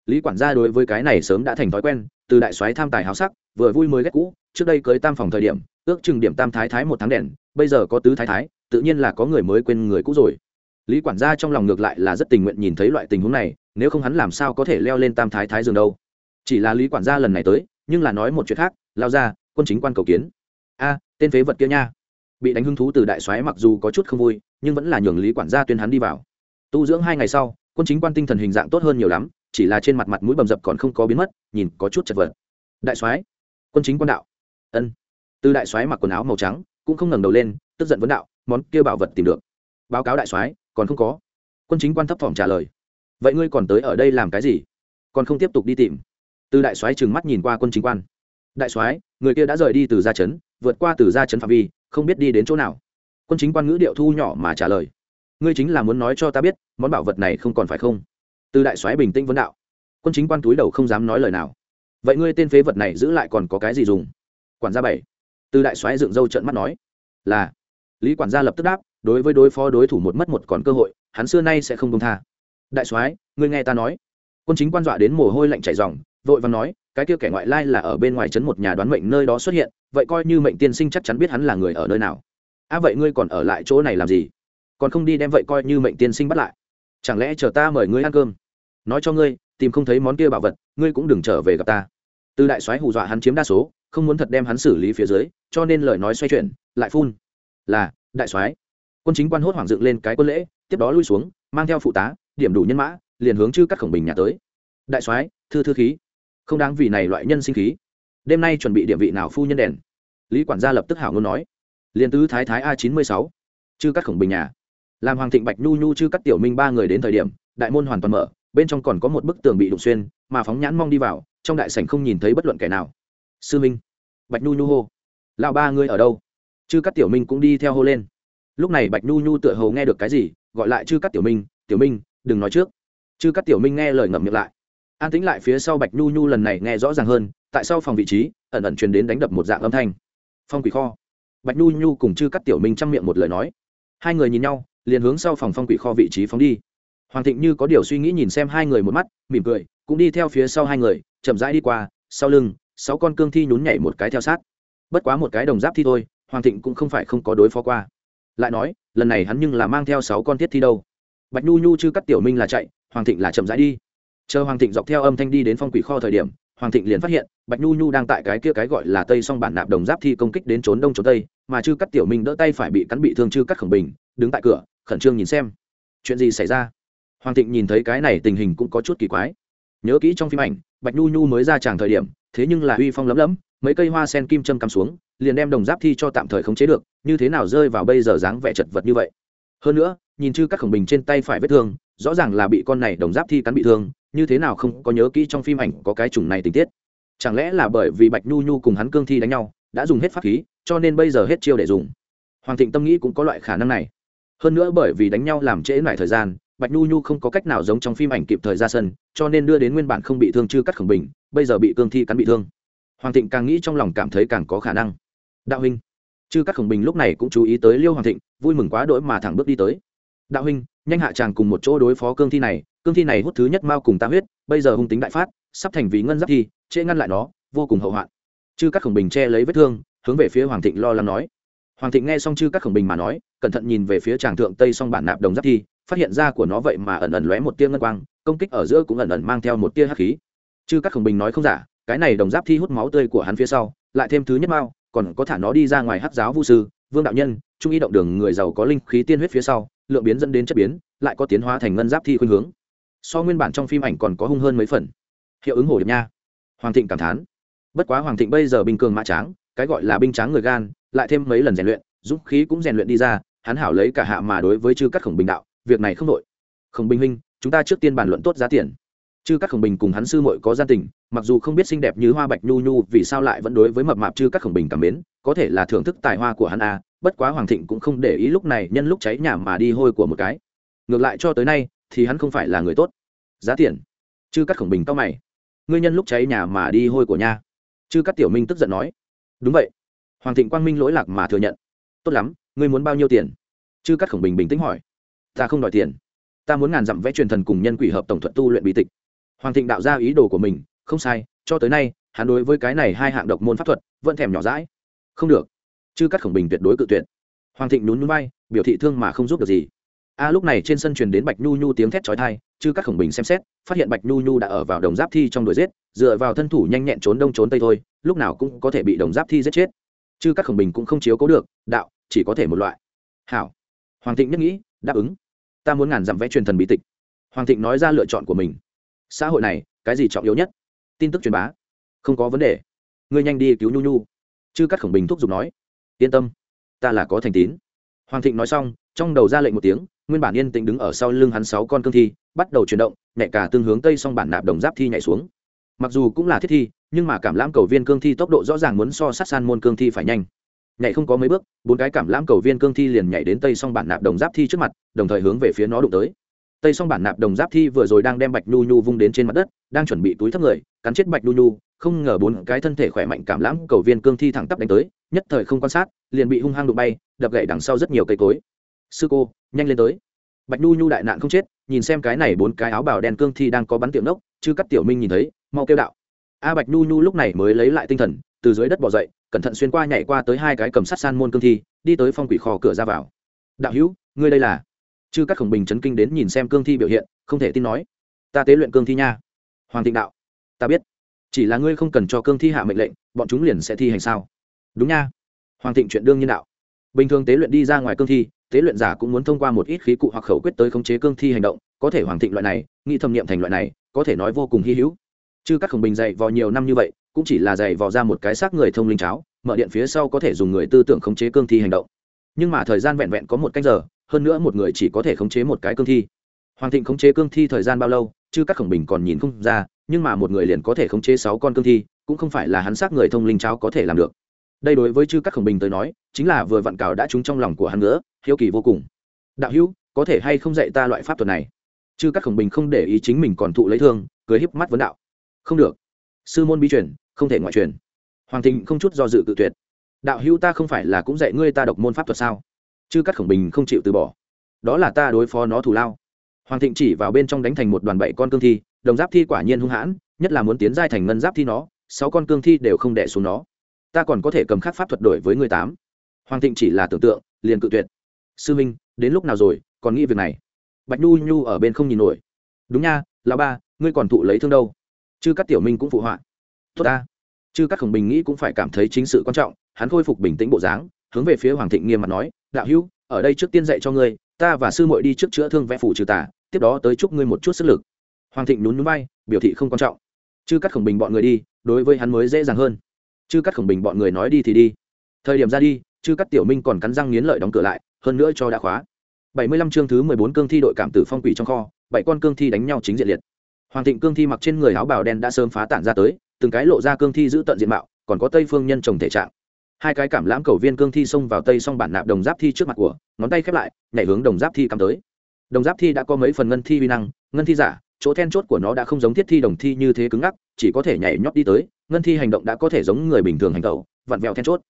Lý quản gia đối với cái này sớm đã thành thói quen, từ đại soái tham tài háo sắc, vừa vui mới ghét cũ, trước đây cưới tam phòng thời điểm, ước chừng điểm tam thái thái một tháng đèn, bây giờ có tứ thái thái, tự nhiên là có người mới quên người cũ rồi. Lý quản gia trong lòng ngược lại là rất tình nguyện nhìn thấy loại tình huống này, nếu không hắn làm sao có thể leo lên tam thái thái giường đâu chỉ là lý quản gia lần này tới, nhưng là nói một chuyện khác, lao ra, quân chính quan cầu kiến. A, tên phế vật kia nha. Bị đánh hứng thú từ đại soái mặc dù có chút không vui, nhưng vẫn là nhường lý quản gia tuyên hắn đi vào. Tu dưỡng hai ngày sau, quân chính quan tinh thần hình dạng tốt hơn nhiều lắm, chỉ là trên mặt mặt mũi bầm dập còn không có biến mất, nhìn có chút chật vật. Đại soái, quân chính quan đạo. Ân. Từ đại soái mặc quần áo màu trắng, cũng không ngẩng đầu lên, tức giận vấn đạo, món kia bảo vật tìm được. Báo cáo đại soái, còn không có. Quân chính quan thấp thỏm trả lời. Vậy ngươi còn tới ở đây làm cái gì? Còn không tiếp tục đi tìm từ đại soái trừng mắt nhìn qua quân chính quan. Đại soái, người kia đã rời đi từ gia trấn, vượt qua từ gia trấn phạm vi, không biết đi đến chỗ nào. Quân chính quan ngữ điệu thu nhỏ mà trả lời. Ngươi chính là muốn nói cho ta biết, món bảo vật này không còn phải không? Từ đại soái bình tĩnh vấn đạo. Quân chính quan túi đầu không dám nói lời nào. Vậy ngươi tên phế vật này giữ lại còn có cái gì dùng? Quản gia bảy. Từ đại soái dựng râu trợn mắt nói. Là. Lý quản gia lập tức đáp, đối với đối phó đối thủ một mất một còn cơ hội, hắn xưa nay sẽ không công tha. Đại soái, ngươi nghe ta nói. Quân chính quan dọa đến mồ hôi lạnh chảy ròng vội vàng nói, cái kia kẻ ngoại lai là ở bên ngoài trấn một nhà đoán mệnh nơi đó xuất hiện, vậy coi như mệnh tiên sinh chắc chắn biết hắn là người ở nơi nào. À vậy ngươi còn ở lại chỗ này làm gì? Còn không đi đem vậy coi như mệnh tiên sinh bắt lại. Chẳng lẽ chờ ta mời ngươi ăn cơm? Nói cho ngươi, tìm không thấy món kia bảo vật, ngươi cũng đừng trở về gặp ta. Từ đại soái hù dọa hắn chiếm đa số, không muốn thật đem hắn xử lý phía dưới, cho nên lời nói xoay chuyển, lại phun. Là, đại soái. Quân chính quan hốt hoảng dựng lên cái quân lễ, tiếp đó lui xuống, mang theo phụ tá, điểm đủ nhân mã, liền hướng chư các khổng bình nhà tới. Đại soái, thư thư khí không đáng vì này loại nhân sinh khí. Đêm nay chuẩn bị địa vị nào phu nhân đèn? Lý quản gia lập tức hảo ngôn nói. Liền tứ thái thái a chín mươi sáu. Chư cắt khổng bình nhà. Làm hoàng thịnh bạch nhu nhu chư cắt tiểu minh ba người đến thời điểm, đại môn hoàn toàn mở, bên trong còn có một bức tường bị đụng xuyên, mà phóng nhãn mong đi vào, trong đại sảnh không nhìn thấy bất luận kẻ nào. Sư minh. Bạch nhu nhu hô. Lão ba ngươi ở đâu? Chư cắt tiểu minh cũng đi theo hô lên. Lúc này bạch nhu nhu tựa hồ nghe được cái gì, gọi lại chư cắt tiểu minh tiểu minh, đừng nói trước. Chư cắt tiểu minh nghe lời ngậm miệng lại an tĩnh lại phía sau bạch nhu nhu lần này nghe rõ ràng hơn tại sao phòng vị trí ẩn ẩn truyền đến đánh đập một dạng âm thanh phong quỷ kho bạch nhu nhu cùng chư cắt tiểu minh chăm miệng một lời nói hai người nhìn nhau liền hướng sau phòng phong quỷ kho vị trí phóng đi hoàng thịnh như có điều suy nghĩ nhìn xem hai người một mắt mỉm cười cũng đi theo phía sau hai người chậm rãi đi qua sau lưng sáu con cương thi nhún nhảy một cái theo sát bất quá một cái đồng giáp thi thôi hoàng thịnh cũng không phải không có đối phó qua lại nói lần này hắn nhưng là mang theo sáu con thiết thi đâu bạch nhu nhu chư cắt tiểu minh là chạy hoàng thịnh là chậm rãi đi chờ hoàng thịnh dọc theo âm thanh đi đến phong quỷ kho thời điểm, hoàng thịnh liền phát hiện, bạch nhu nhu đang tại cái kia cái gọi là tây song bản nạp đồng giáp thi công kích đến trốn đông trốn tây, mà chư cắt tiểu minh đỡ tay phải bị cắn bị thương chư cắt khổng bình, đứng tại cửa, khẩn trương nhìn xem. Chuyện gì xảy ra? Hoàng thịnh nhìn thấy cái này tình hình cũng có chút kỳ quái. Nhớ kỹ trong phim ảnh, bạch nhu nhu mới ra tràng thời điểm, thế nhưng là uy phong lấm lấm, mấy cây hoa sen kim châm cắm xuống, liền đem đồng giáp thi cho tạm thời khống chế được, như thế nào rơi vào bây giờ dáng vẻ chật vật như vậy? Hơn nữa, nhìn chư các khổng bình trên tay phải vết thương, rõ ràng là bị con này đồng giáp thi cắn bị thương như thế nào không có nhớ kỹ trong phim ảnh có cái chủng này tình tiết. Chẳng lẽ là bởi vì bạch nhu nhu cùng hắn cương thi đánh nhau, đã dùng hết pháp khí, cho nên bây giờ hết chiêu để dùng? Hoàng thịnh tâm nghĩ cũng có loại khả năng này. Hơn nữa bởi vì đánh nhau làm trễ lại thời gian, bạch nhu nhu không có cách nào giống trong phim ảnh kịp thời ra sân, cho nên đưa đến nguyên bản không bị thương chư cắt khổng bình, bây giờ bị cương thi cắn bị thương. Hoàng thịnh càng nghĩ trong lòng cảm thấy càng có khả năng. Đạo huynh. Chư cắt khổng bình lúc này cũng chú ý tới liêu hoàng thịnh, vui mừng quá đỗi mà thẳng bước đi tới. Đạo huynh, nhanh hạ chàng cùng một chỗ đối phó cương thi này cương thi này hút thứ nhất mao cùng ta huyết, bây giờ hung tính đại phát, sắp thành vì ngân giáp thi, trễ ngăn lại nó, vô cùng hậu hoạn. Chư các khổng bình che lấy vết thương, hướng về phía hoàng thịnh lo lắng nói. Hoàng thịnh nghe xong chư các khổng bình mà nói, cẩn thận nhìn về phía tràng thượng tây song bản nạp đồng giáp thi, phát hiện ra của nó vậy mà ẩn ẩn lóe một tia ngân quang, công kích ở giữa cũng ẩn ẩn mang theo một tia hắc khí. Chư các khổng bình nói không giả, cái này đồng giáp thi hút máu tươi của hắn phía sau, lại thêm thứ nhất mao còn có thả nó đi ra ngoài hắc giáo vu sư, vương đạo nhân, trung y động đường người giàu có linh khí tiên huyết phía sau, lượng biến dẫn đến chất biến, lại có tiến hóa thành ngân giáp thi khuynh hướng so nguyên bản trong phim ảnh còn có hung hơn mấy phần. Hiệu ứng hồ điệp nha. Hoàng thịnh cảm thán. Bất quá hoàng thịnh bây giờ bình cường mã tráng, cái gọi là binh tráng người gan, lại thêm mấy lần rèn luyện, dũng khí cũng rèn luyện đi ra, hắn hảo lấy cả hạ mà đối với chư cắt khổng bình đạo, việc này không đội khổng bình huynh, chúng ta trước tiên bàn luận tốt giá tiền. Chư cắt khổng bình cùng hắn sư muội có gian tình, mặc dù không biết xinh đẹp như hoa bạch nhu nhu, vì sao lại vẫn đối với mập mạp chư cắt khổng bình cảm mến, có thể là thưởng thức tài hoa của hắn a bất quá hoàng thịnh cũng không để ý lúc này nhân lúc cháy nhà mà đi hôi của một cái. Ngược lại cho tới nay thì hắn không phải là người tốt. Giá tiền. Chư cắt khổng bình tao mày. Ngươi nhân lúc cháy nhà mà đi hôi của nha. Chư cắt tiểu minh tức giận nói. Đúng vậy. Hoàng thịnh quang minh lỗi lạc mà thừa nhận. Tốt lắm, ngươi muốn bao nhiêu tiền? Chư cắt khổng bình bình tĩnh hỏi. Ta không đòi tiền. Ta muốn ngàn dặm vẽ truyền thần cùng nhân quỷ hợp tổng thuật tu luyện bí tịch. Hoàng thịnh đạo ra ý đồ của mình. Không sai, cho tới nay, hắn đối với cái này hai hạng độc môn pháp thuật vẫn thèm nhỏ rãi không được. Chư cắt khổng bình tuyệt đối cự tuyệt. Hoàng thịnh nhún núi bay biểu thị thương mà không giúp được gì a lúc này trên sân truyền đến bạch nhu nhu tiếng thét chói tai, chư các khổng bình xem xét, phát hiện bạch nhu nhu đã ở vào đồng giáp thi trong đuổi giết, dựa vào thân thủ nhanh nhẹn trốn đông trốn tây thôi, lúc nào cũng có thể bị đồng giáp thi giết chết. Chư các khổng bình cũng không chiếu cố được, đạo, chỉ có thể một loại. Hảo. Hoàng thịnh nhất nghĩ, đáp ứng. Ta muốn ngàn dặm vẽ truyền thần bí tịch. Hoàng thịnh nói ra lựa chọn của mình. Xã hội này, cái gì trọng yếu nhất? Tin tức truyền bá. Không có vấn đề. Ngươi nhanh đi cứu nhu nhu. Chư các khổng bình thúc giục nói. Yên tâm, ta là có thành tín. Hoàng thịnh nói xong, trong đầu ra lệnh một tiếng nguyên bản yên tĩnh đứng ở sau lưng hắn sáu con cương thi, bắt đầu chuyển động, nhẹ cả tương hướng tây song bản nạp đồng giáp thi nhảy xuống. Mặc dù cũng là thiết thi, nhưng mà cảm lãm cầu viên cương thi tốc độ rõ ràng muốn so sát san môn cương thi phải nhanh. Nhảy không có mấy bước, bốn cái cảm lãm cầu viên cương thi liền nhảy đến tây song bản nạp đồng giáp thi trước mặt, đồng thời hướng về phía nó đụng tới. Tây song bản nạp đồng giáp thi vừa rồi đang đem bạch nhu nhu vung đến trên mặt đất, đang chuẩn bị túi thấp người, cắn chết bạch nhu nhu, không ngờ bốn cái thân thể khỏe mạnh cảm lãm cầu viên cương thi thẳng tắp đánh tới, nhất thời không quan sát, liền bị hung hăng đụng bay, đập gậy đằng sau rất nhiều cây cối sư cô, nhanh lên tới. Bạch nhu nhu đại nạn không chết, nhìn xem cái này bốn cái áo bào đen cương thi đang có bắn tiệm nốc chứ cắt tiểu minh nhìn thấy, mau kêu đạo. A bạch nhu nhu lúc này mới lấy lại tinh thần, từ dưới đất bỏ dậy, cẩn thận xuyên qua nhảy qua tới hai cái cầm sắt san môn cương thi, đi tới phong quỷ kho cửa ra vào. Đạo hữu, ngươi đây là? Chứ các khổng bình chấn kinh đến nhìn xem cương thi biểu hiện, không thể tin nói. Ta tế luyện cương thi nha. Hoàng thịnh đạo. Ta biết. Chỉ là ngươi không cần cho cương thi hạ mệnh lệnh, bọn chúng liền sẽ thi hành sao? Đúng nha. Hoàng thịnh chuyện đương nhiên đạo. Bình thường tế luyện đi ra ngoài cương thi tế luyện giả cũng muốn thông qua một ít khí cụ hoặc khẩu quyết tới khống chế cương thi hành động, có thể hoàng thịnh loại này, nghĩ thâm nghiệm thành loại này, có thể nói vô cùng hy hữu. Chứ các khổng bình dạy vò nhiều năm như vậy, cũng chỉ là dạy vò ra một cái xác người thông linh cháo, mở điện phía sau có thể dùng người tư tưởng khống chế cương thi hành động. Nhưng mà thời gian vẹn vẹn có một canh giờ, hơn nữa một người chỉ có thể khống chế một cái cương thi. Hoàng thịnh khống chế cương thi thời gian bao lâu chứ các khổng bình còn nhìn không ra, nhưng mà một người liền có thể khống chế sáu con cương thi, cũng không phải là hắn xác người thông linh cháo có thể làm được đây đối với chư các khổng bình tới nói, chính là vừa vặn cào đã trúng trong lòng của hắn nữa hiếu kỳ vô cùng. Đạo hữu, có thể hay không dạy ta loại pháp thuật này? Chư các khổng bình không để ý chính mình còn thụ lấy thương, cười híp mắt vấn đạo. Không được. Sư môn bí truyền, không thể ngoại truyền. Hoàng thịnh không chút do dự cự tuyệt. Đạo hữu ta không phải là cũng dạy ngươi ta độc môn pháp thuật sao? Chư các khổng bình không chịu từ bỏ. Đó là ta đối phó nó thù lao. Hoàng thịnh chỉ vào bên trong đánh thành một đoàn bảy con cương thi, đồng giáp thi quả nhiên hung hãn, nhất là muốn tiến giai thành ngân giáp thi nó, sáu con cương thi đều không đẻ xuống nó ta còn có thể cầm khắc pháp thuật đổi với người tám. Hoàng thịnh chỉ là tưởng tượng, liền cự tuyệt. Sư minh, đến lúc nào rồi, còn nghĩ việc này? Bạch nhu nhu ở bên không nhìn nổi. Đúng nha, lão ba, ngươi còn thụ lấy thương đâu? Chư các tiểu minh cũng phụ họa. Tốt ta. Chư các khổng bình nghĩ cũng phải cảm thấy chính sự quan trọng, hắn khôi phục bình tĩnh bộ dáng, hướng về phía hoàng thịnh nghiêm mặt nói, đạo hữu, ở đây trước tiên dạy cho ngươi, ta và sư muội đi trước chữa thương vẽ phủ trừ tà, tiếp đó tới chúc ngươi một chút sức lực. Hoàng thịnh nhún nhún bay biểu thị không quan trọng. Chư các khổng bình bọn người đi, đối với hắn mới dễ dàng hơn chư cắt khổng bình bọn người nói đi thì đi. Thời điểm ra đi, chư cắt tiểu minh còn cắn răng nghiến lợi đóng cửa lại, hơn nữa cho đã khóa. Bảy mươi lăm chương thứ mười bốn cương thi đội cảm tử phong quỷ trong kho, bảy con cương thi đánh nhau chính diện liệt. Hoàng thịnh cương thi mặc trên người áo bào đen đã sớm phá tản ra tới, từng cái lộ ra cương thi giữ tận diện mạo, còn có tây phương nhân trồng thể trạng. Hai cái cảm lãm cầu viên cương thi xông vào tây xong bản nạp đồng giáp thi trước mặt của, ngón tay khép lại, nhảy hướng đồng giáp thi cắm tới. Đồng giáp thi đã có mấy phần ngân thi vi năng, ngân thi giả, chỗ then chốt của nó đã không giống thiết thi đồng thi như thế cứng ngắc, chỉ có thể nhảy nhót đi tới ngân thi hành động đã có thể giống người bình thường hành tẩu, vặn vẹo then chốt.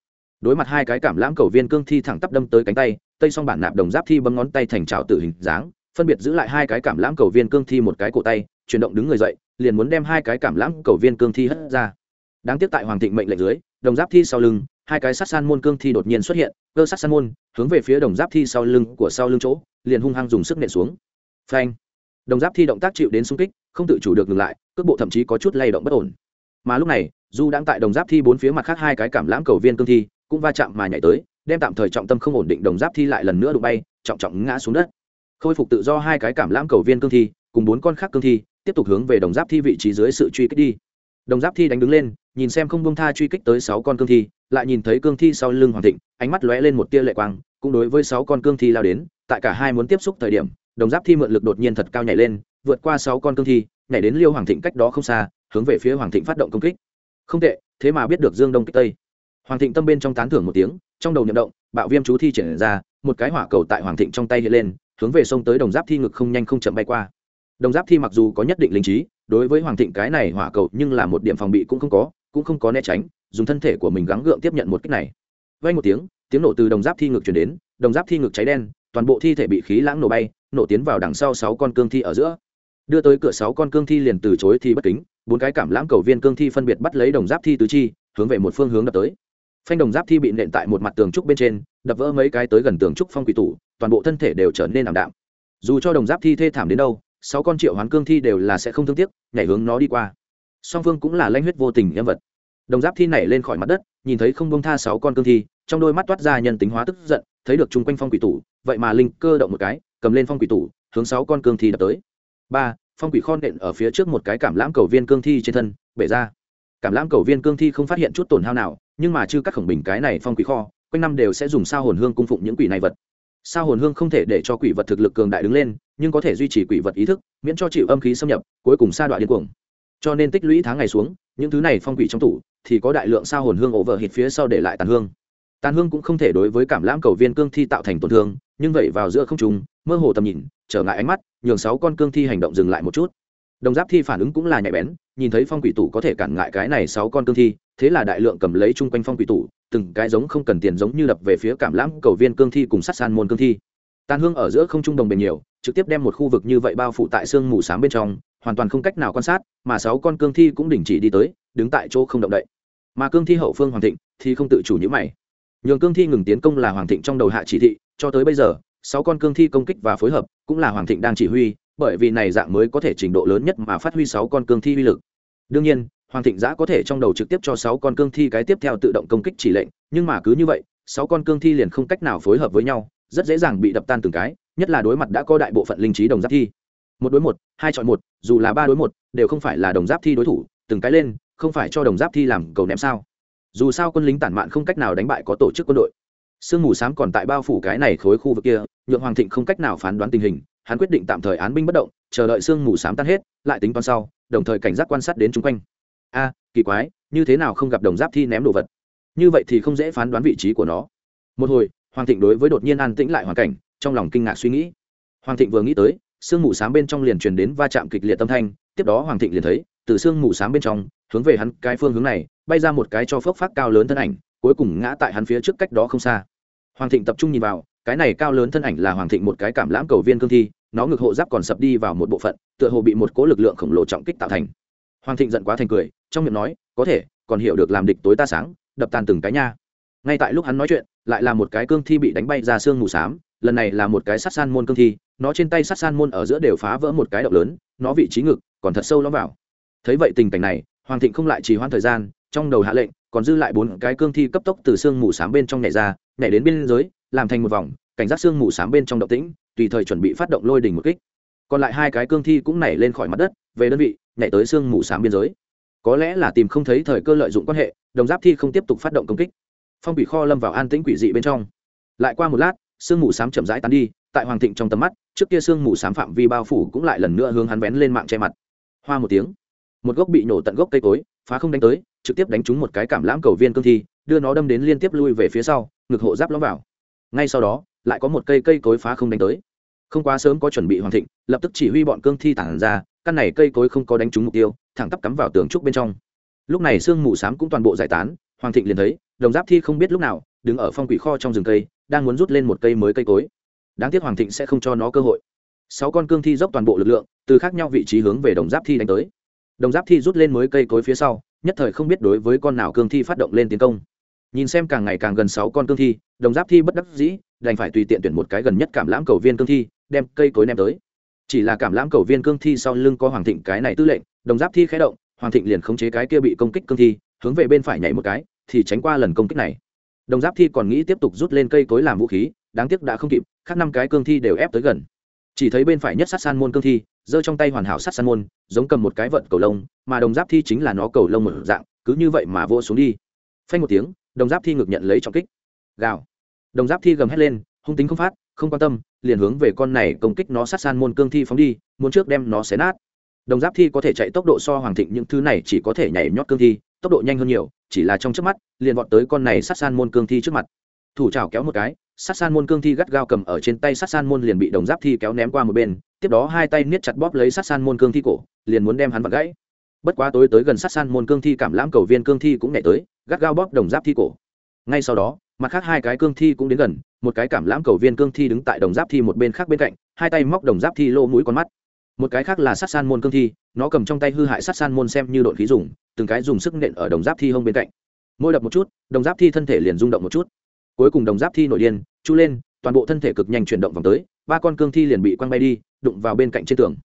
Đối mặt hai cái cảm lãm cầu viên cương thi thẳng tắp đâm tới cánh tay, tây song bản nạp đồng giáp thi bấm ngón tay thành trào tử hình dáng, phân biệt giữ lại hai cái cảm lãm cầu viên cương thi một cái cổ tay, chuyển động đứng người dậy, liền muốn đem hai cái cảm lãm cầu viên cương thi hất ra. Đáng tiếc tại hoàng thịnh mệnh lệnh dưới, đồng giáp thi sau lưng, hai cái sát san môn cương thi đột nhiên xuất hiện, cơ sát san môn, hướng về phía đồng giáp thi sau lưng của sau lưng chỗ, liền hung hăng dùng sức nện xuống. Phanh! Đồng giáp thi động tác chịu đến xung kích, không tự chủ được ngừng lại, cước bộ thậm chí có chút lay động bất ổn mà lúc này, du đang tại đồng giáp thi bốn phía mặt khác hai cái cảm lãm cầu viên cương thi, cũng va chạm mà nhảy tới, đem tạm thời trọng tâm không ổn định đồng giáp thi lại lần nữa đụng bay, trọng trọng ngã xuống đất. Khôi phục tự do hai cái cảm lãm cầu viên cương thi, cùng bốn con khác cương thi, tiếp tục hướng về đồng giáp thi vị trí dưới sự truy kích đi. Đồng giáp thi đánh đứng lên, nhìn xem không bông tha truy kích tới sáu con cương thi, lại nhìn thấy cương thi sau lưng hoàng thịnh, ánh mắt lóe lên một tia lệ quang, cũng đối với sáu con cương thi lao đến, tại cả hai muốn tiếp xúc thời điểm, đồng giáp thi mượn lực đột nhiên thật cao nhảy lên, vượt qua sáu con cương thi, nhảy đến liêu hoàng thịnh cách đó không xa hướng về phía hoàng thịnh phát động công kích. Không tệ, thế mà biết được dương đông kích tây. Hoàng thịnh tâm bên trong tán thưởng một tiếng, trong đầu nhậm động, bạo viêm chú thi triển ra, một cái hỏa cầu tại hoàng thịnh trong tay hiện lên, hướng về sông tới đồng giáp thi ngực không nhanh không chậm bay qua. Đồng giáp thi mặc dù có nhất định linh trí, đối với hoàng thịnh cái này hỏa cầu nhưng là một điểm phòng bị cũng không có, cũng không có né tránh, dùng thân thể của mình gắng gượng tiếp nhận một kích này. Vay một tiếng tiếng nổ từ đồng giáp thi ngực chuyển đến, đồng giáp thi ngực cháy đen, toàn bộ thi thể bị khí lãng nổ bay, nổ tiến vào đằng sau sáu con cương thi ở giữa. Đưa tới cửa sáu con cương thi liền từ chối thi bất kính bốn cái cảm lãm cầu viên cương thi phân biệt bắt lấy đồng giáp thi tứ chi, hướng về một phương hướng đập tới. Phanh đồng giáp thi bị nện tại một mặt tường trúc bên trên, đập vỡ mấy cái tới gần tường trúc phong quỷ tủ, toàn bộ thân thể đều trở nên ảm đạm. Dù cho đồng giáp thi thê thảm đến đâu, sáu con triệu hoán cương thi đều là sẽ không thương tiếc, nhảy hướng nó đi qua. Song phương cũng là lanh huyết vô tình nhân vật. Đồng giáp thi nảy lên khỏi mặt đất, nhìn thấy không bông tha sáu con cương thi, trong đôi mắt toát ra nhân tính hóa tức giận, thấy được chung quanh phong quỷ tủ, vậy mà linh cơ động một cái, cầm lên phong quỷ tủ, hướng sáu con cương thi đập tới. Ba phong quỷ khon nện ở phía trước một cái cảm lãm cầu viên cương thi trên thân, bể ra. Cảm lãm cầu viên cương thi không phát hiện chút tổn hao nào, nhưng mà chư các khổng bình cái này phong quỷ kho, quanh năm đều sẽ dùng sao hồn hương cung phụng những quỷ này vật. Sao hồn hương không thể để cho quỷ vật thực lực cường đại đứng lên, nhưng có thể duy trì quỷ vật ý thức, miễn cho chịu âm khí xâm nhập, cuối cùng sa đoạn điên cuồng. Cho nên tích lũy tháng ngày xuống, những thứ này phong quỷ trong tủ, thì có đại lượng sao hồn hương ổ vợ hít phía sau để lại tàn hương. Tàn hương cũng không thể đối với cảm lãm cầu viên cương thi tạo thành tổn thương, nhưng vậy vào giữa không trùng mơ hồ tầm nhìn trở ngại ánh mắt, nhường sáu con cương thi hành động dừng lại một chút. Đồng giáp thi phản ứng cũng là nhạy bén, nhìn thấy phong quỷ tủ có thể cản ngại cái này sáu con cương thi, thế là đại lượng cầm lấy chung quanh phong quỷ tủ, từng cái giống không cần tiền giống như đập về phía cảm lãm cầu viên cương thi cùng sát san môn cương thi. Tàn hương ở giữa không trung đồng bền nhiều, trực tiếp đem một khu vực như vậy bao phủ tại sương mù s bên trong, hoàn toàn không cách nào quan sát, mà sáu con cương thi cũng đình chỉ đi tới, đứng tại chỗ không động đậy. Mà cương thi hậu phương hoàng thịnh thì không tự chủ nhữ mày. Nhường cương thi ngừng tiến công là hoàng thịnh trong đầu hạ chỉ thị, cho tới bây giờ sáu con cương thi công kích và phối hợp cũng là hoàng thịnh đang chỉ huy, bởi vì này dạng mới có thể trình độ lớn nhất mà phát huy sáu con cương thi uy lực. Đương nhiên, hoàng thịnh giã có thể trong đầu trực tiếp cho sáu con cương thi cái tiếp theo tự động công kích chỉ lệnh, nhưng mà cứ như vậy, sáu con cương thi liền không cách nào phối hợp với nhau, rất dễ dàng bị đập tan từng cái, nhất là đối mặt đã có đại bộ phận linh trí đồng giáp thi. Một đối một, hai chọn một, dù là ba đối một, đều không phải là đồng giáp thi đối thủ, từng cái lên, không phải cho đồng giáp thi làm cầu ném sao. Dù sao quân lính tản mạn không cách nào đánh bại có tổ chức quân đội sương mù s á m còn tại bao phủ cái này khối khu vực kia, nhượng hoàng thịnh không cách nào phán đoán tình hình, hắn quyết định tạm thời án binh bất động, chờ đợi sương mù s á m tan hết, lại tính toán sau, đồng thời cảnh giác quan sát đến chung quanh. A, kỳ quái, như thế nào không gặp đồng giáp thi ném đồ vật? Như vậy thì không dễ phán đoán vị trí của nó. Một hồi, hoàng thịnh đối với đột nhiên an tĩnh lại hoàn cảnh, trong lòng kinh ngạc suy nghĩ. Hoàng thịnh vừa nghĩ tới, sương mù s á m bên trong liền truyền đến va chạm kịch liệt tâm thanh, tiếp đó hoàng thịnh liền thấy, từ sương mù s á m bên trong, hướng về hắn cái phương hướng này, bay ra một cái cho phốc phát cao lớn thân ảnh, cuối cùng ngã tại hắn phía trước cách đó không xa hoàng thịnh tập trung nhìn vào, cái này cao lớn thân ảnh là hoàng thịnh một cái cảm lãm cầu viên cương thi, nó ngực hộ giáp còn sập đi vào một bộ phận, tựa hồ bị một cố lực lượng khổng lồ trọng kích tạo thành. Hoàng thịnh giận quá thành cười, trong miệng nói, có thể, còn hiểu được làm địch tối ta sáng, đập tàn từng cái nha. Ngay tại lúc hắn nói chuyện, lại là một cái cương thi bị đánh bay ra xương mù s á m lần này là một cái sắt san môn cương thi, nó trên tay sắt san môn ở giữa đều phá vỡ một cái động lớn, nó vị trí ngực còn thật sâu lõm vào. Thấy vậy tình cảnh này, hoàng thịnh không lại trì hoãn thời gian, trong đầu hạ lệnh, còn dư lại bốn cái cương thi cấp tốc từ xương mù s á m bên trong nhảy ra nhảy đến biên giới làm thành một vòng, cảnh giác xương mù s á m bên trong động tĩnh, tùy thời chuẩn bị phát động lôi đỉnh một kích. Còn lại hai cái cương thi cũng nảy lên khỏi mặt đất, về đơn vị, nhảy tới xương mù s á m biên giới. Có lẽ là tìm không thấy thời cơ lợi dụng quan hệ, đồng giáp thi không tiếp tục phát động công kích. Phong quỷ kho lâm vào an tĩnh quỷ dị bên trong. Lại qua một lát sương mù s á m chậm rãi tán đi, tại hoàng thịnh trong tầm mắt, trước kia sương mù s á m phạm vi bao phủ cũng lại lần nữa hướng hắn vén lên mạng che mặt. Hoa một tiếng, một gốc bị nổ tận gốc cây cối, phá không đánh tới trực tiếp đánh trúng một cái cảm lãm cầu viên cương thi, đưa nó đâm đến liên tiếp lui về phía sau, ngực hộ giáp lõm vào. Ngay sau đó, lại có một cây cây cối phá không đánh tới. Không quá sớm có chuẩn bị hoàn thịnh, lập tức chỉ huy bọn cương thi tản ra, căn này cây cối không có đánh trúng mục tiêu, thẳng tắp cắm vào tường trúc bên trong. Lúc này sương mù s á m cũng toàn bộ giải tán, hoàng thịnh liền thấy, đồng giáp thi không biết lúc nào, đứng ở phong quỷ kho trong rừng cây, đang muốn rút lên một cây mới cây cối. Đáng tiếc hoàng thịnh sẽ không cho nó cơ hội. Sáu con cương thi dốc toàn bộ lực lượng, từ khác nhau vị trí hướng về đồng giáp thi đánh tới. Đồng giáp thi rút lên mới cây cối phía sau nhất thời không biết đối với con nào cương thi phát động lên tiến công. Nhìn xem càng ngày càng gần sáu con cương thi, đồng giáp thi bất đắc dĩ, đành phải tùy tiện tuyển một cái gần nhất cảm lãm cầu viên cương thi, đem cây cối ném tới. Chỉ là cảm lãm cầu viên cương thi sau lưng có hoàng thịnh cái này tư lệnh, đồng giáp thi khé động, hoàng thịnh liền khống chế cái kia bị công kích cương thi, hướng về bên phải nhảy một cái, thì tránh qua lần công kích này. Đồng giáp thi còn nghĩ tiếp tục rút lên cây cối làm vũ khí, đáng tiếc đã không kịp, khác năm cái cương thi đều ép tới gần chỉ thấy bên phải nhất sát san môn cương thi, giơ trong tay hoàn hảo sát san môn, giống cầm một cái vận cầu lông, mà đồng giáp thi chính là nó cầu lông một dạng, cứ như vậy mà vô xuống đi. Phanh một tiếng, đồng giáp thi ngược nhận lấy trọng kích. Gào. Đồng giáp thi gầm hét lên, hung tính không phát, không quan tâm, liền hướng về con này công kích nó sát san môn cương thi phóng đi, muốn trước đem nó xé nát. Đồng giáp thi có thể chạy tốc độ so hoàng thịnh những thứ này chỉ có thể nhảy nhót cương thi, tốc độ nhanh hơn nhiều, chỉ là trong trước mắt, liền vọt tới con này sát san môn cương thi trước mặt thủ trào kéo một cái, sát san môn cương thi gắt gao cầm ở trên tay sát san môn liền bị đồng giáp thi kéo ném qua một bên, tiếp đó hai tay niết chặt bóp lấy sát san môn cương thi cổ, liền muốn đem hắn vặt gãy. Bất quá tối tới gần sát san môn cương thi cảm lãm cầu viên cương thi cũng nhảy tới, gắt gao bóp đồng giáp thi cổ. Ngay sau đó, mặt khác hai cái cương thi cũng đến gần, một cái cảm lãm cầu viên cương thi đứng tại đồng giáp thi một bên khác bên cạnh, hai tay móc đồng giáp thi lô mũi con mắt. Một cái khác là sát san môn cương thi, nó cầm trong tay hư hại sát san môn xem như đội khí dùng, từng cái dùng sức nện ở đồng giáp thi hông bên cạnh. Mỗi đập một chút, đồng giáp thi thân thể liền rung động một chút cuối cùng đồng giáp thi nổi điên, chu lên, toàn bộ thân thể cực nhanh chuyển động vòng tới, ba con cương thi liền bị quăng bay đi, đụng vào bên cạnh trên tường.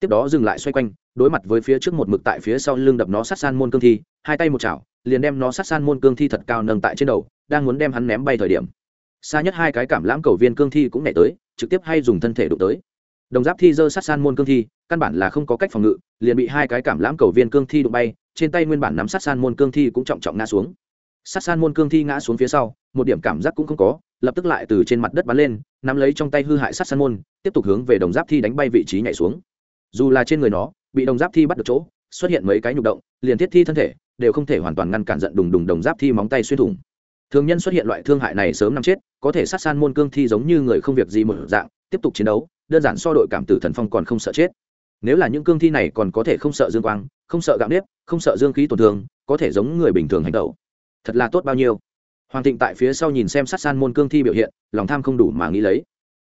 Tiếp đó dừng lại xoay quanh, đối mặt với phía trước một mực tại phía sau lưng đập nó sát san môn cương thi, hai tay một chảo, liền đem nó sát san môn cương thi thật cao nâng tại trên đầu, đang muốn đem hắn ném bay thời điểm. Xa nhất hai cái cảm lãm cầu viên cương thi cũng nhảy tới, trực tiếp hay dùng thân thể đụng tới. Đồng giáp thi dơ sát san môn cương thi, căn bản là không có cách phòng ngự, liền bị hai cái cảm lãm cầu viên cương thi đụng bay, trên tay nguyên bản nắm sát san môn cương thi cũng trọng trọng ngã xuống sát san môn cương thi ngã xuống phía sau, một điểm cảm giác cũng không có, lập tức lại từ trên mặt đất bắn lên, nắm lấy trong tay hư hại sát san môn, tiếp tục hướng về đồng giáp thi đánh bay vị trí nhảy xuống. Dù là trên người nó, bị đồng giáp thi bắt được chỗ, xuất hiện mấy cái nhục động, liền thiết thi thân thể, đều không thể hoàn toàn ngăn cản giận đùng đùng đồng giáp thi móng tay xuyên thủng. Thường nhân xuất hiện loại thương hại này sớm năm chết, có thể sát san môn cương thi giống như người không việc gì một dạng, tiếp tục chiến đấu, đơn giản so đội cảm tử thần phong còn không sợ chết. Nếu là những cương thi này còn có thể không sợ dương quang, không sợ gạo nếp, không sợ dương khí tổn thương, có thể giống người bình thường hành tẩu thật là tốt bao nhiêu. Hoàng thịnh tại phía sau nhìn xem sát san môn cương thi biểu hiện, lòng tham không đủ mà nghĩ lấy.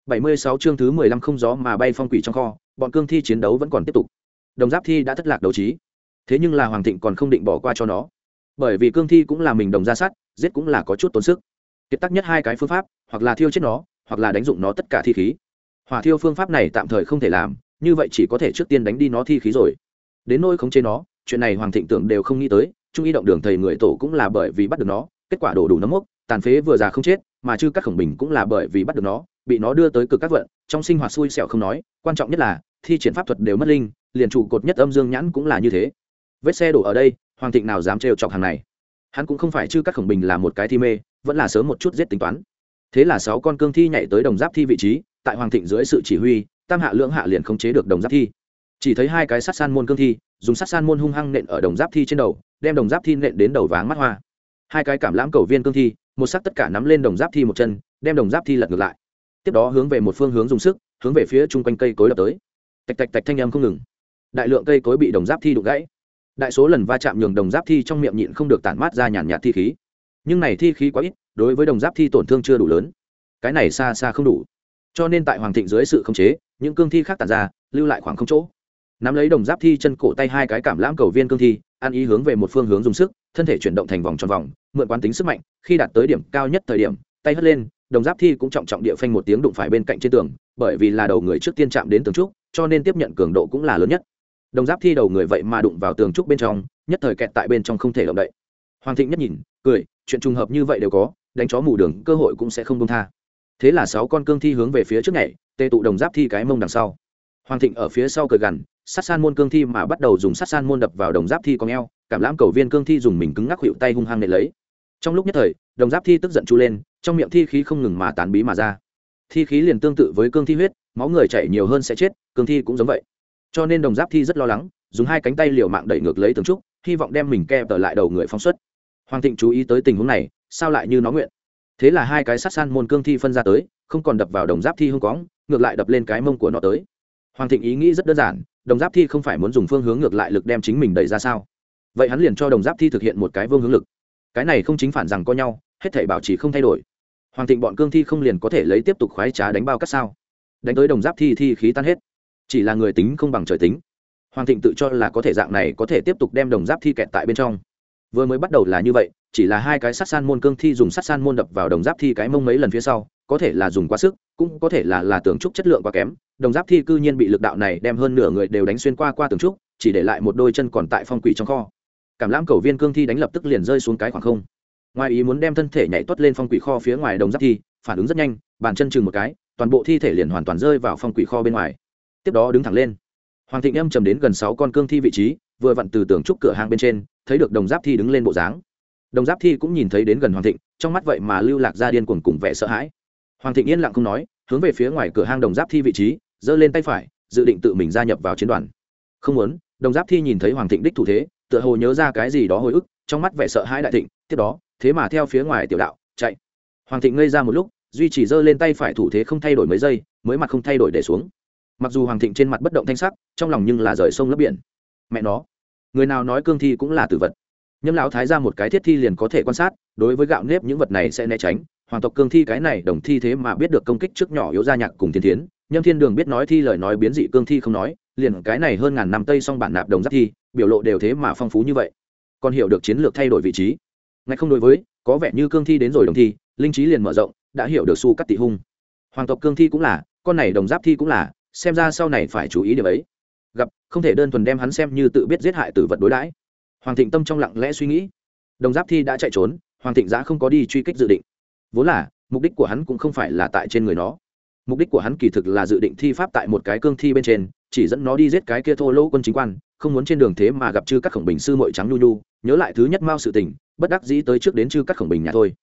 Bảy mươi sáu chương thứ mười lăm không gió mà bay phong quỷ trong kho, bọn cương thi chiến đấu vẫn còn tiếp tục. Đồng giáp thi đã thất lạc đấu trí. Thế nhưng là hoàng thịnh còn không định bỏ qua cho nó. Bởi vì cương thi cũng là mình đồng ra sát, giết cũng là có chút tốn sức. Kiệt tắc nhất hai cái phương pháp, hoặc là thiêu chết nó, hoặc là đánh dụng nó tất cả thi khí. Hỏa thiêu phương pháp này tạm thời không thể làm, như vậy chỉ có thể trước tiên đánh đi nó thi khí rồi. Đến nôi khống chế nó, chuyện này hoàng thịnh tưởng đều không nghĩ tới trung y động đường thầy người tổ cũng là bởi vì bắt được nó, kết quả đổ đủ nấm mốc, tàn phế vừa già không chết, mà chư các khổng bình cũng là bởi vì bắt được nó, bị nó đưa tới cực các vận, trong sinh hoạt xui xẻo không nói, quan trọng nhất là, thi triển pháp thuật đều mất linh, liền trụ cột nhất âm dương nhãn cũng là như thế. Vết xe đổ ở đây, hoàng thịnh nào dám trêu chọc hàng này? Hắn cũng không phải chư các khổng bình là một cái thi mê, vẫn là sớm một chút giết tính toán. Thế là sáu con cương thi nhảy tới đồng giáp thi vị trí, tại hoàng thịnh dưới sự chỉ huy, tam hạ lưỡng hạ liền khống chế được đồng giáp thi chỉ thấy hai cái sát san môn cương thi, dùng sát san môn hung hăng nện ở đồng giáp thi trên đầu, đem đồng giáp thi nện đến đầu váng mắt hoa. Hai cái cảm lãm cầu viên cương thi, một sắc tất cả nắm lên đồng giáp thi một chân, đem đồng giáp thi lật ngược lại. Tiếp đó hướng về một phương hướng dùng sức, hướng về phía chung quanh cây cối đập tới. Tạch tạch tạch thanh âm không ngừng. Đại lượng cây cối bị đồng giáp thi đụng gãy. Đại số lần va chạm nhường đồng giáp thi trong miệng nhịn không được tản mát ra nhàn nhạt thi khí. Nhưng này thi khí quá ít, đối với đồng giáp thi tổn thương chưa đủ lớn. Cái này xa xa không đủ. Cho nên tại hoàng thịnh dưới sự khống chế, những cương thi khác tàn ra, lưu lại khoảng không chỗ nắm lấy đồng giáp thi chân cổ tay hai cái cảm lãm cầu viên cương thi, ăn ý hướng về một phương hướng dùng sức, thân thể chuyển động thành vòng tròn vòng, mượn quán tính sức mạnh, khi đạt tới điểm cao nhất thời điểm, tay hất lên, đồng giáp thi cũng trọng trọng địa phanh một tiếng đụng phải bên cạnh trên tường, bởi vì là đầu người trước tiên chạm đến tường trúc, cho nên tiếp nhận cường độ cũng là lớn nhất. Đồng giáp thi đầu người vậy mà đụng vào tường trúc bên trong, nhất thời kẹt tại bên trong không thể động đậy. Hoàng thịnh nhất nhìn, cười, chuyện trùng hợp như vậy đều có, đánh chó mù đường, cơ hội cũng sẽ không công tha. Thế là sáu con cương thi hướng về phía trước này tê tụ đồng giáp thi cái mông đằng sau. Hoàng thịnh ở phía sau cười gằn sát san môn cương thi mà bắt đầu dùng sát san môn đập vào đồng giáp thi con eo, cảm lãm cầu viên cương thi dùng mình cứng ngắc hiệu tay hung hăng nệ lấy. Trong lúc nhất thời, đồng giáp thi tức giận chu lên, trong miệng thi khí không ngừng mà tán bí mà ra. Thi khí liền tương tự với cương thi huyết, máu người chảy nhiều hơn sẽ chết, cương thi cũng giống vậy. Cho nên đồng giáp thi rất lo lắng, dùng hai cánh tay liều mạng đẩy ngược lấy tường trúc, hy vọng đem mình kẹp tở lại đầu người phóng xuất. Hoàng thịnh chú ý tới tình huống này, sao lại như nó nguyện? Thế là hai cái sát san môn cương thi phân ra tới, không còn đập vào đồng giáp thi hung cóng ngược lại đập lên cái mông của nó tới. Hoàng thịnh ý nghĩ rất đơn giản đồng giáp thi không phải muốn dùng phương hướng ngược lại lực đem chính mình đẩy ra sao? Vậy hắn liền cho đồng giáp thi thực hiện một cái vương hướng lực. Cái này không chính phản rằng có nhau, hết thể bảo trì không thay đổi. Hoàng thịnh bọn cương thi không liền có thể lấy tiếp tục khoái trá đánh bao cắt sao? Đánh tới đồng giáp thi thi khí tan hết. Chỉ là người tính không bằng trời tính. Hoàng thịnh tự cho là có thể dạng này có thể tiếp tục đem đồng giáp thi kẹt tại bên trong. Vừa mới bắt đầu là như vậy, chỉ là hai cái sắt san môn cương thi dùng sắt san môn đập vào đồng giáp thi cái mông mấy lần phía sau, có thể là dùng quá sức, cũng có thể là là tưởng trúc chất lượng quá kém đồng giáp thi cư nhiên bị lực đạo này đem hơn nửa người đều đánh xuyên qua qua tường trúc, chỉ để lại một đôi chân còn tại phong quỷ trong kho. Cảm lãm cầu viên cương thi đánh lập tức liền rơi xuống cái khoảng không. Ngoài ý muốn đem thân thể nhảy tuất lên phong quỷ kho phía ngoài đồng giáp thi, phản ứng rất nhanh, bàn chân chừng một cái, toàn bộ thi thể liền hoàn toàn rơi vào phong quỷ kho bên ngoài. Tiếp đó đứng thẳng lên. Hoàng thịnh âm chầm đến gần sáu con cương thi vị trí, vừa vặn từ tường trúc cửa hàng bên trên, thấy được đồng giáp thi đứng lên bộ dáng. Đồng giáp thi cũng nhìn thấy đến gần hoàng thịnh, trong mắt vậy mà lưu lạc ra điên cuồng cùng vẻ sợ hãi. Hoàng thịnh yên lặng không nói hướng về phía ngoài cửa hang đồng giáp thi vị trí, giơ lên tay phải, dự định tự mình gia nhập vào chiến đoàn. Không muốn, đồng giáp thi nhìn thấy hoàng thịnh đích thủ thế, tựa hồ nhớ ra cái gì đó hồi ức, trong mắt vẻ sợ hãi đại thịnh, tiếp đó, thế mà theo phía ngoài tiểu đạo, chạy. Hoàng thịnh ngây ra một lúc, duy chỉ giơ lên tay phải thủ thế không thay đổi mấy giây, mới mặt không thay đổi để xuống. Mặc dù hoàng thịnh trên mặt bất động thanh sắc, trong lòng nhưng là rời sông lấp biển. Mẹ nó, người nào nói cương thi cũng là tử vật. Nhâm lão thái ra một cái thiết thi liền có thể quan sát, đối với gạo nếp những vật này sẽ né tránh hoàng tộc cương thi cái này đồng thi thế mà biết được công kích trước nhỏ yếu gia nhạc cùng thiên thiến. Nhâm thiên đường biết nói thi lời nói biến dị cương thi không nói, liền cái này hơn ngàn năm tây song bản nạp đồng giáp thi, biểu lộ đều thế mà phong phú như vậy. Còn hiểu được chiến lược thay đổi vị trí. Ngay không đối với, có vẻ như cương thi đến rồi đồng thi, linh trí liền mở rộng, đã hiểu được su cắt tị hung. Hoàng tộc cương thi cũng là, con này đồng giáp thi cũng là, xem ra sau này phải chú ý điều ấy. Gặp, không thể đơn thuần đem hắn xem như tự biết giết hại tử vật đối đãi. Hoàng thịnh tâm trong lặng lẽ suy nghĩ. Đồng giáp thi đã chạy trốn, hoàng thịnh giã không có đi truy kích dự định vốn là, mục đích của hắn cũng không phải là tại trên người nó. Mục đích của hắn kỳ thực là dự định thi pháp tại một cái cương thi bên trên, chỉ dẫn nó đi giết cái kia thô lỗ quân chính quan, không muốn trên đường thế mà gặp chư các khổng bình sư mội trắng nhu nhu, nhớ lại thứ nhất mao sự tình, bất đắc dĩ tới trước đến chư các khổng bình nhà thôi.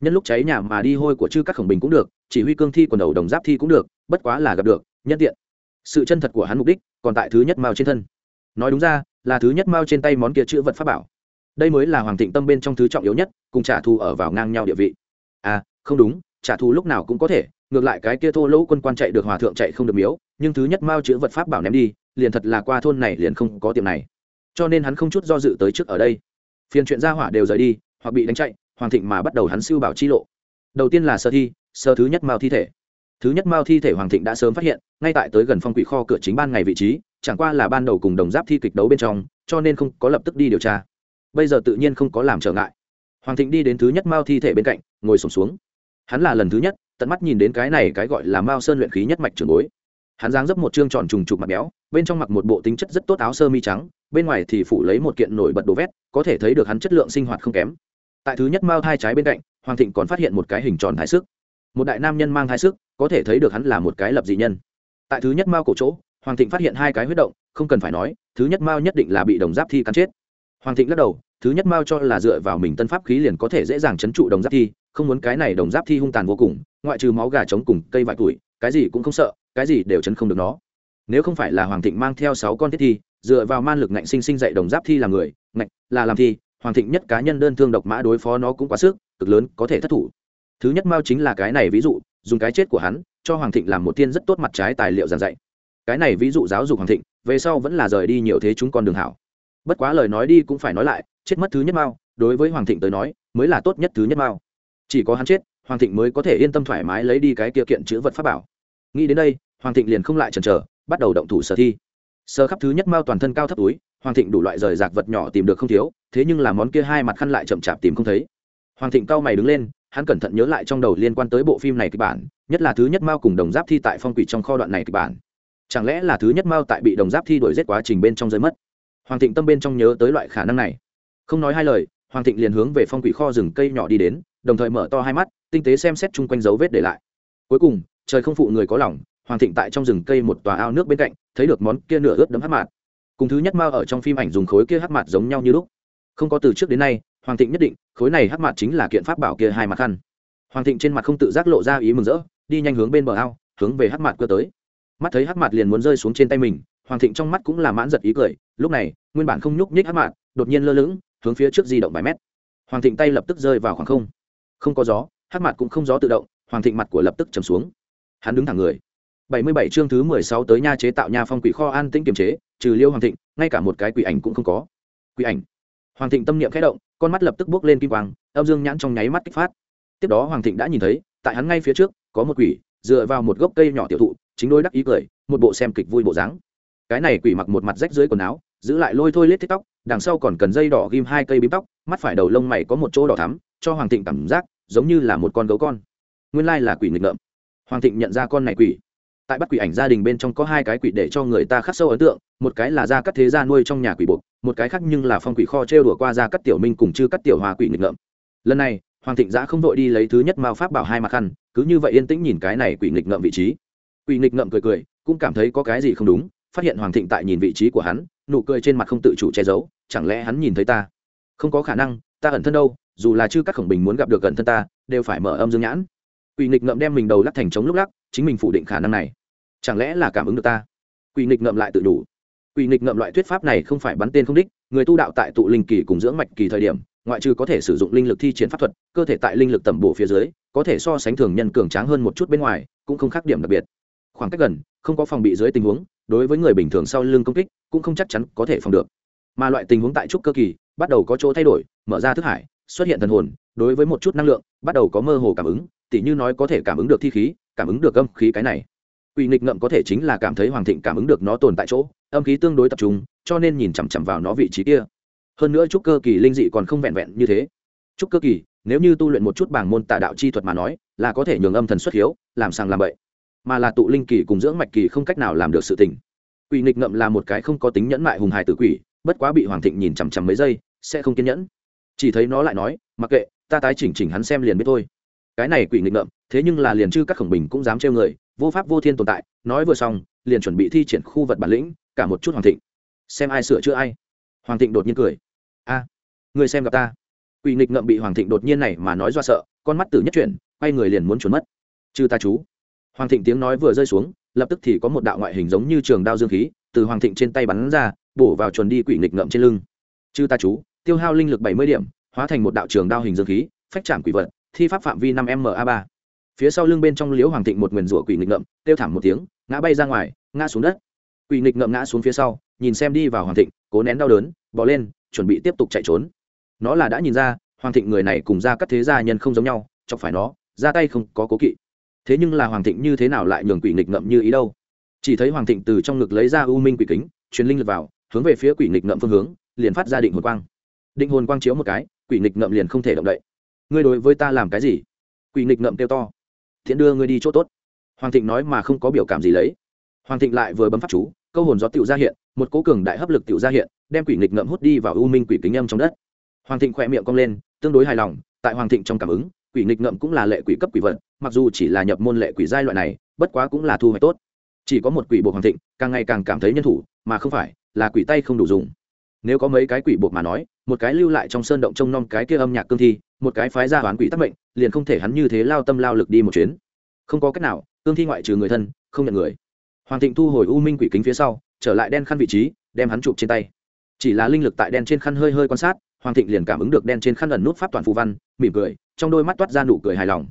Nhân lúc cháy nhà mà đi hôi của chư các khổng bình cũng được, chỉ huy cương thi quần đầu đồng giáp thi cũng được, bất quá là gặp được, nhân tiện. Sự chân thật của hắn mục đích, còn tại thứ nhất mao trên thân. Nói đúng ra, là thứ nhất mao trên tay món kia chữ vật pháp bảo. Đây mới là hoàng thịnh tâm bên trong thứ trọng yếu nhất, cùng trả thù ở vào ngang nhau địa vị à không đúng, trả thù lúc nào cũng có thể, ngược lại cái kia thô lỗ quân quan chạy được hòa thượng chạy không được miếu, nhưng thứ nhất mao chữ vật pháp bảo ném đi, liền thật là qua thôn này liền không có tiệm này. Cho nên hắn không chút do dự tới trước ở đây. Phiền chuyện gia hỏa đều rời đi, hoặc bị đánh chạy, hoàng thịnh mà bắt đầu hắn siêu bảo chi lộ. Đầu tiên là sơ thi, sơ thứ nhất mao thi thể. Thứ nhất mao thi thể hoàng thịnh đã sớm phát hiện, ngay tại tới gần phong quỷ kho cửa chính ban ngày vị trí, chẳng qua là ban đầu cùng đồng giáp thi kịch đấu bên trong, cho nên không có lập tức đi điều tra. Bây giờ tự nhiên không có làm trở ngại hoàng thịnh đi đến thứ nhất mao thi thể bên cạnh ngồi sùng xuống, xuống hắn là lần thứ nhất tận mắt nhìn đến cái này cái gọi là mao sơn luyện khí nhất mạch trường bối. Hắn giáng dấp một chương tròn trùng trục mặt béo bên trong mặc một bộ tính chất rất tốt áo sơ mi trắng bên ngoài thì phủ lấy một kiện nổi bật đồ vét có thể thấy được hắn chất lượng sinh hoạt không kém. Tại thứ nhất mao thai trái bên cạnh hoàng thịnh còn phát hiện một cái hình tròn thái sức. Một đại nam nhân mang thái sức có thể thấy được hắn là một cái lập dị nhân. Tại thứ nhất mao cổ chỗ hoàng thịnh phát hiện hai cái huyết động không cần phải nói thứ nhất mao nhất định là bị đồng giáp thi cắn chết. Hoàng thịnh lắc đầu thứ nhất mao cho là dựa vào mình tân pháp khí liền có thể dễ dàng chấn trụ đồng giáp thi, không muốn cái này đồng giáp thi hung tàn vô cùng, ngoại trừ máu gà trống cùng cây vải tuổi, cái gì cũng không sợ, cái gì đều chấn không được nó. Nếu không phải là hoàng thịnh mang theo sáu con thiết thi, dựa vào man lực ngạnh sinh sinh dạy đồng giáp thi làm người, ngạnh là làm thi, hoàng thịnh nhất cá nhân đơn thương độc mã đối phó nó cũng quá sức, cực lớn, có thể thất thủ. Thứ nhất mao chính là cái này ví dụ, dùng cái chết của hắn, cho hoàng thịnh làm một tiên rất tốt mặt trái tài liệu giảng dạy. Cái này ví dụ giáo dục hoàng thịnh, về sau vẫn là rời đi nhiều thế chúng con đường hảo. Bất quá lời nói đi cũng phải nói lại chết mất thứ nhất mao, đối với hoàng thịnh tới nói, mới là tốt nhất thứ nhất mao. Chỉ có hắn chết, hoàng thịnh mới có thể yên tâm thoải mái lấy đi cái kia kiện chữ vật pháp bảo. Nghĩ đến đây, hoàng thịnh liền không lại chần chờ, bắt đầu động thủ sở thi. Sơ khắp thứ nhất mao toàn thân cao thấp túi, hoàng thịnh đủ loại rời rạc vật nhỏ tìm được không thiếu, thế nhưng là món kia hai mặt khăn lại chậm chạp tìm không thấy. Hoàng thịnh cao mày đứng lên, hắn cẩn thận nhớ lại trong đầu liên quan tới bộ phim này kịch bản, nhất là thứ nhất mao cùng đồng giáp thi tại phong quỷ trong kho đoạn này kịch bản. Chẳng lẽ là thứ nhất mao tại bị đồng giáp thi đuổi giết quá trình bên trong rơi mất? Hoàng thịnh tâm bên trong nhớ tới loại khả năng này không nói hai lời, hoàng thịnh liền hướng về phong quỷ kho rừng cây nhỏ đi đến, đồng thời mở to hai mắt, tinh tế xem xét chung quanh dấu vết để lại. Cuối cùng, trời không phụ người có lòng, hoàng thịnh tại trong rừng cây một tòa ao nước bên cạnh, thấy được món kia nửa ướt đấm hát mạt. Cùng thứ nhất mao ở trong phim ảnh dùng khối kia hát mạt giống nhau như lúc. Không có từ trước đến nay, hoàng thịnh nhất định, khối này hắc mạt chính là kiện pháp bảo kia hai mặt khăn. Hoàng thịnh trên mặt không tự giác lộ ra ý mừng rỡ, đi nhanh hướng bên bờ ao, hướng về hắc mạt cơ tới. Mắt thấy hắc mạt liền muốn rơi xuống trên tay mình, hoàng thịnh trong mắt cũng là mãn giật ý cười, lúc này, nguyên bản không nhúc nhích hắc mạt, đột nhiên lơ lửng hướng phía trước di động vài mét. Hoàng thịnh tay lập tức rơi vào khoảng không. Không có gió hát mặt cũng không gió tự động, hoàng thịnh mặt của lập tức trầm xuống. Hắn đứng thẳng người. Bảy mươi bảy chương thứ mười sáu tới nha chế tạo nha phong quỷ kho an tĩnh kiềm chế, trừ liêu hoàng thịnh, ngay cả một cái quỷ ảnh cũng không có. Quỷ ảnh. Hoàng thịnh tâm niệm khẽ động, con mắt lập tức bước lên kim quang, âm dương nhãn trong nháy mắt kích phát. Tiếp đó hoàng thịnh đã nhìn thấy, tại hắn ngay phía trước, có một quỷ, dựa vào một gốc cây nhỏ tiểu thụ, chính đôi đắc ý cười, một bộ xem kịch vui bộ dáng. Cái này quỷ mặc một mặt rách dưới quần áo giữ lại lôi thôi lết thiết tóc, đằng sau còn cần dây đỏ ghim hai cây bím tóc, mắt phải đầu lông mày có một chỗ đỏ thắm, cho hoàng thịnh cảm giác giống như là một con gấu con. Nguyên lai là quỷ nghịch ngợm. Hoàng thịnh nhận ra con này quỷ. Tại bắt quỷ ảnh gia đình bên trong có hai cái quỷ để cho người ta khắc sâu ấn tượng, một cái là gia cắt thế gia nuôi trong nhà quỷ buộc, một cái khác nhưng là phong quỷ kho trêu đùa qua gia cắt tiểu minh cùng chư cắt tiểu hòa quỷ nghịch ngợm. Lần này, hoàng thịnh giã không vội đi lấy thứ nhất mao pháp bảo hai mặt khăn, cứ như vậy yên tĩnh nhìn cái này quỷ nghịch ngợm vị trí. Quỷ nghịch ngợm cười cười, cũng cảm thấy có cái gì không đúng, phát hiện hoàng thịnh tại nhìn vị trí của hắn nụ cười trên mặt không tự chủ che giấu, chẳng lẽ hắn nhìn thấy ta? Không có khả năng, ta ẩn thân đâu, dù là chư các khổng bình muốn gặp được gần thân ta, đều phải mở âm dương nhãn. Quỷ nghịch ngậm đem mình đầu lắc thành trống lúc lắc, chính mình phủ định khả năng này. Chẳng lẽ là cảm ứng được ta? Quỷ nghịch ngậm lại tự đủ. Quỷ nghịch ngậm loại thuyết pháp này không phải bắn tên không đích, người tu đạo tại tụ linh kỳ cùng dưỡng mạch kỳ thời điểm, ngoại trừ có thể sử dụng linh lực thi triển pháp thuật, cơ thể tại linh lực tẩm bổ phía dưới, có thể so sánh thường nhân cường tráng hơn một chút bên ngoài, cũng không khác điểm đặc biệt. Khoảng cách gần, không có phòng bị dưới tình huống, đối với người bình thường sau lưng công kích cũng không chắc chắn có thể phòng được. Mà loại tình huống tại trúc cơ kỳ, bắt đầu có chỗ thay đổi, mở ra thức hải, xuất hiện thần hồn, đối với một chút năng lượng, bắt đầu có mơ hồ cảm ứng, tỉ như nói có thể cảm ứng được thi khí, cảm ứng được âm khí cái này. Quỷ nghịch ngậm có thể chính là cảm thấy hoàng thịnh cảm ứng được nó tồn tại chỗ, âm khí tương đối tập trung, cho nên nhìn chằm chằm vào nó vị trí kia. Hơn nữa trúc cơ kỳ linh dị còn không vẹn vẹn như thế. Trúc cơ kỳ, nếu như tu luyện một chút bảng môn tà đạo chi thuật mà nói, là có thể nhường âm thần xuất hiếu, làm sàng làm bậy. Mà là tụ linh kỳ cùng dưỡng mạch kỳ không cách nào làm được sự tình quỷ nghịch ngậm là một cái không có tính nhẫn mại hùng hài tử quỷ, bất quá bị hoàng thịnh nhìn chằm chằm mấy giây, sẽ không kiên nhẫn. Chỉ thấy nó lại nói, mặc kệ, ta tái chỉnh chỉnh hắn xem liền biết thôi. Cái này quỷ nghịch ngợm thế nhưng là liền chư các khổng bình cũng dám trêu người, vô pháp vô thiên tồn tại, nói vừa xong, liền chuẩn bị thi triển khu vật bản lĩnh, cả một chút hoàng thịnh. Xem ai sửa chữa ai. Hoàng thịnh đột nhiên cười. A, người xem gặp ta. Quỷ nghịch ngậm bị hoàng thịnh đột nhiên này mà nói do sợ, con mắt tử nhất chuyển, quay người liền muốn trốn mất. Chư ta chú. Hoàng thịnh tiếng nói vừa rơi xuống lập tức thì có một đạo ngoại hình giống như trường đao dương khí, từ hoàng thịnh trên tay bắn ra, bổ vào chuẩn đi quỷ nghịch ngậm trên lưng. Chư ta chú, tiêu hao linh lực bảy mươi điểm, hóa thành một đạo trường đao hình dương khí, phách trảm quỷ vật, thi pháp phạm vi năm m a ba. Phía sau lưng bên trong liễu hoàng thịnh một nguyền rủa quỷ nghịch ngậm tiêu thảm một tiếng, ngã bay ra ngoài, ngã xuống đất. Quỷ nghịch ngậm ngã xuống phía sau, nhìn xem đi vào hoàng thịnh, cố nén đau đớn, bỏ lên, chuẩn bị tiếp tục chạy trốn. Nó là đã nhìn ra, hoàng thịnh người này cùng ra các thế gia nhân không giống nhau, chọc phải nó, ra tay không có cố kỵ thế nhưng là hoàng thịnh như thế nào lại nhường quỷ nghịch ngậm như ý đâu? Chỉ thấy hoàng thịnh từ trong ngực lấy ra u minh quỷ kính, truyền linh lực vào, hướng về phía quỷ nghịch ngậm phương hướng, liền phát ra định hồn quang. Định hồn quang chiếu một cái, quỷ nghịch ngậm liền không thể động đậy. Ngươi đối với ta làm cái gì? Quỷ nghịch ngậm kêu to. Thiện đưa ngươi đi chỗ tốt. Hoàng thịnh nói mà không có biểu cảm gì lấy. Hoàng thịnh lại vừa bấm pháp chú, câu hồn gió tựu ra hiện, một cố cường đại hấp lực tựu ra hiện, đem quỷ nghịch ngậm hút đi vào u minh quỷ kính âm trong đất. Hoàng thịnh khỏe miệng cong lên, tương đối hài lòng, tại hoàng thịnh trong cảm ứng quỷ nghịch ngậm cũng là lệ quỷ cấp quỷ vật, mặc dù chỉ là nhập môn lệ quỷ giai loại này, bất quá cũng là thu hoạch tốt. Chỉ có một quỷ buộc hoàng thịnh, càng ngày càng cảm thấy nhân thủ, mà không phải, là quỷ tay không đủ dùng. Nếu có mấy cái quỷ buộc mà nói, một cái lưu lại trong sơn động trông nom cái kia âm nhạc cương thi, một cái phái ra hoán quỷ tắc mệnh, liền không thể hắn như thế lao tâm lao lực đi một chuyến. Không có cách nào, cương thi ngoại trừ người thân, không nhận người. Hoàng thịnh thu hồi u minh quỷ kính phía sau, trở lại đen khăn vị trí, đem hắn chụp trên tay. Chỉ là linh lực tại đen trên khăn hơi hơi quan sát, hoàng thịnh liền cảm ứng được đen trên khăn ẩn nút pháp toàn phù văn, mỉm cười trong đôi mắt toát ra nụ cười hài lòng.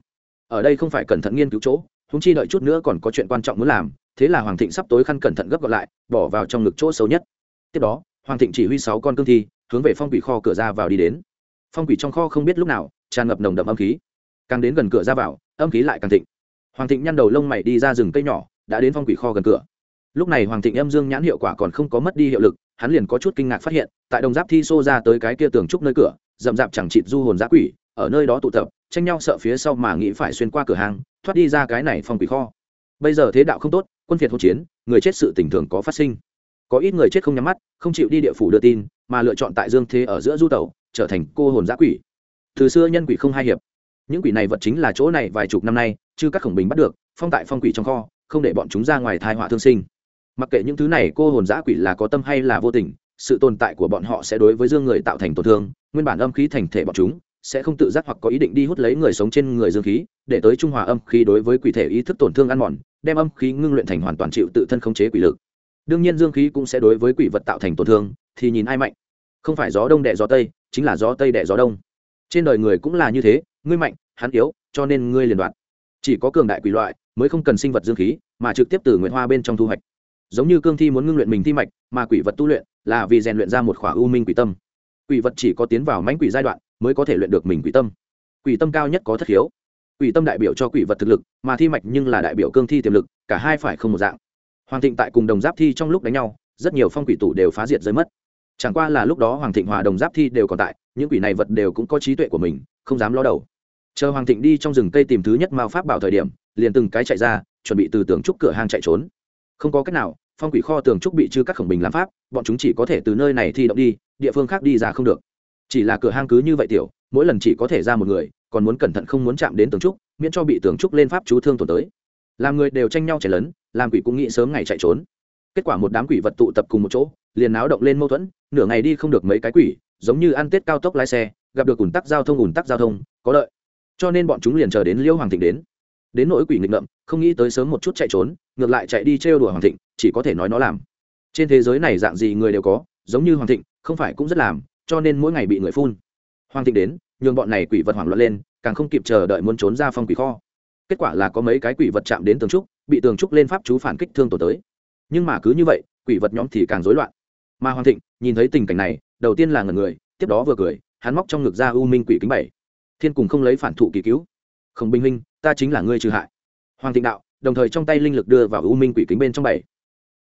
Ở đây không phải cẩn thận nghiên cứu chỗ húng chi đợi chút nữa còn có chuyện quan trọng muốn làm, thế là hoàng thịnh sắp tối khăn cẩn thận gấp gọn lại, bỏ vào trong ngực chỗ xấu nhất. Tiếp đó, hoàng thịnh chỉ huy sáu con cương thi, hướng về phong quỷ kho cửa ra vào đi đến. Phong quỷ trong kho không biết lúc nào, tràn ngập nồng đậm âm khí. Càng đến gần cửa ra vào, âm khí lại càng thịnh. Hoàng thịnh nhăn đầu lông mày đi ra rừng cây nhỏ, đã đến phong quỷ kho gần cửa. Lúc này hoàng thịnh âm dương nhãn hiệu quả còn không có mất đi hiệu lực, hắn liền có chút kinh ngạc phát hiện, tại đồng giáp thi xô ra tới cái kia tường trúc nơi cửa, rậm rạp chẳng chịt du hồn giã quỷ ở nơi đó tụ tập, tranh nhau sợ phía sau mà nghĩ phải xuyên qua cửa hàng, thoát đi ra cái này phong quỷ kho. Bây giờ thế đạo không tốt, quân phiệt hỗn chiến, người chết sự tình thường có phát sinh. Có ít người chết không nhắm mắt, không chịu đi địa phủ đưa tin, mà lựa chọn tại dương thế ở giữa du tẩu, trở thành cô hồn giã quỷ. Từ xưa nhân quỷ không hai hiệp. Những quỷ này vật chính là chỗ này vài chục năm nay chứ các khổng bình bắt được, phong tại phong quỷ trong kho, không để bọn chúng ra ngoài thai họa thương sinh. Mặc kệ những thứ này, cô hồn giã quỷ là có tâm hay là vô tình, sự tồn tại của bọn họ sẽ đối với dương người tạo thành tổn thương, nguyên bản âm khí thành thể bọn chúng sẽ không tự giác hoặc có ý định đi hút lấy người sống trên người dương khí, để tới trung hòa âm khí đối với quỷ thể ý thức tổn thương ăn mòn, đem âm khí ngưng luyện thành hoàn toàn chịu tự thân khống chế quỷ lực. Đương nhiên dương khí cũng sẽ đối với quỷ vật tạo thành tổn thương, thì nhìn ai mạnh. Không phải gió đông đẻ gió tây, chính là gió tây đẻ gió đông. Trên đời người cũng là như thế, ngươi mạnh, hắn yếu, cho nên ngươi liền đoạn. Chỉ có cường đại quỷ loại mới không cần sinh vật dương khí, mà trực tiếp từ nguyện hoa bên trong thu hoạch. Giống như cương thi muốn ngưng luyện mình thi mạch, mà quỷ vật tu luyện là vì rèn luyện ra một khỏa u minh quỷ tâm. Quỷ vật chỉ có tiến vào mãnh quỷ giai đoạn mới có thể luyện được mình quỷ tâm. Quỷ tâm cao nhất có thất hiếu quỷ tâm đại biểu cho quỷ vật thực lực, mà thi mạch nhưng là đại biểu cương thi tiềm lực, cả hai phải không một dạng. Hoàng thịnh tại cùng đồng giáp thi trong lúc đánh nhau, rất nhiều phong quỷ tủ đều phá diệt rơi mất. Chẳng qua là lúc đó hoàng thịnh hòa đồng giáp thi đều còn tại, những quỷ này vật đều cũng có trí tuệ của mình, không dám lo đầu. Chờ hoàng thịnh đi trong rừng cây tìm thứ nhất mao pháp bảo thời điểm, liền từng cái chạy ra, chuẩn bị từ tường trúc cửa hang chạy trốn. Không có cách nào, phong quỷ kho tường trúc bị chư các khổng bình làm pháp, bọn chúng chỉ có thể từ nơi này thi động đi, địa phương khác đi ra không được chỉ là cửa hang cứ như vậy tiểu, mỗi lần chỉ có thể ra một người, còn muốn cẩn thận không muốn chạm đến tường trúc, miễn cho bị tường trúc lên pháp chú thương tổn tới. Làm người đều tranh nhau chảy lớn làm quỷ cũng nghĩ sớm ngày chạy trốn. Kết quả một đám quỷ vật tụ tập cùng một chỗ, liền náo động lên mâu thuẫn, nửa ngày đi không được mấy cái quỷ, giống như ăn tết cao tốc lái xe, gặp được ủn tắc giao thông, ủn tắc giao thông, có lợi. Cho nên bọn chúng liền chờ đến liễu hoàng thịnh đến. Đến nỗi quỷ nghịch ngợm, không nghĩ tới sớm một chút chạy trốn, ngược lại chạy đi trêu đùa hoàng thịnh, chỉ có thể nói nó làm. Trên thế giới này dạng gì người đều có, giống như hoàng thịnh, không phải cũng rất làm cho nên mỗi ngày bị người phun. Hoàng thịnh đến, nhường bọn này quỷ vật hoảng loạn lên, càng không kịp chờ đợi muốn trốn ra phong quỷ kho. Kết quả là có mấy cái quỷ vật chạm đến tường trúc, bị tường trúc lên pháp chú phản kích thương tổ tới. Nhưng mà cứ như vậy, quỷ vật nhóm thì càng rối loạn. Mà hoàng thịnh, nhìn thấy tình cảnh này, đầu tiên là ngần người, tiếp đó vừa cười, hắn móc trong ngực ra u minh quỷ kính bảy. Thiên cùng không lấy phản thụ kỳ cứu. Không binh huynh, ta chính là ngươi trừ hại. Hoàng thịnh đạo, đồng thời trong tay linh lực đưa vào u minh quỷ kính bên trong bảy.